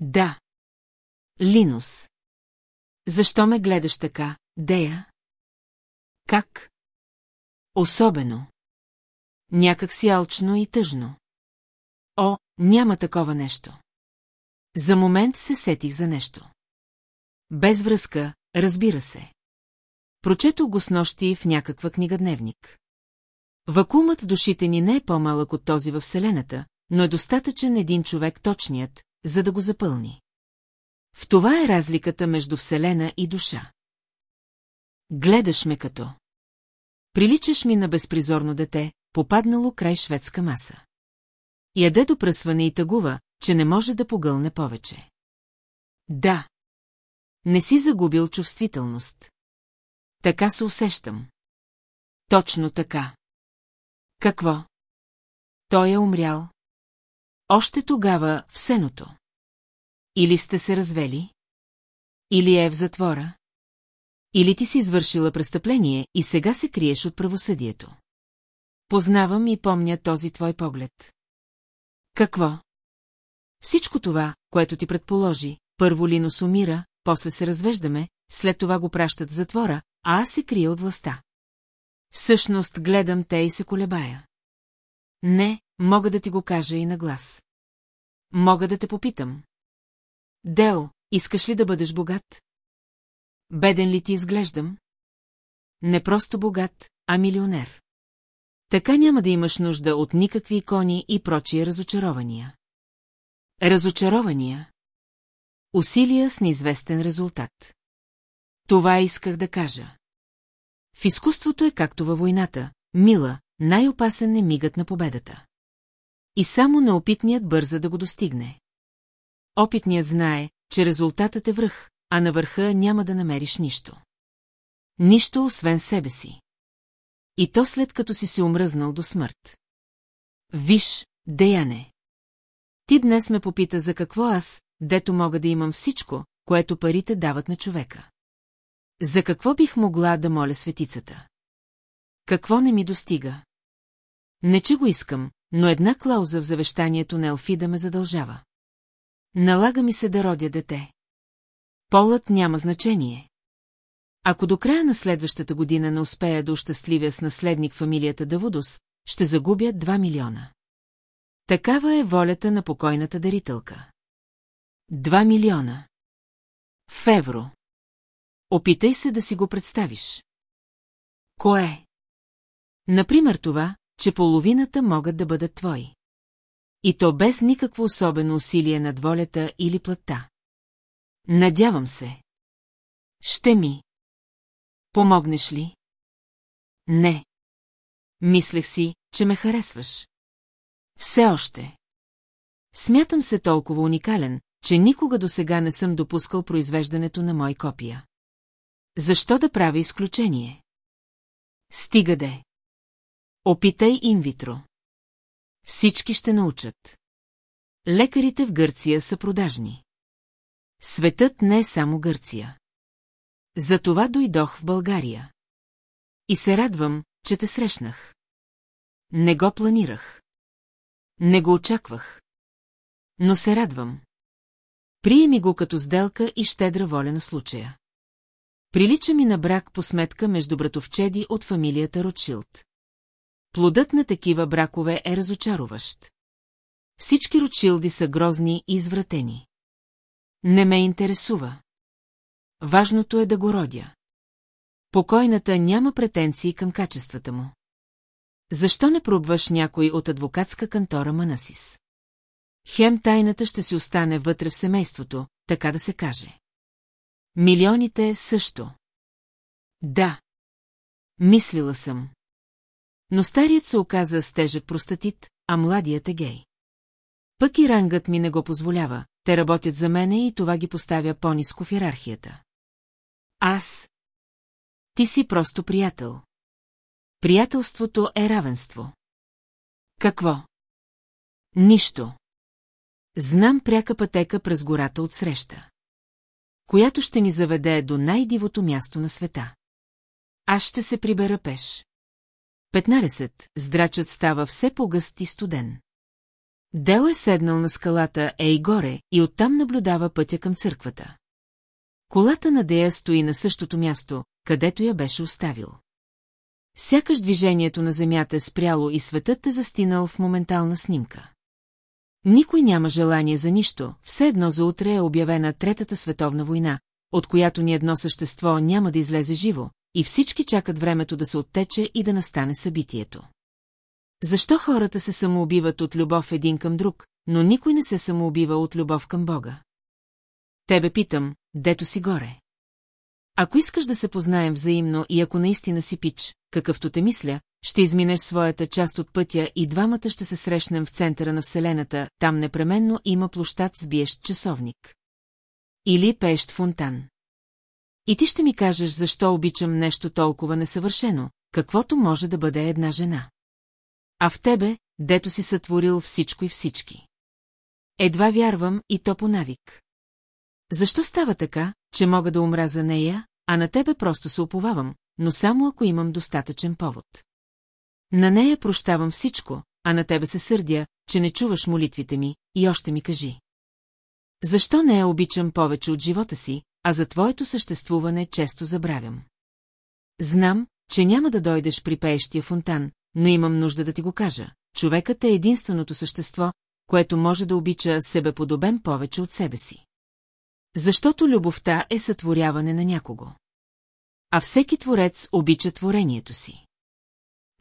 Speaker 1: Да, Линус. Защо ме гледаш така, Дея? Как? Особено. Някак си алчно и тъжно. О, няма такова нещо. За момент се сетих за нещо. Без връзка, разбира се. Прочето го с нощи в някаква книга дневник. Вакуумът душите ни не е по-малък от този във Вселената, но е достатъчен един човек точният, за да го запълни. В това е разликата между Вселена и душа. Гледаш ме като. Приличаш ми на безпризорно дете, попаднало край шведска маса. Яде до пръсване и тъгува, че не може да погълне повече. Да. Не си загубил чувствителност. Така се усещам. Точно така. Какво? Той е умрял. Още тогава в сеното. Или сте се развели? Или е в затвора? Или ти си извършила престъпление и сега се криеш от правосъдието? Познавам и помня този твой поглед. Какво? Всичко това, което ти предположи, първо Линус умира, после се развеждаме, след това го пращат в затвора, а аз се крия от властта. Всъщност гледам те и се колебая. Не, мога да ти го кажа и на глас. Мога да те попитам. Део, искаш ли да бъдеш богат? Беден ли ти изглеждам? Не просто богат, а милионер. Така няма да имаш нужда от никакви икони и прочие разочарования. Разочарования. Усилия с неизвестен резултат. Това исках да кажа. В изкуството е както във войната, мила, най-опасен е мигът на победата. И само неопитният бърза да го достигне. Опитният знае, че резултатът е връх, а на върха няма да намериш нищо. Нищо освен себе си. И то след като си се омръзнал до смърт. Виж, деяне. Ти днес ме попита за какво аз, дето мога да имам всичко, което парите дават на човека. За какво бих могла да моля светицата? Какво не ми достига? Не че го искам, но една клауза в завещанието на Елфида ме задължава. Налага ми се да родя дете. Полът няма значение. Ако до края на следващата година не успея да ощастливя с наследник фамилията Давудос, ще загубя 2 милиона. Такава е волята на покойната дарителка. 2 милиона. В евро. Опитай се да си го представиш. Кое? Например това, че половината могат да бъдат твои. И то без никакво особено усилие над волята или плътта. Надявам се. Ще ми. Помогнеш ли? Не. Мислех си, че ме харесваш. Все още. Смятам се толкова уникален, че никога до сега не съм допускал произвеждането на мои копия. Защо да правя изключение? Стига де. Опитай инвитро. Всички ще научат. Лекарите в Гърция са продажни. Светът не е само Гърция. Затова дойдох в България. И се радвам, че те срещнах. Не го планирах. Не го очаквах. Но се радвам. Приеми го като сделка и щедра воля на случая. Прилича ми на брак по сметка между братовчеди от фамилията Ротшилд. Плодът на такива бракове е разочароващ. Всички ручилди са грозни и извратени. Не ме интересува. Важното е да го родя. Покойната няма претенции към качествата му. Защо не пробваш някой от адвокатска кантора Манасис? Хем тайната ще си остане вътре в семейството, така да се каже. Милионите също. Да. Мислила съм. Но старият се оказа с тежък простатит, а младият е гей. Пък и рангът ми не го позволява, те работят за мене и това ги поставя по-низко в иерархията. Аз... Ти си просто приятел. Приятелството е равенство. Какво? Нищо. Знам пряка пътека през гората от среща. Която ще ни заведе до най-дивото място на света. Аз ще се прибера пеш. 15. Здрачът става все по-гъст и студен. Дел е седнал на скалата Ей горе и оттам наблюдава пътя към църквата. Колата на Дея стои на същото място, където я беше оставил. Сякаш движението на земята е спряло и светът е застинал в моментална снимка. Никой няма желание за нищо, все едно за утре е обявена Третата световна война, от която ни едно същество няма да излезе живо, и всички чакат времето да се оттече и да настане събитието. Защо хората се самоубиват от любов един към друг, но никой не се самоубива от любов към Бога? Тебе питам, дето си горе. Ако искаш да се познаем взаимно и ако наистина си пич, какъвто те мисля, ще изминеш своята част от пътя и двамата ще се срещнем в центъра на Вселената, там непременно има площад с биещ часовник. Или пеещ фонтан. И ти ще ми кажеш защо обичам нещо толкова несъвършено, каквото може да бъде една жена. А в тебе, дето си сътворил всичко и всички. Едва вярвам и то по навик. Защо става така, че мога да умра за нея, а на тебе просто се оповавам, но само ако имам достатъчен повод. На нея прощавам всичко, а на тебе се сърдя, че не чуваш молитвите ми и още ми кажи. Защо не я обичам повече от живота си, а за твоето съществуване често забравям. Знам, че няма да дойдеш при пеещия фонтан, но имам нужда да ти го кажа. Човекът е единственото същество, което може да обича себеподобен повече от себе си. Защото любовта е сътворяване на някого. А всеки творец обича творението си.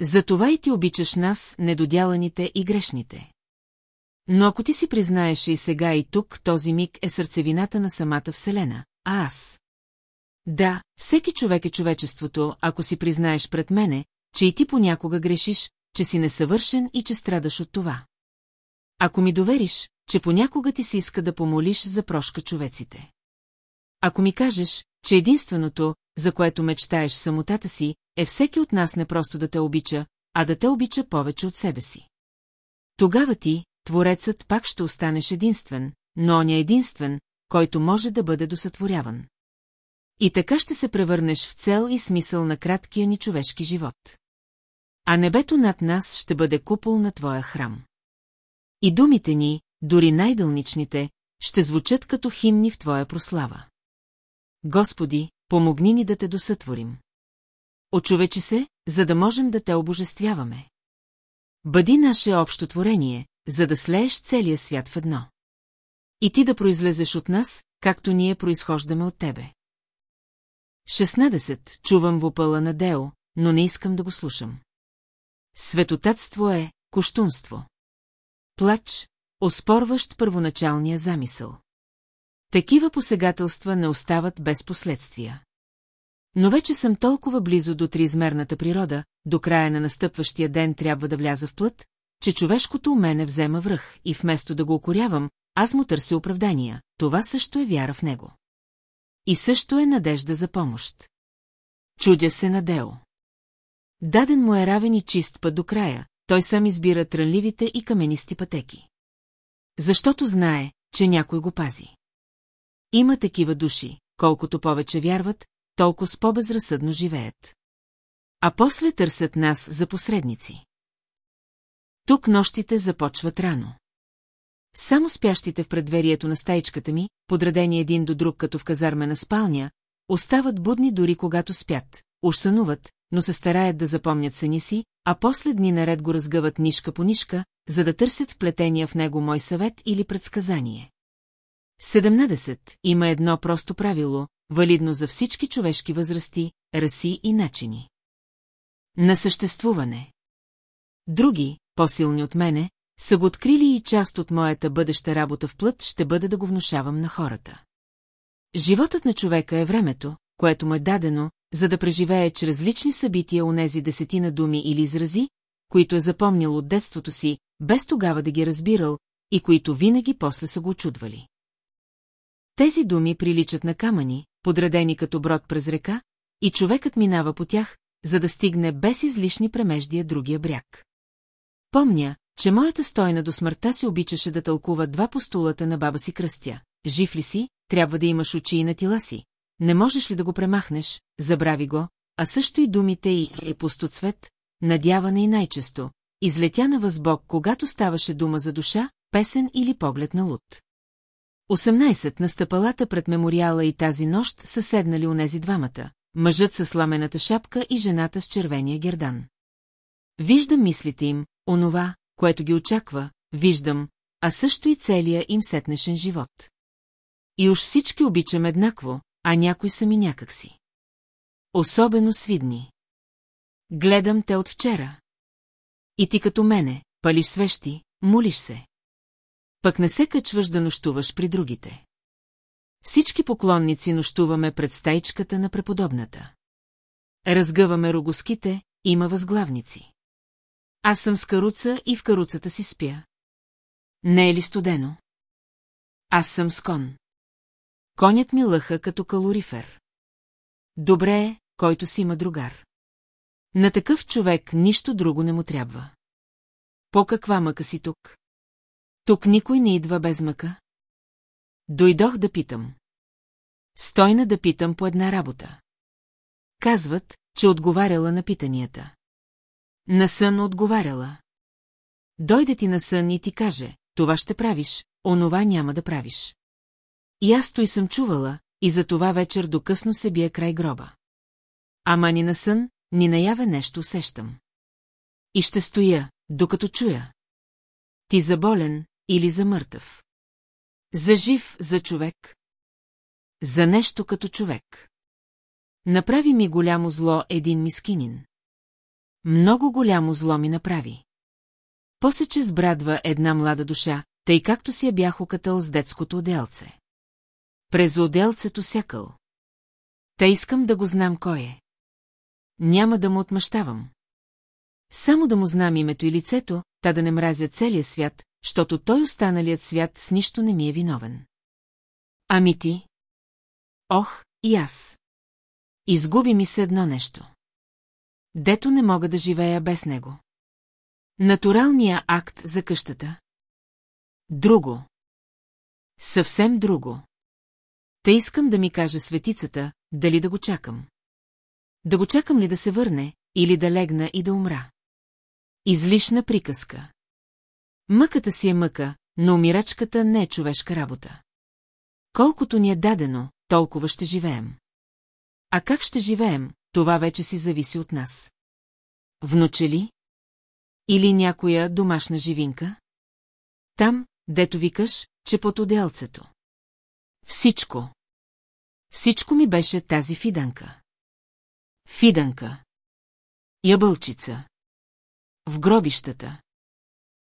Speaker 1: Затова и ти обичаш нас, недодяланите и грешните. Но ако ти си признаеш и сега и тук, този миг е сърцевината на самата Вселена, а аз. Да, всеки човек е човечеството, ако си признаеш пред мене, че и ти понякога грешиш, че си несъвършен и че страдаш от това. Ако ми довериш, че понякога ти си иска да помолиш за прошка човеците. Ако ми кажеш, че единственото, за което мечтаеш самотата си, е всеки от нас не просто да те обича, а да те обича повече от себе си. Тогава ти, Творецът, пак ще останеш единствен, но он е единствен, който може да бъде досътворяван. И така ще се превърнеш в цел и смисъл на краткия ни човешки живот. А небето над нас ще бъде купол на твоя храм. И думите ни, дори най-дълничните, ще звучат като химни в твоя прослава. Господи, помогни ни да те досътворим. Очовечи се, за да можем да те обожествяваме. Бъди наше общо творение, за да слееш целия свят в едно и ти да произлезеш от нас, както ние произхождаме от тебе. 16. Чувам вопъла на Део, но не искам да го слушам. Светотатство е куштунство. Плач, оспорващ първоначалния замисъл. Такива посегателства не остават без последствия. Но вече съм толкова близо до триизмерната природа, до края на настъпващия ден трябва да вляза в плът, че човешкото у мене взема връх и вместо да го окорявам, аз му търся оправдания, това също е вяра в него. И също е надежда за помощ. Чудя се на Део. Даден му е равен и чист път до края, той сам избира трънливите и каменисти пътеки. Защото знае, че някой го пази. Има такива души, колкото повече вярват, толкова с по-безразсъдно живеят. А после търсят нас за посредници. Тук нощите започват рано. Само спящите в предверието на стаичката ми, подредени един до друг като в казармена спалня, остават будни дори когато спят, уж сънуват, но се стараят да запомнят съни си, а после дни наред го разгъват нишка по нишка, за да търсят вплетения в него мой съвет или предсказание. 17. Има едно просто правило, валидно за всички човешки възрасти, раси и начини. На съществуване. Други, по-силни от мене, са го открили и част от моята бъдеща работа в плът ще бъде да го внушавам на хората. Животът на човека е времето, което му е дадено, за да преживее чрез лични събития онези десетина думи или изрази, които е запомнил от детството си, без тогава да ги е разбирал, и които винаги после са го очудвали. Тези думи приличат на камъни, подредени като брод през река, и човекът минава по тях, за да стигне без излишни премеждия другия бряг. Помня, че моята стойна до смъртта се обичаше да тълкува два постулата на баба си кръстя. Жив ли си, трябва да имаш очи и на тила си. Не можеш ли да го премахнеш, забрави го, а също и думите и е пустоцвет, надяване и най-често. Излетя на възбог, когато ставаше дума за душа, песен или поглед на луд. 18 на стъпалата пред мемориала и тази нощ са седнали нези двамата, мъжът с сламената шапка и жената с червения гердан. Виждам мислите им, онова, което ги очаква, виждам, а също и целия им сетнешен живот. И уж всички обичам еднакво, а някои ми някакси. Особено свидни. Гледам те от вчера. И ти като мене, палиш свещи, молиш се. Пък не се качваш да нощуваш при другите. Всички поклонници нощуваме пред стайчката на преподобната. Разгъваме рогоските, има възглавници. Аз съм с каруца и в каруцата си спя. Не е ли студено? Аз съм с кон. Конят ми лъха като калорифер. Добре е, който си има другар. На такъв човек нищо друго не му трябва. По каква мъка си тук? Тук никой не идва без мъка. Дойдох да питам. Стойна да питам по една работа. Казват, че отговаряла на питанията. На сън отговаряла. Дойде ти на сън и ти каже, това ще правиш, онова няма да правиш. И аз той съм чувала, и за това вечер докъсно се бия край гроба. Ама ни на сън, ни наяве нещо усещам. И ще стоя, докато чуя. Ти за болен или за мъртъв. За жив, за човек. За нещо като човек. Направи ми голямо зло един мискинин. Много голямо зло ми направи. После, че сбрадва една млада душа, тъй както си я бях окатал с детското отделце. През отделцето сякъл. Та искам да го знам кой е. Няма да му отмъщавам. Само да му знам името и лицето, та да не мразя целия свят, защото той останалият свят с нищо не ми е виновен. Ами ти? Ох, и аз. Изгуби ми се едно нещо дето не мога да живея без него. Натуралния акт за къщата. Друго. Съвсем друго. Та искам да ми каже светицата, дали да го чакам. Да го чакам ли да се върне, или да легна и да умра. Излишна приказка. Мъката си е мъка, но умирачката не е човешка работа. Колкото ни е дадено, толкова ще живеем. А как ще живеем, това вече си зависи от нас. Внуче ли? Или някоя домашна живинка? Там, дето викаш, че под отделцето. Всичко. Всичко ми беше тази фиданка. Фиданка. Ябълчица. В гробищата.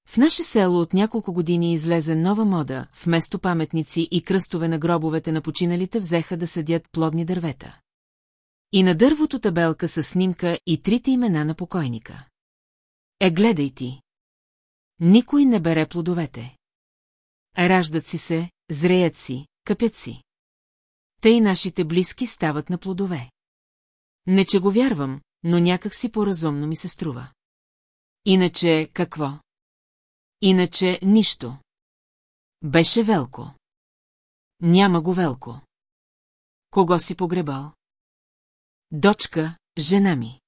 Speaker 1: В наше село от няколко години излезе нова мода, вместо паметници и кръстове на гробовете на починалите взеха да съдят плодни дървета. И на дървото табелка със снимка и трите имена на покойника. Е, гледай ти! Никой не бере плодовете. Раждат си се, зреят си, къпят си. Те и нашите близки стават на плодове. Не че го вярвам, но някак си по-разумно ми се струва. Иначе какво? Иначе нищо. Беше Велко. Няма го Велко. Кого си погребал? Дочка, жена ми.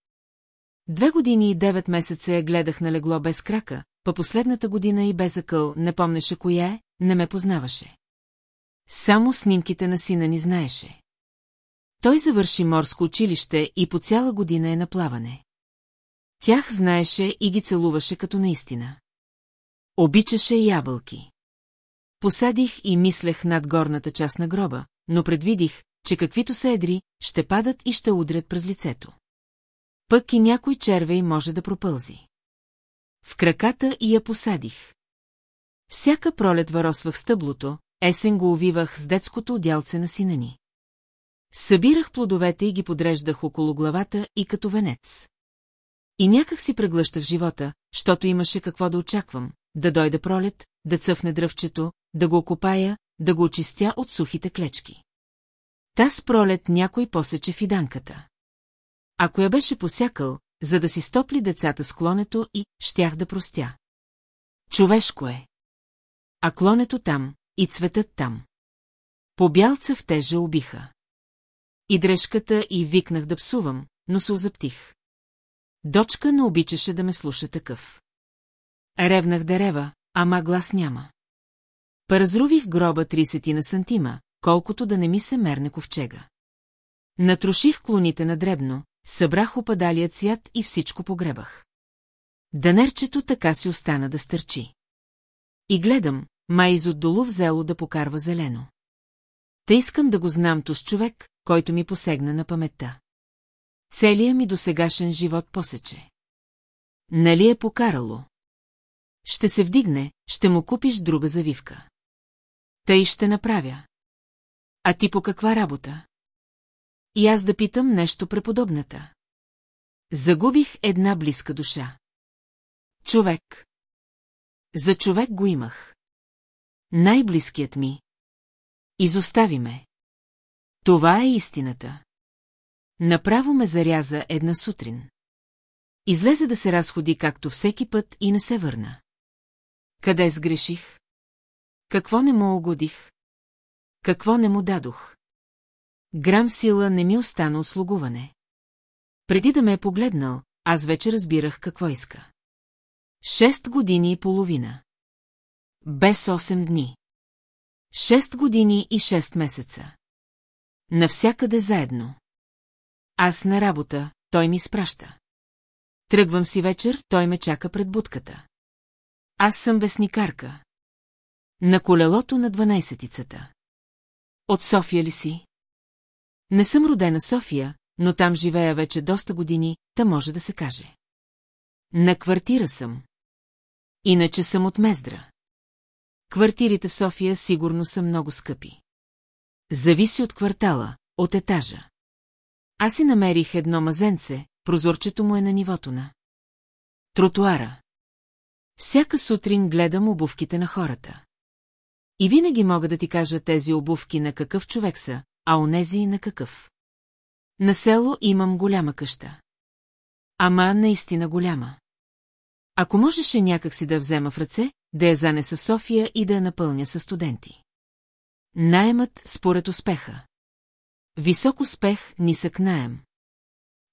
Speaker 1: Две години и девет месеца я гледах на легло без крака, па последната година и без акъл, не помнеше коя е, не ме познаваше. Само снимките на сина ни знаеше. Той завърши морско училище и по цяла година е на плаване. Тях знаеше и ги целуваше като наистина. Обичаше ябълки. Посадих и мислех над горната част на гроба, но предвидих, че каквито са едри, ще падат и ще удрят през лицето. Пък и някой червей може да пропълзи. В краката и я посадих. Всяка пролет въросвах стъблото, есен го увивах с детското отдялце на сина ни. Събирах плодовете и ги подреждах около главата и като венец. И някак си преглъщах живота, щото имаше какво да очаквам, да дойде пролет, да цъфне дръвчето, да го окопая, да го очистя от сухите клечки. Таз пролет някой посече фиданката. Ако я беше посякал, за да си стопли децата с клонето и щях да простя. Човешко е. А клонето там и цветът там. По бялца в тежа убиха. И дрешката и викнах да псувам, но се озаптих. Дочка не обичаше да ме слуша такъв. Ревнах дерева, ама глас няма. Паразрувих гроба 30 на сантима, отколкото да не ми се мерне ковчега. Натруших клоните на дребно, събрах опадалия цвят и всичко погребах. Данерчето така си остана да стърчи. И гледам, май из отдолу взело да покарва зелено. Та искам да го знам то с човек, който ми посегна на паметта. Целият ми досегашен живот посече. Нали е покарало? Ще се вдигне, ще му купиш друга завивка. Тъй ще направя. А ти по каква работа? И аз да питам нещо преподобната. Загубих една близка душа. Човек. За човек го имах. Най-близкият ми. Изостави ме. Това е истината. Направо ме заряза една сутрин. Излезе да се разходи както всеки път и не се върна. Къде сгреших? Какво не му угодих? Какво не му дадох? Грам сила не ми остана от слугуване. Преди да ме е погледнал, аз вече разбирах какво иска. Шест години и половина. Без 8 дни. Шест години и 6 месеца. Навсякъде заедно. Аз на работа, той ми спраща. Тръгвам си вечер, той ме чака пред будката. Аз съм весникарка. На колелото на 12 от София ли си? Не съм родена София, но там живея вече доста години, та може да се каже. На квартира съм. Иначе съм от Мездра. Квартирите в София сигурно са много скъпи. Зависи от квартала, от етажа. Аз си намерих едно мазенце, прозорчето му е на нивото на. Тротуара. Всяка сутрин гледам обувките на хората. И винаги мога да ти кажа тези обувки на какъв човек са, а онези на какъв. На село имам голяма къща. Ама наистина голяма. Ако можеше някак си да взема в ръце, да я занеса в София и да я напълня със студенти. Наемът според успеха. Висок успех, нисък наем.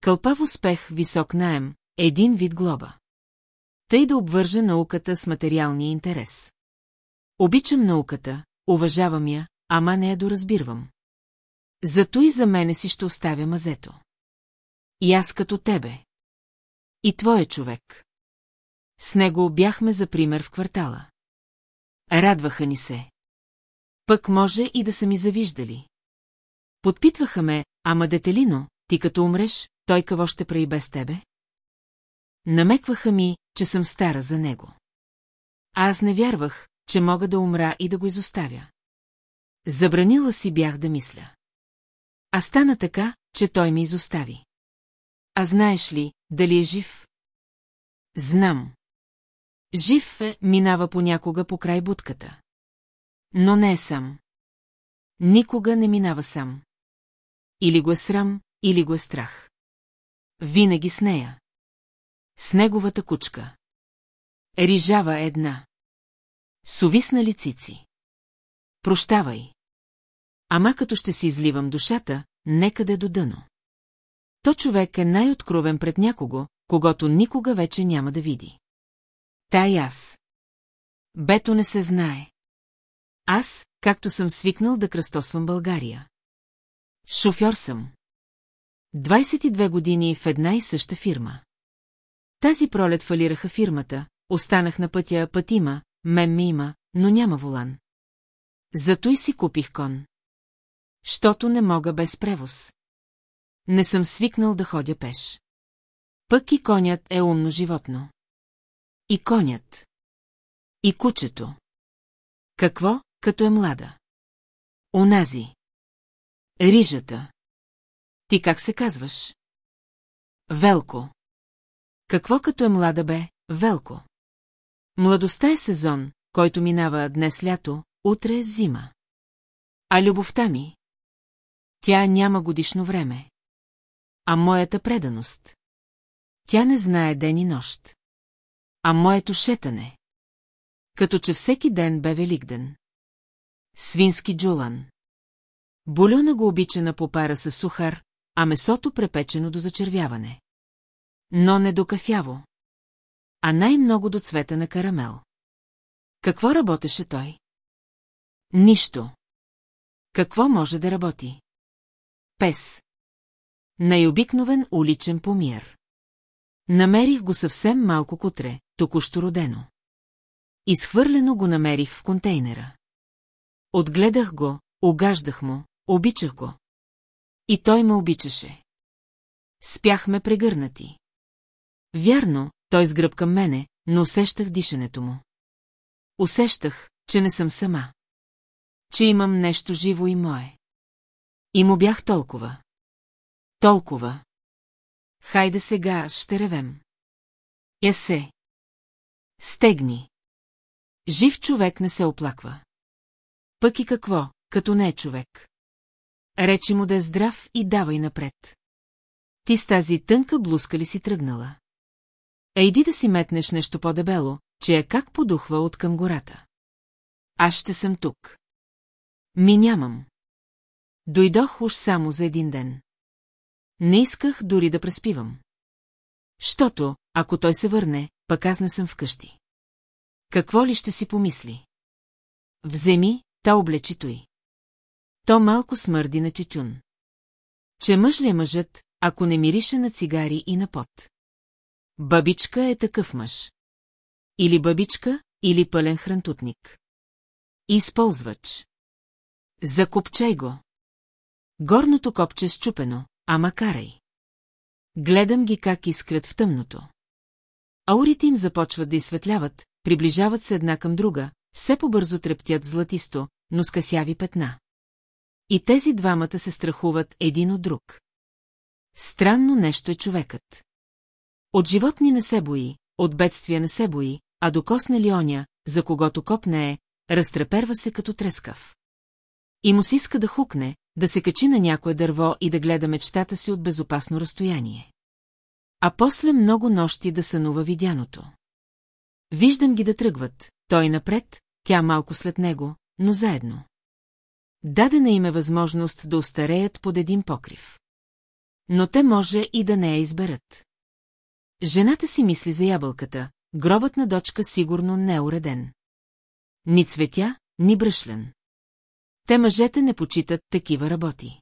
Speaker 1: Кълпав успех, висок наем, един вид глоба. Тъй да обвържа науката с материалния интерес. Обичам науката, уважавам я, ама не я доразбирвам. Зато и за мене си ще оставя мазето. И аз като тебе. И твоя е човек. С него бяхме за пример в квартала. Радваха ни се. Пък може и да са ми завиждали. Подпитваха ме, ама детелино, ти като умреш, той какво ще прави без тебе? Намекваха ми, че съм стара за него. А аз не вярвах, че мога да умра и да го изоставя. Забранила си бях да мисля. А стана така, че той ми изостави. А знаеш ли, дали е жив? Знам. Жив е, минава понякога по край будката. Но не е сам. Никога не минава сам. Или го е срам, или го е страх. Винаги с нея. С неговата кучка. Рижава една. Совисна лицици. Прощавай. Ама като ще си изливам душата, нека да до дъно. То човек е най-откровен пред някого, когато никога вече няма да види. Та и аз. Бето не се знае. Аз, както съм свикнал да кръстосвам България. Шофьор съм. 22 години в една и съща фирма. Тази пролет фалираха фирмата, останах на пътя Патима, мен ми има, но няма волан. Зато и си купих кон. Щото не мога без превоз. Не съм свикнал да ходя пеш. Пък и конят е умно животно. И конят. И кучето. Какво, като е млада? Онази. Рижата. Ти как се казваш? Велко. Какво като е млада бе, Велко? Младостта е сезон, който минава днес лято, утре е зима. А любовта ми? Тя няма годишно време. А моята преданост? Тя не знае ден и нощ. А моето шетане? Като че всеки ден бе великден. Свински джулан. Бульона го обича на попара с сухар, а месото препечено до зачервяване. Но не до кафяво а най-много до цвета на карамел. Какво работеше той? Нищо. Какво може да работи? Пес. Най-обикновен уличен помир. Намерих го съвсем малко кутре, току-що родено. Изхвърлено го намерих в контейнера. Отгледах го, огаждах му, обичах го. И той ме обичаше. Спяхме прегърнати. Вярно, той сгръб към мене, но усещах дишането му. Усещах, че не съм сама. Че имам нещо живо и мое. И му бях толкова. Толкова. Хайде сега, ще ревем. Я се. Стегни. Жив човек не се оплаква. Пък и какво, като не е човек. Речи му да е здрав и давай напред. Ти с тази тънка блузка ли си тръгнала? А иди да си метнеш нещо по-дебело, че е как подухва от към гората. Аз ще съм тук. Ми нямам. Дойдох уж само за един ден. Не исках дори да преспивам. Щото, ако той се върне, пък аз не съм вкъщи. Какво ли ще си помисли? Вземи, та облечи той. То малко смърди на тютюн. Че мъж ли е мъжът, ако не мирише на цигари и на пот? Бабичка е такъв мъж. Или бабичка, или пълен хрантутник. Използвач. Закопчай го. Горното копче щупено, ама карай. Гледам ги как искрят в тъмното. Аурите им започват да изсветляват, приближават се една към друга, все по-бързо трептят златисто, но с касяви петна. И тези двамата се страхуват един от друг. Странно нещо е човекът. От животни не се бои, от бедствия не се бои, а докосне ли оня, за когото копне е, разтреперва се като трескав. И му си иска да хукне, да се качи на някое дърво и да гледа мечтата си от безопасно разстояние. А после много нощи да сънува видяното. Виждам ги да тръгват, той напред, тя малко след него, но заедно. Дадена им е възможност да остареят под един покрив. Но те може и да не я изберат. Жената си мисли за ябълката, гробът на дочка сигурно не е уреден. Ни цветя, ни бръшлен. Те мъжете не почитат такива работи.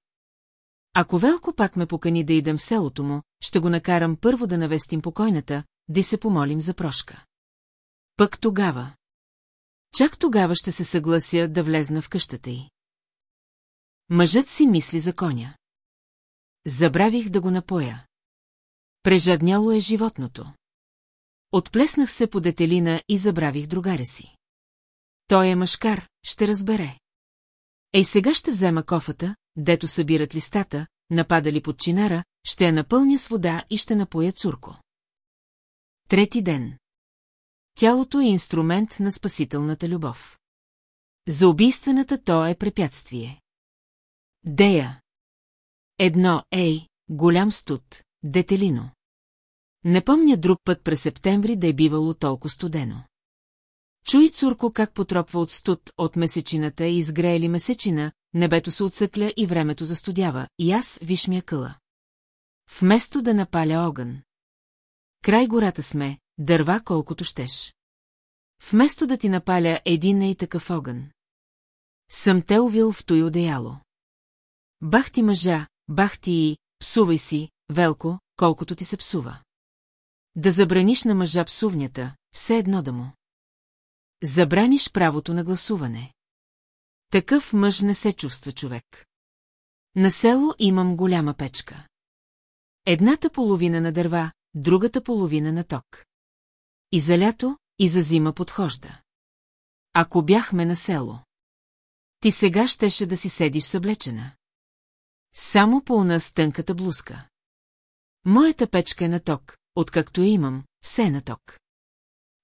Speaker 1: Ако Велко пак ме покани да идем в селото му, ще го накарам първо да навестим покойната, да се помолим за прошка. Пък тогава. Чак тогава ще се съглася да влезна в къщата й. Мъжът си мисли за коня. Забравих да го напоя. Прежадняло е животното. Отплеснах се по детелина и забравих другаря си. Той е мъжкар, ще разбере. Ей сега ще взема кофата, дето събират листата, нападали под чинара, ще я напълня с вода и ще напоя цурко. Трети ден. Тялото е инструмент на спасителната любов. За убийствената то е препятствие. Дея. Едно, ей, голям студ, Детелино. Не помня друг път през септември да е бивало толкова студено. Чуй Цурко как потропва от студ, от месечината и изгреели месечина, небето се отсъкля и времето застудява, и аз виж ми е къла. Вместо да напаля огън. Край гората сме, дърва колкото щеш. Вместо да ти напаля един и такъв огън. Съм те увил в той одеяло. Бах ти мъжа, бах ти и, псувай си, Велко, колкото ти се псува. Да забраниш на мъжа псувнята, все едно да му. Забраниш правото на гласуване. Такъв мъж не се чувства човек. На село имам голяма печка. Едната половина на дърва, другата половина на ток. И за лято, и за зима подхожда. Ако бяхме на село. Ти сега щеше да си седиш съблечена. Само по уна тънката блузка. Моята печка е на ток, откакто я имам, все е на ток.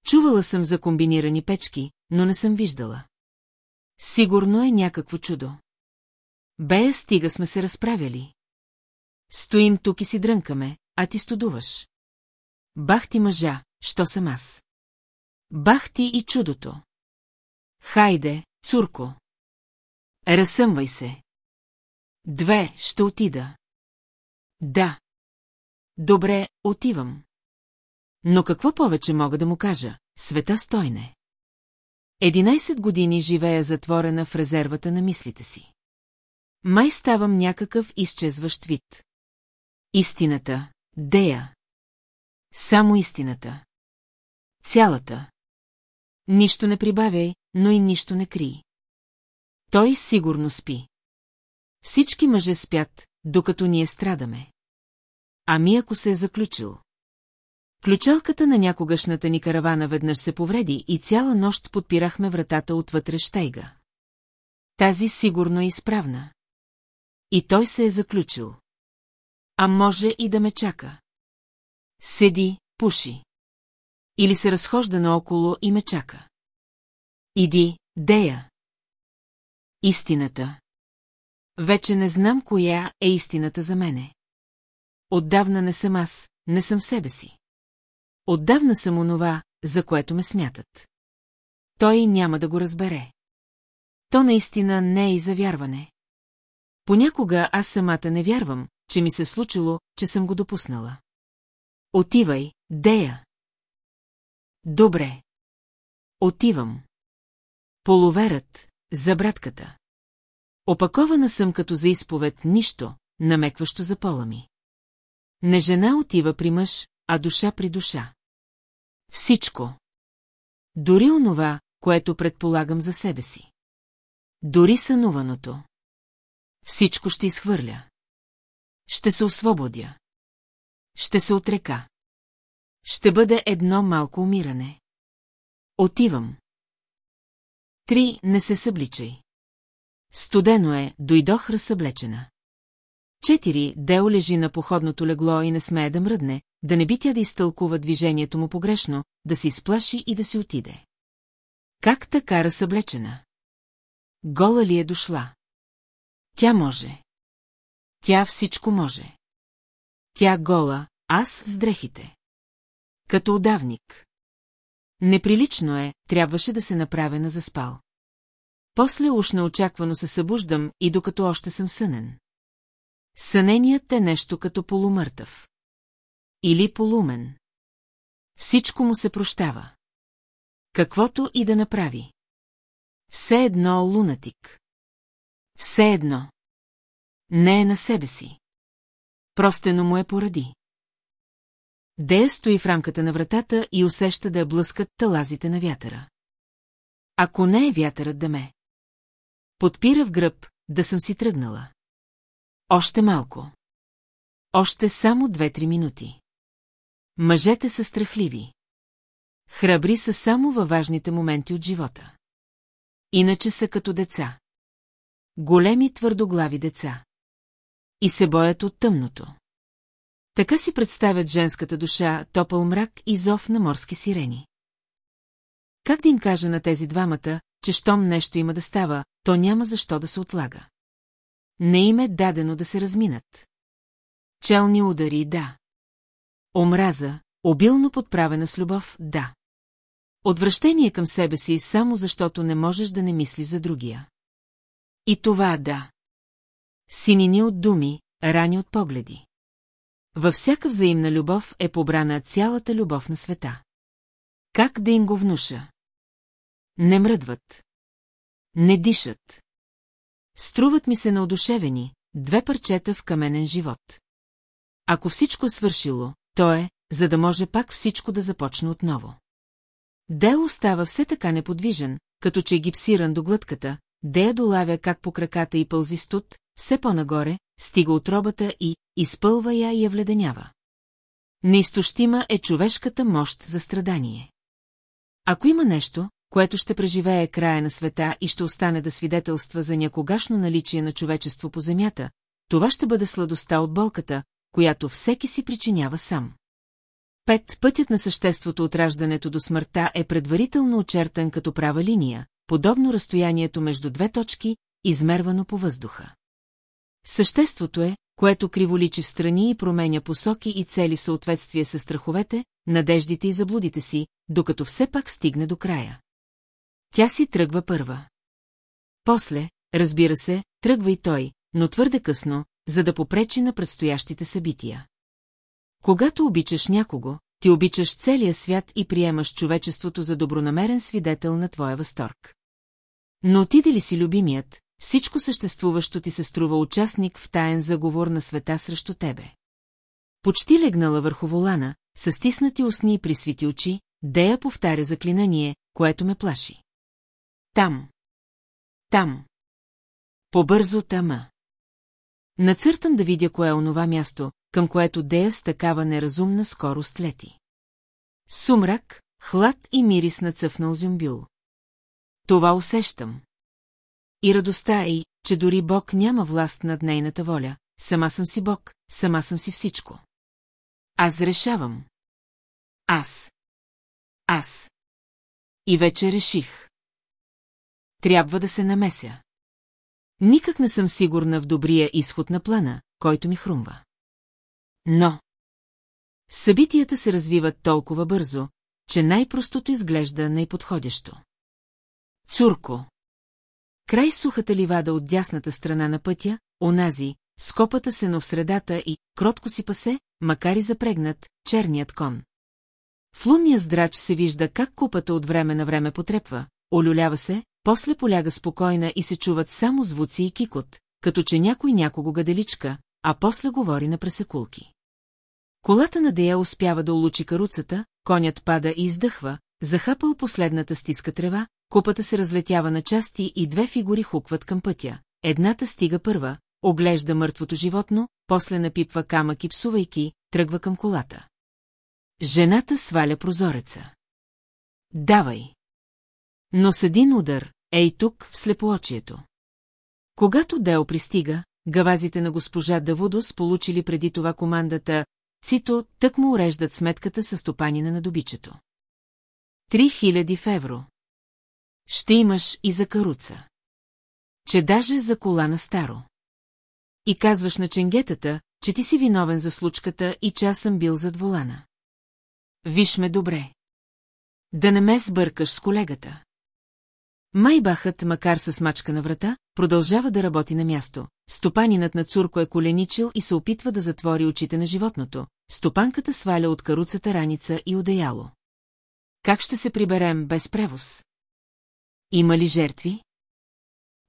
Speaker 1: Чувала съм за комбинирани печки, но не съм виждала. Сигурно е някакво чудо. Бея стига сме се разправяли. Стоим тук и си дрънкаме, а ти студуваш. Бах ти мъжа, що съм аз. Бах ти и чудото. Хайде, цурко. Разсъмвай се. Две, ще отида. Да. Добре, отивам. Но какво повече мога да му кажа? Света стойне. 11 години живея затворена в резервата на мислите си. Май ставам някакъв изчезващ вид. Истината, дея. Само истината. Цялата. Нищо не прибавяй, но и нищо не крий. Той сигурно спи. Всички мъже спят, докато ние страдаме. Ами ако се е заключил. Ключалката на някогашната ни каравана веднъж се повреди и цяла нощ подпирахме вратата отвътре щейга. Тази сигурно е изправна. И той се е заключил. А може и да ме чака. Седи, пуши. Или се разхожда наоколо и ме чака. Иди, дея. Истината. Вече не знам коя е истината за мене. Отдавна не съм аз, не съм себе си. Отдавна съм онова, за което ме смятат. Той няма да го разбере. То наистина не е и за вярване. Понякога аз самата не вярвам, че ми се случило, че съм го допуснала. Отивай, Дея. Добре. Отивам. Половерът, за братката. Опакована съм като за изповед нищо, намекващо за пола ми. Не жена отива при мъж, а душа при душа. Всичко. Дори онова, което предполагам за себе си. Дори сънуваното. Всичко ще изхвърля. Ще се освободя. Ще се отрека. Ще бъде едно малко умиране. Отивам. Три, не се събличай. Студено е, дойдох разсъблечена. Четири, Део лежи на походното легло и не смее да мръдне, да не би тя да изтълкува движението му погрешно, да се изплаши и да си отиде. Как така разсъблечена? Гола ли е дошла? Тя може. Тя всичко може. Тя гола, аз с дрехите. Като удавник. Неприлично е, трябваше да се направя на заспал. После уж неочаквано се събуждам и докато още съм сънен. Съненият е нещо като полумъртъв. Или полумен. Всичко му се прощава. Каквото и да направи. Все едно лунатик. Все едно. Не е на себе си. Простено му е поради. Дея стои в рамката на вратата и усеща да я блъскат талазите на вятъра. Ако не е вятърът да ме. Подпира в гръб, да съм си тръгнала. Още малко. Още само две-три минути. Мъжете са страхливи. Храбри са само във важните моменти от живота. Иначе са като деца. Големи твърдоглави деца. И се боят от тъмното. Така си представят женската душа, топъл мрак и зов на морски сирени. Как да им кажа на тези двамата, че щом нещо има да става, то няма защо да се отлага? Не им е дадено да се разминат. Челни удари, да. Омраза, обилно подправена с любов, да. Отвращение към себе си, само защото не можеш да не мислиш за другия. И това, да. Синини от думи, рани от погледи. Във всяка взаимна любов е побрана цялата любов на света. Как да им го внуша? Не мръдват. Не дишат. Струват ми се наодушевени, две парчета в каменен живот. Ако всичко е свършило, то е, за да може пак всичко да започне отново. Дел остава все така неподвижен, като че е гипсиран до глътката, Дея долавя как по краката и пълзи студ, все по-нагоре, стига от робата и изпълва я и я вледенява. Неизтощима е човешката мощ за страдание. Ако има нещо, което ще преживее края на света и ще остане да свидетелства за някогашно наличие на човечество по земята, това ще бъде сладостта от болката, която всеки си причинява сам. Пет пътят на съществото от раждането до смъртта е предварително очертан като права линия, подобно разстоянието между две точки, измервано по въздуха. Съществото е, което криволичи в страни и променя посоки и цели в съответствие с страховете, надеждите и заблудите си, докато все пак стигне до края. Тя си тръгва първа. После, разбира се, тръгва и той, но твърде късно, за да попречи на предстоящите събития. Когато обичаш някого, ти обичаш целия свят и приемаш човечеството за добронамерен свидетел на твоя възторг. Но отиде ли си любимият, всичко съществуващо ти се струва участник в таен заговор на света срещу тебе. Почти легнала върху волана, със стиснати устни и присвити очи, Дея повтаря заклинание, което ме плаши. Там. Там. Побързо тама. Нацъртам да видя кое е онова място, към което Дея с такава неразумна скорост лети. Сумрак, хлад и мирис на цъфнал зюмбюл. Това усещам. И радостта е, че дори Бог няма власт над нейната воля. Сама съм си Бог, сама съм си всичко. Аз решавам. Аз. Аз. И вече реших. Трябва да се намеся. Никак не съм сигурна в добрия изход на плана, който ми хрумва. Но... Събитията се развиват толкова бързо, че най-простото изглежда най-подходящо. Цурко. Край сухата ливада от дясната страна на пътя, онази, скопата се на средата и, кротко си пасе, макар и запрегнат, черният кон. В лунния здрач се вижда как купата от време на време потрепва, олюлява се, после поляга спокойна и се чуват само звуци и кикот, като че някой някого гаделичка, а после говори на пресекулки. Колата на Дея успява да улучи каруцата, конят пада и издъхва, захапал последната стиска трева, купата се разлетява на части и две фигури хукват към пътя. Едната стига първа, оглежда мъртвото животно, после напипва камък и псувайки, тръгва към колата. Жената сваля прозореца. Давай! Но с един удар, Ей тук, в слепоочието. Когато Део пристига, гавазите на госпожа Давудос получили преди това командата Цито тък му уреждат сметката със стопанина на добичето. Три хиляди в евро. Ще имаш и за каруца. Че даже за кола на старо. И казваш на ченгетата, че ти си виновен за случката и че аз съм бил зад волана. Виж ме добре. Да не ме сбъркаш с колегата. Майбахът, макар с мачка на врата, продължава да работи на място. Стопанинът на Цурко е коленичил и се опитва да затвори очите на животното. Стопанката сваля от каруцата раница и одеяло. Как ще се приберем без превоз? Има ли жертви?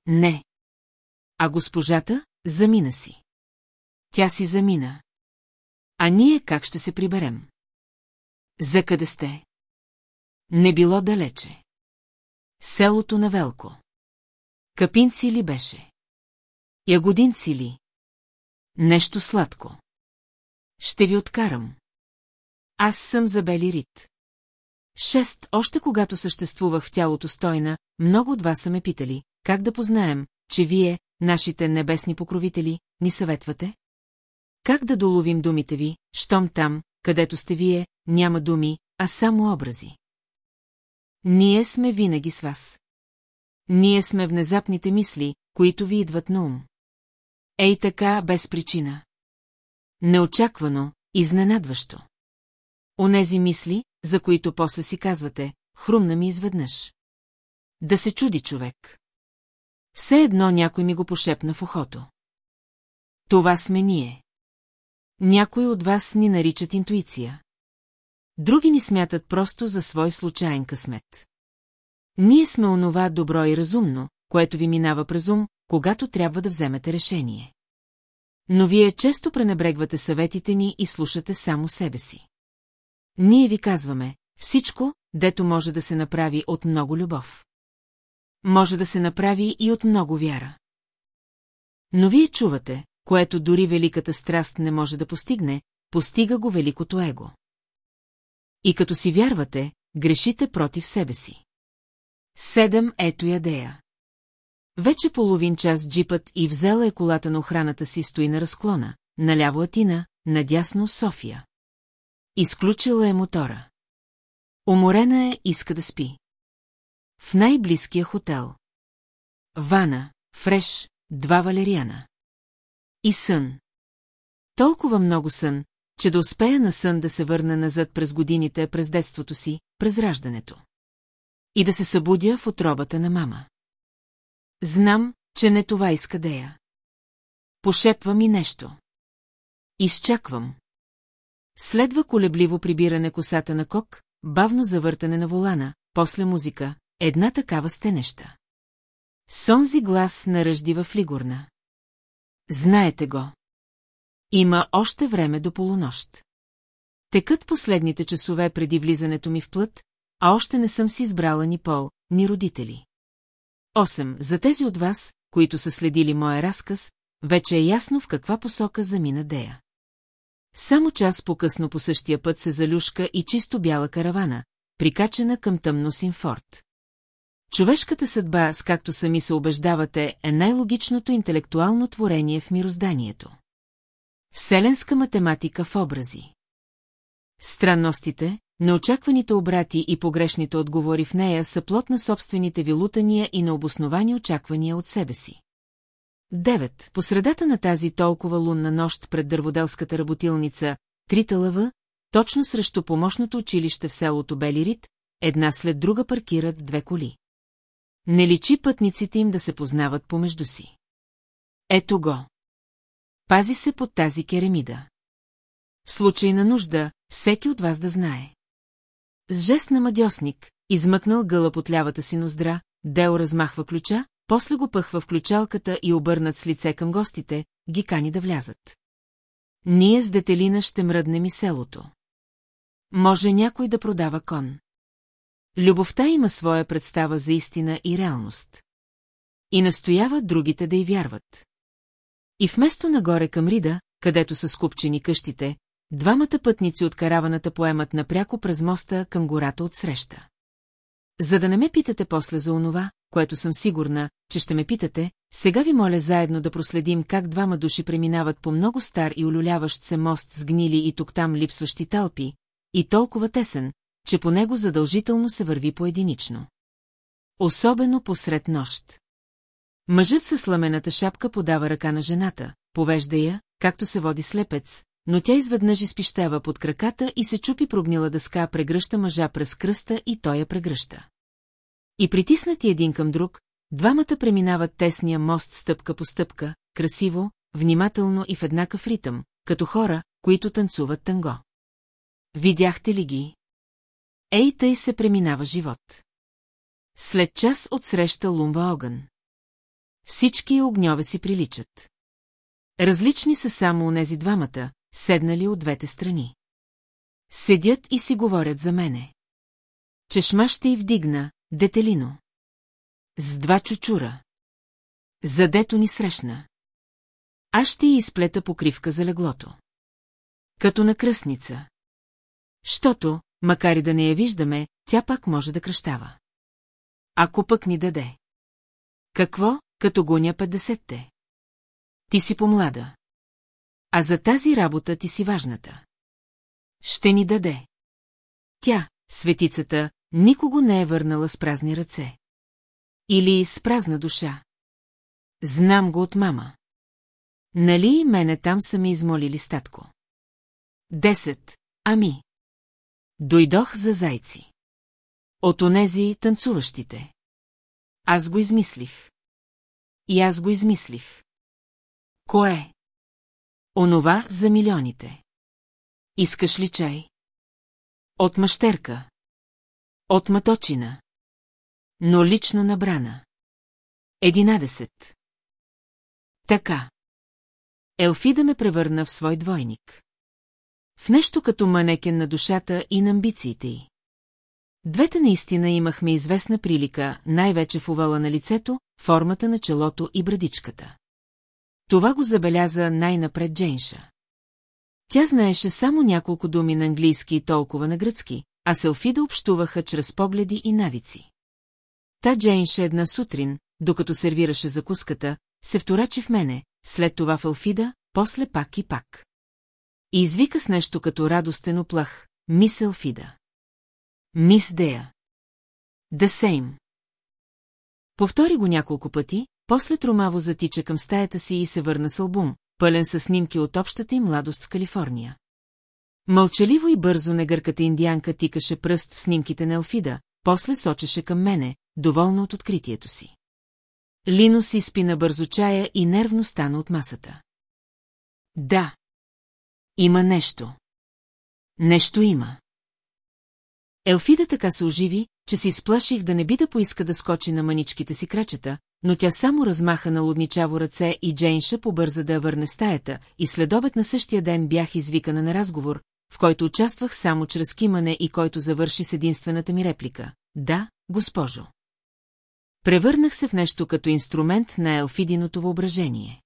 Speaker 1: Не. А госпожата замина си. Тя си замина. А ние как ще се приберем? За къде сте? Не било далече. Селото на Велко. Капинци ли беше? Ягодинци ли? Нещо сладко. Ще ви откарам. Аз съм за Бели Рит. Шест, още когато съществувах в тялото стойна, много от вас са ме питали, как да познаем, че вие, нашите небесни покровители, ни съветвате? Как да доловим думите ви, щом там, където сте вие, няма думи, а само образи? Ние сме винаги с вас. Ние сме внезапните мисли, които ви идват на ум. Ей така, без причина. Неочаквано, изненадващо. Онези мисли, за които после си казвате, хрумна ми изведнъж. Да се чуди човек. Все едно някой ми го пошепна в ухото. Това сме ние. Някои от вас ни наричат интуиция други ни смятат просто за свой случайен късмет. Ние сме онова добро и разумно, което ви минава през ум, когато трябва да вземете решение. Но вие често пренебрегвате съветите ни и слушате само себе си. Ние ви казваме всичко, дето може да се направи от много любов. Може да се направи и от много вяра. Но вие чувате, което дори великата страст не може да постигне, постига го великото его. И като си вярвате, грешите против себе си. Седем ето ядея. Вече половин час джипът и взела е колата на охраната си стои на разклона, наляво Атина, е надясно София. Изключила е мотора. Уморена е, иска да спи. В най-близкия хотел. Вана, Фреш, два Валериана. И сън. Толкова много сън, че да успея на сън да се върна назад през годините, през детството си, през раждането. И да се събудя в отробата на мама. Знам, че не това иска да я. Пошепва ми нещо. Изчаквам. Следва колебливо прибиране косата на кок, бавно завъртане на волана, после музика, една такава стенеща. Сонзи глас наръжди в Лигурна. Знаете го. Има още време до полунощ. Текът последните часове преди влизането ми в плът, а още не съм си избрала ни пол, ни родители. 8. За тези от вас, които са следили моя разказ, вече е ясно в каква посока замина Дея. Само час по-късно по същия път се залюшка и чисто бяла каравана, прикачена към тъмно синфорд. Човешката съдба, с както сами се убеждавате, е най-логичното интелектуално творение в мирозданието. Вселенска математика в образи. Странностите, неочакваните обрати и погрешните отговори в нея са плод на собствените ви лутания и на обосновани очаквания от себе си. 9. Посредата на тази толкова лунна нощ пред дърводелската работилница, Трителава, точно срещу помощното училище в селото Белирит, една след друга паркират две коли. Не личи пътниците им да се познават помежду си. Ето го. Пази се под тази керамида. В случай на нужда, всеки от вас да знае. С жест на мадьосник, измъкнал гълъб от лявата си ноздра, Део размахва ключа, после го пъхва в ключалката и обърнат с лице към гостите, ги кани да влязат. Ние с детелина ще мръднем и селото. Може някой да продава кон. Любовта има своя представа за истина и реалност. И настоява другите да й вярват. И вместо нагоре към Рида, където са скупчени къщите, двамата пътници от караваната поемат напряко през моста към гората от среща. За да не ме питате после за онова, което съм сигурна, че ще ме питате, сега ви моля заедно да проследим как двама души преминават по много стар и олюляващ се мост с гнили и тук-там липсващи талпи, и толкова тесен, че по него задължително се върви поединично. Особено посред нощ. Мъжът със сламената шапка подава ръка на жената, повежда я, както се води слепец, но тя изведнъж изпищава под краката и се чупи прогнила дъска, прегръща мъжа през кръста и той я прегръща. И притиснати един към друг, двамата преминават тесния мост стъпка по стъпка, красиво, внимателно и в еднакъв ритъм, като хора, които танцуват танго. Видяхте ли ги? Ей, тъй се преминава живот. След час отсреща лумба огън. Всички огньове си приличат. Различни са само онези двамата, седнали от двете страни. Седят и си говорят за мене. Чешма ще й вдигна, детелино. С два чучура. Задето ни срещна. Аз ще й изплета покривка за леглото. Като на кръсница. Щото, макар и да не я виждаме, тя пак може да кръщава. Ако пък ни даде. Какво, като гоня 50-те. Ти си помлада. А за тази работа ти си важната. Ще ни даде. Тя, светицата, никого не е върнала с празни ръце. Или с празна душа. Знам го от мама. Нали и мене там са ми измолили статко? Десет, ами. Дойдох за зайци. От онези танцуващите. Аз го измислих. И аз го измислих. Кое? Онова за милионите. Искаш ли чай? От мъщерка. От маточина. Но лично набрана. Единадесет. Така. Елфида ме превърна в свой двойник. В нещо като манекен на душата и на амбициите й. Двете наистина имахме известна прилика, най-вече в увала на лицето, формата на челото и брадичката. Това го забеляза най-напред Джейнша. Тя знаеше само няколко думи на английски и толкова на гръцки, а Селфида общуваха чрез погледи и навици. Та Джейнша една сутрин, докато сервираше закуската, се вторачи в мене, след това в Алфида, после пак и пак. И извика с нещо като радостен оплах, мис Алфида. Мис Дея. Да сейм. Повтори го няколко пъти, после тромаво затича към стаята си и се върна с албум, пълен със снимки от общата им младост в Калифорния. Мълчаливо и бързо негърката индианка тикаше пръст в снимките на Елфида, после сочеше към мене, доволна от откритието си. Лино си спи на бързо чая и нервно стана от масата. Да. Има нещо. Нещо има. Елфида така се оживи, че се изплаших да не би да поиска да скочи на маничките си крачета, но тя само размаха на лудничаво ръце и Джейнша побърза да я върне стаята и след обед на същия ден бях извикана на разговор, в който участвах само чрез кимане и който завърши с единствената ми реплика. Да, госпожо. Превърнах се в нещо като инструмент на елфидиното въображение.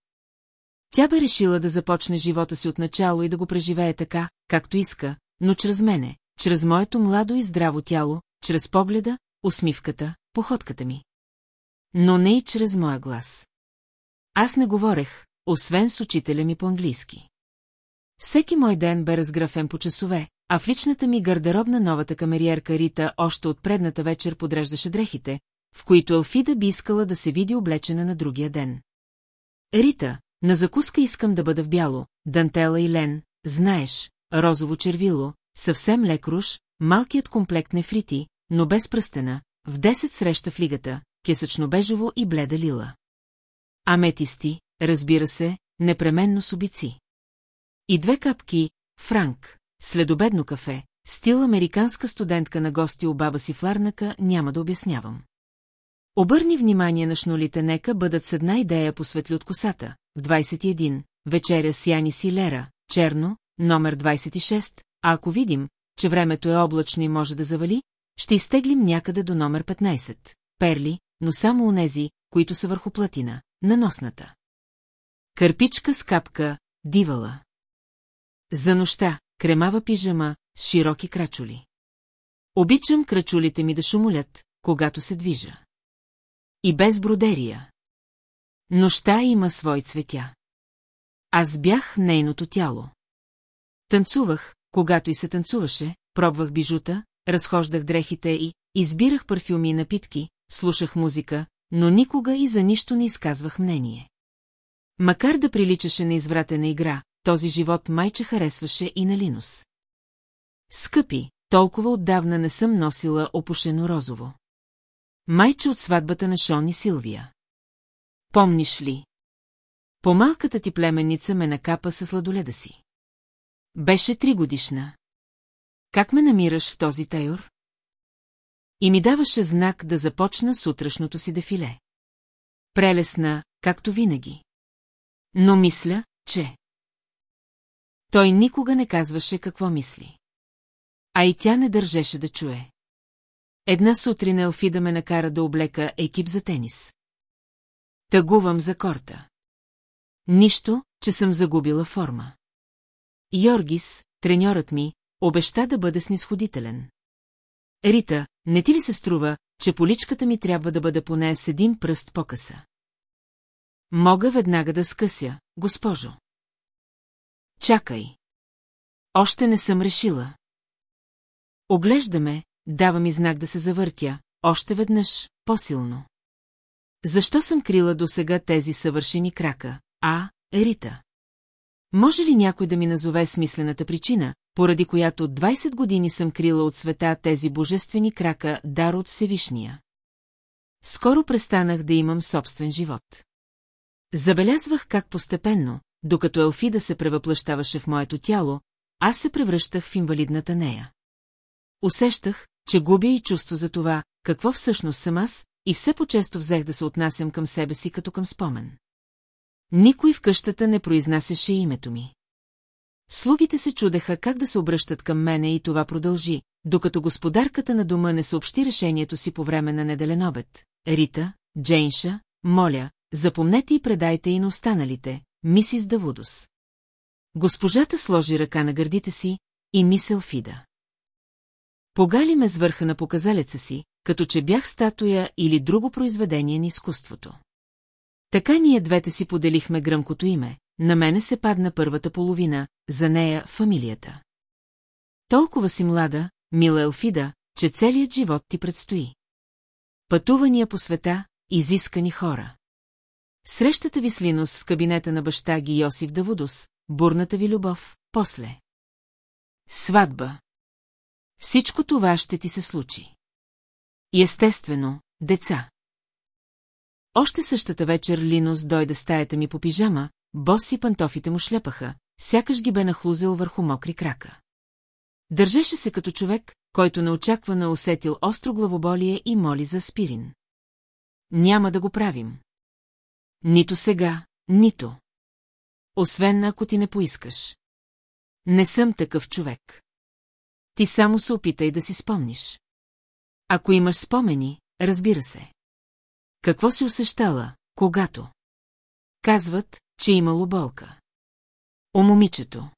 Speaker 1: Тя бе решила да започне живота си отначало и да го преживее така, както иска, но чрез мене, чрез моето младо и здраво тяло, чрез погледа, усмивката, походката ми. Но не и чрез моя глас. Аз не говорех, освен с учителя ми по-английски. Всеки мой ден бе разграфен по часове, а в личната ми гардеробна новата камериерка Рита още от предната вечер подреждаше дрехите, в които Елфида би искала да се види облечена на другия ден. Рита, на закуска искам да бъда в бяло, дантела и лен, знаеш, розово червило, съвсем лек руш, малкият комплект нефрити, но без пръстена, в 10 среща в лигата, кесъчно-бежово и бледа лила. Аметисти, разбира се, непременно с обици. И две капки, Франк, следобедно кафе, стил американска студентка на гости у баба си в Ларнака, няма да обяснявам. Обърни внимание на шнулите, нека бъдат с една идея по светли от косата. 21. Вечеря с Яни си Лера, черно, номер 26, а ако видим, че времето е облачно и може да завали, ще изтеглим някъде до номер 15. Перли, но само онези, които са върху платина, на носната. Кърпичка с капка, дивала. За нощта, кремава пижама, с широки крачули. Обичам крачулите ми да шумолят, когато се движа. И без бродерия. Нощта има свой цветя. Аз бях нейното тяло. Танцувах, когато и се танцуваше, пробвах бижута, разхождах дрехите и избирах парфюми и напитки, слушах музика, но никога и за нищо не изказвах мнение. Макар да приличаше на извратена игра, този живот майче харесваше и на Линус. Скъпи, толкова отдавна не съм носила опушено розово. Майче от сватбата на Шон и Силвия. Помниш ли? Помалката ти племенница ме накапа със сладоледа си. Беше три годишна. Как ме намираш в този тайор? И ми даваше знак да започна сутрешното си дефиле. Прелесна, както винаги. Но мисля, че... Той никога не казваше какво мисли. А и тя не държеше да чуе. Една сутрин Елфида ме накара да облека екип за тенис. Тъгувам за корта. Нищо, че съм загубила форма. Йоргис, треньорът ми, Обеща да бъде снисходителен. Рита, не ти ли се струва, че поличката ми трябва да бъде поне с един пръст по-къса? Мога веднага да скъся, госпожо. Чакай. Още не съм решила. Оглеждаме, дава ми знак да се завъртя, още веднъж, по-силно. Защо съм крила до сега тези съвършени крака, а, Рита? Може ли някой да ми назове смислената причина, поради която 20 години съм крила от света тези божествени крака дар от Всевишния. Скоро престанах да имам собствен живот. Забелязвах как постепенно, докато Елфида се превъплащаваше в моето тяло, аз се превръщах в инвалидната нея. Усещах, че губя и чувство за това, какво всъщност съм аз, и все по-често взех да се отнасям към себе си като към спомен. Никой в къщата не произнасяше името ми. Слугите се чудеха как да се обръщат към мене и това продължи, докато господарката на дома не съобщи решението си по време на неделен обед. Рита, Джейнша, моля, запомнете и предайте и на останалите, мисис Давудос. Госпожата сложи ръка на гърдите си и мисъл Фида. Погали ме свърха върха на показалеца си, като че бях статуя или друго произведение на изкуството. Така ние двете си поделихме гръмкото име, на мене се падна първата половина, за нея фамилията. Толкова си млада, мила Елфида, че целият живот ти предстои. Пътувания по света, изискани хора. Срещата ви с Линус в кабинета на баща ги Йосиф Давудос, бурната ви любов, после. Сватба. Всичко това ще ти се случи. И естествено, деца. Още същата вечер Линус дойде стаята ми по пижама, боси пантофите му шлепаха, сякаш ги бе нахлузил върху мокри крака. Държеше се като човек, който неочаквано усетил остро главоболие и моли за спирин. Няма да го правим. Нито сега, нито. Освен ако ти не поискаш. Не съм такъв човек. Ти само се опитай да си спомниш. Ако имаш спомени, разбира се. Какво си усещала, когато? Казват, че имало болка. О момичето.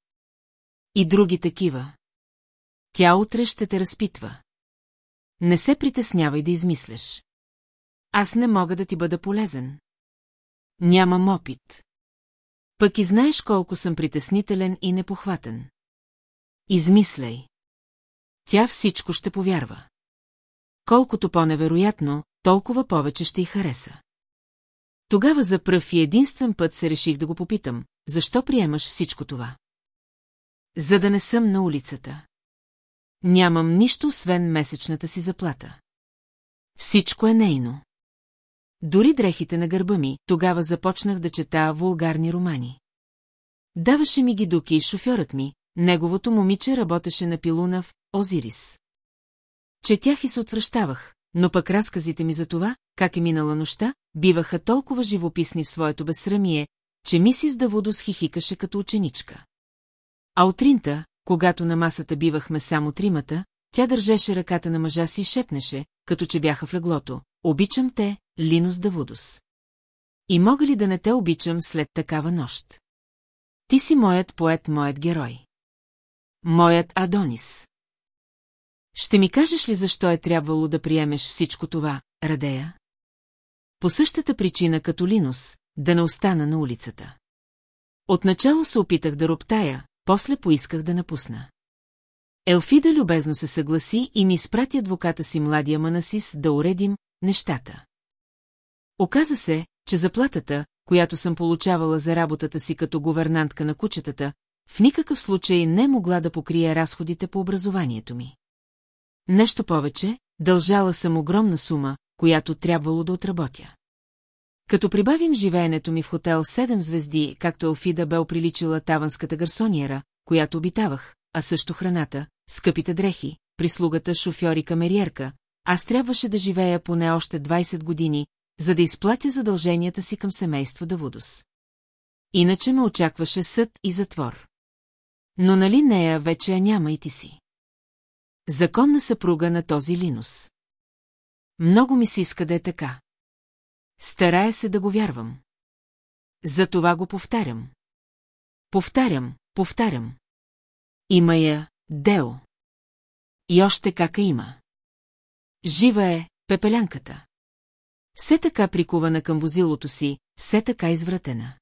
Speaker 1: И други такива. Тя утре ще те разпитва. Не се притеснявай да измисляш. Аз не мога да ти бъда полезен. Нямам опит. Пък и знаеш колко съм притеснителен и непохватен. Измисляй. Тя всичко ще повярва. Колкото по-невероятно, толкова повече ще й хареса. Тогава за пръв и единствен път се реших да го попитам, защо приемаш всичко това? За да не съм на улицата. Нямам нищо, освен месечната си заплата. Всичко е нейно. Дори дрехите на гърба ми, тогава започнах да чета вулгарни романи. Даваше ми ги доки и шофьорът ми, неговото момиче работеше на пилуна в Озирис. Четях и се отвръщавах, но пък разказите ми за това, как е минала нощта, биваха толкова живописни в своето безсрамие, че мисис Давудос хихикаше като ученичка. А утринта, когато на масата бивахме само тримата, тя държеше ръката на мъжа си и шепнеше, като че бяха в леглото. Обичам те, Линус Давудос. И мога ли да не те обичам след такава нощ? Ти си моят поет, моят герой. Моят Адонис. Ще ми кажеш ли защо е трябвало да приемеш всичко това, Радея? По същата причина като Линус, да не остана на улицата. Отначало се опитах да роптая, после поисках да напусна. Елфида любезно се съгласи и ми изпрати адвоката си младия Манасис да уредим нещата. Оказа се, че заплатата, която съм получавала за работата си като гувернантка на кучетата, в никакъв случай не могла да покрие разходите по образованието ми. Нещо повече, дължала съм огромна сума, която трябвало да отработя. Като прибавим живеенето ми в хотел 7 звезди, както Елфида бе оприличила таванската гарсониера, която обитавах, а също храната, скъпите дрехи, прислугата, шофьор и камериерка, аз трябваше да живея поне още 20 години, за да изплатя задълженията си към семейство Давудос. Иначе ме очакваше съд и затвор. Но нали нея вече я няма и ти си? Законна съпруга на този Линус. Много ми се иска да е така. Старая се да го вярвам. Затова го повтарям. Повтарям, повтарям. Има я, Део. И още кака има. Жива е, пепелянката. Все така прикувана към возилото си, все така извратена.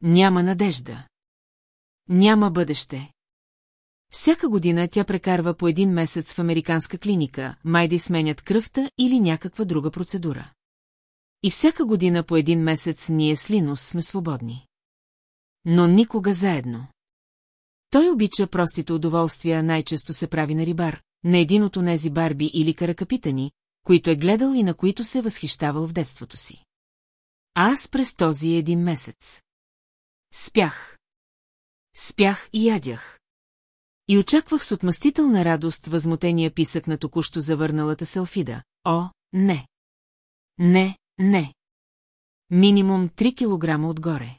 Speaker 1: Няма надежда. Няма бъдеще. Всяка година тя прекарва по един месец в американска клиника, май да сменят кръвта или някаква друга процедура. И всяка година по един месец ние с Линус сме свободни. Но никога заедно. Той обича простите удоволствия, най-често се прави на рибар, на един от онези барби или каракапитани, които е гледал и на които се е възхищавал в детството си. А аз през този един месец. Спях. Спях и ядях. И очаквах с отмъстителна радост възмутения писък на току-що завърналата се Алфида. О, не! Не, не! Минимум 3 килограма отгоре.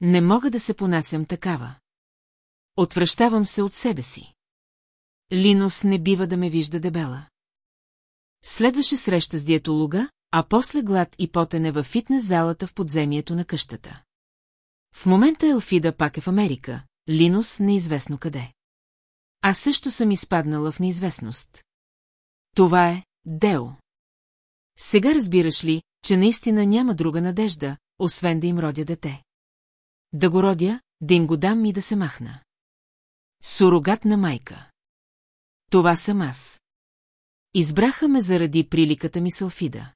Speaker 1: Не мога да се понасям такава. Отвръщавам се от себе си. Линус не бива да ме вижда дебела. Следваше среща с диетолога, а после глад и потене във фитнес залата в подземието на къщата. В момента Елфида пак е в Америка, Линус неизвестно къде. Аз също съм изпаднала в неизвестност. Това е Део. Сега разбираш ли, че наистина няма друга надежда, освен да им родя дете. Да го родя, да им го дам и да се махна. Сурогатна майка. Това съм аз. Избраха ме заради приликата ми салфида.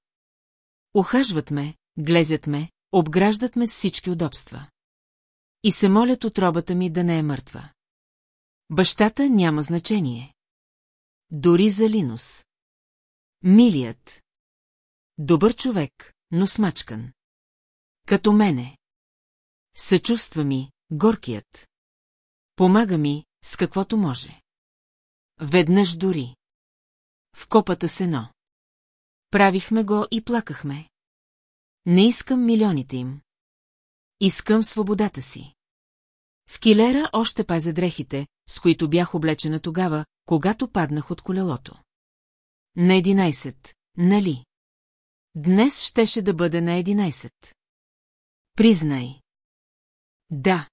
Speaker 1: Охажват ме, глезят ме, обграждат ме с всички удобства. И се молят отробата ми да не е мъртва. Бащата няма значение. Дори за Линус. Милият. Добър човек, но смачкан. Като мене. Съчувства ми, горкият. Помага ми, с каквото може. Веднъж дори. В копата сено. Правихме го и плакахме. Не искам милионите им. Искам свободата си. В килера още пазя дрехите, с които бях облечена тогава, когато паднах от колелото. На 11, нали? Днес щеше да бъде на 11. Признай. Да.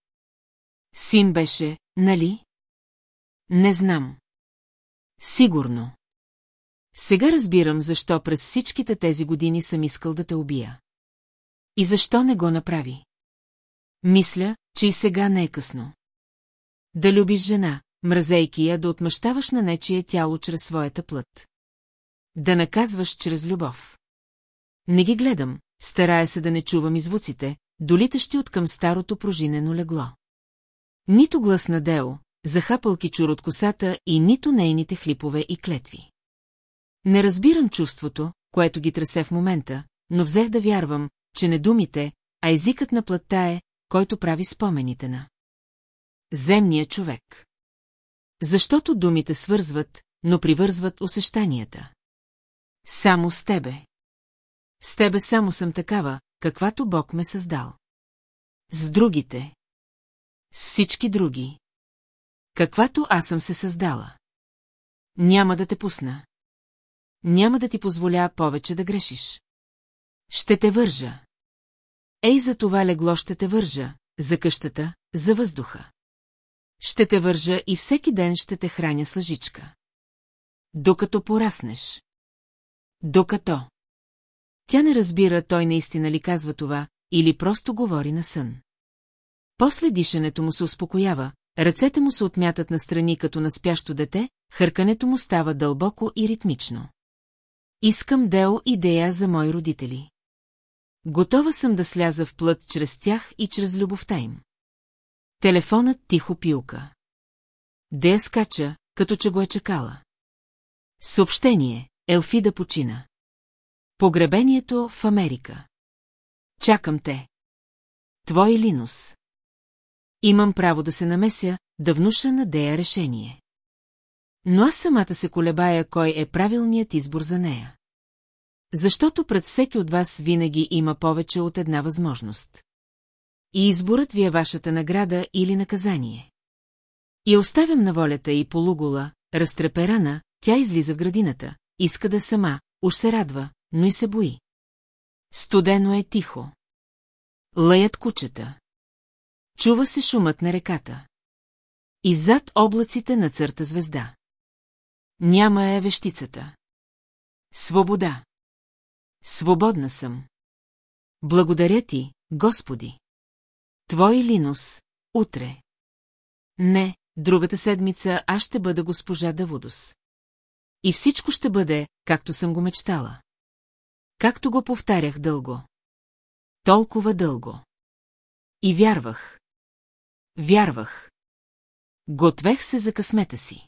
Speaker 1: Син беше, нали? Не знам. Сигурно. Сега разбирам защо през всичките тези години съм искал да те убия. И защо не го направи? Мисля, че и сега не е късно. Да любиш жена, мразейки я да отмъщаваш на нечие тяло чрез своята плът. Да наказваш чрез любов. Не ги гледам, старая се да не чувам извуците, долитащи от към старото пружинено легло. Нито глас на Део, захапалки чур от косата и нито нейните хлипове и клетви. Не разбирам чувството, което ги тресе в момента, но взех да вярвам, че не думите, а езикът на плътта е, който прави спомените на. Земния човек. Защото думите свързват, но привързват усещанията. Само с тебе. С тебе само съм такава, каквато Бог ме създал. С другите. С всички други. Каквато аз съм се създала. Няма да те пусна. Няма да ти позволя повече да грешиш. Ще те вържа. Ей, за това легло ще те вържа, за къщата, за въздуха. Ще те вържа и всеки ден ще те храня с лъжичка. Докато пораснеш. Докато. Тя не разбира, той наистина ли казва това, или просто говори на сън. После дишането му се успокоява, ръцете му се отмятат настрани като на спящо дете, хъркането му става дълбоко и ритмично. Искам дел идея за мои родители. Готова съм да сляза в плът чрез тях и чрез любовта им. Телефонът тихо пилка. Де я скача, като че го е чекала. Съобщение. Елфида почина. Погребението в Америка. Чакам те. Твой Линус. Имам право да се намеся, да внуша на Дея решение. Но аз самата се колебая кой е правилният избор за нея. Защото пред всеки от вас винаги има повече от една възможност и изборът ви е вашата награда или наказание. И оставям на волята и полугола, разтреперана, тя излиза в градината, иска да е сама, уж се радва, но и се бои. Студено е тихо. Лъят кучета. Чува се шумът на реката. И зад облаците на църта звезда. Няма е вещицата. Свобода. Свободна съм. Благодаря ти, Господи. Твой Линус, утре. Не, другата седмица аз ще бъда госпожа Давудос. И всичко ще бъде, както съм го мечтала. Както го повтарях дълго. Толкова дълго. И вярвах. Вярвах. Готвех се за късмета си.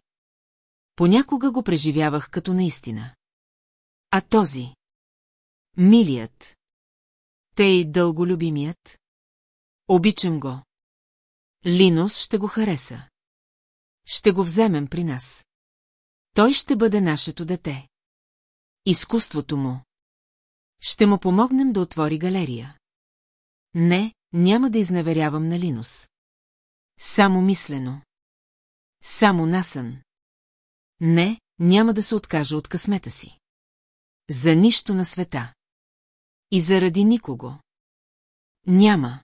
Speaker 1: Понякога го преживявах като наистина. А този? Милият. Тей дълголюбимият? любимият? Обичам го. Линус ще го хареса. Ще го вземем при нас. Той ще бъде нашето дете. Изкуството му. Ще му помогнем да отвори галерия. Не, няма да изневерявам на Линус. Само мислено. Само насън. Не, няма да се откажа от късмета си. За нищо на света. И заради никого. Няма.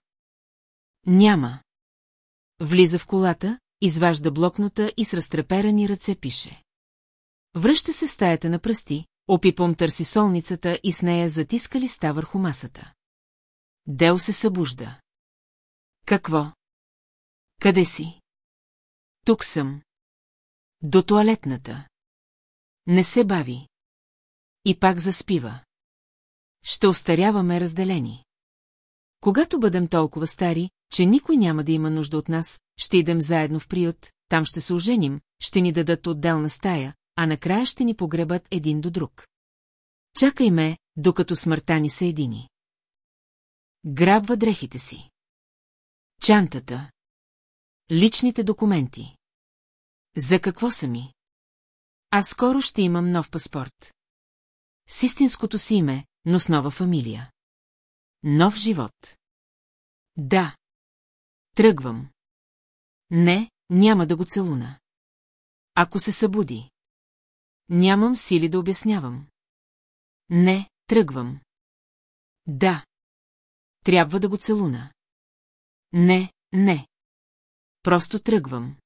Speaker 1: Няма. Влиза в колата, изважда блокнота и с разтреперани ръце пише. Връща се в стаята на пръсти, опипом търси солницата и с нея затиска листа върху масата. Дел се събужда. Какво? Къде си? Тук съм. До туалетната. Не се бави. И пак заспива. Ще остаряваме разделени. Когато бъдем толкова стари, че никой няма да има нужда от нас, ще идем заедно в приют, там ще се оженим, ще ни дадат отделна стая, а накрая ще ни погребат един до друг. Чакай ме, докато смъртта ни са едини. Грабва дрехите си. Чантата. Личните документи. За какво са ми? А скоро ще имам нов паспорт. С истинското си име, но с нова фамилия. Нов живот. Да. Тръгвам. Не, няма да го целуна. Ако се събуди. Нямам сили да обяснявам. Не, тръгвам. Да. Трябва да го целуна. Не, не. Просто тръгвам.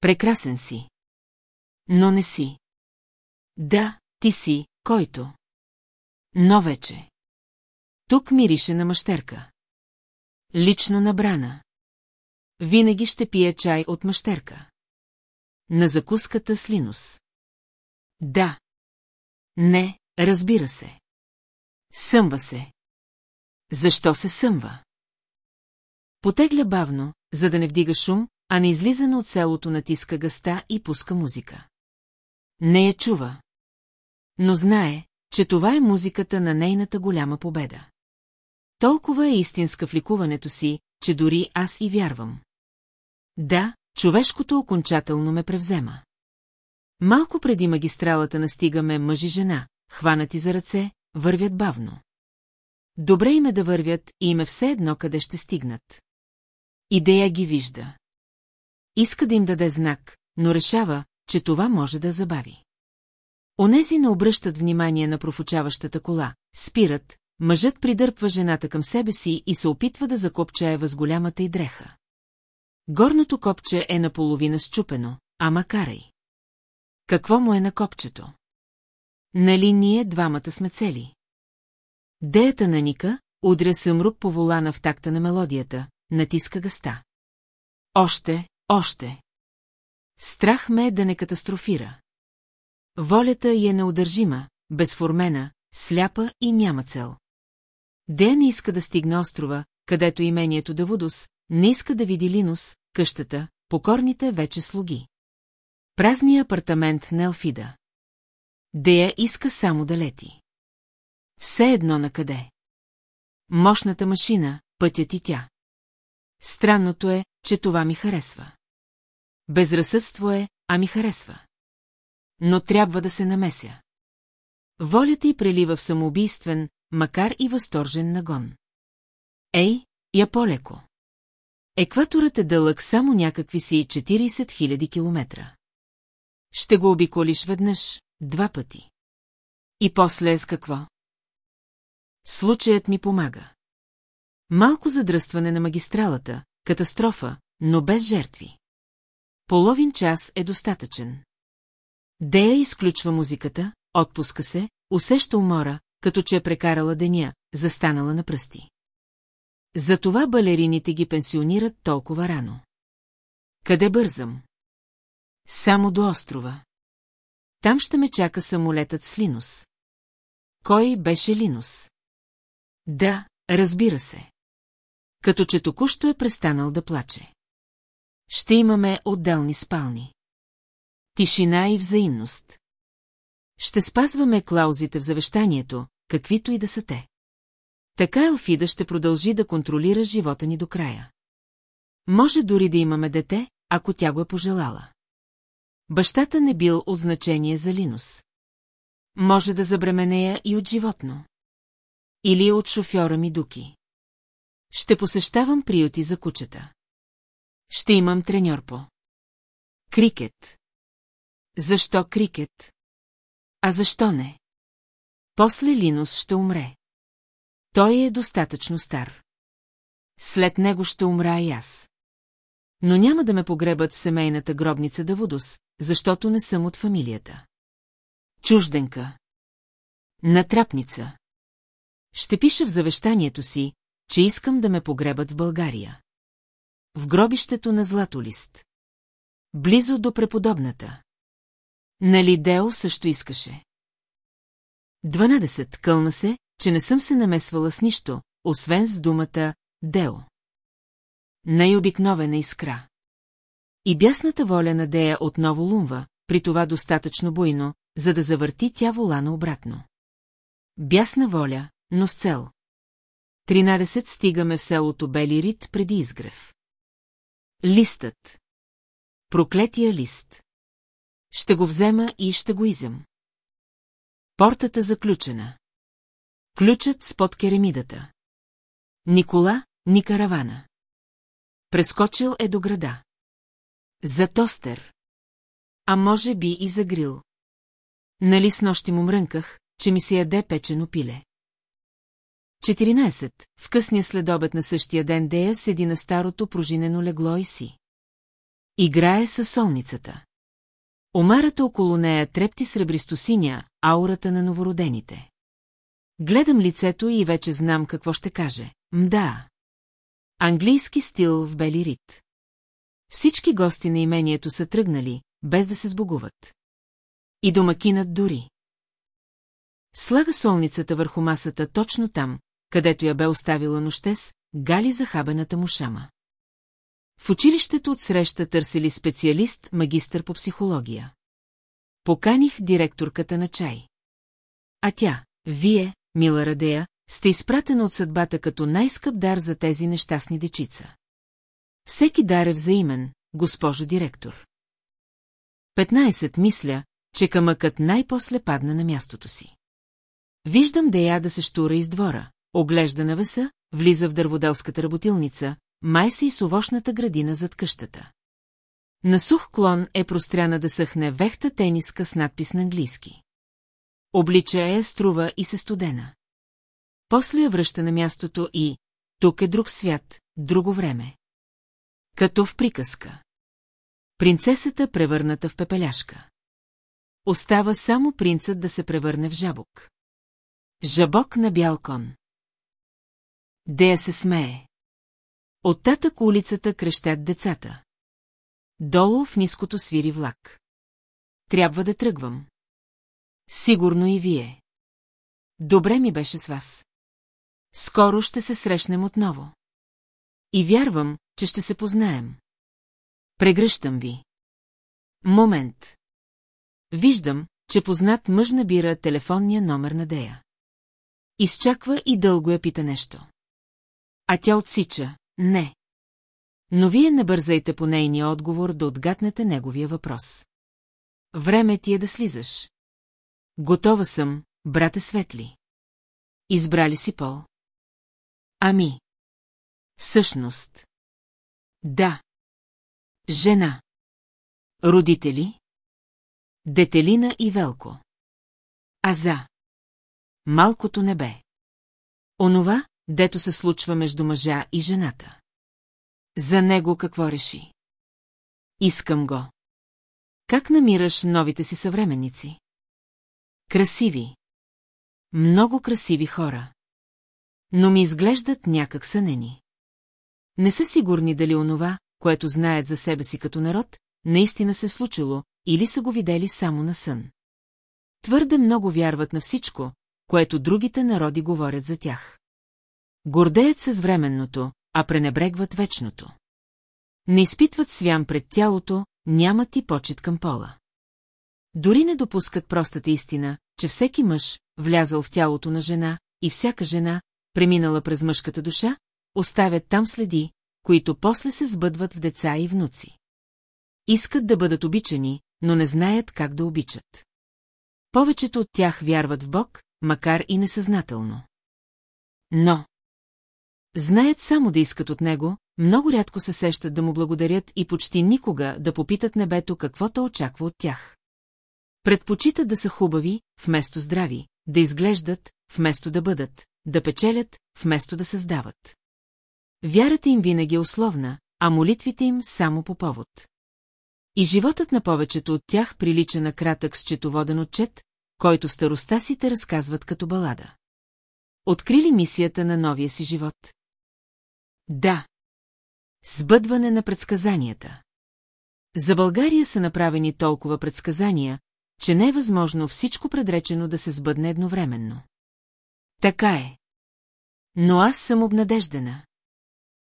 Speaker 1: Прекрасен си. Но не си. Да, ти си, който. Но вече. Тук мирише на мъщерка. Лично набрана. Винаги ще пия чай от мъщерка. На закуската с Линус. Да. Не, разбира се. Съмва се. Защо се съмва? Потегля бавно, за да не вдига шум, а на излизане от селото натиска гъста и пуска музика. Не я чува. Но знае, че това е музиката на нейната голяма победа. Толкова е истинска в ликуването си, че дори аз и вярвам. Да, човешкото окончателно ме превзема. Малко преди магистралата настигаме мъж и жена, хванати за ръце, вървят бавно. Добре им е да вървят и им е все едно къде ще стигнат. Идея ги вижда. Иска да им даде знак, но решава, че това може да забави. Онези не обръщат внимание на профучаващата кола, спират, мъжът придърпва жената към себе си и се опитва да закопчае възголямата голямата и дреха. Горното копче е наполовина счупено, ама карай. Какво му е на копчето? Нали ние двамата сме цели? Деята на Ника удря съмруп по волана в такта на мелодията, натиска гъста. Още, още. Страх ме е да не катастрофира. Волята й е неудържима, безформена, сляпа и няма цел. Дея не иска да стигне острова, където имението Давудос, не иска да види Линус, къщата, покорните вече слуги. Празния апартамент на Елфида. Дея иска само да лети. Все едно на къде. Мощната машина, пътят и тя. Странното е, че това ми харесва. Безразсъдство е, а ми харесва. Но трябва да се намеся. Волята й прелива в самоубийствен, макар и възторжен нагон. Ей, я по-леко. Екваторът е дълъг само някакви си 40 000 километра. Ще го обиколиш веднъж, два пъти. И после с какво? Случаят ми помага. Малко задръстване на магистралата, катастрофа, но без жертви. Половин час е достатъчен. Дея изключва музиката, отпуска се, усеща умора, като че е прекарала деня, застанала на пръсти. Затова балерините ги пенсионират толкова рано. Къде бързам? Само до острова. Там ще ме чака самолетът с Линус. Кой беше Линус? Да, разбира се. Като че току-що е престанал да плаче. Ще имаме отделни спални. Тишина и взаимност. Ще спазваме клаузите в завещанието, каквито и да са те. Така Елфида ще продължи да контролира живота ни до края. Може дори да имаме дете, ако тя го е пожелала. Бащата не бил от значение за Линус. Може да забременея и от животно. Или от шофьора ми Дуки. Ще посещавам приюти за кучета. Ще имам треньор по. Крикет. Защо крикет? А защо не? После Линус ще умре. Той е достатъчно стар. След него ще умра и аз. Но няма да ме погребат в семейната гробница Давудос, защото не съм от фамилията. Чужденка. Натрапница. Ще пиша в завещанието си, че искам да ме погребат в България. В гробището на Златолист. Близо до преподобната. Нали Део също искаше. 12. Кълна се, че не съм се намесвала с нищо, освен с думата «део». Най-обикновена искра. И бясната воля на Дея отново лумва, при това достатъчно буйно, за да завърти тя волана обратно. Бясна воля, но с цел. Тринадесет стигаме в селото Бели Рит преди изгрев. Листът. Проклетия лист. Ще го взема и ще го изям. Портата заключена. Ключът с под керемидата. Никола, ни каравана. Прескочил е до града. За тостер. А може би и за грил. Нали с нощи му мрънках, че ми се яде печено пиле. 14. В късния следобед на същия ден Дея седи на старото пружинено легло и си. Играе със солницата. Омарата около нея трепти сребристо синя, аурата на новородените. Гледам лицето и вече знам какво ще каже. Мда. Английски стил в бели рит. Всички гости на имението са тръгнали, без да се сбогуват. И домакинат дори. Слага солницата върху масата точно там, където я бе оставила нощес, гали захабената му шама. В училището от среща търсили специалист, магистър по психология. Поканих директорката на чай. А тя, вие, мила Радея, сте изпратена от съдбата като най-скъп дар за тези нещастни дечица. Всеки дар е взаимен, госпожо директор. 15 мисля, че камъкът най-после падна на мястото си. Виждам Дея да се штура из двора, оглежда на веса, влиза в дърводелската работилница, май се и с овощната градина зад къщата. На сух клон е простряна да съхне вехта тениска с надпис на английски. Облича е струва и се студена. После я връща на мястото и «Тук е друг свят, друго време». Като в приказка. Принцесата превърната в пепеляшка. Остава само принцът да се превърне в жабок. Жабок на бял кон. Дея се смее. Оттатък улицата крещят децата. Долу в ниското свири влак. Трябва да тръгвам. Сигурно и вие. Добре ми беше с вас. Скоро ще се срещнем отново. И вярвам, че ще се познаем. Прегръщам ви. Момент. Виждам, че познат мъж набира телефонния номер на Дея. Изчаква и дълго я пита нещо. А тя отсича – не. Но вие не бързайте по нейния отговор да отгатнете неговия въпрос. Време ти е да слизаш. Готова съм, брате Светли. Избрали си пол? Ами. Всъщност. Да. Жена. Родители? Детелина и Велко. А за? Малкото небе. Онова, дето се случва между мъжа и жената. За него какво реши? Искам го. Как намираш новите си съвременници? Красиви. Много красиви хора. Но ми изглеждат някак сънени. Не са сигурни дали онова, което знаят за себе си като народ, наистина се случило или са го видели само на сън. Твърде много вярват на всичко, което другите народи говорят за тях. Гордеят се с временното, а пренебрегват вечното. Не изпитват свям пред тялото, нямат и почет към пола. Дори не допускат простата истина, че всеки мъж, влязал в тялото на жена, и всяка жена, преминала през мъжката душа, оставят там следи, които после се сбъдват в деца и внуци. Искат да бъдат обичани, но не знаят как да обичат. Повечето от тях вярват в Бог, макар и несъзнателно. Но... Знаят само да искат от него, много рядко се сещат да му благодарят и почти никога да попитат небето каквото очаква от тях. Предпочита да са хубави, вместо здрави, да изглеждат, вместо да бъдат, да печелят, вместо да създават. Вярата им винаги е условна, а молитвите им само по повод. И животът на повечето от тях прилича на кратък счетоводен отчет, който староста си те разказват като балада. Открили мисията на новия си живот? Да. Сбъдване на предсказанията. За България са направени толкова предсказания, че не е възможно всичко предречено да се сбъдне едновременно. Така е. Но аз съм обнадеждена.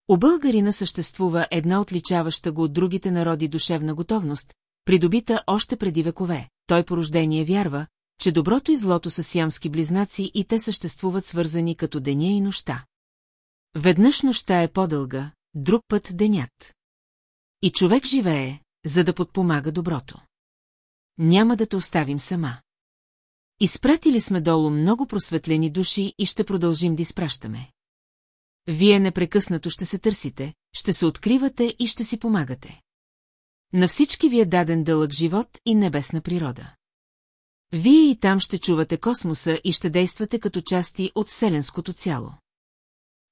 Speaker 1: У българина съществува една отличаваща го от другите народи душевна готовност, придобита още преди векове. Той по рождение вярва, че доброто и злото са сиамски близнаци и те съществуват свързани като деня и нощта. Веднъж нощта е по-дълга, друг път денят. И човек живее, за да подпомага доброто няма да те оставим сама. Изпратили сме долу много просветлени души и ще продължим да изпращаме. Вие непрекъснато ще се търсите, ще се откривате и ще си помагате. На всички ви е даден дълъг живот и небесна природа. Вие и там ще чувате космоса и ще действате като части от вселенското цяло.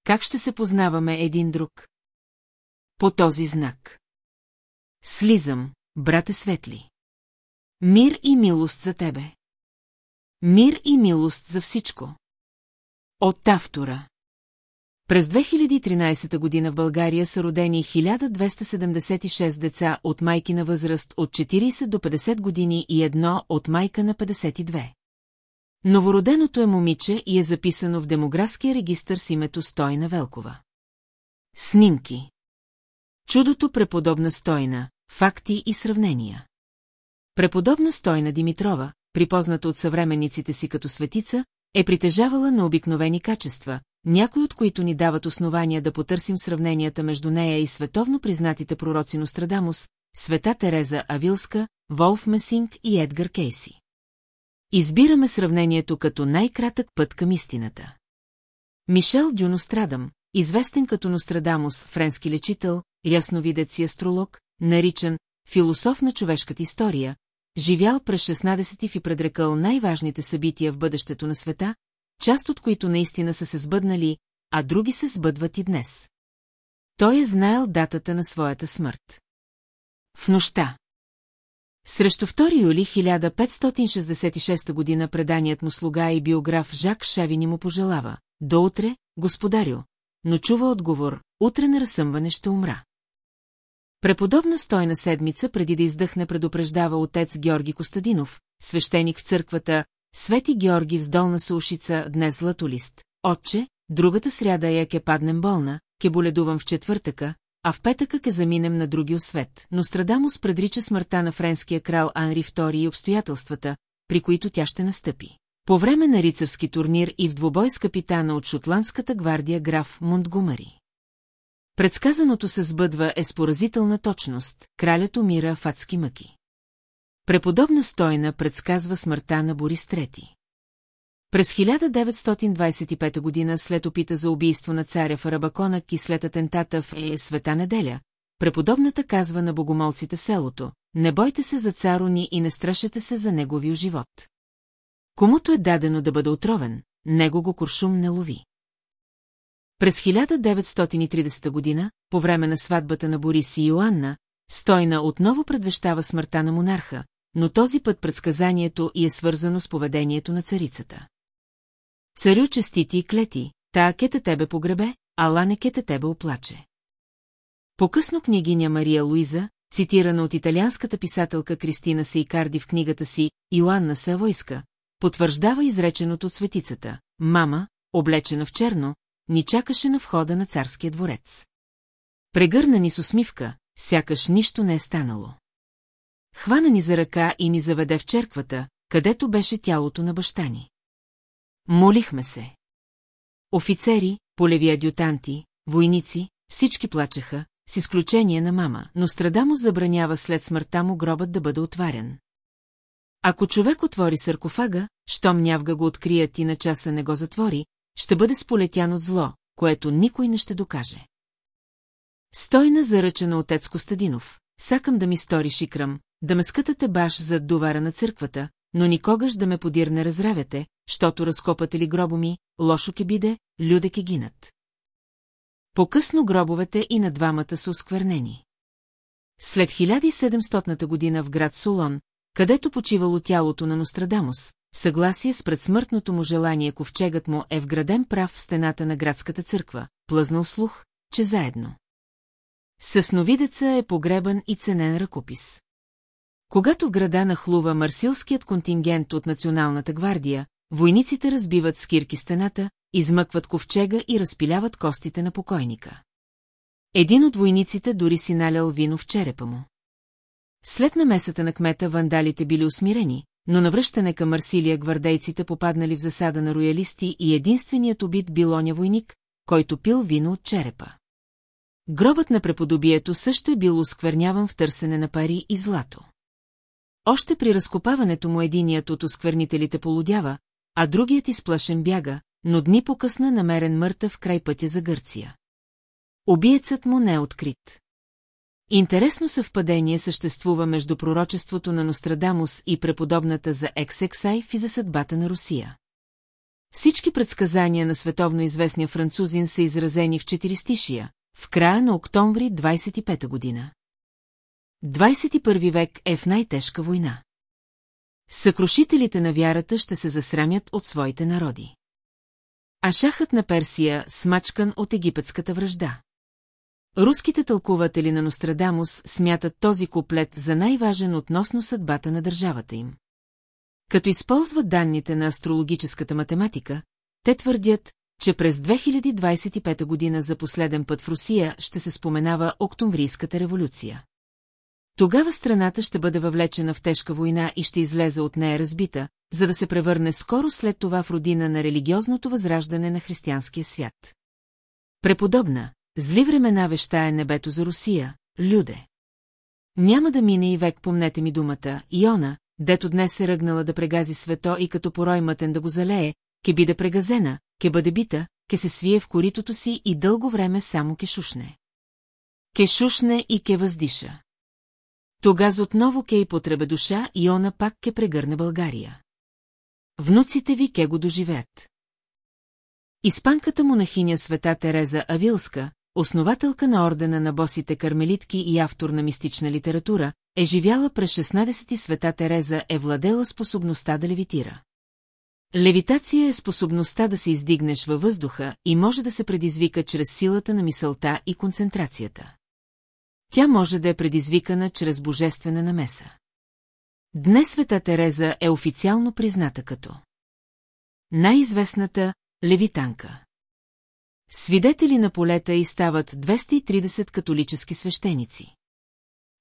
Speaker 1: Как ще се познаваме един друг? По този знак. Слизам, брате Светли. Мир и милост за тебе. Мир и милост за всичко. От автора. През 2013 година в България са родени 1276 деца от майки на възраст от 40 до 50 години и едно от майка на 52. Новороденото е момиче и е записано в демографския регистр с името Стойна Велкова. Снимки Чудото преподобна Стойна – факти и сравнения Преподобна Стойна Димитрова, припозната от съвременниците си като светица, е притежавала на обикновени качества, някои от които ни дават основания да потърсим сравненията между нея и световно признатите пророци Нострадамус, света Тереза Авилска, Волф Месинг и Едгар Кейси. Избираме сравнението като най-кратък път към истината. Мишел Дюнострадам, известен като Нострадамус, френски лечител, ясновидец и астролог, наричан философ на човешката история, живял през 16 ти и предрекал най-важните събития в бъдещето на света, част от които наистина са се сбъднали, а други се сбъдват и днес. Той е знаел датата на своята смърт. В нощта. Срещу 2 юли 1566 година преданият му слуга и биограф Жак Шавини му пожелава. До утре, господарю, но чува отговор, утре на разсъмване ще умра. Преподобна стойна седмица преди да издъхне предупреждава отец Георги Костадинов, свещеник в църквата, Свети Георги в Долна Сушица, днес златолист. Отче, другата сряда я е ке паднем болна, ке боледувам в четвъртъка, а в петъка ке заминем на другия свет. Но Страдамус предрича смъртта на френския крал Анри II и обстоятелствата, при които тя ще настъпи. По време на рицарски турнир и в двобой с капитана от шотландската гвардия граф Монтгомари. Предсказаното се сбъдва е с поразителна точност, кралят умира в адски мъки. Преподобна стойна предсказва смъртта на Борис III. През 1925 година след опита за убийство на царя в Арабаконък и след атентата в Е. е Света неделя, преподобната казва на богомолците в селото, не бойте се за царо ни и не страшете се за неговия живот. Комуто е дадено да бъде отровен, него го куршум не лови. През 1930 година, по време на сватбата на Борис и Йоанна, Стойна отново предвещава смъртта на монарха, но този път предсказанието и е свързано с поведението на царицата. Царю честити и клети, та кета тебе погребе, ала не кета тебе оплаче. По-късно княгиня Мария Луиза, цитирана от италианската писателка Кристина Сейкарди в книгата си «Иоанна Савойска», потвърждава изреченото от светицата «Мама, облечена в черно, ни чакаше на входа на царския дворец. Прегърна ни с усмивка, сякаш нищо не е станало. Хвана ни за ръка и ни заведе в черквата, където беше тялото на баща ни. Молихме се. Офицери, полеви адютанти, войници, всички плачеха, с изключение на мама, но Страдамо забранява след смъртта му гробът да бъде отварен. Ако човек отвори саркофага, щом нявга го открият и на часа не го затвори, ще бъде сполетян от зло, което никой не ще докаже. Стой на заръчена отец Костадинов, сакам да ми сториш и кръм, да ме скътате баш зад довара на църквата, но никогаш да ме подирне разравяте, щото разкопате ли гробо ми, лошо ке биде, люде ке гинат. По-късно гробовете и на двамата са осквернени. След 1700 година в град Солон, където почивало тялото на Нострадамус, съгласие с предсмъртното му желание ковчегът му е вграден прав в стената на градската църква, плъзнал слух, че заедно. Съсновидеца е погребан и ценен ръкопис. Когато в града нахлува марсилският контингент от Националната гвардия, войниците разбиват скирки стената, измъкват ковчега и разпиляват костите на покойника. Един от войниците дори си налял вино в черепа му. След намесата на кмета вандалите били усмирени, но навръщане към Марсилия гвардейците попаднали в засада на роялисти и единственият убит бил оня войник, който пил вино от черепа. Гробът на преподобието също е бил оскверняван в търсене на пари и злато. Още при разкопаването му единият от осквернителите полудява, а другият изплашен бяга, но дни по-късно е намерен мъртъв край пътя за Гърция. Обиецът му не е открит. Интересно съвпадение съществува между пророчеството на Нострадамус и преподобната за Ексексайф и за съдбата на Русия. Всички предсказания на световно известния французин са изразени в четиристишия, в края на октомври 25-та година. 21 век е в най-тежка война. Съкрушителите на вярата ще се засрамят от своите народи. А шахът на Персия смачкан от египетската връжда. Руските тълкуватели на Нострадамус смятат този куплет за най-важен относно съдбата на държавата им. Като използват данните на астрологическата математика, те твърдят, че през 2025 година за последен път в Русия ще се споменава Октомврийската революция. Тогава страната ще бъде въвлечена в тежка война и ще излезе от нея разбита, за да се превърне скоро след това в родина на религиозното възраждане на християнския свят. Преподобна, Зли времена вещае небето за Русия, люде. Няма да мине и век, помнете ми думата, Иона, дето днес се ръгнала да прегази свето и като порой мътен да го залее, ке биде прегазена, ке бъде бита, ке се свие в коритото си и дълго време само ке шушне. Ке шушне и ке въздиша. Тогаз отново ке и потребе душа Иона пак ке прегърне България. Внуците ви ке го доживеят. Испанката монахиня света Тереза Авилска, основателка на ордена на босите кармелитки и автор на мистична литература, е живяла през 16 ти света Тереза е владела способността да левитира. Левитация е способността да се издигнеш във въздуха и може да се предизвика чрез силата на мисълта и концентрацията. Тя може да е предизвикана чрез божествена намеса. Днес света Тереза е официално призната като най-известната левитанка. Свидетели на полета и стават 230 католически свещеници.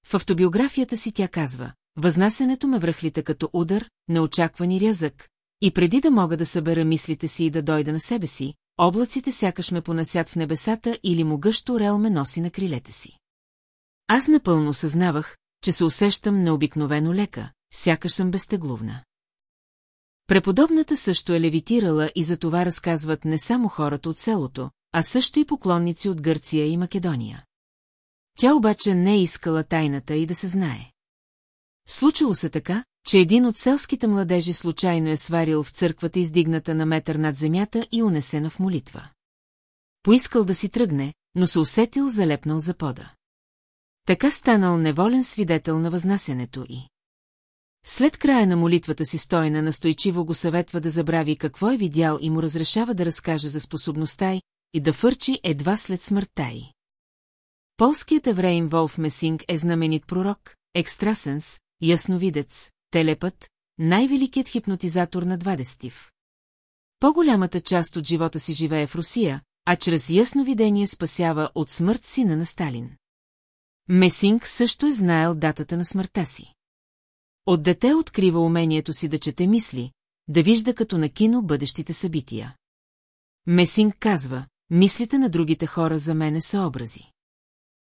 Speaker 1: В автобиографията си тя казва, възнасенето ме връхлите като удар, неочаквани рязък, и преди да мога да събера мислите си и да дойда на себе си, облаците сякаш ме понасят в небесата или могъщо рел ме носи на крилете си. Аз напълно съзнавах, че се усещам необикновено лека, сякаш съм безтегловна. Преподобната също е левитирала и за това разказват не само хората от селото, а също и поклонници от Гърция и Македония. Тя обаче не е искала тайната и да се знае. Случило се така, че един от селските младежи случайно е сварил в църквата издигната на метър над земята и унесена в молитва. Поискал да си тръгне, но се усетил залепнал за пода. Така станал неволен свидетел на възнасенето и. След края на молитвата си стойна настойчиво го съветва да забрави какво е видял и му разрешава да разкаже за способността й, и да фърчи едва след смъртта й. Полският евреин Волф Месинг е знаменит пророк, екстрасенс, ясновидец, телепът, най-великият хипнотизатор на 20-тив. По-голямата част от живота си живее в Русия, а чрез ясновидение спасява от смърт сина на Сталин. Месинг също е знаел датата на смъртта си. От дете открива умението си да чете мисли, да вижда като на кино бъдещите събития. Месинг казва, Мислите на другите хора за мене са образи.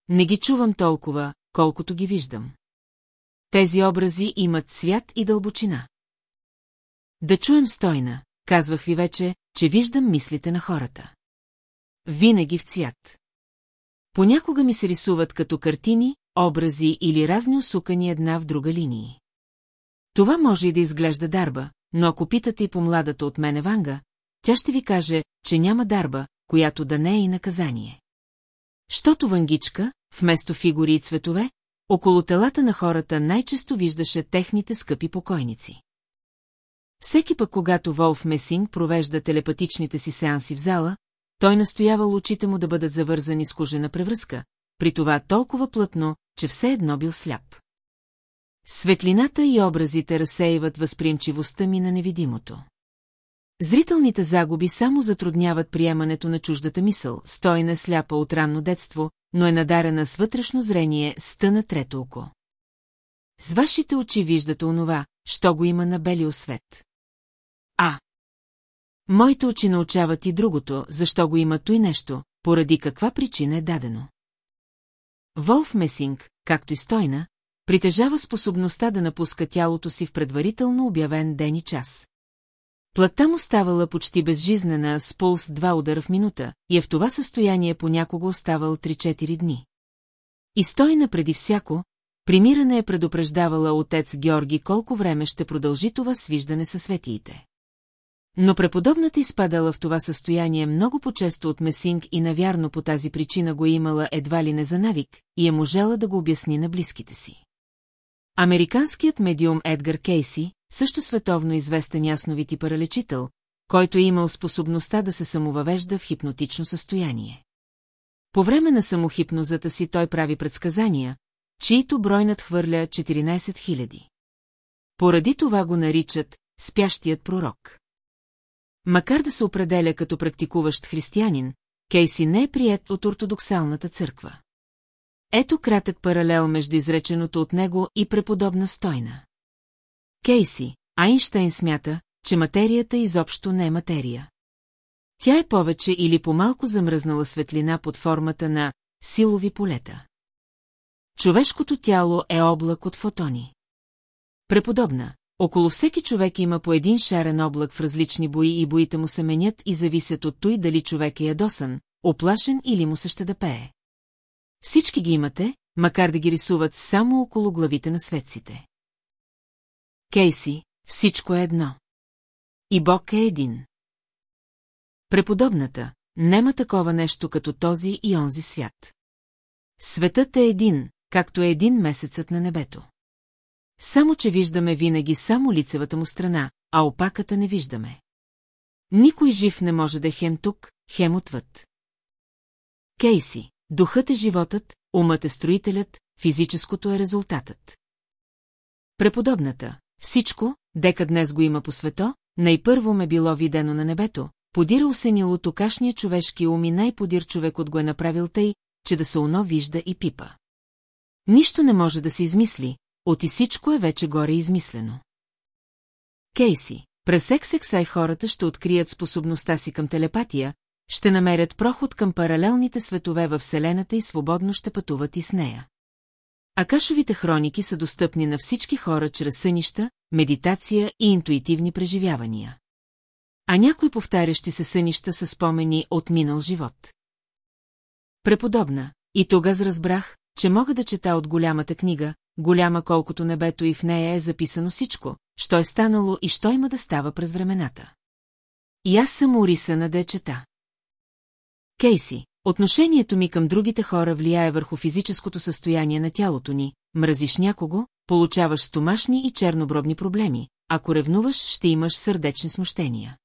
Speaker 1: Не ги чувам толкова, колкото ги виждам. Тези образи имат цвят и дълбочина. Да чуем стойна, казвах ви вече, че виждам мислите на хората. Винаги в цвят. Понякога ми се рисуват като картини, образи или разни усукани една в друга линии. Това може и да изглежда дарба, но ако питате и по-младата от мене Ванга, тя ще ви каже, че няма дарба, която да не е и наказание. Щото вангичка, вместо фигури и цветове, около телата на хората най-често виждаше техните скъпи покойници. Всеки пък, когато Волф Месинг провежда телепатичните си сеанси в зала, той настоявал очите му да бъдат завързани с кожена превръзка, при това толкова плътно, че все едно бил сляп. Светлината и образите разсеиват възприемчивостта ми на невидимото. Зрителните загуби само затрудняват приемането на чуждата мисъл, стойна сляпа от ранно детство, но е надарена с вътрешно зрение стъна трето око. С вашите очи виждате онова, що го има на бели свет. А. Моите очи научават и другото, защо го има той нещо, поради каква причина е дадено. Волф Месинг, както и Стойна, притежава способността да напуска тялото си в предварително обявен ден и час. Плътта му ставала почти безжизнена с пулс два удара в минута и е в това състояние понякога оставал 3-4 дни. И стойна преди всяко, примиране е предупреждавала отец Георги колко време ще продължи това свиждане със светиите. Но преподобната изпадала в това състояние много по-често от Месинг и навярно по тази причина го е имала едва ли не за навик и е можела да го обясни на близките си. Американският медиум Едгар Кейси, също световно известен ясновити и паралечител, който е имал способността да се самовъвежда в хипнотично състояние. По време на самохипнозата си той прави предсказания, чието брой надхвърля 14 000. Поради това го наричат «спящият пророк». Макар да се определя като практикуващ християнин, Кейси не е прият от ортодоксалната църква. Ето кратък паралел между изреченото от него и преподобна стойна. Кейси, Айнштайн смята, че материята изобщо не е материя. Тя е повече или по-малко замръзнала светлина под формата на силови полета. Човешкото тяло е облак от фотони. Преподобна, около всеки човек има по един шарен облак в различни бои и боите му се менят и зависят от той дали човек е ядосан, оплашен или му се ще да пее. Всички ги имате, макар да ги рисуват само около главите на светците. Кейси, всичко е едно. И Бог е един. Преподобната, нема такова нещо като този и онзи свят. Светът е един, както е един месецът на небето. Само, че виждаме винаги само лицевата му страна, а опаката не виждаме. Никой жив не може да е хем тук, хем отвъд. Кейси, духът е животът, умът е строителят, физическото е резултатът. Преподобната, всичко, дека днес го има по свето, най-първо ме било видено на небето, подира усенило токашния човешки ум и най-подир човекът го е направил тъй, че да се оно вижда и пипа. Нищо не може да се измисли, от и всичко е вече горе измислено. Кейси, през ексексай хората ще открият способността си към телепатия, ще намерят проход към паралелните светове във Вселената и свободно ще пътуват и с нея. Акашовите хроники са достъпни на всички хора чрез сънища, медитация и интуитивни преживявания. А някои повтарящи се сънища са спомени от минал живот. Преподобна, и тогава разбрах, че мога да чета от голямата книга, голяма колкото небето и в нея е записано всичко, що е станало и що има да става през времената. И аз съм урисана да я чета. Кейси, Отношението ми към другите хора влияе върху физическото състояние на тялото ни, мразиш някого, получаваш стомашни и чернобробни проблеми, ако ревнуваш, ще имаш сърдечни смущения.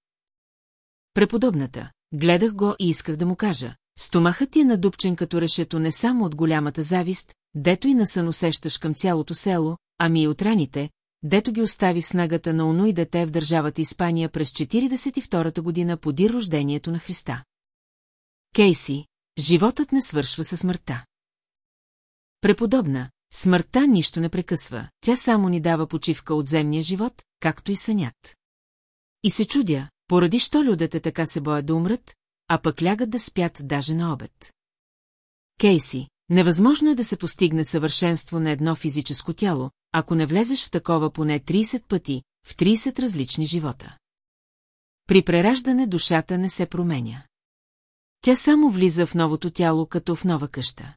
Speaker 1: Преподобната, гледах го и исках да му кажа, стомахът ти е надупчен като решето не само от голямата завист, дето и насън усещаш към цялото село, ами и от раните, дето ги остави в снагата на оно и дете в държавата Испания през 42-та година поди рождението на Христа. Кейси, Животът не свършва със смъртта. Преподобна, смъртта нищо не прекъсва, тя само ни дава почивка от земния живот, както и сънят. И се чудя, поради що людете така се боят да умрат, а пък лягат да спят даже на обед. Кейси, невъзможно е да се постигне съвършенство на едно физическо тяло, ако не влезеш в такова поне 30 пъти, в 30 различни живота. При прераждане душата не се променя. Тя само влиза в новото тяло, като в нова къща.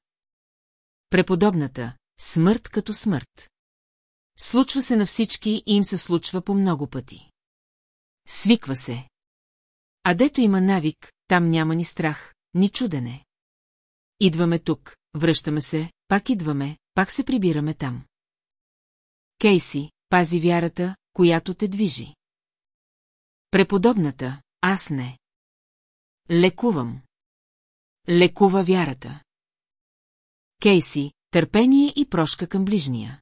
Speaker 1: Преподобната – смърт като смърт. Случва се на всички и им се случва по много пъти. Свиква се. А дето има навик, там няма ни страх, ни чудене. Идваме тук, връщаме се, пак идваме, пак се прибираме там. Кейси, пази вярата, която те движи. Преподобната, аз не. Лекувам. Лекува вярата. Кейси, търпение и прошка към ближния.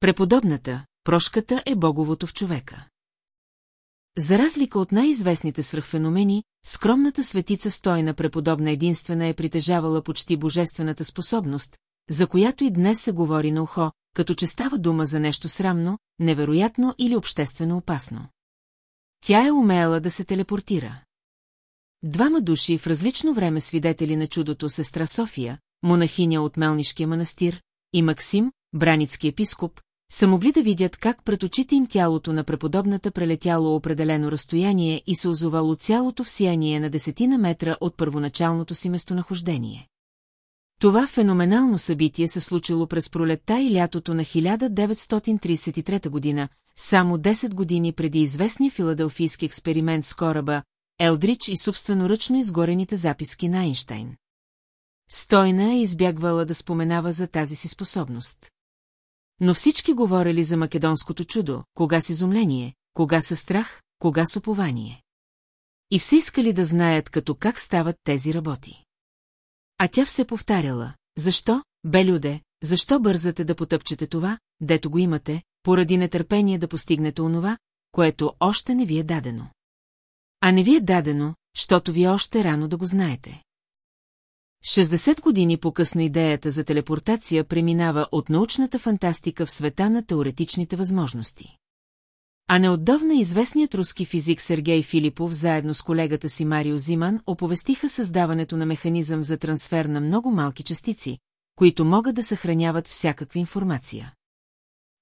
Speaker 1: Преподобната, прошката е боговото в човека. За разлика от най-известните свръхфеномени, скромната светица стойна преподобна единствена е притежавала почти божествената способност, за която и днес се говори на ухо, като че става дума за нещо срамно, невероятно или обществено опасно. Тя е умеяла да се телепортира. Двама души в различно време свидетели на чудото сестра София, монахиня от Мелнишкия манастир, и Максим, браницки епископ, са могли да видят как пред очите им тялото на преподобната прелетяло определено разстояние и се озовало цялото в сияние на десетина метра от първоначалното си местонахождение. Това феноменално събитие се случило през пролетта и лятото на 1933 година, само 10 години преди известния филаделфийски експеримент с кораба Елдрич и собственоръчно изгорените записки на Айнштайн. Стойна е избягвала да споменава за тази си способност. Но всички говорили за македонското чудо, кога с изумление, кога с страх, кога с упование. И все искали да знаят като как стават тези работи. А тя все повтаряла, защо, бе люде, защо бързате да потъпчете това, дето го имате, поради нетърпение да постигнете онова, което още не ви е дадено. А не ви е дадено, защото ви е още рано да го знаете. 60 години по-късно идеята за телепортация преминава от научната фантастика в света на теоретичните възможности. А неотдавна известният руски физик Сергей Филипов заедно с колегата си Марио Зиман оповестиха създаването на механизъм за трансфер на много малки частици, които могат да съхраняват всякаква информация.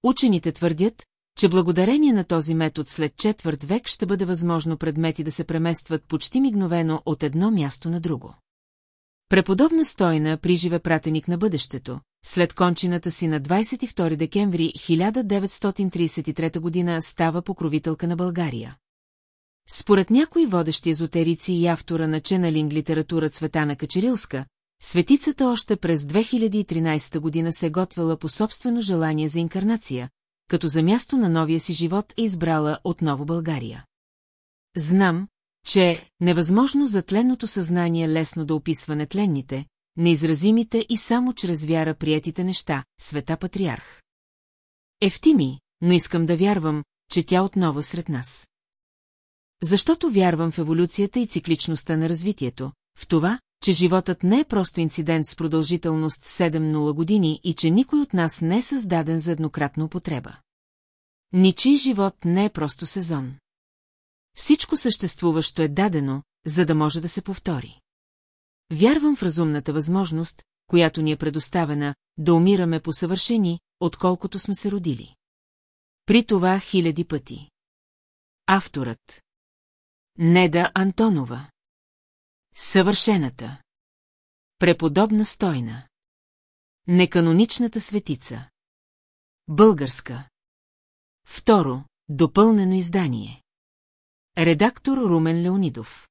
Speaker 1: Учените твърдят, че благодарение на този метод след четвърт век ще бъде възможно предмети да се преместват почти мигновено от едно място на друго. Преподобна Стойна приживе пратеник на бъдещето, след кончината си на 22 декември 1933 г. става покровителка на България. Според някои водещи езотерици и автора на Ченалинг литература Цветана Качерилска, светицата още през 2013 година се е готвела по собствено желание за инкарнация, като за място на новия си живот е избрала отново България. Знам, че е невъзможно за тленното съзнание лесно да описва нетленните, неизразимите и само чрез вяра приетите неща, света патриарх. Ефти ми, но искам да вярвам, че тя отново е сред нас. Защото вярвам в еволюцията и цикличността на развитието, в това, че животът не е просто инцидент с продължителност 7-0 години и че никой от нас не е създаден за еднократна употреба. Ничий живот не е просто сезон. Всичко съществуващо е дадено, за да може да се повтори. Вярвам в разумната възможност, която ни е предоставена, да умираме по-съвършени, отколкото сме се родили. При това хиляди пъти. Авторът Неда Антонова Съвършената. Преподобна стойна. Неканоничната светица. Българска. Второ, допълнено издание. Редактор Румен Леонидов.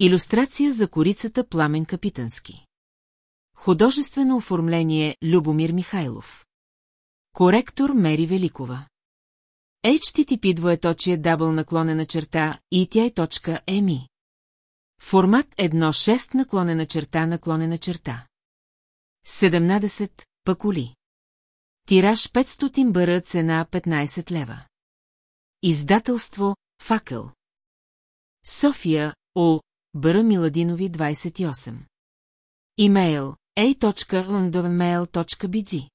Speaker 1: Илюстрация за корицата Пламен Капитански. Художествено оформление Любомир Михайлов. Коректор Мери Великова. HTTP двоеточие дабл наклонена черта и тя е точка еми. Формат 1.6 наклонена черта наклонена черта. 17. Пакули. Тираж 500 бъра цена 15 лева. Издателство Факъл. София Ол Бъра Миладинови 28. Имейл a.lundovmail.bg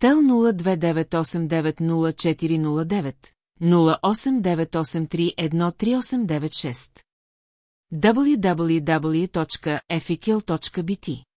Speaker 1: Тел 0898313896 www.efikil.bt